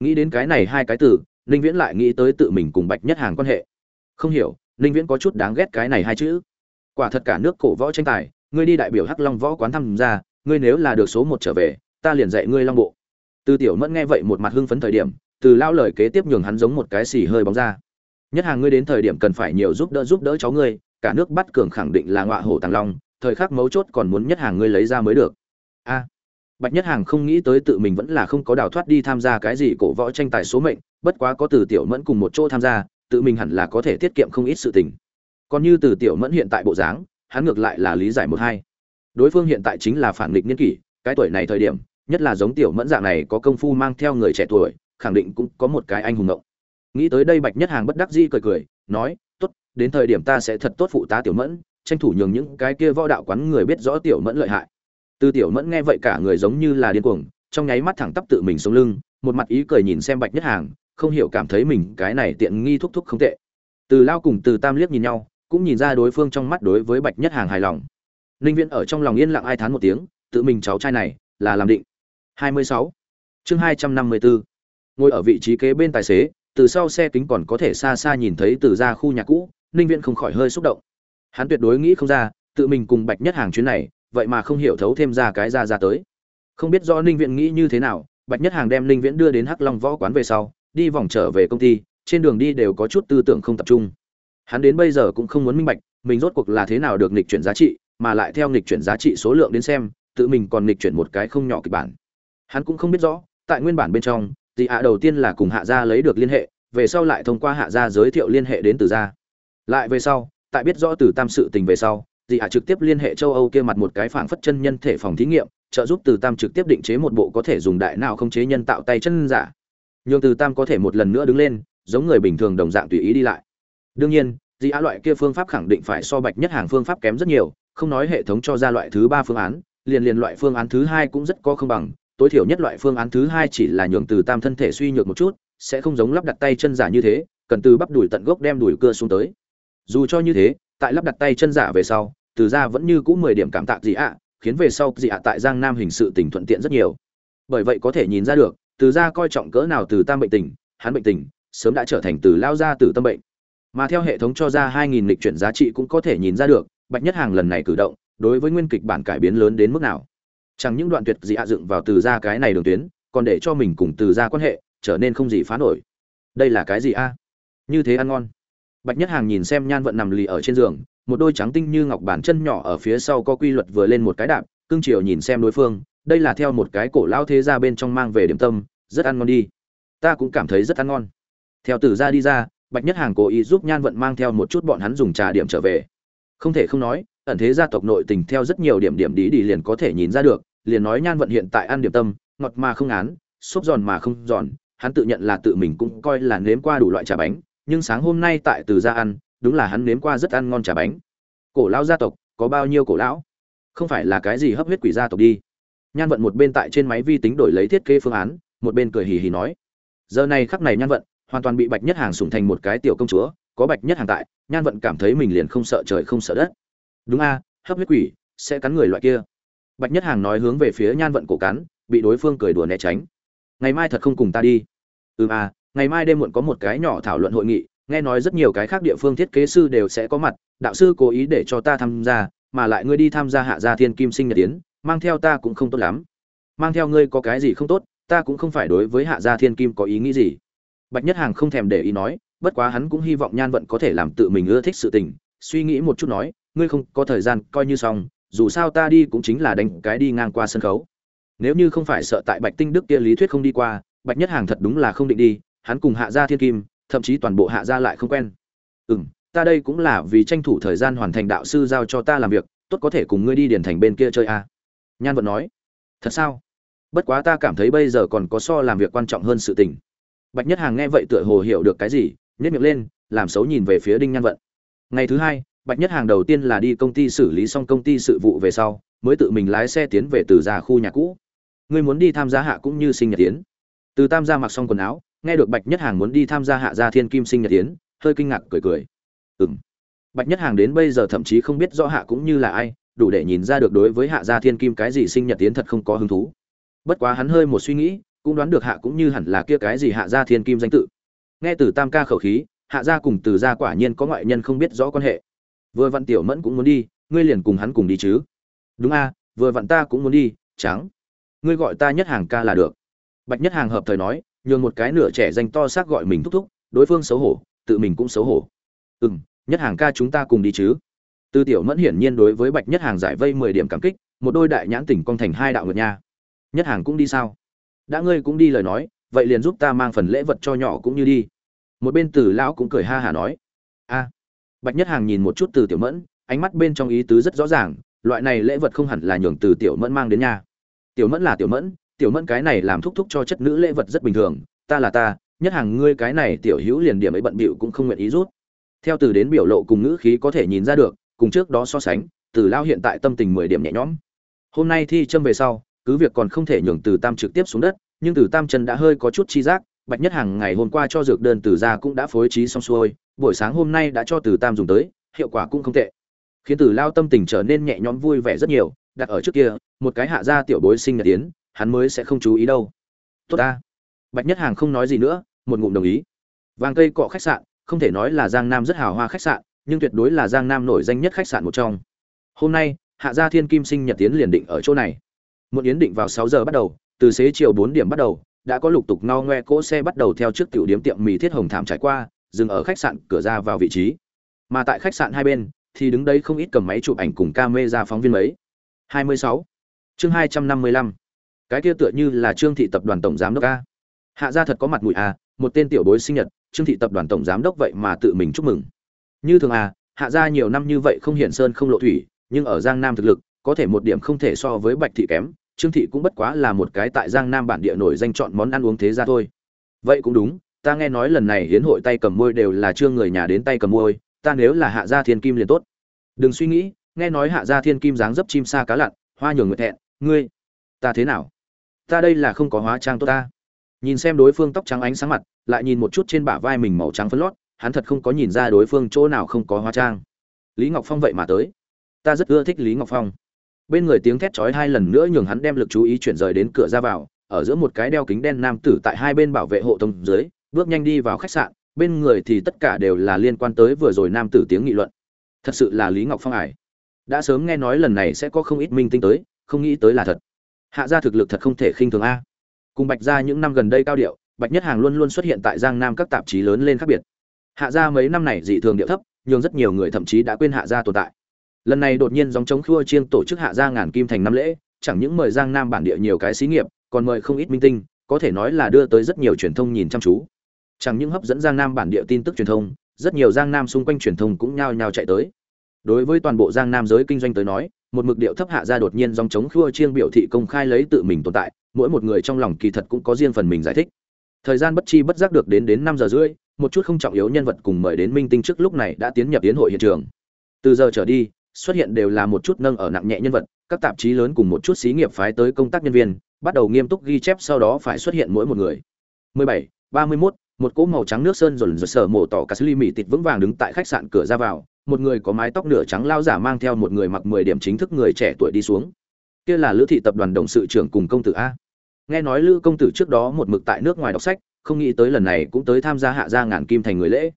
Nghĩ đến cái này hai cái từ, ninh viễn lại nghĩ tới tự mình cùng bạch nhất hàng quan hệ. Không hiểu, ninh viễn có chút đáng ghét cái này hai chữ quả thật cả nước cổ võ tranh tài, ngươi đi đại biểu hắc long võ quán tham gia, ngươi nếu là được số một trở về, ta liền dạy ngươi long bộ. Từ tiểu mẫn nghe vậy một mặt hưng phấn thời điểm, từ lao lời kế tiếp nhường hắn giống một cái xì hơi bóng ra. Nhất hàng ngươi đến thời điểm cần phải nhiều giúp đỡ giúp đỡ cháu ngươi, cả nước bắt cường khẳng định là ngọa hổ tàng long, thời khắc mấu chốt còn muốn nhất hàng ngươi lấy ra mới được bạch nhất hàng không nghĩ tới tự mình vẫn là không có đào thoát đi tham gia cái gì cổ võ tranh tài số mệnh, bất quá có từ tiểu mẫn cùng một chỗ tham gia, tự mình hẳn là có thể tiết kiệm không ít sự tình. Còn như từ tiểu mẫn hiện tại bộ dáng, hắn ngược lại là lý giải một hai. Đối phương hiện tại chính là phản nghịch niên kỷ, cái tuổi này thời điểm, nhất là giống tiểu mẫn dạng này có công phu mang theo người trẻ tuổi, khẳng định cũng có một cái anh hùng ngộng. Nghĩ tới đây bạch nhất hàng bất đắc dĩ cười cười, nói, tốt, đến thời điểm ta sẽ thật tốt phụ tá tiểu mẫn, tranh thủ nhường những cái kia võ đạo quán người biết rõ tiểu mẫn lợi hại từ tiểu mẫn nghe vậy cả người giống như là điên cuồng, trong nháy mắt thẳng tắp tự mình xuống lưng, một mặt ý cười nhìn xem bạch nhất hàng, không hiểu cảm thấy mình cái này tiện nghi thúc thúc không tệ từ lao cùng từ tam liếc nhìn nhau, cũng nhìn ra đối phương trong mắt đối với bạch nhất hàng hài lòng Linh viễn ở trong lòng yên lặng ai thán một tiếng, tự mình cháu trai này, là làm định 26. chương 254. ngồi ở vị trí kế bên tài xế, từ sau xe kính còn có thể xa xa nhìn thấy từ ra khu nhà cũ, ninh viễn không khỏi hơi xúc động hắn tuyệt đối nghĩ không ra, tự mình cùng bạch nhất hàng chuyến này vậy mà không hiểu thấu thêm ra cái ra ra tới. Không biết do ninh viễn nghĩ như thế nào, bạch nhất hàng đem ninh viễn đưa đến hắc long võ quán về sau, đi vòng trở về công ty, trên đường đi đều có chút tư tưởng không tập trung. Hắn đến bây giờ cũng không muốn minh bạch, mình rốt cuộc là thế nào được nghịch chuyển giá trị, mà lại theo nghịch chuyển giá trị số lượng đến xem, tự mình còn nghịch chuyển một cái không nhỏ kịch bản. Hắn cũng không biết rõ, tại nguyên bản bên trong, thì ạ đầu tiên là cùng hạ gia lấy được liên hệ, về sau lại thông qua hạ gia giới thiệu liên hệ đến từ gia. Lại về sau, tại biết rõ từ tam sự tình về sau dị hạ trực tiếp liên hệ châu âu kia mặt một cái phảng phất chân nhân thể phòng thí nghiệm, trợ giúp từ tam trực tiếp định chế một bộ có thể dùng đại nào không chế nhân tạo tay chân giả. Nhường từ tam có thể một lần nữa đứng lên, giống người bình thường đồng dạng tùy ý đi lại. Đương nhiên dị hạ loại kia phương pháp khẳng định phải so bạch nhất hàng phương pháp kém rất nhiều, không nói hệ thống cho ra loại thứ ba phương án, liền liền loại phương án thứ hai cũng rất có không bằng. Tối thiểu nhất loại phương án thứ hai chỉ là nhường từ tam thân thể suy nhược một chút, sẽ không giống lắp đặt tay chân giả như thế, cần từ bắp đùi tận gốc đem đùi cưa xuống tới. Dù cho như thế tại lắp đặt tay chân giả về sau, từ ra vẫn như cũ mười điểm cảm tạ gì ạ, khiến về sau gì ạ tại giang nam hình sự tình thuận tiện rất nhiều. Bởi vậy có thể nhìn ra được, từ ra coi trọng cỡ nào từ tam bệnh tình, hắn bệnh tình, sớm đã trở thành từ lao ra từ tâm bệnh. Mà theo hệ thống cho ra hai nghìn lịch chuyển giá trị cũng có thể nhìn ra được, bạch nhất hàng lần này cử động, đối với nguyên kịch bản cải biến lớn đến mức nào. Chẳng những đoạn tuyệt gì ạ dựng vào từ ra cái này đường tuyến, còn để cho mình cùng từ ra quan hệ trở nên không gì phá nổi. Đây là cái gì a? Như thế ăn ngon bạch nhất hàng nhìn xem nhan vận nằm lì ở trên giường, một đôi trắng tinh như ngọc bàn chân nhỏ ở phía sau có quy luật vừa lên một cái đạp Cương chiều nhìn xem đối phương, đây là theo một cái cổ lao thế ra bên trong mang về điểm tâm, rất ăn ngon đi. Ta cũng cảm thấy rất ăn ngon. Theo Tử ra đi ra, bạch nhất hàng cố ý giúp nhan vận mang theo một chút bọn hắn dùng trà điểm trở về. Không thể không nói, ẩn thế gia tộc nội tình theo rất nhiều điểm điểm đi đi liền có thể nhìn ra được, liền nói nhan vận hiện tại ăn điểm tâm, ngọt mà không án xốp giòn mà không giòn, hắn tự nhận là tự mình cũng coi là nếm qua đủ loại trà bánh nhưng sáng hôm nay tại từ gia ăn đúng là hắn nếm qua rất ăn ngon trà bánh. Cổ lão gia tộc, có bao nhiêu cổ lão? Không phải là cái gì hấp huyết quỷ gia tộc đi. Nhan vận một bên tại trên máy vi tính đổi lấy thiết kế phương án, một bên cười hì hì nói. Giờ này khắc này nhan vận, hoàn toàn bị bạch nhất hàng sủng thành một cái tiểu công chúa, có bạch nhất hàng tại, nhan vận cảm thấy mình liền không sợ trời không sợ đất. Đúng a, hấp huyết quỷ, sẽ cắn người loại kia. Bạch nhất hàng nói hướng về phía nhan vận cổ cắn, bị đối phương cười đùa né tránh. Ngày mai thật không cùng ta đi. Ừm à ngày mai đêm muộn có một cái nhỏ thảo luận hội nghị, nghe nói rất nhiều cái khác địa phương thiết kế sư đều sẽ có mặt, đạo sư cố ý để cho ta tham gia, mà lại ngươi đi tham gia hạ gia thiên kim sinh nhật tiến mang theo ta cũng không tốt lắm. Mang theo ngươi có cái gì không tốt, ta cũng không phải đối với hạ gia thiên kim có ý nghĩ gì. Bạch nhất hàng không thèm để ý nói, bất quá hắn cũng hy vọng nhan vận có thể làm tự mình ưa thích sự tình, suy nghĩ một chút nói, ngươi không có thời gian, coi như xong, dù sao ta đi cũng chính là đánh cái đi ngang qua sân khấu. Nếu như không phải sợ tại bạch tinh đức kia lý thuyết không đi qua, bạch nhất hàng thật đúng là không định đi hắn cùng hạ gia thiên kim, thậm chí toàn bộ hạ gia lại không quen. Ừ m ta đây cũng là vì tranh thủ thời gian hoàn thành đạo sư giao cho ta làm việc, tốt có thể cùng ngươi đi điển thành bên kia chơi à. nhan vận nói. Thật sao? Bất quá ta cảm thấy bây giờ còn có so làm việc quan trọng hơn sự tình. Bạch nhất hàng nghe vậy tựa hồ hiểu được cái gì nhất miệng lên, làm xấu nhìn về phía đinh nhan vận. Ngày thứ hai, bạch nhất hàng đầu tiên là đi công ty xử lý xong công ty sự vụ về sau, mới tự mình lái xe tiến về từ già khu nhà cũ. Ngươi muốn đi tham gia hạ cũng như sinh nhật tiến. Từ tam gia mặc xong quần áo nghe được bạch nhất hàng muốn đi tham gia hạ gia thiên kim sinh nhật tiến hơi kinh ngạc cười cười. Ừng bạch nhất hàng đến bây giờ thậm chí không biết rõ hạ cũng như là ai, đủ để nhìn ra được đối với hạ gia thiên kim cái gì sinh nhật tiến thật không có hứng thú. Bất quá hắn hơi một suy nghĩ, cũng đoán được hạ cũng như hẳn là kia cái gì hạ gia thiên kim danh tự. Nghe từ tam ca khẩu khí, hạ gia cùng từ gia quả nhiên có ngoại nhân không biết rõ quan hệ. Vừa vặn tiểu mẫn cũng muốn đi, ngươi liền cùng hắn cùng đi chứ. Đúng a, vừa vặn ta cũng muốn đi, trắng. Ngươi gọi ta nhất hàng ca là được. Bạch nhất hàng hợp thời nói nhường một cái nửa trẻ danh to xác gọi mình thúc thúc, đối phương xấu hổ, tự mình cũng xấu hổ. Ừ m nhất hàng ca chúng ta cùng đi chứ. Tư tiểu mẫn hiển nhiên đối với bạch nhất hàng giải vây mười điểm cảm kích, một đôi đại nhãn tỉnh con thành hai đạo ngược nha. Nhất hàng cũng đi sao? Đã ngươi cũng đi lời nói, vậy liền giúp ta mang phần lễ vật cho nhỏ cũng như đi. Một bên tử lão cũng cười ha hả nói. A. Bạch nhất hàng nhìn một chút từ tiểu mẫn, ánh mắt bên trong ý tứ rất rõ ràng, loại này lễ vật không hẳn là nhường từ tiểu mẫn mang đến nhà tiểu mẫn là tiểu mẫn tiểu mẫn cái này làm thúc thúc cho chất nữ lễ vật rất bình thường, ta là ta, nhất hàng ngươi cái này tiểu hữu liền điểm ấy bận bịu cũng không nguyện ý rút. Theo từ đến biểu lộ cùng ngữ khí có thể nhìn ra được, cùng trước đó so sánh, từ lao hiện tại tâm tình mười điểm nhẹ nhõm. Hôm nay thi châm về sau, cứ việc còn không thể nhường từ tam trực tiếp xuống đất, nhưng từ tam chân đã hơi có chút chi giác, bạch nhất hàng ngày hôm qua cho dược đơn từ ra cũng đã phối trí xong xuôi, buổi sáng hôm nay đã cho từ tam dùng tới, hiệu quả cũng không tệ. Khiến từ lao tâm tình trở nên nhẹ nhõm vui vẻ rất nhiều, đặt ở trước kia, một cái hạ gia tiểu bối sinh nhật tiến hắn mới sẽ không chú ý đâu. Tốt ta. Bạch nhất hàng không nói gì nữa, một ngụm đồng ý. Vàng cây cọ khách sạn, không thể nói là giang nam rất hào hoa khách sạn, nhưng tuyệt đối là giang nam nổi danh nhất khách sạn một trong. Hôm nay, hạ gia thiên kim sinh nhật tiến liền định ở chỗ này. Một yến định vào sáu giờ bắt đầu, từ xế chiều bốn điểm bắt đầu, đã có lục tục no ngoe cỗ xe bắt đầu theo trước tiểu điếm tiệm mì thiết hồng thảm trải qua, dừng ở khách sạn cửa ra vào vị trí. Mà tại khách sạn hai bên, thì đứng đấy không ít cầm máy chụp ảnh cùng camera phóng viên mấy. 26. chương 255 cái kia tựa như là trương thị tập đoàn tổng giám đốc a. Hạ gia thật có mặt mũi a, một tên tiểu bối sinh nhật, trương thị tập đoàn tổng giám đốc vậy mà tự mình chúc mừng. Như thường a, hạ gia nhiều năm như vậy không hiển sơn không lộ thủy, nhưng ở giang nam thực lực, có thể một điểm không thể so với bạch thị kém, trương thị cũng bất quá là một cái tại giang nam bản địa nổi danh chọn món ăn uống thế ra thôi. Vậy cũng đúng, ta nghe nói lần này hiến hội tay cầm môi đều là trương người nhà đến tay cầm môi, ta nếu là hạ gia thiên kim liền tốt. Đừng suy nghĩ, nghe nói hạ gia thiên kim dáng dấp chim sa cá lặn, hoa nhường người thẹn ngươi, ta thế nào? Ta đây là không có hóa trang tốt ta. Nhìn xem đối phương tóc trắng ánh sáng mặt, lại nhìn một chút trên bả vai mình màu trắng phấn lót, hắn thật không có nhìn ra đối phương chỗ nào không có hóa trang. Lý ngọc phong vậy mà tới. Ta rất ưa thích lý ngọc phong. Bên người tiếng thét chói hai lần nữa nhường hắn đem lực chú ý chuyển rời đến cửa ra vào, ở giữa một cái đeo kính đen nam tử tại hai bên bảo vệ hộ tông dưới, bước nhanh đi vào khách sạn, bên người thì tất cả đều là liên quan tới vừa rồi nam tử tiếng nghị luận. Thật sự là lý ngọc phong ải. Đã sớm nghe nói lần này sẽ có không ít minh tinh tới, không nghĩ tới là thật hạ gia thực lực thật không thể khinh thường a. Cùng bạch gia những năm gần đây cao điệu, bạch nhất hàng luôn luôn xuất hiện tại giang nam các tạp chí lớn lên khác biệt. Hạ gia mấy năm này dị thường điệu thấp nhưng rất nhiều người thậm chí đã quên hạ gia tồn tại. Lần này đột nhiên dòng chống khua chiên tổ chức hạ gia ngàn kim thành năm lễ, chẳng những mời giang nam bản địa nhiều cái xí nghiệp, còn mời không ít minh tinh, có thể nói là đưa tới rất nhiều truyền thông nhìn chăm chú. Chẳng những hấp dẫn giang nam bản địa tin tức truyền thông, rất nhiều giang nam xung quanh truyền thông cũng nhao nhao chạy tới. Đối với toàn bộ giang nam giới kinh doanh tới nói một mực điệu thấp hạ ra đột nhiên dòng chống khua chiên biểu thị công khai lấy tự mình tồn tại mỗi một người trong lòng kỳ thật cũng có riêng phần mình giải thích. Thời gian bất chi bất giác được đến đến năm giờ rưỡi một chút không trọng yếu nhân vật cùng mời đến minh tinh trước lúc này đã tiến nhập tiến hội hiện trường. Từ giờ trở đi xuất hiện đều là một chút nâng ở nặng nhẹ nhân vật các tạp chí lớn cùng một chút xí nghiệp phái tới công tác nhân viên bắt đầu nghiêm túc ghi chép sau đó phải xuất hiện mỗi một người. 17, 31, một cỗ màu trắng nước sơn dồn dồn sở mổ tỏ cả sli mì tịt vững vàng đứng tại khách sạn cửa ra vào một người có mái tóc nửa trắng lao giả mang theo một người mặc 10 điểm chính thức người trẻ tuổi đi xuống. Kia là lữ thị tập đoàn đồng sự trưởng cùng công tử a. Nghe nói lữ công tử trước đó một mực tại nước ngoài đọc sách, không nghĩ tới lần này cũng tới tham gia hạ gia ngàn kim thành người lễ.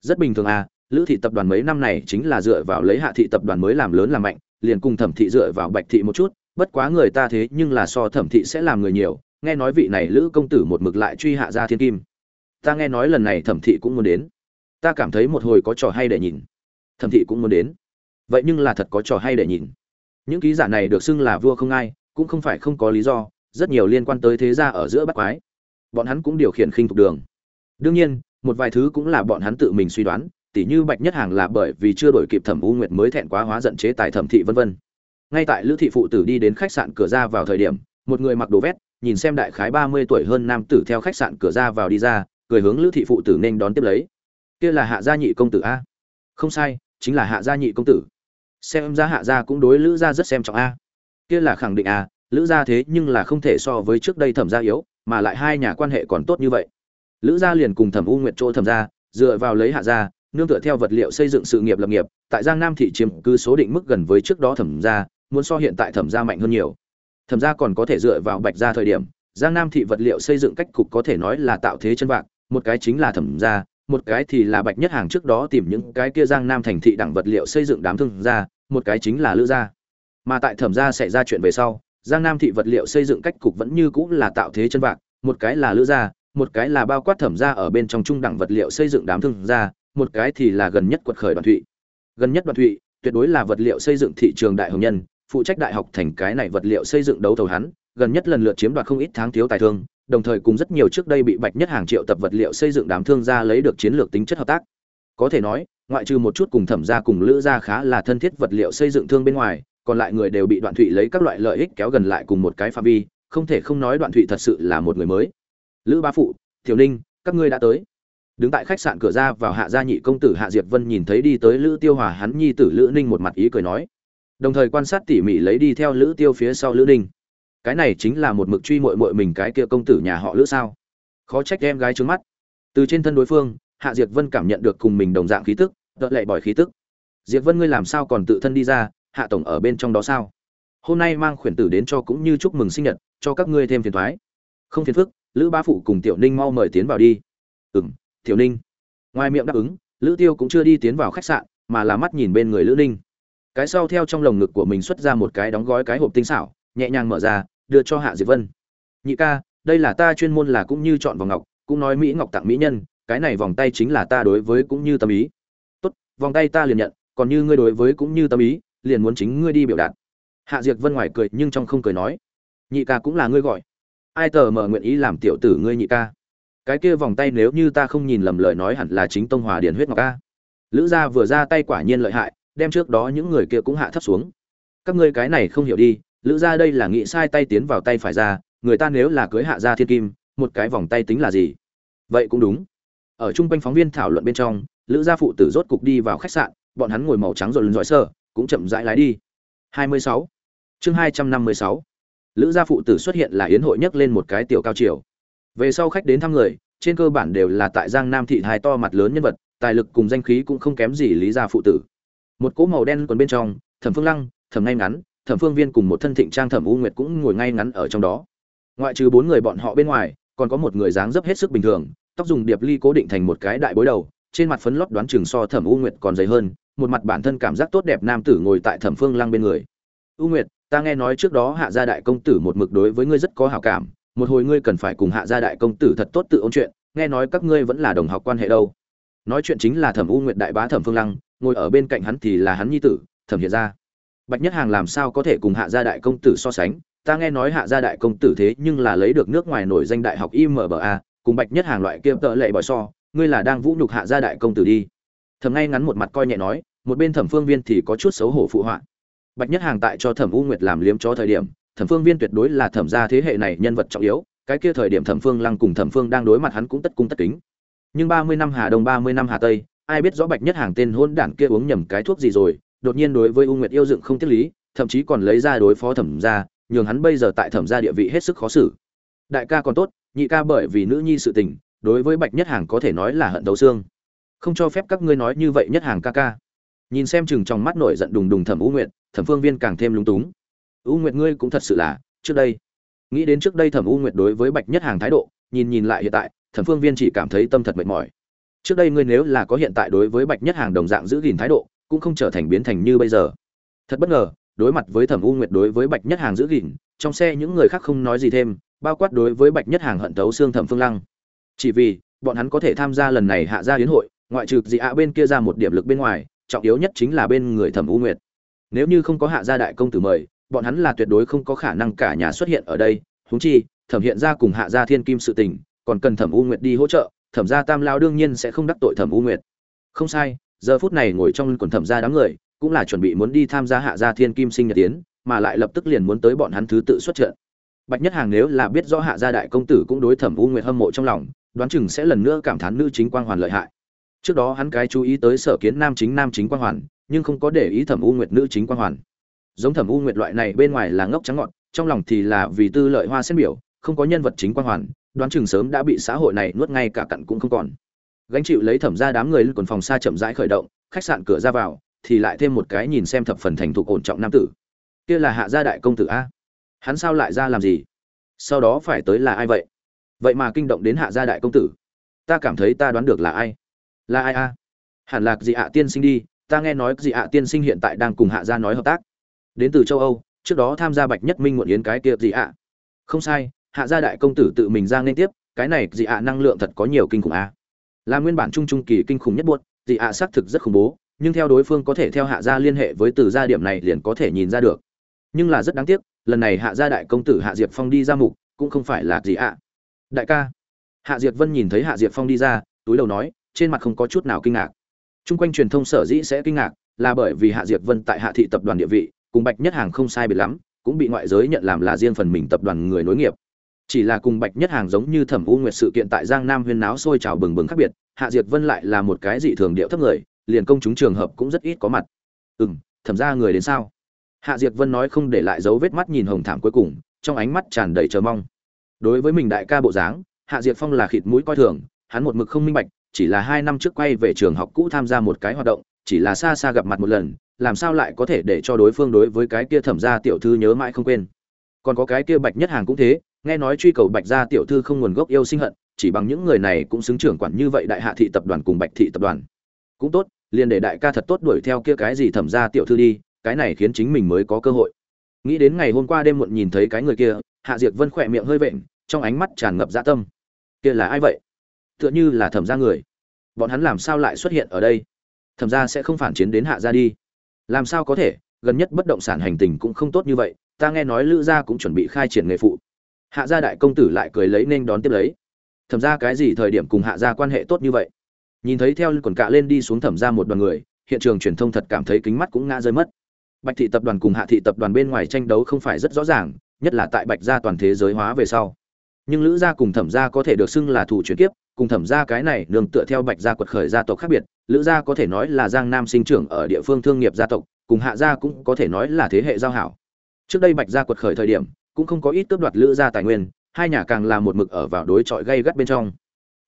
Rất bình thường a, lữ thị tập đoàn mấy năm này chính là dựa vào lấy hạ thị tập đoàn mới làm lớn làm mạnh, liền cùng thẩm thị dựa vào bạch thị một chút, bất quá người ta thế nhưng là so thẩm thị sẽ làm người nhiều, nghe nói vị này lữ công tử một mực lại truy hạ gia thiên kim. Ta nghe nói lần này thẩm thị cũng muốn đến. Ta cảm thấy một hồi có trò hay để nhìn thẩm thị cũng muốn đến. Vậy nhưng là thật có trò hay để nhìn. Những ký giả này được xưng là vua không ai, cũng không phải không có lý do, rất nhiều liên quan tới thế gia ở giữa bắt quái. Bọn hắn cũng điều khiển khinh thục đường. Đương nhiên, một vài thứ cũng là bọn hắn tự mình suy đoán, tỉ như bạch nhất hàng là bởi vì chưa đổi kịp thẩm u nguyệt mới thẹn quá hóa giận chế tài thẩm thị vân vân. Ngay tại lữ thị phụ tử đi đến khách sạn cửa ra vào thời điểm, một người mặc đồ vét, nhìn xem đại khái ba mươi tuổi hơn nam tử theo khách sạn cửa ra vào đi ra, cười hướng lữ thị phụ tử nên đón tiếp lấy. Kia là hạ gia nhị công tử a. Không sai chính là hạ gia nhị công tử. Xem ra hạ gia cũng đối lữ gia rất xem trọng a. Kia là khẳng định a, lữ gia thế nhưng là không thể so với trước đây thẩm gia yếu, mà lại hai nhà quan hệ còn tốt như vậy. Lữ gia liền cùng thẩm u nguyệt chỗ thẩm gia, dựa vào lấy hạ gia, nương tựa theo vật liệu xây dựng sự nghiệp lập nghiệp, tại giang nam thị chiếm cứ số định mức gần với trước đó thẩm gia, muốn so hiện tại thẩm gia mạnh hơn nhiều. Thẩm gia còn có thể dựa vào bạch gia thời điểm, giang nam thị vật liệu xây dựng cách cục có thể nói là tạo thế chân vạc, một cái chính là thẩm gia một cái thì là bạch nhất hàng trước đó tìm những cái kia giang nam thành thị đẳng vật liệu xây dựng đám thương gia, một cái chính là lữ gia. Mà tại thẩm gia xảy ra chuyện về sau, giang nam thị vật liệu xây dựng cách cục vẫn như cũ là tạo thế chân vạc, một cái là lữ gia, một cái là bao quát thẩm gia ở bên trong trung đẳng vật liệu xây dựng đám thương gia, một cái thì là gần nhất quật khởi đoàn thụy. Gần nhất đoàn thụy, tuyệt đối là vật liệu xây dựng thị trường đại hồng nhân, phụ trách đại học thành cái này vật liệu xây dựng đấu thầu hắn gần nhất lần lượt chiếm đoạt không ít tháng thiếu tài thương, đồng thời cùng rất nhiều trước đây bị bạch nhất hàng triệu tập vật liệu xây dựng đám thương gia lấy được chiến lược tính chất hợp tác. Có thể nói, ngoại trừ một chút cùng thẩm gia cùng lữ gia khá là thân thiết vật liệu xây dựng thương bên ngoài, còn lại người đều bị đoạn thụy lấy các loại lợi ích kéo gần lại cùng một cái phạm vi, không thể không nói đoạn thụy thật sự là một người mới. Lữ ba phụ tiểu ninh, các ngươi đã tới. Đứng tại khách sạn cửa ra vào hạ gia nhị công tử hạ diệp vân nhìn thấy đi tới lữ tiêu hòa hắn nhi tử lữ ninh một mặt ý cười nói. Đồng thời quan sát tỉ mỉ lấy đi theo lữ tiêu phía sau lữ ninh cái này chính là một mực truy mội mội mình cái kia công tử nhà họ lữ sao? Khó trách em gái trướng mắt. Từ trên thân đối phương, hạ diệt vân cảm nhận được cùng mình đồng dạng khí tức đợt lệ bỏi khí tức. Diệt vân ngươi làm sao còn tự thân đi ra, hạ tổng ở bên trong đó sao? Hôm nay mang khuyển tử đến cho cũng như chúc mừng sinh nhật, cho các ngươi thêm phiền thoái. Không phiền phức, lữ ba phụ cùng tiểu ninh mau mời tiến vào đi. Ừ m tiểu ninh. Ngoài miệng đáp ứng, lữ tiêu cũng chưa đi tiến vào khách sạn, mà là mắt nhìn bên người lữ ninh. Cái sau theo trong lồng ngực của mình xuất ra một cái đóng gói cái hộp tinh xảo, nhẹ nhàng mở ra đưa cho hạ diệp vân. Nhị ca, đây là ta chuyên môn là cũng như chọn vòng ngọc, cũng nói mỹ ngọc tặng mỹ nhân, cái này vòng tay chính là ta đối với cũng như tâm ý. Tốt, vòng tay ta liền nhận, còn như ngươi đối với cũng như tâm ý, liền muốn chính ngươi đi biểu đạt. Hạ diệp vân ngoài cười nhưng trong không cười nói, nhị ca cũng là ngươi gọi. Ai tờ mở nguyện ý làm tiểu tử ngươi nhị ca? Cái kia vòng tay nếu như ta không nhìn lầm lời nói hẳn là chính tông hòa điền huyết ngọc ca. Lữ gia vừa ra tay quả nhiên lợi hại, đem trước đó những người kia cũng hạ thấp xuống. Các ngươi cái này không hiểu đi lữ gia đây là nghĩ sai tay tiến vào tay phải ra, người ta nếu là cưới hạ gia thiên kim, một cái vòng tay tính là gì? Vậy cũng đúng. Ở chung quanh phóng viên thảo luận bên trong, lữ gia phụ tử rốt cục đi vào khách sạn, bọn hắn ngồi màu trắng rồi lần dõi sơ cũng chậm rãi lái đi. 26. chương 256. lữ gia phụ tử xuất hiện là yến hội nhấc lên một cái tiểu cao triều. Về sau khách đến thăm người, trên cơ bản đều là tại giang nam thị hai to mặt lớn nhân vật, tài lực cùng danh khí cũng không kém gì lý gia phụ tử. Một cỗ màu đen quần bên trong, thẩm phương lăng, thẩm ngay ngắn thẩm phương viên cùng một thân thịnh trang thẩm u nguyệt cũng ngồi ngay ngắn ở trong đó. Ngoại trừ bốn người bọn họ bên ngoài, còn có một người dáng dấp hết sức bình thường, tóc dùng điệp ly cố định thành một cái đại bối đầu, trên mặt phấn lót đoán chừng so thẩm u nguyệt còn dày hơn, một mặt bản thân cảm giác tốt đẹp nam tử ngồi tại thẩm phương lăng bên người. U nguyệt, ta nghe nói trước đó hạ gia đại công tử một mực đối với ngươi rất có hảo cảm, một hồi ngươi cần phải cùng hạ gia đại công tử thật tốt tự ôn chuyện, nghe nói các ngươi vẫn là đồng học quan hệ đâu. Nói chuyện chính là thẩm u nguyệt đại bá thẩm phương lăng, ngồi ở bên cạnh hắn thì là hắn nhi tử, thẩm hiện gia bạch nhất hàng làm sao có thể cùng hạ gia đại công tử so sánh? Ta nghe nói hạ gia đại công tử thế nhưng là lấy được nước ngoài nổi danh đại học imba cùng bạch nhất hàng loại kia tợ lệ bỏi so, ngươi là đang vũ nhục hạ gia đại công tử đi. Thẩm ngay ngắn một mặt coi nhẹ nói, một bên thẩm phương viên thì có chút xấu hổ phụ họa. Bạch nhất hàng tại cho thẩm u nguyệt làm liếm cho thời điểm, thẩm phương viên tuyệt đối là thẩm gia thế hệ này nhân vật trọng yếu, cái kia thời điểm thẩm phương lăng cùng thẩm phương đang đối mặt hắn cũng tất cung tất kính. Nhưng ba mươi năm hà đông, ba mươi năm hà tây, ai biết rõ bạch nhất hàng tên hôn đản kia uống nhầm cái thuốc gì rồi đột nhiên đối với u nguyệt yêu dựng không tiết lý, thậm chí còn lấy ra đối phó thẩm gia, nhường hắn bây giờ tại thẩm gia địa vị hết sức khó xử. Đại ca còn tốt, nhị ca bởi vì nữ nhi sự tình, đối với bạch nhất hàng có thể nói là hận đấu xương. Không cho phép các ngươi nói như vậy nhất hàng ca ca. Nhìn xem chừng trong mắt nổi giận đùng đùng thẩm u nguyệt, thẩm phương viên càng thêm lúng túng. U nguyệt ngươi cũng thật sự là, trước đây. Nghĩ đến trước đây thẩm u nguyệt đối với bạch nhất hàng thái độ, nhìn nhìn lại hiện tại, thẩm phương viên chỉ cảm thấy tâm thật mệt mỏi. Trước đây ngươi nếu là có hiện tại đối với bạch nhất hàng đồng dạng giữ gìn thái độ cũng không trở thành biến thành như bây giờ. Thật bất ngờ, đối mặt với thẩm u nguyệt đối với bạch nhất hàng giữ gìn, trong xe những người khác không nói gì thêm, bao quát đối với bạch nhất hàng hận tấu xương thẩm phương lăng. Chỉ vì, bọn hắn có thể tham gia lần này hạ gia hiến hội, ngoại trừ dị ạ bên kia ra một điểm lực bên ngoài, trọng yếu nhất chính là bên người thẩm u nguyệt. Nếu như không có hạ gia đại công tử mời, bọn hắn là tuyệt đối không có khả năng cả nhà xuất hiện ở đây. Huống chi, thẩm hiện ra cùng hạ gia thiên kim sự tình, còn cần thẩm u nguyệt đi hỗ trợ, thẩm gia tam lao đương nhiên sẽ không đắc tội thẩm u nguyệt. Không sai giờ phút này ngồi trong quần thẩm gia đám người, cũng là chuẩn bị muốn đi tham gia hạ gia thiên kim sinh nhật tiến mà lại lập tức liền muốn tới bọn hắn thứ tự xuất trận. Bạch nhất hàng nếu là biết rõ hạ gia đại công tử cũng đối thẩm u nguyệt hâm mộ trong lòng, đoán chừng sẽ lần nữa cảm thán nữ chính quang hoàn lợi hại. Trước đó hắn cái chú ý tới sở kiến nam chính nam chính quang hoàn, nhưng không có để ý thẩm u nguyệt nữ chính quang hoàn. Giống thẩm u nguyệt loại này bên ngoài là ngốc trắng ngọn, trong lòng thì là vì tư lợi hoa xét biểu, không có nhân vật chính quang hoàn, đoán chừng sớm đã bị xã hội này nuốt ngay cả cặn cũng không còn gánh chịu lấy thẩm ra đám người lên quần phòng xa chậm rãi khởi động, khách sạn cửa ra vào, thì lại thêm một cái nhìn xem thập phần thành thục ổn trọng nam tử. Kia là hạ gia đại công tử a. Hắn sao lại ra làm gì? Sau đó phải tới là ai vậy? Vậy mà kinh động đến hạ gia đại công tử. Ta cảm thấy ta đoán được là ai? Là ai a? Hẳn là dị hạ tiên sinh đi, ta nghe nói dị hạ tiên sinh hiện tại đang cùng hạ gia nói hợp tác. Đến từ châu âu, trước đó tham gia bạch nhất minh muộn yến cái kia dị hạ. Không sai, hạ gia đại công tử tự mình ra nên tiếp, cái này dị hạ năng lượng thật có nhiều kinh khủng a là nguyên bản trung trung kỳ kinh khủng nhất buốt dị ạ xác thực rất khủng bố, nhưng theo đối phương có thể theo hạ gia liên hệ với từ gia điểm này liền có thể nhìn ra được. Nhưng là rất đáng tiếc, lần này hạ gia đại công tử hạ diệp phong đi ra mục, cũng không phải là gì ạ. Đại ca. Hạ diệp vân nhìn thấy hạ diệp phong đi ra, túi đầu nói, trên mặt không có chút nào kinh ngạc. Chung quanh truyền thông sở dĩ sẽ kinh ngạc, là bởi vì hạ diệp vân tại hạ thị tập đoàn địa vị, cùng bạch nhất hàng không sai biệt lắm, cũng bị ngoại giới nhận làm là riêng phần mình tập đoàn người nối nghiệp chỉ là cùng bạch nhất hàng giống như thẩm u nguyệt sự kiện tại giang nam huyên náo sôi trào bừng bừng khác biệt, hạ diệt vân lại là một cái dị thường điệu thấp người, liền công chúng trường hợp cũng rất ít có mặt. Ừ m thẩm ra người đến sao? Hạ diệt vân nói không để lại dấu vết mắt nhìn hồng thảm cuối cùng, trong ánh mắt tràn đầy chờ mong. Đối với mình đại ca bộ dáng, hạ diệt phong là khịt mũi coi thường, hắn một mực không minh bạch, chỉ là hai năm trước quay về trường học cũ tham gia một cái hoạt động, chỉ là xa xa gặp mặt một lần, làm sao lại có thể để cho đối phương đối với cái kia thẩm gia tiểu thư nhớ mãi không quên. Còn có cái kia bạch nhất hàng cũng thế nghe nói truy cầu bạch gia tiểu thư không nguồn gốc yêu sinh hận, chỉ bằng những người này cũng xứng trưởng quản như vậy đại hạ thị tập đoàn cùng bạch thị tập đoàn. Cũng tốt, liền để đại ca thật tốt đuổi theo kia cái gì thẩm gia tiểu thư đi, cái này khiến chính mình mới có cơ hội. Nghĩ đến ngày hôm qua đêm muộn nhìn thấy cái người kia, hạ diệt vân khỏe miệng hơi vện, trong ánh mắt tràn ngập dã tâm. Kia là ai vậy? Tựa như là thẩm gia người. Bọn hắn làm sao lại xuất hiện ở đây? Thẩm gia sẽ không phản chiến đến hạ gia đi. Làm sao có thể? Gần nhất bất động sản hành tình cũng không tốt như vậy, ta nghe nói lữ gia cũng chuẩn bị khai triển nghề phụ hạ gia đại công tử lại cười lấy nên đón tiếp lấy. Thẩm gia cái gì thời điểm cùng hạ gia quan hệ tốt như vậy? Nhìn thấy theo quần cạ lên đi xuống thẩm gia một đoàn người, hiện trường truyền thông thật cảm thấy kính mắt cũng ngã rơi mất. Bạch thị tập đoàn cùng hạ thị tập đoàn bên ngoài tranh đấu không phải rất rõ ràng, nhất là tại bạch gia toàn thế giới hóa về sau. Nhưng lữ gia cùng thẩm gia có thể được xưng là thủ chuyển kiếp, cùng thẩm gia cái này nương tựa theo bạch gia quật khởi gia tộc khác biệt, lữ gia có thể nói là giang nam sinh trưởng ở địa phương thương nghiệp gia tộc, cùng hạ gia cũng có thể nói là thế hệ giao hảo. Trước đây bạch gia quật khởi thời điểm cũng không có ít cướp đoạt lữ gia tài nguyên, hai nhà càng là một mực ở vào đối chọi gây gắt bên trong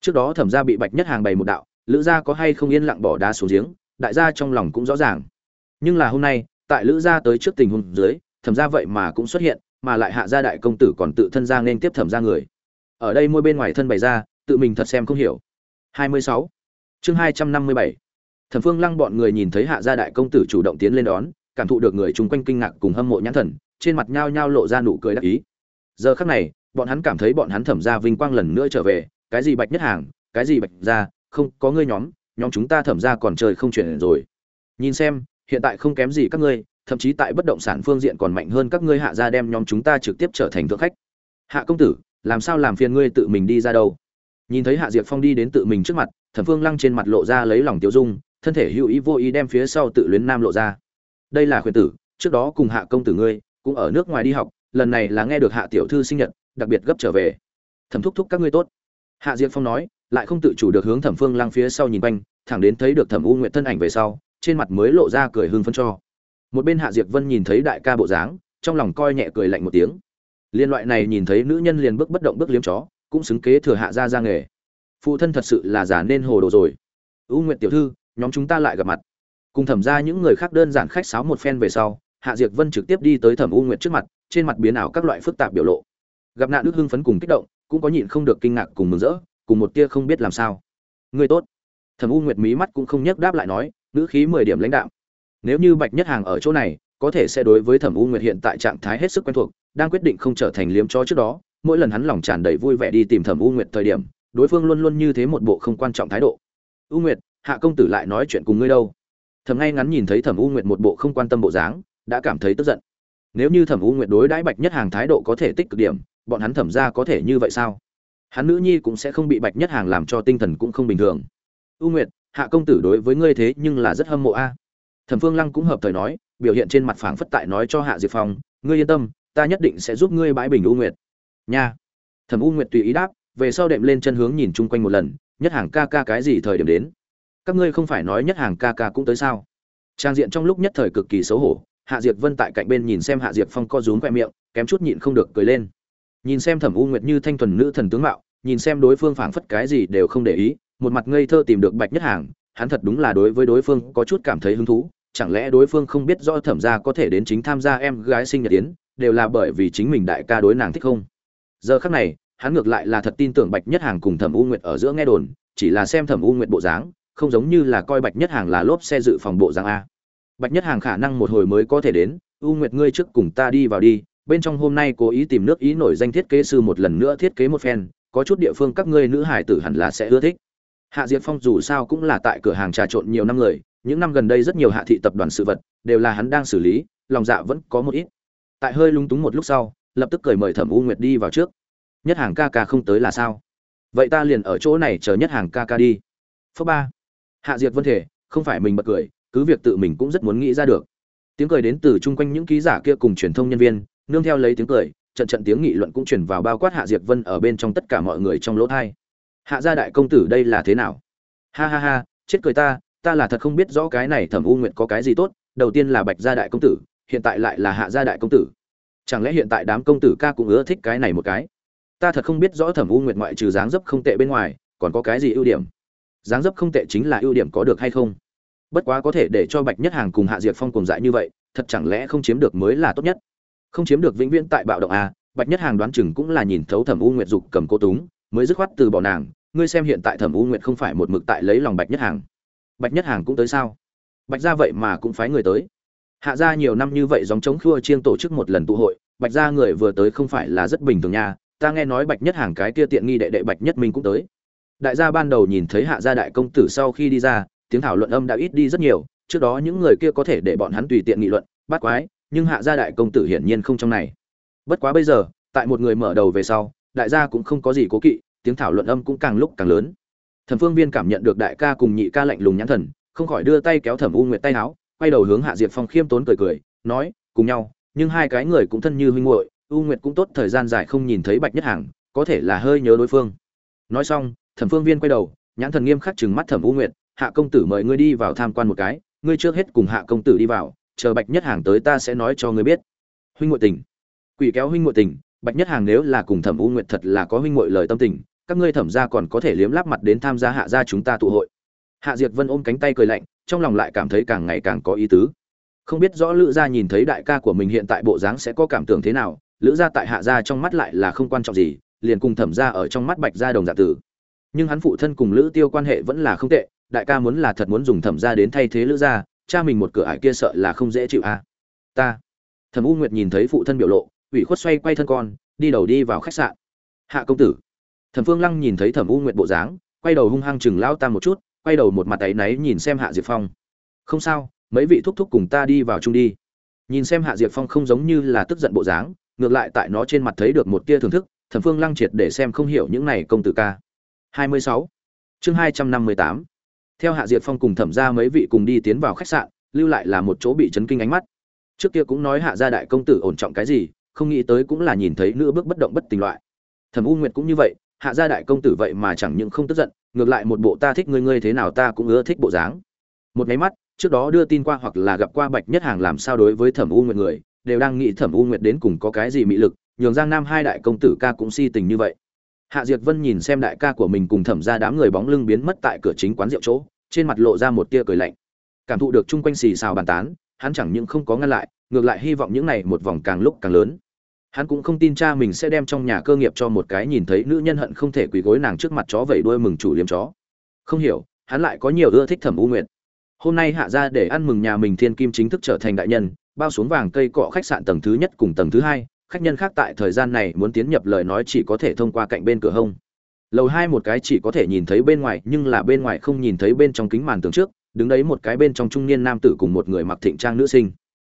trước đó thẩm gia bị bạch nhất hàng bày một đạo, lữ gia có hay không yên lặng bỏ đá xuống giếng, đại gia trong lòng cũng rõ ràng nhưng là hôm nay, tại lữ gia tới trước tình huống dưới, thẩm gia vậy mà cũng xuất hiện, mà lại hạ gia đại công tử còn tự thân ra nên tiếp thẩm gia người ở đây môi bên ngoài thân bày ra, tự mình thật xem không hiểu 26. chương 257. thẩm phương lăng bọn người nhìn thấy hạ gia đại công tử chủ động tiến lên đón, cảm thụ được người chung quanh kinh ngạc cùng hâm mộ nhãn thần trên mặt nhao nhao lộ ra nụ cười đắc ý. Giờ khắc này, bọn hắn cảm thấy bọn hắn thẩm gia vinh quang lần nữa trở về, cái gì bạch nhất hàng, cái gì bạch gia, không, có ngươi nhóm nhóm chúng ta thẩm gia còn trời không chuyển rồi. Nhìn xem, hiện tại không kém gì các ngươi, thậm chí tại bất động sản phương diện còn mạnh hơn các ngươi hạ gia đem nhóm chúng ta trực tiếp trở thành thượng khách. Hạ công tử, làm sao làm phiền ngươi tự mình đi ra đâu? Nhìn thấy hạ diệp phong đi đến tự mình trước mặt, thẩm phương lăng trên mặt lộ ra lấy lòng tiêu dung, thân thể hữu ý vô ý đem phía sau tự luyến nam lộ ra. Đây là khuyên tử, trước đó cùng hạ công tử ngươi cũng ở nước ngoài đi học, lần này là nghe được hạ tiểu thư sinh nhật, đặc biệt gấp trở về. Thẩm thúc thúc các ngươi tốt. Hạ diệp phong nói, lại không tự chủ được hướng thẩm phương lang phía sau nhìn quanh, thẳng đến thấy được thẩm u nguyện thân ảnh về sau, trên mặt mới lộ ra cười hưng phân cho. Một bên hạ diệp vân nhìn thấy đại ca bộ dáng, trong lòng coi nhẹ cười lạnh một tiếng. Liên loại này nhìn thấy nữ nhân liền bước bất động bước liếm chó, cũng xứng kế thừa hạ gia ra nghề. Phụ thân thật sự là giả nên hồ đồ rồi. U nguyện tiểu thư, nhóm chúng ta lại gặp mặt. Cùng thẩm ra những người khác đơn giản khách sáo một phen về sau hạ Diệc vân trực tiếp đi tới thẩm u nguyệt trước mặt, trên mặt biến ảo các loại phức tạp biểu lộ. Gặp nạn đức hưng phấn cùng kích động, cũng có nhịn không được kinh ngạc cùng mừng rỡ, cùng một tia không biết làm sao. Người tốt. Thẩm u nguyệt mí mắt cũng không nhấc đáp lại nói, ngữ khí mười điểm lãnh đạo nếu như bạch nhất hàng ở chỗ này, có thể sẽ đối với thẩm u nguyệt hiện tại trạng thái hết sức quen thuộc, đang quyết định không trở thành liếm chó trước đó. Mỗi lần hắn lòng tràn đầy vui vẻ đi tìm thẩm u nguyệt thời điểm, đối phương luôn luôn như thế một bộ không quan trọng thái độ. U nguyệt, hạ công tử lại nói chuyện cùng ngươi đâu? Thẩm ngay ngắn nhìn thấy thẩm u nguyệt một bộ không quan tâm bộ dáng đã cảm thấy tức giận. Nếu như thẩm u nguyệt đối đãi bạch nhất hàng thái độ có thể tích cực điểm, bọn hắn thẩm ra có thể như vậy sao? Hắn nữ nhi cũng sẽ không bị bạch nhất hàng làm cho tinh thần cũng không bình thường. U nguyệt, hạ công tử đối với ngươi thế nhưng là rất hâm mộ a. Thẩm phương lăng cũng hợp thời nói, biểu hiện trên mặt phảng phất tại nói cho hạ diệp phong, ngươi yên tâm, ta nhất định sẽ giúp ngươi bãi bình u nguyệt. Nha. Thẩm u nguyệt tùy ý đáp, về sau đệm lên chân hướng nhìn chung quanh một lần, nhất hàng ca ca cái gì thời điểm đến? Các ngươi không phải nói nhất hàng ca ca cũng tới sao? Trang diện trong lúc nhất thời cực kỳ xấu hổ hạ diệp vân tại cạnh bên nhìn xem hạ diệp phong co rúm khoe miệng, kém chút nhịn không được cười lên. Nhìn xem thẩm u nguyệt như thanh thuần nữ thần tướng mạo, nhìn xem đối phương phảng phất cái gì đều không để ý, một mặt ngây thơ tìm được bạch nhất hàng, hắn thật đúng là đối với đối phương có chút cảm thấy hứng thú, chẳng lẽ đối phương không biết rõ thẩm gia có thể đến chính tham gia em gái sinh nhật tiến đều là bởi vì chính mình đại ca đối nàng thích không? Giờ khắc này, hắn ngược lại là thật tin tưởng bạch nhất hàng cùng thẩm u nguyệt ở giữa nghe đồn, chỉ là xem thẩm u nguyệt bộ dáng, không giống như là coi bạch nhất hàng là lốp xe dự phòng bộ dáng a bạch nhất hàng khả năng một hồi mới có thể đến, u nguyệt ngươi trước cùng ta đi vào đi, bên trong hôm nay cố ý tìm nước ý nổi danh thiết kế sư một lần nữa thiết kế một phen, có chút địa phương các ngươi nữ hải tử hẳn là sẽ ưa thích. Hạ diệp phong dù sao cũng là tại cửa hàng trà trộn nhiều năm người, những năm gần đây rất nhiều hạ thị tập đoàn sự vật đều là hắn đang xử lý, lòng dạ vẫn có một ít. Tại hơi lung túng một lúc sau, lập tức cười mời thẩm u nguyệt đi vào trước. Nhất hàng ca ca không tới là sao? Vậy ta liền ở chỗ này chờ nhất hàng ca ca đi. Phớ ba. Hạ diệp vân thể, không phải mình bật cười cứ việc tự mình cũng rất muốn nghĩ ra được. Tiếng cười đến từ chung quanh những ký giả kia cùng truyền thông nhân viên, nương theo lấy tiếng cười, trận trận tiếng nghị luận cũng truyền vào bao quát hạ diệp vân ở bên trong tất cả mọi người trong lỗ thai. Hạ gia đại công tử đây là thế nào? Ha ha ha, chết cười ta ta là thật không biết rõ cái này thẩm u nguyện có cái gì tốt, đầu tiên là bạch gia đại công tử, hiện tại lại là hạ gia đại công tử. Chẳng lẽ hiện tại đám công tử ca cũng ưa thích cái này một cái? Ta thật không biết rõ thẩm u nguyệt ngoại trừ dáng dấp không tệ bên ngoài, còn có cái gì ưu điểm? Dáng dấp không tệ chính là ưu điểm có được hay không? Bất quá có thể để cho bạch nhất hàng cùng hạ diệt phong cùng dại như vậy, thật chẳng lẽ không chiếm được mới là tốt nhất? Không chiếm được vĩnh viễn tại bạo động a bạch nhất hàng đoán chừng cũng là nhìn thấu thẩm u nguyệt dục cầm cô túng, mới dứt khoát từ bỏ nàng, ngươi xem hiện tại thẩm u nguyệt không phải một mực tại lấy lòng bạch nhất hàng. Bạch nhất hàng cũng tới sao? Bạch ra vậy mà cũng phái người tới. Hạ ra nhiều năm như vậy dòng chống khua chiêng tổ chức một lần tụ hội, bạch ra người vừa tới không phải là rất bình thường nha, ta nghe nói bạch nhất hàng cái kia tiện nghi đệ đệ bạch nhất minh cũng tới. Đại gia ban đầu nhìn thấy hạ gia đại công tử sau khi đi ra tiếng thảo luận âm đã ít đi rất nhiều, trước đó những người kia có thể để bọn hắn tùy tiện nghị luận, bắt quái, nhưng hạ gia đại công tử hiển nhiên không trong này. Bất quá bây giờ, tại một người mở đầu về sau, đại gia cũng không có gì cố kỵ, tiếng thảo luận âm cũng càng lúc càng lớn. Thẩm phương viên cảm nhận được đại ca cùng nhị ca lạnh lùng nhãn thần, không khỏi đưa tay kéo thẩm u nguyệt tay áo, quay đầu hướng hạ diệp phong khiêm tốn cười cười, nói, cùng nhau, nhưng hai cái người cũng thân như huynh muội, u nguyệt cũng tốt, thời gian dài không nhìn thấy bạch nhất hàng, có thể là hơi nhớ đối phương. Nói xong, thẩm phương viên quay đầu, nhãn thần nghiêm khắc chừng mắt thẩm u nguyệt hạ công tử mời ngươi đi vào tham quan một cái, ngươi trước hết cùng hạ công tử đi vào, chờ bạch nhất hàng tới ta sẽ nói cho ngươi biết. Huynh Ngụy tình. Quỷ kéo huynh Ngụy tình, bạch nhất hàng nếu là cùng thẩm u nguyệt thật là có huynh Ngụy lời tâm tình, các ngươi thẩm gia còn có thể liếm láp mặt đến tham gia hạ gia chúng ta tụ hội. Hạ diệt vân ôm cánh tay cười lạnh, trong lòng lại cảm thấy càng ngày càng có ý tứ. Không biết rõ lữ gia nhìn thấy đại ca của mình hiện tại bộ dáng sẽ có cảm tưởng thế nào, lữ gia tại hạ gia trong mắt lại là không quan trọng gì, liền cùng thẩm gia ở trong mắt bạch gia đồng dạng tử. Nhưng hắn phụ thân cùng lữ tiêu quan hệ vẫn là không tệ đại ca muốn là thật muốn dùng thẩm gia đến thay thế lữ gia, cha mình một cửa ải kia sợ là không dễ chịu a à. ta thẩm u nguyệt nhìn thấy phụ thân biểu lộ, ủy khuất xoay quay thân con, đi đầu đi vào khách sạn hạ công tử thẩm phương lăng nhìn thấy thẩm u nguyệt bộ dáng, quay đầu hung hăng chừng lao ta một chút, quay đầu một mặt áy náy nhìn xem hạ diệp phong không sao, mấy vị thúc thúc cùng ta đi vào chung đi nhìn xem hạ diệp phong không giống như là tức giận bộ dáng, ngược lại tại nó trên mặt thấy được một tia thưởng thức, thẩm phương lăng triệt để xem không hiểu những này công tử ca 26. chương 258 theo hạ diệt phong cùng thẩm ra mấy vị cùng đi tiến vào khách sạn, lưu lại là một chỗ bị chấn kinh ánh mắt. Trước kia cũng nói hạ gia đại công tử ổn trọng cái gì, không nghĩ tới cũng là nhìn thấy nữ bước bất động bất tình loại. Thẩm u nguyệt cũng như vậy, hạ gia đại công tử vậy mà chẳng những không tức giận, ngược lại một bộ ta thích ngươi ngươi thế nào ta cũng ưa thích bộ dáng. Một máy mắt, trước đó đưa tin qua hoặc là gặp qua bạch nhất hàng làm sao đối với thẩm u nguyệt người, đều đang nghĩ thẩm u nguyệt đến cùng có cái gì mị lực, nhường giang nam hai đại công tử ca cũng si tình như vậy hạ diệt vân nhìn xem đại ca của mình cùng thẩm ra đám người bóng lưng biến mất tại cửa chính quán rượu chỗ, trên mặt lộ ra một tia cười lạnh. Cảm thụ được chung quanh xì xào bàn tán, hắn chẳng những không có ngăn lại, ngược lại hy vọng những này một vòng càng lúc càng lớn. Hắn cũng không tin cha mình sẽ đem trong nhà cơ nghiệp cho một cái nhìn thấy nữ nhân hận không thể quỳ gối nàng trước mặt chó vẩy đuôi mừng chủ liếm chó. Không hiểu, hắn lại có nhiều ưa thích thẩm u nguyệt. Hôm nay hạ ra để ăn mừng nhà mình thiên kim chính thức trở thành đại nhân, bao xuống vàng cây cọ khách sạn tầng thứ nhất cùng tầng thứ hai khách nhân khác tại thời gian này muốn tiến nhập lời nói chỉ có thể thông qua cạnh bên cửa hông. Lầu hai một cái chỉ có thể nhìn thấy bên ngoài, nhưng là bên ngoài không nhìn thấy bên trong kính màn tường trước, đứng đấy một cái bên trong trung niên nam tử cùng một người mặc thịnh trang nữ sinh.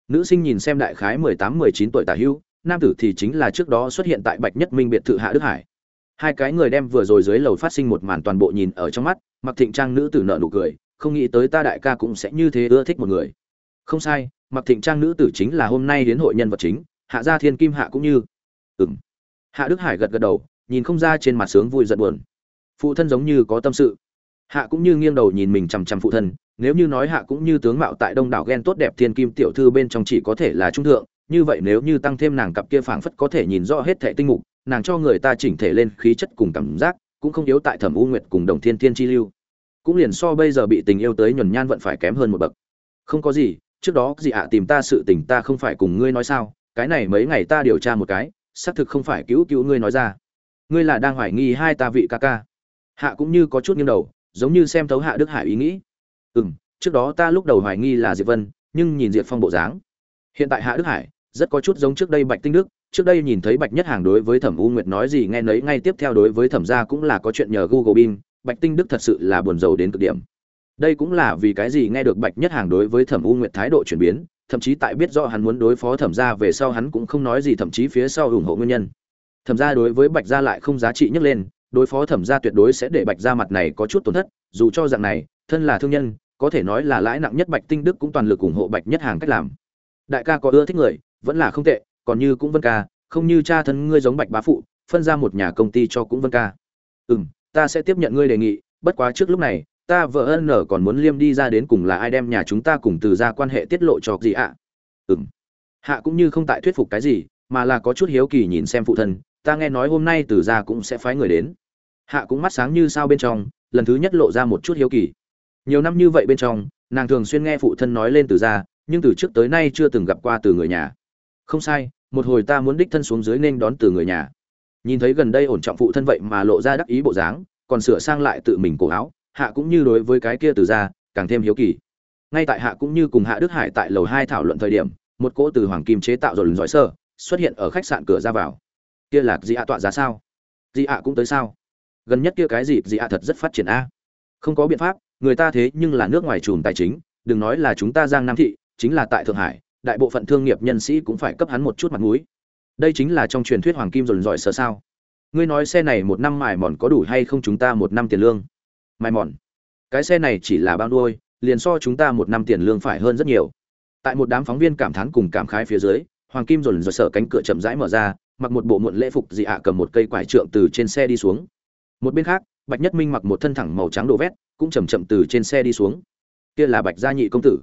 Nữ sinh nhìn xem đại khái mười tám, mười chín tuổi tả hữu nam tử thì chính là trước đó xuất hiện tại bạch nhất minh biệt thự hạ đức hải. Hai cái người đem vừa rồi dưới lầu phát sinh một màn toàn bộ nhìn ở trong mắt, mặc thịnh trang nữ tử nợ nụ cười, không nghĩ tới ta đại ca cũng sẽ như thế ưa thích một người. Không sai, mặc thịnh trang nữ tử chính là hôm nay đến hội nhân vật chính hạ gia thiên kim hạ cũng như. Ừm, hạ đức hải gật gật đầu nhìn không ra trên mặt sướng vui giận buồn. Phụ thân giống như có tâm sự. Hạ cũng như nghiêng đầu nhìn mình chằm chằm phụ thân nếu như nói hạ cũng như tướng mạo tại đông đảo ghen tốt đẹp thiên kim tiểu thư bên trong chỉ có thể là trung thượng như vậy nếu như tăng thêm nàng cặp kia phảng phất có thể nhìn rõ hết thệ tinh mục nàng cho người ta chỉnh thể lên khí chất cùng cảm giác cũng không yếu tại thẩm u nguyệt cùng đồng thiên thiên chi lưu. Cũng liền so bây giờ bị tình yêu tới nhuần nhan vẫn phải kém hơn một bậc. Không có gì trước đó gì ạ tìm ta sự tình ta không phải cùng ngươi nói sao? Cái này mấy ngày ta điều tra một cái xác thực không phải cứu cứu ngươi nói ra. Ngươi là đang hoài nghi hai ta vị ca ca. Hạ cũng như có chút nghiêng đầu giống như xem thấu hạ đức hải ý nghĩ. Ừ m trước đó ta lúc đầu hoài nghi là diệp vân nhưng nhìn diệp phong bộ dáng. Hiện tại hạ đức hải rất có chút giống trước đây bạch tinh đức trước đây nhìn thấy bạch nhất hàng đối với thẩm u nguyệt nói gì nghe nấy ngay tiếp theo đối với thẩm gia cũng là có chuyện nhờ google Bin, bạch tinh đức thật sự là buồn rầu đến cực điểm. Đây cũng là vì cái gì nghe được bạch nhất hàng đối với thẩm u nguyệt thái độ chuyển biến thậm chí tại biết rõ hắn muốn đối phó thẩm gia về sau hắn cũng không nói gì, thậm chí phía sau ủng hộ nguyên nhân. Thẩm gia đối với bạch gia lại không giá trị nhấc lên, đối phó thẩm gia tuyệt đối sẽ để bạch gia mặt này có chút tổn thất, dù cho dạng này, thân là thương nhân, có thể nói là lãi nặng nhất bạch tinh đức cũng toàn lực ủng hộ bạch nhất hàng cách làm. Đại ca có ưa thích người, vẫn là không tệ, còn như cũng vân ca, không như cha thân ngươi giống bạch bá phụ, phân ra một nhà công ty cho cũng vân ca. Ừ m ta sẽ tiếp nhận ngươi đề nghị, bất quá trước lúc này ta vợ ân nở còn muốn liêm đi ra đến cùng là ai đem nhà chúng ta cùng từ ra quan hệ tiết lộ cho gì ạ? À? hạ cũng như không tại thuyết phục cái gì, mà là có chút hiếu kỳ nhìn xem phụ thân, ta nghe nói hôm nay từ ra cũng sẽ phái người đến. Hạ cũng mắt sáng như sao bên trong, lần thứ nhất lộ ra một chút hiếu kỳ. Nhiều năm như vậy bên trong, nàng thường xuyên nghe phụ thân nói lên từ ra nhưng từ trước tới nay chưa từng gặp qua từ người nhà. Không sai, một hồi ta muốn đích thân xuống dưới nên đón từ người nhà. Nhìn thấy gần đây ổn trọng phụ thân vậy mà lộ ra đắc ý bộ dáng, còn sửa sang lại tự mình cổ áo hạ cũng như đối với cái kia từ ra, càng thêm hiếu kỳ. Ngay tại hạ cũng như cùng hạ đức hải tại lầu hai thảo luận thời điểm, một cỗ từ hoàng kim chế tạo rồi giỏi sơ, xuất hiện ở khách sạn cửa ra vào. Kia là dị ạ tọa giá sao? Dị ạ cũng tới sao? Gần nhất kia cái gì? Dị ạ thật rất phát triển a. Không có biện pháp, người ta thế nhưng là nước ngoài chùm tài chính, đừng nói là chúng ta giang nam thị, chính là tại thượng hải, đại bộ phận thương nghiệp nhân sĩ cũng phải cấp hắn một chút mặt mũi. Đây chính là trong truyền thuyết hoàng kim dồn dọi sơ sao. Ngươi nói xe này một năm mài mòn có đủ hay không chúng ta một năm tiền lương? Mai mòn. Cái xe này chỉ là bao đuôi liền so chúng ta một năm tiền lương phải hơn rất nhiều. Tại một đám phóng viên cảm thán cùng cảm khái phía dưới, hoàng kim dồn dồn sở cánh cửa chậm rãi mở ra, mặc một bộ muộn lễ phục dị ạ cầm một cây quải trượng từ trên xe đi xuống. Một bên khác, bạch nhất minh mặc một thân thẳng màu trắng đồ vét, cũng chầm chậm từ trên xe đi xuống. Kia là bạch gia nhị công tử.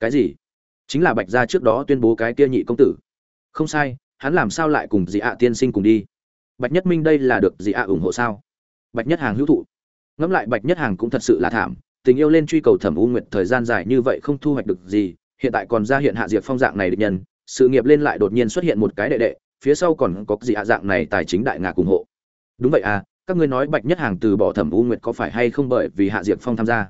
Cái gì? Chính là bạch gia trước đó tuyên bố cái kia nhị công tử. Không sai, hắn làm sao lại cùng dị ạ tiên sinh cùng đi? Bạch nhất minh đây là được dị ạ ủng hộ sao? Bạch nhất hàng hữu thụ ngẫm lại bạch nhất hàng cũng thật sự là thảm, tình yêu lên truy cầu thẩm u nguyệt thời gian dài như vậy không thu hoạch được gì, hiện tại còn ra hiện hạ diệp phong dạng này định nhân, sự nghiệp lên lại đột nhiên xuất hiện một cái đệ đệ, phía sau còn có gì hạ dạng này tài chính đại ngạc ủng hộ. Đúng vậy à các ngươi nói bạch nhất hàng từ bỏ thẩm u nguyệt có phải hay không bởi vì hạ diệp phong tham gia?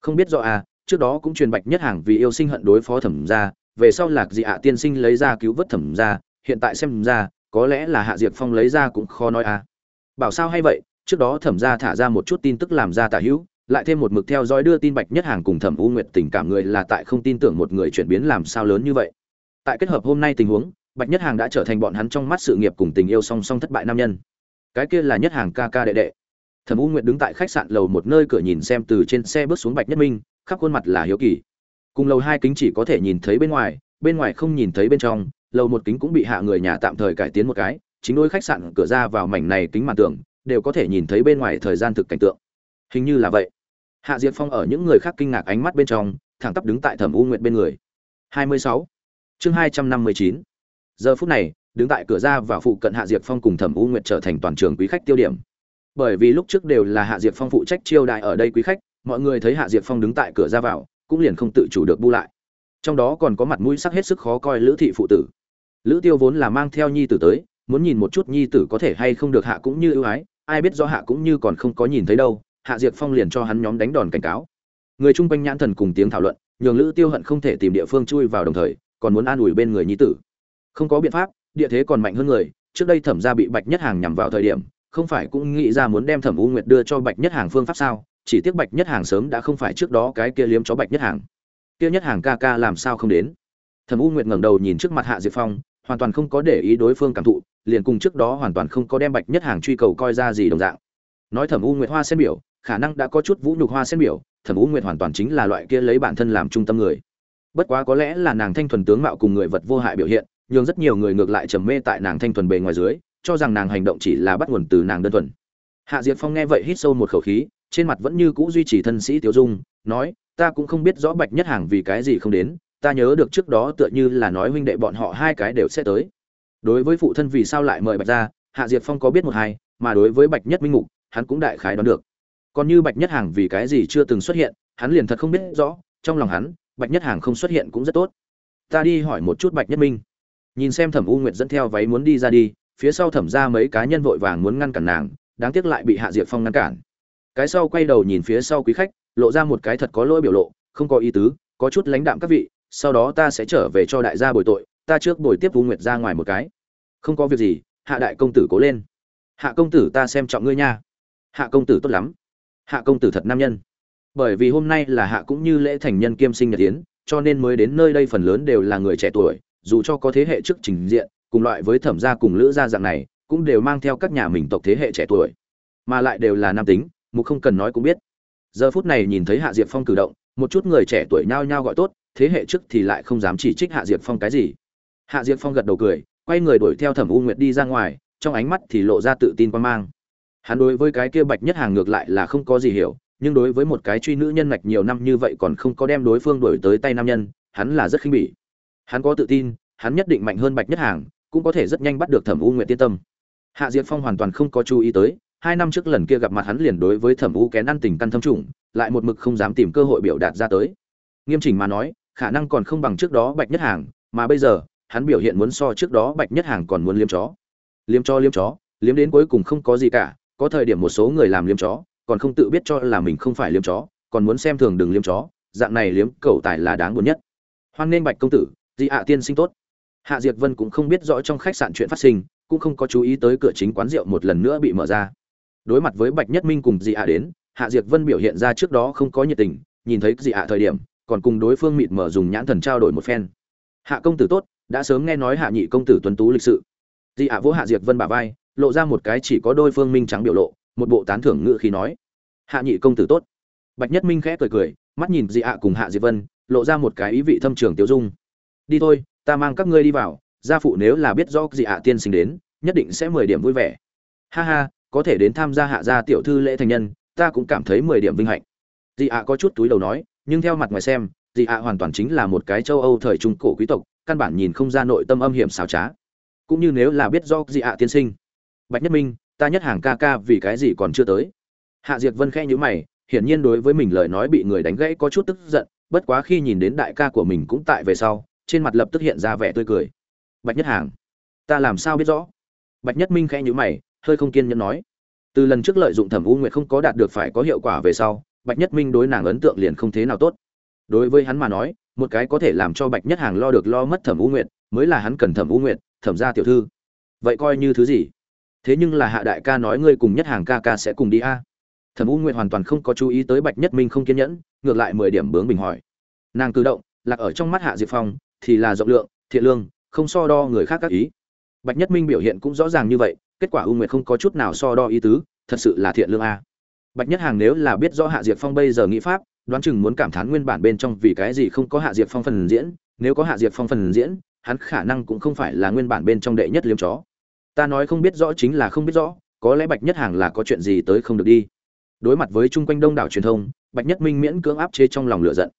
Không biết rõ à trước đó cũng truyền bạch nhất hàng vì yêu sinh hận đối phó thẩm gia, về sau lạc dị hạ tiên sinh lấy ra cứu vớt thẩm gia, hiện tại xem ra, có lẽ là hạ diệp phong lấy ra cũng khó nói à. Bảo sao hay vậy trước đó thẩm gia thả ra một chút tin tức làm ra tả hữu, lại thêm một mực theo dõi đưa tin bạch nhất hàng cùng thẩm u nguyệt tình cảm người là tại không tin tưởng một người chuyển biến làm sao lớn như vậy. Tại kết hợp hôm nay tình huống, bạch nhất hàng đã trở thành bọn hắn trong mắt sự nghiệp cùng tình yêu song song thất bại nam nhân. Cái kia là nhất hàng ca ca đệ đệ. Thẩm u nguyệt đứng tại khách sạn lầu một nơi cửa nhìn xem từ trên xe bước xuống bạch nhất minh, khắp khuôn mặt là hiếu kỳ. Cùng lầu hai kính chỉ có thể nhìn thấy bên ngoài bên ngoài không nhìn thấy bên trong, lầu một kính cũng bị hạ người nhà tạm thời cải tiến một cái, chính đôi khách sạn cửa ra vào mảnh này kính màn tường đều có thể nhìn thấy bên ngoài thời gian thực cảnh tượng. Hình như là vậy. Hạ diệp phong ở những người khác kinh ngạc ánh mắt bên trong, thẳng tắp đứng tại thẩm u nguyệt bên người. 26. chương 259. giờ phút này, đứng tại cửa ra và phụ cận hạ diệp phong cùng thẩm u nguyệt trở thành toàn trường quý khách tiêu điểm. Bởi vì lúc trước đều là hạ diệp phong phụ trách chiêu đại ở đây quý khách, mọi người thấy hạ diệp phong đứng tại cửa ra vào, cũng liền không tự chủ được bu lại. Trong đó còn có mặt mũi sắc hết sức khó coi lữ thị phụ tử. Lữ tiêu vốn là mang theo nhi tử tới, muốn nhìn một chút nhi tử có thể hay không được hạ cũng như ưu ái ai biết do hạ cũng như còn không có nhìn thấy đâu, hạ diệp phong liền cho hắn nhóm đánh đòn cảnh cáo. Người chung quanh nhãn thần cùng tiếng thảo luận, nhường lữ tiêu hận không thể tìm địa phương chui vào đồng thời, còn muốn an ủi bên người nhi tử. Không có biện pháp, địa thế còn mạnh hơn người, trước đây thẩm gia bị bạch nhất hàng nhằm vào thời điểm, không phải cũng nghĩ ra muốn đem thẩm u nguyệt đưa cho bạch nhất hàng phương pháp sao, chỉ tiếc bạch nhất hàng sớm đã không phải trước đó cái kia liếm chó bạch nhất hàng. Kia nhất hàng ca ca làm sao không đến? Thẩm u nguyệt ngẩng đầu nhìn trước mặt hạ diệp phong hoàn toàn không có để ý đối phương cảm thụ, liền cùng trước đó hoàn toàn không có đem bạch nhất hàng truy cầu coi ra gì đồng dạng. Nói thẩm u nguyệt hoa sen biểu, khả năng đã có chút vũ nhục hoa sen biểu, thẩm u nguyệt hoàn toàn chính là loại kia lấy bản thân làm trung tâm người. Bất quá có lẽ là nàng thanh thuần tướng mạo cùng người vật vô hại biểu hiện nhưng rất nhiều người ngược lại trầm mê tại nàng thanh thuần bề ngoài dưới, cho rằng nàng hành động chỉ là bắt nguồn từ nàng đơn thuần. Hạ diệp phong nghe vậy hít sâu một khẩu khí, trên mặt vẫn như cũ duy trì thân sĩ tiêu dung, nói, ta cũng không biết rõ bạch nhất hàng vì cái gì không đến ta nhớ được trước đó tựa như là nói huynh đệ bọn họ hai cái đều sẽ tới. Đối với phụ thân vì sao lại mời bạch ra, hạ diệt phong có biết một hai, mà đối với bạch nhất minh ngục, hắn cũng đại khái đoán được. Còn như bạch nhất hàng vì cái gì chưa từng xuất hiện, hắn liền thật không biết rõ, trong lòng hắn, bạch nhất hàng không xuất hiện cũng rất tốt. Ta đi hỏi một chút bạch nhất minh. Nhìn xem thẩm u nguyệt dẫn theo váy muốn đi ra đi, phía sau thẩm ra mấy cá nhân vội vàng muốn ngăn cản nàng, đáng tiếc lại bị hạ diệp phong ngăn cản. Cái sau quay đầu nhìn phía sau quý khách, lộ ra một cái thật có lỗi biểu lộ, không có ý tứ, có chút lãnh đạm các vị sau đó ta sẽ trở về cho đại gia bồi tội, ta trước bồi tiếp Vu nguyệt ra ngoài một cái. Không có việc gì, hạ đại công tử cố lên. Hạ công tử, ta xem trọng ngươi nha. Hạ công tử tốt lắm. Hạ công tử thật nam nhân. Bởi vì hôm nay là hạ cũng như lễ thành nhân kiêm sinh nhật tiến cho nên mới đến nơi đây phần lớn đều là người trẻ tuổi, dù cho có thế hệ trước trình diện, cùng loại với thẩm gia cùng lữ gia dạng này, cũng đều mang theo các nhà mình tộc thế hệ trẻ tuổi, mà lại đều là nam tính, mục không cần nói cũng biết. Giờ phút này nhìn thấy hạ diệp phong cử động, một chút người trẻ tuổi nhao nhao gọi tốt thế hệ trước thì lại không dám chỉ trích hạ diệp phong cái gì. Hạ diệp phong gật đầu cười, quay người đuổi theo thẩm u nguyệt đi ra ngoài, trong ánh mắt thì lộ ra tự tin quan mang. Hắn đối với cái kia bạch nhất hàng ngược lại là không có gì hiểu, nhưng đối với một cái truy nữ nhân mạch nhiều năm như vậy còn không có đem đối phương đuổi tới tay nam nhân, hắn là rất khinh bỉ. Hắn có tự tin, hắn nhất định mạnh hơn bạch nhất hàng, cũng có thể rất nhanh bắt được thẩm u nguyệt tiên tâm. Hạ diệp phong hoàn toàn không có chú ý tới, hai năm trước lần kia gặp mặt hắn liền đối với thẩm u kén ăn tình căn thâm trùng, lại một mực không dám tìm cơ hội biểu đạt ra tới. Nghiêm chỉnh mà nói khả năng còn không bằng trước đó bạch nhất hàng, mà bây giờ, hắn biểu hiện muốn so trước đó bạch nhất hàng còn muốn liếm chó. Liếm cho liếm chó, liếm đến cuối cùng không có gì cả, có thời điểm một số người làm liếm chó, còn không tự biết cho là mình không phải liếm chó, còn muốn xem thường đừng liếm chó, dạng này liếm cầu tài là đáng buồn nhất. Hoan nên bạch công tử dị hạ tiên sinh tốt. Hạ diệt vân cũng không biết rõ trong khách sạn chuyện phát sinh, cũng không có chú ý tới cửa chính quán rượu một lần nữa bị mở ra. Đối mặt với bạch nhất minh cùng dị hạ đến, hạ diệt vân biểu hiện ra trước đó không có nhiệt tình, nhìn thấy dị hạ thời điểm còn cùng đối phương mịt mở dùng nhãn thần trao đổi một phen. Hạ công tử tốt, đã sớm nghe nói hạ nhị công tử tuấn tú lịch sự. Dị ạ vỗ hạ diệt vân bà vai, lộ ra một cái chỉ có đôi phương minh trắng biểu lộ, một bộ tán thưởng ngự khi nói. Hạ nhị công tử tốt. Bạch nhất minh khẽ cười cười, mắt nhìn dị ạ cùng hạ diệt vân, lộ ra một cái ý vị thâm trường tiêu dung. Đi thôi, ta mang các ngươi đi vào, gia phụ nếu là biết rõ dị ạ tiên sinh đến, nhất định sẽ mười điểm vui vẻ. Ha ha, có thể đến tham gia hạ gia tiểu thư lễ thành nhân, ta cũng cảm thấy mười điểm vinh hạnh. Dị ạ có chút túi đầu nói nhưng theo mặt ngoài xem, dị ạ hoàn toàn chính là một cái châu âu thời trung cổ quý tộc, căn bản nhìn không ra nội tâm âm hiểm xảo trá. Cũng như nếu là biết do dị ạ tiên sinh, bạch nhất minh, ta nhất hàng ca ca vì cái gì còn chưa tới? Hạ diệt vân khẽ nhữ mày, hiển nhiên đối với mình lời nói bị người đánh gãy có chút tức giận, bất quá khi nhìn đến đại ca của mình cũng tại về sau, trên mặt lập tức hiện ra vẻ tươi cười. Bạch nhất hàng, ta làm sao biết rõ? Bạch nhất minh khẽ nhữ mày, hơi không kiên nhẫn nói. Từ lần trước lợi dụng thẩm u nguyệt không có đạt được phải có hiệu quả về sau bạch nhất minh đối nàng ấn tượng liền không thế nào tốt. Đối với hắn mà nói, một cái có thể làm cho bạch nhất hàng lo được lo mất thẩm u nguyệt, mới là hắn cần thẩm u nguyệt, thẩm gia tiểu thư. Vậy coi như thứ gì? Thế nhưng là hạ đại ca nói ngươi cùng nhất hàng ca ca sẽ cùng đi a. Thẩm u nguyệt hoàn toàn không có chú ý tới bạch nhất minh không kiên nhẫn, ngược lại mười điểm bướng bình hỏi. Nàng cử động, lạc ở trong mắt hạ diệp phong, thì là rộng lượng, thiện lương, không so đo người khác các ý. Bạch nhất minh biểu hiện cũng rõ ràng như vậy, kết quả u nguyệt không có chút nào so đo ý tứ, thật sự là thiện lương a bạch nhất hàng nếu là biết rõ hạ diệp phong bây giờ nghĩ pháp, đoán chừng muốn cảm thán nguyên bản bên trong vì cái gì không có hạ diệp phong phần diễn. Nếu có hạ diệp phong phần diễn, hắn khả năng cũng không phải là nguyên bản bên trong đệ nhất liếm chó. Ta nói không biết rõ chính là không biết rõ, có lẽ bạch nhất hàng là có chuyện gì tới không được đi. Đối mặt với chung quanh đông đảo truyền thông, bạch nhất minh miễn cưỡng áp chế trong lòng lửa giận.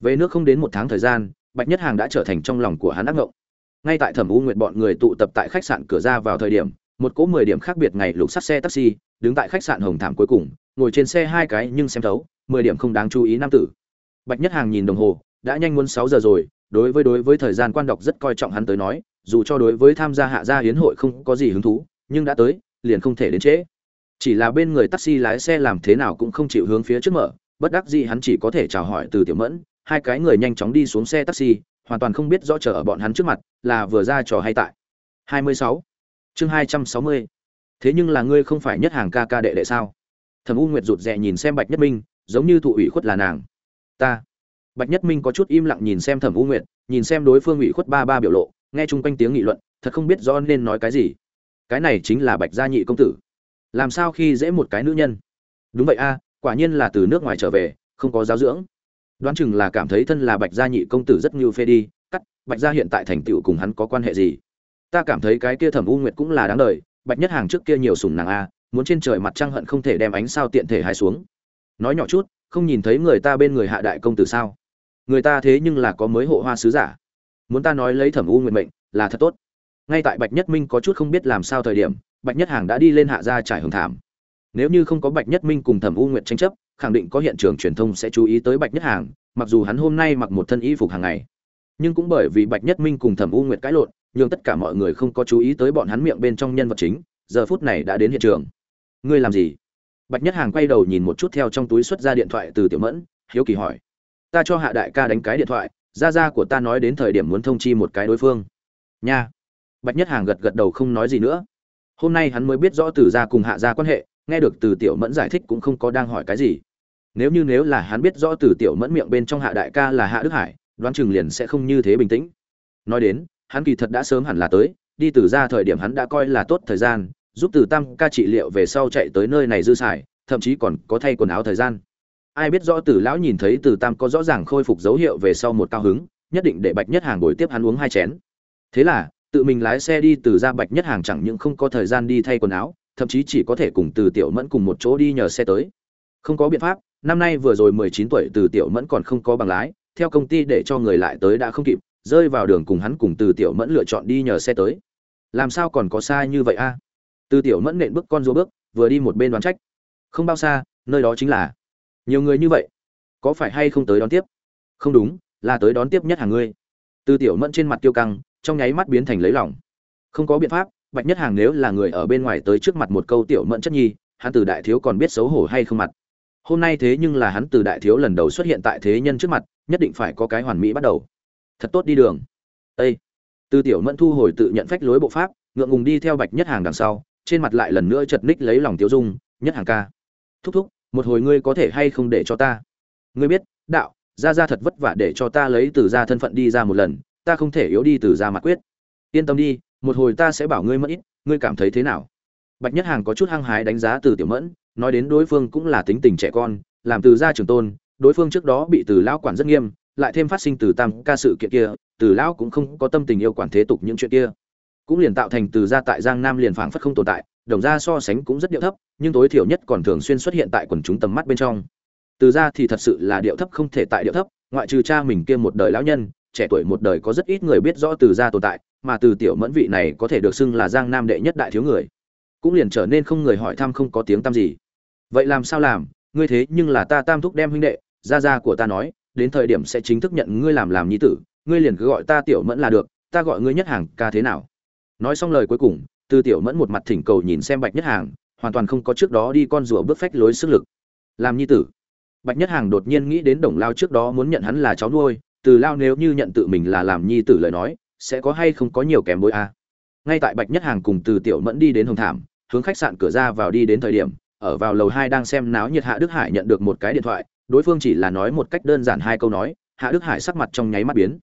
Về nước không đến một tháng thời gian, bạch nhất hàng đã trở thành trong lòng của hắn ác ngộng. Ngay tại thẩm u nguyệt bọn người tụ tập tại khách sạn cửa ra vào thời điểm, một cỗ mười điểm khác biệt ngày lục sắt xe taxi, đứng tại khách sạn hồng thảm cuối cùng ngồi trên xe hai cái nhưng xem thấu, mười điểm không đáng chú ý nam tử bạch nhất hàng nhìn đồng hồ, đã nhanh muốn sáu giờ rồi, đối với đối với thời gian quan đọc rất coi trọng hắn tới nói, dù cho đối với tham gia hạ gia hiến hội không có gì hứng thú, nhưng đã tới, liền không thể đến trễ chỉ là bên người taxi lái xe làm thế nào cũng không chịu hướng phía trước mở, bất đắc dĩ hắn chỉ có thể chào hỏi từ tiểu mẫn, hai cái người nhanh chóng đi xuống xe taxi, hoàn toàn không biết rõ chờ ở bọn hắn trước mặt, là vừa ra trò hay tại 26. chương 260. thế nhưng là ngươi không phải nhất hàng ca ca đệ đệ sao thẩm u nguyệt rụt rè nhìn xem bạch nhất minh, giống như thụ ủy khuất là nàng. Ta. Bạch nhất minh có chút im lặng nhìn xem thẩm u nguyệt, nhìn xem đối phương ủy khuất ba ba biểu lộ, nghe chung quanh tiếng nghị luận, thật không biết rõ nên nói cái gì. Cái này chính là bạch gia nhị công tử. Làm sao khi dễ một cái nữ nhân? Đúng vậy a, quả nhiên là từ nước ngoài trở về, không có giáo dưỡng. Đoán chừng là cảm thấy thân là bạch gia nhị công tử rất như phê đi, cắt, bạch gia hiện tại thành tựu cùng hắn có quan hệ gì? Ta cảm thấy cái kia thẩm u nguyệt cũng là đáng đời, bạch nhất hàng trước kia nhiều sùng nàng a muốn trên trời mặt trăng hận không thể đem ánh sao tiện thể hài xuống. Nói nhỏ chút, không nhìn thấy người ta bên người hạ đại công tử sao? Người ta thế nhưng là có mới hộ hoa sứ giả. Muốn ta nói lấy thẩm u nguyện mệnh, là thật tốt. Ngay tại bạch nhất minh có chút không biết làm sao thời điểm, bạch nhất hàng đã đi lên hạ gia trải hưởng thảm. Nếu như không có bạch nhất minh cùng thẩm u nguyện tranh chấp, khẳng định có hiện trường truyền thông sẽ chú ý tới bạch nhất hàng, mặc dù hắn hôm nay mặc một thân y phục hàng ngày. Nhưng cũng bởi vì bạch nhất minh cùng thẩm u nguyện cãi lộn nhưng tất cả mọi người không có chú ý tới bọn hắn miệng bên trong nhân vật chính, giờ phút này đã đến hiện trường ngươi làm gì? Bạch nhất hàng quay đầu nhìn một chút theo trong túi xuất ra điện thoại từ tiểu mẫn, hiếu kỳ hỏi. Ta cho hạ đại ca đánh cái điện thoại, ra gia của ta nói đến thời điểm muốn thông chi một cái đối phương. Nha. Bạch nhất hàng gật gật đầu không nói gì nữa. Hôm nay hắn mới biết rõ từ gia cùng hạ gia quan hệ, nghe được từ tiểu mẫn giải thích cũng không có đang hỏi cái gì. Nếu như nếu là hắn biết rõ từ tiểu mẫn miệng bên trong hạ đại ca là hạ đức hải, đoán chừng liền sẽ không như thế bình tĩnh. Nói đến, hắn kỳ thật đã sớm hẳn là tới, đi từ ra thời điểm hắn đã coi là tốt thời gian giúp từ tam ca trị liệu về sau chạy tới nơi này dư xài, thậm chí còn có thay quần áo thời gian. Ai biết rõ từ lão nhìn thấy từ tam có rõ ràng khôi phục dấu hiệu về sau một cao hứng, nhất định để bạch nhất hàng buổi tiếp hắn uống hai chén. Thế là, tự mình lái xe đi từ ra bạch nhất hàng chẳng những không có thời gian đi thay quần áo, thậm chí chỉ có thể cùng từ tiểu mẫn cùng một chỗ đi nhờ xe tới. Không có biện pháp, năm nay vừa rồi mười chín tuổi từ tiểu mẫn còn không có bằng lái, theo công ty để cho người lại tới đã không kịp, rơi vào đường cùng hắn cùng từ tiểu mẫn lựa chọn đi nhờ xe tới. Làm sao còn có sai như vậy a? Từ tiểu mẫn nện bước con rùa bước, vừa đi một bên đoán trách. Không bao xa, nơi đó chính là. Nhiều người như vậy, có phải hay không tới đón tiếp? Không đúng, là tới đón tiếp nhất hàng ngươi. Từ tiểu mẫn trên mặt tiêu căng, trong nháy mắt biến thành lấy lòng. Không có biện pháp, bạch nhất hàng nếu là người ở bên ngoài tới trước mặt một câu tiểu mẫn chất nhi, hắn từ đại thiếu còn biết xấu hổ hay không mặt. Hôm nay thế nhưng là hắn từ đại thiếu lần đầu xuất hiện tại thế nhân trước mặt, nhất định phải có cái hoàn mỹ bắt đầu. Thật tốt đi đường. Ây từ tiểu mẫn thu hồi tự nhận phách lối bộ pháp, ngượng ngùng đi theo bạch nhất hàng đằng sau trên mặt lại lần nữa chật ních lấy lòng tiêu dung, nhất hàng ca, thúc thúc, một hồi ngươi có thể hay không để cho ta? Ngươi biết, đạo ra ra thật vất vả để cho ta lấy từ ra thân phận đi ra một lần, ta không thể yếu đi từ ra mặt quyết. Yên tâm đi, một hồi ta sẽ bảo ngươi mất ít, ngươi cảm thấy thế nào? Bạch nhất hàng có chút hăng hái đánh giá từ tiểu mẫn, nói đến đối phương cũng là tính tình trẻ con, làm từ gia trường tôn, đối phương trước đó bị từ lão quản rất nghiêm, lại thêm phát sinh từ tam ca sự kiện kia, từ lão cũng không có tâm tình yêu quản thế tục những chuyện kia cũng liền tạo thành từ gia tại giang nam liền phảng phất không tồn tại, đồng gia so sánh cũng rất điệu thấp, nhưng tối thiểu nhất còn thường xuyên xuất hiện tại quần chúng tầm mắt bên trong. Từ gia thì thật sự là điệu thấp không thể tại điệu thấp, ngoại trừ cha mình kia một đời lão nhân, trẻ tuổi một đời có rất ít người biết rõ từ gia tồn tại, mà từ tiểu mẫn vị này có thể được xưng là giang nam đệ nhất đại thiếu người. Cũng liền trở nên không người hỏi thăm không có tiếng tăm gì. Vậy làm sao làm? Ngươi thế nhưng là ta tam thúc đem huynh đệ, gia gia của ta nói, đến thời điểm sẽ chính thức nhận ngươi làm làm nhi tử, ngươi liền cứ gọi ta tiểu mẫn là được, ta gọi ngươi nhất hàng ca thế nào? Nói xong lời cuối cùng từ tiểu mẫn một mặt thỉnh cầu nhìn xem bạch nhất hàng, hoàn toàn không có trước đó đi con rùa bước phách lối sức lực. Làm nhi tử. Bạch nhất hàng đột nhiên nghĩ đến đồng lao trước đó muốn nhận hắn là cháu nuôi, từ lao nếu như nhận tự mình là làm nhi tử lời nói, sẽ có hay không có nhiều kèm bối a. À. ngay tại bạch nhất hàng cùng từ tiểu mẫn đi đến hồng thảm, hướng khách sạn cửa ra vào đi đến thời điểm, ở vào lầu hai đang xem náo nhiệt hạ đức hải nhận được một cái điện thoại, đối phương chỉ là nói một cách đơn giản hai câu nói, hạ đức hải sắc mặt trong nháy mắt biến.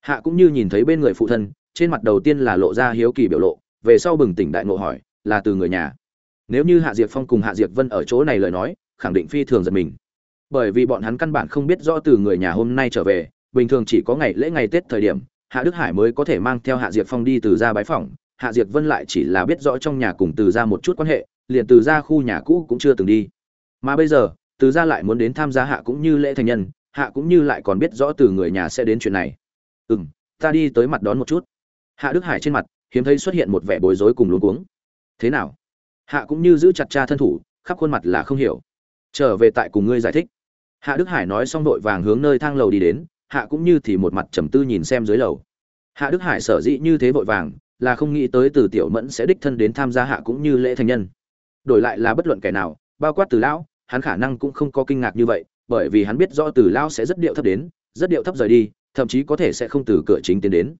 Hạ cũng như nhìn thấy bên người phụ thân trên mặt đầu tiên là lộ ra hiếu kỳ biểu lộ, về sau bừng tỉnh đại ngộ hỏi, là từ người nhà? Nếu như hạ diệp phong cùng hạ diệp vân ở chỗ này lời nói, khẳng định phi thường giật mình. Bởi vì bọn hắn căn bản không biết rõ từ người nhà hôm nay trở về, bình thường chỉ có ngày lễ ngày tết thời điểm, hạ đức hải mới có thể mang theo hạ diệp phong đi từ ra bái phỏng, hạ diệp vân lại chỉ là biết rõ trong nhà cùng từ ra một chút quan hệ, liền từ ra khu nhà cũ cũng chưa từng đi. Mà bây giờ, từ ra lại muốn đến tham gia hạ cũng như lễ thành nhân, hạ cũng như lại còn biết rõ từ người nhà sẽ đến chuyện này. Ừ m ta đi tới mặt đón một chút hạ đức hải trên mặt, hiếm thấy xuất hiện một vẻ bối rối cùng luống cuống. Thế nào? Hạ cũng như giữ chặt cha thân thủ, khắp khuôn mặt là không hiểu. Trở về tại cùng ngươi giải thích. Hạ đức hải nói xong đội vàng hướng nơi thang lầu đi đến, hạ cũng như thì một mặt trầm tư nhìn xem dưới lầu. Hạ đức hải sở dĩ như thế vội vàng, là không nghĩ tới từ tiểu mẫn sẽ đích thân đến tham gia hạ cũng như lễ thành nhân. Đổi lại là bất luận kẻ nào, bao quát từ lão, hắn khả năng cũng không có kinh ngạc như vậy, bởi vì hắn biết rõ từ lão sẽ rất điệu thấp đến, rất điệu thấp rời đi, thậm chí có thể sẽ không từ cửa chính tiến đến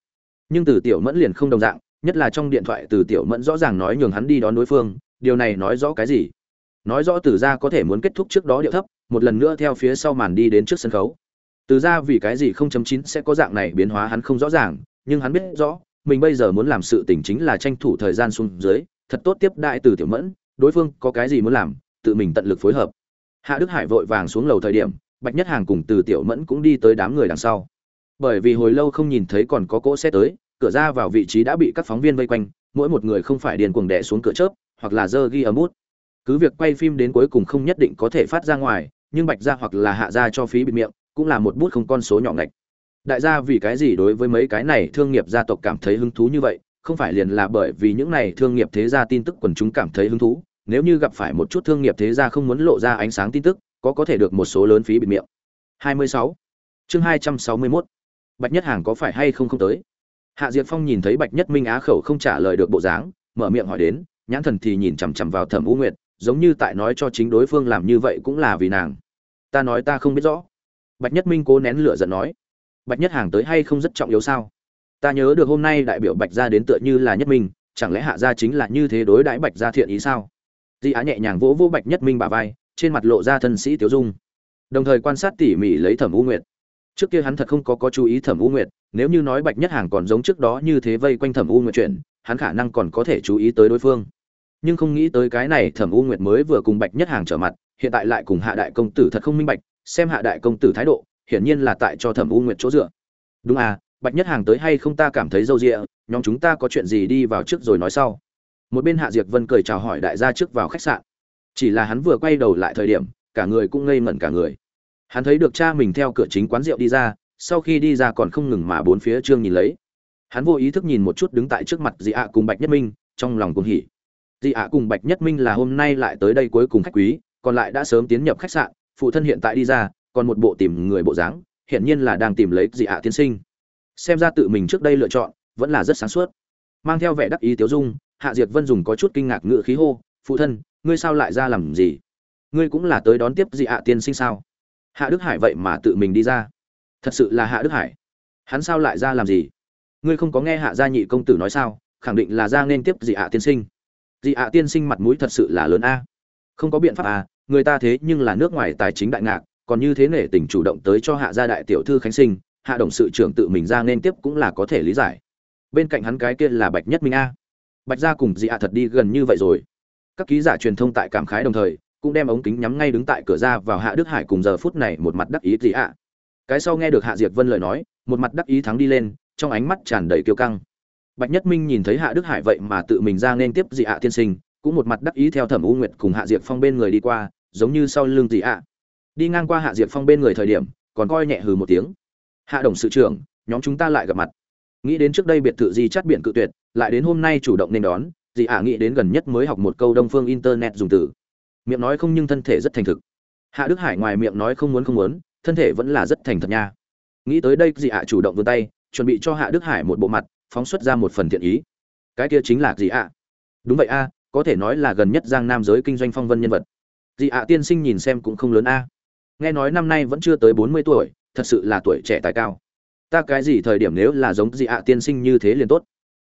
nhưng từ tiểu mẫn liền không đồng dạng, nhất là trong điện thoại từ tiểu mẫn rõ ràng nói nhường hắn đi đón đối phương, điều này nói rõ cái gì? Nói rõ từ ra có thể muốn kết thúc trước đó điệu thấp, một lần nữa theo phía sau màn đi đến trước sân khấu. Từ ra vì cái gì không chấm chín sẽ có dạng này biến hóa hắn không rõ ràng, nhưng hắn biết rõ, mình bây giờ muốn làm sự tình chính là tranh thủ thời gian xuống dưới, thật tốt tiếp đại từ tiểu mẫn, đối phương có cái gì muốn làm, tự mình tận lực phối hợp. Hạ đức hải vội vàng xuống lầu thời điểm, bạch nhất hàng cùng từ tiểu mẫn cũng đi tới đám người đằng sau bởi vì hồi lâu không nhìn thấy còn có cỗ xe tới, cửa ra vào vị trí đã bị các phóng viên vây quanh, mỗi một người không phải điền cuồng đẻ xuống cửa chớp, hoặc là dơ ghi ấm út cứ việc quay phim đến cuối cùng không nhất định có thể phát ra ngoài, nhưng bạch ra hoặc là hạ ra cho phí bịt miệng, cũng là một bút không con số nhỏ ngạch đại gia vì cái gì đối với mấy cái này thương nghiệp gia tộc cảm thấy hứng thú như vậy không phải liền là bởi vì những này thương nghiệp thế gia tin tức quần chúng cảm thấy hứng thú, nếu như gặp phải một chút thương nghiệp thế gia không muốn lộ ra ánh sáng tin tức, có có thể được một số lớn phí bịt miệng 26. chương 261 bạch nhất hàng có phải hay không không tới? Hạ diệp phong nhìn thấy bạch nhất minh á khẩu không trả lời được bộ dáng, mở miệng hỏi đến, nhãn thần thì nhìn chằm chằm vào thẩm u nguyệt, giống như tại nói cho chính đối phương làm như vậy cũng là vì nàng. Ta nói ta không biết rõ. Bạch nhất minh cố nén lửa giận nói, bạch nhất hàng tới hay không rất trọng yếu sao? Ta nhớ được hôm nay đại biểu bạch gia đến tựa như là nhất minh, chẳng lẽ hạ gia chính là như thế đối đãi bạch gia thiện ý sao? Di á nhẹ nhàng vỗ vỗ bạch nhất minh bà vai, trên mặt lộ ra thân sĩ tiểu dung. Đồng thời quan sát tỉ mỉ lấy thẩm u nguyệt trước kia hắn thật không có có chú ý thẩm u nguyệt, nếu như nói bạch nhất hàng còn giống trước đó như thế vây quanh thẩm u nguyệt chuyện, hắn khả năng còn có thể chú ý tới đối phương. Nhưng không nghĩ tới cái này thẩm u nguyệt mới vừa cùng bạch nhất hàng trở mặt, hiện tại lại cùng hạ đại công tử thật không minh bạch, xem hạ đại công tử thái độ, hiển nhiên là tại cho thẩm u nguyệt chỗ dựa. Đúng à bạch nhất hàng tới hay không ta cảm thấy râu rịa nhóm chúng ta có chuyện gì đi vào trước rồi nói sau. Một bên hạ diệp vân cười chào hỏi đại gia trước vào khách sạn. Chỉ là hắn vừa quay đầu lại thời điểm, cả người cũng ngây ngẩn cả người hắn thấy được cha mình theo cửa chính quán rượu đi ra, sau khi đi ra còn không ngừng mà bốn phía trương nhìn lấy. Hắn vô ý thức nhìn một chút đứng tại trước mặt dị ạ cùng bạch nhất minh, trong lòng cuồng hỉ. Dị ạ cùng bạch nhất minh là hôm nay lại tới đây cuối cùng khách quý, còn lại đã sớm tiến nhập khách sạn, phụ thân hiện tại đi ra, còn một bộ tìm người bộ dáng, hiển nhiên là đang tìm lấy dị ạ tiên sinh. Xem ra tự mình trước đây lựa chọn, vẫn là rất sáng suốt. Mang theo vẻ đắc ý tiếu dung, hạ diệt vân dùng có chút kinh ngạc ngự khí hô, phụ thân, ngươi sao lại ra làm gì? Ngươi cũng là tới đón tiếp dị ạ tiên sinh sao? Hạ đức hải vậy mà tự mình đi ra. Thật sự là hạ đức hải. Hắn sao lại ra làm gì? Ngươi không có nghe hạ gia nhị công tử nói sao? Khẳng định là ra nên tiếp dị ạ tiên sinh. Dị ạ tiên sinh mặt mũi thật sự là lớn a. Không có biện pháp à người ta thế nhưng là nước ngoài tài chính đại ngạc, còn như thế nể tình chủ động tới cho hạ gia đại tiểu thư khánh sinh, hạ đồng sự trưởng tự mình ra nên tiếp cũng là có thể lý giải. Bên cạnh hắn cái kia là bạch nhất minh a. Bạch gia cùng dị ạ thật đi gần như vậy rồi. Các ký giả truyền thông tại cảm khái đồng thời cũng đem ống kính nhắm ngay đứng tại cửa ra vào hạ đức hải cùng giờ phút này một mặt đắc ý gì ạ? Cái sau nghe được hạ diệt vân lời nói, một mặt đắc ý thắng đi lên, trong ánh mắt tràn đầy kiêu căng. Bạch nhất minh nhìn thấy hạ đức hải vậy mà tự mình ra nên tiếp dị ạ, tiên sinh, cũng một mặt đắc ý theo thẩm u nguyệt cùng hạ diệp phong bên người đi qua, giống như sau lưng dị ạ. Đi ngang qua hạ diệp phong bên người thời điểm, còn coi nhẹ hừ một tiếng. Hạ đồng sự trưởng, nhóm chúng ta lại gặp mặt. Nghĩ đến trước đây biệt thự di chắt biển cự tuyệt, lại đến hôm nay chủ động nên đón dị ạ, nghĩ đến gần nhất mới học một câu đông phương internet dùng từ miệng nói không nhưng thân thể rất thành thực. Hạ đức hải ngoài miệng nói không muốn không muốn, thân thể vẫn là rất thành thật nha. Nghĩ tới đây dị ạ chủ động vươn tay, chuẩn bị cho hạ đức hải một bộ mặt, phóng xuất ra một phần thiện ý. Cái kia chính là dị ạ. Đúng vậy a, có thể nói là gần nhất giang nam giới kinh doanh phong vân nhân vật. Dị ạ tiên sinh nhìn xem cũng không lớn a. Nghe nói năm nay vẫn chưa tới bốn mươi tuổi, thật sự là tuổi trẻ tài cao. Ta cái gì thời điểm nếu là giống dị ạ tiên sinh như thế liền tốt.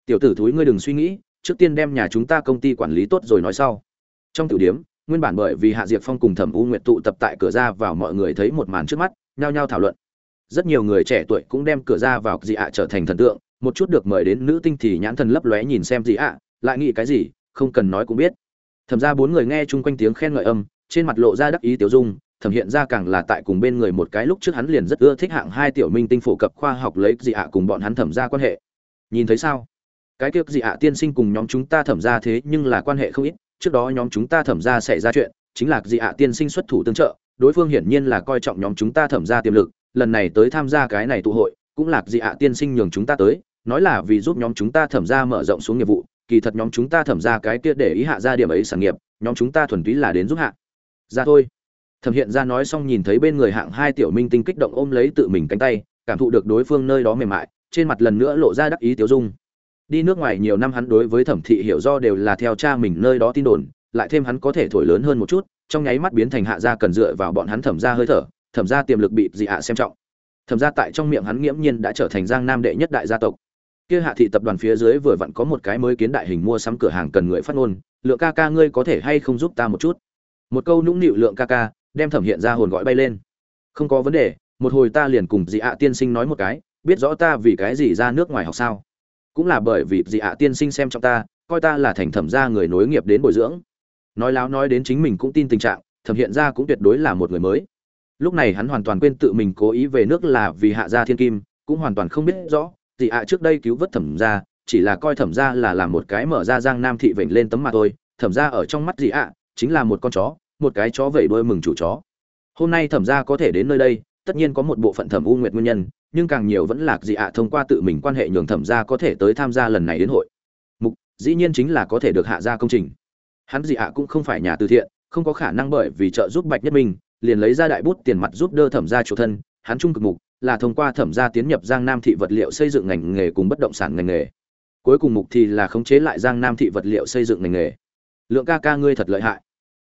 Tiểu tử thúi ngươi đừng suy nghĩ, trước tiên đem nhà chúng ta công ty quản lý tốt rồi nói sau. Trong tiểu điếm nguyên bản bởi vì hạ diệp phong cùng thẩm u nguyệt tụ tập tại cửa ra vào mọi người thấy một màn trước mắt, nhao nhao thảo luận. Rất nhiều người trẻ tuổi cũng đem cửa ra vào dị ạ trở thành thần tượng, một chút được mời đến nữ tinh thì nhãn thần lấp lóe nhìn xem dị ạ, lại nghĩ cái gì, không cần nói cũng biết. Thẩm ra bốn người nghe chung quanh tiếng khen ngợi âm, trên mặt lộ ra đắc ý tiểu dung, thẩm hiện ra càng là tại cùng bên người một cái lúc trước hắn liền rất ưa thích hạng hai tiểu minh tinh phổ cập khoa học lấy dị ạ cùng bọn hắn thẩm ra quan hệ. Nhìn thấy sao? Cái tiếc dị ạ tiên sinh cùng nhóm chúng ta thẩm ra thế nhưng là quan hệ không ít trước đó nhóm chúng ta thẩm ra xảy ra chuyện, chính là dị ạ tiên sinh xuất thủ tương trợ, đối phương hiển nhiên là coi trọng nhóm chúng ta thẩm ra tiềm lực, lần này tới tham gia cái này tụ hội, cũng là dị ạ tiên sinh nhường chúng ta tới, nói là vì giúp nhóm chúng ta thẩm ra mở rộng xuống nghiệp vụ, kỳ thật nhóm chúng ta thẩm ra cái kia để ý hạ ra điểm ấy sản nghiệp, nhóm chúng ta thuần túy là đến giúp hạ. Ra thôi. Thẩm hiện ra nói xong nhìn thấy bên người hạng hai tiểu minh tinh kích động ôm lấy tự mình cánh tay, cảm thụ được đối phương nơi đó mềm mại, trên mặt lần nữa lộ ra đắc ý tiêu dung đi nước ngoài nhiều năm hắn đối với thẩm thị hiểu do đều là theo cha mình nơi đó tin đồn, lại thêm hắn có thể thổi lớn hơn một chút, trong nháy mắt biến thành hạ gia cần dựa vào bọn hắn thẩm ra hơi thở, thẩm ra tiềm lực bị dị hạ xem trọng. Thẩm ra tại trong miệng hắn nghiễm nhiên đã trở thành giang nam đệ nhất đại gia tộc. Kia hạ thị tập đoàn phía dưới vừa vặn có một cái mới kiến đại hình mua sắm cửa hàng cần người phát ngôn, lượng ca ca ngươi có thể hay không giúp ta một chút? Một câu nũng nịu lượng ca ca đem thẩm hiện ra hồn gọi bay lên. Không có vấn đề, một hồi ta liền cùng dị ạ tiên sinh nói một cái, biết rõ ta vì cái gì ra nước ngoài học sao? Cũng là bởi vì dị ạ tiên sinh xem trong ta, coi ta là thành thẩm gia người nối nghiệp đến bồi dưỡng. Nói láo nói đến chính mình cũng tin tình trạng, thẩm hiện ra cũng tuyệt đối là một người mới. Lúc này hắn hoàn toàn quên tự mình cố ý về nước là vì hạ gia thiên kim, cũng hoàn toàn không biết rõ, dị ạ trước đây cứu vớt thẩm gia, chỉ là coi thẩm gia là làm một cái mở ra giang nam thị vịnh lên tấm mà thôi. Thẩm gia ở trong mắt dị ạ chính là một con chó, một cái chó vẩy đôi mừng chủ chó. Hôm nay thẩm gia có thể đến nơi đây, tất nhiên có một bộ phận thẩm u nguyệt nguyên nhân nhưng càng nhiều vẫn là dị ạ thông qua tự mình quan hệ nhường thẩm gia có thể tới tham gia lần này đến hội. Mục, dĩ nhiên chính là có thể được hạ gia công trình. Hắn dị ạ cũng không phải nhà từ thiện, không có khả năng bởi vì trợ giúp bạch nhất minh, liền lấy ra đại bút tiền mặt giúp đỡ thẩm gia chủ thân. Hắn trung cực mục, là thông qua thẩm gia tiến nhập giang nam thị vật liệu xây dựng ngành nghề cùng bất động sản ngành nghề. Cuối cùng mục thì là khống chế lại giang nam thị vật liệu xây dựng ngành nghề. Lượng ca ca ngươi thật lợi hại.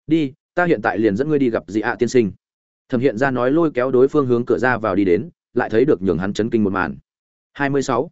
Đi, ta hiện tại liền dẫn ngươi đi gặp dị ạ tiên sinh. Thẩm hiện ra nói lôi kéo đối phương hướng cửa ra vào đi đến lại thấy được nhường hắn chấn kinh một màn 26.